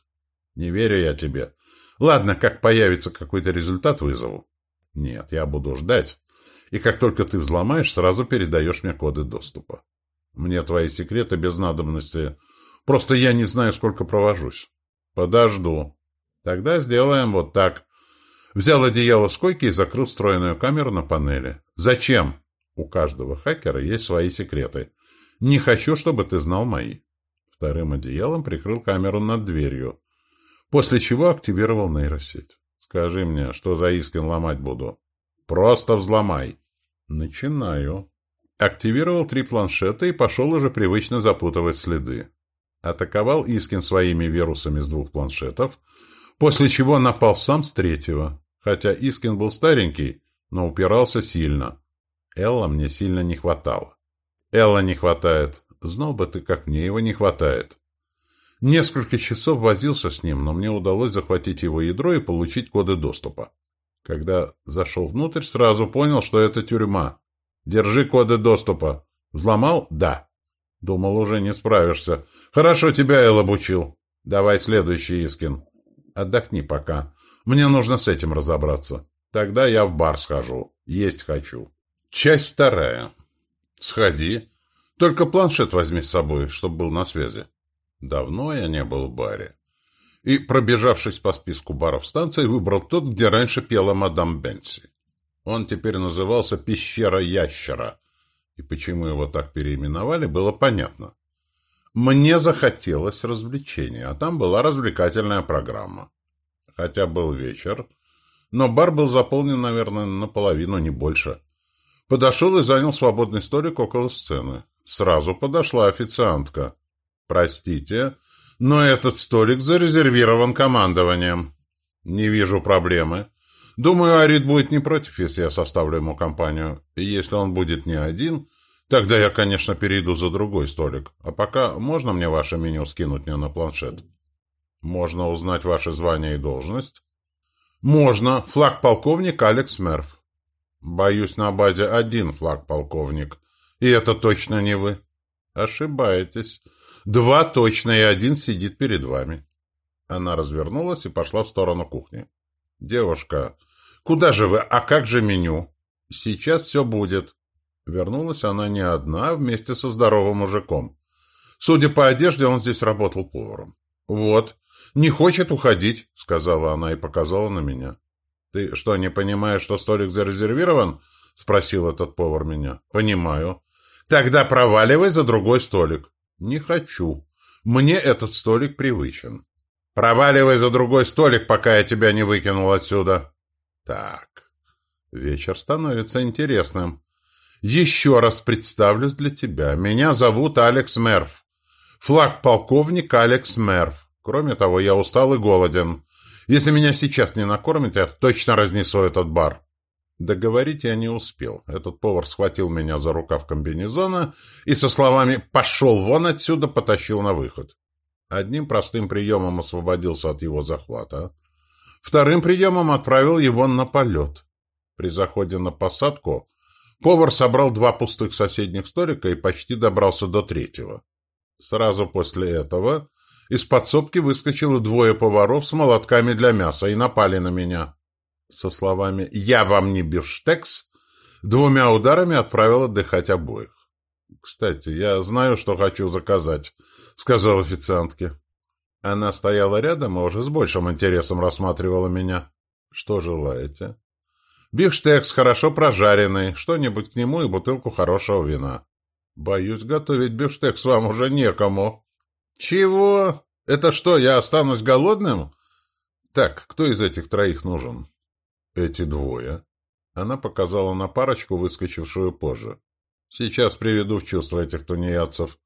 Не верю я тебе. Ладно, как появится какой-то результат, вызову. Нет, я буду ждать. И как только ты взломаешь, сразу передаешь мне коды доступа. Мне твои секреты без надобности. Просто я не знаю, сколько провожусь. Подожду. Тогда сделаем вот так. Взял одеяло с койки и закрыл встроенную камеру на панели. «Зачем?» «У каждого хакера есть свои секреты. Не хочу, чтобы ты знал мои». Вторым одеялом прикрыл камеру над дверью, после чего активировал нейросеть. «Скажи мне, что за Искин ломать буду?» «Просто взломай». «Начинаю». Активировал три планшета и пошел уже привычно запутывать следы. Атаковал Искин своими вирусами с двух планшетов, после чего напал сам с третьего. Хотя Искин был старенький, но упирался сильно. Элла мне сильно не хватало. Элла не хватает. Знал бы ты, как мне его не хватает. Несколько часов возился с ним, но мне удалось захватить его ядро и получить коды доступа. Когда зашел внутрь, сразу понял, что это тюрьма. Держи коды доступа. Взломал? Да. Думал, уже не справишься. Хорошо тебя Эл обучил. Давай следующий, Искин. Отдохни пока. Мне нужно с этим разобраться. Тогда я в бар схожу. Есть хочу. Часть вторая. Сходи. Только планшет возьми с собой, чтобы был на связи. Давно я не был в баре. И, пробежавшись по списку баров станции, выбрал тот, где раньше пела мадам Бенси. Он теперь назывался «Пещера ящера». И почему его так переименовали, было понятно. Мне захотелось развлечения, а там была развлекательная программа хотя был вечер, но бар был заполнен, наверное, наполовину, не больше. Подошел и занял свободный столик около сцены. Сразу подошла официантка. «Простите, но этот столик зарезервирован командованием». «Не вижу проблемы. Думаю, Арит будет не против, если я составлю ему компанию. Если он будет не один, тогда я, конечно, перейду за другой столик. А пока можно мне ваше меню скинуть мне на планшет?» Можно узнать ваше звание и должность? Можно. Флаг полковник Алекс Мерф. Боюсь, на базе один флаг полковник. И это точно не вы. Ошибаетесь. Два точно, и один сидит перед вами. Она развернулась и пошла в сторону кухни. Девушка, куда же вы? А как же меню? Сейчас все будет. Вернулась она не одна, а вместе со здоровым мужиком. Судя по одежде, он здесь работал поваром. Вот, «Не хочет уходить», — сказала она и показала на меня. «Ты что, не понимаешь, что столик зарезервирован?» — спросил этот повар меня. «Понимаю». «Тогда проваливай за другой столик». «Не хочу. Мне этот столик привычен». «Проваливай за другой столик, пока я тебя не выкинул отсюда». «Так, вечер становится интересным. Еще раз представлюсь для тебя. Меня зовут Алекс Мерф. Флаг полковник Алекс Мерф. Кроме того, я устал и голоден. Если меня сейчас не накормят, я точно разнесу этот бар». Договорить я не успел. Этот повар схватил меня за рукав комбинезона и со словами «пошел вон отсюда» потащил на выход. Одним простым приемом освободился от его захвата. Вторым приемом отправил его на полет. При заходе на посадку повар собрал два пустых соседних столика и почти добрался до третьего. Сразу после этого из подсобки выскочило двое поваров с молотками для мяса и напали на меня. Со словами «Я вам не бифштекс» двумя ударами отправил отдыхать обоих. «Кстати, я знаю, что хочу заказать», — сказал официантке. Она стояла рядом и уже с большим интересом рассматривала меня. «Что желаете?» «Бифштекс хорошо прожаренный, что-нибудь к нему и бутылку хорошего вина». «Боюсь, готовить бифштекс вам уже некому». «Чего? Это что, я останусь голодным?» «Так, кто из этих троих нужен?» «Эти двое». Она показала на парочку, выскочившую позже. «Сейчас приведу в чувство этих тунеядцев».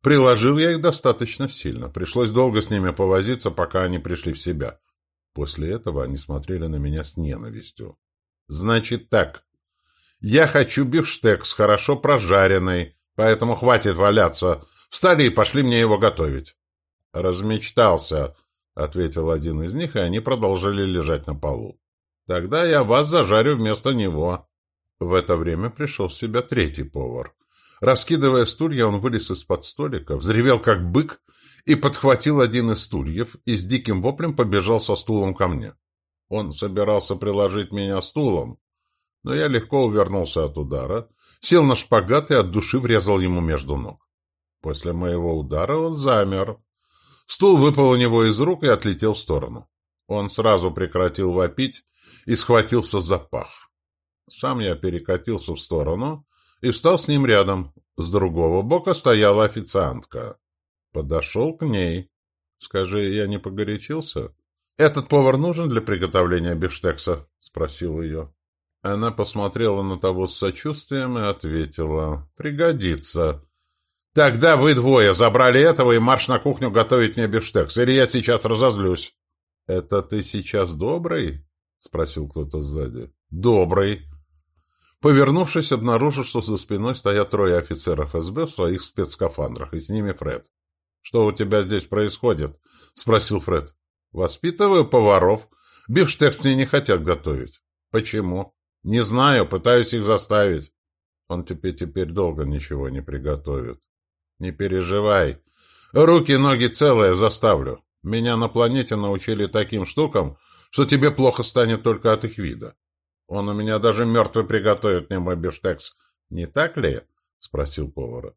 Приложил я их достаточно сильно. Пришлось долго с ними повозиться, пока они пришли в себя. После этого они смотрели на меня с ненавистью. «Значит так. Я хочу бифштекс, хорошо прожаренный, поэтому хватит валяться. Встали и пошли мне его готовить». «Размечтался», — ответил один из них, и они продолжили лежать на полу. «Тогда я вас зажарю вместо него». В это время пришел в себя третий повар. Раскидывая стулья, он вылез из-под столика, взревел как бык и подхватил один из стульев и с диким воплем побежал со стулом ко мне. Он собирался приложить меня стулом, но я легко увернулся от удара, сел на шпагат и от души врезал ему между ног. После моего удара он замер. Стул выпал у него из рук и отлетел в сторону. Он сразу прекратил вопить и схватился за пах. Сам я перекатился в сторону и встал с ним рядом. С другого бока стояла официантка. Подошел к ней. «Скажи, я не погорячился?» «Этот повар нужен для приготовления бифштекса?» — спросил ее. Она посмотрела на того с сочувствием и ответила. «Пригодится». «Тогда вы двое забрали этого и марш на кухню готовить мне бифштекс, или я сейчас разозлюсь». «Это ты сейчас добрый?» — спросил кто-то сзади. «Добрый», Повернувшись, обнаружил, что за спиной стоят трое офицеров СБ в своих спецскафандрах, и с ними Фред. «Что у тебя здесь происходит?» — спросил Фред. «Воспитываю поваров. Бифштекс мне не хотят готовить». «Почему?» «Не знаю, пытаюсь их заставить». «Он тебе теперь долго ничего не приготовит». «Не переживай. Руки, ноги целые заставлю. Меня на планете научили таким штукам, что тебе плохо станет только от их вида. Он у меня даже мертвый приготовит мне мой бифштекс. Не так ли? — спросил повара.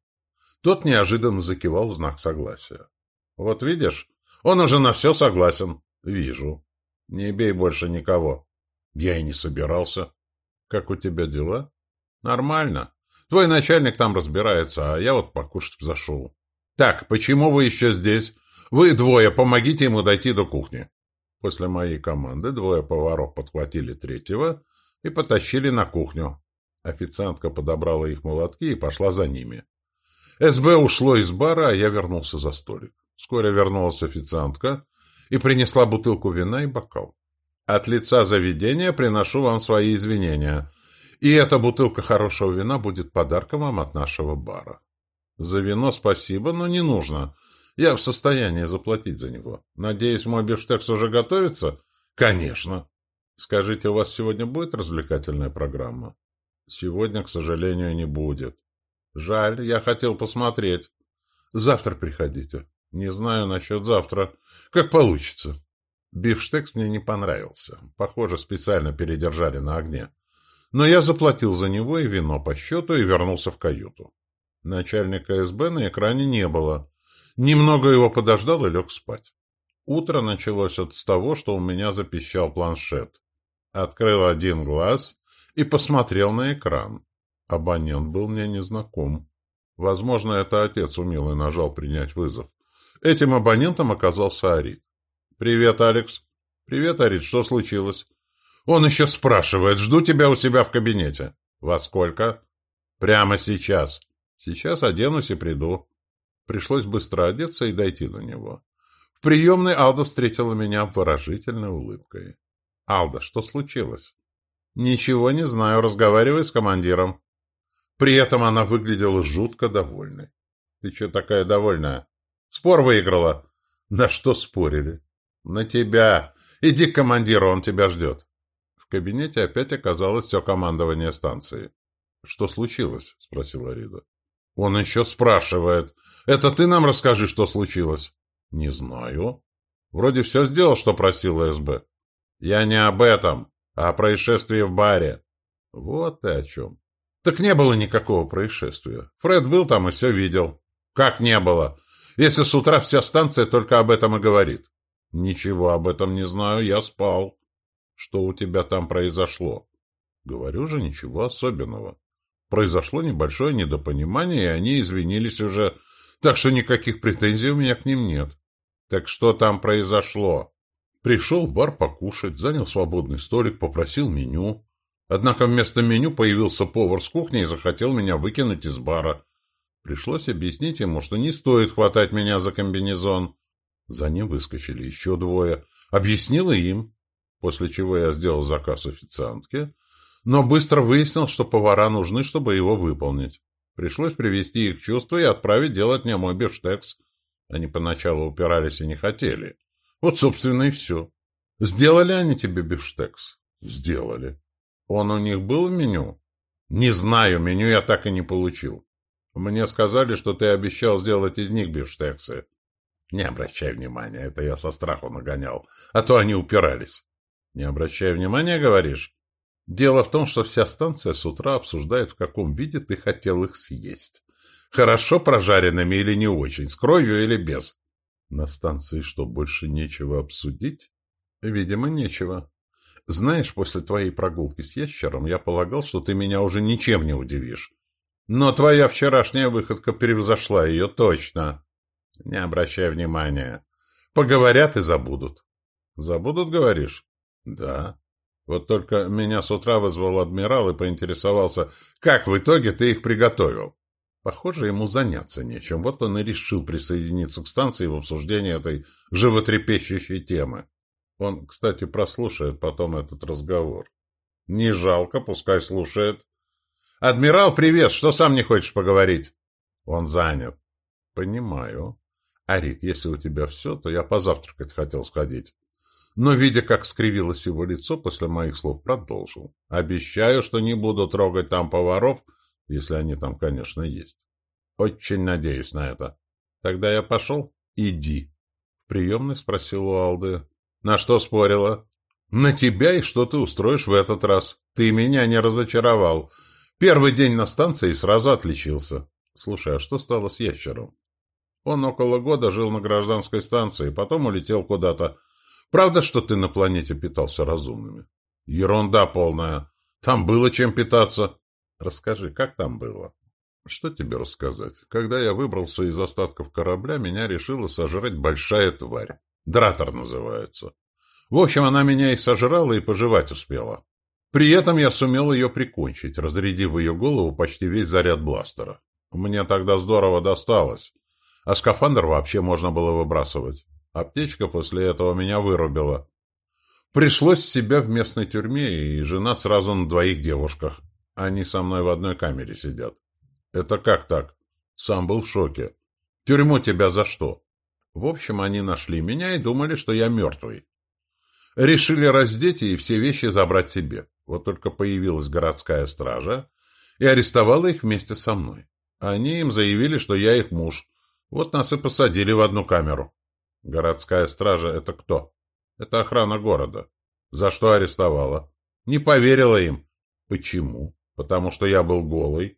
Тот неожиданно закивал в знак согласия. — Вот видишь, он уже на все согласен. — Вижу. Не бей больше никого. Я и не собирался. — Как у тебя дела? — Нормально. Твой начальник там разбирается, а я вот покушать зашел. — Так, почему вы еще здесь? Вы двое, помогите ему дойти до кухни. После моей команды двое поваров подхватили третьего и потащили на кухню. Официантка подобрала их молотки и пошла за ними. СБ ушло из бара, а я вернулся за столик. Вскоре вернулась официантка и принесла бутылку вина и бокал. От лица заведения приношу вам свои извинения. И эта бутылка хорошего вина будет подарком вам от нашего бара. За вино спасибо, но не нужно. Я в состоянии заплатить за него. Надеюсь, мой бифштекс уже готовится? Конечно. Скажите, у вас сегодня будет развлекательная программа? Сегодня, к сожалению, не будет. Жаль, я хотел посмотреть. Завтра приходите. Не знаю насчет завтра. Как получится. Бифштекс мне не понравился. Похоже, специально передержали на огне. Но я заплатил за него и вино по счету и вернулся в каюту. Начальника СБ на экране не было. Немного его подождал и лег спать. Утро началось от того, что у меня запищал планшет. Открыл один глаз и посмотрел на экран. Абонент был мне незнаком. Возможно, это отец умелый нажал принять вызов. Этим абонентом оказался Арит. «Привет, Алекс». «Привет, Арит. Что случилось?» «Он еще спрашивает. Жду тебя у себя в кабинете». «Во сколько?» «Прямо сейчас». «Сейчас оденусь и приду». Пришлось быстро одеться и дойти до него. В приемной Алда встретила меня выражительной улыбкой. «Алда, что случилось?» «Ничего не знаю. Разговаривай с командиром». При этом она выглядела жутко довольной. «Ты что такая довольная?» «Спор выиграла». «На что спорили?» «На тебя. Иди к командиру, он тебя ждет». В кабинете опять оказалось все командование станции. «Что случилось?» — спросила Рида. «Он еще спрашивает. Это ты нам расскажи, что случилось?» «Не знаю. Вроде все сделал, что просил СБ». «Я не об этом, а о происшествии в баре». «Вот ты о чем». Так не было никакого происшествия. Фред был там и все видел. Как не было? Если с утра вся станция только об этом и говорит. Ничего об этом не знаю, я спал. Что у тебя там произошло? Говорю же, ничего особенного. Произошло небольшое недопонимание, и они извинились уже, так что никаких претензий у меня к ним нет. Так что там произошло? Пришел в бар покушать, занял свободный столик, попросил меню. Однако вместо меню появился повар с кухни и захотел меня выкинуть из бара. Пришлось объяснить ему, что не стоит хватать меня за комбинезон. За ним выскочили еще двое. Объяснила им, после чего я сделал заказ официантке, но быстро выяснил, что повара нужны, чтобы его выполнить. Пришлось привести их в чувство и отправить делать мне мой бифштекс. Они поначалу упирались и не хотели. Вот, собственно, и все. Сделали они тебе бифштекс? Сделали. Он у них был в меню? Не знаю, меню я так и не получил. Мне сказали, что ты обещал сделать из них бифштексы. Не обращай внимания, это я со страху нагонял, а то они упирались. Не обращай внимания, говоришь? Дело в том, что вся станция с утра обсуждает, в каком виде ты хотел их съесть. Хорошо прожаренными или не очень, с кровью или без. На станции что, больше нечего обсудить? Видимо, нечего. Знаешь, после твоей прогулки с ящером я полагал, что ты меня уже ничем не удивишь. Но твоя вчерашняя выходка превзошла ее точно. Не обращай внимания. Поговорят и забудут. Забудут, говоришь? Да. Вот только меня с утра вызвал адмирал и поинтересовался, как в итоге ты их приготовил. Похоже, ему заняться нечем. Вот он и решил присоединиться к станции в обсуждении этой животрепещущей темы. Он, кстати, прослушает потом этот разговор. Не жалко, пускай слушает. «Адмирал, привет! Что сам не хочешь поговорить?» Он занят. «Понимаю. Арит, если у тебя все, то я позавтракать хотел сходить». Но, видя, как скривилось его лицо, после моих слов продолжил. «Обещаю, что не буду трогать там поваров, если они там, конечно, есть. Очень надеюсь на это. Тогда я пошел? Иди». В приемной спросил у Алды. На что спорила? На тебя и что ты устроишь в этот раз. Ты меня не разочаровал. Первый день на станции сразу отличился. Слушай, а что стало с ящером? Он около года жил на гражданской станции, потом улетел куда-то. Правда, что ты на планете питался разумными? Ерунда полная. Там было чем питаться. Расскажи, как там было? Что тебе рассказать? Когда я выбрался из остатков корабля, меня решила сожрать большая тварь. Дратор называется. В общем, она меня и сожрала, и пожевать успела. При этом я сумел ее прикончить, разрядив в ее голову почти весь заряд бластера. Мне тогда здорово досталось. А скафандр вообще можно было выбрасывать. Аптечка после этого меня вырубила. Пришлось себя в местной тюрьме, и жена сразу на двоих девушках. Они со мной в одной камере сидят. Это как так? Сам был в шоке. Тюрьму тебя за что? В общем, они нашли меня и думали, что я мертвый. Решили раздеть и все вещи забрать себе. Вот только появилась городская стража и арестовала их вместе со мной. Они им заявили, что я их муж. Вот нас и посадили в одну камеру. Городская стража — это кто? Это охрана города. За что арестовала? Не поверила им. Почему? Потому что я был голый.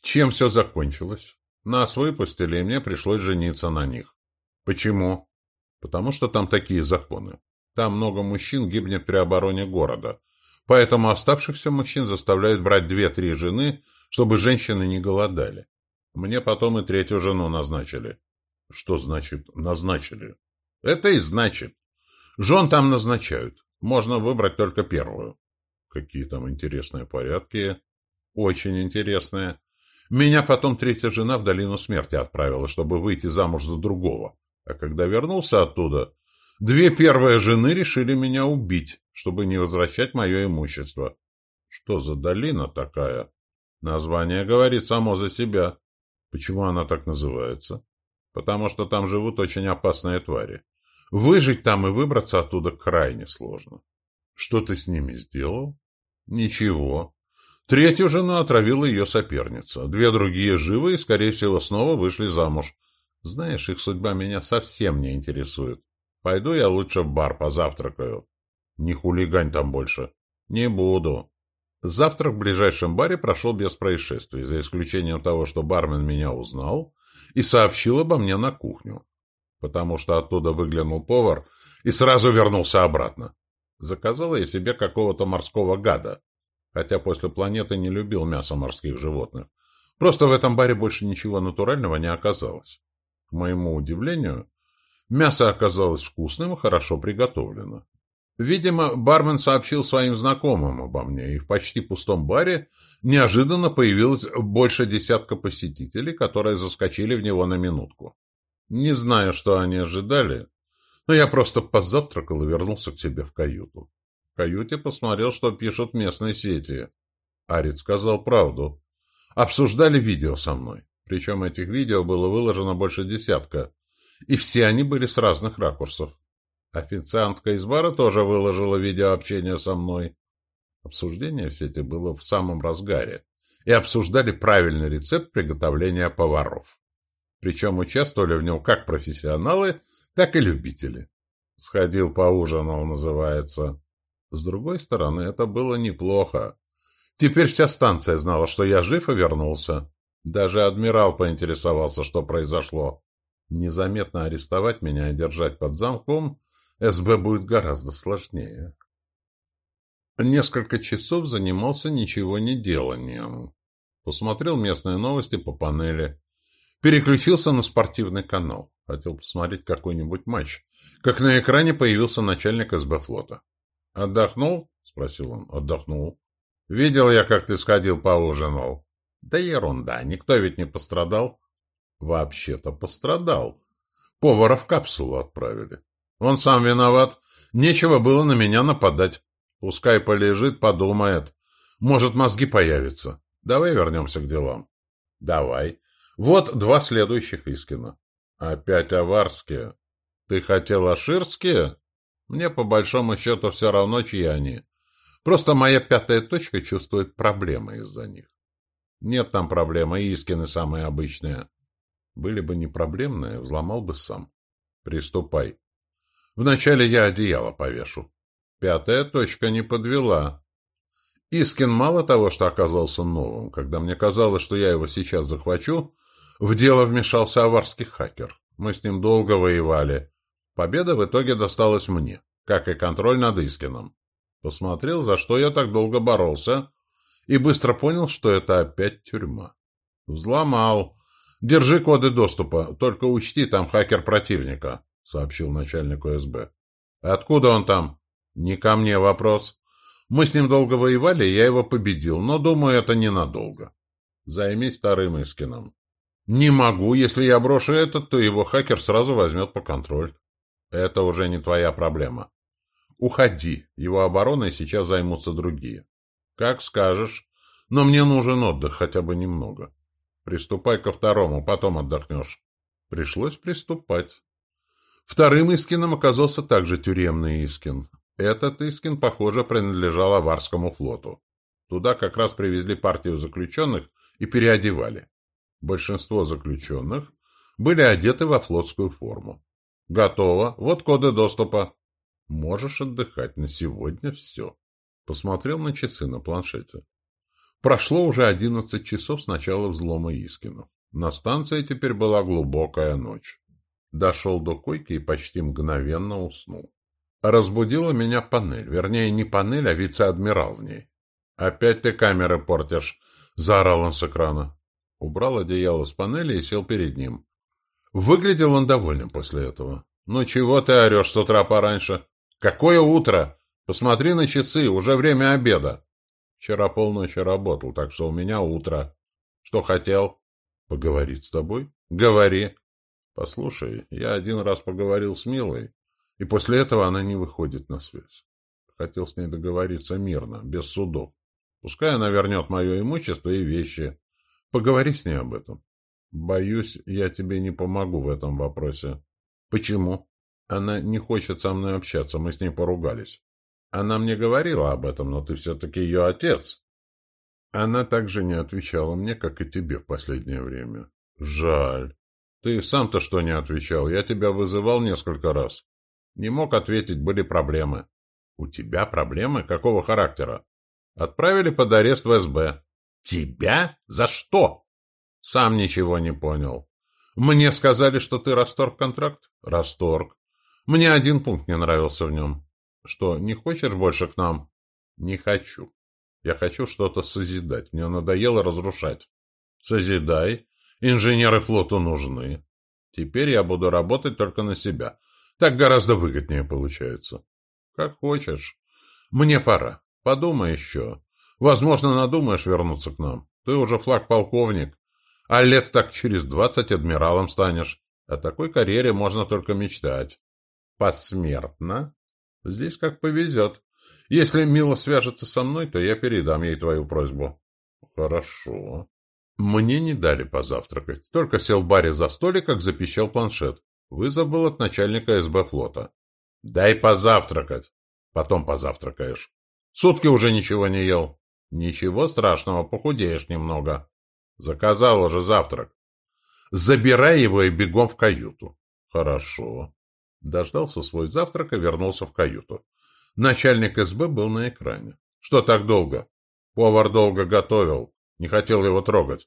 Чем все закончилось? Нас выпустили, и мне пришлось жениться на них. Почему? Потому что там такие законы. Там много мужчин гибнет при обороне города. Поэтому оставшихся мужчин заставляют брать две-три жены, чтобы женщины не голодали. Мне потом и третью жену назначили. Что значит «назначили»? Это и значит. Жен там назначают. Можно выбрать только первую. Какие там интересные порядки. Очень интересные. Меня потом третья жена в долину смерти отправила, чтобы выйти замуж за другого. А когда вернулся оттуда, две первые жены решили меня убить, чтобы не возвращать мое имущество. Что за долина такая? Название говорит само за себя. Почему она так называется? Потому что там живут очень опасные твари. Выжить там и выбраться оттуда крайне сложно. Что ты с ними сделал? Ничего. Третью жену отравила ее соперница. Две другие живы и, скорее всего, снова вышли замуж. Знаешь, их судьба меня совсем не интересует. Пойду я лучше в бар позавтракаю. Не хулигань там больше. Не буду. Завтрак в ближайшем баре прошел без происшествий, за исключением того, что бармен меня узнал и сообщил обо мне на кухню потому что оттуда выглянул повар и сразу вернулся обратно. Заказал я себе какого-то морского гада, хотя после планеты не любил мясо морских животных. Просто в этом баре больше ничего натурального не оказалось. К моему удивлению, мясо оказалось вкусным и хорошо приготовлено. Видимо, бармен сообщил своим знакомым обо мне, и в почти пустом баре неожиданно появилось больше десятка посетителей, которые заскочили в него на минутку. Не знаю, что они ожидали, но я просто позавтракал и вернулся к себе в каюту. В каюте посмотрел, что пишут местные сети. Арит сказал правду. Обсуждали видео со мной. Причем этих видео было выложено больше десятка. И все они были с разных ракурсов. Официантка из бара тоже выложила видео общения со мной. Обсуждение в сети было в самом разгаре. И обсуждали правильный рецепт приготовления поваров. Причем участвовали в нем как профессионалы, так и любители. «Сходил поужинал» называется. С другой стороны, это было неплохо. Теперь вся станция знала, что я жив и вернулся. Даже адмирал поинтересовался, что произошло. Незаметно арестовать меня и держать под замком СБ будет гораздо сложнее. Несколько часов занимался ничего не деланием. Посмотрел местные новости по панели. Переключился на спортивный канал. Хотел посмотреть какой-нибудь матч. Как на экране появился начальник СБ флота. «Отдохнул?» — спросил он. «Отдохнул». «Видел я, как ты сходил поужинал». «Да ерунда, никто ведь не пострадал». «Вообще-то пострадал. Повара в капсулу отправили. Он сам виноват. Нечего было на меня нападать. Пускай полежит, подумает. Может, мозги появятся. Давай вернемся к делам». «Давай». Вот два следующих Искина. Опять аварские. Ты хотел аширские? Мне по большому счету все равно, чьи они. Просто моя пятая точка чувствует проблемы из-за них. Нет там проблемы, Искины самые обычные. Были бы не проблемные, взломал бы сам. Приступай. Вначале я одеяло повешу. Пятая точка не подвела. Искин мало того, что оказался новым, когда мне казалось, что я его сейчас захвачу, в дело вмешался аварский хакер. Мы с ним долго воевали. Победа в итоге досталась мне, как и контроль над Искином. Посмотрел, за что я так долго боролся, и быстро понял, что это опять тюрьма. Взломал. Держи коды доступа, только учти, там хакер противника, сообщил начальнику СБ. Откуда он там? Не ко мне вопрос. Мы с ним долго воевали, я его победил, но, думаю, это ненадолго. Займись вторым Искином. Не могу. Если я брошу этот, то его хакер сразу возьмет по контроль. Это уже не твоя проблема. Уходи. Его обороной сейчас займутся другие. Как скажешь. Но мне нужен отдых, хотя бы немного. Приступай ко второму, потом отдохнешь. Пришлось приступать. Вторым Искином оказался также тюремный Искин. Этот Искин, похоже, принадлежал Аварскому флоту. Туда как раз привезли партию заключенных и переодевали. Большинство заключенных были одеты во флотскую форму. Готово. Вот коды доступа. Можешь отдыхать. На сегодня все. Посмотрел на часы на планшете. Прошло уже одиннадцать часов с начала взлома Искинов. На станции теперь была глубокая ночь. Дошел до койки и почти мгновенно уснул. Разбудила меня панель. Вернее, не панель, а вице-адмирал в ней. «Опять ты камеры портишь!» — заорал он с экрана. Убрал одеяло с панели и сел перед ним. Выглядел он довольным после этого. «Ну чего ты орешь с утра пораньше? Какое утро? Посмотри на часы, уже время обеда!» «Вчера полночи работал, так что у меня утро. Что хотел?» «Поговорить с тобой?» «Говори!» «Послушай, я один раз поговорил с Милой, и после этого она не выходит на связь. Хотел с ней договориться мирно, без судов. Пускай она вернет мое имущество и вещи. Поговори с ней об этом. Боюсь, я тебе не помогу в этом вопросе. Почему? Она не хочет со мной общаться, мы с ней поругались. Она мне говорила об этом, но ты все-таки ее отец. Она также не отвечала мне, как и тебе в последнее время. Жаль. Ты сам-то что не отвечал? Я тебя вызывал несколько раз. Не мог ответить, были проблемы. У тебя проблемы? Какого характера? Отправили под арест в СБ. Тебя? За что? Сам ничего не понял. Мне сказали, что ты расторг контракт? Расторг. Мне один пункт не нравился в нем. Что, не хочешь больше к нам? Не хочу. Я хочу что-то созидать. Мне надоело разрушать. Созидай. Инженеры флоту нужны. Теперь я буду работать только на себя. Так гораздо выгоднее получается. Как хочешь. Мне пора. Подумай еще. Возможно, надумаешь вернуться к нам. Ты уже флаг-полковник. А лет так через двадцать адмиралом станешь. О такой карьере можно только мечтать. Посмертно? Здесь как повезет. Если Мила свяжется со мной, то я передам ей твою просьбу. Хорошо. Мне не дали позавтракать. Только сел в баре за столик, как запищал планшет. Вызов был от начальника СБ флота. Дай позавтракать. Потом позавтракаешь. Сутки уже ничего не ел. Ничего страшного, похудеешь немного. Заказал уже завтрак. Забирай его и бегом в каюту. Хорошо. Дождался свой завтрак и вернулся в каюту. Начальник СБ был на экране. Что так долго? Повар долго готовил. Не хотел его трогать.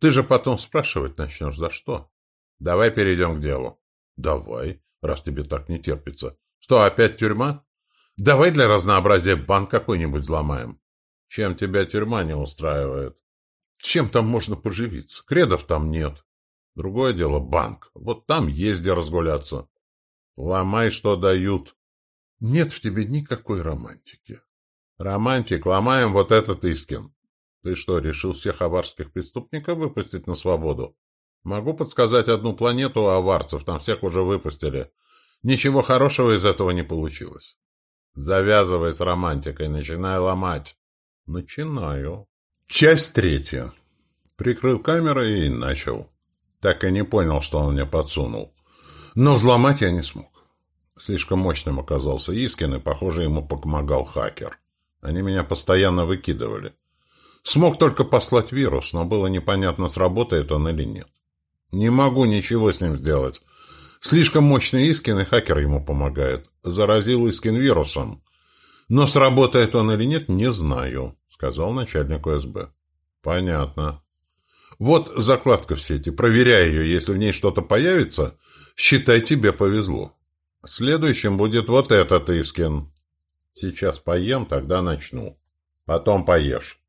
Ты же потом спрашивать начнешь, за что? Давай перейдем к делу. Давай, раз тебе так не терпится. Что, опять тюрьма? Давай для разнообразия банк какой-нибудь взломаем. Чем тебя тюрьма не устраивает? Чем там можно поживиться? Кредов там нет. Другое дело банк. Вот там езди разгуляться. Ломай, что дают. Нет в тебе никакой романтики. Романтик, ломаем вот этот Искин. Ты что, решил всех аварских преступников выпустить на свободу? Могу подсказать одну планету аварцев, там всех уже выпустили. Ничего хорошего из этого не получилось. Завязывай с романтикой, начинай ломать. Начинаю. Часть третья. Прикрыл камерой и начал. Так и не понял, что он мне подсунул. Но взломать я не смог. Слишком мощным оказался Искин, и, похоже, ему помогал хакер. Они меня постоянно выкидывали. Смог только послать вирус, но было непонятно, сработает он или нет. Не могу ничего с ним сделать. Слишком мощный Искин, и хакер ему помогает. Заразил Искин вирусом. Но сработает он или нет, не знаю, сказал начальник УСБ. Понятно. Вот закладка в сети. Проверяй ее. Если в ней что-то появится, считай, тебе повезло. Следующим будет вот этот Искин. Сейчас поем, тогда начну. Потом поешь.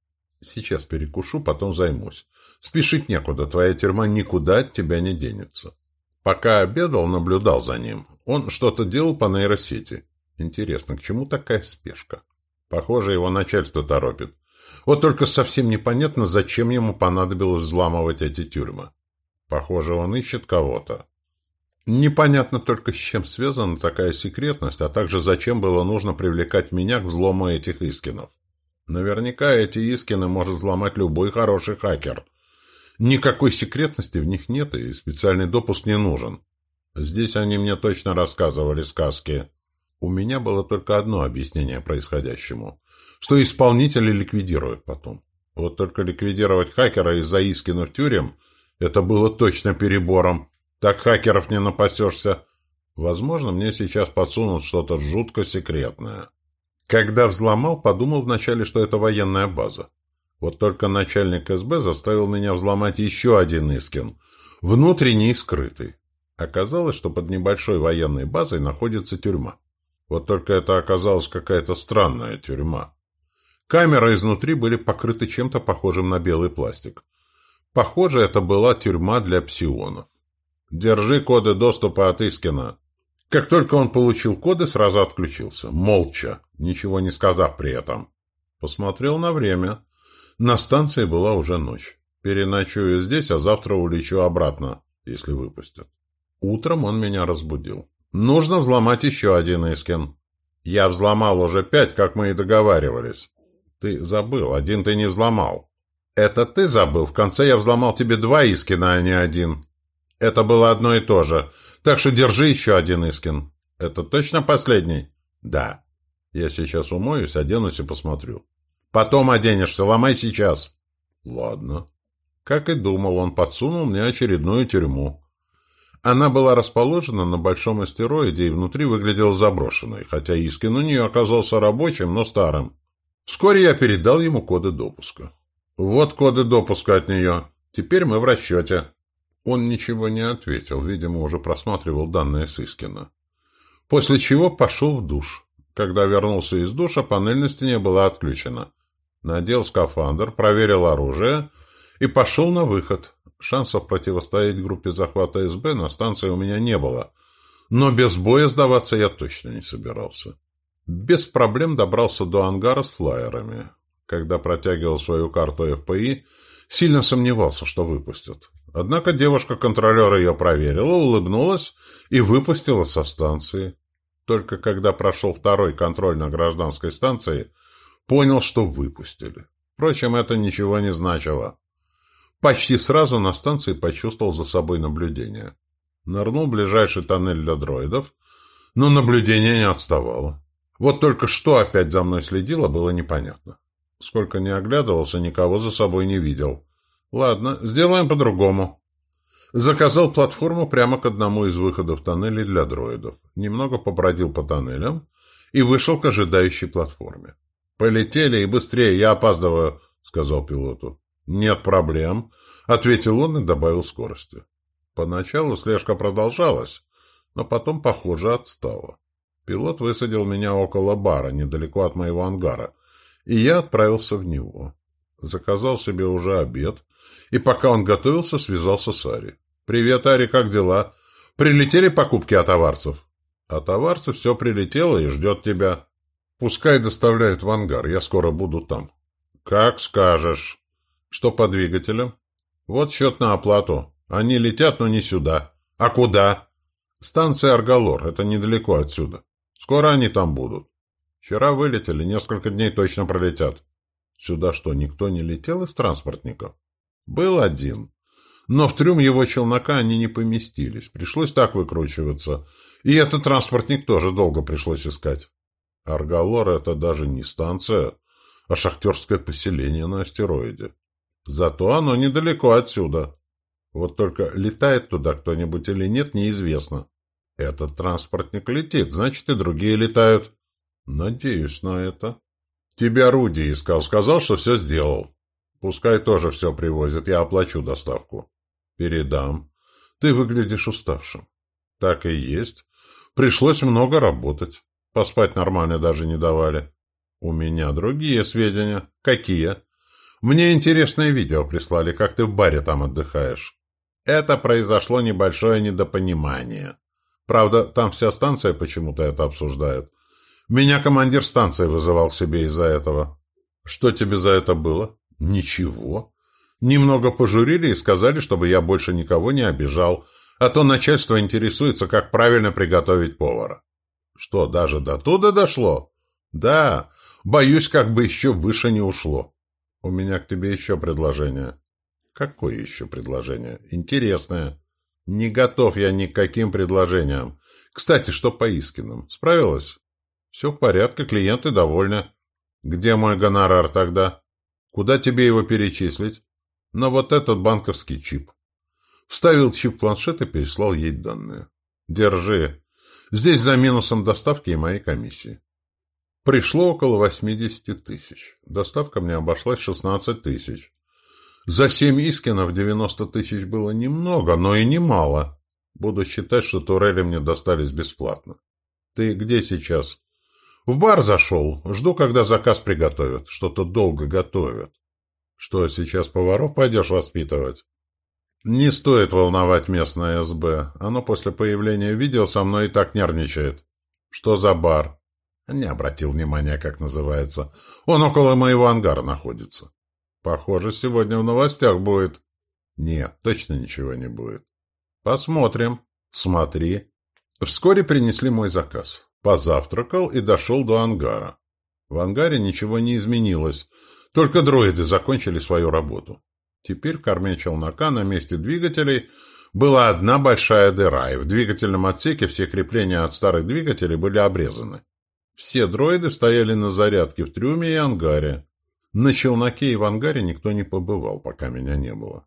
Сейчас перекушу, потом займусь. Спешить некуда, твоя тюрьма никуда от тебя не денется. Пока обедал, наблюдал за ним. Он что-то делал по нейросети. Интересно, к чему такая спешка? Похоже, его начальство торопит. Вот только совсем непонятно, зачем ему понадобилось взламывать эти тюрьмы. Похоже, он ищет кого-то. Непонятно только, с чем связана такая секретность, а также зачем было нужно привлекать меня к взлому этих искинов. Наверняка эти искины может взломать любой хороший хакер, Никакой секретности в них нет, и специальный допуск не нужен. Здесь они мне точно рассказывали сказки. У меня было только одно объяснение происходящему, что исполнители ликвидируют потом. Вот только ликвидировать хакера из-за Искина тюрем – это было точно перебором. Так хакеров не напасешься. Возможно, мне сейчас подсунут что-то жутко секретное. Когда взломал, подумал вначале, что это военная база. Вот только начальник СБ заставил меня взломать еще один Искин, внутренний и скрытый. Оказалось, что под небольшой военной базой находится тюрьма. Вот только это оказалась какая-то странная тюрьма. Камеры изнутри были покрыты чем-то похожим на белый пластик. Похоже, это была тюрьма для псионов. «Держи коды доступа от Искина». Как только он получил коды, сразу отключился. Молча, ничего не сказав при этом. Посмотрел на время. На станции была уже ночь. Переночую здесь, а завтра улечу обратно, если выпустят. Утром он меня разбудил. Нужно взломать еще один Искин. Я взломал уже пять, как мы и договаривались. Ты забыл, один ты не взломал. Это ты забыл. В конце я взломал тебе два Искина, а не один. Это было одно и то же. Так что держи еще один Искин. Это точно последний? Да. Я сейчас умоюсь, оденусь и посмотрю. Потом оденешься, ломай сейчас. Ладно. Как и думал, он подсунул мне очередную тюрьму. Она была расположена на большом астероиде и внутри выглядела заброшенной, хотя Искин у нее оказался рабочим, но старым. Вскоре я передал ему коды допуска. «Вот коды допуска от нее. Теперь мы в расчете». Он ничего не ответил, видимо, уже просматривал данные Сыскина. После чего пошел в душ. Когда вернулся из душа, панель на стене была отключена. Надел скафандр, проверил оружие и пошел на выход. Шансов противостоять группе захвата СБ на станции у меня не было, но без боя сдаваться я точно не собирался. Без проблем добрался до ангара с флайерами. Когда протягивал свою карту ФПИ, сильно сомневался, что выпустят. Однако девушка-контролер ее проверила, улыбнулась и выпустила со станции. Только когда прошел второй контроль на гражданской станции, понял, что выпустили. Впрочем, это ничего не значило. Почти сразу на станции почувствовал за собой наблюдение. Нырнул в ближайший тоннель для дроидов, но наблюдение не отставало. Вот только что опять за мной следило, было непонятно. Сколько не оглядывался, никого за собой не видел. Ладно, сделаем по-другому. Заказал платформу прямо к одному из выходов тоннелей для дроидов. Немного побродил по тоннелям и вышел к ожидающей платформе. «Полетели и быстрее, я опаздываю», — сказал пилоту. «Нет проблем», — ответил он и добавил скорости. Поначалу слежка продолжалась, но потом, похоже, отстала. Пилот высадил меня около бара, недалеко от моего ангара, и я отправился в него. Заказал себе уже обед, и пока он готовился, связался с Ари. «Привет, Ари, как дела? Прилетели покупки от товарцев?» «От товарцев все прилетело и ждет тебя. Пускай доставляют в ангар, я скоро буду там». «Как скажешь». Что по двигателям? Вот счет на оплату. Они летят, но не сюда. А куда? Станция Аргалор. Это недалеко отсюда. Скоро они там будут. Вчера вылетели, несколько дней точно пролетят. Сюда что, никто не летел из транспортников? Был один. Но в трюм его челнока они не поместились. Пришлось так выкручиваться. И этот транспортник тоже долго пришлось искать. Аргалор — это даже не станция, а шахтерское поселение на астероиде. Зато оно недалеко отсюда. Вот только летает туда кто-нибудь или нет, неизвестно. Этот транспортник летит, значит, и другие летают. Надеюсь на это. Тебя Руди искал, сказал, что все сделал. Пускай тоже все привозит, я оплачу доставку. Передам. Ты выглядишь уставшим. Так и есть. Пришлось много работать. Поспать нормально даже не давали. У меня другие сведения. Какие? Мне интересное видео прислали, как ты в баре там отдыхаешь. Это произошло небольшое недопонимание. Правда, там вся станция почему-то это обсуждает. Меня командир станции вызывал к себе из-за этого. Что тебе за это было? Ничего. Немного пожурили и сказали, чтобы я больше никого не обижал, а то начальство интересуется, как правильно приготовить повара. Что, даже до туда дошло? Да, боюсь, как бы еще выше не ушло. «У меня к тебе еще предложение». «Какое еще предложение? Интересное». «Не готов я ни к каким предложениям. Кстати, что по Искиным? Справилась?» «Все в порядке, клиенты довольны». «Где мой гонорар тогда?» «Куда тебе его перечислить?» «На вот этот банковский чип». Вставил чип в планшет и переслал ей данные. «Держи. Здесь за минусом доставки и моей комиссии». Пришло около 80 тысяч. Доставка мне обошлась 16 тысяч. За семь искинов 90 тысяч было немного, но и немало. Буду считать, что турели мне достались бесплатно. Ты где сейчас? В бар зашел. Жду, когда заказ приготовят. Что-то долго готовят. Что, сейчас поваров пойдешь воспитывать? Не стоит волновать местное СБ. Оно после появления видео со мной и так нервничает. Что за бар? Не обратил внимания, как называется. Он около моего ангара находится. Похоже, сегодня в новостях будет. Нет, точно ничего не будет. Посмотрим. Смотри. Вскоре принесли мой заказ. Позавтракал и дошел до ангара. В ангаре ничего не изменилось, только дроиды закончили свою работу. Теперь в корме челнока на месте двигателей была одна большая дыра, и в двигательном отсеке все крепления от старых двигателей были обрезаны. Все дроиды стояли на зарядке в трюме и ангаре. На челноке и в ангаре никто не побывал, пока меня не было.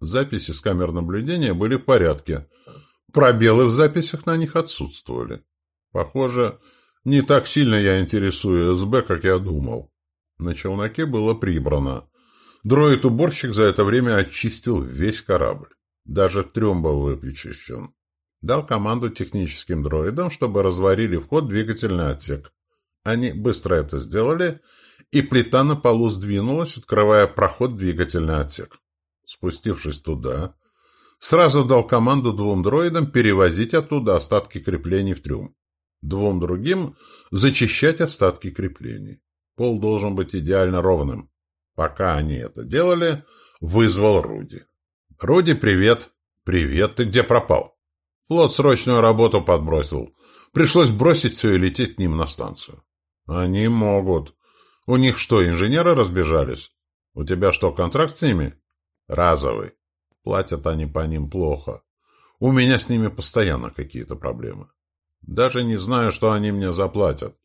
Записи с камер наблюдения были в порядке. Пробелы в записях на них отсутствовали. Похоже, не так сильно я интересую СБ, как я думал. На челноке было прибрано. Дроид-уборщик за это время очистил весь корабль. Даже трюм был выпечищен. Дал команду техническим дроидам, чтобы разварили вход в двигательный отсек. Они быстро это сделали, и плита на полу сдвинулась, открывая проход в двигательный отсек. Спустившись туда, сразу дал команду двум дроидам перевозить оттуда остатки креплений в трюм двум другим зачищать остатки креплений. Пол должен быть идеально ровным. Пока они это делали, вызвал Руди. «Руди, привет!» «Привет, ты где пропал?» Флот срочную работу подбросил. Пришлось бросить все и лететь к ним на станцию. «Они могут. У них что, инженеры разбежались? У тебя что, контракт с ними?» «Разовый. Платят они по ним плохо. У меня с ними постоянно какие-то проблемы. Даже не знаю, что они мне заплатят.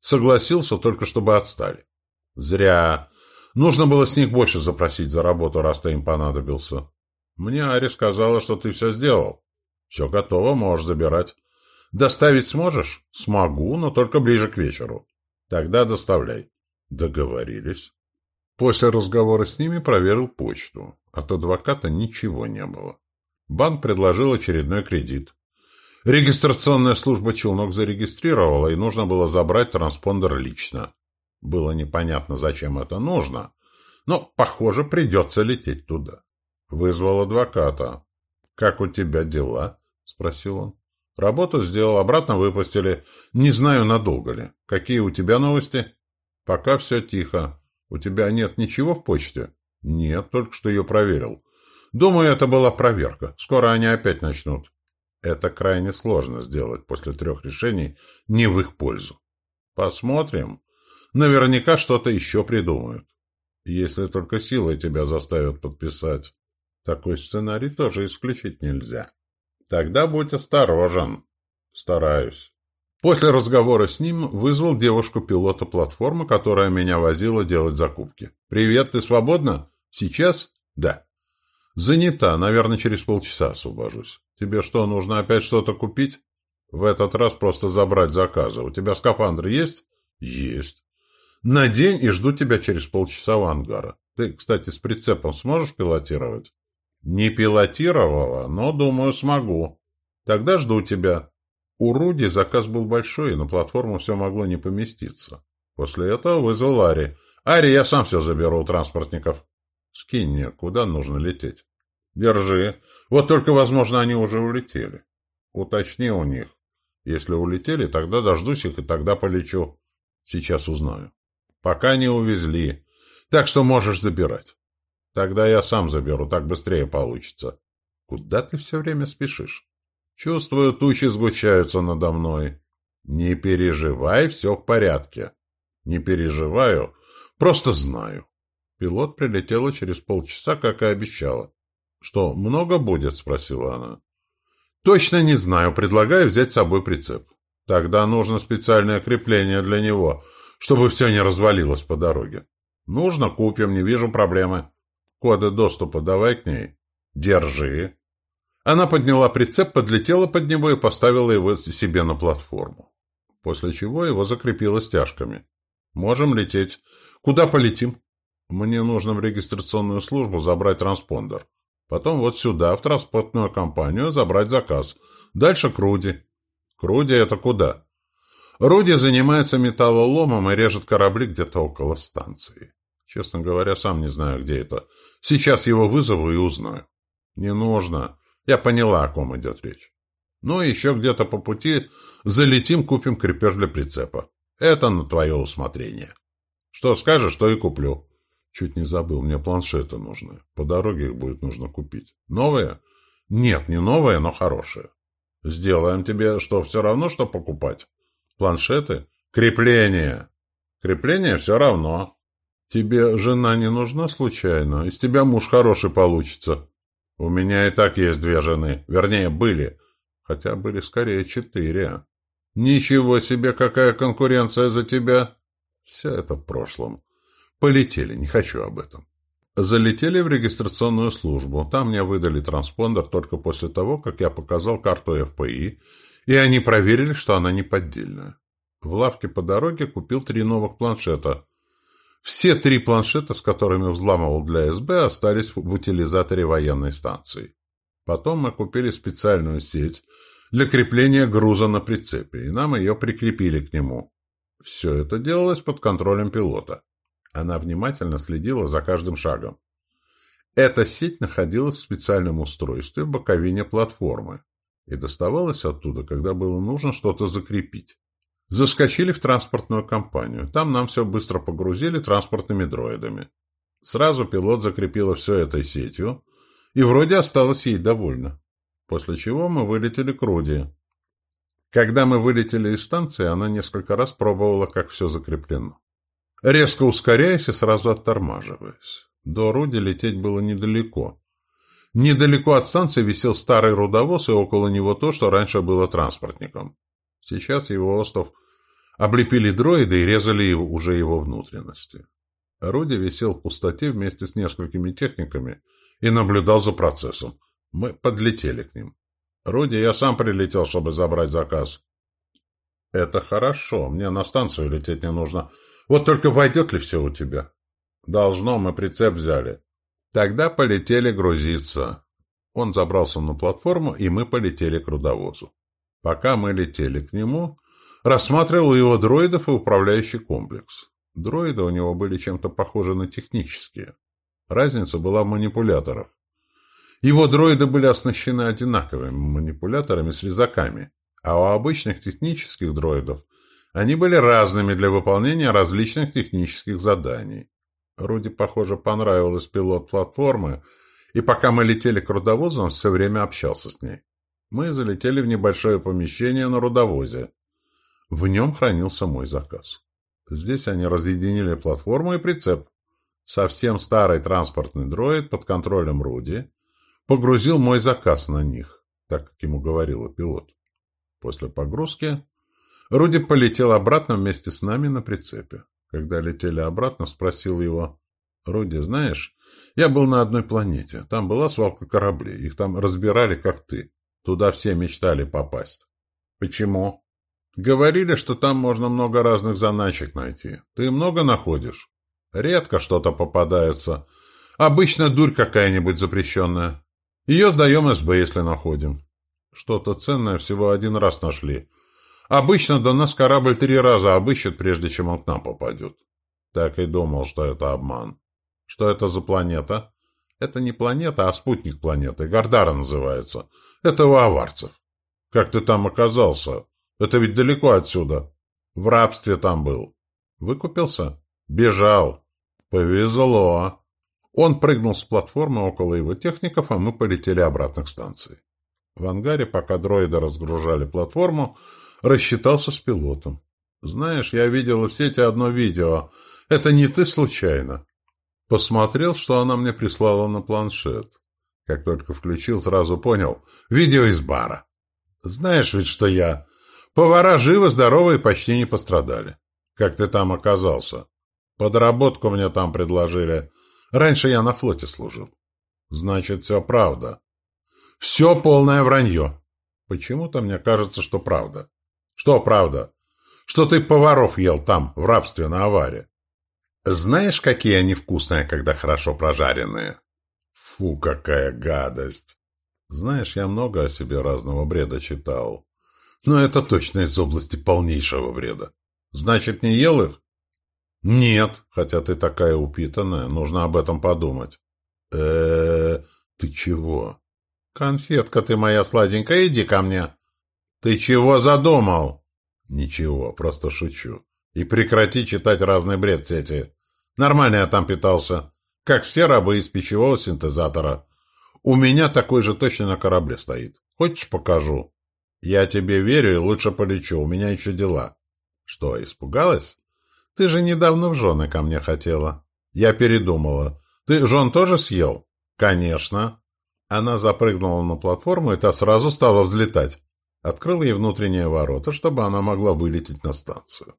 Согласился только, чтобы отстали. Зря. Нужно было с них больше запросить за работу, раз ты им понадобился. Мне Ари сказала, что ты все сделал. Все готово, можешь забирать. Доставить сможешь? Смогу, но только ближе к вечеру. Тогда доставляй. Договорились. После разговора с ними проверил почту. От адвоката ничего не было. Банк предложил очередной кредит. Регистрационная служба «Челнок» зарегистрировала, и нужно было забрать транспондер лично. Было непонятно, зачем это нужно, но, похоже, придется лететь туда. Вызвал адвоката. «Как у тебя дела?» — спросил он. «Работу сделал, обратно выпустили. Не знаю, надолго ли. Какие у тебя новости?» «Пока все тихо. У тебя нет ничего в почте?» «Нет, только что ее проверил. Думаю, это была проверка. Скоро они опять начнут». Это крайне сложно сделать после трех решений не в их пользу. Посмотрим. Наверняка что-то еще придумают. Если только силой тебя заставят подписать. Такой сценарий тоже исключить нельзя. Тогда будь осторожен. Стараюсь. После разговора с ним вызвал девушку-пилота платформы, которая меня возила делать закупки. «Привет, ты свободна? Сейчас?» «Да». «Занята. Наверное, через полчаса освобожусь». Тебе что, нужно опять что-то купить? В этот раз просто забрать заказы. У тебя скафандр есть? Есть. Надень и жду тебя через полчаса у ангара. Ты, кстати, с прицепом сможешь пилотировать? Не пилотировала, но, думаю, смогу. Тогда жду тебя. У Руди заказ был большой, и на платформу все могло не поместиться. После этого вызвал Ари. Ари, я сам все заберу у транспортников. Скинь мне, куда нужно лететь. Держи. Вот только, возможно, они уже улетели. Уточни у них. Если улетели, тогда дождусь их и тогда полечу. Сейчас узнаю. Пока не увезли. Так что можешь забирать. Тогда я сам заберу, так быстрее получится. Куда ты все время спешишь? Чувствую, тучи сгущаются надо мной. Не переживай, все в порядке. Не переживаю, просто знаю. Пилот прилетела через полчаса, как и обещала. «Что, много будет?» — спросила она. «Точно не знаю. Предлагаю взять с собой прицеп. Тогда нужно специальное крепление для него, чтобы все не развалилось по дороге. Нужно, купим, не вижу проблемы. Коды доступа давай к ней. Держи». Она подняла прицеп, подлетела под него и поставила его себе на платформу. После чего его закрепила стяжками. «Можем лететь. Куда полетим?» «Мне нужно в регистрационную службу забрать транспондер. Потом вот сюда, в транспортную компанию, забрать заказ. Дальше к Руди. К Руди это куда? Руди занимается металлоломом и режет корабли где-то около станции. Честно говоря, сам не знаю, где это. Сейчас его вызову и узнаю. Не нужно. Я поняла, о ком идет речь. Ну, еще где-то по пути залетим, купим крепеж для прицепа. Это на твое усмотрение. Что скажешь, то и куплю. Чуть не забыл, мне планшеты нужны. По дороге их будет нужно купить. Новые? Нет, не новые, но хорошие. Сделаем тебе что, все равно, что покупать? Планшеты? Крепление. Крепление все равно. Тебе жена не нужна случайно? Из тебя муж хороший получится. У меня и так есть две жены. Вернее, были. Хотя были скорее четыре. Ничего себе, какая конкуренция за тебя. Все это в прошлом. Полетели, не хочу об этом. Залетели в регистрационную службу. Там мне выдали транспондер только после того, как я показал карту ФПИ, и они проверили, что она не поддельная. В лавке по дороге купил три новых планшета. Все три планшета, с которыми взламывал для СБ, остались в утилизаторе военной станции. Потом мы купили специальную сеть для крепления груза на прицепе, и нам ее прикрепили к нему. Все это делалось под контролем пилота. Она внимательно следила за каждым шагом. Эта сеть находилась в специальном устройстве в боковине платформы и доставалась оттуда, когда было нужно что-то закрепить. Заскочили в транспортную компанию. Там нам все быстро погрузили транспортными дроидами. Сразу пилот закрепила все этой сетью, и вроде осталось ей довольна. После чего мы вылетели к Руди. Когда мы вылетели из станции, она несколько раз пробовала, как все закреплено резко ускоряясь и сразу оттормаживаясь. До Руди лететь было недалеко. Недалеко от станции висел старый рудовоз, и около него то, что раньше было транспортником. Сейчас его остров облепили дроиды и резали его, уже его внутренности. Руди висел в пустоте вместе с несколькими техниками и наблюдал за процессом. Мы подлетели к ним. «Руди, я сам прилетел, чтобы забрать заказ». «Это хорошо. Мне на станцию лететь не нужно. Вот только войдет ли все у тебя? Должно, мы прицеп взяли. Тогда полетели грузиться. Он забрался на платформу, и мы полетели к рудовозу. Пока мы летели к нему, рассматривал его дроидов и управляющий комплекс. Дроиды у него были чем-то похожи на технические. Разница была в манипуляторах. Его дроиды были оснащены одинаковыми манипуляторами с резаками, а у обычных технических дроидов они были разными для выполнения различных технических заданий. Руди, похоже, понравилась пилот платформы, и пока мы летели к рудовозу, он все время общался с ней. Мы залетели в небольшое помещение на рудовозе. В нем хранился мой заказ. Здесь они разъединили платформу и прицеп. Совсем старый транспортный дроид под контролем Руди погрузил мой заказ на них, так как ему говорила пилот. После погрузки Руди полетел обратно вместе с нами на прицепе. Когда летели обратно, спросил его, «Руди, знаешь, я был на одной планете. Там была свалка кораблей. Их там разбирали, как ты. Туда все мечтали попасть». «Почему?» «Говорили, что там можно много разных заначек найти. Ты много находишь?» «Редко что-то попадается. Обычно дурь какая-нибудь запрещенная. Ее сдаем СБ, если находим. Что-то ценное всего один раз нашли». Обычно до нас корабль три раза обыщет, прежде чем он к нам попадет. Так и думал, что это обман. Что это за планета? Это не планета, а спутник планеты. Гардара называется. Это у аварцев. Как ты там оказался? Это ведь далеко отсюда. В рабстве там был. Выкупился? Бежал. Повезло. Он прыгнул с платформы около его техников, а мы полетели обратно к станции. В ангаре, пока дроиды разгружали платформу, рассчитался с пилотом. Знаешь, я видел в сети одно видео. Это не ты случайно? Посмотрел, что она мне прислала на планшет. Как только включил, сразу понял. Видео из бара. Знаешь ведь, что я... Повара живы, здоровы и почти не пострадали. Как ты там оказался? Подработку мне там предложили. Раньше я на флоте служил. Значит, все правда. Все полное вранье. Почему-то мне кажется, что правда. Что правда? Что ты поваров ел там, в рабстве на аваре. Знаешь, какие они вкусные, когда хорошо прожаренные? Фу, какая гадость! Знаешь, я много о себе разного бреда читал. Но это точно из области полнейшего бреда. Значит, не ел их? Нет, хотя ты такая упитанная, нужно об этом подумать. э э ты чего? Конфетка ты моя сладенькая, иди ко мне. Ты чего задумал? Ничего, просто шучу. И прекрати читать разный бред сети. Нормально я там питался. Как все рабы из пищевого синтезатора. У меня такой же точно на корабле стоит. Хочешь, покажу? Я тебе верю и лучше полечу. У меня еще дела. Что, испугалась? Ты же недавно в жены ко мне хотела. Я передумала. Ты жен тоже съел? Конечно. Она запрыгнула на платформу, и та сразу стала взлетать. Открыл ей внутренние ворота, чтобы она могла вылететь на станцию.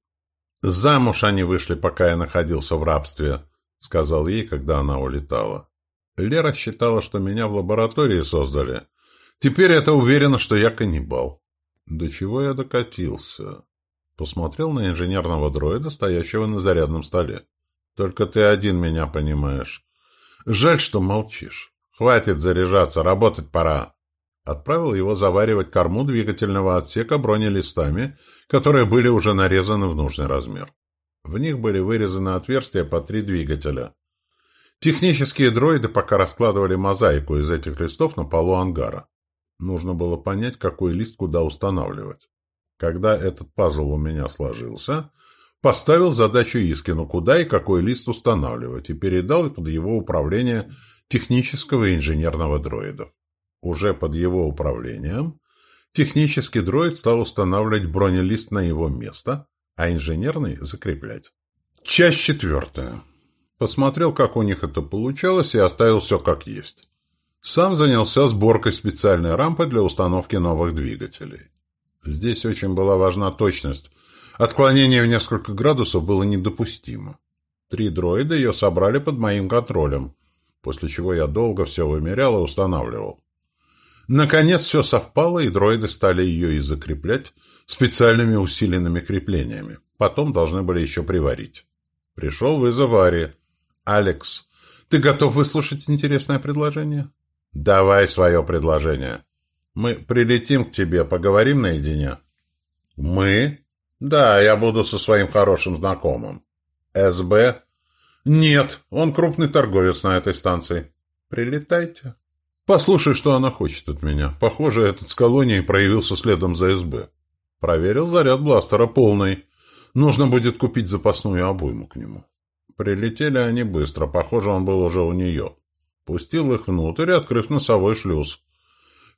«Замуж они вышли, пока я находился в рабстве», — сказал ей, когда она улетала. Лера считала, что меня в лаборатории создали. Теперь это уверена, что я каннибал. До чего я докатился? Посмотрел на инженерного дроида, стоящего на зарядном столе. Только ты один меня понимаешь. Жаль, что молчишь. Хватит заряжаться, работать пора. Отправил его заваривать корму двигательного отсека бронелистами, которые были уже нарезаны в нужный размер. В них были вырезаны отверстия по три двигателя. Технические дроиды пока раскладывали мозаику из этих листов на полу ангара. Нужно было понять, какой лист куда устанавливать. Когда этот пазл у меня сложился, поставил задачу Искину, куда и какой лист устанавливать, и передал под его управление технического и инженерного дроидов. Уже под его управлением технический дроид стал устанавливать бронелист на его место, а инженерный – закреплять. Часть четвертая. Посмотрел, как у них это получалось, и оставил все как есть. Сам занялся сборкой специальной рампы для установки новых двигателей. Здесь очень была важна точность. Отклонение в несколько градусов было недопустимо. Три дроида ее собрали под моим контролем, после чего я долго все вымерял и устанавливал. Наконец все совпало, и дроиды стали ее и закреплять специальными усиленными креплениями. Потом должны были еще приварить. Пришел вызов Ари. «Алекс, ты готов выслушать интересное предложение?» «Давай свое предложение. Мы прилетим к тебе, поговорим наедине». «Мы?» «Да, я буду со своим хорошим знакомым». «СБ?» «Нет, он крупный торговец на этой станции». «Прилетайте». «Послушай, что она хочет от меня. Похоже, этот с колонией проявился следом за СБ». Проверил заряд бластера полный. Нужно будет купить запасную обойму к нему. Прилетели они быстро, похоже, он был уже у нее. Пустил их внутрь, открыв носовой шлюз.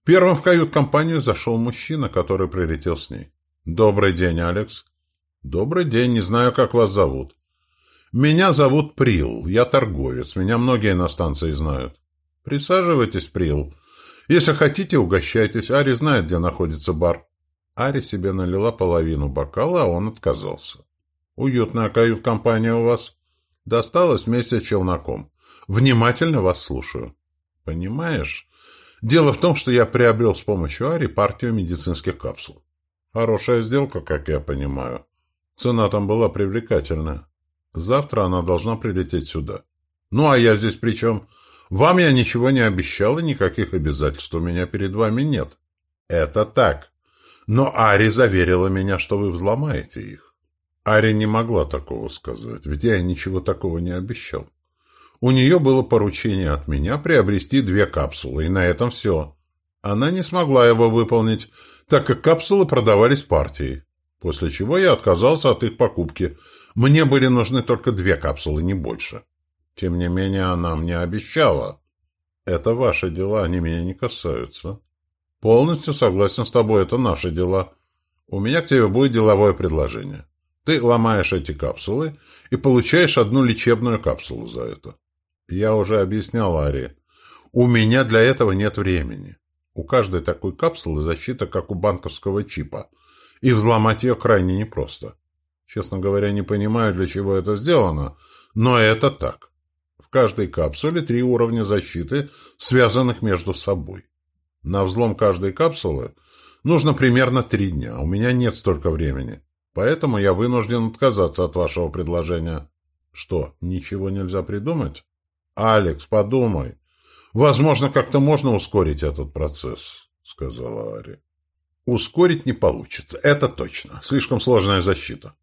Первым в кают-компанию зашел мужчина, который прилетел с ней. «Добрый день, Алекс». «Добрый день, не знаю, как вас зовут». «Меня зовут Прил, я торговец, меня многие на станции знают». «Присаживайтесь, Прил. Если хотите, угощайтесь, Ари знает, где находится бар». Ари себе налила половину бокала, а он отказался. «Уютная кают-компания у вас?» Досталось вместе с челноком. Внимательно вас слушаю. Понимаешь? Дело в том, что я приобрел с помощью Ари партию медицинских капсул. Хорошая сделка, как я понимаю. Цена там была привлекательная. Завтра она должна прилететь сюда. Ну, а я здесь при чем? Вам я ничего не обещал, и никаких обязательств у меня перед вами нет. Это так. Но Ари заверила меня, что вы взломаете их. Ари не могла такого сказать, ведь я ничего такого не обещал. У нее было поручение от меня приобрести две капсулы, и на этом все. Она не смогла его выполнить, так как капсулы продавались партией, после чего я отказался от их покупки. Мне были нужны только две капсулы, не больше. Тем не менее, она мне обещала. Это ваши дела, они меня не касаются. Полностью согласен с тобой, это наши дела. У меня к тебе будет деловое предложение. Ты ломаешь эти капсулы и получаешь одну лечебную капсулу за это. Я уже объяснял Ари. У меня для этого нет времени. У каждой такой капсулы защита, как у банковского чипа. И взломать ее крайне непросто. Честно говоря, не понимаю, для чего это сделано, но это так. Каждой капсуле три уровня защиты, связанных между собой. На взлом каждой капсулы нужно примерно три дня. У меня нет столько времени. Поэтому я вынужден отказаться от вашего предложения. Что, ничего нельзя придумать? Алекс, подумай. Возможно, как-то можно ускорить этот процесс, сказала Ари. Ускорить не получится, это точно. Слишком сложная защита.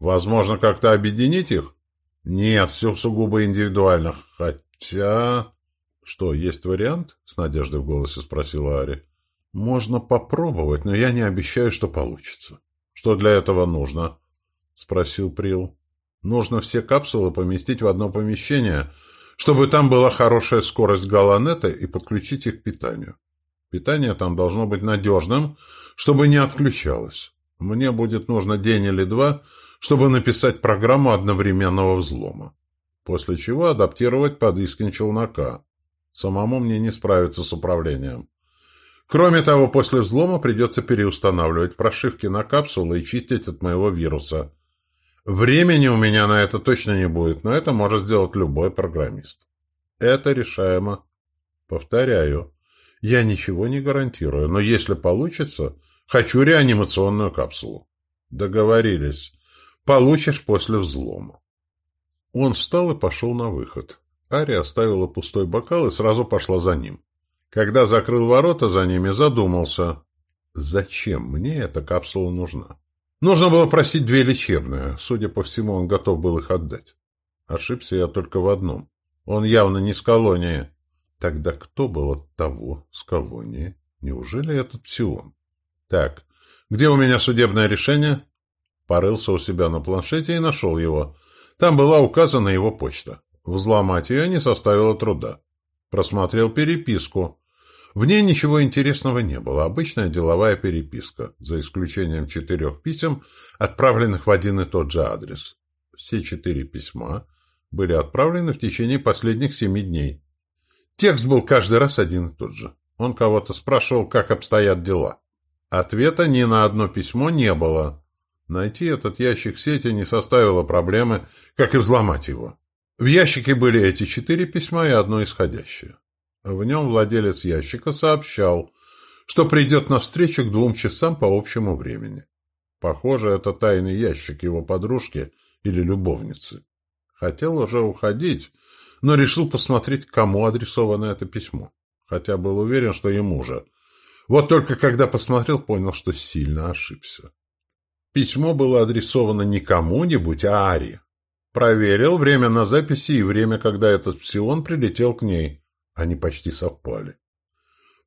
Возможно, как-то объединить их? Нет, все сугубо индивидуально. Хотя... Что, есть вариант? С надеждой в голосе спросила Ари. Можно попробовать, но я не обещаю, что получится. Что для этого нужно? Спросил Прил. Нужно все капсулы поместить в одно помещение, чтобы там была хорошая скорость галанета и подключить их к питанию. Питание там должно быть надежным, чтобы не отключалось. Мне будет нужно день или два, чтобы написать программу одновременного взлома. После чего адаптировать под Искин челнока. Самому мне не справиться с управлением. Кроме того, после взлома придется переустанавливать прошивки на капсулы и чистить от моего вируса. Времени у меня на это точно не будет, но это может сделать любой программист. Это решаемо. Повторяю, я ничего не гарантирую, но если получится, хочу реанимационную капсулу. Договорились. Получишь после взлома. Он встал и пошел на выход. Ари оставила пустой бокал и сразу пошла за ним. Когда закрыл ворота за ними, задумался. Зачем мне эта капсула нужна? Нужно было просить две лечебные. Судя по всему, он готов был их отдать. Ошибся я только в одном. Он явно не с колонии. Тогда кто был от того с колонии? Неужели этот Псион? Так, где у меня судебное решение? Порылся у себя на планшете и нашел его. Там была указана его почта. Взломать ее не составило труда. Просмотрел переписку. В ней ничего интересного не было. Обычная деловая переписка, за исключением четырех писем, отправленных в один и тот же адрес. Все четыре письма были отправлены в течение последних семи дней. Текст был каждый раз один и тот же. Он кого-то спрашивал, как обстоят дела. Ответа ни на одно письмо не было. Найти этот ящик в сети не составило проблемы, как и взломать его. В ящике были эти четыре письма и одно исходящее. В нем владелец ящика сообщал, что придет на встречу к двум часам по общему времени. Похоже, это тайный ящик его подружки или любовницы. Хотел уже уходить, но решил посмотреть, кому адресовано это письмо. Хотя был уверен, что ему же. Вот только когда посмотрел, понял, что сильно ошибся. Письмо было адресовано не кому-нибудь, а Ари. Проверил время на записи и время, когда этот псион прилетел к ней. Они почти совпали.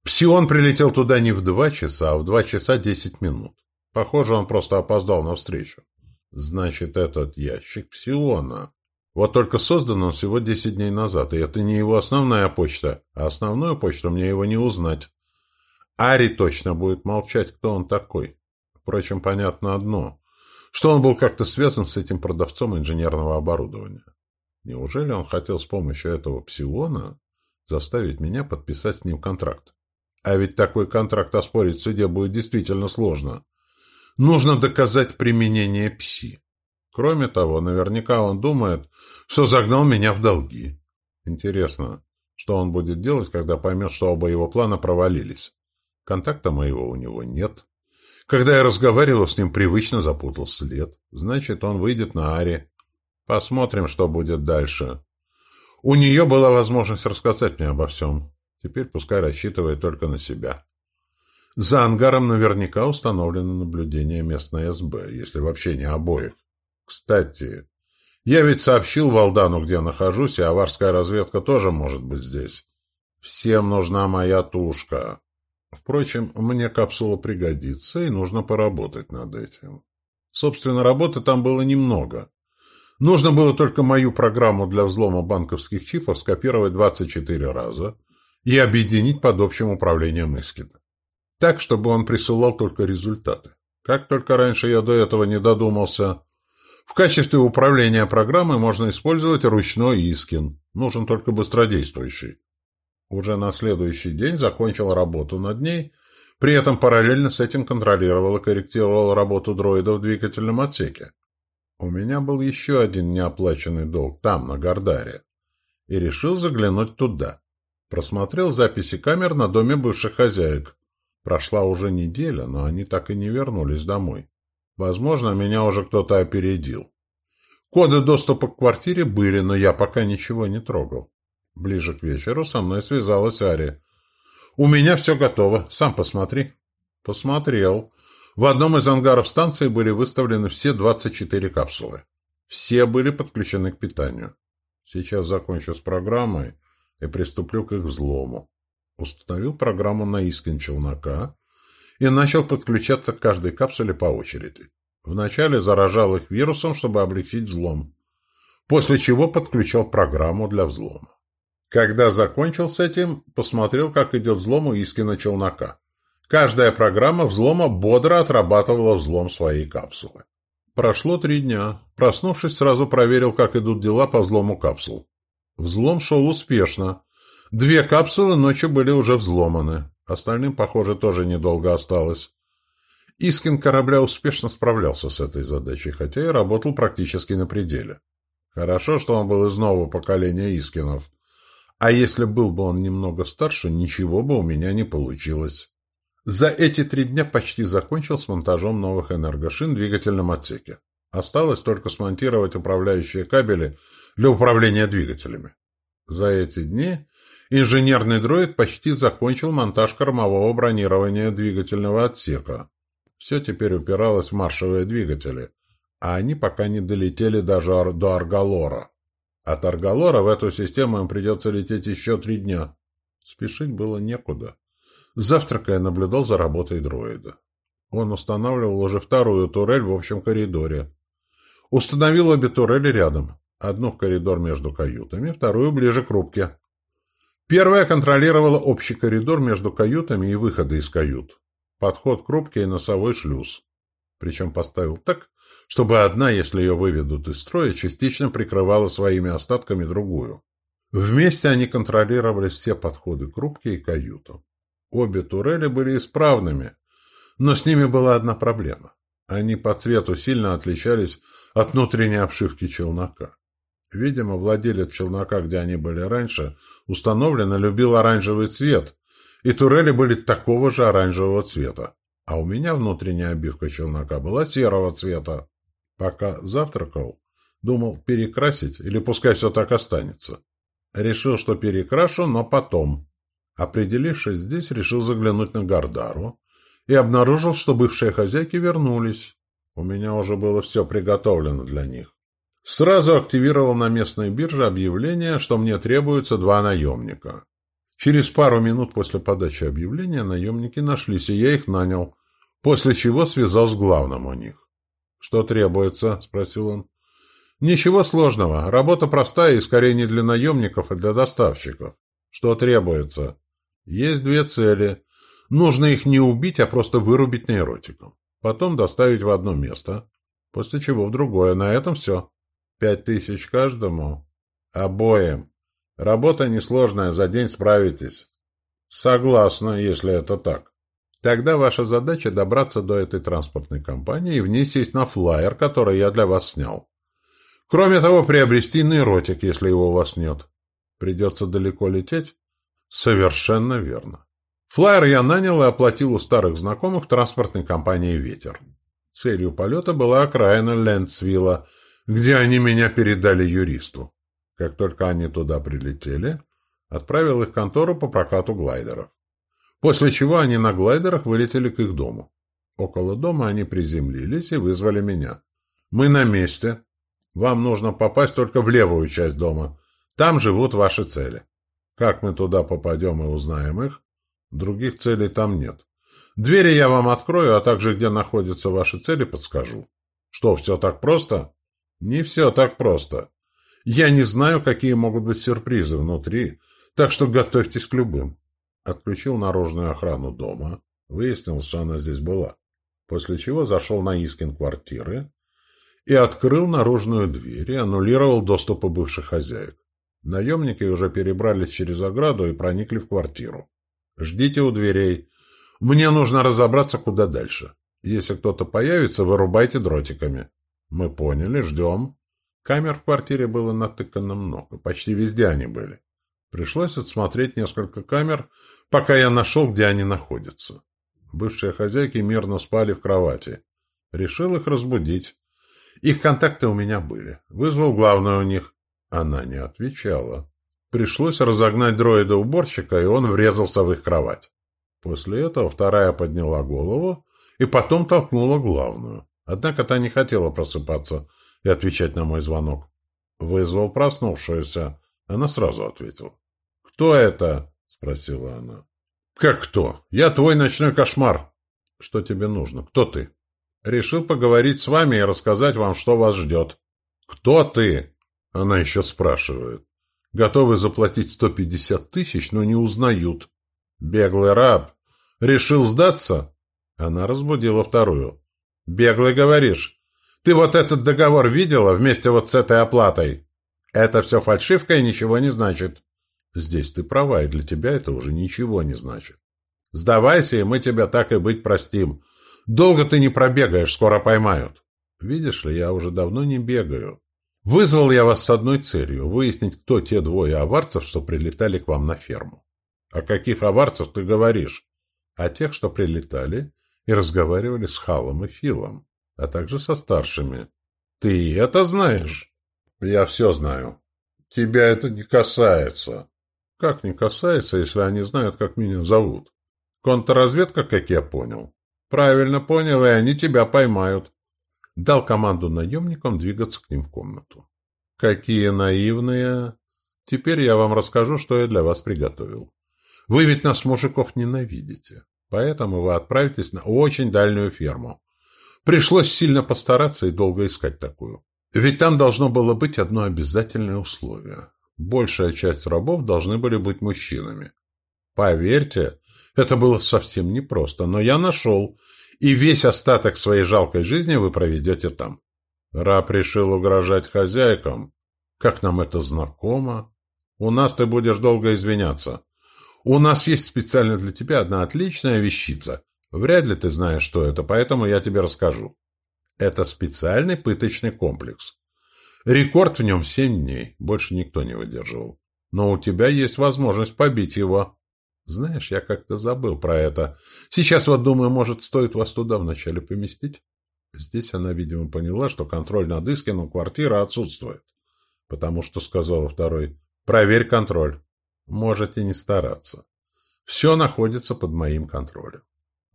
Псион прилетел туда не в два часа, а в два часа десять минут. Похоже, он просто опоздал на встречу. Значит, этот ящик псиона. Вот только создан он всего 10 дней назад, и это не его основная почта, а основную почту мне его не узнать. Ари точно будет молчать, кто он такой. Впрочем, понятно одно, что он был как-то связан с этим продавцом инженерного оборудования. Неужели он хотел с помощью этого псиона заставить меня подписать с ним контракт? А ведь такой контракт оспорить в суде будет действительно сложно. Нужно доказать применение пси. Кроме того, наверняка он думает, что загнал меня в долги. Интересно, что он будет делать, когда поймет, что оба его плана провалились? Контакта моего у него нет. Когда я разговаривал с ним, привычно запутал след. Значит, он выйдет на Ари. Посмотрим, что будет дальше. У нее была возможность рассказать мне обо всем. Теперь пускай рассчитывает только на себя. За ангаром наверняка установлено наблюдение местной СБ, если вообще не обоих. Кстати, я ведь сообщил Валдану, где нахожусь, и аварская разведка тоже может быть здесь. Всем нужна моя тушка. Впрочем, мне капсула пригодится, и нужно поработать над этим. Собственно, работы там было немного. Нужно было только мою программу для взлома банковских чипов скопировать 24 раза и объединить под общим управлением Искина. Так, чтобы он присылал только результаты. Как только раньше я до этого не додумался, в качестве управления программой можно использовать ручной Искин. Нужен только быстродействующий. Уже на следующий день закончил работу над ней, при этом параллельно с этим контролировал и корректировал работу дроида в двигательном отсеке. У меня был еще один неоплаченный долг там, на Гордаре, и решил заглянуть туда. Просмотрел записи камер на доме бывших хозяек. Прошла уже неделя, но они так и не вернулись домой. Возможно, меня уже кто-то опередил. Коды доступа к квартире были, но я пока ничего не трогал. Ближе к вечеру со мной связалась Ари. «У меня все готово. Сам посмотри». Посмотрел. В одном из ангаров станции были выставлены все 24 капсулы. Все были подключены к питанию. Сейчас закончу с программой и приступлю к их взлому. Установил программу на искин челнока и начал подключаться к каждой капсуле по очереди. Вначале заражал их вирусом, чтобы облегчить взлом, после чего подключал программу для взлома. Когда закончил с этим, посмотрел, как идет взлом у Искина челнока. Каждая программа взлома бодро отрабатывала взлом своей капсулы. Прошло три дня. Проснувшись, сразу проверил, как идут дела по взлому капсул. Взлом шел успешно. Две капсулы ночью были уже взломаны. Остальным, похоже, тоже недолго осталось. Искин корабля успешно справлялся с этой задачей, хотя и работал практически на пределе. Хорошо, что он был из нового поколения Искинов. А если был бы он немного старше, ничего бы у меня не получилось. За эти три дня почти закончил с монтажом новых энергошин в двигательном отсеке. Осталось только смонтировать управляющие кабели для управления двигателями. За эти дни инженерный дроид почти закончил монтаж кормового бронирования двигательного отсека. Все теперь упиралось в маршевые двигатели, а они пока не долетели даже до Аргалора. От Аргалора в эту систему им придется лететь еще три дня. Спешить было некуда. Завтракая, наблюдал за работой дроида. Он устанавливал уже вторую турель в общем коридоре. Установил обе турели рядом. Одну в коридор между каютами, вторую ближе к рубке. Первая контролировала общий коридор между каютами и выходы из кают. Подход к рубке и носовой шлюз. Причем поставил так, чтобы одна, если ее выведут из строя, частично прикрывала своими остатками другую. Вместе они контролировали все подходы к рубке и каютам. Обе турели были исправными, но с ними была одна проблема. Они по цвету сильно отличались от внутренней обшивки челнока. Видимо, владелец челнока, где они были раньше, установленно любил оранжевый цвет, и турели были такого же оранжевого цвета. А у меня внутренняя обивка челнока была серого цвета. Пока завтракал, думал перекрасить или пускай все так останется. Решил, что перекрашу, но потом. Определившись здесь, решил заглянуть на Гардару и обнаружил, что бывшие хозяйки вернулись. У меня уже было все приготовлено для них. Сразу активировал на местной бирже объявление, что мне требуется два наемника. Через пару минут после подачи объявления наемники нашлись, и я их нанял, после чего связал с главным у них. «Что требуется?» – спросил он. «Ничего сложного. Работа простая и скорее не для наемников, а для доставщиков. Что требуется?» «Есть две цели. Нужно их не убить, а просто вырубить нейротиком. Потом доставить в одно место, после чего в другое. На этом все. Пять тысяч каждому? Обоим. Работа несложная, за день справитесь. Согласна, если это так. Тогда ваша задача добраться до этой транспортной компании и в ней сесть на флайер, который я для вас снял. Кроме того, приобрести нейротик, если его у вас нет. Придется далеко лететь? Совершенно верно. Флайер я нанял и оплатил у старых знакомых транспортной компании «Ветер». Целью полета была окраина Лендсвилла, где они меня передали юристу. Как только они туда прилетели, отправил их в контору по прокату глайдеров. После чего они на глайдерах вылетели к их дому. Около дома они приземлились и вызвали меня. «Мы на месте. Вам нужно попасть только в левую часть дома. Там живут ваши цели. Как мы туда попадем и узнаем их? Других целей там нет. Двери я вам открою, а также где находятся ваши цели, подскажу. Что, все так просто? Не все так просто. Я не знаю, какие могут быть сюрпризы внутри, так что готовьтесь к любым. Отключил наружную охрану дома, выяснил, что она здесь была, после чего зашел на Искин квартиры и открыл наружную дверь и аннулировал доступы бывших хозяек. Наемники уже перебрались через ограду и проникли в квартиру. Ждите у дверей. Мне нужно разобраться, куда дальше. Если кто-то появится, вырубайте дротиками. Мы поняли, ждем. Камер в квартире было натыкано много. Почти везде они были. Пришлось отсмотреть несколько камер, пока я нашел, где они находятся. Бывшие хозяйки мирно спали в кровати. Решил их разбудить. Их контакты у меня были. Вызвал главную у них. Она не отвечала. Пришлось разогнать дроида-уборщика, и он врезался в их кровать. После этого вторая подняла голову и потом толкнула главную. Однако та не хотела просыпаться и отвечать на мой звонок. Вызвал проснувшуюся. Она сразу ответила. «Кто это?» — спросила она. «Как кто? Я твой ночной кошмар». «Что тебе нужно? Кто ты?» «Решил поговорить с вами и рассказать вам, что вас ждет». «Кто ты?» Она еще спрашивает. Готовы заплатить сто пятьдесят тысяч, но не узнают. Беглый раб. Решил сдаться? Она разбудила вторую. Беглый, говоришь? Ты вот этот договор видела вместе вот с этой оплатой? Это все фальшивка и ничего не значит. Здесь ты права, и для тебя это уже ничего не значит. Сдавайся, и мы тебя так и быть простим. Долго ты не пробегаешь, скоро поймают. Видишь ли, я уже давно не бегаю. Вызвал я вас с одной целью – выяснить, кто те двое аварцев, что прилетали к вам на ферму. О каких аварцев ты говоришь? О тех, что прилетали и разговаривали с Халом и Филом, а также со старшими. Ты это знаешь? Я все знаю. Тебя это не касается. Как не касается, если они знают, как меня зовут? Контрразведка, как я понял. Правильно понял, и они тебя поймают. Дал команду наемникам двигаться к ним в комнату. Какие наивные! Теперь я вам расскажу, что я для вас приготовил. Вы ведь нас, мужиков, ненавидите. Поэтому вы отправитесь на очень дальнюю ферму. Пришлось сильно постараться и долго искать такую. Ведь там должно было быть одно обязательное условие. Большая часть рабов должны были быть мужчинами. Поверьте, это было совсем непросто, но я нашел, и весь остаток своей жалкой жизни вы проведете там. Раб решил угрожать хозяйкам. Как нам это знакомо? У нас ты будешь долго извиняться. У нас есть специально для тебя одна отличная вещица. Вряд ли ты знаешь, что это, поэтому я тебе расскажу. Это специальный пыточный комплекс. Рекорд в нем семь дней. Больше никто не выдерживал. Но у тебя есть возможность побить его. Знаешь, я как-то забыл про это. Сейчас вот думаю, может, стоит вас туда вначале поместить? Здесь она, видимо, поняла, что контроль над Искином квартира отсутствует. Потому что сказала второй, проверь контроль. Можете не стараться. Все находится под моим контролем.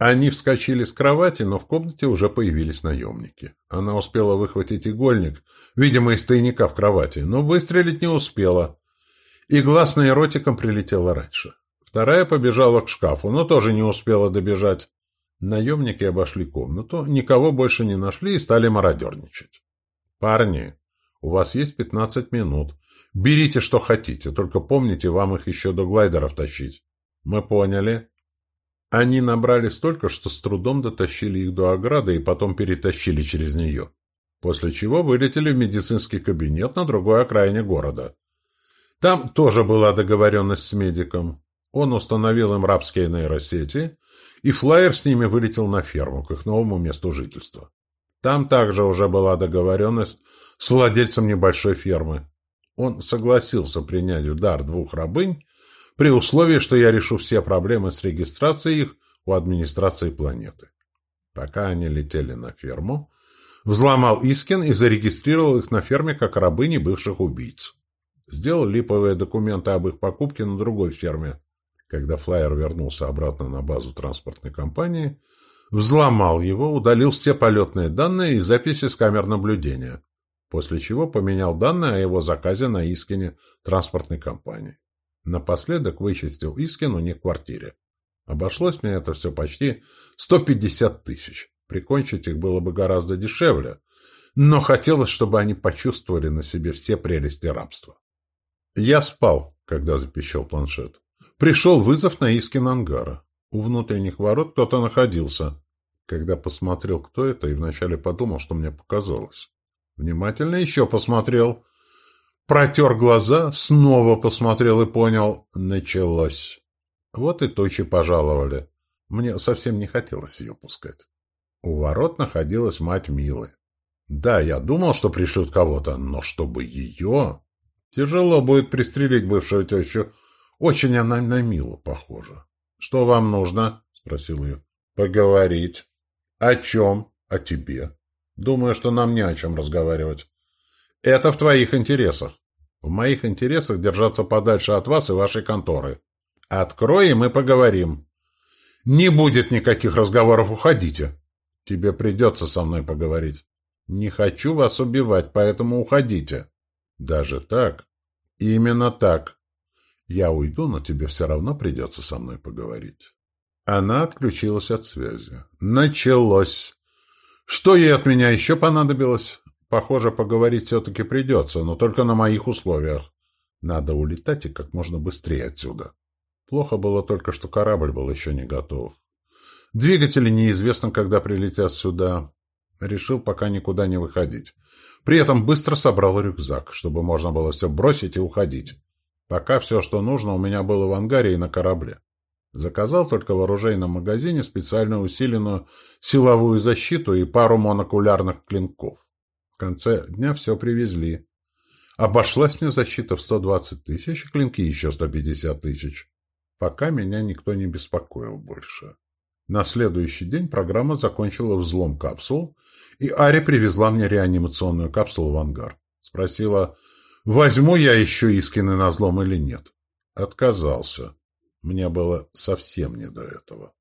Они вскочили с кровати, но в комнате уже появились наемники. Она успела выхватить игольник, видимо, из тайника в кровати, но выстрелить не успела. Игла с нейротиком прилетела раньше. Вторая побежала к шкафу, но тоже не успела добежать. Наемники обошли комнату, никого больше не нашли и стали мародерничать. «Парни, у вас есть пятнадцать минут. Берите, что хотите, только помните, вам их еще до глайдеров тащить». «Мы поняли». Они набрали столько, что с трудом дотащили их до ограды и потом перетащили через нее. После чего вылетели в медицинский кабинет на другой окраине города. Там тоже была договоренность с медиком. Он установил им рабские нейросети, и флайер с ними вылетел на ферму, к их новому месту жительства. Там также уже была договоренность с владельцем небольшой фермы. Он согласился принять удар двух рабынь при условии, что я решу все проблемы с регистрацией их у администрации планеты. Пока они летели на ферму, взломал Искин и зарегистрировал их на ферме как рабыни бывших убийц. Сделал липовые документы об их покупке на другой ферме, когда флайер вернулся обратно на базу транспортной компании, взломал его, удалил все полетные данные и записи с камер наблюдения, после чего поменял данные о его заказе на Искине транспортной компании. Напоследок вычистил Искин у них в квартире. Обошлось мне это все почти 150 тысяч. Прикончить их было бы гораздо дешевле, но хотелось, чтобы они почувствовали на себе все прелести рабства. Я спал, когда запищал планшет. Пришел вызов на Искин ангара. У внутренних ворот кто-то находился. Когда посмотрел, кто это, и вначале подумал, что мне показалось. Внимательно еще посмотрел. Протер глаза, снова посмотрел и понял. Началось. Вот и тучи пожаловали. Мне совсем не хотелось ее пускать. У ворот находилась мать Милы. Да, я думал, что пришлют кого-то, но чтобы ее... Тяжело будет пристрелить бывшую тещу, очень она на Милу похожа. — Что вам нужно? — спросил ее. — Поговорить. — О чем? — О тебе. Думаю, что нам не о чем разговаривать. — Это в твоих интересах. В моих интересах держаться подальше от вас и вашей конторы. Открой, и мы поговорим. Не будет никаких разговоров, уходите. Тебе придется со мной поговорить. Не хочу вас убивать, поэтому уходите. Даже так? Именно так. Я уйду, но тебе все равно придется со мной поговорить. Она отключилась от связи. Началось. Что ей от меня еще понадобилось? Похоже, поговорить все-таки придется, но только на моих условиях. Надо улетать и как можно быстрее отсюда. Плохо было только, что корабль был еще не готов. Двигатели неизвестно, когда прилетят сюда. Решил пока никуда не выходить. При этом быстро собрал рюкзак, чтобы можно было все бросить и уходить. Пока все, что нужно, у меня было в ангаре и на корабле. Заказал только в оружейном магазине специально усиленную силовую защиту и пару монокулярных клинков. В конце дня все привезли. Обошлась мне защита в 120 тысяч, клинки еще 150 тысяч. Пока меня никто не беспокоил больше. На следующий день программа закончила взлом капсул, и Ари привезла мне реанимационную капсулу в ангар. Спросила, возьму я еще Искины на взлом или нет. Отказался. Мне было совсем не до этого.